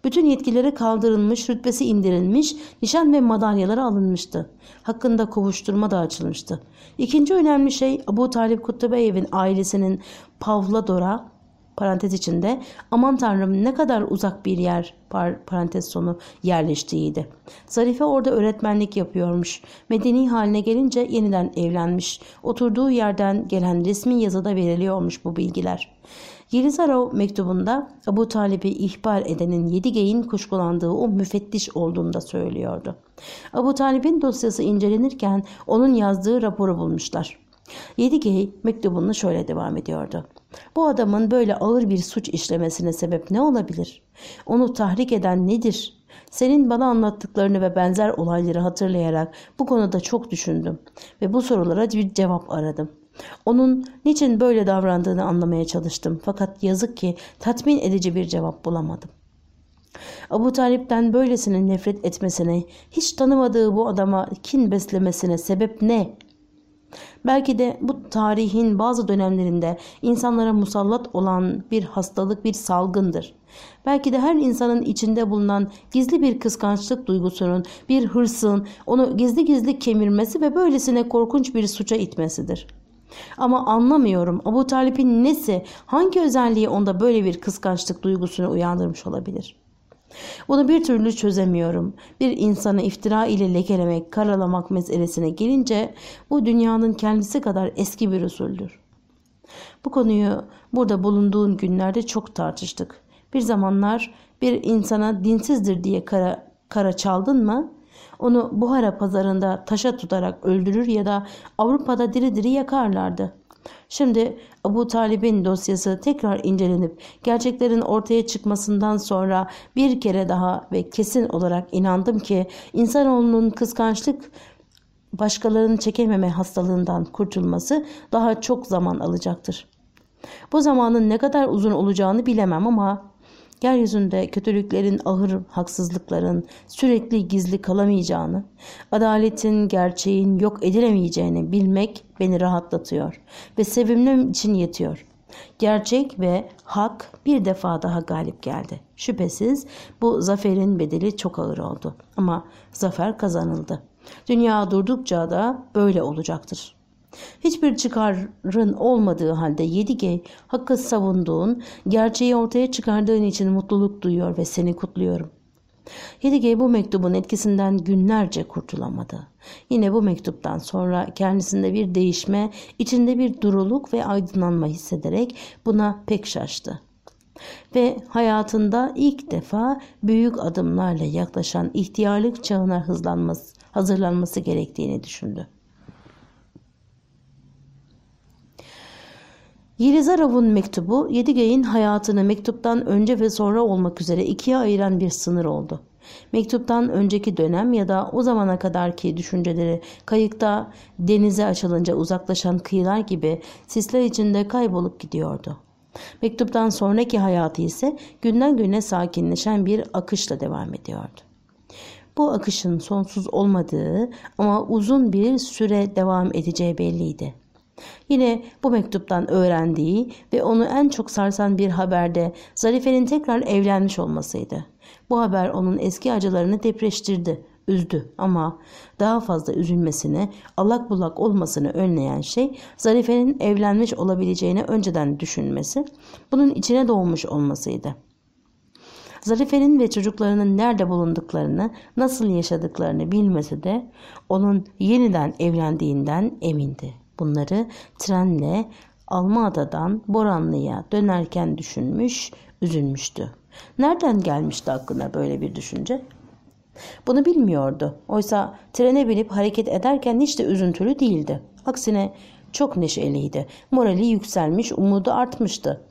S1: Bütün yetkileri kaldırılmış, rütbesi indirilmiş, nişan ve madalyaları alınmıştı. Hakkında kovuşturma da açılmıştı. İkinci önemli şey Abu Talip Kutubeyev'in ailesinin Pavlodor'a parantez içinde aman tanrım ne kadar uzak bir yer par parantez sonu yerleştiğiydi. Zarife orada öğretmenlik yapıyormuş. Medeni haline gelince yeniden evlenmiş. Oturduğu yerden gelen resmi yazıda veriliyormuş bu bilgiler. Yelizarov mektubunda Abu Talib'i ihbar edenin Yedigeyin kuşkulandığı o müfettiş olduğunu da söylüyordu. Abu Talib'in dosyası incelenirken onun yazdığı raporu bulmuşlar. Yedigey mektubunu şöyle devam ediyordu. Bu adamın böyle ağır bir suç işlemesine sebep ne olabilir? Onu tahrik eden nedir? Senin bana anlattıklarını ve benzer olayları hatırlayarak bu konuda çok düşündüm ve bu sorulara bir cevap aradım. Onun niçin böyle davrandığını anlamaya çalıştım fakat yazık ki tatmin edici bir cevap bulamadım. Abu Talip'ten böylesine nefret etmesine, hiç tanımadığı bu adama kin beslemesine sebep ne? Belki de bu tarihin bazı dönemlerinde insanlara musallat olan bir hastalık, bir salgındır. Belki de her insanın içinde bulunan gizli bir kıskançlık duygusunun, bir hırsın onu gizli gizli kemirmesi ve böylesine korkunç bir suça itmesidir.'' Ama anlamıyorum Abu Talip'in nesi, hangi özelliği onda böyle bir kıskançlık duygusunu uyandırmış olabilir? Bunu bir türlü çözemiyorum. Bir insanı iftira ile lekelemek, karalamak meselesine gelince bu dünyanın kendisi kadar eski bir usuldür. Bu konuyu burada bulunduğun günlerde çok tartıştık. Bir zamanlar bir insana dinsizdir diye kara, kara çaldın mı onu Buhara pazarında taşa tutarak öldürür ya da Avrupa'da diri diri yakarlardı. Şimdi Abu Talib'in dosyası tekrar incelenip gerçeklerin ortaya çıkmasından sonra bir kere daha ve kesin olarak inandım ki insanoğlunun kıskançlık başkalarının çekememe hastalığından kurtulması daha çok zaman alacaktır. Bu zamanın ne kadar uzun olacağını bilemem ama yeryüzünde kötülüklerin ahır haksızlıkların sürekli gizli kalamayacağını, adaletin gerçeğin yok edilemeyeceğini bilmek beni rahatlatıyor ve sevimlim için yetiyor. Gerçek ve hak bir defa daha galip geldi. Şüphesiz bu zaferin bedeli çok ağır oldu ama zafer kazanıldı. Dünya durdukça da böyle olacaktır. Hiçbir çıkarın olmadığı halde 7G hakkı savunduğun, gerçeği ortaya çıkardığın için mutluluk duyuyor ve seni kutluyorum. 7G bu mektubun etkisinden günlerce kurtulamadı. Yine bu mektuptan sonra kendisinde bir değişme, içinde bir duruluk ve aydınlanma hissederek buna pek şaştı ve hayatında ilk defa büyük adımlarla yaklaşan ihtiyarlık çağına hızlanması, hazırlanması gerektiğini düşündü. Yelizarov'un mektubu Yedigey'in hayatını mektuptan önce ve sonra olmak üzere ikiye ayıran bir sınır oldu. Mektuptan önceki dönem ya da o zamana kadarki düşünceleri kayıkta denize açılınca uzaklaşan kıyılar gibi sisler içinde kaybolup gidiyordu. Mektuptan sonraki hayatı ise günden güne sakinleşen bir akışla devam ediyordu. Bu akışın sonsuz olmadığı ama uzun bir süre devam edeceği belliydi. Yine bu mektuptan öğrendiği ve onu en çok sarsan bir haberde Zarife'nin tekrar evlenmiş olmasıydı. Bu haber onun eski acılarını depreştirdi, üzdü ama daha fazla üzülmesini, alak bulak olmasını önleyen şey Zarife'nin evlenmiş olabileceğini önceden düşünmesi, bunun içine doğmuş olmasıydı. Zarife'nin ve çocuklarının nerede bulunduklarını, nasıl yaşadıklarını bilmesi de onun yeniden evlendiğinden emindi. Bunları trenle Almaada'dan Boranlı'ya dönerken düşünmüş, üzülmüştü. Nereden gelmişti aklına böyle bir düşünce? Bunu bilmiyordu. Oysa trene binip hareket ederken hiç de üzüntülü değildi. Aksine çok neşeliydi. Morali yükselmiş, umudu artmıştı.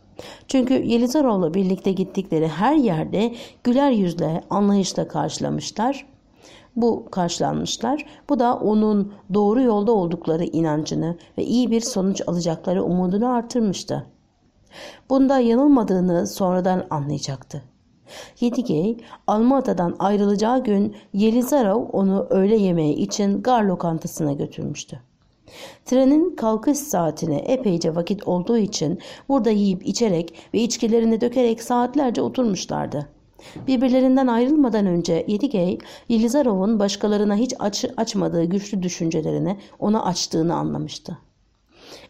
S1: Çünkü Yelizaroğlu birlikte gittikleri her yerde güler yüzle, anlayışla karşılamışlar bu karşılanmışlar. Bu da onun doğru yolda oldukları inancını ve iyi bir sonuç alacakları umudunu artırmıştı. Bunda yanılmadığını sonradan anlayacaktı. Yedigey, Almata'dan ayrılacağı gün Yelizarov onu öğle yemeği için gar lokantasına götürmüştü. Trenin kalkış saatine epeyce vakit olduğu için burada yiyip içerek ve içkilerini dökerek saatlerce oturmuşlardı. Birbirlerinden ayrılmadan önce Yedigey, Yelizarov'un başkalarına hiç aç açmadığı güçlü düşüncelerini ona açtığını anlamıştı.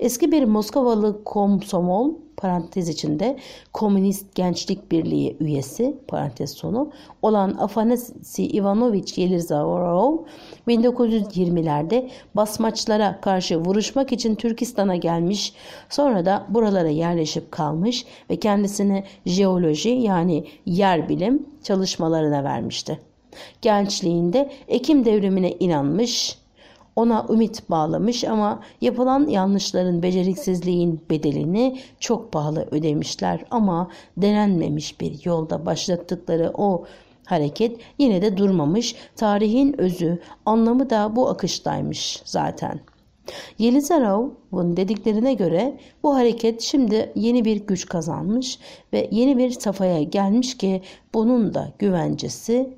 S1: Eski bir Moskovalı komsomol parantez içinde Komünist Gençlik Birliği üyesi parantez sonu olan Afanasi Ivanovich Yelizavarov 1920'lerde basmaçlara karşı vuruşmak için Türkistan'a gelmiş sonra da buralara yerleşip kalmış ve kendisini jeoloji yani yer bilim çalışmalarına vermişti. Gençliğinde Ekim devrimine inanmış ona ümit bağlamış ama yapılan yanlışların beceriksizliğin bedelini çok pahalı ödemişler ama denenmemiş bir yolda başlattıkları o hareket yine de durmamış. Tarihin özü, anlamı da bu akıştaymış zaten. Yelizarov'un dediklerine göre bu hareket şimdi yeni bir güç kazanmış ve yeni bir safhaya gelmiş ki bunun da güvencesi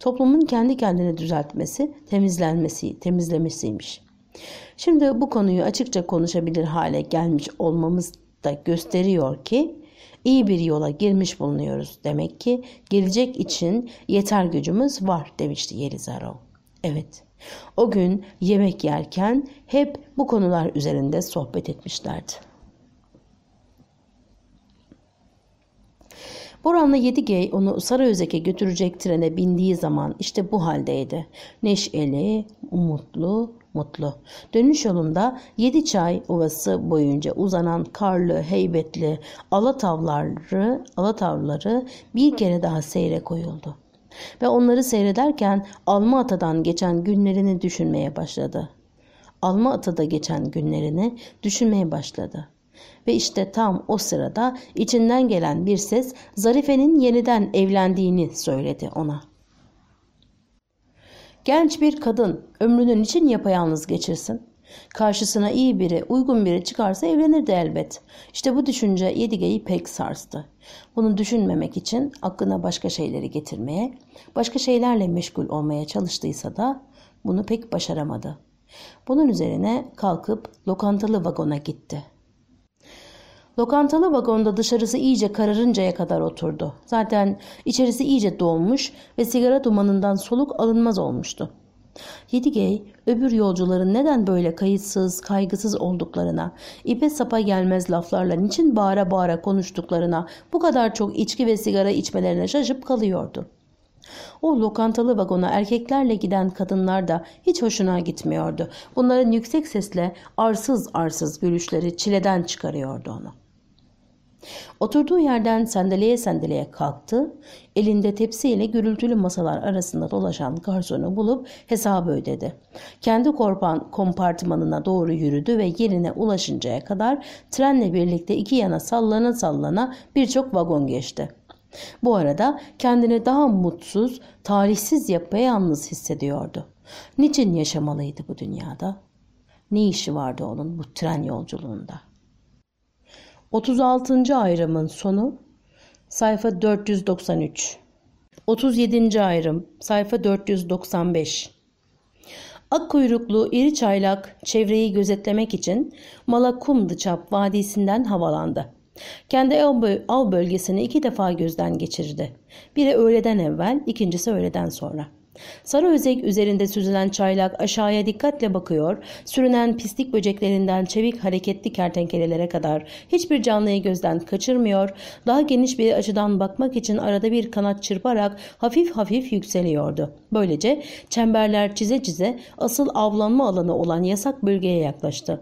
S1: Toplumun kendi kendini düzeltmesi, temizlenmesi, temizlemesiymiş. Şimdi bu konuyu açıkça konuşabilir hale gelmiş olmamız da gösteriyor ki iyi bir yola girmiş bulunuyoruz. Demek ki gelecek için yeter gücümüz var demişti Yelizarov. Evet. O gün yemek yerken hep bu konular üzerinde sohbet etmişlerdi. Boran'la Yedigey onu Sarıözek'e götürecek trene bindiği zaman işte bu haldeydi. Neşeli, umutlu, mutlu. Dönüş yolunda yedi çay ovası boyunca uzanan karlı, heybetli alatavları, alatavları bir kere daha seyre koyuldu. Ve onları seyrederken Alma Atadan geçen günlerini düşünmeye başladı. Alma Atada geçen günlerini düşünmeye başladı ve işte tam o sırada içinden gelen bir ses Zarife'nin yeniden evlendiğini söyledi ona. Genç bir kadın ömrünün için yapayalnız geçirsin. Karşısına iyi biri, uygun biri çıkarsa evlenirdi elbet. İşte bu düşünce Yedige'yi pek sarstı. Bunu düşünmemek için aklına başka şeyleri getirmeye, başka şeylerle meşgul olmaya çalıştıysa da bunu pek başaramadı. Bunun üzerine kalkıp lokantalı vagona gitti. Lokantalı vagonda dışarısı iyice kararıncaya kadar oturdu. Zaten içerisi iyice donmuş ve sigara dumanından soluk alınmaz olmuştu. Yedigey, öbür yolcuların neden böyle kayıtsız, kaygısız olduklarına, ipe sapa gelmez laflarla niçin bağıra bağıra konuştuklarına, bu kadar çok içki ve sigara içmelerine şaşıp kalıyordu. O lokantalı vagona erkeklerle giden kadınlar da hiç hoşuna gitmiyordu. Bunların yüksek sesle arsız arsız gülüşleri çileden çıkarıyordu onu. Oturduğu yerden sendeleye sendeleye kalktı. Elinde tepsiyle gürültülü masalar arasında dolaşan garsonu bulup hesabı ödedi. Kendi korpan kompartımanına doğru yürüdü ve yerine ulaşıncaya kadar trenle birlikte iki yana sallana sallana birçok vagon geçti. Bu arada kendini daha mutsuz, talihsiz yapayalnız hissediyordu. Niçin yaşamalıydı bu dünyada? Ne işi vardı onun bu tren yolculuğunda?'' 36. ayrımın sonu sayfa 493. 37. ayrım sayfa 495. Ak kuyruklu iri çaylak çevreyi gözetlemek için Malakumdıçap Vadisi'nden havalandı. Kendi av bölgesini iki defa gözden geçirdi. Biri öğleden evvel, ikincisi öğleden sonra. Sarı özek üzerinde süzülen çaylak aşağıya dikkatle bakıyor, sürünen pislik böceklerinden çevik hareketli kertenkelelere kadar hiçbir canlıyı gözden kaçırmıyor, daha geniş bir açıdan bakmak için arada bir kanat çırparak hafif hafif yükseliyordu. Böylece çemberler çize çize asıl avlanma alanı olan yasak bölgeye yaklaştı.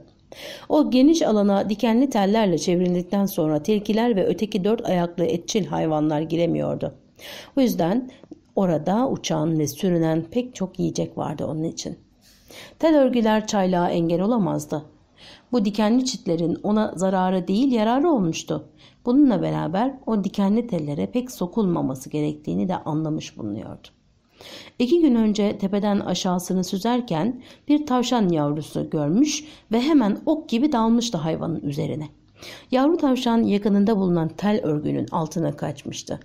S1: O geniş alana dikenli tellerle çevrildikten sonra tilkiler ve öteki dört ayaklı etçil hayvanlar giremiyordu. Bu yüzden Orada uçan ve sürünen pek çok yiyecek vardı onun için. Tel örgüler çaylağa engel olamazdı. Bu dikenli çitlerin ona zararı değil yararı olmuştu. Bununla beraber o dikenli tellere pek sokulmaması gerektiğini de anlamış bulunuyordu. İki gün önce tepeden aşağısını süzerken bir tavşan yavrusu görmüş ve hemen ok gibi dalmıştı hayvanın üzerine. Yavru tavşan yakınında bulunan tel örgünün altına kaçmıştı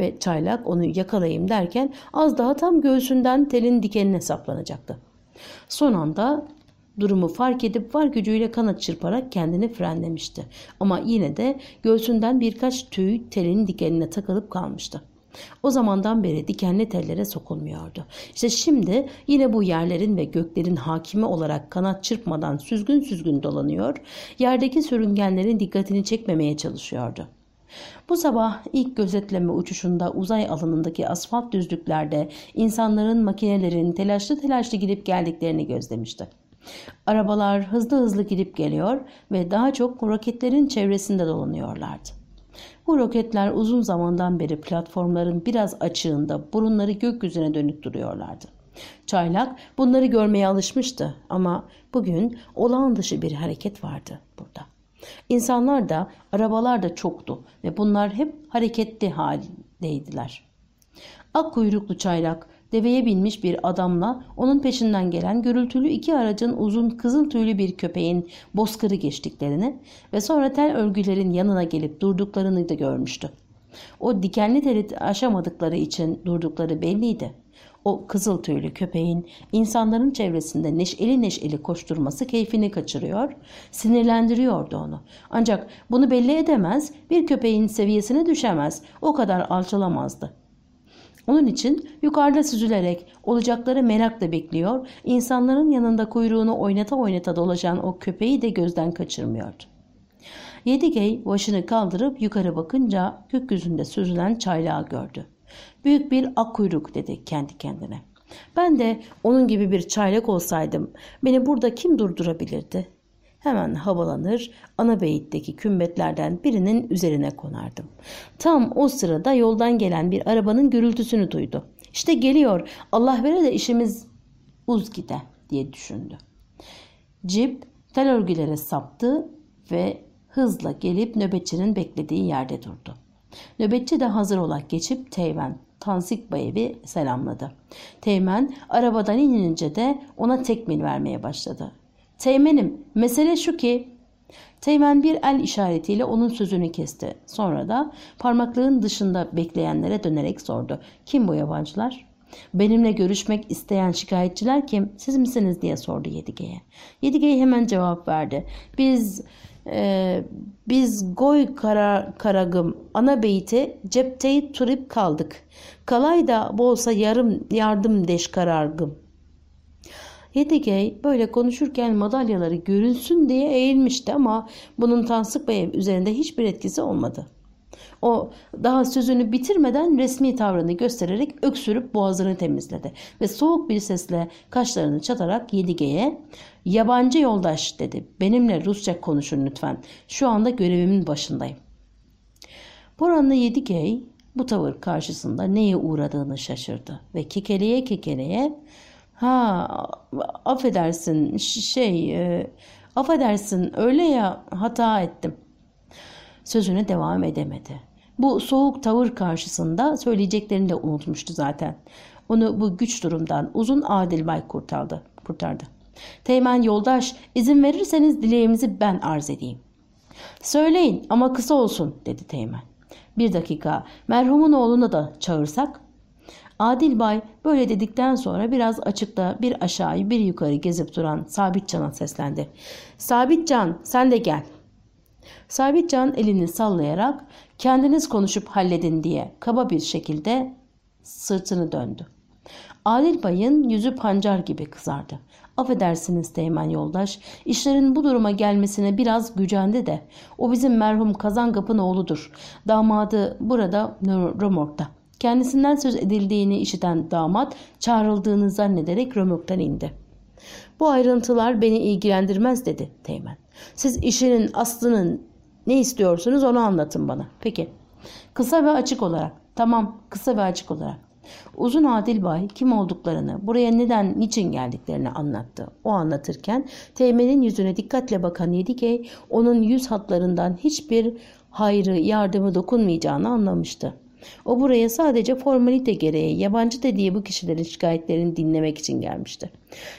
S1: ve çaylak onu yakalayayım derken az daha tam göğsünden telin dikenine saplanacaktı. Son anda durumu fark edip var gücüyle kanat çırparak kendini frenlemişti. Ama yine de göğsünden birkaç tüy telin dikenine takılıp kalmıştı. O zamandan beri dikenli tellere sokulmuyordu. İşte şimdi yine bu yerlerin ve göklerin hakimi olarak kanat çırpmadan süzgün süzgün dolanıyor, yerdeki sürüngenlerin dikkatini çekmemeye çalışıyordu. Bu sabah ilk gözetleme uçuşunda uzay alanındaki asfalt düzlüklerde insanların, makinelerin telaşlı telaşlı gidip geldiklerini gözlemişti. Arabalar hızlı hızlı gidip geliyor ve daha çok roketlerin çevresinde dolanıyorlardı. Bu roketler uzun zamandan beri platformların biraz açığında burunları gökyüzüne dönük duruyorlardı. Çaylak bunları görmeye alışmıştı ama bugün olağan dışı bir hareket vardı burada. İnsanlar da arabalar da çoktu ve bunlar hep hareketli haldeydiler. Ak kuyruklu çaylak deveye binmiş bir adamla onun peşinden gelen gürültülü iki aracın uzun kızıl tüylü bir köpeğin bozkırı geçtiklerini ve sonra tel örgülerin yanına gelip durduklarını da görmüştü. O dikenli teli aşamadıkları için durdukları belliydi. O kızıl tüylü köpeğin insanların çevresinde neşeli neşeli koşturması keyfini kaçırıyor, sinirlendiriyordu onu. Ancak bunu belli edemez, bir köpeğin seviyesine düşemez, o kadar alçalamazdı. Onun için yukarıda süzülerek olacakları merakla bekliyor, insanların yanında kuyruğunu oynata oynata dolaşan o köpeği de gözden kaçırmıyordu. Yedigey başını kaldırıp yukarı bakınca gökyüzünde süzülen çaylağı gördü. Büyük bir akuyruk dedi kendi kendine. Ben de onun gibi bir çaylak olsaydım beni burada kim durdurabilirdi? Hemen havalanır, ana beyitteki kümbetlerden birinin üzerine konardım. Tam o sırada yoldan gelen bir arabanın gürültüsünü duydu. İşte geliyor, Allah vere de işimiz uz gide diye düşündü. Cip tel örgülere saptı ve hızla gelip nöbetçinin beklediği yerde durdu. Nöbetçi de hazır olarak geçip Teyven Tansik Bayevi selamladı. Teğmen arabadan inince de ona tekmil vermeye başladı. Teğmenim mesele şu ki Teğmen bir el işaretiyle onun sözünü kesti. Sonra da parmaklığın dışında bekleyenlere dönerek sordu. Kim bu yabancılar? Benimle görüşmek isteyen şikayetçiler kim? Siz misiniz diye sordu Yedige'ye. Yedige hemen cevap verdi. Biz e, biz goy kara, karagım ana beyti cepteyi turip kaldık. Kalay da bolsa yarım yardım deş karargım. Yedigey böyle konuşurken madalyaları görünsün diye eğilmişti ama bunun Tansık Bey üzerinde hiçbir etkisi olmadı. O daha sözünü bitirmeden resmi tavrını göstererek öksürüp boğazını temizledi ve soğuk bir sesle kaşlarını çatarak Yedige'ye Yabancı yoldaş dedi. Benimle Rusça konuşun lütfen. Şu anda görevimin başındayım. Boran'la Yedigey bu tavır karşısında neye uğradığını şaşırdı ve kekeleye kekeleye ha affedersin şey e, affedersin öyle ya hata ettim sözüne devam edemedi. Bu soğuk tavır karşısında söyleyeceklerini de unutmuştu zaten. Onu bu güç durumdan uzun Adil Bay kurtardı. kurtardı. Teğmen yoldaş izin verirseniz dileğimizi ben arz edeyim. Söyleyin ama kısa olsun dedi Teğmen. Bir dakika merhumun oğlunu da çağırsak? Adil Bay böyle dedikten sonra biraz açıkta bir aşağıyı bir yukarı gezip duran Sabitcan'a seslendi. Sabitcan sen de gel. Sabitcan elini sallayarak kendiniz konuşup halledin diye kaba bir şekilde sırtını döndü. Adil Bay'ın yüzü pancar gibi kızardı. Affedersiniz Teğmen yoldaş. İşlerin bu duruma gelmesine biraz gücendi de. O bizim merhum Kazangap'ın oğludur. Damadı burada Römork'ta. Kendisinden söz edildiğini işiten damat çağrıldığını zannederek Römork'tan indi. Bu ayrıntılar beni ilgilendirmez dedi Teğmen. Siz işinin aslının ne istiyorsunuz onu anlatın bana. Peki. Kısa ve açık olarak. Tamam kısa ve açık olarak. Uzun Adil Bay kim olduklarını, buraya neden, niçin geldiklerini anlattı. O anlatırken Teğmen'in yüzüne dikkatle bakan Yedikey onun yüz hatlarından hiçbir hayrı, yardımı dokunmayacağını anlamıştı. O buraya sadece formalite gereği yabancı dediği bu kişilerin şikayetlerini dinlemek için gelmişti.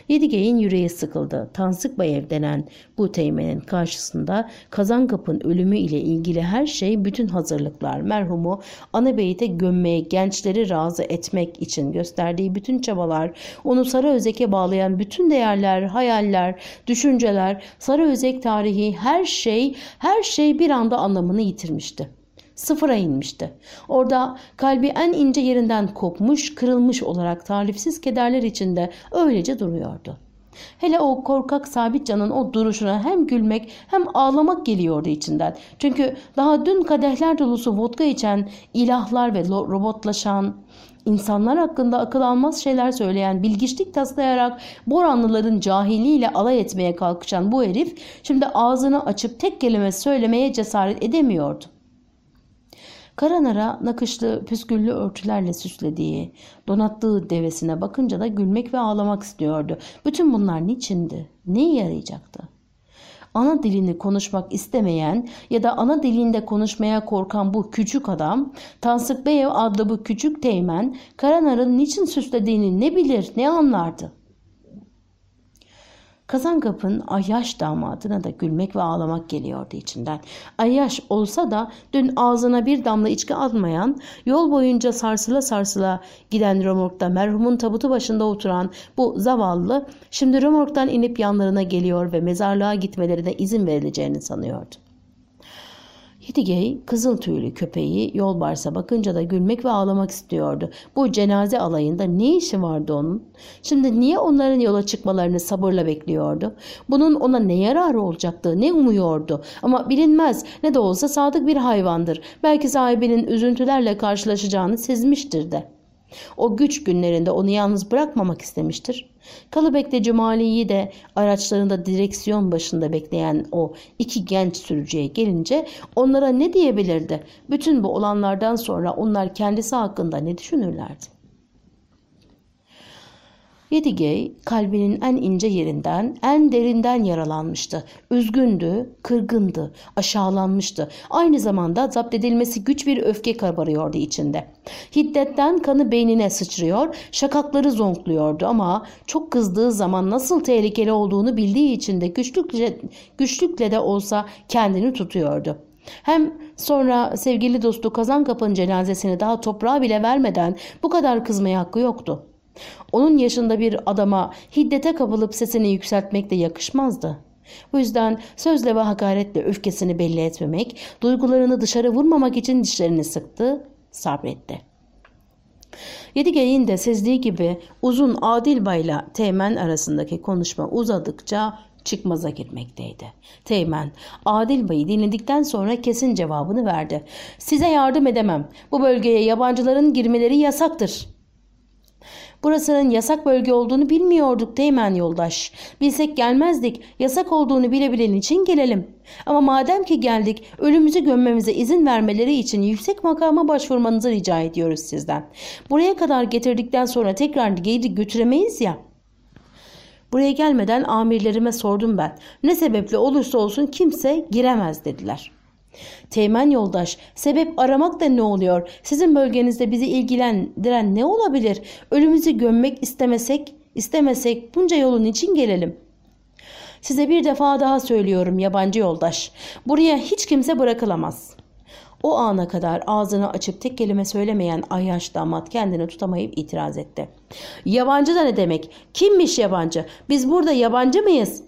S1: Yedigey'in yüreği sıkıldı. Tansık Bayev denen bu teğmenin karşısında Kazankap'ın ölümü ile ilgili her şey bütün hazırlıklar merhumu ana beyte gömmeye gençleri razı etmek için gösterdiği bütün çabalar onu Sarıözek'e bağlayan bütün değerler, hayaller, düşünceler, Sarıözek tarihi her şey her şey bir anda anlamını yitirmişti sıfıra inmişti. Orada kalbi en ince yerinden kopmuş, kırılmış olarak tarifsiz kederler içinde öylece duruyordu. Hele o korkak Sabitcan'ın o duruşuna hem gülmek hem ağlamak geliyordu içinden. Çünkü daha dün kadehler dolusu vodka içen, ilahlar ve robotlaşan, insanlar hakkında akıl almaz şeyler söyleyen, bilgiçlik taslayarak Boranlıların cahiliyle alay etmeye kalkışan bu herif şimdi ağzını açıp tek kelime söylemeye cesaret edemiyordu. Karanara nakışlı püsküllü örtülerle süslediği, donattığı devesine bakınca da gülmek ve ağlamak istiyordu. Bütün bunlar niçindi? Neye yarayacaktı? ana dilini konuşmak istemeyen ya da ana dilinde konuşmaya korkan bu küçük adam, Tansık Tansıkbeyev adlı bu küçük teğmen Karanar'ın niçin süslediğini ne bilir ne anlardı. Kazankap'ın Ayyaş damadına da gülmek ve ağlamak geliyordu içinden. Ayyaş olsa da dün ağzına bir damla içki almayan, yol boyunca sarsıla sarsıla giden römorkta merhumun tabutu başında oturan bu zavallı, şimdi römorktan inip yanlarına geliyor ve mezarlığa gitmelerine izin verileceğini sanıyordu. Hitigey kızıl tüylü köpeği yolbarsa bakınca da gülmek ve ağlamak istiyordu. Bu cenaze alayında ne işi vardı onun? Şimdi niye onların yola çıkmalarını sabırla bekliyordu? Bunun ona ne yararı olacaktı, ne umuyordu? Ama bilinmez ne de olsa sadık bir hayvandır. Belki sahibinin üzüntülerle karşılaşacağını sezmiştir de.'' O güç günlerinde onu yalnız bırakmamak istemiştir. Kalıbek'te Cumali'yi de araçlarında direksiyon başında bekleyen o iki genç sürücüye gelince onlara ne diyebilirdi? Bütün bu olanlardan sonra onlar kendisi hakkında ne düşünürlerdi? Yedigey kalbinin en ince yerinden, en derinden yaralanmıştı. Üzgündü, kırgındı, aşağılanmıştı. Aynı zamanda zapt edilmesi güç bir öfke kabarıyordu içinde. Hiddetten kanı beynine sıçrıyor, şakakları zonkluyordu ama çok kızdığı zaman nasıl tehlikeli olduğunu bildiği için de güçlükle, güçlükle de olsa kendini tutuyordu. Hem sonra sevgili dostu kazan kapının cenazesini daha toprağa bile vermeden bu kadar kızmaya hakkı yoktu. Onun yaşında bir adama hiddete kapılıp sesini yükseltmek de yakışmazdı. Bu yüzden sözle ve hakaretle öfkesini belli etmemek, duygularını dışarı vurmamak için dişlerini sıktı, sabretti. Yedigey'in de sezdiği gibi uzun Adil Bay'la Teğmen arasındaki konuşma uzadıkça çıkmaza girmekteydi. Teğmen, Adil Bey'i dinledikten sonra kesin cevabını verdi. Size yardım edemem. Bu bölgeye yabancıların girmeleri yasaktır. Burasının yasak bölge olduğunu bilmiyorduk Değmen yoldaş. Bilsek gelmezdik. Yasak olduğunu bilebilen için gelelim. Ama madem ki geldik ölümümüzü gömmemize izin vermeleri için yüksek makama başvurmanızı rica ediyoruz sizden. Buraya kadar getirdikten sonra tekrar geri götüremeyiz ya.'' Buraya gelmeden amirlerime sordum ben. Ne sebeple olursa olsun kimse giremez dediler. Teğmen yoldaş, sebep aramak da ne oluyor? Sizin bölgenizde bizi ilgilendiren ne olabilir? Ölümüzü gömmek istemesek, istemesek bunca yolun için gelelim. Size bir defa daha söylüyorum yabancı yoldaş. Buraya hiç kimse bırakılamaz.'' O ana kadar ağzını açıp tek kelime söylemeyen Ayyaş damat kendini tutamayıp itiraz etti. Yabancı da ne demek? Kimmiş yabancı? Biz burada yabancı mıyız?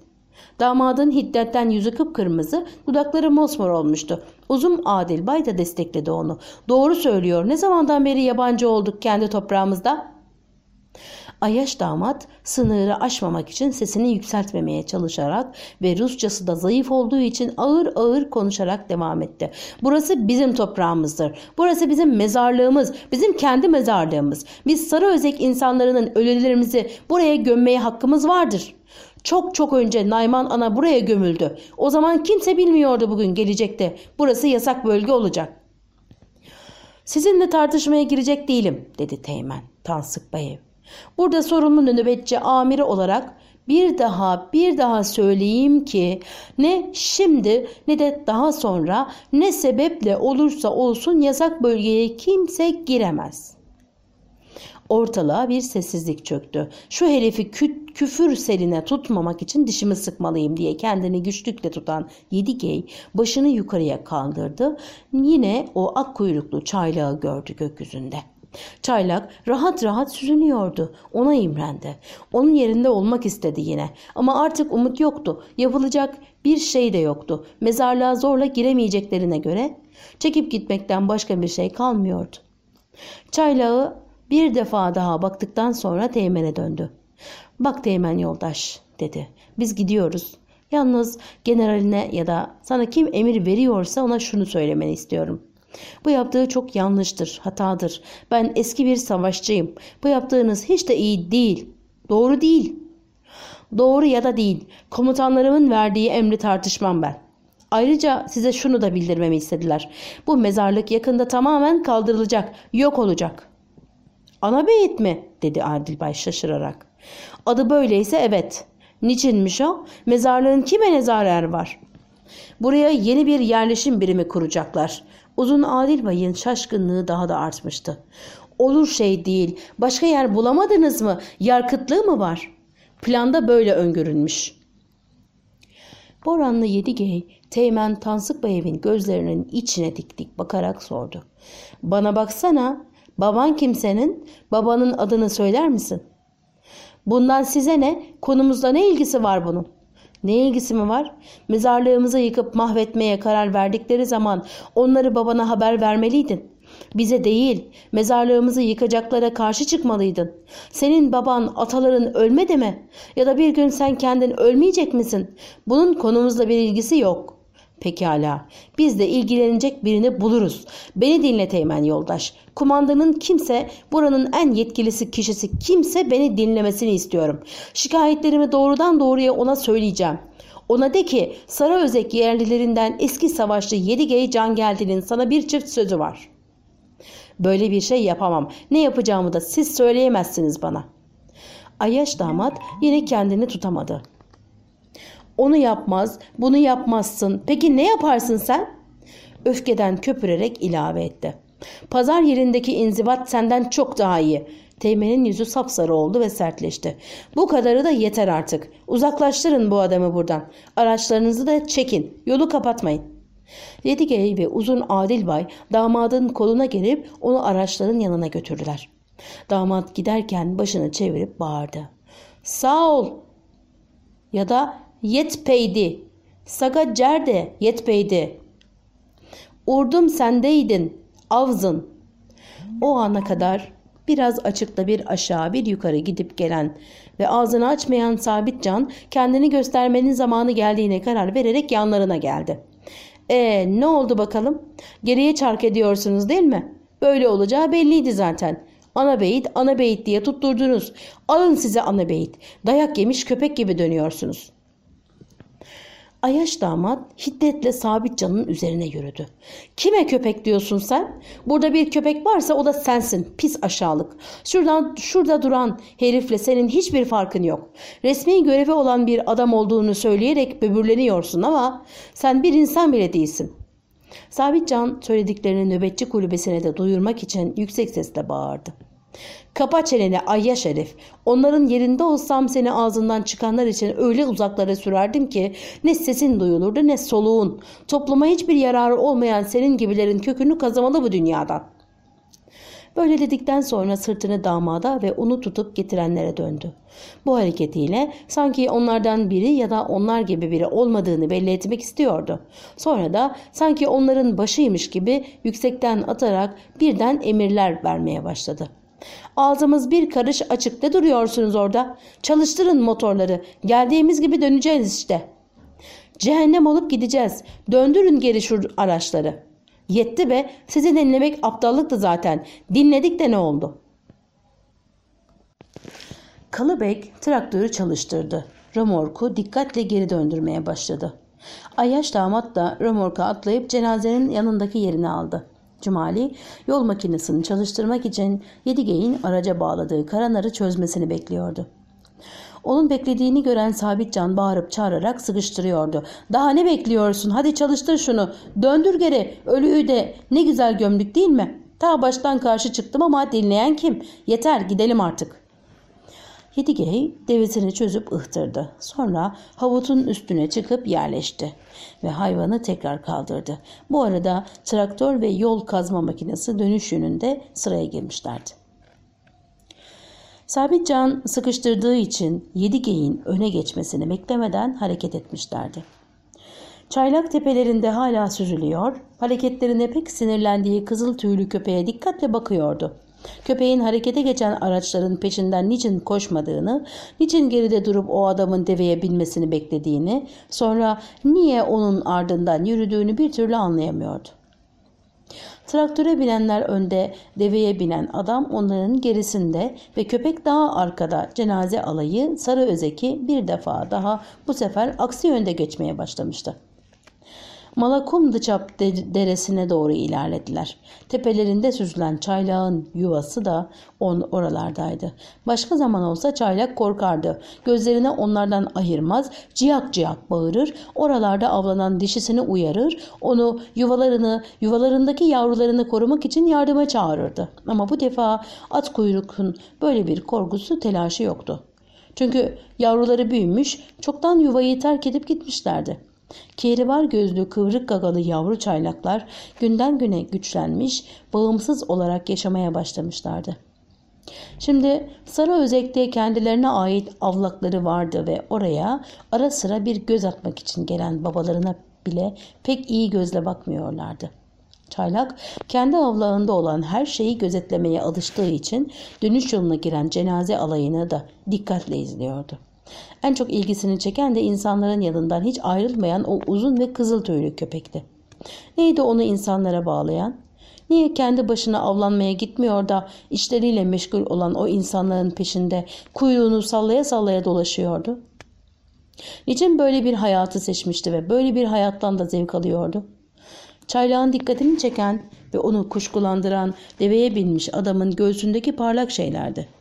S1: Damadın hiddetten yüzü kıpkırmızı, dudakları mosmor olmuştu. Uzun Adil Bay da destekledi onu. Doğru söylüyor. Ne zamandan beri yabancı olduk kendi toprağımızda? Ayaş damat sınırı aşmamak için sesini yükseltmemeye çalışarak ve Rusçası da zayıf olduğu için ağır ağır konuşarak devam etti. Burası bizim toprağımızdır. Burası bizim mezarlığımız. Bizim kendi mezarlığımız. Biz sarı özek insanlarının ölülerimizi buraya gömmeye hakkımız vardır. Çok çok önce Nayman ana buraya gömüldü. O zaman kimse bilmiyordu bugün gelecekte. Burası yasak bölge olacak. Sizinle tartışmaya girecek değilim dedi Teğmen Tansık Bey'e. Burada sorumlu nöbetçi amiri olarak bir daha bir daha söyleyeyim ki ne şimdi ne de daha sonra ne sebeple olursa olsun yasak bölgeye kimse giremez.'' Ortalığa bir sessizlik çöktü. Şu herifi küt, küfür seline tutmamak için dişimi sıkmalıyım diye kendini güçlükle tutan Yedigey başını yukarıya kaldırdı. Yine o ak kuyruklu çaylağı gördü gökyüzünde. Çaylak rahat rahat sürünüyordu. Ona imrendi. Onun yerinde olmak istedi yine. Ama artık umut yoktu. Yapılacak bir şey de yoktu. Mezarlığa zorla giremeyeceklerine göre çekip gitmekten başka bir şey kalmıyordu. Çaylağı bir defa daha baktıktan sonra Teğmen'e döndü. Bak Teğmen yoldaş dedi. Biz gidiyoruz. Yalnız generaline ya da sana kim emir veriyorsa ona şunu söylemeni istiyorum. Bu yaptığı çok yanlıştır, hatadır. Ben eski bir savaşçıyım. Bu yaptığınız hiç de iyi değil. Doğru değil. Doğru ya da değil. Komutanlarımın verdiği emri tartışmam ben. Ayrıca size şunu da bildirmemi istediler. Bu mezarlık yakında tamamen kaldırılacak, yok olacak. Ana Anabeyit mi? dedi Ardilbay şaşırarak. Adı böyleyse evet. Niçinmiş o? Mezarlığın kime ne var? Buraya yeni bir yerleşim birimi kuracaklar. Uzun Adilbay'ın şaşkınlığı daha da artmıştı. Olur şey değil. Başka yer bulamadınız mı? Yarkıtlığı mı var? Planda böyle öngörülmüş. Boranlı Yedigey, Teğmen Tansıkbayev'in gözlerinin içine dik dik bakarak sordu. Bana baksana Baban kimsenin? Babanın adını söyler misin? Bundan size ne? Konumuzda ne ilgisi var bunun? Ne ilgisi mi var? Mezarlığımızı yıkıp mahvetmeye karar verdikleri zaman onları babana haber vermeliydin. Bize değil, mezarlığımızı yıkacaklara karşı çıkmalıydın. Senin baban, ataların ölmedi mi? Ya da bir gün sen kendin ölmeyecek misin? Bunun konumuzla bir ilgisi yok.'' Pekala. Biz de ilgilenecek birini buluruz. Beni dinle Teğmen yoldaş. Kumandanın kimse, buranın en yetkilisi kişisi kimse beni dinlemesini istiyorum. Şikayetlerimi doğrudan doğruya ona söyleyeceğim. Ona de ki Sara Özek yerlilerinden eski savaşçı Yedigey Can Geldi'nin sana bir çift sözü var. Böyle bir şey yapamam. Ne yapacağımı da siz söyleyemezsiniz bana. Ayaş damat yine kendini tutamadı onu yapmaz, bunu yapmazsın. Peki ne yaparsın sen? Öfkeden köpürerek ilave etti. Pazar yerindeki inzibat senden çok daha iyi. Teğmenin yüzü sapsarı oldu ve sertleşti. Bu kadarı da yeter artık. Uzaklaştırın bu adamı buradan. Araçlarınızı da çekin. Yolu kapatmayın. Yedigey ve uzun Adil Bay damadın koluna gelip onu araçların yanına götürdüler. Damat giderken başını çevirip bağırdı. Sağ ol ya da yetpeydi. Saga cerde yetpeydi. Urdum sendeydin avzın. O ana kadar biraz açıkta bir aşağı bir yukarı gidip gelen ve ağzını açmayan Sabitcan kendini göstermenin zamanı geldiğine karar vererek yanlarına geldi. E ne oldu bakalım? Geriye çark ediyorsunuz değil mi? Böyle olacağı belliydi zaten. Ana beyit, ana beyit diye tutturdunuz. Alın size ana beyit. Dayak yemiş köpek gibi dönüyorsunuz. Ayaş damat hiddetle Sabit Can'ın üzerine yürüdü. Kime köpek diyorsun sen? Burada bir köpek varsa o da sensin pis aşağılık. Şuradan, şurada duran herifle senin hiçbir farkın yok. Resmi görevi olan bir adam olduğunu söyleyerek böbürleniyorsun ama sen bir insan bile değilsin. Sabitcan söylediklerini nöbetçi kulübesine de duyurmak için yüksek sesle bağırdı. Kapa çeneni ayya şerif. Onların yerinde olsam seni ağzından çıkanlar için öyle uzaklara sürerdim ki ne sesin duyulurdu ne soluğun. Topluma hiçbir yararı olmayan senin gibilerin kökünü kazamalı bu dünyadan. Böyle dedikten sonra sırtını damada ve onu tutup getirenlere döndü. Bu hareketiyle sanki onlardan biri ya da onlar gibi biri olmadığını belli etmek istiyordu. Sonra da sanki onların başıymış gibi yüksekten atarak birden emirler vermeye başladı. Ağzımız bir karış açıkta duruyorsunuz orada. Çalıştırın motorları. Geldiğimiz gibi döneceğiz işte. Cehennem olup gideceğiz. Döndürün geri şu araçları. Yetti be. Sizi dinlemek aptallıktı zaten. Dinledik de ne oldu? Kalıbek traktörü çalıştırdı. Romorku dikkatle geri döndürmeye başladı. Ayaş damat da romorka atlayıp cenazenin yanındaki yerini aldı. Cumali yol makinesini çalıştırmak için Yedigey'in araca bağladığı karanarı çözmesini bekliyordu. Onun beklediğini gören Sabitcan bağırıp çağırarak sıkıştırıyordu. Daha ne bekliyorsun? Hadi çalıştır şunu. Döndür geri. Ölüyü de. Ne güzel gömdük değil mi? Ta baştan karşı çıktım ama dinleyen kim? Yeter gidelim artık.'' Yedigey devesini çözüp ıhtırdı. Sonra havutun üstüne çıkıp yerleşti ve hayvanı tekrar kaldırdı. Bu arada traktör ve yol kazma makinesi dönüş yönünde sıraya girmişlerdi. can sıkıştırdığı için Yedigeyin öne geçmesini beklemeden hareket etmişlerdi. Çaylak tepelerinde hala sürülüyor, hareketlerine pek sinirlendiği kızıl tüylü köpeğe dikkatle bakıyordu. Köpeğin harekete geçen araçların peşinden niçin koşmadığını, niçin geride durup o adamın deveye binmesini beklediğini, sonra niye onun ardından yürüdüğünü bir türlü anlayamıyordu. Traktöre binenler önde, deveye binen adam onların gerisinde ve köpek daha arkada cenaze alayı Sarı Özeki bir defa daha bu sefer aksi yönde geçmeye başlamıştı. Malakumdıçap deresine doğru ilerlediler. Tepelerinde süzülen çaylağın yuvası da on oralardaydı. Başka zaman olsa çaylak korkardı. Gözlerini onlardan ayırmaz, ciyak ciyak bağırır, oralarda avlanan dişisini uyarır, onu yuvalarını, yuvalarındaki yavrularını korumak için yardıma çağırırdı. Ama bu defa at kuyrukun böyle bir korkusu telaşı yoktu. Çünkü yavruları büyümüş, çoktan yuvayı terk edip gitmişlerdi. Kehribar gözlü kıvrık gagalı yavru çaylaklar günden güne güçlenmiş, bağımsız olarak yaşamaya başlamışlardı. Şimdi sarı özekte kendilerine ait avlakları vardı ve oraya ara sıra bir göz atmak için gelen babalarına bile pek iyi gözle bakmıyorlardı. Çaylak kendi avlağında olan her şeyi gözetlemeye alıştığı için dönüş yoluna giren cenaze alayını da dikkatle izliyordu. En çok ilgisini çeken de insanların yanından hiç ayrılmayan o uzun ve kızıl tüylü köpekti. Neydi onu insanlara bağlayan? Niye kendi başına avlanmaya gitmiyor da işleriyle meşgul olan o insanların peşinde kuyruğunu sallaya sallaya dolaşıyordu? Niçin böyle bir hayatı seçmişti ve böyle bir hayattan da zevk alıyordu? Çaylağın dikkatini çeken ve onu kuşkulandıran deveye binmiş adamın göğsündeki parlak şeylerdi.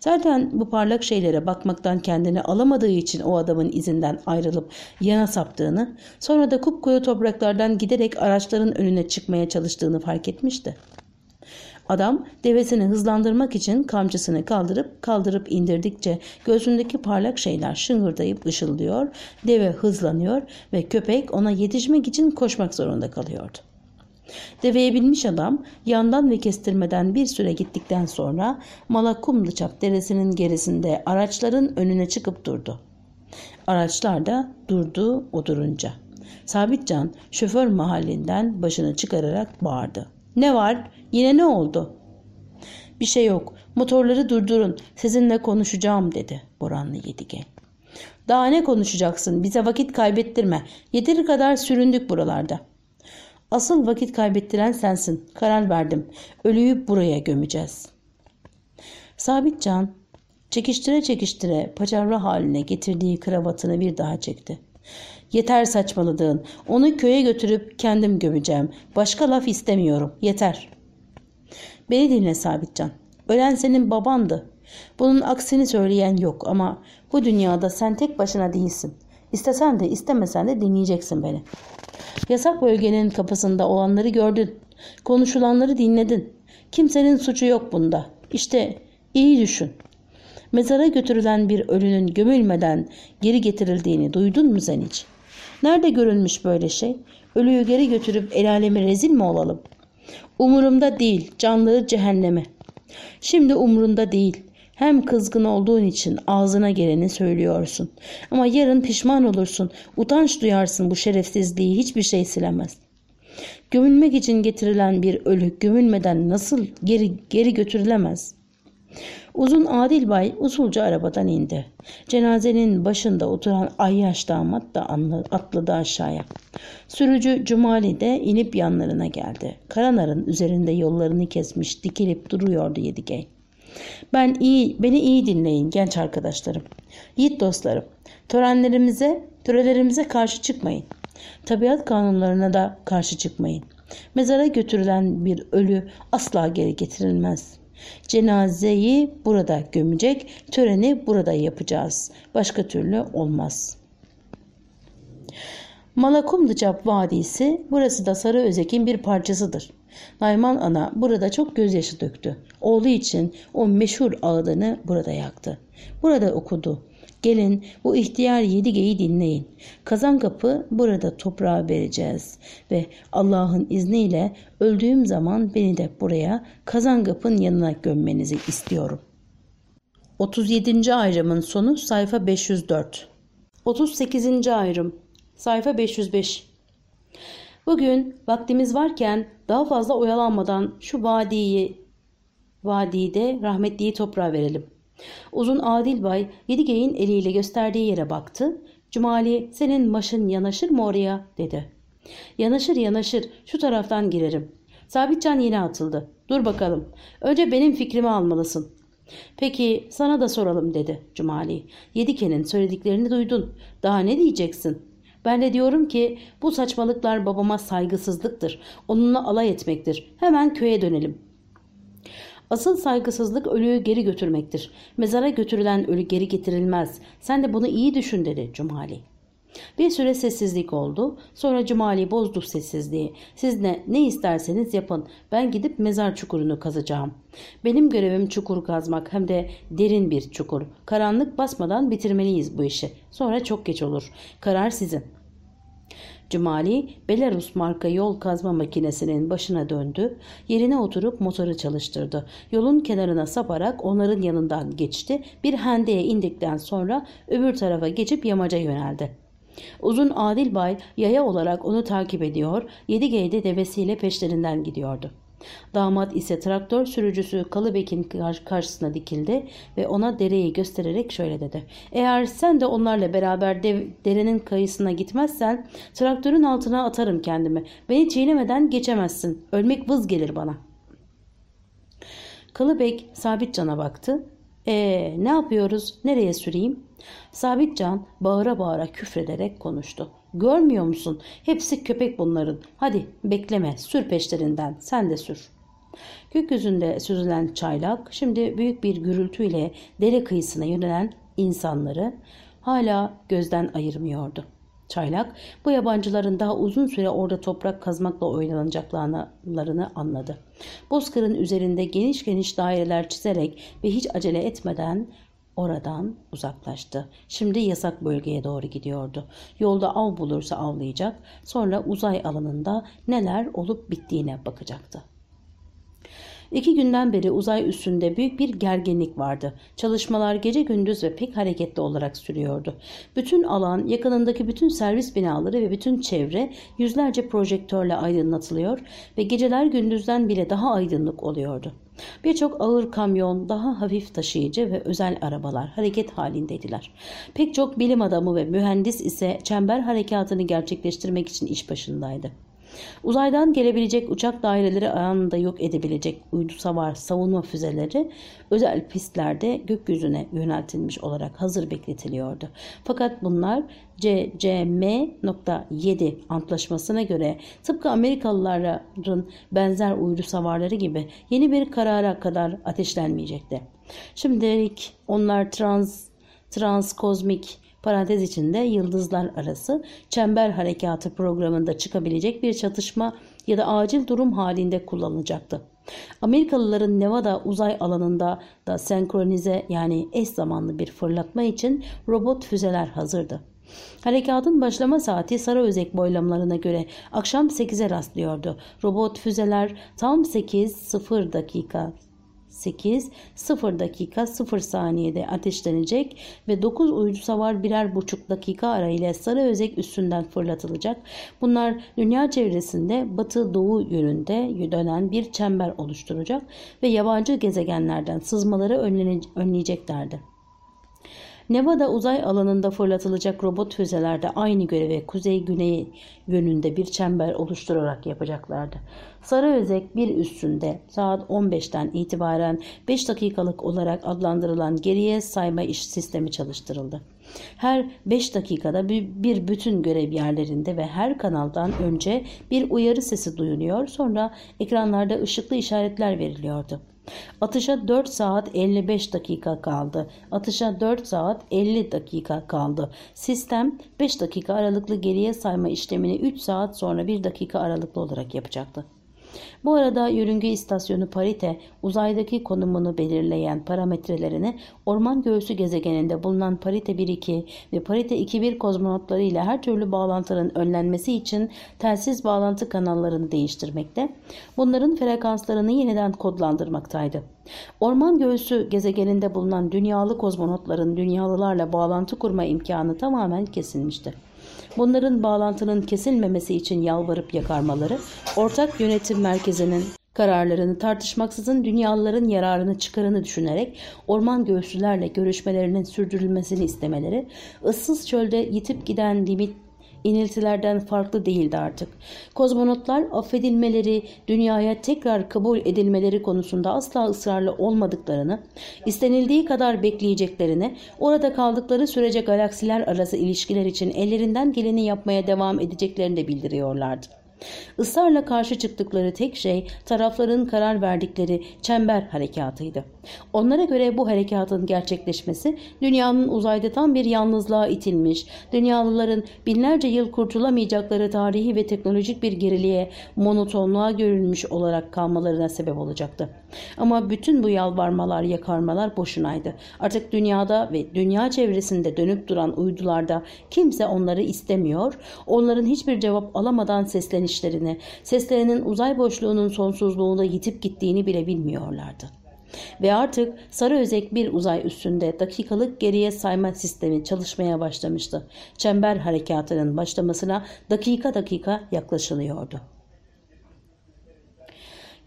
S1: Zaten bu parlak şeylere bakmaktan kendini alamadığı için o adamın izinden ayrılıp yana saptığını, sonra da kupkoyu topraklardan giderek araçların önüne çıkmaya çalıştığını fark etmişti. Adam devesini hızlandırmak için kamçısını kaldırıp kaldırıp indirdikçe gözündeki parlak şeyler şıngırdayıp ışıldıyor, deve hızlanıyor ve köpek ona yetişmek için koşmak zorunda kalıyordu. Deveye binmiş adam yandan ve kestirmeden bir süre gittikten sonra Malakumlıçak deresinin gerisinde araçların önüne çıkıp durdu. Araçlar da durdu odurunca. Sabitcan şoför mahallinden başını çıkararak bağırdı. Ne var? Yine ne oldu? Bir şey yok. Motorları durdurun. Sizinle konuşacağım dedi Boranlı Yedigel. Daha ne konuşacaksın? Bize vakit kaybettirme. Yeteri kadar süründük buralarda. Asıl vakit kaybettiren sensin. Karar verdim. Ölüyü buraya gömeceğiz. Sabitcan çekiştire çekiştire paçavra haline getirdiği kravatını bir daha çekti. Yeter saçmaladığın. Onu köye götürüp kendim gömeceğim. Başka laf istemiyorum. Yeter. Beni dinle Sabitcan. Ölen senin babandı. Bunun aksini söyleyen yok ama bu dünyada sen tek başına değilsin. İstesen de istemesen de dinleyeceksin beni.'' Yasak bölgenin kapısında olanları gördün. Konuşulanları dinledin. Kimsenin suçu yok bunda. İşte iyi düşün. Mezara götürülen bir ölünün gömülmeden geri getirildiğini duydun mu sen hiç? Nerede görülmüş böyle şey? Ölüyü geri götürüp el alemi rezil mi olalım? Umurumda değil, canlığı cehenneme. Şimdi umurunda değil. Hem kızgın olduğun için ağzına geleni söylüyorsun. Ama yarın pişman olursun. Utanç duyarsın bu şerefsizliği hiçbir şey silemez. Gömülmek için getirilen bir ölü gömülmeden nasıl geri, geri götürülemez? Uzun Adil Bay usulca arabadan indi. Cenazenin başında oturan Ayyaş damat da atladı aşağıya. Sürücü Cumali de inip yanlarına geldi. Karanar'ın üzerinde yollarını kesmiş dikilip duruyordu Yedigey. Ben iyi, beni iyi dinleyin genç arkadaşlarım. Yiğit dostlarım, törenlerimize, törelerimize karşı çıkmayın. Tabiat kanunlarına da karşı çıkmayın. Mezara götürülen bir ölü asla geri getirilmez. Cenazeyi burada gömecek, töreni burada yapacağız. Başka türlü olmaz. Malakumlıcap Vadisi burası da Sarı Özekin bir parçasıdır. Nayman ana burada çok gözyaşı döktü. Oğlu için o meşhur ağıdını burada yaktı. Burada okudu. Gelin bu ihtiyar yedi geyi dinleyin. Kazan kapı burada toprağa vereceğiz ve Allah'ın izniyle öldüğüm zaman beni de buraya kazan kapın yanına gömmenizi istiyorum. 37. ayrımın sonu sayfa 504. 38. ayrım sayfa 505. Bugün vaktimiz varken daha fazla oyalanmadan şu vadiyi, vadide rahmetliyi toprağa verelim. Uzun Adil Bay Yedige'in eliyle gösterdiği yere baktı. Cumali senin maşın yanaşır mı oraya dedi. Yanaşır yanaşır şu taraftan girerim. Sabitcan yine atıldı. Dur bakalım. Önce benim fikrimi almalısın. Peki sana da soralım dedi Cumali. Yedike'nin söylediklerini duydun. Daha ne diyeceksin? Ben de diyorum ki bu saçmalıklar babama saygısızlıktır. Onunla alay etmektir. Hemen köye dönelim. Asıl saygısızlık ölüyü geri götürmektir. Mezara götürülen ölü geri getirilmez. Sen de bunu iyi düşün dedi Cumhali. Bir süre sessizlik oldu. Sonra Cumali bozdu sessizliği. Siz ne, ne isterseniz yapın. Ben gidip mezar çukurunu kazacağım. Benim görevim çukur kazmak hem de derin bir çukur. Karanlık basmadan bitirmeliyiz bu işi. Sonra çok geç olur. Karar sizin. Cumali, Belarus marka yol kazma makinesinin başına döndü, yerine oturup motoru çalıştırdı. Yolun kenarına saparak onların yanından geçti, bir hendeye indikten sonra öbür tarafa geçip yamaca yöneldi. Uzun adil bay yaya olarak onu takip ediyor, yedi gde devesiyle peşlerinden gidiyordu. Damat ise traktör sürücüsü Kalıbek'in karşısına dikildi ve ona dereyi göstererek şöyle dedi. Eğer sen de onlarla beraber dev, derenin kayısına gitmezsen traktörün altına atarım kendimi. Beni çiğnemeden geçemezsin. Ölmek vız gelir bana. Kalıbek sabit cana baktı. Eee ne yapıyoruz? Nereye süreyim? Sabitcan bağıra bağıra küfrederek konuştu. Görmüyor musun? Hepsi köpek bunların. Hadi bekleme sür peşlerinden sen de sür.'' Gökyüzünde süzülen çaylak şimdi büyük bir gürültüyle dere kıyısına yönelen insanları hala gözden ayırmıyordu. Çaylak bu yabancıların daha uzun süre orada toprak kazmakla oynanacaklarını anladı. Bozkır'ın üzerinde geniş geniş daireler çizerek ve hiç acele etmeden oradan uzaklaştı. Şimdi yasak bölgeye doğru gidiyordu. Yolda av bulursa avlayacak, sonra uzay alanında neler olup bittiğine bakacaktı. İki günden beri uzay üstünde büyük bir gerginlik vardı. Çalışmalar gece gündüz ve pek hareketli olarak sürüyordu. Bütün alan, yakınındaki bütün servis binaları ve bütün çevre yüzlerce projektörle aydınlatılıyor ve geceler gündüzden bile daha aydınlık oluyordu. Birçok ağır kamyon, daha hafif taşıyıcı ve özel arabalar hareket halindeydiler. Pek çok bilim adamı ve mühendis ise çember harekatını gerçekleştirmek için iş başındaydı. Uzaydan gelebilecek uçak daireleri anında yok edebilecek uydu savar savunma füzeleri özel pistlerde gökyüzüne yöneltilmiş olarak hazır bekletiliyordu. Fakat bunlar CCM.7 antlaşmasına göre tıpkı Amerikalıların benzer uydu savarları gibi yeni bir karara kadar ateşlenmeyecekti. Şimdilik onlar trans transkozmik parantez içinde yıldızlar arası çember harekatı programında çıkabilecek bir çatışma ya da acil durum halinde kullanılacaktı. Amerikalıların Nevada uzay alanında da senkronize yani eş zamanlı bir fırlatma için robot füzeler hazırdı. Harekatın başlama saati Özek boylamlarına göre akşam 8'e rastlıyordu. Robot füzeler tam 8.0 dakika 8 0 dakika 0 saniyede ateşlenecek ve 9 uydu savar birer buçuk dakika arayla sarı özek üstünden fırlatılacak. Bunlar dünya çevresinde batı doğu yönünde dönen bir çember oluşturacak ve yabancı gezegenlerden sızmaları önleyeceklerdi. Nevada uzay alanında fırlatılacak robot füzelerde aynı görevi kuzey-güney yönünde bir çember oluşturarak yapacaklardı. Sarı özek bir üstünde saat 15'ten itibaren 5 dakikalık olarak adlandırılan geriye sayma iş sistemi çalıştırıldı. Her 5 dakikada bir bütün görev yerlerinde ve her kanaldan önce bir uyarı sesi duyuluyor sonra ekranlarda ışıklı işaretler veriliyordu. Atışa 4 saat 55 dakika kaldı. Atışa 4 saat 50 dakika kaldı. Sistem 5 dakika aralıklı geriye sayma işlemini 3 saat sonra 1 dakika aralıklı olarak yapacaktı. Bu arada yörünge istasyonu parite uzaydaki konumunu belirleyen parametrelerini orman göğsü gezegeninde bulunan parite 1-2 ve parite 2-1 kozmonotları ile her türlü bağlantının önlenmesi için telsiz bağlantı kanallarını değiştirmekte. Bunların frekanslarını yeniden kodlandırmaktaydı. Orman göğsü gezegeninde bulunan dünyalı kozmonotların dünyalılarla bağlantı kurma imkanı tamamen kesilmişti bunların bağlantının kesilmemesi için yalvarıp yakarmaları, ortak yönetim merkezinin kararlarını tartışmaksızın dünyalıların yararını çıkarını düşünerek orman göğsülerle görüşmelerinin sürdürülmesini istemeleri, ıssız çölde yitip giden limit iniltilerden farklı değildi artık. Kozmonotlar affedilmeleri, dünyaya tekrar kabul edilmeleri konusunda asla ısrarlı olmadıklarını, istenildiği kadar bekleyeceklerini, orada kaldıkları sürece galaksiler arası ilişkiler için ellerinden geleni yapmaya devam edeceklerini de bildiriyorlardı. Israrla karşı çıktıkları tek şey tarafların karar verdikleri çember harekatıydı. Onlara göre bu harekatın gerçekleşmesi dünyanın uzayda tam bir yalnızlığa itilmiş, dünyalıların binlerce yıl kurtulamayacakları tarihi ve teknolojik bir geriliğe, monotonluğa görülmüş olarak kalmalarına sebep olacaktı. Ama bütün bu yalvarmalar, yakarmalar boşunaydı. Artık dünyada ve dünya çevresinde dönüp duran uydularda kimse onları istemiyor, onların hiçbir cevap alamadan sesleneceklerdi yüklenişlerini, seslerinin uzay boşluğunun sonsuzluğuna yitip gittiğini bile bilmiyorlardı. Ve artık sarı özek bir uzay üstünde dakikalık geriye sayma sistemi çalışmaya başlamıştı. Çember harekatının başlamasına dakika dakika yaklaşılıyordu.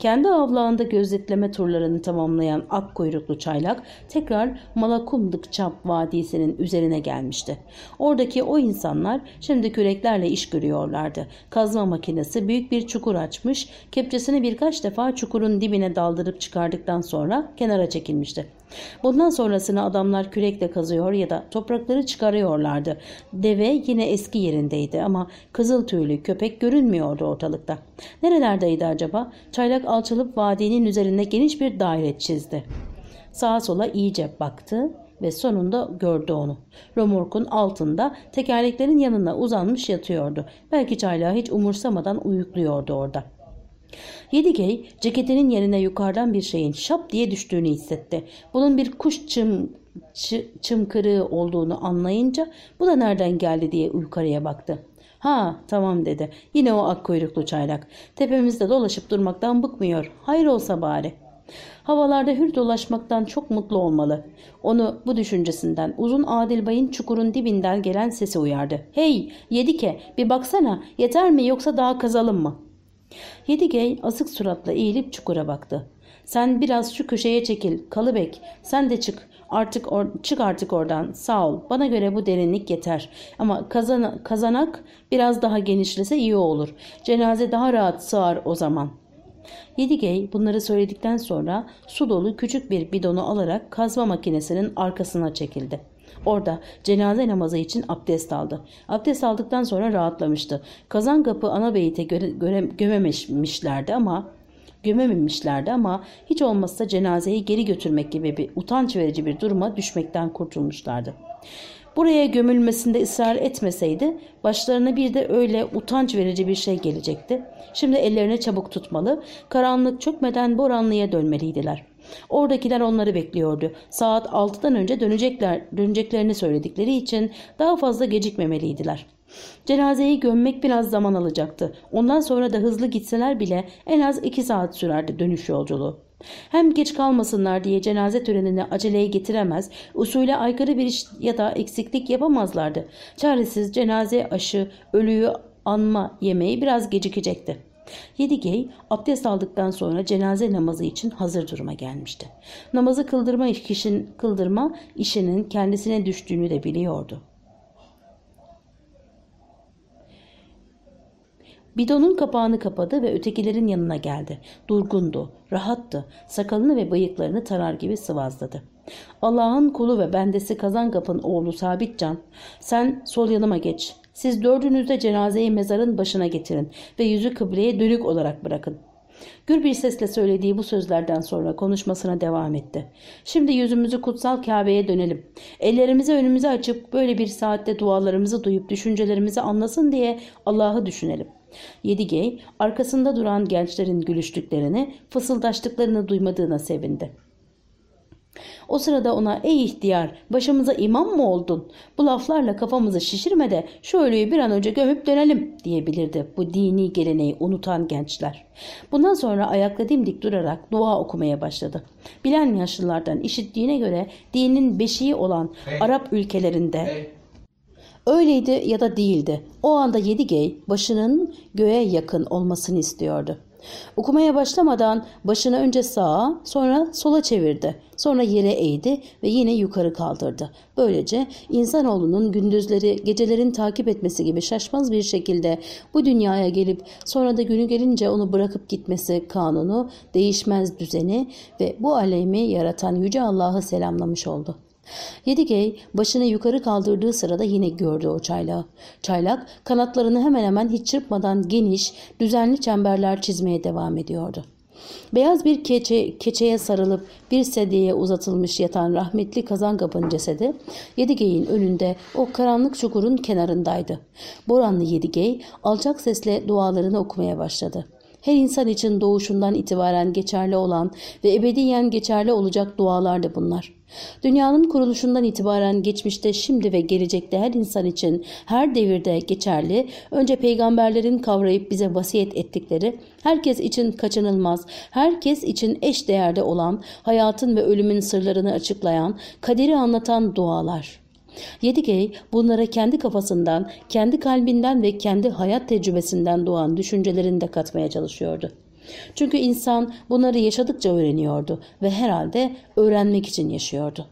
S1: Kendi avlağında gözetleme turlarını tamamlayan ak kuyruklu çaylak tekrar Malakumdık Çap Vadisi'nin üzerine gelmişti. Oradaki o insanlar şimdi küreklerle iş görüyorlardı. Kazma makinesi büyük bir çukur açmış, kepçesini birkaç defa çukurun dibine daldırıp çıkardıktan sonra kenara çekilmişti. Bundan sonrasını adamlar kürekle kazıyor ya da toprakları çıkarıyorlardı. Deve yine eski yerindeydi ama kızıl tüylü köpek görünmüyordu ortalıkta. Nerelerdeydi acaba? Çaylak alçalıp vadinin üzerinde geniş bir daire çizdi. Sağa sola iyice baktı ve sonunda gördü onu. Romorkun altında tekerleklerin yanına uzanmış yatıyordu. Belki çaylağı hiç umursamadan uyukluyordu orada.'' Yedigey ceketinin yerine yukarıdan bir şeyin şap diye düştüğünü hissetti. Bunun bir kuş çım, çımkırığı olduğunu anlayınca bu da nereden geldi diye yukarıya baktı. Ha tamam dedi. Yine o ak kuyruklu çaylak. Tepemizde dolaşıp durmaktan bıkmıyor. Hayır olsa bari. Havalarda hür dolaşmaktan çok mutlu olmalı. Onu bu düşüncesinden uzun Adil Bay'ın çukurun dibinden gelen sesi uyardı. Hey yedike bir baksana yeter mi yoksa daha kazalım mı?'' Yedigey asık suratla eğilip çukura baktı. Sen biraz şu köşeye çekil. Kalıbek sen de çık. Artık or çık artık oradan. Sağ ol. Bana göre bu derinlik yeter. Ama kazan kazanak biraz daha genişlese iyi olur. Cenaze daha rahat sığar o zaman. Yedigey bunları söyledikten sonra su dolu küçük bir bidonu alarak kazma makinesinin arkasına çekildi. Orada cenaze namazı için abdest aldı. Abdest aldıktan sonra rahatlamıştı. Kazan kapı ana beyte gömememişlerdi ama gömememişlerdi ama hiç olmazsa cenazeyi geri götürmek gibi bir utanç verici bir duruma düşmekten kurtulmuşlardı. Buraya gömülmesinde ısrar etmeseydi başlarına bir de öyle utanç verici bir şey gelecekti. Şimdi ellerine çabuk tutmalı, karanlık çökmeden boranlıya dönmeliydiler. Oradakiler onları bekliyordu. Saat 6'dan önce dönecekler, döneceklerini söyledikleri için daha fazla gecikmemeliydiler. Cenazeyi gömmek biraz zaman alacaktı. Ondan sonra da hızlı gitseler bile en az 2 saat sürerdi dönüş yolculuğu. Hem geç kalmasınlar diye cenaze törenini aceleye getiremez, usule aykırı bir iş ya da eksiklik yapamazlardı. Çaresiz cenaze aşı, ölüyü anma yemeği biraz gecikecekti. Yedigey abdest aldıktan sonra cenaze namazı için hazır duruma gelmişti. Namazı kıldırma, işin, kıldırma işinin kendisine düştüğünü de biliyordu. Bidonun kapağını kapadı ve ötekilerin yanına geldi. Durgundu, rahattı, sakalını ve bıyıklarını tarar gibi sıvazladı. Allah'ın kulu ve bendesi Kazankap'ın oğlu Sabitcan, sen sol yanıma geç, siz dördünüz de cenazeyi mezarın başına getirin ve yüzü kıbleye dönük olarak bırakın. Gür bir sesle söylediği bu sözlerden sonra konuşmasına devam etti. Şimdi yüzümüzü kutsal Kabe'ye dönelim. Ellerimizi önümüze açıp böyle bir saatte dualarımızı duyup düşüncelerimizi anlasın diye Allah'ı düşünelim. Yedigey arkasında duran gençlerin gülüştüklerini, fısıldaştıklarını duymadığına sevindi. O sırada ona ey ihtiyar başımıza imam mı oldun? Bu laflarla kafamızı şişirme de şu ölüyü bir an önce gömüp dönelim diyebilirdi bu dini geleneği unutan gençler. Bundan sonra ayakla dimdik durarak dua okumaya başladı. Bilen yaşlılardan işittiğine göre dinin beşiği olan hey. Arap ülkelerinde... Hey. Öyleydi ya da değildi. O anda yedi gey başının göğe yakın olmasını istiyordu. Okumaya başlamadan başını önce sağa sonra sola çevirdi. Sonra yere eğdi ve yine yukarı kaldırdı. Böylece insanoğlunun gündüzleri gecelerin takip etmesi gibi şaşmaz bir şekilde bu dünyaya gelip sonra da günü gelince onu bırakıp gitmesi kanunu, değişmez düzeni ve bu alemi yaratan Yüce Allah'ı selamlamış oldu. Yedigey başını yukarı kaldırdığı sırada yine gördü o çaylağı. Çaylak kanatlarını hemen hemen hiç çırpmadan geniş, düzenli çemberler çizmeye devam ediyordu. Beyaz bir keçe, keçeye sarılıp bir sedyeye uzatılmış yatan rahmetli Kazankap'ın cesedi Yedigey'in önünde o karanlık çukurun kenarındaydı. Boranlı Yedigey alçak sesle dualarını okumaya başladı her insan için doğuşundan itibaren geçerli olan ve ebediyen geçerli olacak dualar da bunlar. Dünyanın kuruluşundan itibaren geçmişte, şimdi ve gelecekte her insan için her devirde geçerli, önce peygamberlerin kavrayıp bize vasiyet ettikleri, herkes için kaçınılmaz, herkes için eş değerde olan, hayatın ve ölümün sırlarını açıklayan, kaderi anlatan dualar. Yedikey bunlara kendi kafasından, kendi kalbinden ve kendi hayat tecrübesinden doğan düşüncelerini de katmaya çalışıyordu. Çünkü insan bunları yaşadıkça öğreniyordu ve herhalde öğrenmek için yaşıyordu.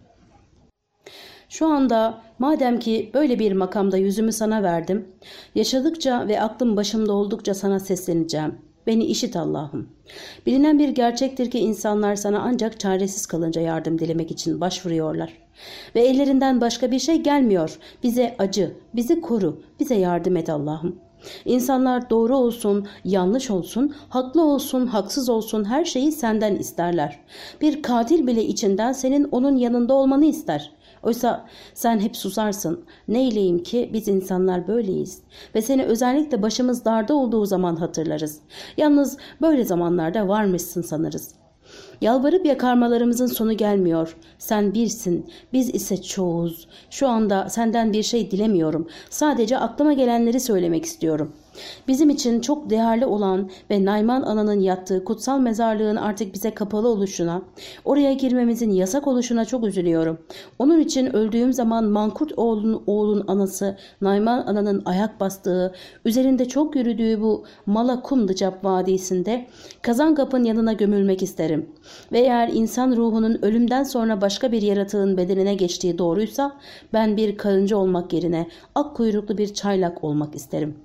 S1: Şu anda madem ki böyle bir makamda yüzümü sana verdim, yaşadıkça ve aklım başımda oldukça sana sesleneceğim. Beni işit Allah'ım. Bilinen bir gerçektir ki insanlar sana ancak çaresiz kalınca yardım dilemek için başvuruyorlar.'' Ve ellerinden başka bir şey gelmiyor. Bize acı, bizi koru, bize yardım et Allah'ım. İnsanlar doğru olsun, yanlış olsun, haklı olsun, haksız olsun her şeyi senden isterler. Bir katil bile içinden senin onun yanında olmanı ister. Oysa sen hep susarsın. Neyleyim ki biz insanlar böyleyiz. Ve seni özellikle başımız darda olduğu zaman hatırlarız. Yalnız böyle zamanlarda varmışsın sanırız. Yalvarıp yakarmalarımızın sonu gelmiyor. Sen birsin, biz ise çoğuz. Şu anda senden bir şey dilemiyorum. Sadece aklıma gelenleri söylemek istiyorum.'' Bizim için çok değerli olan ve Nayman Ana'nın yattığı kutsal mezarlığın artık bize kapalı oluşuna, oraya girmemizin yasak oluşuna çok üzülüyorum. Onun için öldüğüm zaman Mankurt oğlunun oğlun anası Nayman Ana'nın ayak bastığı, üzerinde çok yürüdüğü bu Malakum Dıcap Vadisi'nde Kazangap'ın yanına gömülmek isterim. Ve eğer insan ruhunun ölümden sonra başka bir yaratığın bedenine geçtiği doğruysa ben bir karınca olmak yerine ak kuyruklu bir çaylak olmak isterim.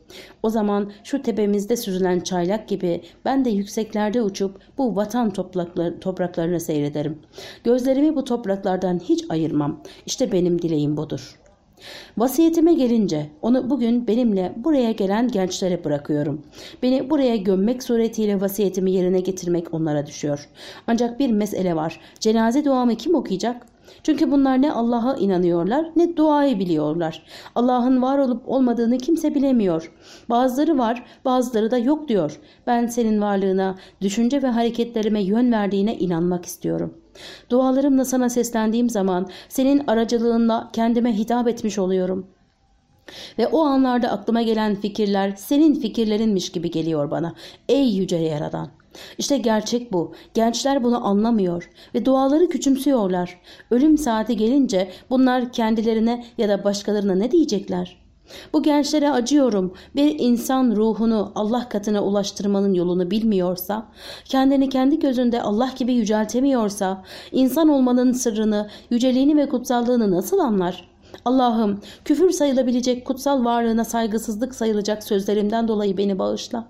S1: O zaman zaman şu tepemizde süzülen çaylak gibi ben de yükseklerde uçup bu vatan topraklarını seyrederim. Gözlerimi bu topraklardan hiç ayırmam. İşte benim dileğim budur.'' Vasiyetime gelince onu bugün benimle buraya gelen gençlere bırakıyorum. Beni buraya gömmek suretiyle vasiyetimi yerine getirmek onlara düşüyor. Ancak bir mesele var. Cenaze duamı kim okuyacak? Çünkü bunlar ne Allah'a inanıyorlar ne duayı biliyorlar. Allah'ın var olup olmadığını kimse bilemiyor. Bazıları var bazıları da yok diyor. Ben senin varlığına, düşünce ve hareketlerime yön verdiğine inanmak istiyorum.'' Dualarımla sana seslendiğim zaman senin aracılığınla kendime hitap etmiş oluyorum. Ve o anlarda aklıma gelen fikirler senin fikirlerinmiş gibi geliyor bana. Ey yüce yaradan! İşte gerçek bu. Gençler bunu anlamıyor ve duaları küçümsüyorlar. Ölüm saati gelince bunlar kendilerine ya da başkalarına ne diyecekler?'' Bu gençlere acıyorum. Bir insan ruhunu Allah katına ulaştırmanın yolunu bilmiyorsa, kendini kendi gözünde Allah gibi yüceltemiyorsa, insan olmanın sırrını, yüceliğini ve kutsallığını nasıl anlar?'' Allah'ım küfür sayılabilecek kutsal varlığına saygısızlık sayılacak sözlerimden dolayı beni bağışla.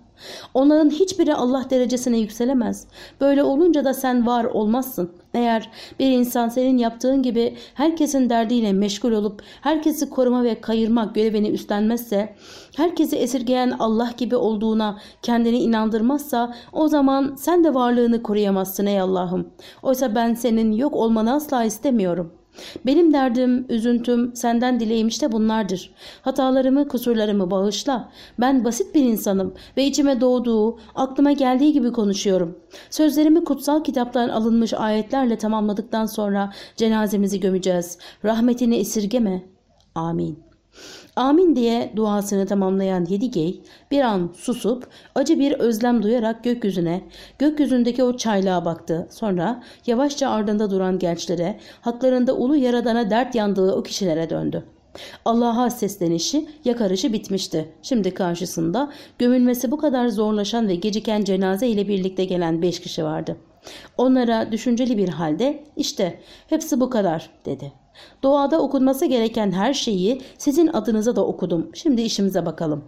S1: Onların hiçbiri Allah derecesine yükselemez. Böyle olunca da sen var olmazsın. Eğer bir insan senin yaptığın gibi herkesin derdiyle meşgul olup herkesi koruma ve kayırma görevini üstlenmezse, herkesi esirgeyen Allah gibi olduğuna kendini inandırmazsa o zaman sen de varlığını koruyamazsın ey Allah'ım. Oysa ben senin yok olmanı asla istemiyorum.'' Benim derdim, üzüntüm, senden dileğim işte bunlardır. Hatalarımı, kusurlarımı bağışla. Ben basit bir insanım ve içime doğduğu, aklıma geldiği gibi konuşuyorum. Sözlerimi kutsal kitaptan alınmış ayetlerle tamamladıktan sonra cenazemizi gömeceğiz. Rahmetini esirgeme. Amin. Amin diye duasını tamamlayan Yedigey bir an susup acı bir özlem duyarak gökyüzüne, gökyüzündeki o çaylığa baktı. Sonra yavaşça ardında duran gençlere, haklarında ulu yaradana dert yandığı o kişilere döndü. Allah'a seslenişi, yakarışı bitmişti. Şimdi karşısında gömülmesi bu kadar zorlaşan ve geciken cenaze ile birlikte gelen beş kişi vardı. Onlara düşünceli bir halde işte hepsi bu kadar dedi. Doğada okunması gereken her şeyi sizin adınıza da okudum. Şimdi işimize bakalım.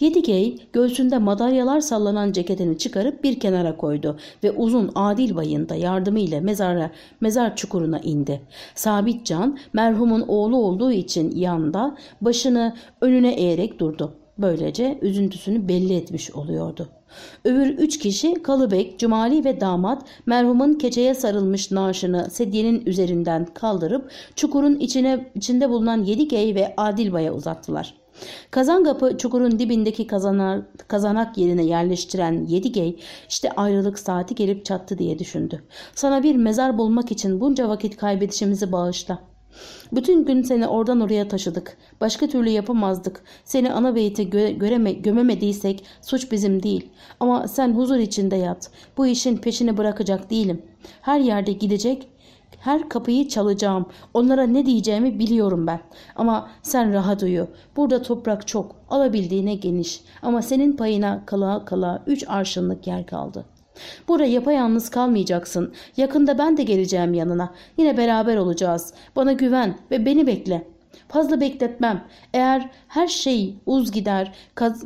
S1: Yedigey göğsünde madalyalar sallanan ceketini çıkarıp bir kenara koydu ve uzun adil bayında yardımıyla mezara, mezar çukuruna indi. Sabit Can, merhumun oğlu olduğu için yanda başını önüne eğerek durdu. Böylece üzüntüsünü belli etmiş oluyordu. Öbür üç kişi Kalıbek, Cumali ve damat merhumun keçeye sarılmış naaşını sedyenin üzerinden kaldırıp çukurun içine, içinde bulunan Yedikey ve Adilbay'a uzattılar. Kazangapı çukurun dibindeki kazanar, kazanak yerine yerleştiren Yedigey işte ayrılık saati gelip çattı diye düşündü. Sana bir mezar bulmak için bunca vakit kaybedişimizi bağışla. Bütün gün seni oradan oraya taşıdık. Başka türlü yapamazdık. Seni ana beyti gö- göreme- gömemediysek suç bizim değil. Ama sen huzur içinde yat. Bu işin peşini bırakacak değilim. Her yerde gidecek, her kapıyı çalacağım. Onlara ne diyeceğimi biliyorum ben. Ama sen rahat uyu. Burada toprak çok. Alabildiğine geniş. Ama senin payına kala kala üç arşınlık yer kaldı.'' Burada yapayalnız kalmayacaksın. Yakında ben de geleceğim yanına. Yine beraber olacağız. Bana güven ve beni bekle. Fazla bekletmem. Eğer her şey uz gider, kaz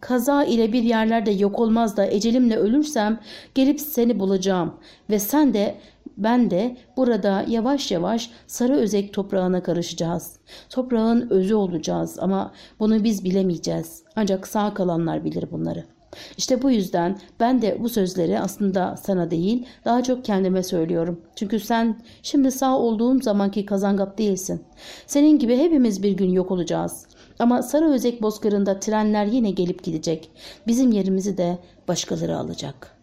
S1: kaza ile bir yerlerde yok olmaz da ecelimle ölürsem gelip seni bulacağım ve sen de ben de burada yavaş yavaş sarı özek toprağına karışacağız. Toprağın özü olacağız ama bunu biz bilemeyeceğiz. Ancak sağ kalanlar bilir bunları.'' İşte bu yüzden ben de bu sözleri aslında sana değil daha çok kendime söylüyorum. Çünkü sen şimdi sağ olduğum zamanki kazangap değilsin. Senin gibi hepimiz bir gün yok olacağız. Ama Sarıözek Bozkırı'nda trenler yine gelip gidecek. Bizim yerimizi de başkaları alacak.''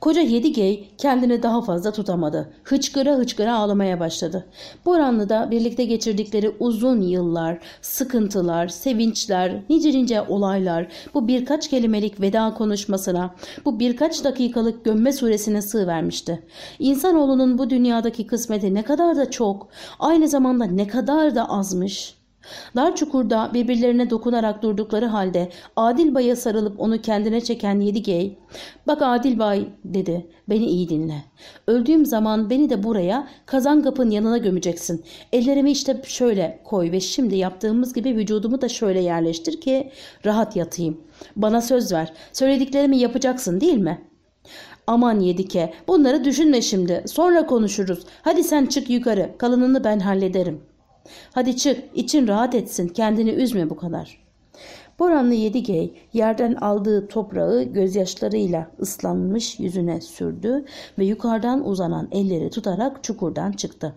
S1: Koca Yedigey kendini daha fazla tutamadı. Hıçkıra hıçkıra ağlamaya başladı. Boranlı'da birlikte geçirdikleri uzun yıllar, sıkıntılar, sevinçler, nice nice olaylar bu birkaç kelimelik veda konuşmasına, bu birkaç dakikalık gömme suresine sığ vermişti. İnsanoğlunun bu dünyadaki kısmeti ne kadar da çok, aynı zamanda ne kadar da azmış.'' Dar çukurda birbirlerine dokunarak durdukları halde Adil Bay'a sarılıp onu kendine çeken Yedigey, ''Bak Adil Bay'' dedi, ''beni iyi dinle. Öldüğüm zaman beni de buraya Kazangap'ın yanına gömeceksin. Ellerimi işte şöyle koy ve şimdi yaptığımız gibi vücudumu da şöyle yerleştir ki rahat yatayım. Bana söz ver, söylediklerimi yapacaksın değil mi?'' Aman Yedike bunları düşünme şimdi sonra konuşuruz. Hadi sen çık yukarı kalanını ben hallederim.'' Hadi çık, için rahat etsin, kendini üzme bu kadar. Boranlı Yedigey yerden aldığı toprağı gözyaşlarıyla ıslanmış yüzüne sürdü ve yukarıdan uzanan elleri tutarak çukurdan çıktı.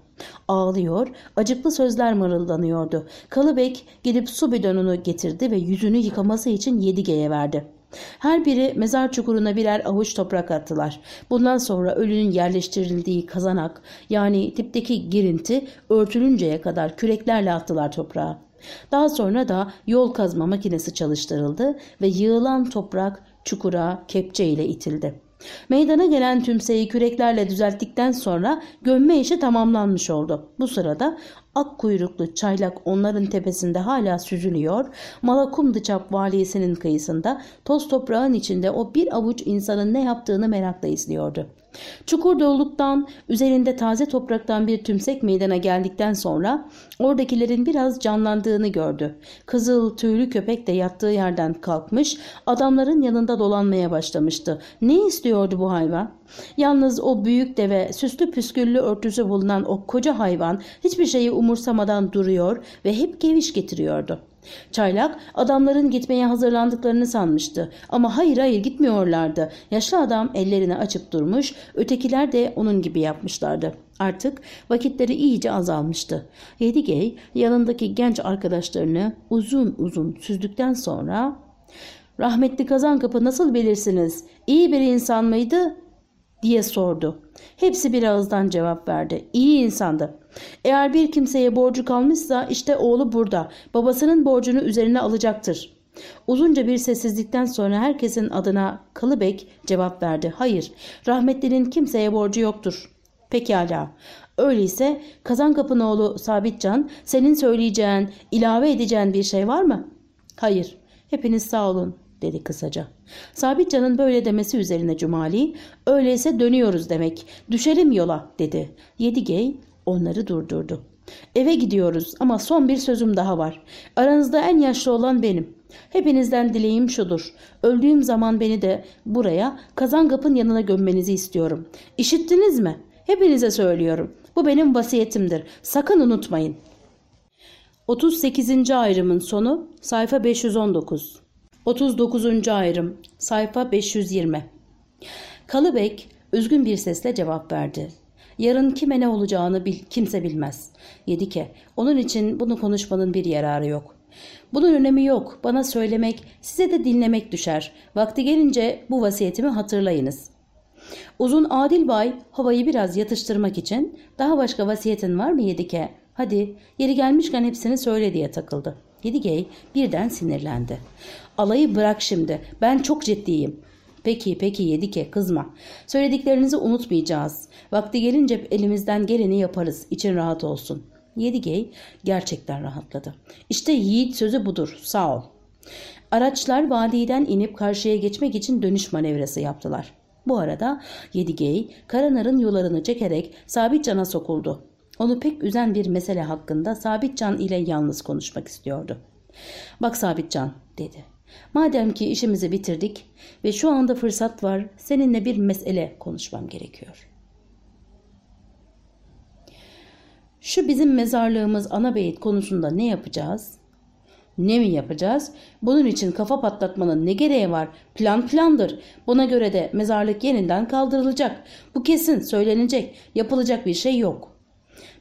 S1: Ağlıyor, acıklı sözler mırıldanıyordu. Kalıbek gidip su bidonunu getirdi ve yüzünü yıkaması için Yedigey'e verdi.'' Her biri mezar çukuruna birer avuç toprak attılar. Bundan sonra ölünün yerleştirildiği kazanak yani tipteki girinti örtülünceye kadar küreklerle attılar toprağa. Daha sonra da yol kazma makinesi çalıştırıldı ve yığılan toprak çukura kepçe ile itildi. Meydana gelen tümseyi küreklerle düzelttikten sonra gömme işi tamamlanmış oldu. Bu sırada ak kuyruklu çaylak onların tepesinde hala süzülüyor. Malakumdıçap valisinin kıyısında toz toprağın içinde o bir avuç insanın ne yaptığını merakla izliyordu. Çukur doluktan, üzerinde taze topraktan bir tümsek meydana geldikten sonra oradakilerin biraz canlandığını gördü. Kızıl tüylü köpek de yattığı yerden kalkmış, adamların yanında dolanmaya başlamıştı. Ne istiyordu bu hayvan? Yalnız o büyük deve, süslü püsküllü örtüsü bulunan o koca hayvan hiçbir şeyi umursamadan duruyor ve hep geviş getiriyordu. Çaylak adamların gitmeye hazırlandıklarını sanmıştı ama hayır hayır gitmiyorlardı. Yaşlı adam ellerini açıp durmuş ötekiler de onun gibi yapmışlardı. Artık vakitleri iyice azalmıştı. Yedigey yanındaki genç arkadaşlarını uzun uzun süzdükten sonra ''Rahmetli Kazankapı nasıl bilirsiniz? İyi bir insan mıydı?'' diye sordu. Hepsi bir ağızdan cevap verdi. İyi insandı. Eğer bir kimseye borcu kalmışsa işte oğlu burada. Babasının borcunu üzerine alacaktır. Uzunca bir sessizlikten sonra herkesin adına Kılıbek cevap verdi. Hayır, rahmetlinin kimseye borcu yoktur. Pekala. Öyleyse Kazankapı'nın oğlu Sabitcan senin söyleyeceğin, ilave edeceğin bir şey var mı? Hayır. Hepiniz sağ olun dedi kısaca. Sabitcan'ın böyle demesi üzerine Cumali, öyleyse dönüyoruz demek, düşelim yola dedi. Yedigey onları durdurdu. Eve gidiyoruz ama son bir sözüm daha var. Aranızda en yaşlı olan benim. Hepinizden dileğim şudur. Öldüğüm zaman beni de buraya Kazan Kapın yanına gömmenizi istiyorum. İşittiniz mi? Hepinize söylüyorum. Bu benim vasiyetimdir. Sakın unutmayın. 38. ayrımın sonu sayfa 519. 39. ayrım sayfa 520. Kalıbek üzgün bir sesle cevap verdi. Yarın kime ne olacağını bil, kimse bilmez. Yedike, onun için bunu konuşmanın bir yararı yok. Bunun önemi yok. Bana söylemek, size de dinlemek düşer. Vakti gelince bu vasiyetimi hatırlayınız. Uzun Adil Bay havayı biraz yatıştırmak için daha başka vasiyetin var mı Yedike? Hadi yeri gelmişken hepsini söyle diye takıldı. Yedigey birden sinirlendi. Alayı bırak şimdi ben çok ciddiyim. Peki peki Yedike kızma. Söylediklerinizi unutmayacağız. Vakti gelince elimizden geleni yaparız. İçin rahat olsun. Yedigey gerçekten rahatladı. İşte yiğit sözü budur. Sağ ol. Araçlar vadiden inip karşıya geçmek için dönüş manevrası yaptılar. Bu arada Yedigey, Karanar'ın yollarını çekerek Sabitcan'a sokuldu. Onu pek üzen bir mesele hakkında Sabitcan ile yalnız konuşmak istiyordu. Bak Sabitcan dedi. Madem ki işimizi bitirdik ve şu anda fırsat var seninle bir mesele konuşmam gerekiyor. Şu bizim mezarlığımız ana beyit konusunda ne yapacağız? Ne mi yapacağız? Bunun için kafa patlatmanın ne gereği var? Plan plandır. Buna göre de mezarlık yeniden kaldırılacak. Bu kesin söylenecek. Yapılacak bir şey yok.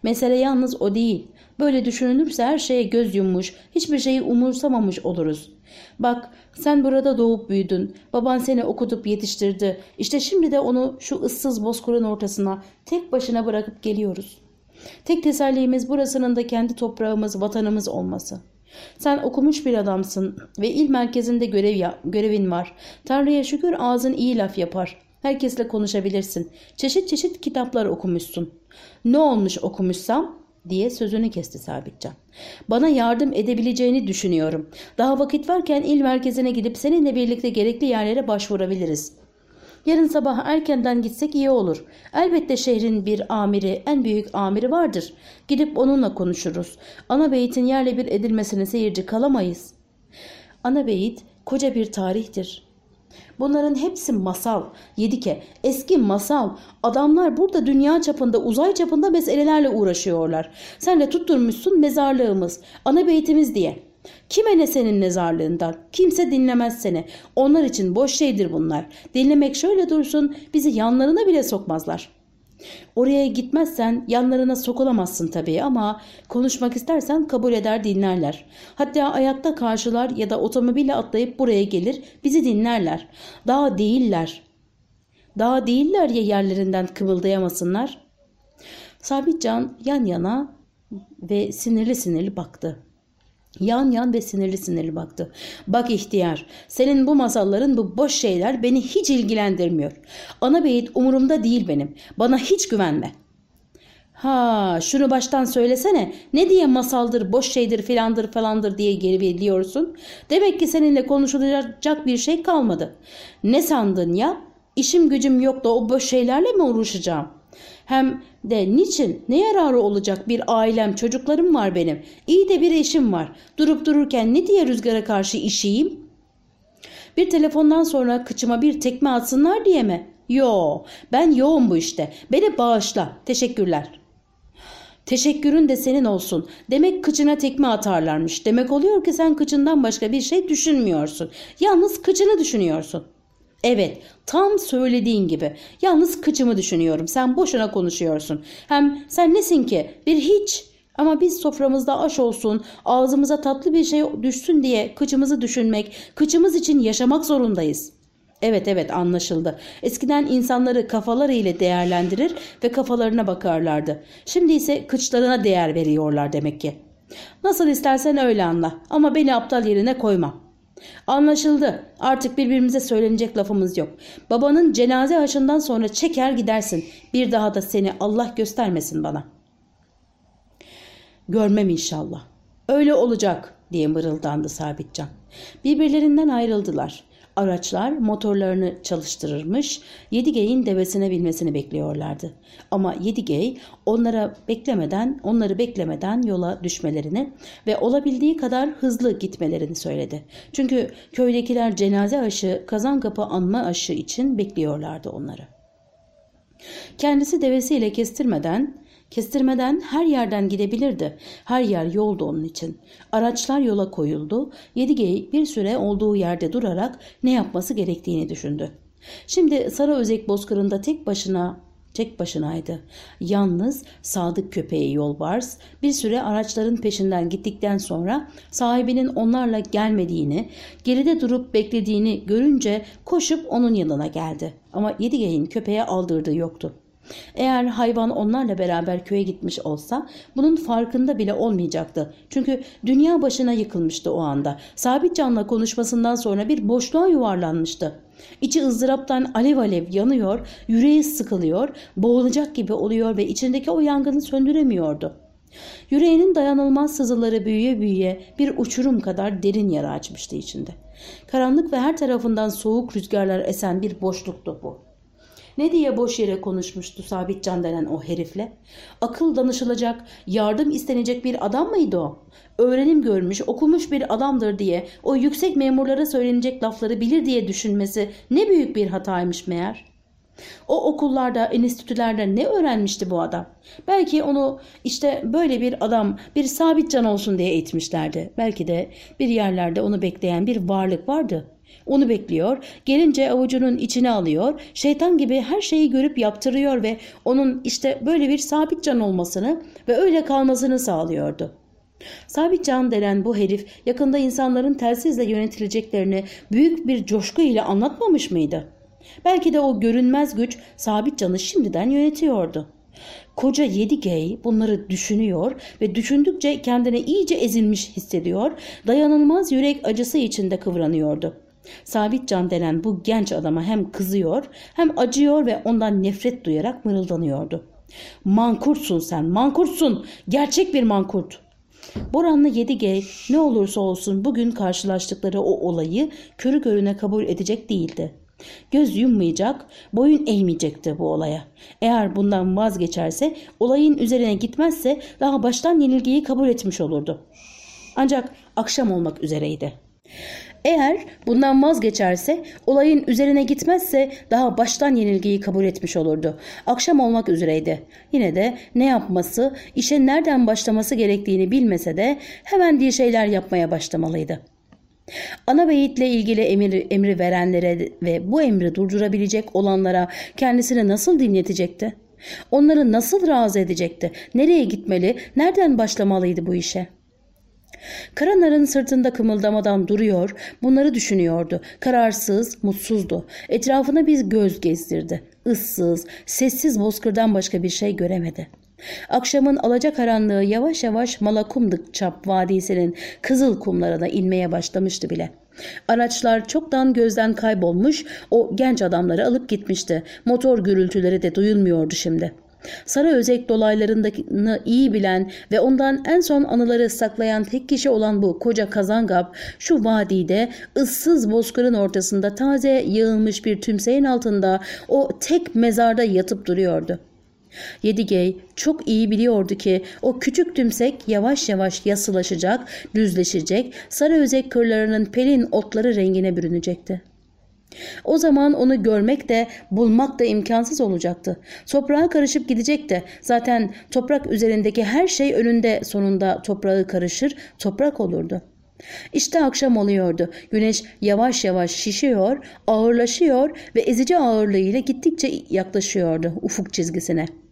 S1: Mesele yalnız o değil. Böyle düşünülürse her şeye göz yummuş, hiçbir şeyi umursamamış oluruz. Bak, sen burada doğup büyüdün. Baban seni okutup yetiştirdi. İşte şimdi de onu şu ıssız bozkırın ortasına tek başına bırakıp geliyoruz. Tek tesellimiz burasının da kendi toprağımız, vatanımız olması.'' Sen okumuş bir adamsın ve il merkezinde görev ya, görevin var. Tanrı'ya şükür ağzın iyi laf yapar. Herkesle konuşabilirsin. Çeşit çeşit kitaplar okumuşsun. Ne olmuş okumuşsam diye sözünü kesti Sabitcan. Bana yardım edebileceğini düşünüyorum. Daha vakit varken il merkezine gidip seninle birlikte gerekli yerlere başvurabiliriz. Yarın sabah erkenden gitsek iyi olur. Elbette şehrin bir amiri, en büyük amiri vardır. Gidip onunla konuşuruz. Ana beyitin yerle bir edilmesine seyirci kalamayız. Ana beyit koca bir tarihtir. Bunların hepsi masal. Yedike eski masal. Adamlar burada dünya çapında uzay çapında meselelerle uğraşıyorlar. Sen de tutturmuşsun mezarlığımız, ana beytimiz diye. Kime ne senin mezarlığından? Kimse dinlemez seni. Onlar için boş şeydir bunlar. Dinlemek şöyle dursun bizi yanlarına bile sokmazlar.'' Oraya gitmezsen yanlarına sokulamazsın tabii ama konuşmak istersen kabul eder dinlerler. Hatta ayakta karşılar ya da otomobille atlayıp buraya gelir bizi dinlerler. Daha değiller. Daha değiller ya yerlerinden kıvıldayamasınlar. Sabitcan yan yana ve sinirli sinirli baktı. Yan yan ve sinirli sinirli baktı. Bak ihtiyar, senin bu masalların bu boş şeyler beni hiç ilgilendirmiyor. Ana beyit umurumda değil benim. Bana hiç güvenme. Ha, şunu baştan söylesene. Ne diye masaldır, boş şeydir filandır falandır diye geri veriyorsun? Demek ki seninle konuşulacak bir şey kalmadı. Ne sandın ya? İşim gücüm yok da o boş şeylerle mi uğraşacağım?'' Hem de niçin ne yararı olacak bir ailem çocuklarım var benim. İyi de bir eşim var. Durup dururken ne diye rüzgara karşı işeyim? Bir telefondan sonra kıçıma bir tekme atsınlar diye mi? Yo ben yoğun bu işte. Beni bağışla. Teşekkürler. Teşekkürün de senin olsun. Demek kıçına tekme atarlarmış. Demek oluyor ki sen kıçından başka bir şey düşünmüyorsun. Yalnız kıçını düşünüyorsun. Evet, tam söylediğin gibi. Yalnız kıçımı düşünüyorum. Sen boşuna konuşuyorsun. Hem sen nesin ki? Bir hiç. Ama biz soframızda aş olsun, ağzımıza tatlı bir şey düşsün diye kıçımızı düşünmek, kıçımız için yaşamak zorundayız. Evet evet anlaşıldı. Eskiden insanları kafaları ile değerlendirir ve kafalarına bakarlardı. Şimdi ise kıçlarına değer veriyorlar demek ki. Nasıl istersen öyle anla ama beni aptal yerine koyma.'' Anlaşıldı. Artık birbirimize söylenecek lafımız yok. Babanın cenaze haşından sonra çeker gidersin. Bir daha da seni Allah göstermesin bana. Görmem inşallah. Öyle olacak diye mırıldandı Sabitcan. Birbirlerinden ayrıldılar. Araçlar motorlarını çalıştırırmış, Yedigey'in devesine binmesini bekliyorlardı. Ama Yedigey onlara beklemeden, onları beklemeden yola düşmelerini ve olabildiği kadar hızlı gitmelerini söyledi. Çünkü köydekiler cenaze aşı, kazan kapı anma aşı için bekliyorlardı onları. Kendisi devesiyle kestirmeden Kestirmeden her yerden gidebilirdi. Her yer yoldu onun için. Araçlar yola koyuldu. Yedi geyik bir süre olduğu yerde durarak ne yapması gerektiğini düşündü. Şimdi Sara Özek bozkırında tek başına tek başınaydı. Yalnız sadık köpeği Yolbars bir süre araçların peşinden gittikten sonra sahibinin onlarla gelmediğini, geride durup beklediğini görünce koşup onun yanına geldi. Ama yedi Yedigeyin köpeğe aldırdığı yoktu. Eğer hayvan onlarla beraber köye gitmiş olsa bunun farkında bile olmayacaktı. Çünkü dünya başına yıkılmıştı o anda. Sabit Can'la konuşmasından sonra bir boşluğa yuvarlanmıştı. İçi ızdıraptan alev alev yanıyor, yüreği sıkılıyor, boğulacak gibi oluyor ve içindeki o yangını söndüremiyordu. Yüreğinin dayanılmaz sızıları büyüye büyüye bir uçurum kadar derin yara açmıştı içinde. Karanlık ve her tarafından soğuk rüzgarlar esen bir boşluktu bu. Ne diye boş yere konuşmuştu Sabitcan denen o herifle? Akıl danışılacak, yardım istenecek bir adam mıydı o? Öğrenim görmüş, okumuş bir adamdır diye o yüksek memurlara söylenecek lafları bilir diye düşünmesi ne büyük bir hataymış meğer. O okullarda, enstitülerde ne öğrenmişti bu adam? Belki onu işte böyle bir adam, bir sabit can olsun diye eğitmişlerdi. Belki de bir yerlerde onu bekleyen bir varlık vardı. Onu bekliyor. Gelince avucunun içine alıyor. Şeytan gibi her şeyi görüp yaptırıyor ve onun işte böyle bir sabit can olmasını ve öyle kalmasını sağlıyordu. Sabit can denen bu herif yakında insanların telsizle yönetileceklerini büyük bir coşku ile anlatmamış mıydı? Belki de o görünmez güç sabit canı şimdiden yönetiyordu. Koca Yedigey bunları düşünüyor ve düşündükçe kendini iyice ezilmiş hissediyor, dayanılmaz yürek acısı içinde kıvranıyordu. Sabit can denen bu genç adama hem kızıyor hem acıyor ve ondan nefret duyarak mırıldanıyordu. Mankurtsun sen mankurtsun gerçek bir mankurt.'' Boranlı Yedi Yedige ne olursa olsun bugün karşılaştıkları o olayı körü körüne kabul edecek değildi. Göz yummayacak, boyun eğmeyecekti bu olaya. Eğer bundan vazgeçerse, olayın üzerine gitmezse daha baştan yenilgiyi kabul etmiş olurdu. Ancak akşam olmak üzereydi. Eğer bundan vazgeçerse, olayın üzerine gitmezse daha baştan yenilgiyi kabul etmiş olurdu. Akşam olmak üzereydi. Yine de ne yapması, işe nereden başlaması gerektiğini bilmese de hemen diye şeyler yapmaya başlamalıydı. Ana beyitle ilgili emir, emri verenlere ve bu emri durdurabilecek olanlara kendisini nasıl dinletecekti? Onları nasıl razı edecekti? Nereye gitmeli? Nereden başlamalıydı bu işe? Karanar'ın sırtında kımıldamadan duruyor, bunları düşünüyordu. Kararsız, mutsuzdu. Etrafına bir göz gezdirdi. Issız, sessiz bozkırdan başka bir şey göremedi. Akşamın alacakaranlığı yavaş yavaş Malakumdık Çap Vadisi'nin kızıl kumlarına inmeye başlamıştı bile. Araçlar çoktan gözden kaybolmuş, o genç adamları alıp gitmişti. Motor gürültüleri de duyulmuyordu şimdi.'' Sara Özek dolaylarını iyi bilen ve ondan en son anıları saklayan tek kişi olan bu koca kazangap şu vadide ıssız bozkırın ortasında taze yığılmış bir tümseyin altında o tek mezarda yatıp duruyordu. Yedigey çok iyi biliyordu ki o küçük tümsek yavaş yavaş yasılaşacak, düzleşecek, sarı özek kırlarının pelin otları rengine bürünecekti. O zaman onu görmek de bulmak da imkansız olacaktı. Toprağa karışıp gidecekti. Zaten toprak üzerindeki her şey önünde sonunda toprağı karışır, toprak olurdu. İşte akşam oluyordu. Güneş yavaş yavaş şişiyor, ağırlaşıyor ve ezici ağırlığıyla gittikçe yaklaşıyordu ufuk çizgisine.''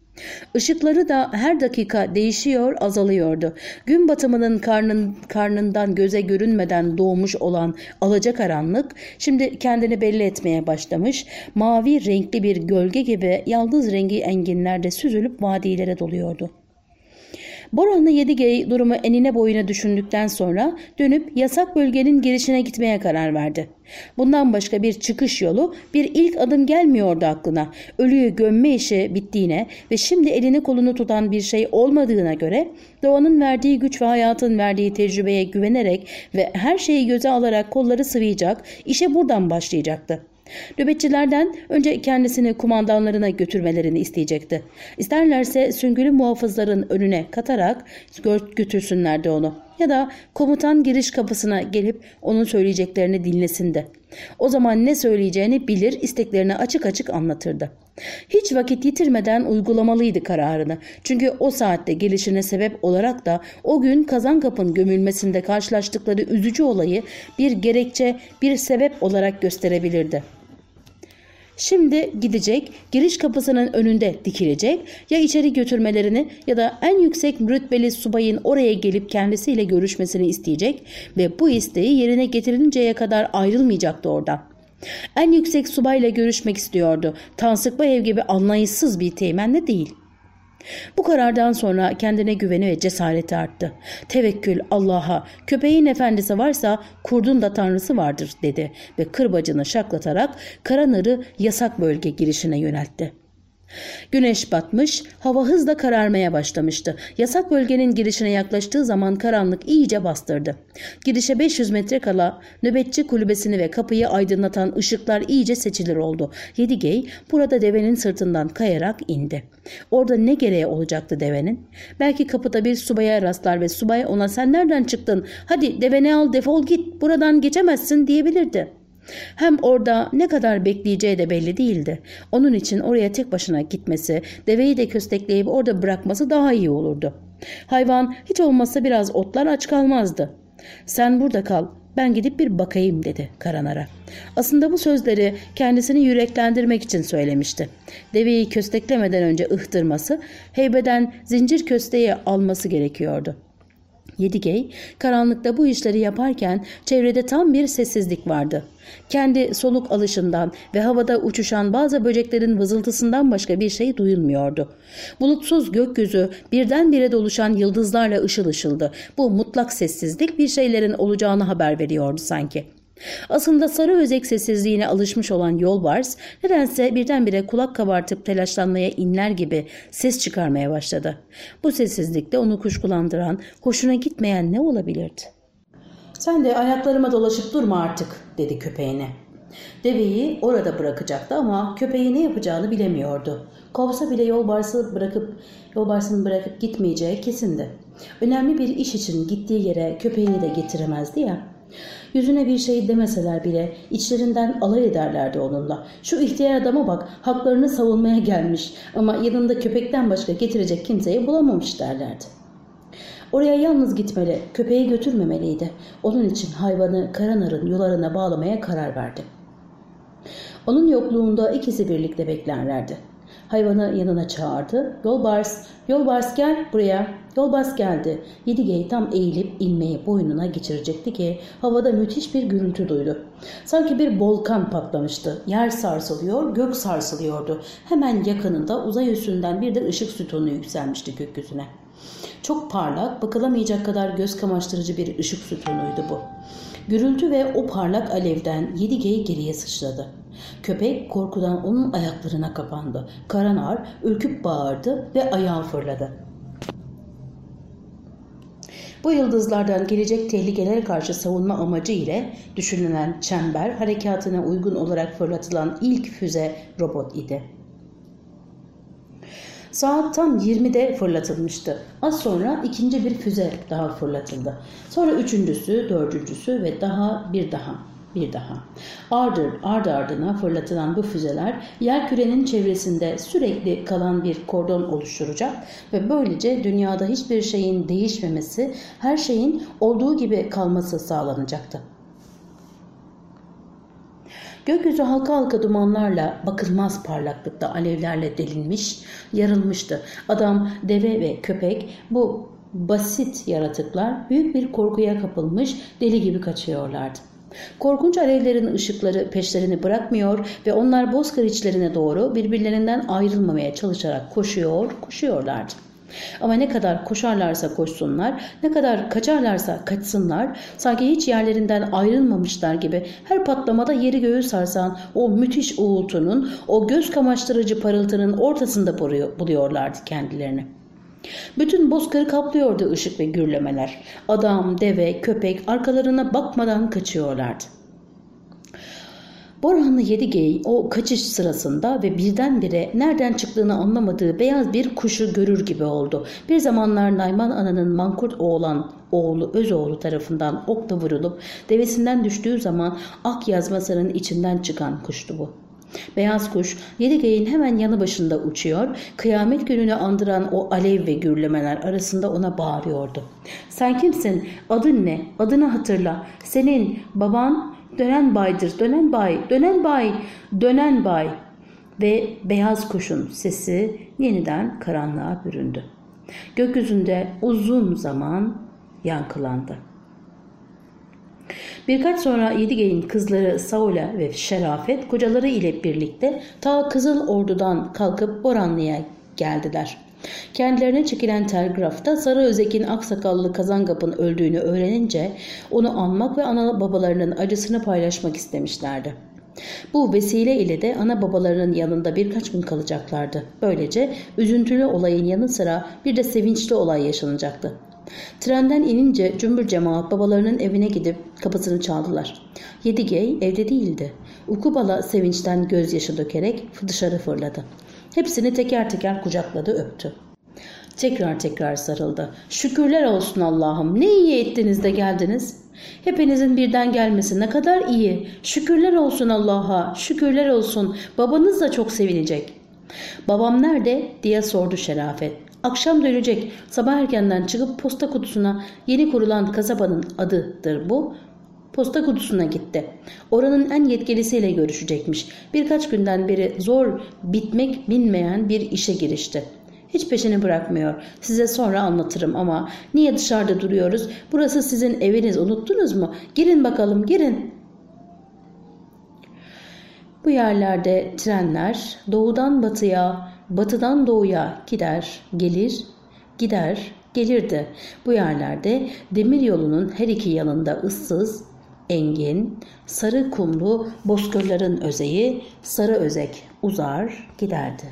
S1: Işıkları da her dakika değişiyor, azalıyordu. Gün batımının karnın, karnından göze görünmeden doğmuş olan alacakaranlık şimdi kendini belli etmeye başlamış. Mavi renkli bir gölge gibi yaldız rengi enginlerde süzülüp vadilere doluyordu. Boranlı 7G durumu enine boyuna düşündükten sonra dönüp yasak bölgenin girişine gitmeye karar verdi. Bundan başka bir çıkış yolu, bir ilk adım gelmiyordu aklına. Ölüyü gömme işi bittiğine ve şimdi elini kolunu tutan bir şey olmadığına göre doğanın verdiği güç ve hayatın verdiği tecrübeye güvenerek ve her şeyi göze alarak kolları sıvayacak, işe buradan başlayacaktı. Nöbetçilerden önce kendisini kumandanlarına götürmelerini isteyecekti. İsterlerse süngülü muhafızların önüne katarak götürsünlerdi onu. Ya da komutan giriş kapısına gelip onun söyleyeceklerini dinlesin de. O zaman ne söyleyeceğini bilir, isteklerini açık açık anlatırdı. Hiç vakit yitirmeden uygulamalıydı kararını. Çünkü o saatte gelişine sebep olarak da o gün kazan Kazankap'ın gömülmesinde karşılaştıkları üzücü olayı bir gerekçe, bir sebep olarak gösterebilirdi. Şimdi gidecek, giriş kapısının önünde dikilecek, ya içeri götürmelerini ya da en yüksek rütbeli subayın oraya gelip kendisiyle görüşmesini isteyecek ve bu isteği yerine getirilinceye kadar ayrılmayacaktı oradan. En yüksek subayla görüşmek istiyordu. Tansıkbayev gibi anlayışsız bir teğmenle değil. Bu karardan sonra kendine güveni ve cesareti arttı. Tevekkül Allah'a, köpeğin efendisi varsa kurdun da tanrısı vardır dedi ve kırbacını şaklatarak Karanar'ı yasak bölge girişine yöneltti. Güneş batmış, hava hızla kararmaya başlamıştı. Yasak bölgenin girişine yaklaştığı zaman karanlık iyice bastırdı. Girişe 500 metre kala nöbetçi kulübesini ve kapıyı aydınlatan ışıklar iyice seçilir oldu. Yedigey burada devenin sırtından kayarak indi. Orada ne gereği olacaktı devenin? Belki kapıda bir subaya rastlar ve subay ona sen nereden çıktın? Hadi deveni al defol git buradan geçemezsin diyebilirdi.'' Hem orada ne kadar bekleyeceği de belli değildi. Onun için oraya tek başına gitmesi, deveyi de köstekleyip orada bırakması daha iyi olurdu. Hayvan hiç olmazsa biraz otlar aç kalmazdı. Sen burada kal, ben gidip bir bakayım dedi Karanara. Aslında bu sözleri kendisini yüreklendirmek için söylemişti. Deveyi kösteklemeden önce ıhtırması, heybeden zincir kösteği alması gerekiyordu. Yedigey karanlıkta bu işleri yaparken çevrede tam bir sessizlik vardı. Kendi soluk alışından ve havada uçuşan bazı böceklerin vızıltısından başka bir şey duyulmuyordu. Bulutsuz gökyüzü birdenbire doluşan yıldızlarla ışıl ışıldı. Bu mutlak sessizlik bir şeylerin olacağını haber veriyordu sanki. Aslında sarı özek sessizliğine alışmış olan Yolbars nedense birdenbire kulak kabartıp telaşlanmaya inler gibi ses çıkarmaya başladı. Bu sessizlikte onu kuşkulandıran, hoşuna gitmeyen ne olabilirdi? Sen de ayaklarıma dolaşıp durma artık dedi köpeğine. Deveyi orada bırakacaktı ama köpeği ne yapacağını bilemiyordu. Kovsa bile yolbarsı bırakıp yolbarsını bırakıp gitmeyeceği kesindi. Önemli bir iş için gittiği yere köpeğini de getiremezdi ya. Yüzüne bir şey demeseler bile içlerinden alay ederlerdi onunla. Şu ihtiyar adama bak haklarını savunmaya gelmiş ama yanında köpekten başka getirecek kimseyi bulamamış derlerdi. Oraya yalnız gitmeli, köpeği götürmemeliydi. Onun için hayvanı Karanar'ın yularına bağlamaya karar verdi. Onun yokluğunda ikisi birlikte beklerlerdi hayvanı yanına çağırdı. Yolbars, Yolbars gel buraya. Yolbars geldi. Yedigey tam eğilip ilmeği boynuna geçirecekti ki havada müthiş bir gürültü duydu. Sanki bir volkan patlamıştı. Yer sarsılıyor, gök sarsılıyordu. Hemen yakınında uzay üstünden bir de ışık sütunu yükselmişti gökyüzüne. Çok parlak, bakılamayacak kadar göz kamaştırıcı bir ışık sütunuydu bu. Gürültü ve o parlak alevden Yedigey geriye sıçradı. Köpek korkudan onun ayaklarına kapandı. Karanar ürküp bağırdı ve ayağı fırladı. Bu yıldızlardan gelecek tehlikelere karşı savunma amacı ile düşünülen çember harekatına uygun olarak fırlatılan ilk füze robot idi. Saat tam 20'de fırlatılmıştı. Az sonra ikinci bir füze daha fırlatıldı. Sonra üçüncüsü, dördüncüsü ve daha bir daha bir daha. Ardır ard ardına fırlatılan bu füzeler yerkürenin çevresinde sürekli kalan bir kordon oluşturacak ve böylece dünyada hiçbir şeyin değişmemesi, her şeyin olduğu gibi kalması sağlanacaktı. Gökyüzü halka halka dumanlarla bakılmaz parlaklıkta alevlerle delinmiş, yarılmıştı. Adam, deve ve köpek bu basit yaratıklar büyük bir korkuya kapılmış deli gibi kaçıyorlardı. Korkunç alevlerin ışıkları peşlerini bırakmıyor ve onlar bozkır içlerine doğru birbirlerinden ayrılmamaya çalışarak koşuyor, koşuyorlardı. Ama ne kadar koşarlarsa koşsunlar, ne kadar kaçarlarsa kaçsınlar, sanki hiç yerlerinden ayrılmamışlar gibi her patlamada yeri göğü sarsan o müthiş uğultunun, o göz kamaştırıcı parıltının ortasında buluyorlardı kendilerini.'' Bütün bozkırı kaplıyordu ışık ve gürlemeler. Adam, deve, köpek arkalarına bakmadan kaçıyorlardı. Borhanlı Yedigey o kaçış sırasında ve birdenbire nereden çıktığını anlamadığı beyaz bir kuşu görür gibi oldu. Bir zamanlar Nayman Ana'nın mankurt oğlan oğlu Özoğlu tarafından okla vurulup devesinden düştüğü zaman ak yazmasının içinden çıkan kuştu bu. Beyaz kuş Yedigeyin hemen yanı başında uçuyor, kıyamet gününü andıran o alev ve gürlemeler arasında ona bağırıyordu. Sen kimsin? Adın ne? Adını hatırla. Senin baban dönen baydır, dönen bay, dönen bay, dönen bay. Ve beyaz kuşun sesi yeniden karanlığa büründü. Gökyüzünde uzun zaman yankılandı. Birkaç sonra Yedigey'in kızları Saula ve Şerafet kocaları ile birlikte ta Kızıl Ordu'dan kalkıp Boranlı'ya geldiler. Kendilerine çekilen telgrafta Sarı Özek'in aksakallı Kazangap'ın öldüğünü öğrenince onu anmak ve ana babalarının acısını paylaşmak istemişlerdi. Bu vesile ile de ana babalarının yanında birkaç gün kalacaklardı. Böylece üzüntülü olayın yanı sıra bir de sevinçli olay yaşanacaktı. Trenden inince cümbür cemaat babalarının evine gidip kapısını çaldılar. Yedigey evde değildi. Ukubala sevinçten gözyaşı dökerek dışarı fırladı. Hepsini teker teker kucakladı öptü. Tekrar tekrar sarıldı. Şükürler olsun Allah'ım ne iyi ettiniz de geldiniz. Hepinizin birden gelmesi ne kadar iyi. Şükürler olsun Allah'a, şükürler olsun. Babanız da çok sevinecek. Babam nerede diye sordu Şerafet. Akşam dönecek. Sabah erkenden çıkıp posta kutusuna yeni kurulan kasabanın adıdır bu. Posta kutusuna gitti. Oranın en yetkilisiyle görüşecekmiş. Birkaç günden beri zor bitmek bilmeyen bir işe girişti. Hiç peşini bırakmıyor. Size sonra anlatırım ama niye dışarıda duruyoruz? Burası sizin eviniz unuttunuz mu? Girin bakalım girin. Bu yerlerde trenler doğudan batıya, batıdan doğuya gider, gelir, gider, gelirdi. Bu yerlerde demir yolunun her iki yanında ıssız, engin, sarı kumlu bozkırların özeyi sarı özek uzar giderdi.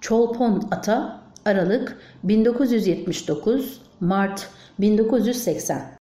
S1: Çolpon Ata Aralık 1979 Mart 1980